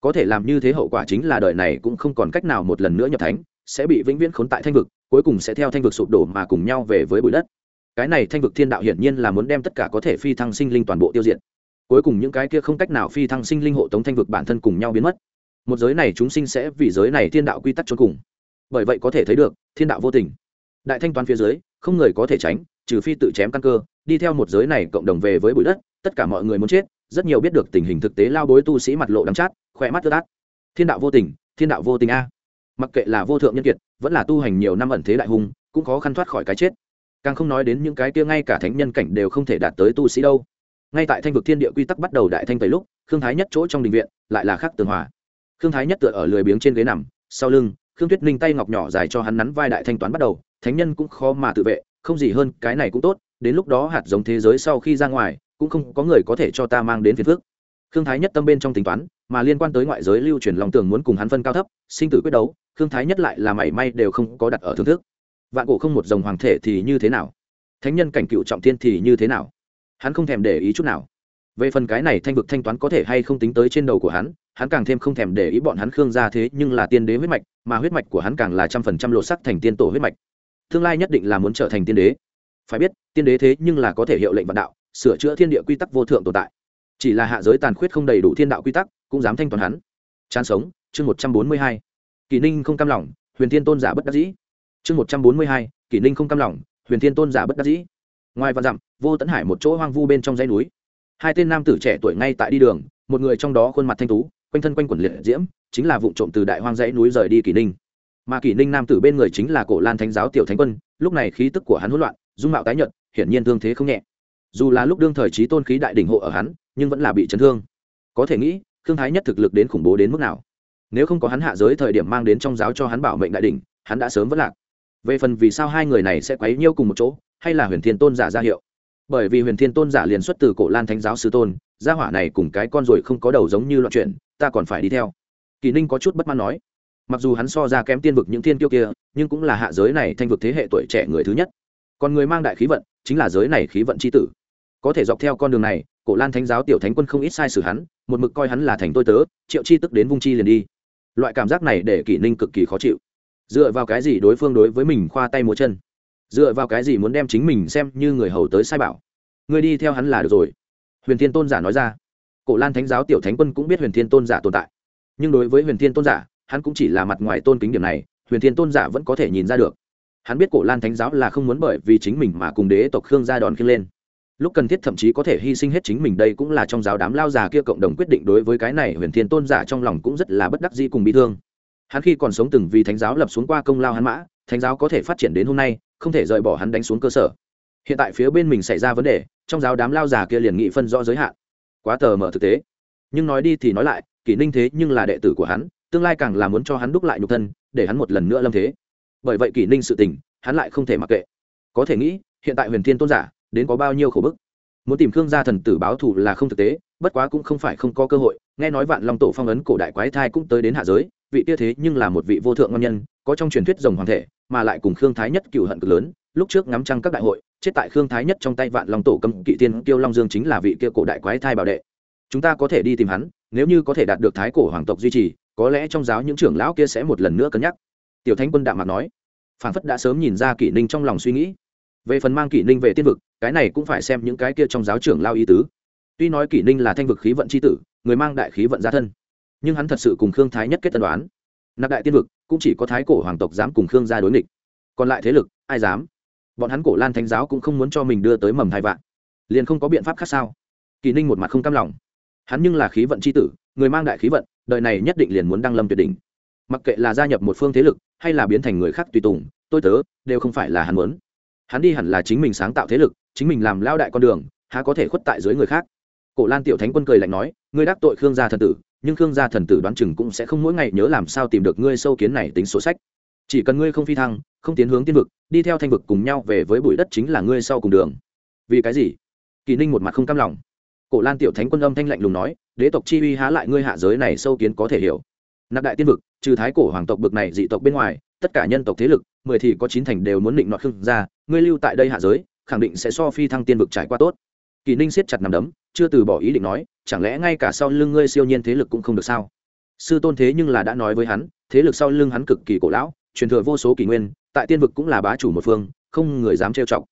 Có thể làm như thế hậu quả chính là đời này cũng không còn cách nào một lần nữa nhập thánh, sẽ bị vĩnh viễn khốn tại thanh vực, cuối cùng sẽ theo thanh vực sụp đổ mà cùng nhau về với bụi đất cái này thanh vực thiên đạo hiển nhiên là muốn đem tất cả có thể phi thăng sinh linh toàn bộ tiêu diệt. Cuối cùng những cái kia không cách nào phi thăng sinh linh hộ tống thanh vực bản thân cùng nhau biến mất. Một giới này chúng sinh sẽ vì giới này thiên đạo quy tắc cho cùng. Bởi vậy có thể thấy được, thiên đạo vô tình. Đại thanh toán phía dưới, không người có thể tránh, trừ phi tự chém căn cơ, đi theo một giới này cộng đồng về với bụi đất, tất cả mọi người muốn chết, rất nhiều biết được tình hình thực tế lao bối tu sĩ mặt lộ đắm chát, khỏe mắt tơ tát. Thiên đạo vô tình, thiên đạo vô tình a. Mặc kệ là vô thượng nhân kiệt, vẫn là tu hành nhiều năm ẩn thế đại hùng cũng khó khăn thoát khỏi cái chết càng không nói đến những cái kia ngay cả thánh nhân cảnh đều không thể đạt tới tu sĩ đâu. Ngay tại thanh vực thiên địa quy tắc bắt đầu đại thanh tẩy lúc, khương thái nhất chỗ trong đình viện lại là khắc tường hòa. Khương thái nhất tựa ở lười biếng trên ghế nằm, sau lưng, khương tuyết ninh tay ngọc nhỏ dài cho hắn nắn vai đại thanh toán bắt đầu, thánh nhân cũng khó mà tự vệ, không gì hơn, cái này cũng tốt, đến lúc đó hạt giống thế giới sau khi ra ngoài, cũng không có người có thể cho ta mang đến phiền phước khương thái nhất tâm bên trong tính toán, mà liên quan tới ngoại giới lưu truyền lòng tưởng muốn cùng hắn phân cao thấp, sinh tử quyết đấu, khương thái nhất lại là mảy may đều không có đặt ở thưởng thức vạn cổ không một dòng hoàng thể thì như thế nào? Thánh nhân cảnh cựu trọng thiên thì như thế nào? Hắn không thèm để ý chút nào. Về phần cái này thanh vực thanh toán có thể hay không tính tới trên đầu của hắn hắn càng thêm không thèm để ý bọn hắn khương ra thế nhưng là tiên đế huyết mạch, mà huyết mạch của hắn càng là trăm phần trăm lột sắc thành tiên tổ huyết mạch. Tương lai nhất định là muốn trở thành tiên đế. Phải biết, tiên đế thế nhưng là có thể hiệu lệnh vạn đạo, sửa chữa thiên địa quy tắc vô thượng tồn tại. Chỉ là hạ giới tàn khuyết không đầy đủ thiên đạo quy tắc, cũng dám thanh toàn hắn. Chán sống, chương một trăm bốn mươi hai. Kỷ ninh không cam lòng, huyền thiên tôn giả bất đắc dĩ chương một trăm bốn mươi hai, kỷ ninh không cam lòng, huyền thiên tôn giả bất đắc dĩ. Ngoài vạn dặm, vô tấn hải một chỗ hoang vu bên trong dãy núi. Hai tên nam tử trẻ tuổi ngay tại đi đường, một người trong đó khuôn mặt thanh tú, quanh thân quanh quẩn liệt diễm, chính là vụ trộm từ đại hoang dãy núi rời đi kỷ ninh. Mà kỷ ninh nam tử bên người chính là cổ lan thánh giáo tiểu thánh quân, lúc này khí tức của hắn hỗn loạn, dung mạo tái nhợt, hiển nhiên thương thế không nhẹ. Dù là lúc đương thời trí tôn khí đại đỉnh hộ ở hắn, nhưng vẫn là bị chấn thương. Có thể nghĩ, thương thái nhất thực lực đến khủng bố đến mức nào. Nếu không có hắn hạ giới thời điểm mang đến trong giáo cho hắn bảo mệnh đại đỉnh, hắn đã sớm vất lạc về phần vì sao hai người này sẽ quấy nhiêu cùng một chỗ, hay là huyền thiên tôn giả ra hiệu? Bởi vì huyền thiên tôn giả liền xuất từ cổ lan thánh giáo sư tôn, gia hỏa này cùng cái con rồi không có đầu giống như loạn chuyện, ta còn phải đi theo. Kỳ ninh có chút bất mãn nói. Mặc dù hắn so ra kém tiên vực những thiên kiêu kia, nhưng cũng là hạ giới này thanh vực thế hệ tuổi trẻ người thứ nhất. Còn người mang đại khí vận, chính là giới này khí vận c h i tử. Có thể dọc theo con đường này, cổ lan thánh giáo tiểu thánh quân không ít sai sử hắn, một mực coi hắn là thành tôi tớ, triệu chi tức đến vung chi liền đi. Loại cảm giác này để kỷ ninh cực kỳ khó chịu dựa vào cái gì đối phương đối với mình khoa tay múa chân? Dựa vào cái gì muốn đem chính mình xem như người hầu tới sai bảo? Người đi theo hắn là được rồi. Huyền thiên tôn giả nói ra. Cổ lan thánh giáo tiểu thánh quân cũng biết huyền thiên tôn giả tồn tại. Nhưng đối với huyền thiên tôn giả, hắn cũng chỉ là mặt ngoài tôn kính điểm này, huyền thiên tôn giả vẫn có thể nhìn ra được. Hắn biết cổ lan thánh giáo là không muốn bởi vì chính mình mà cùng đế tộc khương gia đòn khiêng lên. Lúc cần thiết thậm chí có thể hy sinh hết chính mình đây cũng là trong giáo đám lao già kia cộng đồng quyết định đối với cái này huyền thiên tôn giả trong lòng cũng rất là bất đắc dĩ cùng bị thương hắn khi còn sống từng vì thánh giáo lập xuống qua công lao hắn mã, thánh giáo có thể phát triển đến hôm nay, không thể rời bỏ hắn đánh xuống cơ sở. Hiện tại phía bên mình xảy ra vấn đề, trong giáo đám lao già kia liền nghị phân rõ giới hạn. Quá tờ mở thực tế. Nhưng nói đi thì nói lại, kỷ ninh thế nhưng là đệ tử của hắn, tương lai càng là muốn cho hắn đúc lại nhục thân, để hắn một lần nữa lâm thế. Bởi vậy kỷ ninh sự tình, hắn lại không thể mặc kệ. Có thể nghĩ, hiện tại huyền thiên tôn giả, đến có bao nhiêu khổ bức. Muốn tìm khương gia thần tử báo thù là không thực tế, bất quá cũng không phải không có cơ hội, nghe nói vạn long tổ phong ấn cổ đại quái thai cũng tới đến hạ giới vị kia thế nhưng là một vị vô thượng ngon nhân, có trong truyền thuyết rồng hoàng thể, mà lại cùng khương thái nhất cựu hận cực lớn, lúc trước ngắm trăng các đại hội, chết tại khương thái nhất trong tay vạn long tổ cấm kỵ tiên kiêu long dương chính là vị kia cổ đại quái thai bảo đệ. Chúng ta có thể đi tìm hắn, nếu như có thể đạt được thái cổ hoàng tộc duy trì, có lẽ trong giáo những trưởng lão kia sẽ một lần nữa cân nhắc. Tiểu thánh quân đạm mặt nói. Phản phất đã sớm nhìn ra kỷ ninh trong lòng suy nghĩ. Về phần mang kỷ ninh về tiên vực, cái này cũng phải xem những cái kia trong giáo trưởng lao ý tứ. Tuy nói kỷ ninh là thanh vực khí vận c h i tử, người mang đại khí vận gia thân nhưng hắn thật sự cùng khương thái nhất kết tân đoán. Nạp đại tiên vực cũng chỉ có thái cổ hoàng tộc dám cùng khương gia đối nghịch. Còn lại thế lực, ai dám? Bọn hắn cổ lan thánh giáo cũng không muốn cho mình đưa tới mầm hai vạn. Liền không có biện pháp khác sao? Kỳ ninh một mặt không cam lòng. Hắn nhưng là khí vận c h i tử, người mang đại khí vận, đời này nhất định liền muốn đăng lâm tuyệt đỉnh. Mặc kệ là gia nhập một phương thế lực, hay là biến thành người khác tùy tùng, tôi tớ, đều không phải là hắn muốn. Hắn đi hẳn là chính mình sáng tạo thế lực, chính mình làm lao đại con đường, há có thể khuất tại dưới người khác. Cổ lan tiểu thánh quân cười lạnh nói, ngươi đắc tội khương gia thần tử nhưng khương gia thần tử đoán chừng cũng sẽ không mỗi ngày nhớ làm sao tìm được ngươi sâu kiến này tính sổ sách. Chỉ cần ngươi không phi thăng, không tiến hướng tiên vực, đi theo thanh vực cùng nhau về với bụi đất chính là ngươi sau cùng đường. Vì cái gì? Kỳ ninh một mặt không cam lòng. Cổ lan tiểu thánh quân âm thanh lạnh lùng nói, đế tộc chi uy há lại ngươi hạ giới này sâu kiến có thể hiểu. Nạp đại tiên vực, trừ thái cổ hoàng tộc bực này dị tộc bên ngoài, tất cả nhân tộc thế lực, mười thì có chín thành đều muốn định nọ khương ra ngươi lưu tại đây hạ giới, khẳng định sẽ so phi thăng tiên vực trải qua tốt kỳ ninh siết chặt nằm đấm, chưa từ bỏ ý định nói, chẳng lẽ ngay cả sau lưng ngươi siêu nhiên thế lực cũng không được sao? Sư tôn thế nhưng là đã nói với hắn, thế lực sau lưng hắn cực kỳ cổ lão, truyền thừa vô số kỷ nguyên, tại tiên vực cũng là bá chủ một phương, không người dám trêu chọc.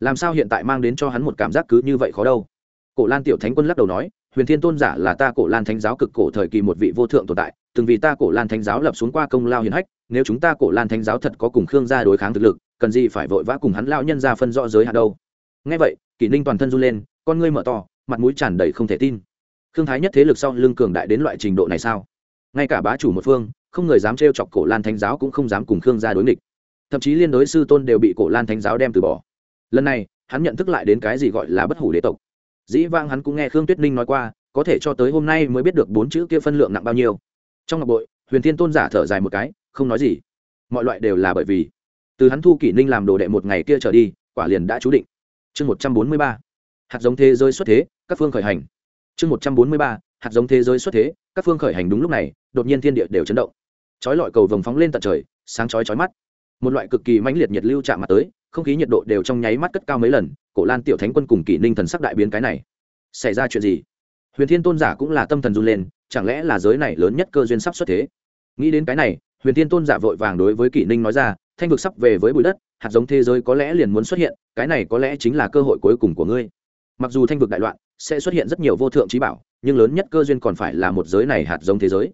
Làm sao hiện tại mang đến cho hắn một cảm giác cứ như vậy khó đâu? Cổ lan tiểu thánh quân lắc đầu nói, huyền thiên tôn giả là ta cổ lan thánh giáo cực cổ thời kỳ một vị vô thượng tồn tại, từng vì ta cổ lan thánh giáo lập xuống qua công lao hiền hách, nếu chúng ta cổ lan thánh giáo thật có cùng khương gia đối kháng thực lực, cần gì phải vội vã cùng hắn lao nhân ra phân rõ giới hạn đâu? Ngay vậy kỷ ninh toàn thân run lên con ngươi mở to, mặt mũi tràn đầy không thể tin. Khương thái nhất thế lực sau lưng cường đại đến loại trình độ này sao? Ngay cả bá chủ một phương, không người dám trêu chọc cổ lan thánh giáo cũng không dám cùng khương gia đối nghịch. Thậm chí liên đối sư tôn đều bị cổ lan thánh giáo đem từ bỏ. Lần này, hắn nhận thức lại đến cái gì gọi là bất hủ đế tộc. Dĩ vang hắn cũng nghe khương tuyết ninh nói qua, có thể cho tới hôm nay mới biết được bốn chữ kia phân lượng nặng bao nhiêu. Trong ngọc bội, huyền thiên tôn giả thở dài một cái, không nói gì. Mọi loại đều là bởi vì, từ hắn thu kỷ ninh làm đồ đệ một ngày kia trở đi, quả liền đã chú định. Chương một trăm bốn mươi ba hạt giống thế giới xuất thế, các phương khởi hành. Chương một trăm bốn mươi ba, hạt giống thế giới xuất thế, các phương khởi hành đúng lúc này, đột nhiên thiên địa đều chấn động. Chói lọi cầu vồng phóng lên tận trời, sáng chói chói mắt. Một loại cực kỳ mãnh liệt nhiệt lưu chạm mặt tới, không khí nhiệt độ đều trong nháy mắt cất cao mấy lần, cổ lan tiểu thánh quân cùng kỷ ninh thần sắc đại biến cái này. Xảy ra chuyện gì? Huyền thiên tôn giả cũng là tâm thần run lên, chẳng lẽ là giới này lớn nhất cơ duyên sắp xuất thế? Nghĩ đến cái này, huyền thiên tôn giả vội vàng đối với kỷ ninh nói ra, thanh vực sắp về với bụi đất, hạt giống thế giới có lẽ liền muốn xuất hiện, cái này có lẽ chính là cơ hội cuối cùng của ngươi mặc dù thanh vực đại loạn, sẽ xuất hiện rất nhiều vô thượng trí bảo, nhưng lớn nhất cơ duyên còn phải là một giới này hạt giống thế giới.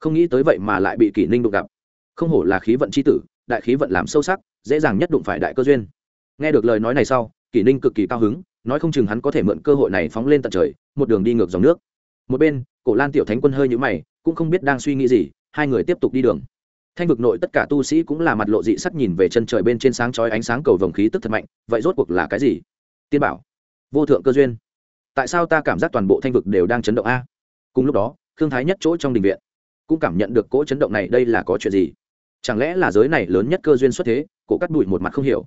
Không nghĩ tới vậy mà lại bị kỷ ninh đụng gặp. Không hổ là khí vận c h i tử, đại khí vận làm sâu sắc, dễ dàng nhất đụng phải đại cơ duyên. Nghe được lời nói này sau, kỷ ninh cực kỳ cao hứng, nói không chừng hắn có thể mượn cơ hội này phóng lên tận trời, một đường đi ngược dòng nước. Một bên, cổ lan tiểu thánh quân hơi nhũ mày, cũng không biết đang suy nghĩ gì, hai người tiếp tục đi đường. Thanh vực nội tất cả tu sĩ cũng là mặt lộ dị sắc nhìn về chân trời bên trên sáng chói ánh sáng cầu vồng khí tức thật mạnh, vậy rốt cuộc là cái gì? Tiên bảo vô thượng cơ duyên. Tại sao ta cảm giác toàn bộ thanh vực đều đang chấn động a? Cùng lúc đó thương thái nhất chỗ trong đình viện cũng cảm nhận được cỗ chấn động này đây là có chuyện gì. Chẳng lẽ là giới này lớn nhất cơ duyên xuất thế, cổ cắt bụi một mặt không hiểu.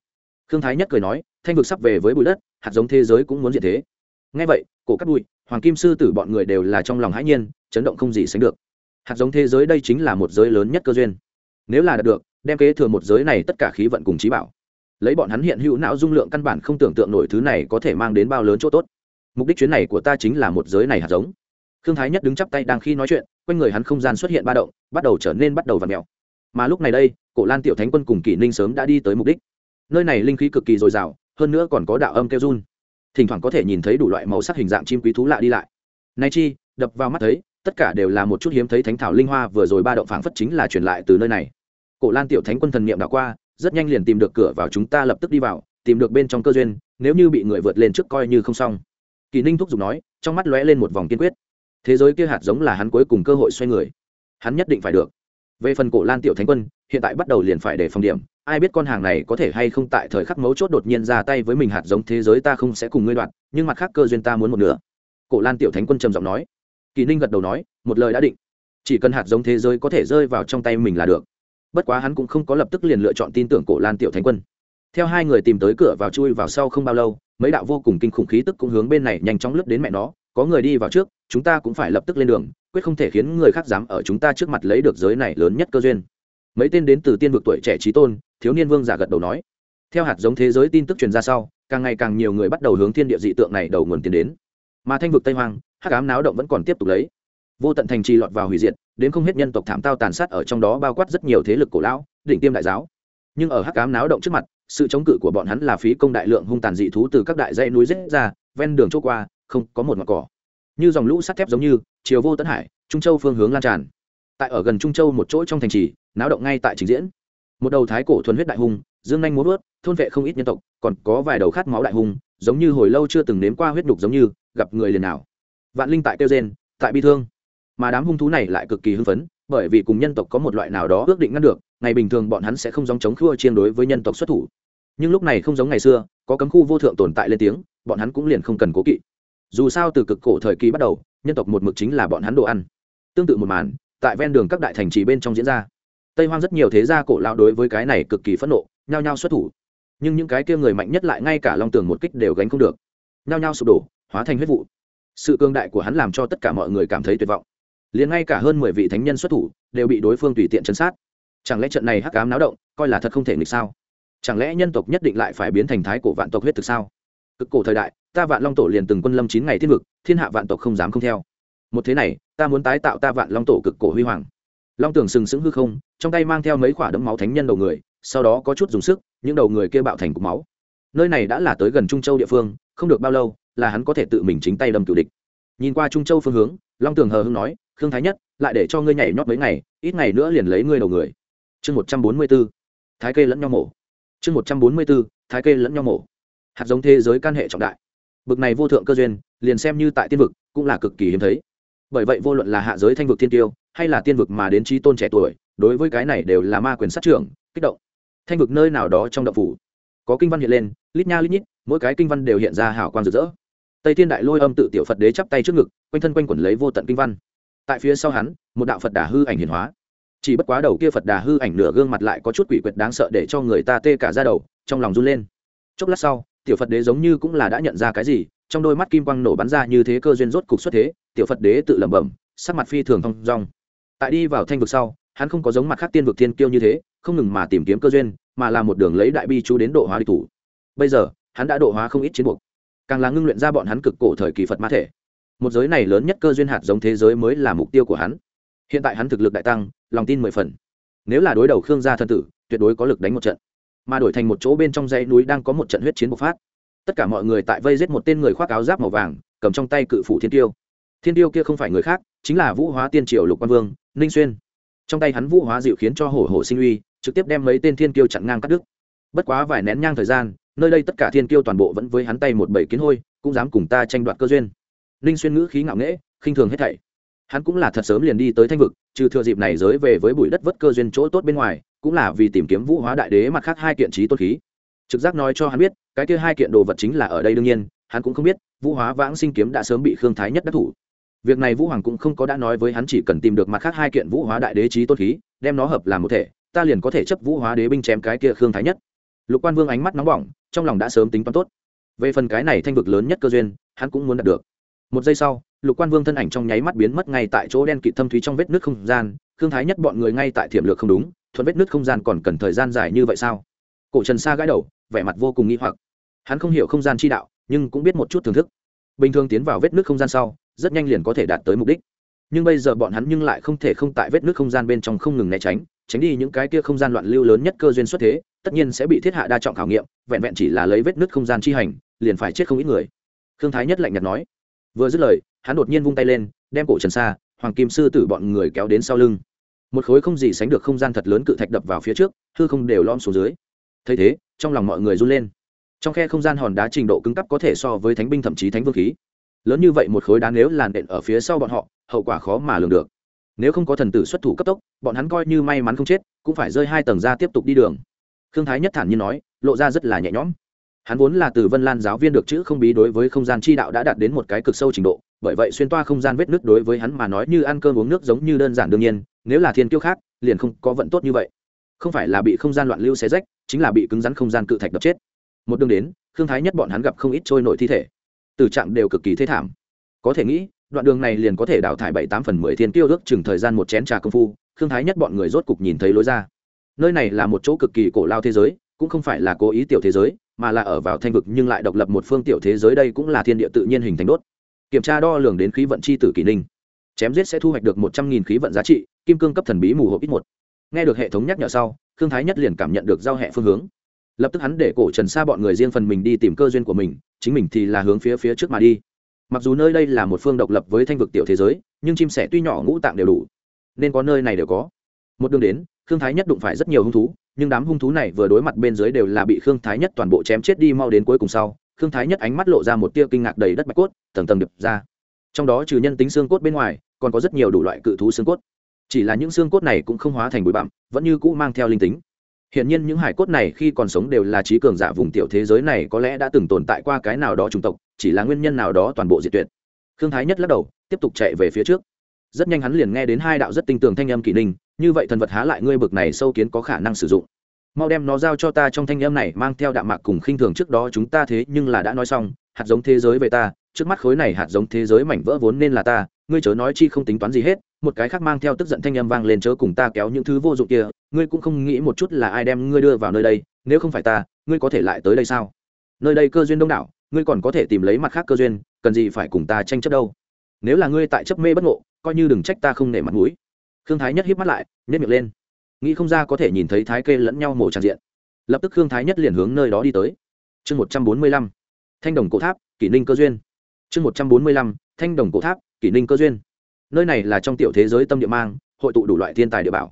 Thương thái nhất cười nói, thanh vực sắp về với bụi đất, hạt giống thế giới cũng muốn diện thế. Ngay vậy, cổ cắt bụi hoàng kim sư tử bọn người đều là trong lòng hãi nhiên, chấn động không gì sánh được. Hạt giống thế giới đây chính là một giới lớn nhất cơ duyên. Nếu là đạt được, đem kế thừa một giới này tất cả khí vận cùng trí bảo lấy bọn hắn hiện hữu não dung lượng căn bản không tưởng tượng nổi thứ này có thể mang đến bao lớn chỗ tốt. Mục đích chuyến này của ta chính là một giới này hạt giống. Khương thái nhất đứng chắp tay đang khi nói chuyện, quanh người hắn không gian xuất hiện ba động, bắt đầu trở nên bắt đầu v ặ mà lúc này đây, cổ lan tiểu thánh quân cùng kỷ ninh sớm đã đi tới mục đích. Nơi này linh khí cực kỳ dồi dào, hơn nữa còn có đạo âm kêu run. Thỉnh thoảng có thể nhìn thấy đủ loại màu sắc hình dạng chim quý thú lạ đi lại. Nay chi, đập vào mắt thấy, tất cả đều là một chút hiếm thấy thánh thảo linh hoa, vừa rồi ba động phảng phất chính là truyền lại từ nơi này. Cổ lan tiểu thánh quân thần niệm đã qua rất nhanh liền tìm được cửa vào chúng ta lập tức đi vào, tìm được bên trong cơ duyên, nếu như bị người vượt lên trước coi như không xong. Kỳ ninh thúc giục nói, trong mắt lóe lên một vòng kiên quyết. Thế giới kia hạt giống là hắn cuối cùng cơ hội xoay người. Hắn nhất định phải được. Về phần cổ lan tiểu thánh quân, hiện tại bắt đầu liền phải để phòng điểm. Ai biết con hàng này có thể hay không tại thời khắc mấu chốt đột nhiên ra tay với mình hạt giống thế giới ta không sẽ cùng ngươi đoạn, nhưng mặt khác cơ duyên ta muốn một nửa. Cổ lan tiểu thánh quân trầm giọng nói. Kỳ ninh gật đầu nói, một lời đã định. Chỉ cần hạt giống thế giới có thể rơi vào trong tay mình là được bất quá hắn cũng không có lập tức liền lựa chọn tin tưởng cổ lan tiểu thánh quân. Theo hai người tìm tới cửa vào chui vào sau không bao lâu, mấy đạo vô cùng kinh khủng khí tức cũng hướng bên này nhanh chóng lướt đến mẹ nó, có người đi vào trước, chúng ta cũng phải lập tức lên đường, quyết không thể khiến người khác dám ở chúng ta trước mặt lấy được giới này lớn nhất cơ duyên. Mấy tên đến từ tiên vực tuổi trẻ trí tôn, thiếu niên vương giả gật đầu nói. Theo hạt giống thế giới tin tức truyền ra sau, càng ngày càng nhiều người bắt đầu hướng thiên địa dị tượng này đầu nguồn tiến đến. Mà thanh vực tây hoang, hắc ám náo động vẫn còn tiếp tục lấy vô tận thành trì lọt vào hủy diệt, đến không hết nhân tộc thảm tao tàn sát ở trong đó bao quát rất nhiều thế lực cổ lão, đỉnh tiêm đại giáo. Nhưng ở hắc ám náo động trước mặt, sự chống cự của bọn hắn là phí công đại lượng hung tàn dị thú từ các đại dãy núi rết ra, ven đường chỗ qua, không có một mặt cỏ. Như dòng lũ sắt thép giống như, chiều vô tấn hải, trung châu phương hướng lan tràn. Tại ở gần trung châu một chỗ trong thành trì, náo động ngay tại trình diễn. Một đầu thái cổ thuần huyết đại hung, dương nhanh muốn vớt, thôn vệ không ít nhân tộc, còn có vài đầu khát máu đại hung, giống như hồi lâu chưa từng nếm qua huyết đục giống như, gặp người liền nào. Vạn linh tại kêu gen tại bi thương mà đám hung thú này lại cực kỳ hưng phấn, bởi vì cùng nhân tộc có một loại nào đó ước định ngăn được, ngày bình thường bọn hắn sẽ không giống chống khua chiên đối với nhân tộc xuất thủ. Nhưng lúc này không giống ngày xưa, có cấm khu vô thượng tồn tại lên tiếng, bọn hắn cũng liền không cần cố kỵ. Dù sao từ cực cổ thời kỳ bắt đầu, nhân tộc một mực chính là bọn hắn đồ ăn. Tương tự một màn, tại ven đường các đại thành trì bên trong diễn ra. Tây hoang rất nhiều thế gia cổ lao đối với cái này cực kỳ phẫn nộ, nhao nhao xuất thủ. Nhưng những cái kia người mạnh nhất lại ngay cả long tường một kích đều gánh không được. Nhao nhao sụp đổ, hóa thành huyết vụ. Sự cương đại của hắn làm cho tất cả mọi người cảm thấy tuyệt vọng liền ngay cả hơn mười vị thánh nhân xuất thủ, đều bị đối phương tùy tiện chấn sát. Chẳng lẽ trận này hắc cám náo động, coi là thật không thể nghịch sao? Chẳng lẽ nhân tộc nhất định lại phải biến thành thái cổ vạn tộc huyết thực sao? Cực cổ thời đại, ta vạn long tổ liền từng quân lâm chín ngày thiên vực, thiên hạ vạn tộc không dám không theo. Một thế này, ta muốn tái tạo ta vạn long tổ cực cổ huy hoàng. Long tưởng sừng sững hư không, trong tay mang theo mấy khoả đấm máu thánh nhân đầu người, sau đó có chút dùng sức, những đầu người kia bạo thành cục máu. Nơi này đã là tới gần trung châu địa phương, không được bao lâu, là hắn có thể tự mình chính tay đâm cựu địch. Nhìn qua trung châu phương hướng, long tường hờ hưng nói khương thái nhất, lại để cho ngươi nhảy nhót mấy ngày, ít ngày nữa liền lấy ngươi đầu người. Chương một trăm bốn mươi b ố thái kê lẫn nhau mổ. Chương một trăm bốn mươi b ố thái kê lẫn nhau mổ. Hạt giống thế giới can hệ trọng đại. Bực này vô thượng cơ duyên, liền xem như tại tiên vực, cũng là cực kỳ hiếm thấy. Bởi vậy vô luận là hạ giới thanh vực thiên tiêu, hay là tiên vực mà đến trí tôn trẻ tuổi, đối với cái này đều là ma quyền sát trưởng, kích động. Thanh vực nơi nào đó trong đậu phủ, có kinh văn hiện lên, lít nha lít nhít, mỗi cái kinh văn đều hiện ra hảo quang rực rỡ. Tây thiên đại lôi âm tự tiểu phật đế chắp tay trước ngực, quanh thân quanh quẩn lấy vô tận kinh văn tại phía sau hắn, một đạo phật đà hư ảnh hiển hóa. Chỉ bất quá đầu kia phật đà hư ảnh nửa gương mặt lại có chút quỷ quyệt đáng sợ để cho người ta tê cả ra đầu, trong lòng run lên. Chốc lát sau, tiểu phật đế giống như cũng là đã nhận ra cái gì, trong đôi mắt kim quang nổ bắn ra như thế cơ duyên rốt cục xuất thế, tiểu phật đế tự lẩm bẩm, sắc mặt phi thường thong dong. Tại đi vào thanh vực sau, hắn không có giống mặt khác tiên vực thiên kiêu như thế, không ngừng mà tìm kiếm cơ duyên, mà là một đường lấy đại bi chú đến độ hóa địch thủ. Bây giờ, hắn đã độ hóa không ít chiến buộc càng là ngưng luyện ra bọn hắn cực cổ thời kỳ phật ma thể một giới này lớn nhất cơ duyên hạt giống thế giới mới là mục tiêu của hắn. Hiện tại hắn thực lực đại tăng, lòng tin mười phần. Nếu là đối đầu khương gia thân tử, tuyệt đối có lực đánh một trận. Mà đổi thành một chỗ bên trong dãy núi đang có một trận huyết chiến bộc phát. Tất cả mọi người tại vây giết một tên người khoác áo giáp màu vàng, cầm trong tay cự phủ thiên tiêu. Thiên tiêu kia không phải người khác, chính là vũ hóa tiên triều lục quan vương, ninh xuyên. Trong tay hắn vũ hóa dịu khiến cho hổ hổ sinh uy, trực tiếp đem mấy tên thiên tiêu chặn ngang cắt đứt. Bất quá vài nén nhang thời gian, nơi đây tất cả thiên tiêu toàn bộ vẫn với hắn tay một bảy kiến hôi, cũng dám cùng ta tranh đoạt cơ duyên ninh xuyên ngữ khí ngạo nghễ, khinh thường hết thảy. Hắn cũng là thật sớm liền đi tới thanh vực, trừ thừa dịp này giới về với bụi đất vất cơ duyên chỗ tốt bên ngoài, cũng là vì tìm kiếm vũ hóa đại đế mặt khác hai kiện trí tốt khí. Trực giác nói cho hắn biết, cái kia hai kiện đồ vật chính là ở đây đương nhiên, hắn cũng không biết, vũ hóa vãng sinh kiếm đã sớm bị khương thái nhất đắc thủ. Việc này vũ hoàng cũng không có đã nói với hắn chỉ cần tìm được mặt khác hai kiện vũ hóa đại đế trí tốt khí, đem nó hợp làm một thể, ta liền có thể chấp vũ hóa đế binh chém cái kia khương thái nhất. Lục quan vương ánh mắt nóng bỏng, trong lòng đã sớm tính toán tốt. Về phần cái này thanh vực lớn nhất cơ duyên, hắn cũng muốn đạt được một giây sau, lục quan vương thân ảnh trong nháy mắt biến mất ngay tại chỗ đen kịt thâm thúy trong vết nước không gian. Thương thái nhất bọn người ngay tại thiểm lược không đúng, thuận vết nước không gian còn cần thời gian dài như vậy sao? Cổ trần sa gãi đầu, vẻ mặt vô cùng nghi hoặc. Hắn không hiểu không gian chi đạo, nhưng cũng biết một chút thưởng thức. Bình thường tiến vào vết nước không gian sau, rất nhanh liền có thể đạt tới mục đích. Nhưng bây giờ bọn hắn nhưng lại không thể không tại vết nước không gian bên trong không ngừng né tránh tránh đi những cái kia không gian loạn lưu lớn nhất cơ duyên xuất thế, tất nhiên sẽ bị thiết hạ đa trọng khảo nghiệm, vẹn vẹn chỉ là lấy vết nước không gian chi hành, liền phải chết không ít người. Thương thái nhất lạnh nhạt nói vừa dứt lời, hắn đột nhiên vung tay lên, đem cổ trần xa. hoàng kim sư tử bọn người kéo đến sau lưng. Một khối không gì sánh được không gian thật lớn cự thạch đập vào phía trước, hư không đều lom xuống dưới. Thấy thế, trong lòng mọi người run lên. Trong khe không gian hòn đá trình độ cứng cấp có thể so với thánh binh thậm chí thánh vương khí. Lớn như vậy một khối đá nếu làn đện ở phía sau bọn họ, hậu quả khó mà lường được. Nếu không có thần tử xuất thủ cấp tốc, bọn hắn coi như may mắn không chết, cũng phải rơi hai tầng ra tiếp tục đi đường. Khương thái nhất thản nhiên nói, lộ ra rất là nhẹ nhõm hắn vốn là từ vân lan giáo viên được chữ không bí đối với không gian chi đạo đã đạt đến một cái cực sâu trình độ, bởi vậy xuyên toa không gian vết nước đối với hắn mà nói như ăn cơm uống nước giống như đơn giản đương nhiên, nếu là thiên kiêu khác, liền không có vận tốt như vậy. Không phải là bị không gian loạn lưu xé rách, chính là bị cứng rắn không gian cự thạch đập chết. Một đường đến thương thái nhất bọn hắn gặp không ít trôi nổi thi thể. Từ trạng đều cực kỳ thế thảm. Có thể nghĩ, đoạn đường này liền có thể đào thải bảy tám phần mười thiên tiêu ước chừng thời gian một chén trà công phu Thương thái nhất bọn người rốt cục nhìn thấy lối ra. Nơi này là một chỗ cực kỳ cổ lao thế giới, cũng không phải là cố ý tiểu thế giới mà là ở vào thanh vực nhưng lại độc lập một phương tiểu thế giới đây cũng là thiên địa tự nhiên hình thành đốt. Kiểm tra đo lường đến khí vận chi tử kỷ ninh. Chém giết sẽ thu hoạch được một trăm nghìn khí vận giá trị, kim cương cấp thần bí mù hộp ít một. Nghe được hệ thống nhắc nhở sau thương thái nhất liền cảm nhận được giao hệ phương hướng. Lập tức hắn để cổ trần xa bọn người riêng phần mình đi tìm cơ duyên của mình, chính mình thì là hướng phía phía trước mà đi. Mặc dù nơi đây là một phương độc lập với thanh vực tiểu thế giới, nhưng chim sẻ tuy nhỏ ngũ tạng đều đủ, nên có nơi này đều có một đường đến khương thái nhất đụng phải rất nhiều hung thú nhưng đám hung thú này vừa đối mặt bên dưới đều là bị khương thái nhất toàn bộ chém chết đi mau đến cuối cùng sau khương thái nhất ánh mắt lộ ra một tia kinh ngạc đầy đất bạch cốt tầng tầng đập ra trong đó trừ nhân tính xương cốt bên ngoài còn có rất nhiều đủ loại cự thú xương cốt chỉ là những xương cốt này cũng không hóa thành bụi bặm vẫn như cũ mang theo linh tính Hiện nhiên những hải cốt này khi còn sống đều là trí cường giả vùng tiểu thế giới này có lẽ đã từng tồn tại qua cái nào đó chủng tộc, chỉ là nguyên nhân nào đó toàn bộ diệt tuyệt. Khương Thái Nhất lắc đầu, tiếp tục chạy về phía trước. Rất nhanh hắn liền nghe đến hai đạo rất tinh tường thanh âm kỷ ninh, như vậy thần vật há lại ngươi bực này sâu kiến có khả năng sử dụng. Mau đem nó giao cho ta trong thanh âm này mang theo đạm mạc cùng khinh thường trước đó chúng ta thế nhưng là đã nói xong, hạt giống thế giới về ta, trước mắt khối này hạt giống thế giới mảnh vỡ vốn nên là ta, ngươi chớ nói chi không tính toán gì hết, một cái khác mang theo tức giận thanh âm vang lên chớ cùng ta kéo những thứ vô dụng kia ngươi cũng không nghĩ một chút là ai đem ngươi đưa vào nơi đây nếu không phải ta ngươi có thể lại tới đây sao nơi đây cơ duyên đông đảo ngươi còn có thể tìm lấy mặt khác cơ duyên cần gì phải cùng ta tranh chấp đâu nếu là ngươi tại chấp mê bất ngộ, coi như đừng trách ta không nể mặt mũi. Khương thái nhất hiếp mắt lại nhét miệng lên. Nghĩ không ra có thể nhìn thấy thái kê lẫn nhau mổ tràn diện. Lập tức khương thái nhất liền hướng nơi đó đi tới. Chương một trăm bốn mươi lăm, thanh đồng cổ tháp, kỷ ninh cơ duyên. Chương một trăm bốn mươi lăm, thanh đồng cổ tháp, kỷ ninh cơ duyên. Nơi này là trong tiểu thế giới tâm địa mang, hội tụ đủ loại thiên tài địa bảo.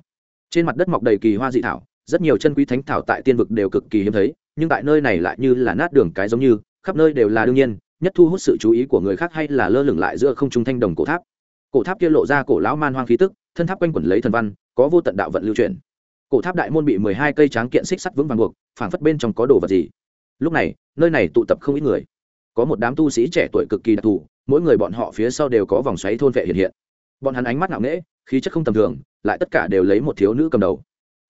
Trên mặt đất mọc đầy kỳ hoa dị thảo, rất nhiều chân quý thánh thảo tại tiên vực đều cực kỳ hiếm thấy, nhưng tại nơi này lại như là nát đường cái giống như, khắp nơi đều là đương nhiên nhất thu hút sự chú ý của người khác hay là lơ lửng lại giữa không trung thanh đồng cổ tháp. Cổ tháp kia lộ ra cổ lão man hoang khí tức, thân tháp quanh quẩn lấy thần văn, có vô tận đạo vận lưu truyền cổ tháp đại môn bị mười hai cây tráng kiện xích sắt vững vàng buộc, phảng phất bên trong có đồ vật gì. Lúc này, nơi này tụ tập không ít người. Có một đám tu sĩ trẻ tuổi cực kỳ đặc thù, mỗi người bọn họ phía sau đều có vòng xoáy thôn vệ hiện hiện. Bọn hắn ánh mắt ngạo nghễ, khí chất không tầm thường, lại tất cả đều lấy một thiếu nữ cầm đầu.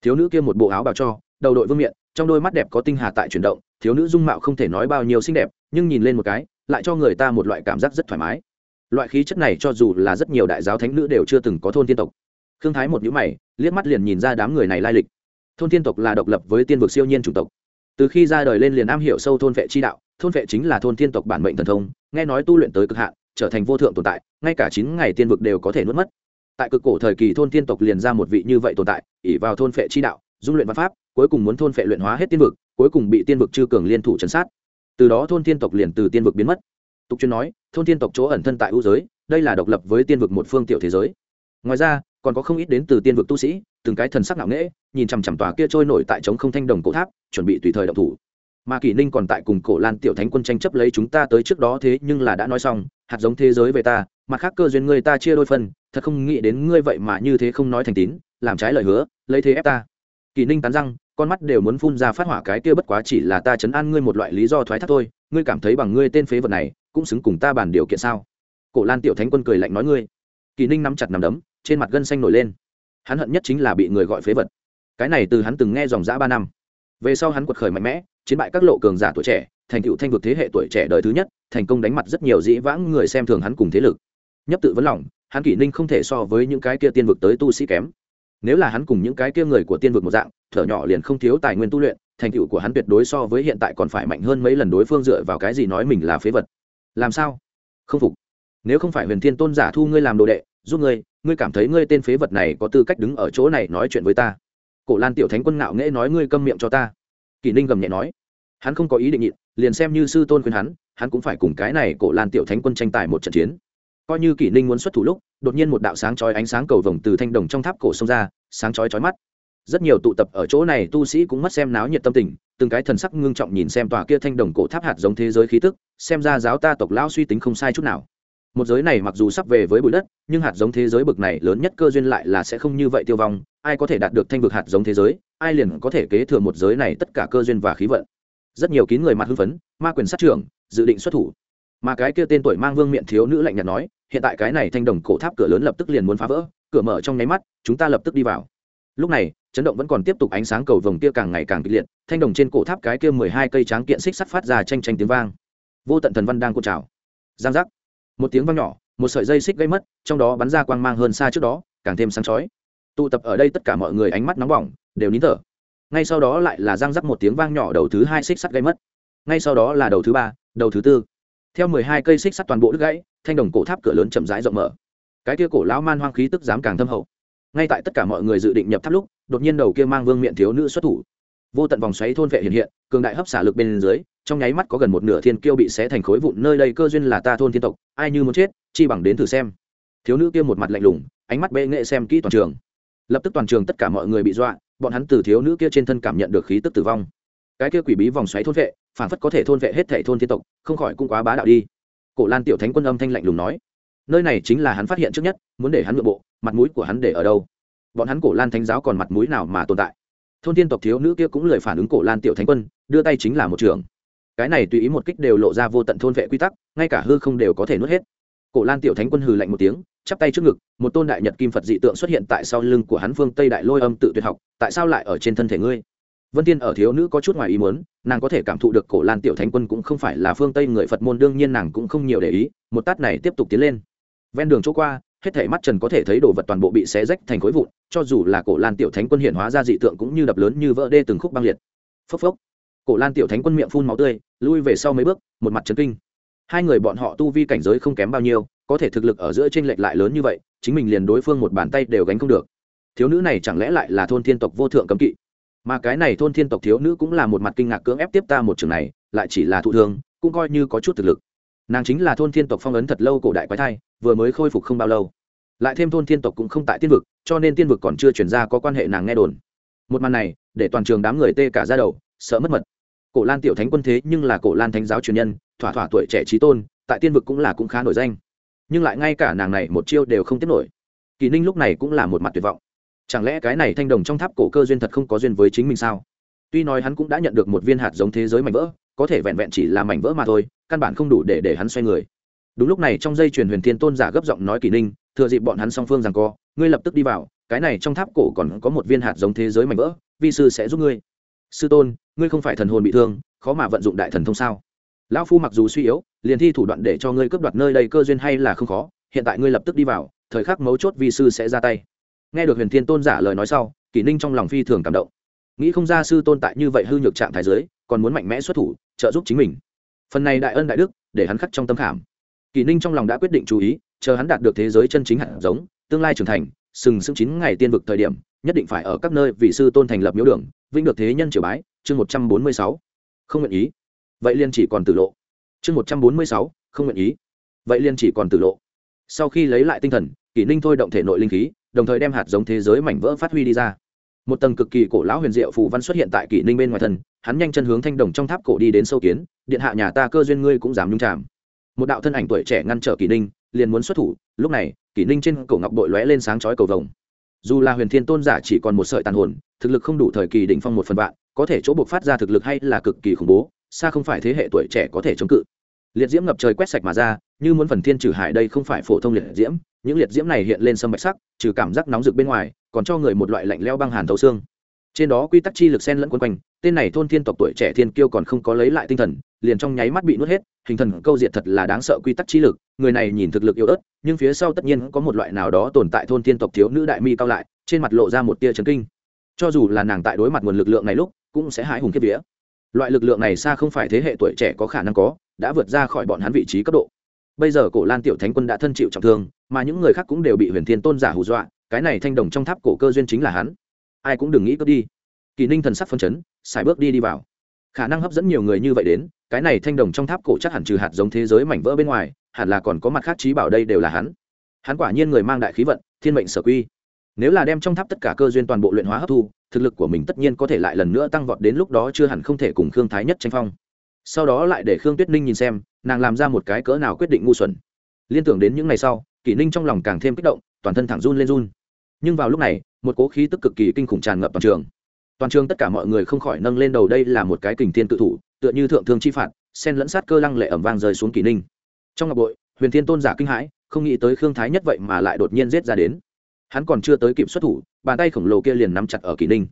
Thiếu nữ kia một bộ áo bào cho, đầu đội vương miện, trong đôi mắt đẹp có tinh hà tại chuyển động, thiếu nữ dung mạo không thể nói bao nhiêu xinh đẹp, nhưng nhìn lên một cái lại cho người ta một loại cảm giác rất thoải mái. Loại khí chất này cho dù là rất nhiều đại giáo thánh nữ đều chưa từng có thôn tiên tộc. Khương thái một nhữ mày, liếc mắt liền nhìn ra đám người này lai lịch. Thôn tiên tộc là độc lập với tiên vực siêu nhiên chủng tộc. Từ khi ra đời lên liền am hiểu sâu thôn vệ chi đạo, thôn vệ chính là thôn tiên tộc bản mệnh thần thông, nghe nói tu luyện tới cực hạn, trở thành vô thượng tồn tại, ngay cả chín ngày tiên vực đều có thể nuốt mất. Tại cực cổ thời kỳ thôn tiên tộc liền ra một vị như vậy tồn tại ỉ vào thôn phệ chi đạo, dung luyện văn pháp, cuối cùng muốn thôn phệ luyện hóa hết tiên vực, cuối cùng bị tiên vực chư cường liên thủ chấn sát từ đó thôn tiên tộc liền từ tiên vực biến mất. Tục chuyên nói, thôn tiên tộc chỗ ẩn thân tại ưu giới, đây là độc lập với tiên vực một phương tiểu thế giới. Ngoài ra, còn có không ít đến từ tiên vực tu sĩ, từng cái thần sắc nặng nễ nhìn chằm chằm tòa kia trôi nổi tại trống không thanh đồng cổ tháp, chuẩn bị tùy thời động thủ. Mà kỷ ninh còn tại cùng cổ lan tiểu thánh quân tranh chấp lấy chúng ta tới trước đó thế, nhưng là đã nói xong, hạt giống thế giới về ta, mặt khác cơ duyên ngươi ta chia đôi phân thật không nghĩ đến ngươi vậy mà như thế không nói thành tín, làm trái lời hứa, lấy thế ép ta. Kỳ ninh tán răng con mắt đều muốn phun ra phát hỏa cái kia bất quá chỉ là ta chấn an ngươi một loại lý do thoái thác thôi, ngươi cảm thấy bằng ngươi tên phế vật này, cũng xứng cùng ta bàn điều kiện sao? Cổ lan tiểu thánh quân cười lạnh nói ngươi. Kỳ ninh nắm chặt nằm đấm, trên mặt gân xanh nổi lên. Hắn hận nhất chính là bị người gọi phế vật. Cái này từ hắn từng nghe dòng dã ba năm. Về sau hắn quật khởi mạnh mẽ, chiến bại các lộ cường giả tuổi trẻ, thành cựu thanh vực thế hệ tuổi trẻ đời thứ nhất, thành công đánh mặt rất nhiều dĩ vãng người xem thường hắn cùng thế lực. Nhấp tự vấn lòng, hắn kỷ ninh không thể so với những cái kia tiên vực tới tu sĩ kém nếu là hắn cùng những cái kia người của tiên vực một dạng, thở nhỏ liền không thiếu tài nguyên tu luyện, thành tựu của hắn tuyệt đối so với hiện tại còn phải mạnh hơn mấy lần đối phương dựa vào cái gì nói mình là phế vật. Làm sao? Không phục. Nếu không phải huyền thiên tôn giả thu ngươi làm đồ đệ, giúp ngươi ngươi cảm thấy ngươi tên phế vật này có tư cách đứng ở chỗ này nói chuyện với ta. Cổ lan tiểu thánh quân ngạo nghễ nói ngươi câm miệng cho ta. Kỷ ninh gầm nhẹ nói. Hắn không có ý định nhịn, liền xem như sư tôn khuyên hắn hắn cũng phải cùng cái này cổ lan tiểu thánh quân tranh tài một trận chiến coi như kỷ ninh muốn xuất thủ lúc, đột nhiên một đạo sáng chói ánh sáng cầu vồng từ thanh đồng trong tháp cổ sông ra, sáng chói chói mắt. Rất nhiều tụ tập ở chỗ này tu sĩ cũng mất xem náo nhiệt tâm tình, từng cái thần sắc ngưng trọng nhìn xem tòa kia thanh đồng cổ tháp hạt giống thế giới khí tức, xem ra giáo ta tộc lão suy tính không sai chút nào. Một giới này mặc dù sắp về với bụi đất, nhưng hạt giống thế giới bực này lớn nhất cơ duyên lại là sẽ không như vậy tiêu vong, ai có thể đạt được thanh vực hạt giống thế giới, ai liền có thể kế thừa một giới này tất cả cơ duyên và khí vận. Rất nhiều kín người mặt hưng phấn, ma quyền sát trưởng, dự định xuất thủ. Mà cái kia tên tuổi mang vương miệng thiếu nữ lạnh nhạt nói hiện tại cái này thanh đồng cổ tháp cửa lớn lập tức liền muốn phá vỡ, cửa mở trong nháy mắt, chúng ta lập tức đi vào. Lúc này, chấn động vẫn còn tiếp tục ánh sáng cầu vồng kia càng ngày càng kịch liệt, thanh đồng trên cổ tháp cái kia mười hai cây tráng kiện xích sắt phát ra tranh tranh tiếng vang. Vô tận thần văn đang cột trào. Giang giác. Một tiếng vang nhỏ, một sợi dây xích gây mất, trong đó bắn ra quang mang hơn xa trước đó, càng thêm sáng chói. Tụ tập ở đây tất cả mọi người ánh mắt nóng bỏng, đều nín thở. Ngay sau đó lại là giang giác một tiếng vang nhỏ đầu thứ hai xích sắt gây mất. Ngay sau đó là đầu thứ ba, đầu thứ tư. Theo mười hai cây xích sắt toàn bộ đứt gãy thanh đồng cổ tháp cửa lớn chậm rãi rộng mở. Cái kia cổ lão man hoang khí tức dám càng thâm hậu. Ngay tại tất cả mọi người dự định nhập tháp lúc, đột nhiên đầu kia mang vương miệng thiếu nữ xuất thủ. Vô tận vòng xoáy thôn vệ hiện hiện, cường đại hấp xả lực bên dưới, trong nháy mắt có gần một nửa thiên kiêu bị xé thành khối vụn nơi đây cơ duyên là ta thôn thiên tộc, ai như muốn chết, chi bằng đến thử xem. Thiếu nữ kia một mặt lạnh lùng, ánh mắt bệ nghệ xem kỹ toàn trường. Lập tức toàn trường tất cả mọi người bị dọa, bọn hắn từ thiếu nữ kia trên thân cảm nhận được khí tức tử vong. Cái kia quỷ bí vòng xoáy thôn vệ phản phất có thể thôn vệ hết thể thôn thiên tộc, không khỏi cũng quá bá đạo đi cổ lan tiểu thánh quân âm thanh lạnh lùng nói, nơi này chính là hắn phát hiện trước nhất, muốn để hắn nội bộ, mặt mũi của hắn để ở đâu? Bọn hắn cổ lan thánh giáo còn mặt mũi nào mà tồn tại? Thôn thiên tộc thiếu nữ kia cũng lời phản ứng cổ lan tiểu thánh quân, đưa tay chính là một trường. Cái này tùy ý một kích đều lộ ra vô tận thôn vệ quy tắc, ngay cả hư không đều có thể nuốt hết. Cổ lan tiểu thánh quân hừ lạnh một tiếng, chắp tay trước ngực, một tôn đại nhật kim phật dị tượng xuất hiện tại sau lưng của hắn phương tây đại lôi âm tự tuyệt học, tại sao lại ở trên thân thể ngươi? Vân tiên ở thiếu nữ có chút ngoài ý muốn, nàng có thể cảm thụ được cổ lan tiểu thánh quân cũng không phải là phương tây người phật môn, đương nhiên nàng cũng không nhiều để ý, một tát này tiếp tục tiến lên. Ven đường chỗ qua, hết thể mắt trần có thể thấy đồ vật toàn bộ bị xé rách thành khối vụn, cho dù là cổ lan tiểu thánh quân hiện hóa ra dị tượng cũng như đập lớn như vỡ đê từng khúc băng liệt. Phốc phốc. Cổ lan tiểu thánh quân miệng phun máu tươi, lui về sau mấy bước, một mặt trấn kinh. Hai người bọn họ tu vi cảnh giới không kém bao nhiêu, có thể thực lực ở giữa t r ê n lệch lại lớn như vậy, chính mình liền đối phương một bàn tay đều gánh không được. Thiếu nữ này chẳng lẽ lại là thôn thiên tộc vô thượng cấm kỵ? Mà cái này thôn thiên tộc thiếu nữ cũng là một mặt kinh ngạc cưỡng ép tiếp ta một trường này, lại chỉ là thụ thương, cũng coi như có chút thực lực. Nàng chính là thôn thiên tộc phong ấn thật lâu cổ đại quái thai, vừa mới khôi phục không bao lâu. Lại thêm thôn thiên tộc cũng không tại tiên vực, cho nên tiên vực còn chưa chuyển ra có quan hệ nàng nghe đồn. Một màn này, để toàn trường đám người tê cả ra đầu, sợ mất mật. Cổ lan tiểu thánh quân thế nhưng là cổ lan thánh giáo truyền nhân, thỏa thỏa tuổi trẻ trí tôn, tại tiên vực cũng là cũng khá nổi danh. Nhưng lại ngay cả nàng này một chiêu đều không tiếp nổi. Kỳ ninh lúc này cũng là một mặt tuyệt vọng chẳng lẽ cái này thanh đồng trong tháp cổ cơ duyên thật không có duyên với chính mình sao? Tuy nói hắn cũng đã nhận được một viên hạt giống thế giới mảnh vỡ, có thể vẹn vẹn chỉ là mảnh vỡ mà thôi, căn bản không đủ để để hắn xoay người. Đúng lúc này trong dây truyền huyền thiên tôn giả gấp giọng nói kỳ ninh, thừa dịp bọn hắn song phương rằng co, ngươi lập tức đi vào, cái này trong tháp cổ còn có một viên hạt giống thế giới mảnh vỡ, vi sư sẽ giúp ngươi. Sư tôn, ngươi không phải thần hồn bị thương, khó mà vận dụng đại thần thông sao? Lão phu mặc dù suy yếu, liền thi thủ đoạn để cho ngươi cướp đoạt nơi đây cơ duyên hay là không khó, hiện tại ngươi lập tức đi vào, thời khắc mấu chốt vi sư sẽ ra tay nghe được huyền thiên tôn giả lời nói sau, kỷ ninh trong lòng phi thường cảm động. Nghĩ không ra sư tôn tại như vậy hư nhược trạng thái giới còn muốn mạnh mẽ xuất thủ, trợ giúp chính mình. Phần này đại ân đại đức, để hắn khắc trong tâm khảm. Kỷ ninh trong lòng đã quyết định chú ý, chờ hắn đạt được thế giới chân chính hạt giống, tương lai trưởng thành, sừng sững chín ngày tiên vực thời điểm, nhất định phải ở các nơi vị sư tôn thành lập miếu đường vinh được thế nhân triều bái, chương một trăm bốn mươi sáu. Không nguyện ý. Vậy liên chỉ còn tử lộ. Chương một trăm bốn mươi sáu, không nguyện ý. Vậy liên chỉ còn tử lộ. Sau khi lấy lại tinh thần, kỷ ninh thôi động thể nội linh khí đồng thời đem hạt giống thế giới mảnh vỡ phát huy đi ra. Một tầng cực kỳ cổ lão huyền diệu phù văn xuất hiện tại kỷ ninh bên ngoài thân, hắn nhanh chân hướng thanh đồng trong tháp cổ đi đến sâu kiến, điện hạ nhà ta cơ duyên ngươi cũng dám nhung chạm một đạo thân ảnh tuổi trẻ ngăn trở kỷ ninh, liền muốn xuất thủ, lúc này, kỷ ninh trên cổ ngọc bội lóe lên sáng chói cầu vồng. Dù là huyền thiên tôn giả chỉ còn một sợi tàn hồn, thực lực không đủ thời kỳ đỉnh phong một phần vạn, có thể chỗ buộc phát ra thực lực hay là cực kỳ khủng bố, xa không phải thế hệ tuổi trẻ có thể chống cự liệt diễm ngập trời quét sạch mà ra, như muốn phần thiên trừ hải đây không phải phổ thông liệt diễm, những liệt diễm này hiện lên sâm bạch sắc, trừ cảm giác nóng rực bên ngoài, còn cho người một loại lạnh leo băng hàn thấu xương. Trên đó quy tắc chi lực sen lẫn quấn quanh, tên này thôn thiên tộc tuổi trẻ thiên kiêu còn không có lấy lại tinh thần, liền trong nháy mắt bị nuốt hết, hình thần câu diệt thật là đáng sợ quy tắc chi lực, người này nhìn thực lực yếu ớt, nhưng phía sau tất nhiên có một loại nào đó tồn tại thôn thiên tộc thiếu nữ đại mi cao lại, trên mặt lộ ra một tia chấn kinh. Cho dù là nàng tại đối mặt nguồn lực lượng này lúc, cũng sẽ hãi hùng kiếp vía. Loại lực lượng này xa không phải thế hệ tuổi trẻ có khả năng có đã vượt ra khỏi bọn hắn vị trí cấp độ. Bây giờ cổ lan tiểu thánh quân đã thân chịu trọng thương, mà những người khác cũng đều bị huyền thiên tôn giả hù dọa, cái này thanh đồng trong tháp cổ cơ duyên chính là hắn. Ai cũng đừng nghĩ cướp đi. Kỳ ninh thần sắc phân chấn xài bước đi đi vào. Khả năng hấp dẫn nhiều người như vậy đến, cái này thanh đồng trong tháp cổ chắc hẳn trừ hạt giống thế giới mảnh vỡ bên ngoài, hẳn là còn có mặt khác trí bảo đây đều là hắn. Hắn quả nhiên người mang đại khí vận, thiên mệnh sở quy. Nếu là đem trong tháp tất cả cơ duyên toàn bộ luyện hóa hấp thu, thực lực của mình tất nhiên có thể lại lần nữa tăng vọt đến lúc đó chưa hẳn không thể cùng khương thái nhất tranh phong sau đó lại để khương tuyết ninh nhìn xem, nàng làm ra một cái cỡ nào quyết định ngu xuẩn. Liên tưởng đến những ngày sau, kỷ ninh trong lòng càng thêm kích động, toàn thân thẳng run lên run. Nhưng vào lúc này, một cố khí tức cực kỳ kinh khủng tràn ngập toàn trường. Toàn trường tất cả mọi người không khỏi nâng lên đầu đây là một cái kình thiên tự thủ, tựa như thượng thương chi phạt, sen lẫn sát cơ lăng lệ ẩm vang rơi xuống kỷ ninh. Trong ngọc bội, huyền thiên tôn giả kinh hãi, không nghĩ tới khương thái nhất vậy mà lại đột nhiên giết ra đến. Hắn còn chưa tới kịp xuất thủ, bàn tay khổng lồ kia liền nắm chặt ở kỷ ninh.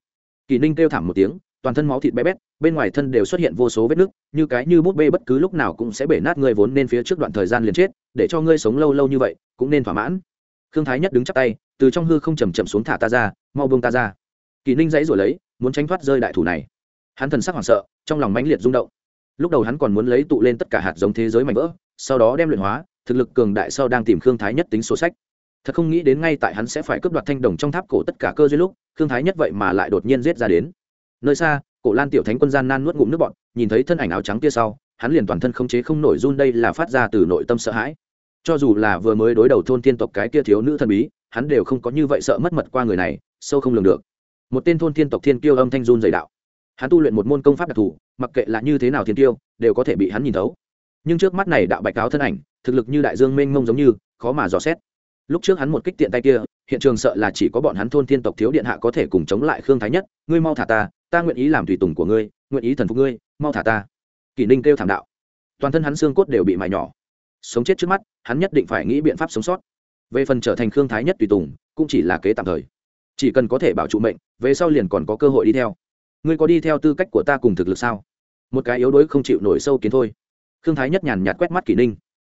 Kỷ ninh kêu thảm một tiếng toàn thân máu thịt bé bét, bên ngoài thân đều xuất hiện vô số vết nứt, như cái như bút bê bất cứ lúc nào cũng sẽ bể nát ngươi vốn nên phía trước đoạn thời gian liền chết, để cho ngươi sống lâu lâu như vậy, cũng nên thỏa mãn. Khương thái nhất đứng chắp tay, từ trong hư không chầm chậm xuống thả ta ra, mau buông ta ra. Kỳ ninh dãy rồi lấy, muốn tránh thoát rơi đại thủ này. Hắn thần sắc hoảng sợ, trong lòng mãnh liệt rung động. Lúc đầu hắn còn muốn lấy tụ lên tất cả hạt giống thế giới mạnh vỡ, sau đó đem luyện hóa, thực lực cường đại sau đang tìm khương thái nhất tính số sách. Thật không nghĩ đến ngay tại hắn sẽ phải cướp đoạt thanh đồng trong tháp cổ tất cả cơ duyên lúc, khương thái nhất vậy mà lại đột nhiên giết ra đến nơi xa, cổ lan tiểu thánh quân gian nan nuốt ngụm nước bọn nhìn thấy thân ảnh áo trắng kia sau, hắn liền toàn thân không chế không nổi run đây là phát ra từ nội tâm sợ hãi. Cho dù là vừa mới đối đầu thôn tiên tộc cái kia thiếu nữ thần bí, hắn đều không có như vậy sợ mất mật qua người này, sâu không lường được. Một tên thôn tiên tộc thiên kiêu âm thanh run dày đạo. Hắn tu luyện một môn công pháp đặc thù, mặc kệ là như thế nào thiên tiêu đều có thể bị hắn nhìn thấu. Nhưng trước mắt này đạo bạch cáo thân ảnh, thực lực như đại dương mênh mông giống như, khó mà dò xét. Lúc trước hắn một kích tiện tay kia, hiện trường sợ là chỉ có bọn hắn thôn thiên tộc thiếu điện hạ có thể cùng chống lại khương thái nhất, ngươi mau thả ta ta nguyện ý làm tùy tùng của ngươi, nguyện ý thần phục ngươi, mau thả ta. Kỷ ninh kêu thảm đạo. Toàn thân hắn xương cốt đều bị mài nhỏ. Sống chết trước mắt, hắn nhất định phải nghĩ biện pháp sống sót. Về phần trở thành khương thái nhất tùy tùng, cũng chỉ là kế tạm thời. Chỉ cần có thể bảo trụ mệnh, về sau liền còn có cơ hội đi theo. Ngươi có đi theo tư cách của ta cùng thực lực sao? Một cái yếu đuối không chịu nổi sâu kiến thôi. Khương thái nhất nhàn nhạt quét mắt kỷ ninh.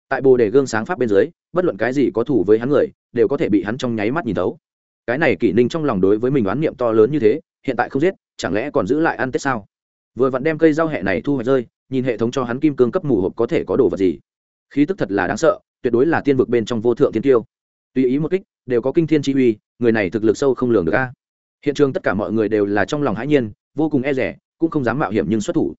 Tại bồ đề gương sáng pháp bên dưới, bất luận cái gì có thủ với hắn người, đều có thể bị hắn trong nháy mắt nhìn thấu. Cái này kỷ ninh trong lòng đối với mình oán niệm to lớn như thế, hiện tại không giết chẳng lẽ còn giữ lại ăn tết sao? Vừa vặn đem cây rau hẹ này thu hoạch rơi, nhìn hệ thống cho hắn kim cương cấp mù hộp có thể có đồ vật gì. Khí tức thật là đáng sợ, tuyệt đối là tiên vực bên trong vô thượng tiên tiêu tùy ý một kích, đều có kinh thiên chi uy, người này thực lực sâu không lường được a. Hiện trường tất cả mọi người đều là trong lòng hãi nhiên, vô cùng e rẻ cũng không dám mạo hiểm nhưng xuất thủ.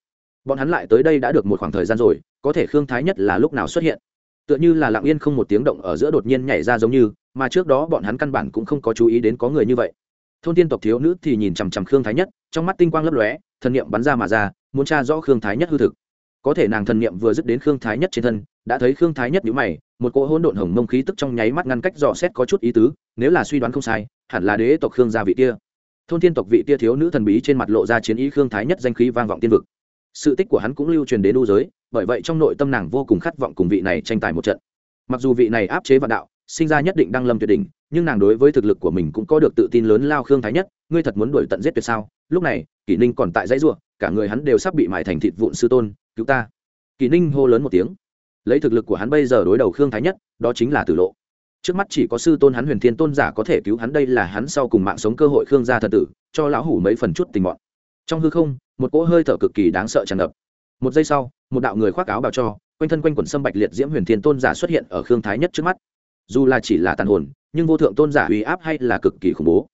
Bọn hắn lại tới đây đã được một khoảng thời gian rồi, có thể khương thái nhất là lúc nào xuất hiện? Tựa như là lặng yên không một tiếng động ở giữa đột nhiên nhảy ra giống như, mà trước đó bọn hắn căn bản cũng không có chú ý đến có người như vậy thôn tiên tộc thiếu nữ thì nhìn chằm chằm khương thái nhất, trong mắt tinh quang lấp lóe, thần niệm bắn ra mà ra, muốn tra rõ khương thái nhất hư thực. Có thể nàng thần niệm vừa dứt đến khương thái nhất trên thân, đã thấy khương thái nhất nhíu mày, một cỗ hỗn độn hồng mông khí tức trong nháy mắt ngăn cách dò xét có chút ý tứ, nếu là suy đoán không sai, hẳn là đế tộc khương gia vị kia. Thôn tiên tộc vị kia thiếu nữ thần bí trên mặt lộ ra chiến ý khương thái nhất danh khí vang vọng tiên vực. Sự tích của hắn cũng lưu truyền đến u giới, bởi vậy trong nội tâm nàng vô cùng khát vọng cùng vị này tranh tài một trận. Mặc dù vị này áp chế vạn đạo sinh ra nhất định đăng lâm tuyệt đỉnh, nhưng nàng đối với thực lực của mình cũng có được tự tin lớn lao khương thái nhất, ngươi thật muốn đuổi tận giết tuyệt sao? Lúc này, kỷ ninh còn tại dãy ruộng cả người hắn đều sắp bị mại thành thịt vụn sư tôn, cứu ta. Kỷ ninh hô lớn một tiếng. Lấy thực lực của hắn bây giờ đối đầu khương thái nhất, đó chính là tử lộ. Trước mắt chỉ có sư tôn hắn huyền thiên tôn giả có thể cứu hắn, đây là hắn sau cùng mạng sống cơ hội khương gia thần tử, cho lão hủ mấy phần chút tình mọn. Trong hư không, một cỗ hơi thở cực kỳ đáng sợ tràn ngập. Một giây sau, một đạo người khoác áo bào cho, quanh thân quanh quần sâm bạch liệt diễm huyền thiên tôn giả xuất hiện ở khương thái nhất trước mắt dù là chỉ là tàn hồn, nhưng vô thượng tôn giả uy áp hay là cực kỳ khủng bố.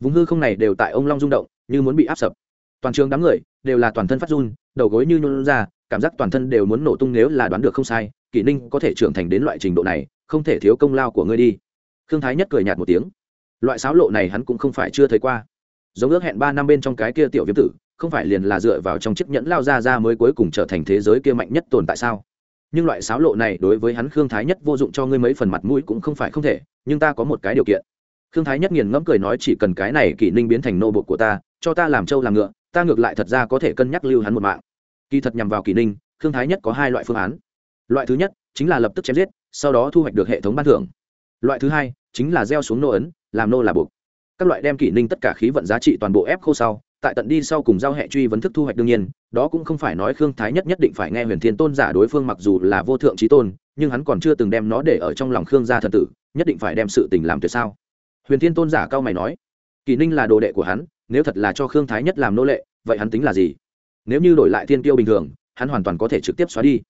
Vùng hư không này đều tại ông long rung động, như muốn bị áp sập. Toàn trường đám người đều là toàn thân phát run, đầu gối như nhún ra, cảm giác toàn thân đều muốn nổ tung nếu là đoán được không sai, kỷ ninh có thể trưởng thành đến loại trình độ này, không thể thiếu công lao của ngươi đi. Khương thái nhất cười nhạt một tiếng. Loại sáo lộ này hắn cũng không phải chưa thấy qua. Giống ước hẹn ba năm bên trong cái kia tiểu viêm tử, không phải liền là dựa vào trong chiếc nhẫn lao ra ra mới cuối cùng trở thành thế giới kia mạnh nhất tồn tại sao? Nhưng loại sáo lộ này đối với hắn khương thái nhất vô dụng cho ngươi mấy phần mặt mũi cũng không phải không thể, nhưng ta có một cái điều kiện. Khương thái nhất nghiền ngẫm cười nói chỉ cần cái này kỷ ninh biến thành nô bột của ta, cho ta làm trâu làm ngựa, ta ngược lại thật ra có thể cân nhắc lưu hắn một mạng. Kỳ thật nhằm vào kỷ ninh, khương thái nhất có hai loại phương án. Loại thứ nhất chính là lập tức chém giết, sau đó thu hoạch được hệ thống ban thưởng. Loại thứ hai chính là gieo xuống nô ấn, làm nô là buộc các loại đem kỷ ninh tất cả khí vận giá trị toàn bộ ép khô sau tại tận đi sau cùng giao hệ truy vấn thức thu hoạch đương nhiên, đó cũng không phải nói khương thái nhất nhất định phải nghe huyền thiên tôn giả đối phương mặc dù là vô thượng trí tôn, nhưng hắn còn chưa từng đem nó để ở trong lòng khương gia thần tử, nhất định phải đem sự tình làm tuyệt sao? Huyền thiên tôn giả cao mày nói, kỳ ninh là đồ đệ của hắn, nếu thật là cho khương thái nhất làm nô lệ, vậy hắn tính là gì? Nếu như đổi lại thiên tiêu bình thường, hắn hoàn toàn có thể trực tiếp xóa đi.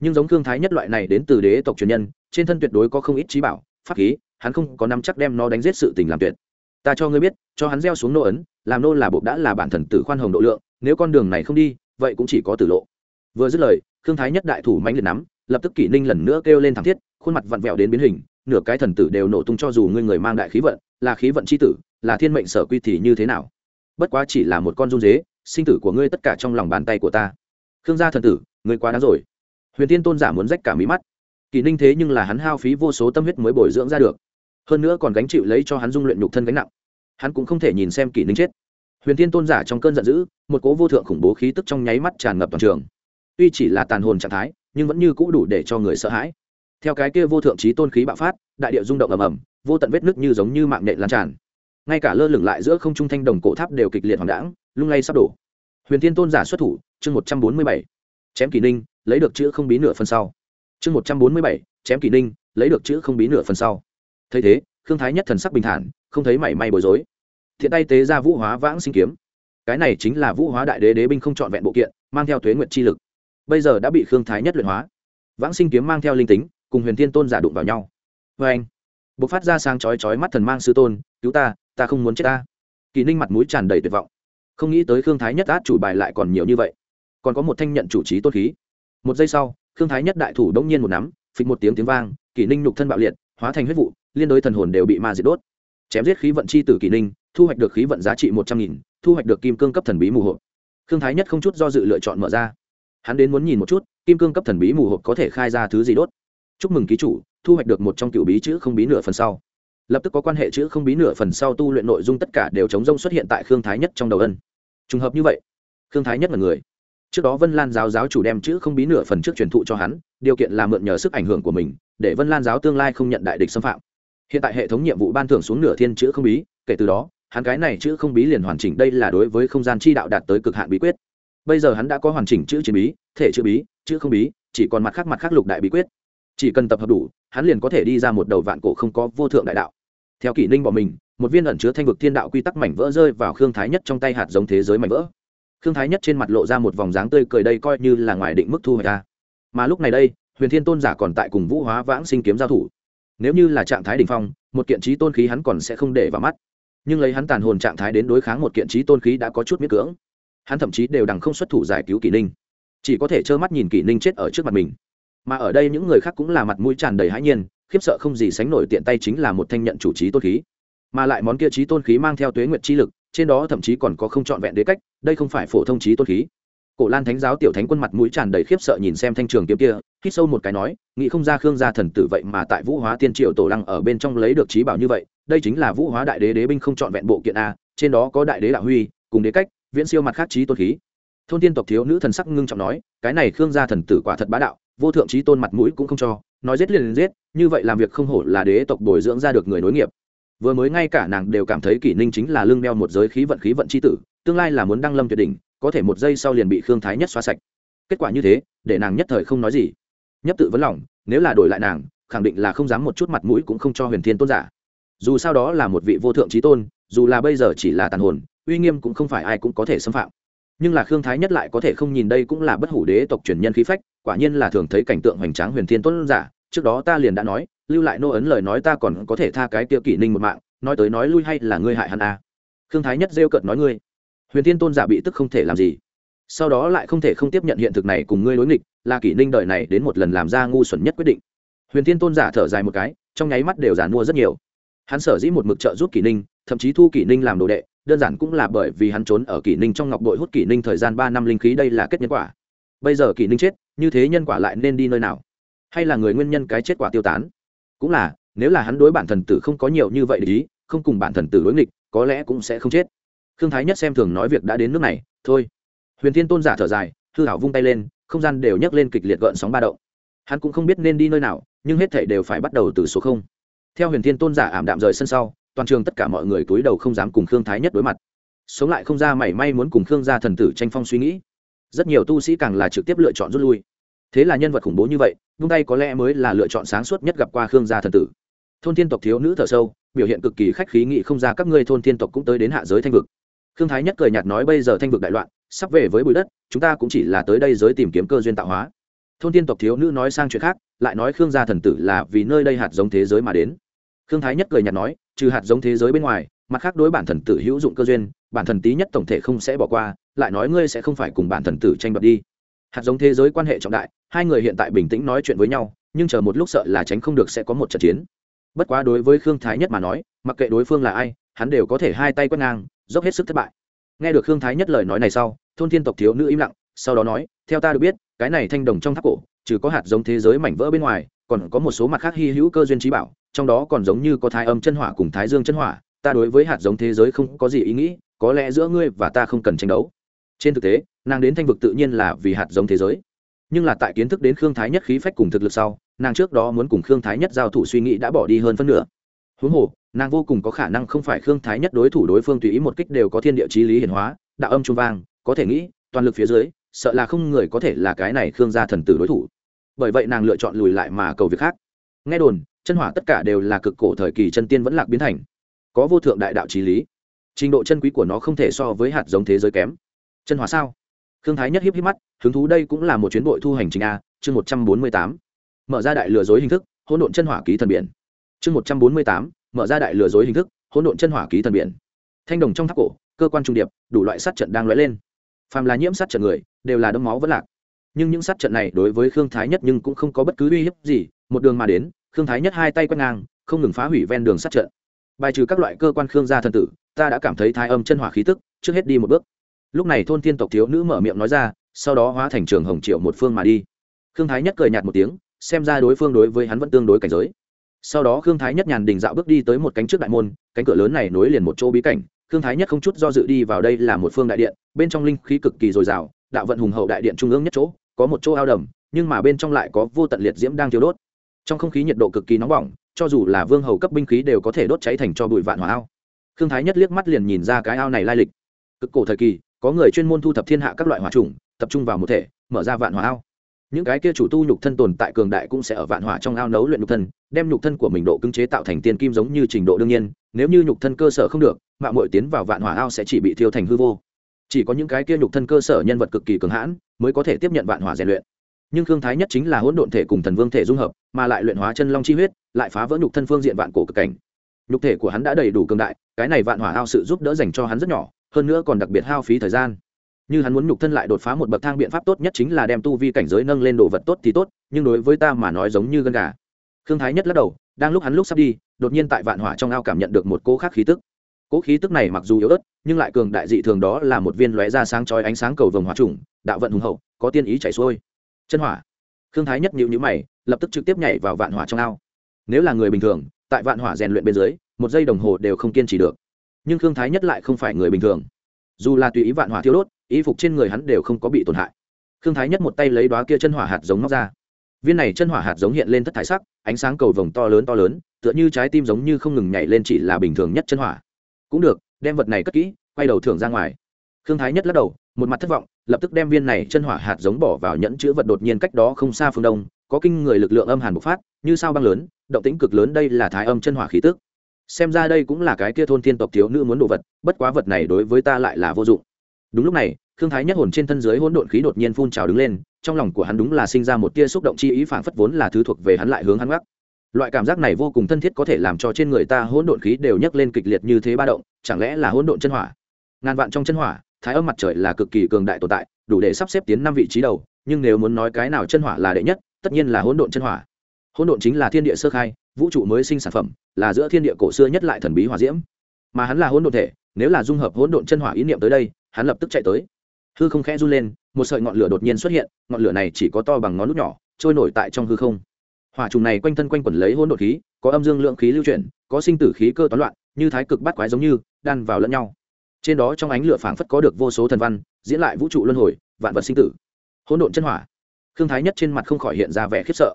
Nhưng giống khương thái nhất loại này đến từ đế tộc truyền nhân, trên thân tuyệt đối có không ít trí bảo, pháp khí, hắn không có nắm chắc đem nó đánh giết sự tình làm tuyệt ta cho ngươi biết, cho hắn gieo xuống nô ấn, làm nô là bộ đã là bản thần tử khoan hồng độ lượng, nếu con đường này không đi, vậy cũng chỉ có tử lộ. Vừa dứt lời Thương thái nhất đại thủ mãnh liệt nắm, lập tức kỷ ninh lần nữa kêu lên thảm thiết, khuôn mặt vặn vẹo đến biến hình, nửa cái thần tử đều nổ tung cho dù ngươi người mang đại khí vận, là khí vận c h i tử, là thiên mệnh sở quy thì như thế nào? Bất quá chỉ là một con run dế, sinh tử của ngươi tất cả trong lòng bàn tay của ta. Khương gia thần tử, ngươi quá đáng rồi. Huyền tiên tôn giả muốn rách cả mí mắt. Kỷ ninh thế nhưng là hắn hao phí vô số tâm huyết mới bồi dưỡng ra được hơn nữa còn gánh chịu lấy cho hắn dung luyện nhục thân gánh nặng. Hắn cũng không thể nhìn xem kỷ ninh chết. Huyền thiên tôn giả trong cơn giận dữ, một cố vô thượng khủng bố khí tức trong nháy mắt tràn ngập toàn trường. Tuy chỉ là tàn hồn trạng thái, nhưng vẫn như cũ đủ để cho người sợ hãi. Theo cái kia vô thượng trí tôn khí bạo phát, đại địa rung động ầm ầm, vô tận vết nứt như giống như mạng nện lan tràn. Ngay cả lơ lửng lại giữa không trung thanh đồng cổ tháp đều kịch liệt hoàng đãng, lung lay sắp đổ. Huyền thiên tôn giả xuất thủ, chương một trăm bốn mươi bảy. Chém kỷ ninh, lấy được chữ không bí nửa phần sau. Chương một trăm bốn mươi bảy, chém kỷ ninh, lấy được chữ không bí nửa phần sau thấy thế, khương thái nhất thần sắc bình thản, không thấy mảy may bối rối. Thiện tay tế ra vũ hóa vãng sinh kiếm. Cái này chính là vũ hóa đại đế đế binh không trọn vẹn bộ kiện, mang theo thuế nguyện chi lực. Bây giờ đã bị khương thái nhất luyện hóa. Vãng sinh kiếm mang theo linh tính, cùng huyền thiên tôn giả đụng vào nhau. Vê anh b ộ c phát ra sang chói chói mắt thần mang sư tôn, cứu ta ta không muốn chết ta. Kỳ ninh mặt mũi tràn đầy tuyệt vọng. Không nghĩ tới khương thái nhất át chủ bài lại còn nhiều như vậy. Còn có một thanh nhận chủ trí tốt khí. Một giây sau, khương thái nhất đại thủ đông nhiên một nắm, phịch một tiếng tiếng vang kỷ ninh nhục thân bạo liệt hóa thành huyết vụ, liên đối thần hồn đều bị ma diệt đốt. Chém giết khí vận chi tử kỷ ninh thu hoạch được khí vận giá trị một trăm nghìn, thu hoạch được kim cương cấp thần bí mù hộp. Khương thái nhất không chút do dự lựa chọn mở ra. Hắn đến muốn nhìn một chút, kim cương cấp thần bí mù hộp có thể khai ra thứ gì đốt. Chúc mừng ký chủ, thu hoạch được một trong cựu bí chữ không bí nửa phần sau. Lập tức có quan hệ chữ không bí nửa phần sau tu luyện nội dung tất cả đều chống rông xuất hiện tại khương thái nhất trong đầu ân. Trùng hợp như vậy, khương thái nhất là người trước đó vân lan giáo giáo chủ đem chữ không bí nửa phần trước truyền thụ cho hắn, điều kiện là mượn nhờ sức ảnh hưởng của mình, để vân lan giáo tương lai không nhận đại địch xâm phạm. Hiện tại hệ thống nhiệm vụ ban thưởng xuống nửa thiên chữ không bí, kể từ đó, hắn cái này chữ không bí liền hoàn chỉnh đây là đối với không gian chi đạo đạt tới cực hạn bí quyết. Bây giờ hắn đã có hoàn chỉnh chữ chiến bí, thể chữ bí, chữ không bí, chỉ còn mặt khác mặt khác lục đại bí quyết. Chỉ cần tập hợp đủ, hắn liền có thể đi ra một đầu vạn cổ không có vô thượng đại đạo. Theo kỷ ninh bọn mình, một viên ẩn chứa thanh vực thiên đạo quy tắc mảnh vỡ rơi vào khương thái nhất trong tay hạt giống thế giới mảnh vỡ khương thái nhất trên mặt lộ ra một vòng dáng tươi cười đây coi như là ngoài định mức thu hoạch ta mà lúc này đây, huyền thiên tôn giả còn tại cùng vũ hóa vãng sinh kiếm giao thủ. Nếu như là trạng thái đ ỉ n h phong, một kiện trí tôn khí hắn còn sẽ không để vào mắt. Nhưng lấy hắn tàn hồn trạng thái đến đối kháng một kiện trí tôn khí đã có chút miết cưỡng. Hắn thậm chí đều đằng không xuất thủ giải cứu kỷ ninh. Chỉ có thể trơ mắt nhìn kỷ ninh chết ở trước mặt mình. Mà ở đây những người khác cũng là mặt mũi tràn đầy hãi nhiên, khiếp sợ không gì sánh nổi tiện tay chính là một thanh nhận chủ trí tôn khí. Mà lại món kia trí tôn khí mang theo tuế nguyệt chi lực trên đó thậm chí còn có không trọn vẹn đế cách, đây không phải phổ thông trí tôn khí. Cổ lan thánh giáo tiểu thánh quân mặt mũi tràn đầy khiếp sợ nhìn xem thanh trường kiếm kia, hít sâu một cái nói, nghĩ không ra khương gia thần tử vậy mà tại vũ hóa tiên triệu tổ lăng ở bên trong lấy được trí bảo như vậy, đây chính là vũ hóa đại đế đế binh không trọn vẹn bộ kiện a, trên đó có đại đế đạo huy, cùng đế cách, viễn siêu mặt khác trí tôn khí. Thôn tiên tộc thiếu nữ thần sắc ngưng trọng nói, cái này khương gia thần tử quả thật bá đạo, vô thượng trí tôn mặt mũi cũng không cho, nói giết liền giết, như vậy làm việc không hổ là đế tộc bồi dưỡng ra được người nối nghiệp vừa mới ngay cả nàng đều cảm thấy kỷ ninh chính là lương đeo một giới khí vận khí vận c h i tử, tương lai là muốn đăng lâm tuyệt đỉnh, có thể một giây sau liền bị khương thái nhất xóa sạch. Kết quả như thế, để nàng nhất thời không nói gì. Nhất tự vấn lòng, nếu là đổi lại nàng, khẳng định là không dám một chút mặt mũi cũng không cho huyền thiên tôn giả. Dù sao đó là một vị vô thượng trí tôn, dù là bây giờ chỉ là tàn hồn, uy nghiêm cũng không phải ai cũng có thể xâm phạm. Nhưng là khương thái nhất lại có thể không nhìn đây cũng là bất hủ đế tộc truyền nhân khí phách, quả nhiên là thường thấy cảnh tượng hoành tráng huyền thiên tôn giả, trước đó ta liền đã nói lưu lại nô ấn lời nói ta còn có thể tha cái kia kỷ ninh một mạng, nói tới nói lui hay là ngươi hại hắn à. khương thái nhất rêu cợt nói ngươi, huyền thiên tôn giả bị tức không thể làm gì. Sau đó lại không thể không tiếp nhận hiện thực này cùng ngươi đối nghịch, là kỷ ninh đợi này đến một lần làm ra ngu xuẩn nhất quyết định. Huyền thiên tôn giả thở dài một cái, trong nháy mắt đều giàn mua rất nhiều. Hắn sở dĩ một mực trợ giúp kỷ ninh, thậm chí thu kỷ ninh làm đồ đệ, đơn giản cũng là bởi vì hắn trốn ở kỷ ninh trong ngọc đội hút kỷ ninh thời gian ba năm linh khí đây là kết nhân quả. Bây giờ kỷ ninh chết, như thế nhân quả lại nên đi nơi nào? Hay là người nguyên nhân cái chết quả tiêu tán? Cũng là, nếu là hắn đối bản thần tử không có nhiều như vậy để ý, không cùng bản thần tử đối nghịch, có lẽ cũng sẽ không chết. Khương thái nhất xem thường nói việc đã đến nước này, thôi. Huyền thiên tôn giả thở dài, hư hảo vung tay lên, không gian đều nhấc lên kịch liệt gợn sóng ba động. Hắn cũng không biết nên đi nơi nào, nhưng hết thể đều phải bắt đầu từ số không. Theo huyền thiên tôn giả ảm đạm rời sân sau, toàn trường tất cả mọi người cúi đầu không dám cùng khương thái nhất đối mặt. Sống lại không ra mảy may muốn cùng khương gia thần tử tranh phong suy nghĩ. Rất nhiều tu sĩ càng là trực tiếp lựa chọn rút lui thế là nhân vật khủng bố như vậy, vung tay có lẽ mới là lựa chọn sáng suốt nhất gặp qua khương gia thần tử. Thôn thiên tộc thiếu nữ thở sâu, biểu hiện cực kỳ khách khí nghị không ra các ngươi thôn thiên tộc cũng tới đến hạ giới thanh vực. Khương thái nhất cười nhạt nói bây giờ thanh vực đại loạn, sắp về với bụi đất, chúng ta cũng chỉ là tới đây giới tìm kiếm cơ duyên tạo hóa. Thôn thiên tộc thiếu nữ nói sang chuyện khác, lại nói khương gia thần tử là vì nơi đây hạt giống thế giới mà đến. Khương thái nhất cười nhạt nói, trừ hạt giống thế giới bên ngoài, mặt khác đối bản thần tử hữu dụng cơ duyên, bản thần tí nhất tổng thể không sẽ bỏ qua, lại nói ngươi sẽ không phải cùng bản thần tử tranh đoạt đi hạt giống thế giới quan hệ trọng đại, hai người hiện tại bình tĩnh nói chuyện với nhau, nhưng chờ một lúc sợ là tránh không được sẽ có một trận chiến. Bất quá đối với khương thái nhất mà nói, mặc kệ đối phương là ai, hắn đều có thể hai tay quét ngang, dốc hết sức thất bại. Nghe được khương thái nhất lời nói này sau, thôn thiên tộc thiếu nữ im lặng, sau đó nói, theo ta được biết, cái này thanh đồng trong tháp cổ, trừ có hạt giống thế giới mảnh vỡ bên ngoài, còn có một số mặt khác hy hữu cơ duyên trí bảo, trong đó còn giống như có thái âm chân hỏa cùng thái dương chân hỏa, ta đối với hạt giống thế giới không có gì ý nghĩ, có lẽ giữa ngươi và ta không cần tranh đấu trên thực tế, nàng đến thanh vực tự nhiên là vì hạt giống thế giới. Nhưng là tại kiến thức đến khương thái nhất khí phách cùng thực lực sau, nàng trước đó muốn cùng khương thái nhất giao thủ suy nghĩ đã bỏ đi hơn phân nửa. Huống hồ, nàng vô cùng có khả năng không phải khương thái nhất đối thủ đối phương tùy ý một kích đều có thiên địa chí lý hiển hóa, đạo âm trung vang, có thể nghĩ, toàn lực phía dưới, sợ là không người có thể là cái này khương gia thần tử đối thủ. Bởi vậy nàng lựa chọn lùi lại mà cầu việc khác. Nghe đồn, chân hỏa tất cả đều là cực cổ thời kỳ chân tiên vẫn lạc biến thành. Có vô thượng đại đạo trí lý. Trình độ chân quý của nó không thể so với hạt giống thế giới kém chân hỏa sao? Khương thái nhất hiếp hiếp mắt, hứng thú đây cũng là một chuyến bội thu hành trình a, chương một trăm bốn mươi tám. Mở ra đại lừa dối hình thức, hỗn độn chân hỏa ký thần biển. Chương một trăm bốn mươi tám, mở ra đại lừa dối hình thức, hỗn độn chân hỏa ký thần biển. Thanh đồng trong tháp cổ, cơ quan trung điệp, đủ loại sát trận đang lóe lên. Phàm là nhiễm sát trận người, đều là đấm máu vẫn lạc. Nhưng những sát trận này đối với khương thái nhất nhưng cũng không có bất cứ uy hiếp gì, một đường mà đến, khương thái nhất hai tay quét ngang, không ngừng phá hủy ven đường sát trận. Bài trừ các loại cơ quan khương gia thần tử, ta đã cảm thấy thái âm chân hỏa khí tức, trước hết đi một bước lúc này thôn thiên tộc thiếu nữ mở miệng nói ra, sau đó hóa thành trường hồng triệu một phương mà đi. Khương thái nhất cười nhạt một tiếng, xem ra đối phương đối với hắn vẫn tương đối cảnh giới. Sau đó khương thái nhất nhàn đình dạo bước đi tới một cánh trước đại môn, cánh cửa lớn này nối liền một chỗ bí cảnh. Khương thái nhất không chút do dự đi vào đây là một phương đại điện, bên trong linh khí cực kỳ dồi dào, đạo vận hùng hậu đại điện trung ương nhất chỗ, có một chỗ ao đầm, nhưng mà bên trong lại có vô tận liệt diễm đang thiêu đốt. Trong không khí nhiệt độ cực kỳ nóng bỏng, cho dù là vương hầu cấp binh khí đều có thể đốt cháy thành cho bụi vạn hỏa ao. Khương thái nhất liếc mắt liền nhìn ra cái ao này lai lịch. Cực cổ thời kỳ có người chuyên môn thu thập thiên hạ các loại hỏa trùng, tập trung vào một thể, mở ra vạn hỏa ao. Những cái kia chủ tu nhục thân tồn tại cường đại cũng sẽ ở vạn hỏa trong ao nấu luyện nhục thân, đem nhục thân của mình độ cứng chế tạo thành tiên kim giống như trình độ đương nhiên, nếu như nhục thân cơ sở không được mạng mội tiến vào vạn hỏa ao sẽ chỉ bị thiêu thành hư vô. Chỉ có những cái kia nhục thân cơ sở nhân vật cực kỳ cường hãn mới có thể tiếp nhận vạn hỏa rèn luyện. Nhưng thương thái nhất chính là hỗn độn thể cùng thần vương thể dung hợp, mà lại luyện hóa chân long chi huyết, lại phá vỡ nhục thân phương diện vạn cổ cực cảnh. Nhục thể của hắn đã đầy đủ cường đại, cái này vạn hỏa ao sự giúp đỡ dành cho hắn rất nhỏ hơn nữa còn đặc biệt hao phí thời gian. Như hắn muốn nhục thân lại đột phá một bậc thang biện pháp tốt nhất chính là đem tu vi cảnh giới nâng lên đồ vật tốt thì tốt, nhưng đối với ta mà nói giống như gân gà. Thương thái nhất lắc đầu, đang lúc hắn lúc sắp đi, đột nhiên tại vạn hỏa trong ao cảm nhận được một cỗ khác khí tức. Cỗ khí tức này mặc dù yếu ớt, nhưng lại cường đại dị thường đó là một viên lóe ra sáng chói ánh sáng cầu vồng hỏa trùng, đạo vận hùng hậu, có tiên ý chảy xuôi. Chân hỏa. Thương thái nhất nhịu nhữ mày, lập tức trực tiếp nhảy vào vạn hỏa trong ao. Nếu là người bình thường, tại vạn hỏa rèn luyện bên dưới, một giây đồng hồ đều không kiên trì được nhưng khương thái nhất lại không phải người bình thường. Dù là tùy ý vạn hỏa thiêu đốt ý phục trên người hắn đều không có bị tổn hại. Khương thái nhất một tay lấy đoá kia chân hỏa hạt giống móc ra. Viên này chân hỏa hạt giống hiện lên thất thải sắc, ánh sáng cầu vồng to lớn to lớn, tựa như trái tim giống như không ngừng nhảy lên chỉ là bình thường nhất chân hỏa. Cũng được, đem vật này cất kỹ, quay đầu thưởng ra ngoài. Khương thái nhất lắc đầu, một mặt thất vọng, lập tức đem viên này chân hỏa hạt giống bỏ vào nhẫn chữ vật đột nhiên cách đó không xa phương đông, có kinh người lực lượng âm hàn bộc phát, như sao băng lớn, động tĩnh cực lớn, đây là thái âm chân hỏa khí tức xem ra đây cũng là cái kia thôn thiên tộc thiếu nữ muốn đồ vật, bất quá vật này đối với ta lại là vô dụng. Đúng lúc này thương thái nhất hồn trên thân dưới hỗn độn khí đột nhiên phun trào đứng lên, trong lòng của hắn đúng là sinh ra một tia xúc động chi ý phảng phất vốn là thứ thuộc về hắn lại hướng hắn gác loại cảm giác này vô cùng thân thiết có thể làm cho trên người ta hỗn độn khí đều nhấc lên kịch liệt như thế ba động, chẳng lẽ là hỗn độn chân hỏa? Ngàn vạn trong chân hỏa, thái âm mặt trời là cực kỳ cường đại tồn tại, đủ để sắp xếp tiến năm vị trí đầu, nhưng nếu muốn nói cái nào chân hỏa là đệ nhất, tất nhiên là hỗn độn chân hỏa hỗn độn chính là thiên địa sơ khai, vũ trụ mới sinh sản phẩm, là giữa thiên địa cổ xưa nhất lại thần bí hòa diễm. Mà hắn là hỗn độn thể, nếu là dung hợp hỗn độn chân hỏa ý niệm tới đây, hắn lập tức chạy tới. Hư không khẽ run lên, một sợi ngọn lửa đột nhiên xuất hiện, ngọn lửa này chỉ có to bằng ngón nút nhỏ, trôi nổi tại trong hư không. Hỏa trùng này quanh thân quanh quẩn lấy hỗn độn khí, có âm dương lượng khí lưu chuyển, có sinh tử khí cơ toán loạn, như thái cực bắt quái giống như, đan vào lẫn nhau. Trên đó trong ánh lửa phảng phất có được vô số thần văn, diễn lại vũ trụ luân hồi, vạn vật sinh tử. Hỗn độn chân hỏa. Khương thái nhất trên mặt không khỏi hiện ra vẻ khiếp sợ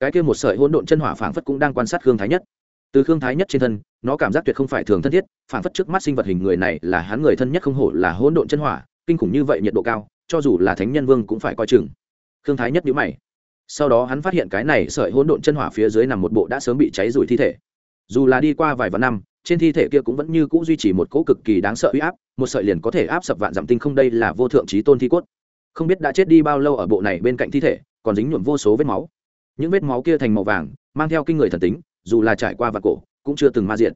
cái kia một sợi hỗn độn chân hỏa phảng phất cũng đang quan sát khương thái nhất. Từ khương thái nhất trên thân, nó cảm giác tuyệt không phải thường thân thiết, phảng phất trước mắt sinh vật hình người này là hắn người thân nhất không hổ là hỗn độn chân hỏa, kinh khủng như vậy nhiệt độ cao, cho dù là thánh nhân vương cũng phải coi chừng. Khương thái nhất nhíu mày. Sau đó hắn phát hiện cái này sợi hỗn độn chân hỏa phía dưới nằm một bộ đã sớm bị cháy rủi thi thể. Dù là đi qua vài vạn năm, trên thi thể kia cũng vẫn như cũ duy trì một cỗ cực kỳ đáng sợ uy áp, một sợi liền có thể áp sập vạn dặm tinh không đây là vô thượng trí tôn thi cốt. Không biết đã chết đi bao lâu ở bộ này bên cạnh thi thể, còn dính nhuộm vô số vết máu những vết máu kia thành màu vàng, mang theo kinh người thần tính, dù là trải qua và cổ, cũng chưa từng ma diện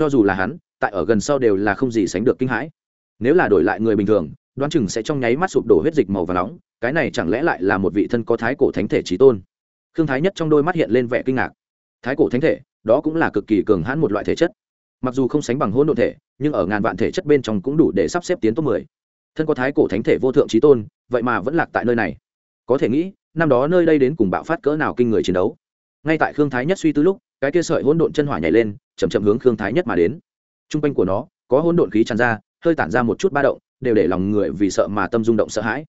cho dù là hắn, tại ở gần sau đều là không gì sánh được kinh hãi. Nếu là đổi lại người bình thường, đoán chừng sẽ trong nháy mắt sụp đổ huyết dịch màu và nóng, cái này chẳng lẽ lại là một vị thân có thái cổ thánh thể trí tôn? Khương thái nhất trong đôi mắt hiện lên vẻ kinh ngạc. Thái cổ thánh thể, đó cũng là cực kỳ cường hãn một loại thể chất. Mặc dù không sánh bằng hỗn độn thể, nhưng ở ngàn vạn thể chất bên trong cũng đủ để sắp xếp tiến top mười. Thân có thái cổ thánh thể vô thượng trí tôn, vậy mà vẫn lạc tại nơi này. Có thể nghĩ năm đó nơi đây đến cùng bạo phát cỡ nào kinh người chiến đấu. Ngay tại khương thái nhất suy tư lúc, cái kia sợi hỗn độn chân hỏa nhảy lên chầm chậm hướng khương thái nhất mà đến. T r u n g quanh của nó, có hỗn độn khí tràn ra, hơi tản ra một chút ba động, đều để lòng người vì sợ mà tâm rung động sợ hãi.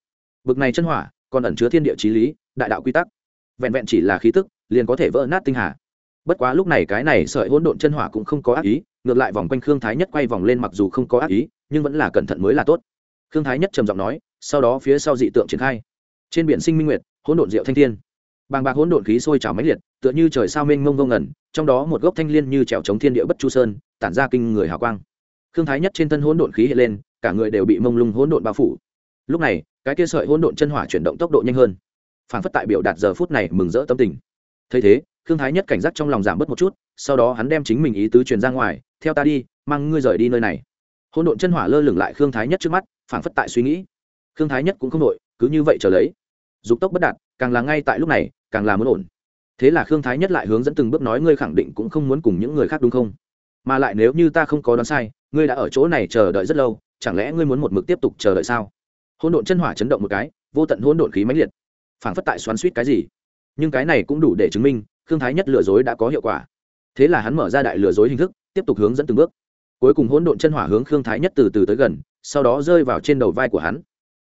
Bực này chân hỏa, còn ẩn chứa thiên địa t r í lý, đại đạo quy tắc. Vẹn vẹn chỉ là khí tức, liền có thể vỡ nát tinh hà. Bất quá lúc này cái này sợi hỗn độn chân hỏa cũng không có ác ý, ngược lại vòng quanh khương thái nhất quay vòng lên mặc dù không có ác ý, nhưng vẫn là cẩn thận mới là tốt. Khương thái nhất trầm giọng nói, sau đó phía sau dị tượng triển khai. Trên biển sinh minh nguyệt hỗn độn diệu thanh thiên. Bàng bạc hỗn độn khí sôi trào mãnh liệt, tựa như trời sao mênh mông ngông ngẩn trong đó một gốc thanh liên như trèo chống thiên địa bất chu sơn, tản ra kinh người hào quang. Thương thái nhất trên thân hỗn độn khí hiện lên, cả người đều bị mông lung hỗn độn bao phủ. Lúc này, cái kia sợi hỗn độn chân hỏa chuyển động tốc độ nhanh hơn. Phản phất tại biểu đạt giờ phút này mừng rỡ tâm tình. Thấy thế thương thái nhất cảnh giác trong lòng giảm bớt một chút, sau đó hắn đem chính mình ý tứ truyền ra ngoài, theo ta đi, mang ngươi rời đi nơi này. Hỗn độn chân hỏa lơ lửng lại khương thái nhất trước mắt phản phất tại suy nghĩ. Khương thái nhất cũng không đội cứ như vậy trở lấy dục tốc bất đạt, càng là ngay tại lúc này, càng là muốn ổn. Thế là khương thái nhất lại hướng dẫn từng bước nói ngươi khẳng định cũng không muốn cùng những người khác đúng không? Mà lại nếu như ta không có đoán sai, ngươi đã ở chỗ này chờ đợi rất lâu, chẳng lẽ ngươi muốn một mực tiếp tục chờ đợi sao? Hôn độn chân hỏa chấn động một cái, vô tận hôn độn khí mãnh liệt. Phảng phất tại xoắn suýt cái gì. Nhưng cái này cũng đủ để chứng minh, khương thái nhất lừa dối đã có hiệu quả. Thế là hắn mở ra đại lừa dối hình thức, tiếp tục hướng dẫn từng bước. Cuối cùng hỗn độn chân hỏa hướng khương thái nhất từ từ tới gần, sau đó rơi vào trên đầu vai của hắn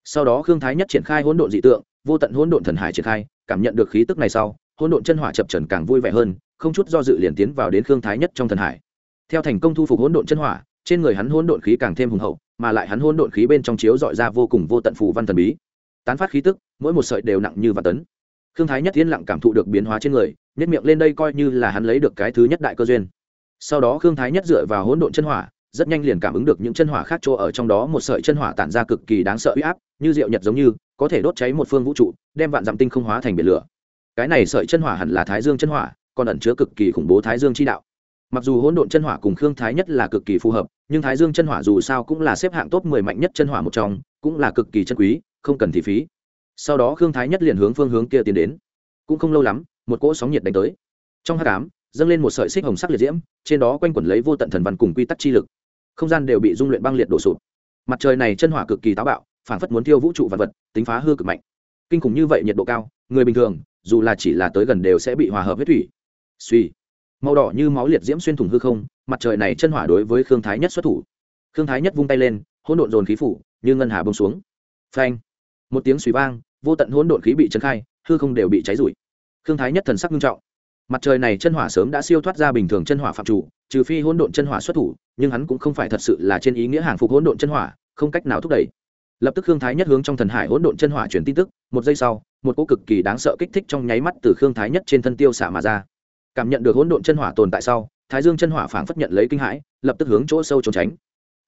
sau đó khương thái nhất triển khai hỗn độn dị tượng, vô tận hỗn độn thần hải triển khai, cảm nhận được khí tức này sau, hỗn độn chân hỏa chập trần càng vui vẻ hơn, không chút do dự liền tiến vào đến khương thái nhất trong thần hải. Theo thành công thu phục hỗn độn chân hỏa, trên người hắn hỗn độn khí càng thêm hùng hậu, mà lại hắn hỗn độn khí bên trong chiếu dọi ra vô cùng vô tận phù văn thần bí. Tán phát khí tức, mỗi một sợi đều nặng như vạn tấn. Khương thái nhất yên lặng cảm thụ được biến hóa trên người nhất miệng lên đây coi như là hắn lấy được cái thứ nhất đại cơ duyên. Sau đó khương thái nhất dựa vào hỗn độn chân hỏa rất nhanh liền cảm ứng được những chân hỏa khác chỗ ở trong đó một sợi chân hỏa tản ra cực kỳ đáng sợ uy áp, như rượu nhật giống như, có thể đốt cháy một phương vũ trụ, đem vạn dặm tinh không hóa thành biển lửa. Cái này sợi chân hỏa hẳn là thái dương chân hỏa, còn ẩn chứa cực kỳ khủng bố thái dương chi đạo. Mặc dù hỗn độn chân hỏa cùng khương thái nhất là cực kỳ phù hợp, nhưng thái dương chân hỏa dù sao cũng là xếp hạng top mười mạnh nhất chân hỏa một trong, cũng là cực kỳ chân quý, không cần thị phí. Sau đó khương thái nhất liền hướng phương hướng kia tiến đến. Cũng không lâu lắm, một cỗ sóng nhiệt đánh tới. Trong hắc ám, dâng lên một sợi xích hồng sắc liệt diễm, trên đó quanh quẩn lấy vô tận thần văn cùng quy tắc chi lực không gian đều bị dung luyện băng liệt đổ sụp. Mặt trời này chân hỏa cực kỳ táo bạo phản phất muốn thiêu vũ trụ vật vật, tính phá hư cực mạnh. Kinh khủng như vậy nhiệt độ cao, người bình thường, dù là chỉ là tới gần đều sẽ bị hòa hợp huyết thủy. Suy. Màu đỏ như máu liệt diễm xuyên thủng hư không, mặt trời này chân hỏa đối với khương thái nhất xuất thủ. Khương thái nhất vung tay lên, hỗn độn dồn khí phủ, như ngân hà bông xuống. Phanh. Một tiếng suy vang, vô tận hỗn độn khí bị trấn khai, hư không đều bị cháy rụi. Khương thái nhất thần sắc nghiêm trọng mặt trời này chân hỏa sớm đã siêu thoát ra bình thường chân hỏa phạm chủ, trừ phi hỗn độn chân hỏa xuất thủ, nhưng hắn cũng không phải thật sự là trên ý nghĩa hàng phục hỗn độn chân hỏa, không cách nào thúc đẩy. Lập tức khương thái nhất hướng trong thần hải hỗn độn chân hỏa truyền tin tức, một giây sau, một cỗ cực kỳ đáng sợ kích thích trong nháy mắt từ khương thái nhất trên thân tiêu xả mà ra. Cảm nhận được hỗn độn chân hỏa tồn tại sau, thái dương chân hỏa phảng phất nhận lấy kinh hãi, lập tức hướng chỗ sâu trốn tránh.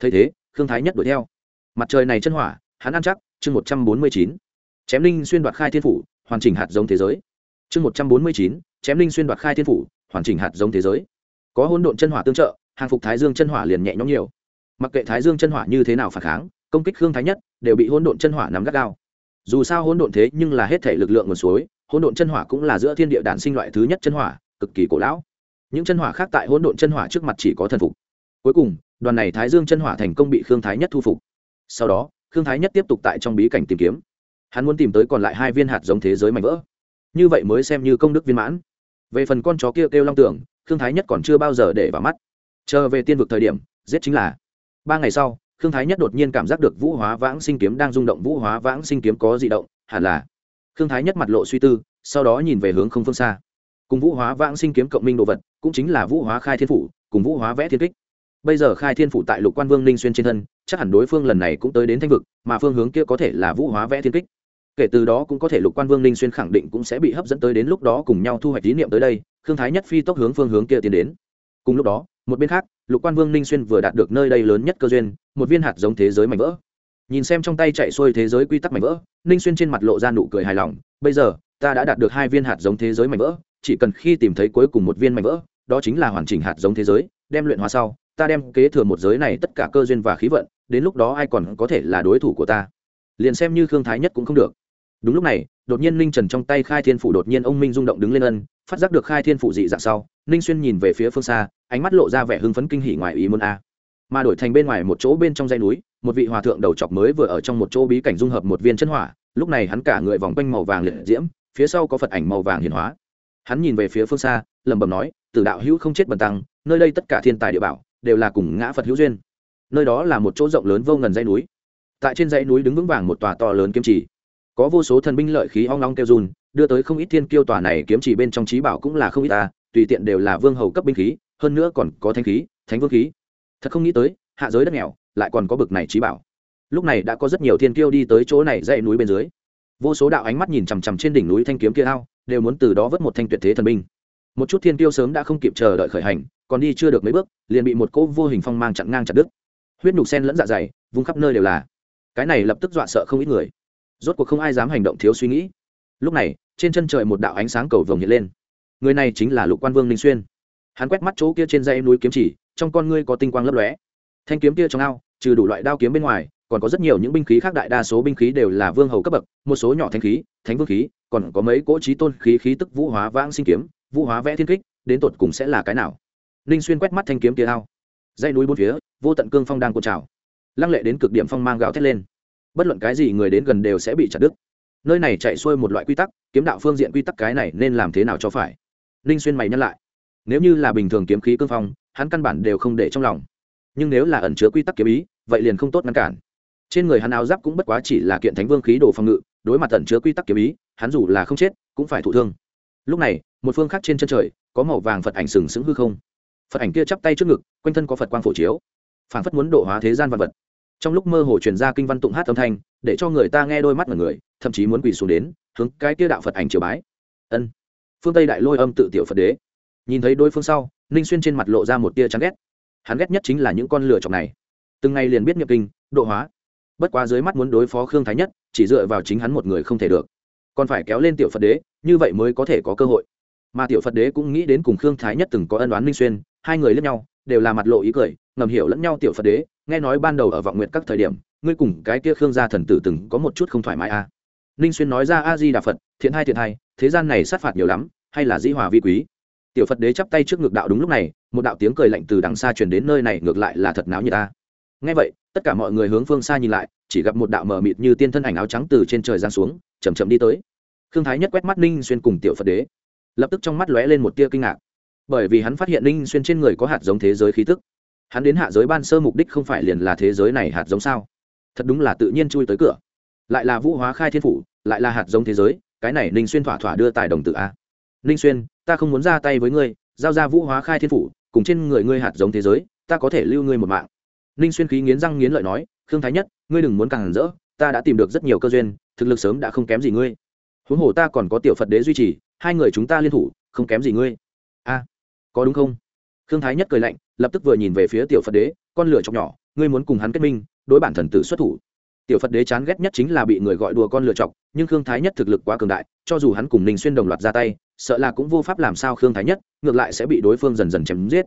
Thấy thế, khương thái nhất đuổi theo. Mặt trời này chân hỏa, hắn ăn chắc, chương một trăm bốn mươi chín. Chém linh xuyên đoạt khai thiên phủ, hoàn chỉnh hạt giống thế giới. Chương một trăm bốn mươi chín chém linh xuyên đoạt khai thiên phủ, hoàn chỉnh hạt giống thế giới. Có hỗn độn chân hỏa tương trợ, hàng phục thái dương chân hỏa liền nhẹ nhõm nhiều. Mặc kệ thái dương chân hỏa như thế nào phản kháng, công kích khương thái nhất đều bị hỗn độn chân hỏa nắm gắt gao. Dù sao hỗn độn thế nhưng là hết thể lực lượng nguồn suối, hỗn độn chân hỏa cũng là giữa thiên địa đản sinh loại thứ nhất chân hỏa, cực kỳ cổ lão. Những chân hỏa khác tại hỗn độn chân hỏa trước mặt chỉ có thần phục. Cuối cùng, đoàn này thái dương chân hỏa thành công bị khương thái nhất thu phục. Sau đó, khương thái nhất tiếp tục tại trong bí cảnh tìm kiếm. Hắn muốn tìm tới còn lại hai viên hạt giống thế giới mạnh vỡ. Như vậy mới xem như công đức viên mãn về phần con chó kia kêu, kêu long tưởng khương thái nhất còn chưa bao giờ để vào mắt. Chờ về tiên vực thời điểm giết chính là. Ba ngày sau khương thái nhất đột nhiên cảm giác được vũ hóa vãng sinh kiếm đang rung động. Vũ hóa vãng sinh kiếm có di động hẳn là. Khương thái nhất mặt lộ suy tư sau đó nhìn về hướng không phương xa. Cùng vũ hóa vãng sinh kiếm cộng minh đồ vật cũng chính là vũ hóa khai thiên phủ cùng vũ hóa vẽ thiên kích. Bây giờ khai thiên phủ tại lục quan vương ninh xuyên trên thân chắc hẳn đối phương lần này cũng tới đến thanh vực mà phương hướng kia có thể là vũ hóa vẽ thiên kích kể từ đó cũng có thể lục quan vương ninh xuyên khẳng định cũng sẽ bị hấp dẫn tới đến lúc đó cùng nhau thu hoạch tín niệm tới đây, khương thái nhất phi tốc hướng phương hướng kia tiến đến. Cùng lúc đó, một bên khác, lục quan vương ninh xuyên vừa đạt được nơi đây lớn nhất cơ duyên, một viên hạt giống thế giới mảnh vỡ. Nhìn xem trong tay chạy xuôi thế giới quy tắc mảnh vỡ, ninh xuyên trên mặt lộ ra nụ cười hài lòng, bây giờ, ta đã đạt được hai viên hạt giống thế giới mảnh vỡ, chỉ cần khi tìm thấy cuối cùng một viên mảnh vỡ, đó chính là hoàn chỉnh hạt giống thế giới, đem luyện hóa sau, ta đem kế thừa một giới này tất cả cơ duyên và khí vận, đến lúc đó ai còn có thể là đối thủ của ta? Liền xem như khương thái nhất cũng không được đúng lúc này, đột nhiên ninh trần trong tay khai thiên phủ đột nhiên ông minh rung động đứng lên ân, phát giác được khai thiên phủ dị dạng sau, ninh xuyên nhìn về phía phương xa, ánh mắt lộ ra vẻ hưng phấn kinh hỉ ngoài ý muốn a. Mà đổi thành bên ngoài một chỗ bên trong dãy núi, một vị hòa thượng đầu chọc mới vừa ở trong một chỗ bí cảnh dung hợp một viên chân hỏa, lúc này hắn cả người vòng quanh màu vàng liệt diễm, phía sau có phật ảnh màu vàng hiển hóa. Hắn nhìn về phía phương xa, lẩm bẩm nói từ đạo hữu không chết bần tăng, nơi đây tất cả thiên tài địa bảo đều là cùng ngã phật hữu duyên. Nơi đó là một chỗ rộng lớn vô ngần dãy núi. Tại trên dãy núi đứng vững vàng một tòa to lớn kiếm chỉ có vô số thần binh lợi khí ong long kêu run, đưa tới không ít thiên kiêu tòa này kiếm chỉ bên trong trí bảo cũng là không ít ta, tùy tiện đều là vương hầu cấp binh khí, hơn nữa còn có thanh khí, thánh vương khí. Thật không nghĩ tới, hạ giới đất nghèo, lại còn có bực này trí bảo. Lúc này đã có rất nhiều thiên kiêu đi tới chỗ này dãy núi bên dưới. Vô số đạo ánh mắt nhìn chằm chằm trên đỉnh núi thanh kiếm kia ao, đều muốn từ đó vớt một thanh tuyệt thế thần binh. Một chút thiên kiêu sớm đã không kịp chờ đợi khởi hành, còn đi chưa được mấy bước, liền bị một cỗ vô hình phong mang chặn ngang chặt đứt. Huyết nhục sen lẫn dạ dày, vung khắp nơi đều là. Cái này lập tức dọa sợ không ít người rốt cuộc không ai dám hành động thiếu suy nghĩ. Lúc này, trên chân trời một đạo ánh sáng cầu vồng hiện lên. Người này chính là lục quan vương ninh xuyên. Hắn quét mắt chỗ kia trên dãy núi kiếm chỉ, trong con ngươi có tinh quang lấp lóe. Thanh kiếm kia trong ao, trừ đủ loại đao kiếm bên ngoài, còn có rất nhiều những binh khí khác đại đa số binh khí đều là vương hầu cấp bậc, một số nhỏ thanh khí, thánh vương khí, còn có mấy cỗ trí tôn khí khí tức vũ hóa vãng sinh kiếm, vũ hóa vẽ thiên kích, đến tột cùng sẽ là cái nào? Ninh xuyên quét mắt thanh kiếm kia ao. Dãy núi bốn phía, vô tận cương phong đang cuộn trào. Lăng lệ đến cực điểm phong mang gạo thét lên bất luận cái gì người đến gần đều sẽ bị chặt đứt. Nơi này chạy xuôi một loại quy tắc, kiếm đạo phương diện quy tắc cái này nên làm thế nào cho phải? Ninh xuyên mày nhắc lại. Nếu như là bình thường kiếm khí cương phong, hắn căn bản đều không để trong lòng. Nhưng nếu là ẩn chứa quy tắc kiếm ý, vậy liền không tốt ngăn cản. Trên người hắn áo giáp cũng bất quá chỉ là kiện thánh vương khí đồ phòng ngự, đối mặt ẩn chứa quy tắc kiếm ý, hắn dù là không chết, cũng phải thụ thương. Lúc này, một phương khác trên chân trời, có màu vàng phật ảnh sừng sững hư không. Phật ảnh kia chắp tay trước ngực, quanh thân có phật quang phổ chiếu. Phản phất muốn độ hóa thế gian vật vật trong lúc mơ hồ truyền ra kinh văn tụng hát âm thanh, để cho người ta nghe đôi mắt mọi người, thậm chí muốn quỳ xuống đến, hướng cái kia đạo phật ảnh triều bái. Ân. Phương tây đại lôi âm tự tiểu phật đế. Nhìn thấy đối phương sau, ninh xuyên trên mặt lộ ra một tia chán ghét. Hắn ghét nhất chính là những con lửa chọc này. Từng ngày liền biết nhập kinh, độ hóa. Bất quá dưới mắt muốn đối phó khương thái nhất, chỉ dựa vào chính hắn một người không thể được. Còn phải kéo lên tiểu phật đế, như vậy mới có thể có cơ hội. Mà tiểu phật đế cũng nghĩ đến cùng khương thái nhất từng có ân đoán ninh xuyên, hai người lẫn nhau, đều là mặt lộ ý cười ngầm hiểu lẫn nhau tiểu phật đế, nghe nói ban đầu ở vọng nguyện các thời điểm, ngươi cùng cái kia khương gia thần tử từng có một chút không thoải mái à. ninh xuyên nói ra a di đà phật, thiện hai thiện hai, thế gian này sát phạt nhiều lắm, hay là dĩ hòa vi quý. Tiểu phật đế chắp tay trước ngực đạo đúng lúc này, một đạo tiếng cười lạnh từ đằng xa truyền đến nơi này ngược lại là thật náo như ta. Nghe vậy, tất cả mọi người hướng phương xa nhìn lại, chỉ gặp một đạo mờ mịt như tiên thân ảnh áo trắng từ trên trời giáng xuống chầm chậm đi tới. Khương thái nhất quét mắt ninh xuyên cùng tiểu phật đế. Lập tức trong mắt lóe lên một tia kinh ngạc. Bởi vì hắn phát hiện ninh xuyên trên người có hạt giống thế giới khí tức hắn đến hạ giới ban sơ mục đích không phải liền là thế giới này hạt giống sao? Thật đúng là tự nhiên chui tới cửa. Lại là vũ hóa khai thiên phủ, lại là hạt giống thế giới, cái này ninh xuyên thỏa thỏa đưa tài đồng tự a. Ninh xuyên, ta không muốn ra tay với ngươi, giao ra vũ hóa khai thiên phủ, cùng trên người ngươi hạt giống thế giới, ta có thể lưu ngươi một mạng. Ninh xuyên khí nghiến răng nghiến lợi nói, khương thái nhất, ngươi đừng muốn càng hẳn rỡ, ta đã tìm được rất nhiều cơ duyên, thực lực sớm đã không kém gì ngươi. Huống hồ ta còn có tiểu phật đế duy trì, hai người chúng ta liên thủ, không kém gì ngươi. A, có đúng không? Khương thái nhất cười lạnh lập tức vừa nhìn về phía tiểu phật đế, con lửa chọc nhỏ, ngươi muốn cùng hắn kết minh, đối bản thần tử xuất thủ. Tiểu phật đế chán ghét nhất chính là bị người gọi đùa con lựa chọc, nhưng khương thái nhất thực lực quá cường đại, cho dù hắn cùng ninh xuyên đồng loạt ra tay, sợ là cũng vô pháp làm sao khương thái nhất, ngược lại sẽ bị đối phương dần dần chém giết.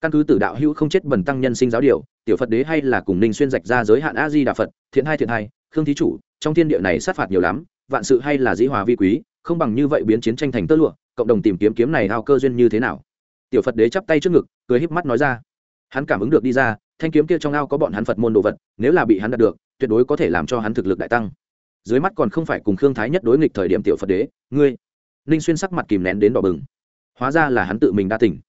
Căn cứ tử đạo hữu không chết bần tăng nhân sinh giáo điều, tiểu phật đế hay là cùng ninh xuyên rạch ra giới hạn a di đà phật, thiện hai thiện hai, khương thí chủ, trong thiên địa này sát phạt nhiều lắm, vạn sự hay là dĩ hòa vi quý, không bằng như vậy biến chiến tranh thành tơ lụa, cộng đồng tìm kiếm kiếm này hao cơ duyên như thế nào? Tiểu phật đế chắp tay trước ngực, cười híp mắt nói ra. Hắn cảm ứng được đi ra, thanh kiếm kia trong ao có bọn hắn phật môn đồ vật, nếu là bị hắn đạt được, tuyệt đối có thể làm cho hắn thực lực đại tăng. Dưới mắt còn không phải cùng khương thái nhất đối nghịch thời điểm tiểu phật đế, ngươi. Ninh xuyên sắc mặt kìm nén đến đỏ bừng. Hóa ra là hắn tự mình đa tỉnh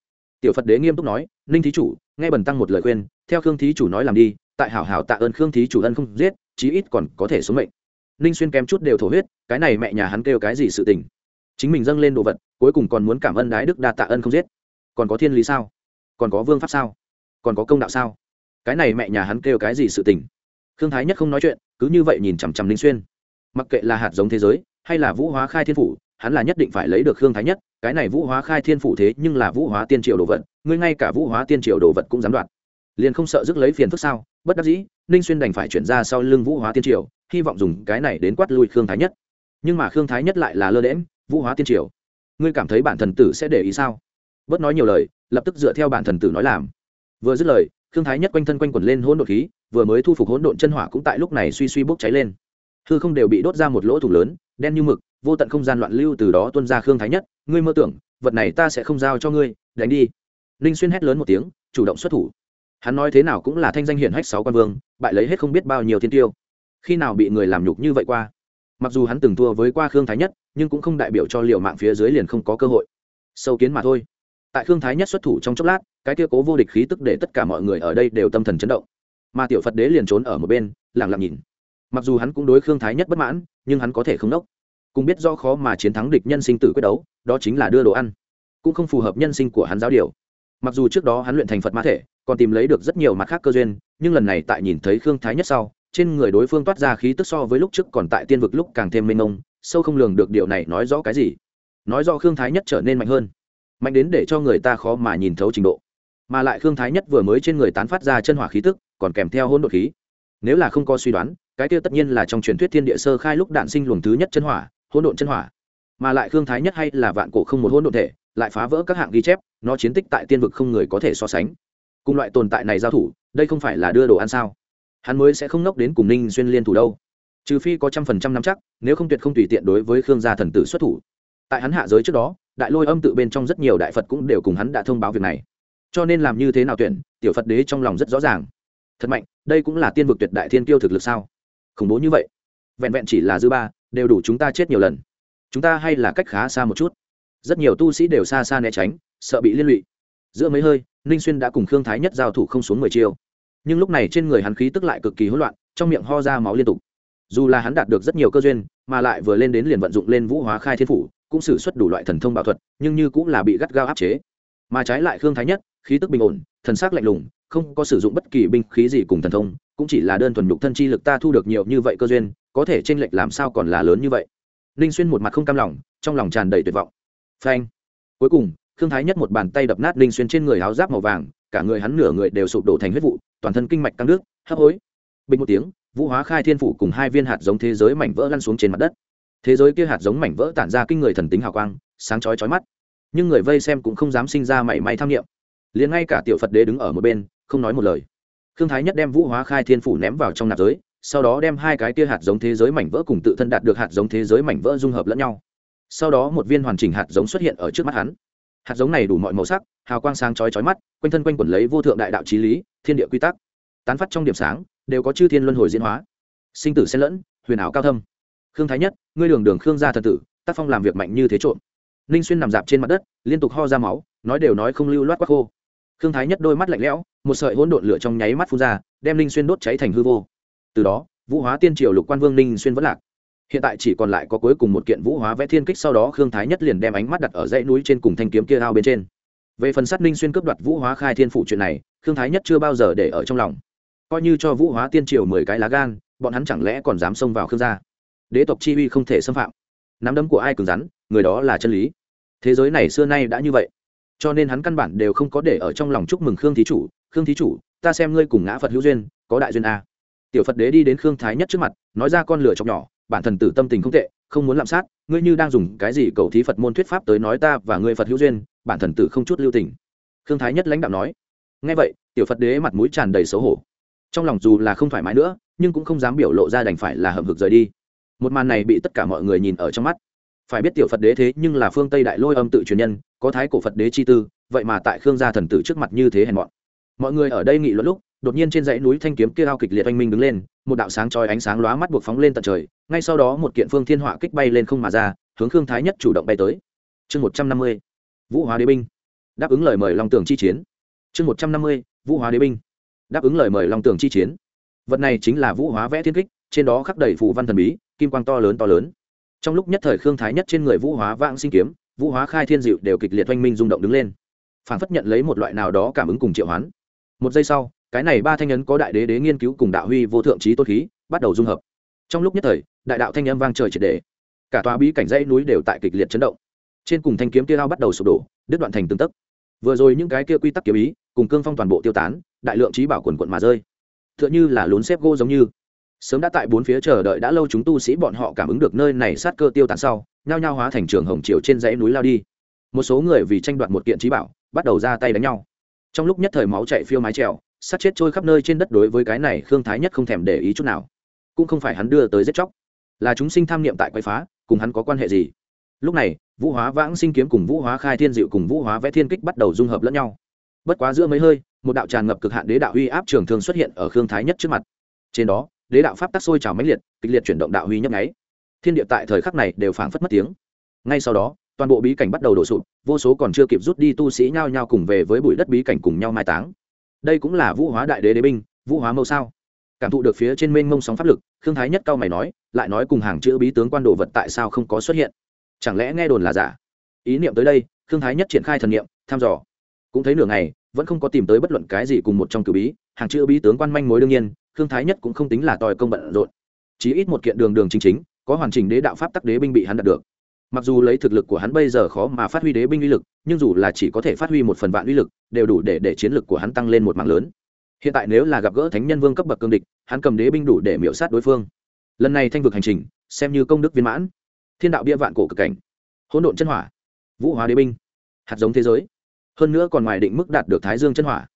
tiểu phật đế nghiêm túc nói, ninh thí chủ, nghe bần tăng một lời khuyên, theo khương thí chủ nói làm đi, tại hảo hảo tạ ơn khương thí chủ ân không giết, chí ít còn có thể sống mệnh. Ninh xuyên kém chút đều thổ huyết, cái này mẹ nhà hắn kêu cái gì sự tình. Chính mình dâng lên đồ vật, cuối cùng còn muốn cảm ơn đái đức đa tạ ân không giết còn có thiên lý sao? Còn có vương pháp sao? Còn có công đạo sao? Cái này mẹ nhà hắn kêu cái gì sự tình? Khương thái nhất không nói chuyện, cứ như vậy nhìn chằm chằm linh xuyên. Mặc kệ là hạt giống thế giới, hay là vũ hóa khai thiên phủ, hắn là nhất định phải lấy được khương thái nhất, cái này vũ hóa khai thiên phủ thế nhưng là vũ hóa tiên triều đồ vật, ngươi ngay cả vũ hóa tiên triều đồ vật cũng dám đoạt. Liền không sợ rước lấy phiền phức sao? Bất đắc dĩ ninh xuyên đành phải chuyển ra sau lưng vũ hóa tiên triều, hy vọng dùng cái này đến quát lui khương thái nhất. Nhưng mà khương thái nhất lại là lơ đễm vũ hóa tiên triều. Ngươi cảm thấy bản thần tử sẽ để ý sao? Bớt nói nhiều lời, lập tức dựa theo bản thần tử nói làm. Vừa dứt lời thương thái nhất quanh thân quanh quẩn lên hỗn độn khí, vừa mới thu phục hỗn độn chân hỏa cũng tại lúc này suy suy bốc cháy lên. Hư không đều bị đốt ra một lỗ thủng lớn, đen như mực, vô tận không gian loạn lưu từ đó tuân ra khương thái nhất, ngươi mơ tưởng, vật này ta sẽ không giao cho ngươi, đánh đi. Linh xuyên hét lớn một tiếng, chủ động xuất thủ. Hắn nói thế nào cũng là thanh danh hiển hách sáu quan vương, bại lấy hết không biết bao nhiêu thiên tiêu. Khi nào bị người làm nhục như vậy qua? Mặc dù hắn từng thua với qua khương thái nhất, nhưng cũng không đại biểu cho liệu mạng phía dưới liền không có cơ hội. Sâu kiến mà thôi tại khương thái nhất xuất thủ trong chốc lát, cái kia cố vô địch khí tức để tất cả mọi người ở đây đều tâm thần chấn động. Mà tiểu phật đế liền trốn ở một bên lẳng lặng nhìn. Mặc dù hắn cũng đối khương thái nhất bất mãn, nhưng hắn có thể không đốc cùng biết do khó mà chiến thắng địch nhân sinh tử quyết đấu, đó chính là đưa đồ ăn. Cũng không phù hợp nhân sinh của hắn giáo điều. Mặc dù trước đó hắn luyện thành phật ma thể, còn tìm lấy được rất nhiều mặt khác cơ duyên, nhưng lần này tại nhìn thấy khương thái nhất sau, trên người đối phương toát ra khí tức so với lúc trước còn tại tiên vực lúc càng thêm mênh mông, sâu không lường được điều này nói rõ cái gì. Nói do khương thái nhất trở nên mạnh hơn mạnh đến để cho người ta khó mà nhìn thấu trình độ. Mà lại khương thái nhất vừa mới trên người tán phát ra chân hỏa khí tức, còn kèm theo hôn đột khí. Nếu là không có suy đoán, cái kia tất nhiên là trong truyền thuyết thiên địa sơ khai lúc đạn sinh luồng thứ nhất chân hỏa, hỗn độn chân hỏa. Mà lại khương thái nhất hay là vạn cổ không một hỗn độn thể, lại phá vỡ các hạng ghi chép, nó chiến tích tại tiên vực không người có thể so sánh. Cùng loại tồn tại này giao thủ, đây không phải là đưa đồ ăn sao? Hắn mới sẽ không nốc đến cùng ninh xuyên liên thủ đâu. Trừ phi có trăm phần trăm nắm chắc, nếu không tuyệt không tùy tiện đối với khương gia thần tử xuất thủ. Tại hắn hạ giới trước đó đại lôi âm tự bên trong rất nhiều đại phật cũng đều cùng hắn đã thông báo việc này. Cho nên làm như thế nào tuyển, tiểu phật đế trong lòng rất rõ ràng. Thật mạnh, đây cũng là tiên vực tuyệt đại thiên tiêu thực lực sao? Khủng bố như vậy. Vẹn vẹn chỉ là dư ba, đều đủ chúng ta chết nhiều lần. Chúng ta hay là cách khá xa một chút. Rất nhiều tu sĩ đều xa xa né tránh, sợ bị liên lụy. Giữa mấy hơi, ninh xuyên đã cùng khương thái nhất giao thủ không xuống mười chiêu. Nhưng lúc này trên người hắn khí tức lại cực kỳ hỗn loạn, trong miệng ho ra máu liên tục. Dù là hắn đạt được rất nhiều cơ duyên, mà lại vừa lên đến liền vận dụng lên vũ hóa khai thiên phủ cũng xử suất đủ loại thần thông bảo thuật, nhưng như cũng là bị gắt gao áp chế. Mà trái lại khương thái nhất, khí tức bình ổn, thần sắc lạnh lùng, không có sử dụng bất kỳ binh khí gì cùng thần thông, cũng chỉ là đơn thuần nhục thân chi lực ta thu được nhiều như vậy cơ duyên, có thể tranh lệch làm sao còn là lớn như vậy. Ninh xuyên một mặt không cam lòng, trong lòng tràn đầy tuyệt vọng. Phanh. Cuối cùng, khương thái nhất một bàn tay đập nát ninh xuyên trên người áo giáp màu vàng, cả người hắn nửa người đều sụp đổ thành huyết vụ, toàn thân kinh mạch căng nước hấp hối. Bình một tiếng, vũ hóa khai thiên phủ cùng hai viên hạt giống thế giới mảnh vỡ lăn xuống trên mặt đất thế giới kia hạt giống mảnh vỡ tản ra kinh người thần tính hào quang, sáng chói chói mắt. Nhưng người vây xem cũng không dám sinh ra mảy may tham nghiệm liền ngay cả tiểu phật đế đứng ở một bên, không nói một lời. Khương thái nhất đem vũ hóa khai thiên phủ ném vào trong nạp giới, sau đó đem hai cái kia hạt giống thế giới mảnh vỡ cùng tự thân đạt được hạt giống thế giới mảnh vỡ dung hợp lẫn nhau. Sau đó một viên hoàn chỉnh hạt giống xuất hiện ở trước mắt hắn. Hạt giống này đủ mọi màu sắc, hào quang sáng chói chói mắt, quanh thân quanh quẩn lấy vô thượng đại đạo trí lý, thiên địa quy tắc. Tán phát trong điểm sáng, đều có chư thiên luân hồi diễn hóa. Sinh tử xen lẫn, huyền ảo cao thâm khương thái nhất, ngươi đường đường khương gia thần tử, tác phong làm việc mạnh như thế trộm. Ninh xuyên nằm dạp trên mặt đất, liên tục ho ra máu, nói đều nói không lưu loát quá khô. Khương thái nhất đôi mắt lạnh lẽo, một sợi hỗn độn lửa trong nháy mắt phun ra, đem ninh xuyên đốt cháy thành hư vô. Từ đó, vũ hóa tiên triều lục quan vương ninh xuyên vẫn lạc. Hiện tại chỉ còn lại có cuối cùng một kiện vũ hóa vẽ thiên kích sau đó khương thái nhất liền đem ánh mắt đặt ở dãy núi trên cùng thanh kiếm kia ao bên trên. Về phần sát ninh xuyên cướp đoạt vũ hóa khai thiên phụ chuyện này, khương thái nhất chưa bao giờ để ở trong lòng. Coi như cho vũ hóa tiên triều mười cái lá gan, bọn hắn chẳng lẽ còn dám xông vào khương gia? Đế tộc chi uy không thể xâm phạm. Nắm đấm của ai cứng rắn, người đó là chân lý. Thế giới này xưa nay đã như vậy. Cho nên hắn căn bản đều không có để ở trong lòng chúc mừng khương thí chủ, khương thí chủ, ta xem ngươi cùng ngã phật hữu duyên, có đại duyên a. Tiểu phật đế đi đến khương thái nhất trước mặt, nói ra con lửa chọc nhỏ, bản thần tử tâm tình không tệ, không muốn lạm sát, ngươi như đang dùng cái gì cầu thí phật môn thuyết pháp tới nói ta và ngươi phật hữu duyên, bản thần tử không chút lưu tình. Khương thái nhất lãnh đạo nói. Ngay vậy, tiểu phật đế mặt mũi tràn đầy xấu hổ. Trong lòng dù là không thoải mái nữa, nhưng cũng không dám biểu lộ ra đành phải là hầm hực rời đi một màn này bị tất cả mọi người nhìn ở trong mắt. Phải biết tiểu phật đế thế nhưng là phương tây đại lôi âm tự truyền nhân, có thái cổ phật đế chi tư, vậy mà tại khương gia thần tử trước mặt như thế hèn mọn. Mọi người ở đây nghị luận lúc, đột nhiên trên dãy núi thanh kiếm kia ao kịch liệt oanh minh đứng lên, một đạo sáng trói ánh sáng lóa mắt buộc phóng lên tận trời, ngay sau đó một kiện phương thiên họa kích bay lên không mà ra, hướng khương thái nhất chủ động bay tới. Chương một trăm năm mươi, vũ hóa đế binh. Đáp ứng lời mời long tường chi chiến. Chương một trăm năm mươi, vũ hóa đế binh. Đáp ứng lời mời long tường chi chiến. Vật này chính là vũ hóa vẽ thiên kích trên đó khắc đầy phù văn thần bí, kim quang to lớn to lớn. Trong lúc nhất thời khương thái nhất trên người vũ hóa vãng sinh kiếm, vũ hóa khai thiên dịu đều kịch liệt oanh minh rung động đứng lên. Phản phất nhận lấy một loại nào đó cảm ứng cùng triệu hoán. Một giây sau, cái này ba thanh ấn có đại đế đế nghiên cứu cùng đạo huy vô thượng trí tốt khí, bắt đầu dung hợp. Trong lúc nhất thời, đại đạo thanh âm vang trời triệt đề cả tòa bí cảnh dãy núi đều tại kịch liệt chấn động. Trên cùng thanh kiếm kia lao bắt đầu sụp đổ, đứt đoạn thành từng tấc. Vừa rồi những cái kia quy tắc kiếm ý, cùng cương phong toàn bộ tiêu tán, đại lượng trí bảo quần quận mà rơi. T h ư ợ n h ư là lún xếp gỗ giống như sớm đã tại bốn phía chờ đợi đã lâu chúng tu sĩ bọn họ cảm ứng được nơi này sát cơ tiêu tán sau, nhao nhao hóa thành trường hồng chiều trên dãy núi lao đi. Một số người vì tranh đoạt một kiện trí bảo, bắt đầu ra tay đánh nhau. Trong lúc nhất thời máu chạy phiêu mái trèo, sát chết trôi khắp nơi trên đất đối với cái này khương thái nhất không thèm để ý chút nào. Cũng không phải hắn đưa tới giết chóc, là chúng sinh tham niệm tại quậy phá, cùng hắn có quan hệ gì? Lúc này, vũ hóa vãng sinh kiếm cùng vũ hóa khai thiên diệu cùng vũ hóa vẽ thiên kích bắt đầu dung hợp lẫn nhau. Bất quá giữa mấy hơi, một đạo tràn ngập cực hạn đế đạo uy áp trường thường xuất hiện ở khương thái nhất trước mặt. Trên đó đế đạo pháp tắc sôi trào mãnh liệt, kịch liệt chuyển động đạo huy nhấp nháy. Thiên địa tại thời khắc này đều phảng phất mất tiếng. Ngay sau đó, toàn bộ bí cảnh bắt đầu đổ sụp, vô số còn chưa kịp rút đi tu sĩ nhao nhao cùng về với bụi đất bí cảnh cùng nhau mai táng. Đây cũng là vũ hóa đại đế đế binh, vũ hóa mâu sao? Cảm thụ được phía trên mênh mông sóng pháp lực, khương thái nhất cao mày nói, lại nói cùng hàng chữ bí tướng quan đồ vật tại sao không có xuất hiện? Chẳng lẽ nghe đồn là giả? Ý niệm tới đây, khương thái nhất triển khai thần niệm, thăm dò. Cũng thấy nửa ngày vẫn không có tìm tới bất luận cái gì cùng một trong cử bí, hàng chữ bí tướng quan manh mối đương nhiên, khương thái nhất cũng không tính là tòi công bận rộn. Chí ít một kiện đường đường chính chính, có hoàn chỉnh đế đạo pháp tắc đế binh bị hắn đạt được. Mặc dù lấy thực lực của hắn bây giờ khó mà phát huy đế binh uy lực, nhưng dù là chỉ có thể phát huy một phần vạn uy lực, đều đủ để để chiến lực của hắn tăng lên một mạng lớn. Hiện tại nếu là gặp gỡ thánh nhân vương cấp bậc cương địch, hắn cầm đế binh đủ để miễu sát đối phương. Lần này thanh vực hành trình, xem như công đức viên mãn. Thiên đạo bia vạn cổ cực cảnh. Hỗn độn chân hỏa. Vũ hóa đế binh. Hạt giống thế giới hơn nữa còn ngoài định mức đạt được thái dương chân hỏa.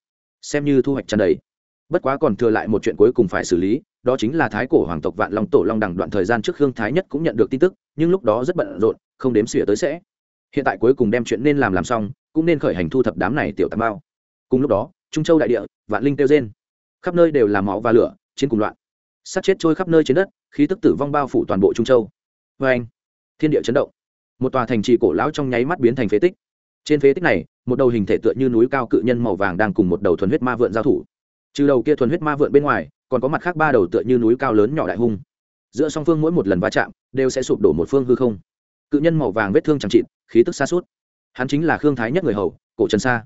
Xem như thu hoạch tràn đầy. Bất quá còn thừa lại một chuyện cuối cùng phải xử lý, đó chính là thái cổ hoàng tộc vạn long tổ long đẳng đoạn thời gian trước khương thái nhất cũng nhận được tin tức, nhưng lúc đó rất bận rộn, không đếm xỉa tới sẽ. Hiện tại cuối cùng đem chuyện nên làm làm xong, cũng nên khởi hành thu thập đám này tiểu tạm bao. Cùng lúc đó, trung châu đại địa, vạn linh tiêu trên khắp nơi đều là máu và lửa, chiến cùng loạn. Sát chết trôi khắp nơi trên đất, khí tức tử vong bao phủ toàn bộ trung châu. Vê anh thiên địa chấn động. Một tòa thành trì cổ lão trong nháy mắt biến thành phế tích trên phế tích này, một đầu hình thể tựa như núi cao cự nhân màu vàng đang cùng một đầu thuần huyết ma vượn giao thủ. Trừ đầu kia thuần huyết ma vượn bên ngoài, còn có mặt khác ba đầu tựa như núi cao lớn nhỏ đại hung. Giữa song phương mỗi một lần va chạm, đều sẽ sụp đổ một phương hư không. Cự nhân màu vàng vết thương chẳng trịn khí tức xa suốt. Hắn chính là khương thái nhất người hầu, cổ trần sa.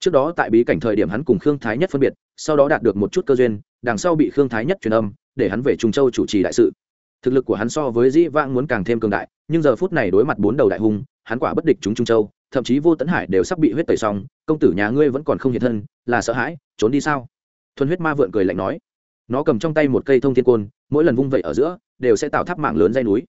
Trước đó tại bí cảnh thời điểm hắn cùng khương thái nhất phân biệt, sau đó đạt được một chút cơ duyên, đằng sau bị khương thái nhất truyền âm, để hắn về trung châu chủ trì đại sự. Thực lực của hắn so với dĩ vãng muốn càng thêm cường đại, nhưng giờ phút này đối mặt bốn đầu đại hung, hắn quả bất địch chúng trung châu thậm chí vô tấn hải đều sắp bị huyết tẩy xong, công tử nhà ngươi vẫn còn không hiện thân, là sợ hãi, trốn đi sao? Thuần huyết ma vượn cười lạnh nói. Nó cầm trong tay một cây thông thiên côn, mỗi lần vung vẩy ở giữa, đều sẽ tạo tháp mạng lớn dây núi.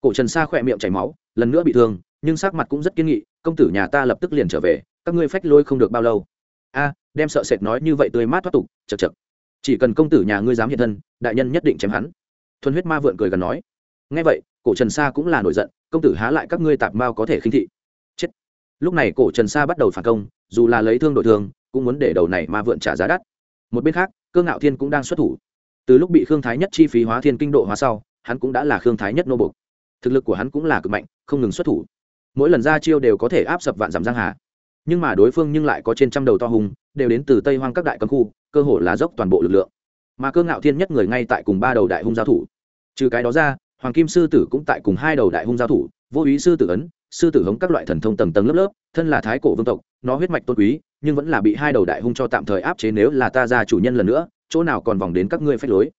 Cổ trần sa khỏe miệng chảy máu, lần nữa bị thương, nhưng sắc mặt cũng rất kiên nghị, công tử nhà ta lập tức liền trở về, các ngươi phách lôi không được bao lâu. A, đem sợ sệt nói như vậy tươi mát thoát tục chật chật chỉ cần công tử nhà ngươi dám hiện thân, đại nhân nhất định chém hắn. Thuần huyết ma vượn cười gần nói. Ngay vậy, cổ trần sa cũng là nổi giận, công tử há lại các ngươi tạp mao có thể khinh thị? Lúc này cổ trần sa bắt đầu phản công, dù là lấy thương đội thương cũng muốn để đầu này ma vượn trả giá đắt. Một bên khác cơ ngạo thiên cũng đang xuất thủ. Từ lúc bị khương thái nhất chi phí hóa thiên kinh độ hóa sau, hắn cũng đã là khương thái nhất nô bục thực lực của hắn cũng là cực mạnh, không ngừng xuất thủ. Mỗi lần ra chiêu đều có thể áp sập vạn giảm giang hà. Nhưng mà đối phương nhưng lại có trên trăm đầu to hùng, đều đến từ tây hoang các đại cấm khu, cơ hội là dốc toàn bộ lực lượng. Mà cơ ngạo thiên nhất người ngay tại cùng ba đầu đại hung giao thủ. Trừ cái đó ra, hoàng kim sư tử cũng tại cùng hai đầu đại hung giao thủ, vô ý sư tử ấn sư tử hống các loại thần thông tầng tầng lớp lớp, thân là thái cổ vương tộc, nó huyết mạch tôn quý, nhưng vẫn là bị hai đầu đại hung cho tạm thời áp chế nếu là ta ra chủ nhân lần nữa, chỗ nào còn vòng đến các ngươi phách lối.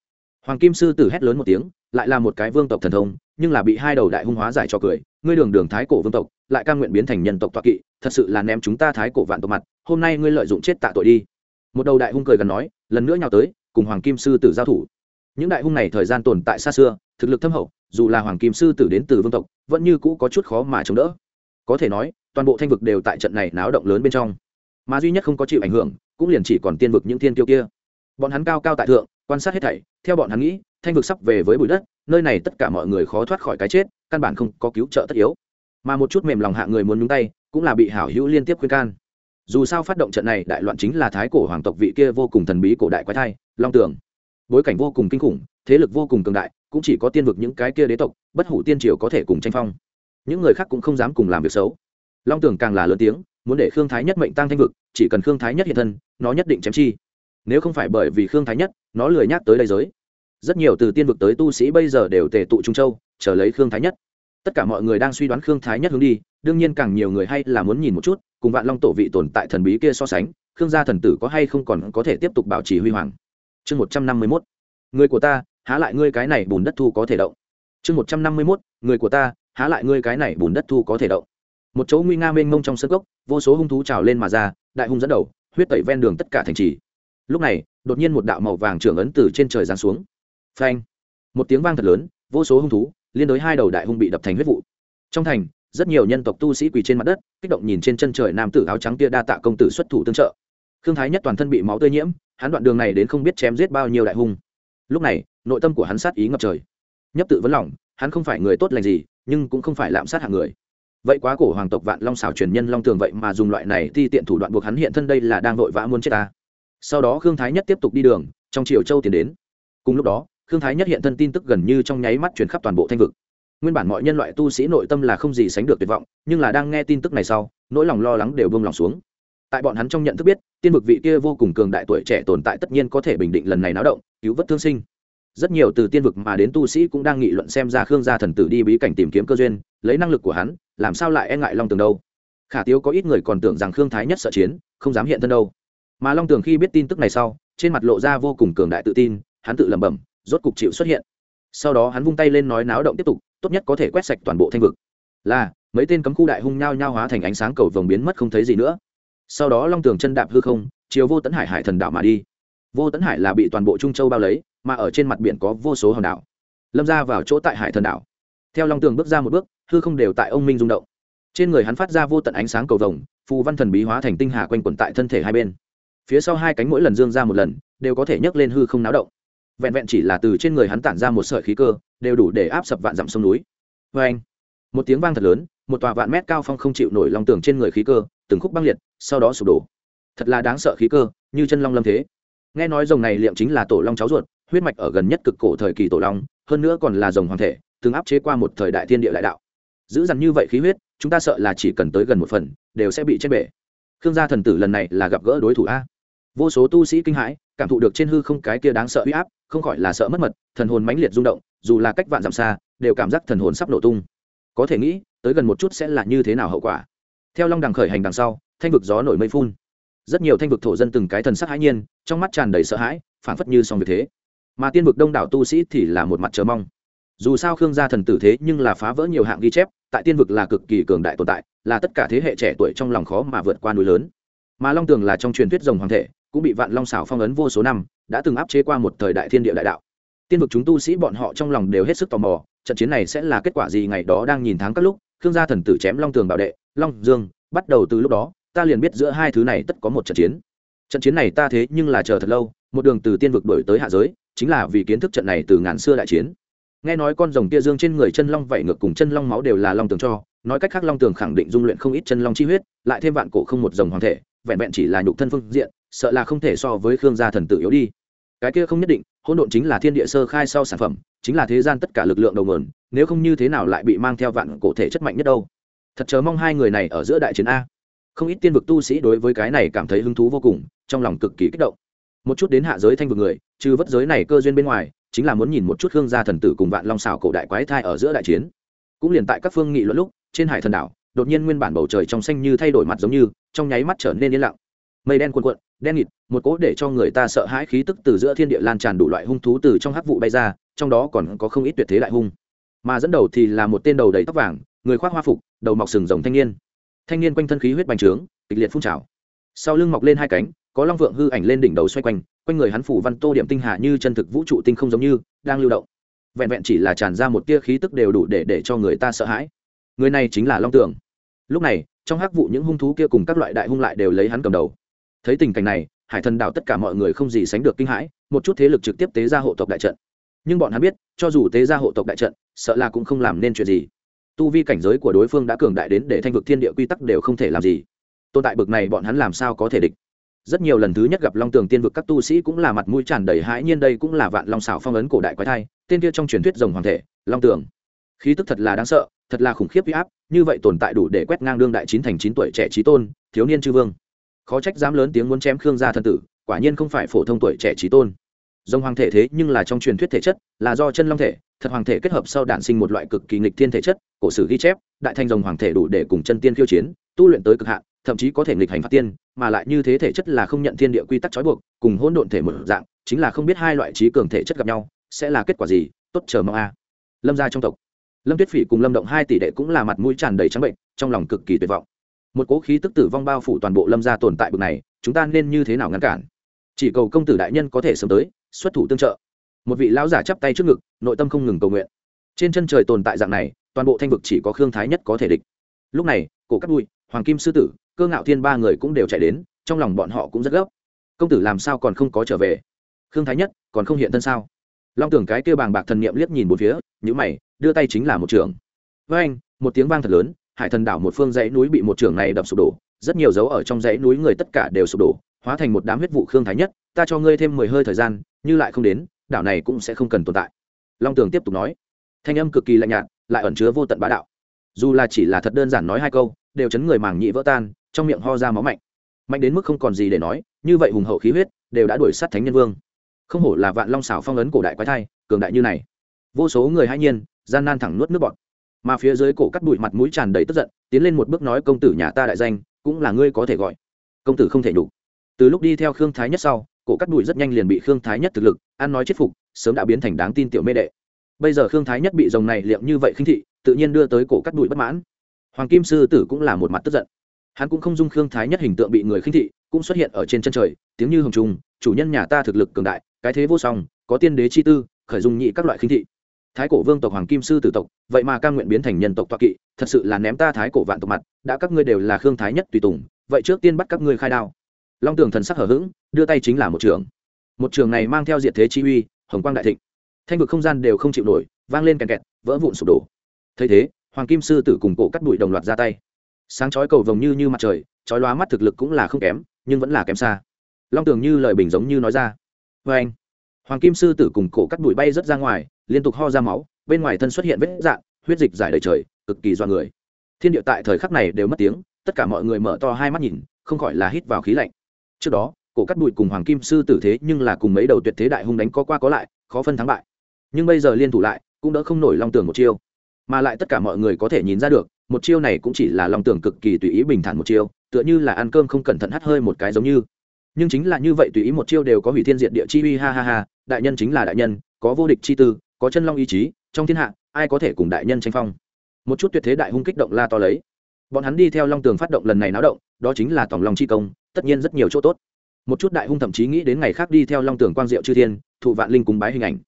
Hoàng kim sư tử hét lớn một tiếng, lại là một cái vương tộc thần thông, nhưng là bị hai đầu đại hung hóa giải cho cười, ngươi đường đường thái cổ vương tộc, lại ca nguyện biến thành nhân tộc toạ kỵ, thật sự là ném chúng ta thái cổ vạn tộc mặt, hôm nay ngươi lợi dụng chết tạ tội đi. Một đầu đại hung cười gần nói, lần nữa nhào tới, cùng hoàng kim sư tử giao thủ. Những đại hung này thời gian tồn tại xa xưa thực lực thâm hậu, dù là hoàng kim sư tử đến từ vương tộc, vẫn như cũ có chút khó mà chống đỡ. Có thể nói, toàn bộ thanh vực đều tại trận này náo động lớn bên trong. Mà duy nhất không có chịu ảnh hưởng, cũng liền chỉ còn tiên vực những thiên tiêu kia. Bọn hắn cao cao tại thượng, quan sát hết thảy, theo bọn hắn nghĩ, thanh vực sắp về với bụi đất, nơi này tất cả mọi người khó thoát khỏi cái chết, căn bản không có cứu trợ tất yếu. Mà một chút mềm lòng hạ người muốn nhúng tay, cũng là bị hảo hữu liên tiếp khuyên can. Dù sao phát động trận này đại loạn chính là thái cổ hoàng tộc vị kia vô cùng thần bí cổ đại quái thai, long tường. Bối cảnh vô cùng kinh khủng, thế lực vô cùng cường đại cũng chỉ có tiên vực những cái kia đế tộc, bất hủ tiên triều có thể cùng tranh phong. Những người khác cũng không dám cùng làm việc xấu. Long tưởng càng là lớn tiếng, muốn để khương thái nhất mệnh tăng thanh vực, chỉ cần khương thái nhất hiện thân, nó nhất định chém chi. Nếu không phải bởi vì khương thái nhất, nó lười nhắc tới đây giới. Rất nhiều từ tiên vực tới tu sĩ bây giờ đều tề tụ trung châu, chờ lấy khương thái nhất. Tất cả mọi người đang suy đoán khương thái nhất hướng đi, đương nhiên càng nhiều người hay là muốn nhìn một chút, cùng vạn long tổ vị tồn tại thần bí kia so sánh, khương gia thần tử có hay không còn có thể tiếp tục bảo trì huy hoàng. Chương một trăm năm mươi mốt. Người của ta há lại ngươi cái này bùn đất thu có thể động. Chương một trăm năm mươi mốt, người của ta, há lại ngươi cái này bùn đất thu có thể động. Một chỗ nguy nga mênh mông trong sân gốc vô số hung thú trào lên mà ra, đại hung dẫn đầu, huyết tẩy ven đường tất cả thành trì. Lúc này, đột nhiên một đạo màu vàng trưởng ấn từ trên trời giáng xuống. Phanh! Một tiếng vang thật lớn, vô số hung thú, liên đối hai đầu đại hung bị đập thành huyết vụ. Trong thành, rất nhiều nhân tộc tu sĩ quỳ trên mặt đất, kích động nhìn trên chân trời nam tử áo trắng kia đa tạ công tử xuất thủ tương trợ. Khương thái nhất toàn thân bị máu tươi nhiễm, hắn đoạn đường này đến không biết chém giết bao nhiêu đại hung lúc này, nội tâm của hắn sát ý ngập trời. Nhấp tự vấn lòng, hắn không phải người tốt lành gì, nhưng cũng không phải lạm sát hạng người. Vậy quá cổ hoàng tộc vạn long xảo truyền nhân long tường vậy mà dùng loại này ti tiện thủ đoạn buộc hắn hiện thân đây là đang vội vã muốn chết ta. Sau đó khương thái nhất tiếp tục đi đường, trong triều châu tiến đến. Cùng lúc đó, khương thái nhất hiện thân tin tức gần như trong nháy mắt chuyển khắp toàn bộ thanh vực. Nguyên bản mọi nhân loại tu sĩ nội tâm là không gì sánh được tuyệt vọng, nhưng là đang nghe tin tức này sau, nỗi lòng lo lắng đều bông lòng xuống tại bọn hắn trong nhận thức biết, tiên vực vị kia vô cùng cường đại tuổi trẻ tồn tại tất nhiên có thể bình định lần này náo động, cứu vớt thương sinh. Rất nhiều từ tiên vực mà đến tu sĩ cũng đang nghị luận xem ra khương gia thần tử đi bí cảnh tìm kiếm cơ duyên, lấy năng lực của hắn, làm sao lại e ngại long tường đâu? Khả tiếu có ít người còn tưởng rằng khương thái nhất sợ chiến, không dám hiện thân đâu. Mà long tường khi biết tin tức này sau, trên mặt lộ ra vô cùng cường đại tự tin, hắn tự lẩm bẩm, rốt cục chịu xuất hiện. Sau đó hắn vung tay lên nói náo động tiếp tục, tốt nhất có thể quét sạch toàn bộ thanh vực. Là, mấy tên cấm khu đại hung nhao nhao hóa thành ánh sáng cầu vồng biến mất không thấy gì nữa sau đó long tường chân đạp hư không chiều vô tấn hải hải thần đảo mà đi. Vô tấn hải là bị toàn bộ trung châu bao lấy, mà ở trên mặt biển có vô số hòn đảo. Lâm ra vào chỗ tại hải thần đảo. Theo long tường bước ra một bước, hư không đều tại ông minh rung động. Trên người hắn phát ra vô tận ánh sáng cầu vồng, phù văn thần bí hóa thành tinh hà quanh quẩn tại thân thể hai bên. Phía sau hai cánh mỗi lần dương ra một lần, đều có thể nhấc lên hư không náo động. Vẹn vẹn chỉ là từ trên người hắn tản ra một sợi khí cơ, đều đủ để áp sập vạn dặm sông núi. Vê anh một tiếng vang thật lớn, một tòa vạn mét cao phong không chịu nổi lòng tường trên người khí cơ từng khúc băng liệt, sau đó sụp đổ. Thật là đáng sợ khí cơ, như chân long lâm thế. Nghe nói rồng này liệm chính là tổ long cháu ruột, huyết mạch ở gần nhất cực cổ thời kỳ tổ long, hơn nữa còn là rồng hoàng thể, từng áp chế qua một thời đại thiên địa đại đạo. Giữ dằn như vậy khí huyết, chúng ta sợ là chỉ cần tới gần một phần, đều sẽ bị chết bể. Khương gia thần tử lần này là gặp gỡ đối thủ a. Vô số tu sĩ kinh hãi, cảm thụ được trên hư không cái kia đáng sợ uy áp, không khỏi là sợ mất mật, thần hồn mãnh liệt rung động, dù là cách vạn dặm xa, đều cảm giác thần hồn sắp nổ tung. Có thể nghĩ, tới gần một chút sẽ là như thế nào hậu quả theo long đằng khởi hành đằng sau, thanh vực gió nổi mây phun. Rất nhiều thanh vực thổ dân từng cái thần sắc hãi nhiên, trong mắt tràn đầy sợ hãi phản phất như song việc thế. Mà tiên vực đông đảo tu sĩ thì là một mặt chờ mong. Dù sao khương gia thần tử thế nhưng là phá vỡ nhiều hạng ghi chép, tại tiên vực là cực kỳ cường đại tồn tại, là tất cả thế hệ trẻ tuổi trong lòng khó mà vượt qua núi lớn. Mà long tường là trong truyền thuyết rồng hoàng thể, cũng bị vạn long xảo phong ấn vô số năm, đã từng áp chế qua một thời đại thiên địa đại đạo. Tiên vực chúng tu sĩ bọn họ trong lòng đều hết sức tò mò, trận chiến này sẽ là kết quả gì ngày đó đang nhìn tháng các lúc, khương gia thần tử chém long tường bảo đệ long dương, bắt đầu từ lúc đó, ta liền biết giữa hai thứ này tất có một trận chiến. Trận chiến này ta thế nhưng là chờ thật lâu, một đường từ tiên vực đổi tới hạ giới, chính là vì kiến thức trận này từ ngàn xưa đại chiến. Nghe nói con rồng kia dương trên người chân long vảy ngược cùng chân long máu đều là long tường cho, nói cách khác long tường khẳng định dung luyện không ít chân long chi huyết, lại thêm vạn cổ không một rồng hoàng thể, vẹn vẹn chỉ là nhục thân phương diện, sợ là không thể so với khương gia thần tử yếu đi. Cái kia không nhất định, hỗn độn chính là thiên địa sơ khai sau sản phẩm, chính là thế gian tất cả lực lượng đầu nguồn, nếu không như thế nào lại bị mang theo vạn cổ thể chất mạnh nhất đâu? Thật chờ mong hai người này ở giữa đại chiến a. Không ít tiên vực tu sĩ đối với cái này cảm thấy hứng thú vô cùng, trong lòng cực kỳ kích động. Một chút đến hạ giới thanh vực người, trừ vất giới này cơ duyên bên ngoài, chính là muốn nhìn một chút hương gia thần tử cùng vạn long xảo cổ đại quái thai ở giữa đại chiến. Cũng liền tại các phương nghị luận lúc, trên hải thần đảo, đột nhiên nguyên bản bầu trời trong xanh như thay đổi mặt giống như, trong nháy mắt trở nên yên lặng. Mây đen cuồn cuộn, đen nghịt, một cỗ để cho người ta sợ hãi khí tức từ giữa thiên địa lan tràn đủ loại hung thú từ trong hắc vụ bay ra, trong đó còn có không ít tuyệt thế đại hung. Mà dẫn đầu thì là một tên đầu đầy tóc vàng người khoác hoa phục, đầu mọc sừng rồng thanh niên. Thanh niên quanh thân khí huyết bành trướng, kịch liệt phun trào. Sau lưng mọc lên hai cánh, có long vượng hư ảnh lên đỉnh đầu xoay quanh quanh người hắn phủ văn tô điểm tinh hạ như chân thực vũ trụ tinh không giống như, đang lưu động. Vẹn vẹn chỉ là tràn ra một tia khí tức đều đủ để để cho người ta sợ hãi. Người này chính là long tường. Lúc này, trong hắc vụ những hung thú kia cùng các loại đại hung lại đều lấy hắn cầm đầu. Thấy tình cảnh này, hải thần đảo tất cả mọi người không gì sánh được kinh hãi, một chút thế lực trực tiếp tế ra hộ tộc đại trận. Nhưng bọn hắn biết, cho dù tế ra hộ tộc đại trận, sợ là cũng không làm nên chuyện gì tu vi cảnh giới của đối phương đã cường đại đến để thanh vực thiên địa quy tắc đều không thể làm gì. Tồn tại bực này bọn hắn làm sao có thể địch? Rất nhiều lần thứ nhất gặp long tường tiên vực các tu sĩ cũng là mặt mũi tràn đầy hãi nhiên đây cũng là vạn long xảo phong ấn cổ đại quái thai, tên kia trong truyền thuyết rồng hoàng thể, long tường. Khí tức thật là đáng sợ, thật là khủng khiếp huy áp, như vậy tồn tại đủ để quét ngang đương đại chín thành chín tuổi trẻ trí tôn, thiếu niên chư vương. Khó trách dám lớn tiếng muốn chém khương gia thân tử, quả nhiên không phải phổ thông tuổi trẻ trí tôn. Rồng hoàng thể thế nhưng là trong truyền thuyết thể chất, là do chân long thể thật hoàng thể kết hợp sau đản sinh một loại cực kỳ nghịch thiên thể chất, cổ sử ghi chép, đại thanh rồng hoàng thể đủ để cùng chân tiên khiêu chiến, tu luyện tới cực hạn, thậm chí có thể nghịch hành phạt tiên, mà lại như thế thể chất là không nhận thiên địa quy tắc trói buộc, cùng hỗn độn thể một dạng, chính là không biết hai loại trí cường thể chất gặp nhau, sẽ là kết quả gì, tốt chờ mong a. Lâm gia trong tộc, lâm tuyết phỉ cùng lâm động hai tỷ đệ cũng là mặt mũi tràn đầy trắng bệnh, trong lòng cực kỳ tuyệt vọng. Một cố khí tức tử vong bao phủ toàn bộ lâm gia tồn tại bực này, chúng ta nên như thế nào ngăn cản? Chỉ cầu công tử đại nhân có thể sớm tới, xuất thủ tương trợ một vị lão giả chắp tay trước ngực, nội tâm không ngừng cầu nguyện. Trên chân trời tồn tại dạng này, toàn bộ thanh vực chỉ có khương thái nhất có thể địch. Lúc này, cổ cắt bụi, hoàng kim sư tử, cơ ngạo thiên ba người cũng đều chạy đến, trong lòng bọn họ cũng rất gấp. Công tử làm sao còn không có trở về? Khương thái nhất, còn không hiện thân sao? Long tưởng cái kêu bàng bạc thần niệm liếc nhìn một phía nhữ mày, đưa tay chính là một trường. Với anh, một tiếng vang thật lớn, hải thần đảo một phương dãy núi bị một trường này đập sụp đổ, rất nhiều dấu ở trong dãy núi người tất cả đều sụp đổ, hóa thành một đám huyết vụ khương thái nhất, ta cho ngươi thêm mười hơi thời gian, như lại không đến đảo này cũng sẽ không cần tồn tại. Long tường tiếp tục nói, thanh âm cực kỳ lạnh nhạt, lại ẩn chứa vô tận bá đạo. Dù là chỉ là thật đơn giản nói hai câu, đều chấn người màng nhị vỡ tan, trong miệng ho ra máu mạnh. Mạnh đến mức không còn gì để nói, như vậy hùng hậu khí huyết, đều đã đuổi sát thánh nhân vương. Không hổ là vạn long xảo phong ấn cổ đại quái thai, cường đại như này. Vô số người hãy nhiên, gian nan thẳng nuốt nước bọt. Mà phía dưới cổ cắt bụi mặt mũi tràn đầy tức giận, tiến lên một bước nói, công tử nhà ta đại danh, cũng là ngươi có thể gọi. Công tử không thể đủ từ lúc đi theo khương thái nhất sau cổ cắt đùi rất nhanh liền bị khương thái nhất thực lực, ăn nói chết phục, sớm đã biến thành đáng tin tiểu mê đệ. Bây giờ khương thái nhất bị dòng này liệm như vậy khinh thị, tự nhiên đưa tới cổ cắt đùi bất mãn. Hoàng kim sư tử cũng là một mặt tức giận. Hắn cũng không dung khương thái nhất hình tượng bị người khinh thị, cũng xuất hiện ở trên chân trời, tiếng như hồng trung chủ nhân nhà ta thực lực cường đại, cái thế vô song, có tiên đế chi tư, khởi dung nhị các loại khinh thị. Thái cổ vương tộc hoàng kim sư tử tộc, vậy mà ca nguyện biến thành nhân tộc toa kỵ, thật sự là ném ta thái cổ vạn tộc mặt, đã các ngươi đều là khương thái nhất tùy tùng, vậy trước tiên bắt các ngươi khai đao long tường thần sắc hở h ữ g đưa tay chính là một trường. Một trường này mang theo diện thế chi uy, hồng quang đại thịnh. Thanh vực không gian đều không chịu nổi, vang lên kèn kẹt, vỡ vụn sụp đổ. Thấy thế, hoàng kim sư tử cùng cổ cắt đùi đồng loạt ra tay. Sáng chói cầu vồng như như mặt trời, chói lóa mắt thực lực cũng là không kém, nhưng vẫn là kém xa. Long tường như lời bình giống như nói ra. Vê anh, hoàng kim sư tử cùng cổ cắt đùi bay rớt ra ngoài, liên tục ho ra máu, bên ngoài thân xuất hiện vết dạn huyết dịch dài đầy trời, cực kỳ do người. Thiên địa tại thời khắc này đều mất tiếng, tất cả mọi người mở to hai mắt nhìn, không khỏi là hít vào khí lạnh trước đó, cổ cắt bụi cùng hoàng kim sư tử thế nhưng là cùng mấy đầu tuyệt thế đại hung đánh có qua có lại, khó phân thắng bại. Nhưng bây giờ liên thủ lại, cũng đỡ không nổi long tường một chiêu. Mà lại tất cả mọi người có thể nhìn ra được, một chiêu này cũng chỉ là long tường cực kỳ tùy ý bình thản một chiêu, tựa như là ăn cơm không cẩn thận hắt hơi một cái giống như. Nhưng chính là như vậy tùy ý một chiêu đều có hủy thiên diện địa chi uy, ha ha ha, đại nhân chính là đại nhân, có vô địch chi tư, có chân long ý chí, trong thiên hạ, ai có thể cùng đại nhân tranh phong? Một chút tuyệt thế đại hung kích động la to lấy. Bọn hắn đi theo long tường phát động lần này náo động, đó chính là tổng long chi công tất nhiên rất nhiều chỗ tốt. Một chút đại hung thậm chí nghĩ đến ngày khác đi theo long tường quang diệu chư thiên, thụ vạn linh cúng bái hình ảnh.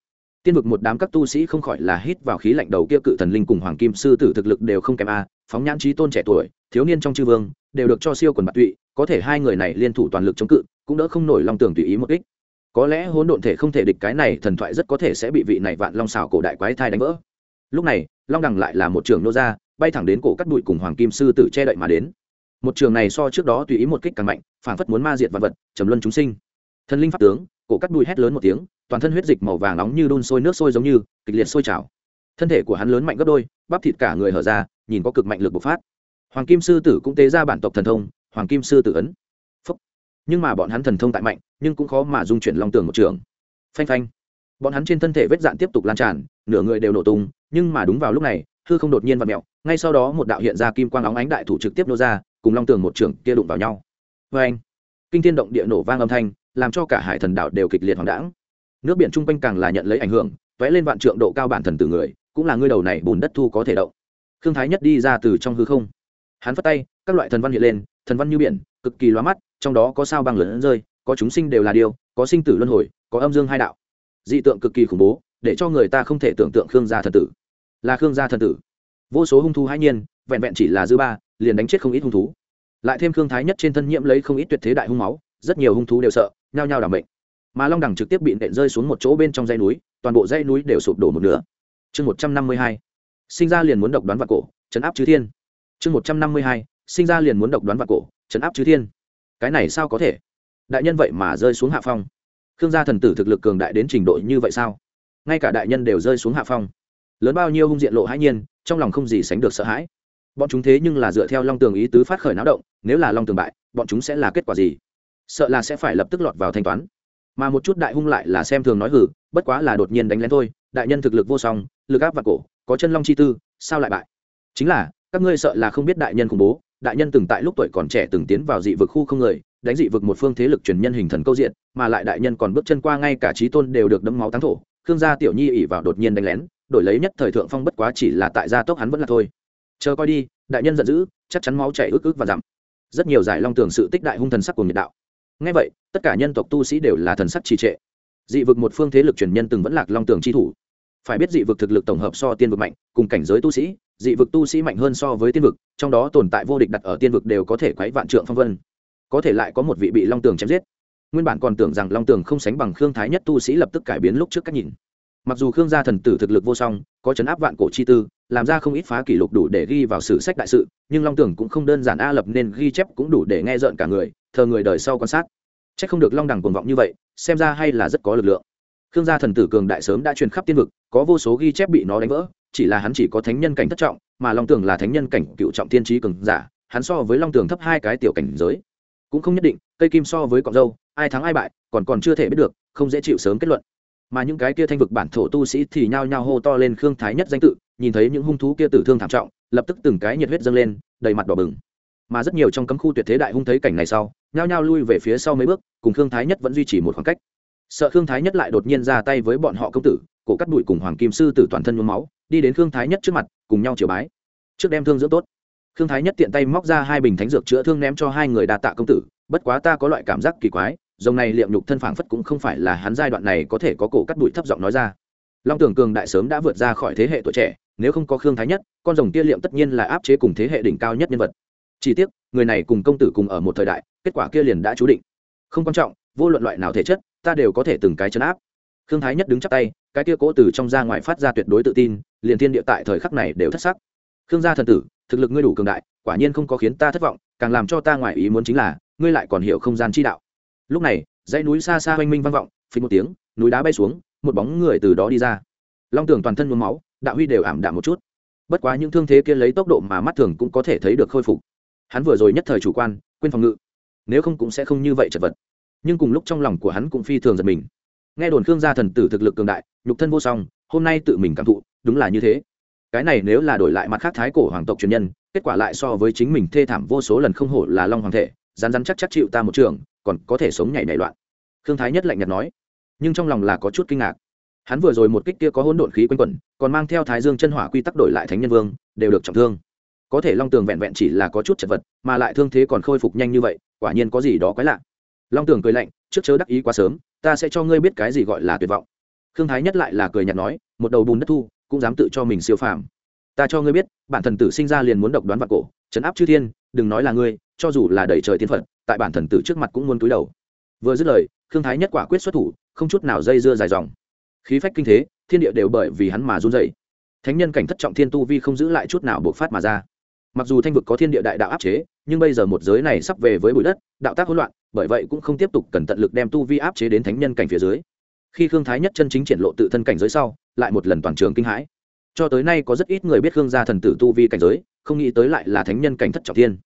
Tiên vực một đám các tu sĩ không khỏi là hít vào khí lạnh đầu kia cự thần linh cùng hoàng kim sư tử thực lực đều không kém a, phóng nhãn trí tôn trẻ tuổi, thiếu niên trong chư vương, đều được cho siêu quần bạc tụy, có thể hai người này liên thủ toàn lực chống cự, cũng đỡ không nổi long tường tùy ý một ích có lẽ hỗn độn thể không thể địch cái này, thần thoại rất có thể sẽ bị vị này vạn long xào cổ đại quái thai đánh vỡ. Lúc này, long đằng lại là một trường nô ra, bay thẳng đến cổ cắt bụi cùng hoàng kim sư tử che đậy mà đến một trường này so trước đó tùy ý một kích càng mạnh phản phất muốn ma diệt vật vật, trầm luân chúng sinh. Thần linh pháp tướng, cổ cắt đùi hét lớn một tiếng, toàn thân huyết dịch màu vàng nóng như đun sôi nước sôi giống như, kịch liệt sôi trào. Thân thể của hắn lớn mạnh gấp đôi, bắp thịt cả người hở ra, nhìn có cực mạnh lực bộc phát. Hoàng kim sư tử cũng tế ra bản tộc thần thông, hoàng kim sư tử ấn. Phúc. nhưng mà bọn hắn thần thông tại mạnh, nhưng cũng khó mà dung chuyển long tường một trường. Phanh phanh. Bọn hắn trên thân thể vết dạn tiếp tục lan tràn, nửa người đều nổ tung, nhưng mà đúng vào lúc này, hư không đột nhiên vặn mẹo ngay sau đó một đạo hiện ra kim quang óng ánh đại thủ trực tiếp nô ra cùng long tường một trường kia đụng vào nhau. Vê anh, kinh thiên động địa nổ vang âm thanh, làm cho cả hải thần đạo đều kịch liệt hoàng đãng. Nước biển chung quanh càng là nhận lấy ảnh hưởng t lên vạn trượng độ cao bản thần từ người, cũng là ngươi đầu này bùn đất thu có thể động. Khương thái nhất đi ra từ trong hư không. Hắn phất tay, các loại thần văn hiện lên, thần văn như biển, cực kỳ loa mắt, trong đó có sao băng lớn rơi, có chúng sinh đều là điều có sinh tử luân hồi, có âm dương hai đạo. Dị tượng cực kỳ khủng bố, để cho người ta không thể tưởng tượng khương gia thần tử. Là khương gia thần tử. Vô số hung thu hãi nhiên, vẹn vẹn chỉ là dư ba liền đánh chết không ít hung thú. Lại thêm khương thái nhất trên thân nhiễm lấy không ít tuyệt thế đại hung máu, rất nhiều hung thú đều sợ, nhao nhao đảm bệnh mà long đẳng trực tiếp bị nện rơi xuống một chỗ bên trong dãy núi, toàn bộ dãy núi đều sụp đổ một nửa. Chương một trăm năm mươi hai, sinh ra liền muốn độc đoán vào cổ chấn áp chư thiên. Chương một trăm năm mươi hai, sinh ra liền muốn độc đoán vào cổ chấn áp chư thiên. Cái này sao có thể? Đại nhân vậy mà rơi xuống hạ phong. Khương gia thần tử thực lực cường đại đến trình độ như vậy sao? Ngay cả đại nhân đều rơi xuống hạ phong. Lớn bao nhiêu hung diện lộ hãi nhiên, trong lòng không gì sánh được sợ hãi bọn chúng thế nhưng là dựa theo long tường ý tứ phát khởi náo động, nếu là long tường bại, bọn chúng sẽ là kết quả gì? Sợ là sẽ phải lập tức lọt vào thanh toán. Mà một chút đại hung lại là xem thường nói hử bất quá là đột nhiên đánh lén thôi, đại nhân thực lực vô song, lực áp và cổ, có chân long chi tư, sao lại bại? Chính là, các ngươi sợ là không biết đại nhân khủng bố, đại nhân từng tại lúc tuổi còn trẻ từng tiến vào dị vực khu không người, đánh dị vực một phương thế lực truyền nhân hình thần câu diện, mà lại đại nhân còn bước chân qua ngay cả trí tôn đều được đấm máu táng thổ, khương gia tiểu nhi ỉ vào đột nhiên đánh lén, đổi lấy nhất thời thượng phong bất quá chỉ là tại gia tốc hắn vẫn là thôi chờ coi đi, đại nhân giận dữ, chắc chắn máu chảy ức ức và dặm. Rất nhiều giải long tường sự tích đại hung thần sắc của nhiệt đạo. Ngay vậy, tất cả nhân tộc tu sĩ đều là thần sắc trì trệ. Dị vực một phương thế lực truyền nhân từng vẫn lạc long tường chi thủ. Phải biết dị vực thực lực tổng hợp so tiên vực mạnh, cùng cảnh giới tu sĩ, dị vực tu sĩ mạnh hơn so với tiên vực, trong đó tồn tại vô địch đặt ở tiên vực đều có thể quấy vạn trượng phong vân. Có thể lại có một vị bị long tường chém giết. Nguyên bản còn tưởng rằng long tường không sánh bằng khương thái nhất tu sĩ lập tức cải biến lúc trước cách nhìn mặc dù khương gia thần tử thực lực vô song, có chấn áp vạn cổ chi tư, làm ra không ít phá kỷ lục đủ để ghi vào sử sách đại sự, nhưng long Tưởng cũng không đơn giản a lập nên ghi chép cũng đủ để nghe rợn cả người, thờ người đời sau quan sát. C h ắ c không được long đẳng cuồng vọng như vậy, xem ra hay là rất có lực lượng. Khương gia thần tử cường đại sớm đã truyền khắp tiên vực, có vô số ghi chép bị nó đánh vỡ, chỉ là hắn chỉ có thánh nhân cảnh thất trọng, mà long Tưởng là thánh nhân cảnh cựu trọng tiên trí cường giả, hắn so với long Tưởng thấp hai cái tiểu cảnh giới. Cũng không nhất định, cây kim so với cọng dâu, ai thắng ai bại, còn còn chưa thể biết được, không dễ chịu sớm kết luận mà những cái kia thanh vực bản thổ tu sĩ thì nhao nhao hô to lên khương thái nhất danh tự, nhìn thấy những hung thú kia tử thương thảm trọng, lập tức từng cái nhiệt huyết dâng lên, đầy mặt đỏ bừng. Mà rất nhiều trong cấm khu tuyệt thế đại hung thấy cảnh này sau, nhao nhao lui về phía sau mấy bước, cùng khương thái nhất vẫn duy trì một khoảng cách. Sợ khương thái nhất lại đột nhiên ra tay với bọn họ công tử, cổ cắt đùi cùng hoàng kim sư tử toàn thân nhuốm máu, đi đến khương thái nhất trước mặt, cùng nhau chiều bái. Trước đem thương dưỡng tốt. Khương thái nhất tiện tay móc ra hai bình thánh dược chữa thương ném cho hai người đa tạ công tử, bất quá ta có loại cảm giác kỳ quái dòng này liệm nhục thân phảng phất cũng không phải là hắn giai đoạn này có thể có cổ cắt bụi thấp giọng nói ra. Long tưởng cường đại sớm đã vượt ra khỏi thế hệ tuổi trẻ, nếu không có khương thái nhất, con rồng tia liệm tất nhiên là áp chế cùng thế hệ đỉnh cao nhất nhân vật. Chỉ tiếc, người này cùng công tử cùng ở một thời đại, kết quả kia liền đã chú định. Không quan trọng, vô luận loại nào thể chất, ta đều có thể từng cái chấn áp. Khương thái nhất đứng chắp tay, cái kia cố từ trong ra ngoài phát ra tuyệt đối tự tin, liền thiên địa tại thời khắc này đều thất sắc. Khương gia thần tử, thực lực ngươi đủ cường đại, quả nhiên không có khiến ta thất vọng, càng làm cho ta ngoài ý muốn chính là, ngươi lại còn hiểu không gian chi đạo lúc này, dãy núi xa xa oanh minh vang vọng, phình một tiếng, núi đá bay xuống, một bóng người từ đó đi ra. Long tường toàn thân nhuốm máu, đạo huy đều ảm đạm một chút. Bất quá những thương thế kia lấy tốc độ mà mắt thường cũng có thể thấy được khôi phục. Hắn vừa rồi nhất thời chủ quan, quên phòng ngự. Nếu không cũng sẽ không như vậy chật vật. Nhưng cùng lúc trong lòng của hắn cũng phi thường giật mình. Nghe đồn khương gia thần tử thực lực cường đại, nhục thân vô song, hôm nay tự mình cảm thụ, đúng là như thế. Cái này nếu là đổi lại mặt khác thái cổ hoàng tộc truyền nhân, kết quả lại so với chính mình thê thảm vô số lần không hổ là long hoàng thể rán rán chắc chắc chịu ta một trường, còn có thể sống nhảy nảy loạn. Khương thái nhất lạnh nhạt nói, nhưng trong lòng là có chút kinh ngạc. Hắn vừa rồi một kích kia có hỗn độn khí quanh quẩn, còn mang theo thái dương chân hỏa quy tắc đổi lại thánh nhân vương, đều được trọng thương. Có thể long tường vẹn vẹn chỉ là có chút chật vật, mà lại thương thế còn khôi phục nhanh như vậy, quả nhiên có gì đó quái lạ. Long tường cười lạnh, trước chớ đắc ý quá sớm, ta sẽ cho ngươi biết cái gì gọi là tuyệt vọng. Khương thái nhất lại là cười nhạt nói, một đầu bùn đất thu, cũng dám tự cho mình siêu phàm. Ta cho ngươi biết, bản thần tử sinh ra liền muốn độc đoán vạn cổ chấn áp chư thiên, đừng nói là ngươi cho dù là đầy trời tiên phật, tại bản thần tử trước mặt cũng muốn túi đầu. Vừa dứt lời, khương thái nhất quả quyết xuất thủ, không chút nào dây dưa dài dòng. Khí phách kinh thế, thiên địa đều bởi vì hắn mà run dậy thánh nhân cảnh thất trọng thiên tu vi không giữ lại chút nào buộc phát mà ra. Mặc dù thanh vực có thiên địa đại đạo áp chế, nhưng bây giờ một giới này sắp về với bụi đất, đạo tác hỗn loạn, bởi vậy cũng không tiếp tục cần tận lực đem tu vi áp chế đến thánh nhân cảnh phía dưới. Khi khương thái nhất chân chính triển lộ tự thân cảnh giới sau, lại một lần toàn trường kinh hãi. Cho tới nay có rất ít người biết khương gia thần tử tu vi cảnh giới, không nghĩ tới lại là thánh nhân cảnh thất trọng thiên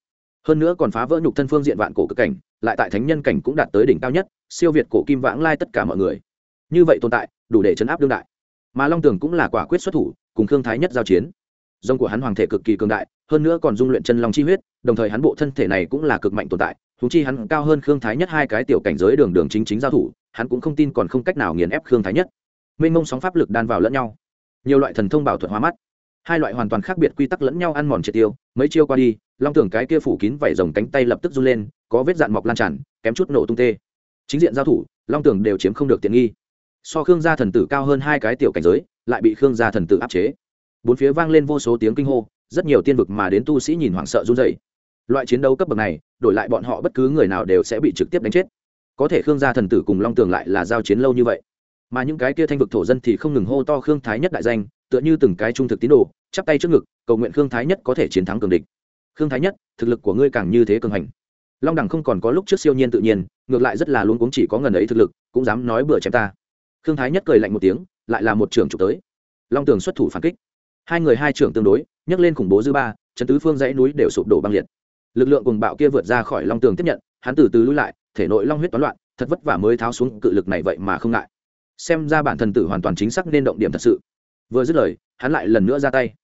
hơn nữa còn phá vỡ nhục thân phương diện vạn cổ cực cảnh, lại tại thánh nhân cảnh cũng đạt tới đỉnh cao nhất, siêu việt cổ kim vãng lai tất cả mọi người. Như vậy tồn tại, đủ để chấn áp đương đại. Mà long tường cũng là quả quyết xuất thủ, cùng khương thái nhất giao chiến. Dòng của hắn hoàng thể cực kỳ cường đại, hơn nữa còn dung luyện chân long chi huyết, đồng thời hắn bộ thân thể này cũng là cực mạnh tồn tại thú chi hắn cao hơn khương thái nhất hai cái tiểu cảnh giới đường đường chính chính giao thủ, hắn cũng không tin còn không cách nào nghiền ép khương thái nhất. Mênh mông sóng pháp lực đan vào lẫn nhau. Nhiều loại thần thông bảo thuật hóa mắt. Hai loại hoàn toàn khác biệt quy tắc lẫn nhau ăn mòn triệt tiêu, mấy chiêu qua đi long tưởng cái kia phủ kín vảy rồng cánh tay lập tức run lên, có vết dạn mọc lan tràn, kém chút nổ tung tê. Chính diện giao thủ, long tưởng đều chiếm không được tiện nghi. So khương gia thần tử cao hơn hai cái tiểu cảnh giới, lại bị khương gia thần tử áp chế. Bốn phía vang lên vô số tiếng kinh hô, rất nhiều tiên vực mà đến tu sĩ nhìn hoảng sợ run dày loại chiến đấu cấp bậc này, đổi lại bọn họ bất cứ người nào đều sẽ bị trực tiếp đánh chết. Có thể khương gia thần tử cùng long tường lại là giao chiến lâu như vậy. Mà những cái kia thanh vực thổ dân thì không ngừng hô to khương thái nhất đại danh, tựa như từng cái trung thực tín đồ, chắp tay trước ngực, cầu nguyện khương thái nhất có thể chiến thắng cường địch khương thái nhất, thực lực của ngươi càng như thế cường hành. Long đẳng không còn có lúc trước siêu nhiên tự nhiên, ngược lại rất là luôn cũng chỉ có ngần ấy thực lực, cũng dám nói bừa chém ta. Khương thái nhất cười lạnh một tiếng, lại là một trưởng trục tới. Long tường xuất thủ phản kích. Hai người hai trưởng tương đối, nhấc lên khủng bố dư ba chấn tứ phương dãy núi đều sụp đổ băng liệt. Lực lượng cùng bạo kia vượt ra khỏi long tường tiếp nhận, hắn từ từ lui lại, thể nội long huyết toán loạn, thật vất vả mới tháo xuống cự lực này vậy mà không ngại. Xem ra bản thần tử hoàn toàn chính xác nên động điểm thật sự. Vừa dứt lời, hắn lại lần nữa ra tay.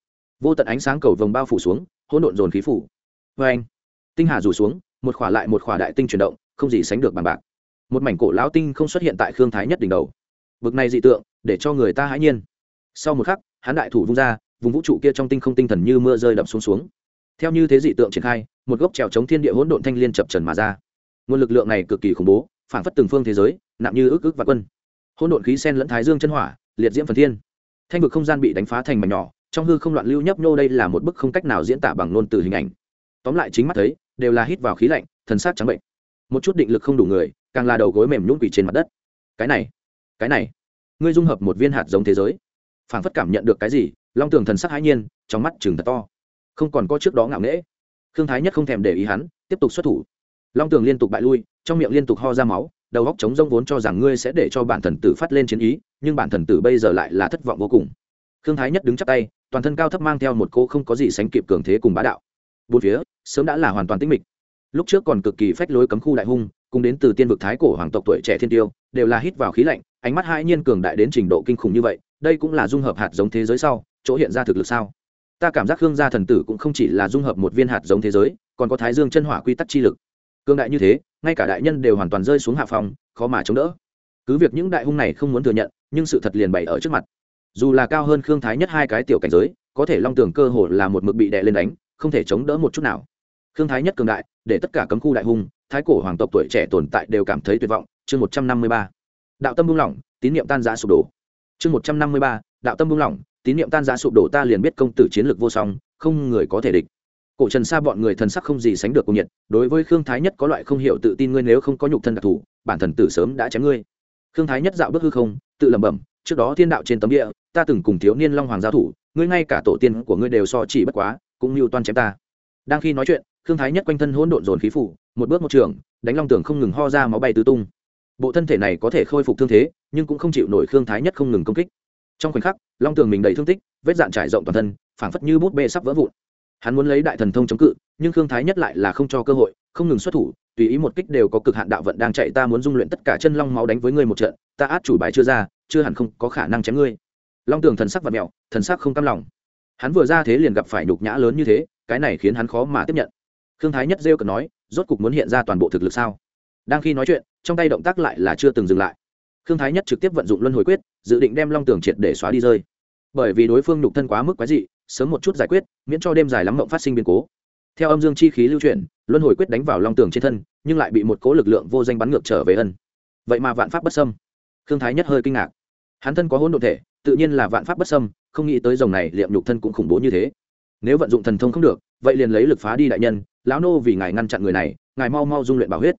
Vô tận ánh sáng cầu vồng bao phủ xuống hỗn độn dồn khí phủ. Vê anh, tinh hà rủ xuống, một khỏa lại một khỏa đại tinh chuyển động, không gì sánh được bằng bạc. Một mảnh cổ lão tinh không xuất hiện tại khương thái nhất đỉnh đầu. Bực này dị tượng, để cho người ta hãi nhiên. Sau một khắc, hắn đại thủ vung ra, vùng vũ trụ kia trong tinh không tinh thần như mưa rơi đập xuống xuống. Theo như thế dị tượng triển khai, một gốc trèo chống thiên địa hỗn độn thanh liên chập trần mà ra. Nguồn lực lượng này cực kỳ khủng bố, phản phất từng phương thế giới, nặng như ức ức và quân. Hỗn độn khí sen lẫn thái dương chân hỏa, liệt diễm phần thiên. Thanh vực không gian bị đánh phá thành mảnh nhỏ trong hư không loạn lưu nhấp nhô đây là một bức không cách nào diễn tả bằng ngôn từ hình ảnh. Tóm lại chính mắt thấy, đều là hít vào khí lạnh, thần sát trắng bệnh. Một chút định lực không đủ người, càng là đầu gối mềm nhũng quỷ trên mặt đất. Cái này cái này, ngươi dung hợp một viên hạt giống thế giới. Phảng phất cảm nhận được cái gì, long tường thần sắc hãi nhiên, trong mắt chừng thật to. Không còn có trước đó ngạo nghễ. Khương thái nhất không thèm để ý hắn, tiếp tục xuất thủ. Long tường liên tục bại lui, trong miệng liên tục ho ra máu, đầu góc chống rông vốn cho rằng ngươi sẽ để cho bản thần tử phát lên chiến ý, nhưng bản thần tử bây giờ lại là thất vọng vô cùng. Khương thái nhất đứng chắc tay toàn thân cao thấp mang theo một cô không có gì sánh kịp cường thế cùng bá đạo. Bốn phía, sớm đã là hoàn toàn tĩnh mịch. Lúc trước còn cực kỳ phách lối cấm khu đại hung, cùng đến từ tiên vực thái cổ hoàng tộc tuổi trẻ thiên tiêu, đều là hít vào khí lạnh, ánh mắt hai nhiên cường đại đến trình độ kinh khủng như vậy, đây cũng là dung hợp hạt giống thế giới sau, chỗ hiện ra thực lực sao? Ta cảm giác hương gia thần tử cũng không chỉ là dung hợp một viên hạt giống thế giới, còn có thái dương chân hỏa quy tắc chi lực. Cương đại như thế, ngay cả đại nhân đều hoàn toàn rơi xuống hạ phòng, khó mà chống đỡ. Cứ việc những đại hung này không muốn thừa nhận, nhưng sự thật liền bày ở trước mặt dù là cao hơn khương thái nhất hai cái tiểu cảnh giới, có thể long tưởng cơ hồ là một mực bị đè lên đánh, không thể chống đỡ một chút nào. Khương thái nhất cường đại, để tất cả cấm khu đại hung, thái cổ hoàng tộc tuổi trẻ tồn tại đều cảm thấy tuyệt vọng. Chương một trăm năm mươi ba. Đạo tâm buông lỏng, tín niệm tan giã sụp đổ. Chương một trăm năm mươi ba. Đạo tâm buông lỏng, tín niệm tan giã sụp đổ ta liền biết công tử chiến lược vô song, không người có thể địch. Cổ trần sa bọn người thần sắc không gì sánh được cùng nhiệt, đối với khương thái nhất có loại không hiểu tự tin ngươi nếu không có nhục thân đặc thù, bản thần tử sớm đã chém ngươi. Khương thái nhất dạo bước hư không, tự lẩm bẩm, trước đó thiên đạo trên tấm địa ta từng cùng thiếu niên long hoàng giao thủ, ngươi ngay cả tổ tiên của ngươi đều so chỉ bất quá, cũng mưu toan chém ta. Đang khi nói chuyện, khương thái nhất quanh thân hỗn độn dồn khí phủ, một bước một trường, đánh long tường không ngừng ho ra máu bay tứ tung. Bộ thân thể này có thể khôi phục thương thế, nhưng cũng không chịu nổi khương thái nhất không ngừng công kích. Trong khoảnh khắc, long tường mình đầy thương tích, vết dạn trải rộng toàn thân, phảng phất như bút bê sắp vỡ vụn. Hắn muốn lấy đại thần thông chống cự, nhưng khương thái nhất lại là không cho cơ hội, không ngừng xuất thủ, tùy ý một kích đều có cực hạn đạo vận đang chạy ta muốn dung luyện tất cả chân long máu đánh với ngươi một trận, ta át chủ bài chưa ra, chưa hẳn không có khả năng chém ngươi long tường thần sắc và mẹo, thần sắc không cam lòng. Hắn vừa ra thế liền gặp phải nhục nhã lớn như thế, cái này khiến hắn khó mà tiếp nhận. Khương thái nhất rêu cần nói, rốt cục muốn hiện ra toàn bộ thực lực sao? Đang khi nói chuyện, trong tay động tác lại là chưa từng dừng lại. Khương thái nhất trực tiếp vận dụng luân hồi quyết, dự định đem long tường triệt để xóa đi rơi. Bởi vì đối phương nhục thân quá mức quái dị, sớm một chút giải quyết, miễn cho đêm dài lắm mộng phát sinh biến cố. Theo âm dương chi khí lưu chuyển, luân hồi quyết đánh vào long tường trên thân, nhưng lại bị một cố lực lượng vô danh bắn ngược trở về ân. Vậy mà vạn pháp bất xâm. Khương thái nhất hơi kinh ngạc. Hắn thân có hỗn độn thể tự nhiên là vạn pháp bất xâm, không nghĩ tới dòng này liệm nhục thân cũng khủng bố như thế. Nếu vận dụng thần thông không được, vậy liền lấy lực phá đi đại nhân, lão nô vì ngài ngăn chặn người này, ngài mau mau dung luyện bảo huyết.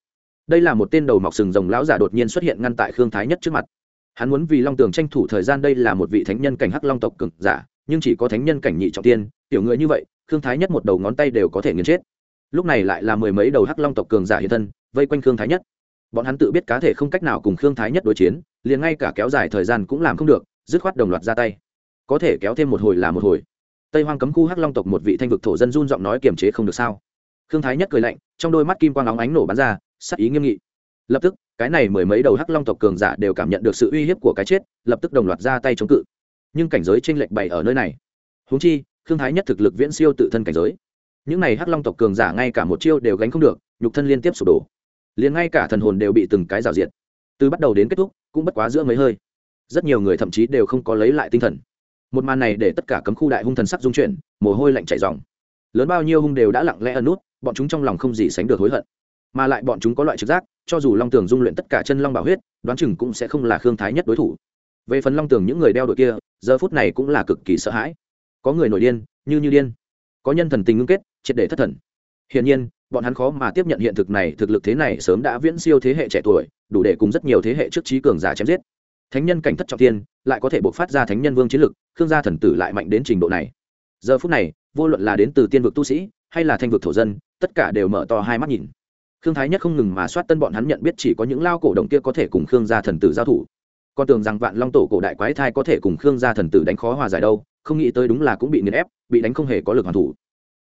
Đây là một tên đầu mọc sừng rồng lão giả đột nhiên xuất hiện ngăn tại khương thái nhất trước mặt. Hắn muốn vì long tường tranh thủ thời gian, đây là một vị thánh nhân cảnh hắc long tộc cực giả, nhưng chỉ có thánh nhân cảnh nhị trọng tiên, tiểu người như vậy, khương thái nhất một đầu ngón tay đều có thể nghiền chết. Lúc này lại là mười mấy đầu hắc long tộc cường giả hiện thân, vây quanh khương thái nhất. Bọn hắn tự biết cá thể không cách nào cùng khương thái nhất đối chiến, liền ngay cả kéo dài thời gian cũng làm không được dứt khoát đồng loạt ra tay. Có thể kéo thêm một hồi là một hồi. Tây hoang cấm khu hắc long tộc một vị thanh vực thổ dân run giọng nói kiềm chế không được sao? Khương thái nhất cười lạnh, trong đôi mắt kim quang óng ánh nổ bắn ra, sắc ý nghiêm nghị. Lập tức, cái này mười mấy đầu hắc long tộc cường giả đều cảm nhận được sự uy hiếp của cái chết, lập tức đồng loạt ra tay chống cự. Nhưng cảnh giới tranh lệch bày ở nơi này. Húng chi, khương thái nhất thực lực viễn siêu tự thân cảnh giới. Những này hắc long tộc cường giả ngay cả một chiêu đều gánh không được, nhục thân liên tiếp sụp đổ. Liền ngay cả thần hồn đều bị từng cái rào diệt. Từ bắt đầu đến kết thúc, cũng bất quá giữa mấy hơi rất nhiều người thậm chí đều không có lấy lại tinh thần. Một màn này để tất cả cấm khu đại hung thần sắc dung chuyển, mồ hôi lạnh chảy dòng lớn bao nhiêu hung đều đã lặng lẽ ẩn nút, bọn chúng trong lòng không gì sánh được hối hận. Mà lại bọn chúng có loại trực giác, cho dù long tường dung luyện tất cả chân long bảo huyết, đoán chừng cũng sẽ không là khương thái nhất đối thủ. Về phần long tường những người đeo đội kia, giờ phút này cũng là cực kỳ sợ hãi. Có người nổi điên, như như điên. Có nhân thần tình ngưng kết, triệt để thất thần. Hiển nhiên, bọn hắn khó mà tiếp nhận hiện thực này, thực lực thế này sớm đã viễn siêu thế hệ trẻ tuổi, đủ để cùng rất nhiều thế hệ trước trí cường giả chém giết thánh nhân cảnh thất trọng tiên lại có thể bộc phát ra thánh nhân vương chiến lực, khương gia thần tử lại mạnh đến trình độ này. Giờ phút này, vô luận là đến từ tiên vực tu sĩ, hay là thanh vực thổ dân, tất cả đều mở to hai mắt nhìn. Khương thái nhất không ngừng mà soát tân bọn hắn nhận biết chỉ có những lao cổ động kia có thể cùng khương gia thần tử giao thủ. Con tưởng rằng vạn long tổ cổ đại quái thai có thể cùng khương gia thần tử đánh khó hòa giải đâu, không nghĩ tới đúng là cũng bị nghiền ép, bị đánh không hề có lực hoàn thủ.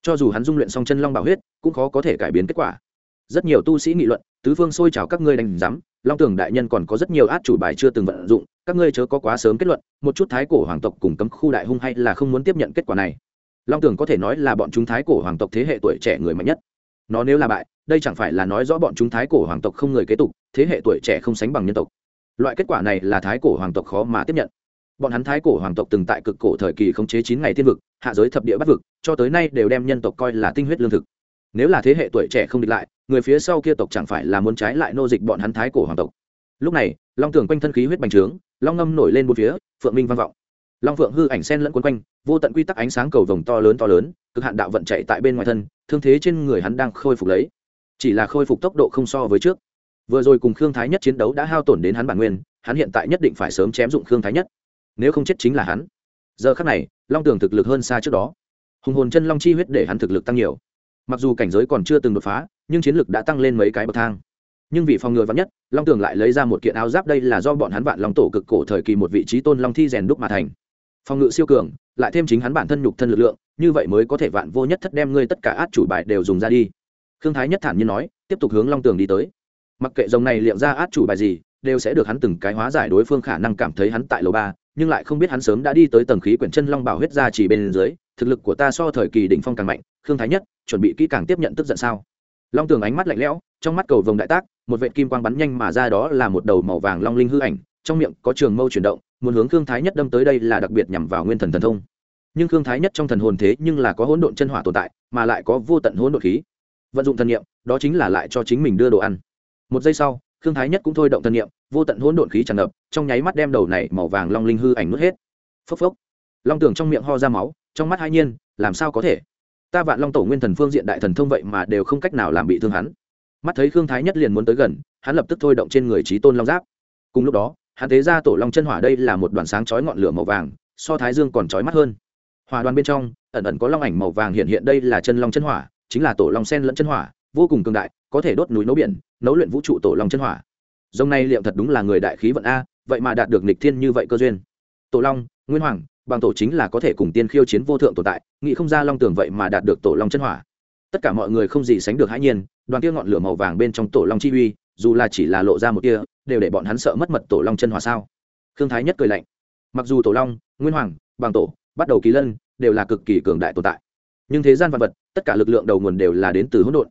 Cho dù hắn dung luyện song chân long bảo huyết, cũng khó có thể cải biến kết quả rất nhiều tu sĩ nghị luận, tứ phương xôi chào các ngươi đánh giám, long tưởng đại nhân còn có rất nhiều át chủ bài chưa từng vận dụng, các ngươi chớ có quá sớm kết luận, một chút thái cổ hoàng tộc cùng cấm khu đại hung hay là không muốn tiếp nhận kết quả này. Long tưởng có thể nói là bọn chúng thái cổ hoàng tộc thế hệ tuổi trẻ người mạnh nhất. Nó nếu là bại, đây chẳng phải là nói rõ bọn chúng thái cổ hoàng tộc không người kế tục, thế hệ tuổi trẻ không sánh bằng nhân tộc. Loại kết quả này là thái cổ hoàng tộc khó mà tiếp nhận. Bọn hắn thái cổ hoàng tộc từng tại cực cổ thời kỳ khống chế chín ngày thiên vực, hạ giới thập địa bắc vực, cho tới nay đều đem nhân tộc coi là tinh huyết lương thực. Nếu là thế hệ tuổi trẻ không địch lại người phía sau kia tộc chẳng phải là muốn trái lại nô dịch bọn hắn thái cổ hoàng tộc. Lúc này, long tường quanh thân khí huyết bành trướng, long ngâm nổi lên một phía, phượng minh vang vọng. Long phượng hư ảnh sen lẫn quấn quanh, vô tận quy tắc ánh sáng cầu vồng to lớn to lớn, cực hạn đạo vận chạy tại bên ngoài thân, thương thế trên người hắn đang khôi phục lấy. Chỉ là khôi phục tốc độ không so với trước. Vừa rồi cùng khương thái nhất chiến đấu đã hao tổn đến hắn bản nguyên, hắn hiện tại nhất định phải sớm chém dụng khương thái nhất. Nếu không chết chính là hắn. Giờ khắc này, long tường thực lực hơn xa trước đó. Hùng hồn chân long chi huyết để hắn thực lực tăng nhiều. Mặc dù cảnh giới còn chưa từng đột phá nhưng chiến lực đã tăng lên mấy cái bậc thang. Nhưng vì phòng ngừa vắn nhất, long tường lại lấy ra một kiện áo giáp đây là do bọn hắn vạn long tổ cực cổ thời kỳ một vị trí tôn long thi rèn đúc mà thành. Phòng ngự siêu cường, lại thêm chính hắn bản thân nhục thân lực lượng, như vậy mới có thể vạn vô nhất thất đem ngươi tất cả át chủ bài đều dùng ra đi. Khương thái nhất thản nhiên nói, tiếp tục hướng long tường đi tới. Mặc kệ dòng này liệm ra át chủ bài gì, đều sẽ được hắn từng cái hóa giải đối phương khả năng cảm thấy hắn tại lầu ba, nhưng lại không biết hắn sớm đã đi tới tầng khí quyển chân long bảo huyết ra chỉ bên dưới, thực lực của ta so thời kỳ đỉnh phong càng mạnh, khương thái nhất, chuẩn bị kỹ càng tiếp nhận tức giận sao? Long tường ánh mắt lạnh lẽo, trong mắt cầu vồng đại tác, một vệ kim quang bắn nhanh mà ra đó là một đầu màu vàng long linh hư ảnh, trong miệng có trường mâu chuyển động, muốn hướng khương thái nhất đâm tới đây là đặc biệt nhằm vào nguyên thần thần thông. Nhưng khương thái nhất trong thần hồn thế nhưng là có hỗn độn chân hỏa tồn tại, mà lại có vô tận hỗn độn khí. Vận dụng thần niệm, đó chính là lại cho chính mình đưa đồ ăn. Một giây sau, khương thái nhất cũng thôi động thần niệm, vô tận hỗn độn khí tràn ngập, trong nháy mắt đem đầu này màu vàng long linh hư ảnh nuốt hết. Phốc phốc. Long tường trong miệng ho ra máu, trong mắt hai nhiên, làm sao có thể? Ta vạn long tổ nguyên thần phương diện đại thần thông vậy mà đều không cách nào làm bị thương hắn. Mắt thấy khương thái nhất liền muốn tới gần, hắn lập tức thôi động trên người trí tôn long giáp. Cùng lúc đó, hắn thế ra tổ long chân hỏa đây là một đoàn sáng chói ngọn lửa màu vàng, so thái dương còn chói mắt hơn. Hòa đoàn bên trong, ẩn ẩn có long ảnh màu vàng hiện hiện đây là chân long chân hỏa, chính là tổ long sen lẫn chân hỏa, vô cùng cường đại, có thể đốt núi nấu biển, nấu luyện vũ trụ tổ long chân hỏa. Dông này liệu thật đúng là người đại khí vận a, vậy mà đạt được nịch thiên như vậy cơ duyên. Tổ long, nguyên hoàng bằng tổ chính là có thể cùng tiên khiêu chiến vô thượng tồn tại, nghĩ không ra long tường vậy mà đạt được tổ long chân hỏa. Tất cả mọi người không gì sánh được hãi nhiên, đoàn kia ngọn lửa màu vàng bên trong tổ long chi uy, dù là chỉ là lộ ra một kia đều để bọn hắn sợ mất mật tổ long chân hỏa sao? Khương thái nhất cười lạnh. Mặc dù tổ long, nguyên hoàng bằng tổ, bắt đầu kỳ lân, đều là cực kỳ cường đại tồn tại. Nhưng thế gian vật vật, tất cả lực lượng đầu nguồn đều là đến từ hỗn độn.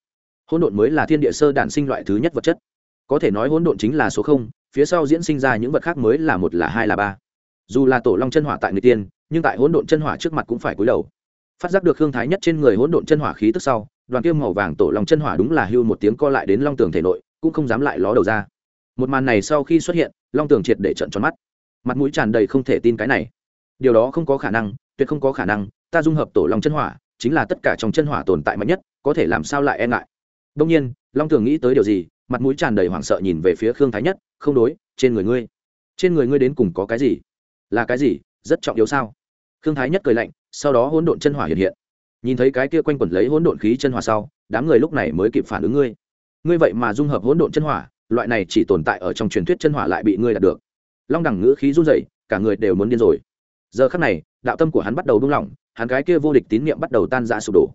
Hỗn độn mới là thiên địa sơ đản sinh loại thứ nhất vật chất. Có thể nói hỗn độn chính là số không, phía sau diễn sinh ra những vật khác mới là một là hai là ba dù là tổ long chân hỏa tại người tiên, nhưng tại hỗn độn chân hỏa trước mặt cũng phải cúi đầu. Phát giác được hương thái nhất trên người hỗn độn chân hỏa khí tức sau, đoàn kiêm màu vàng tổ long chân hỏa đúng là hưu một tiếng co lại đến long tường thể nội, cũng không dám lại ló đầu ra. Một màn này sau khi xuất hiện, long tường triệt để trận tròn mắt. Mặt mũi tràn đầy không thể tin cái này. Điều đó không có khả năng, tuyệt không có khả năng, ta dung hợp tổ long chân hỏa, chính là tất cả trong chân hỏa tồn tại mạnh nhất, có thể làm sao lại e ngại? Đông nhiên, long tường nghĩ tới điều gì, mặt mũi tràn đầy hoảng sợ nhìn về phía khương thái nhất, không đối, trên người ngươi, trên người ngươi đến cùng có cái gì? Là cái gì, rất trọng yếu sao? Khương thái nhất cười lạnh, sau đó hỗn độn chân hỏa hiện hiện. Nhìn thấy cái kia quanh quẩn lấy hỗn độn khí chân hỏa sau, đám người lúc này mới kịp phản ứng ngươi. Ngươi vậy mà dung hợp hỗn độn chân hỏa, loại này chỉ tồn tại ở trong truyền thuyết chân hỏa lại bị ngươi đạt được. Long đẳng ngữ khí run dậy cả người đều muốn điên rồi. Giờ khắc này, đạo tâm của hắn bắt đầu buông lỏng, hắn cái kia vô địch tín niệm bắt đầu tan rã sụp đổ.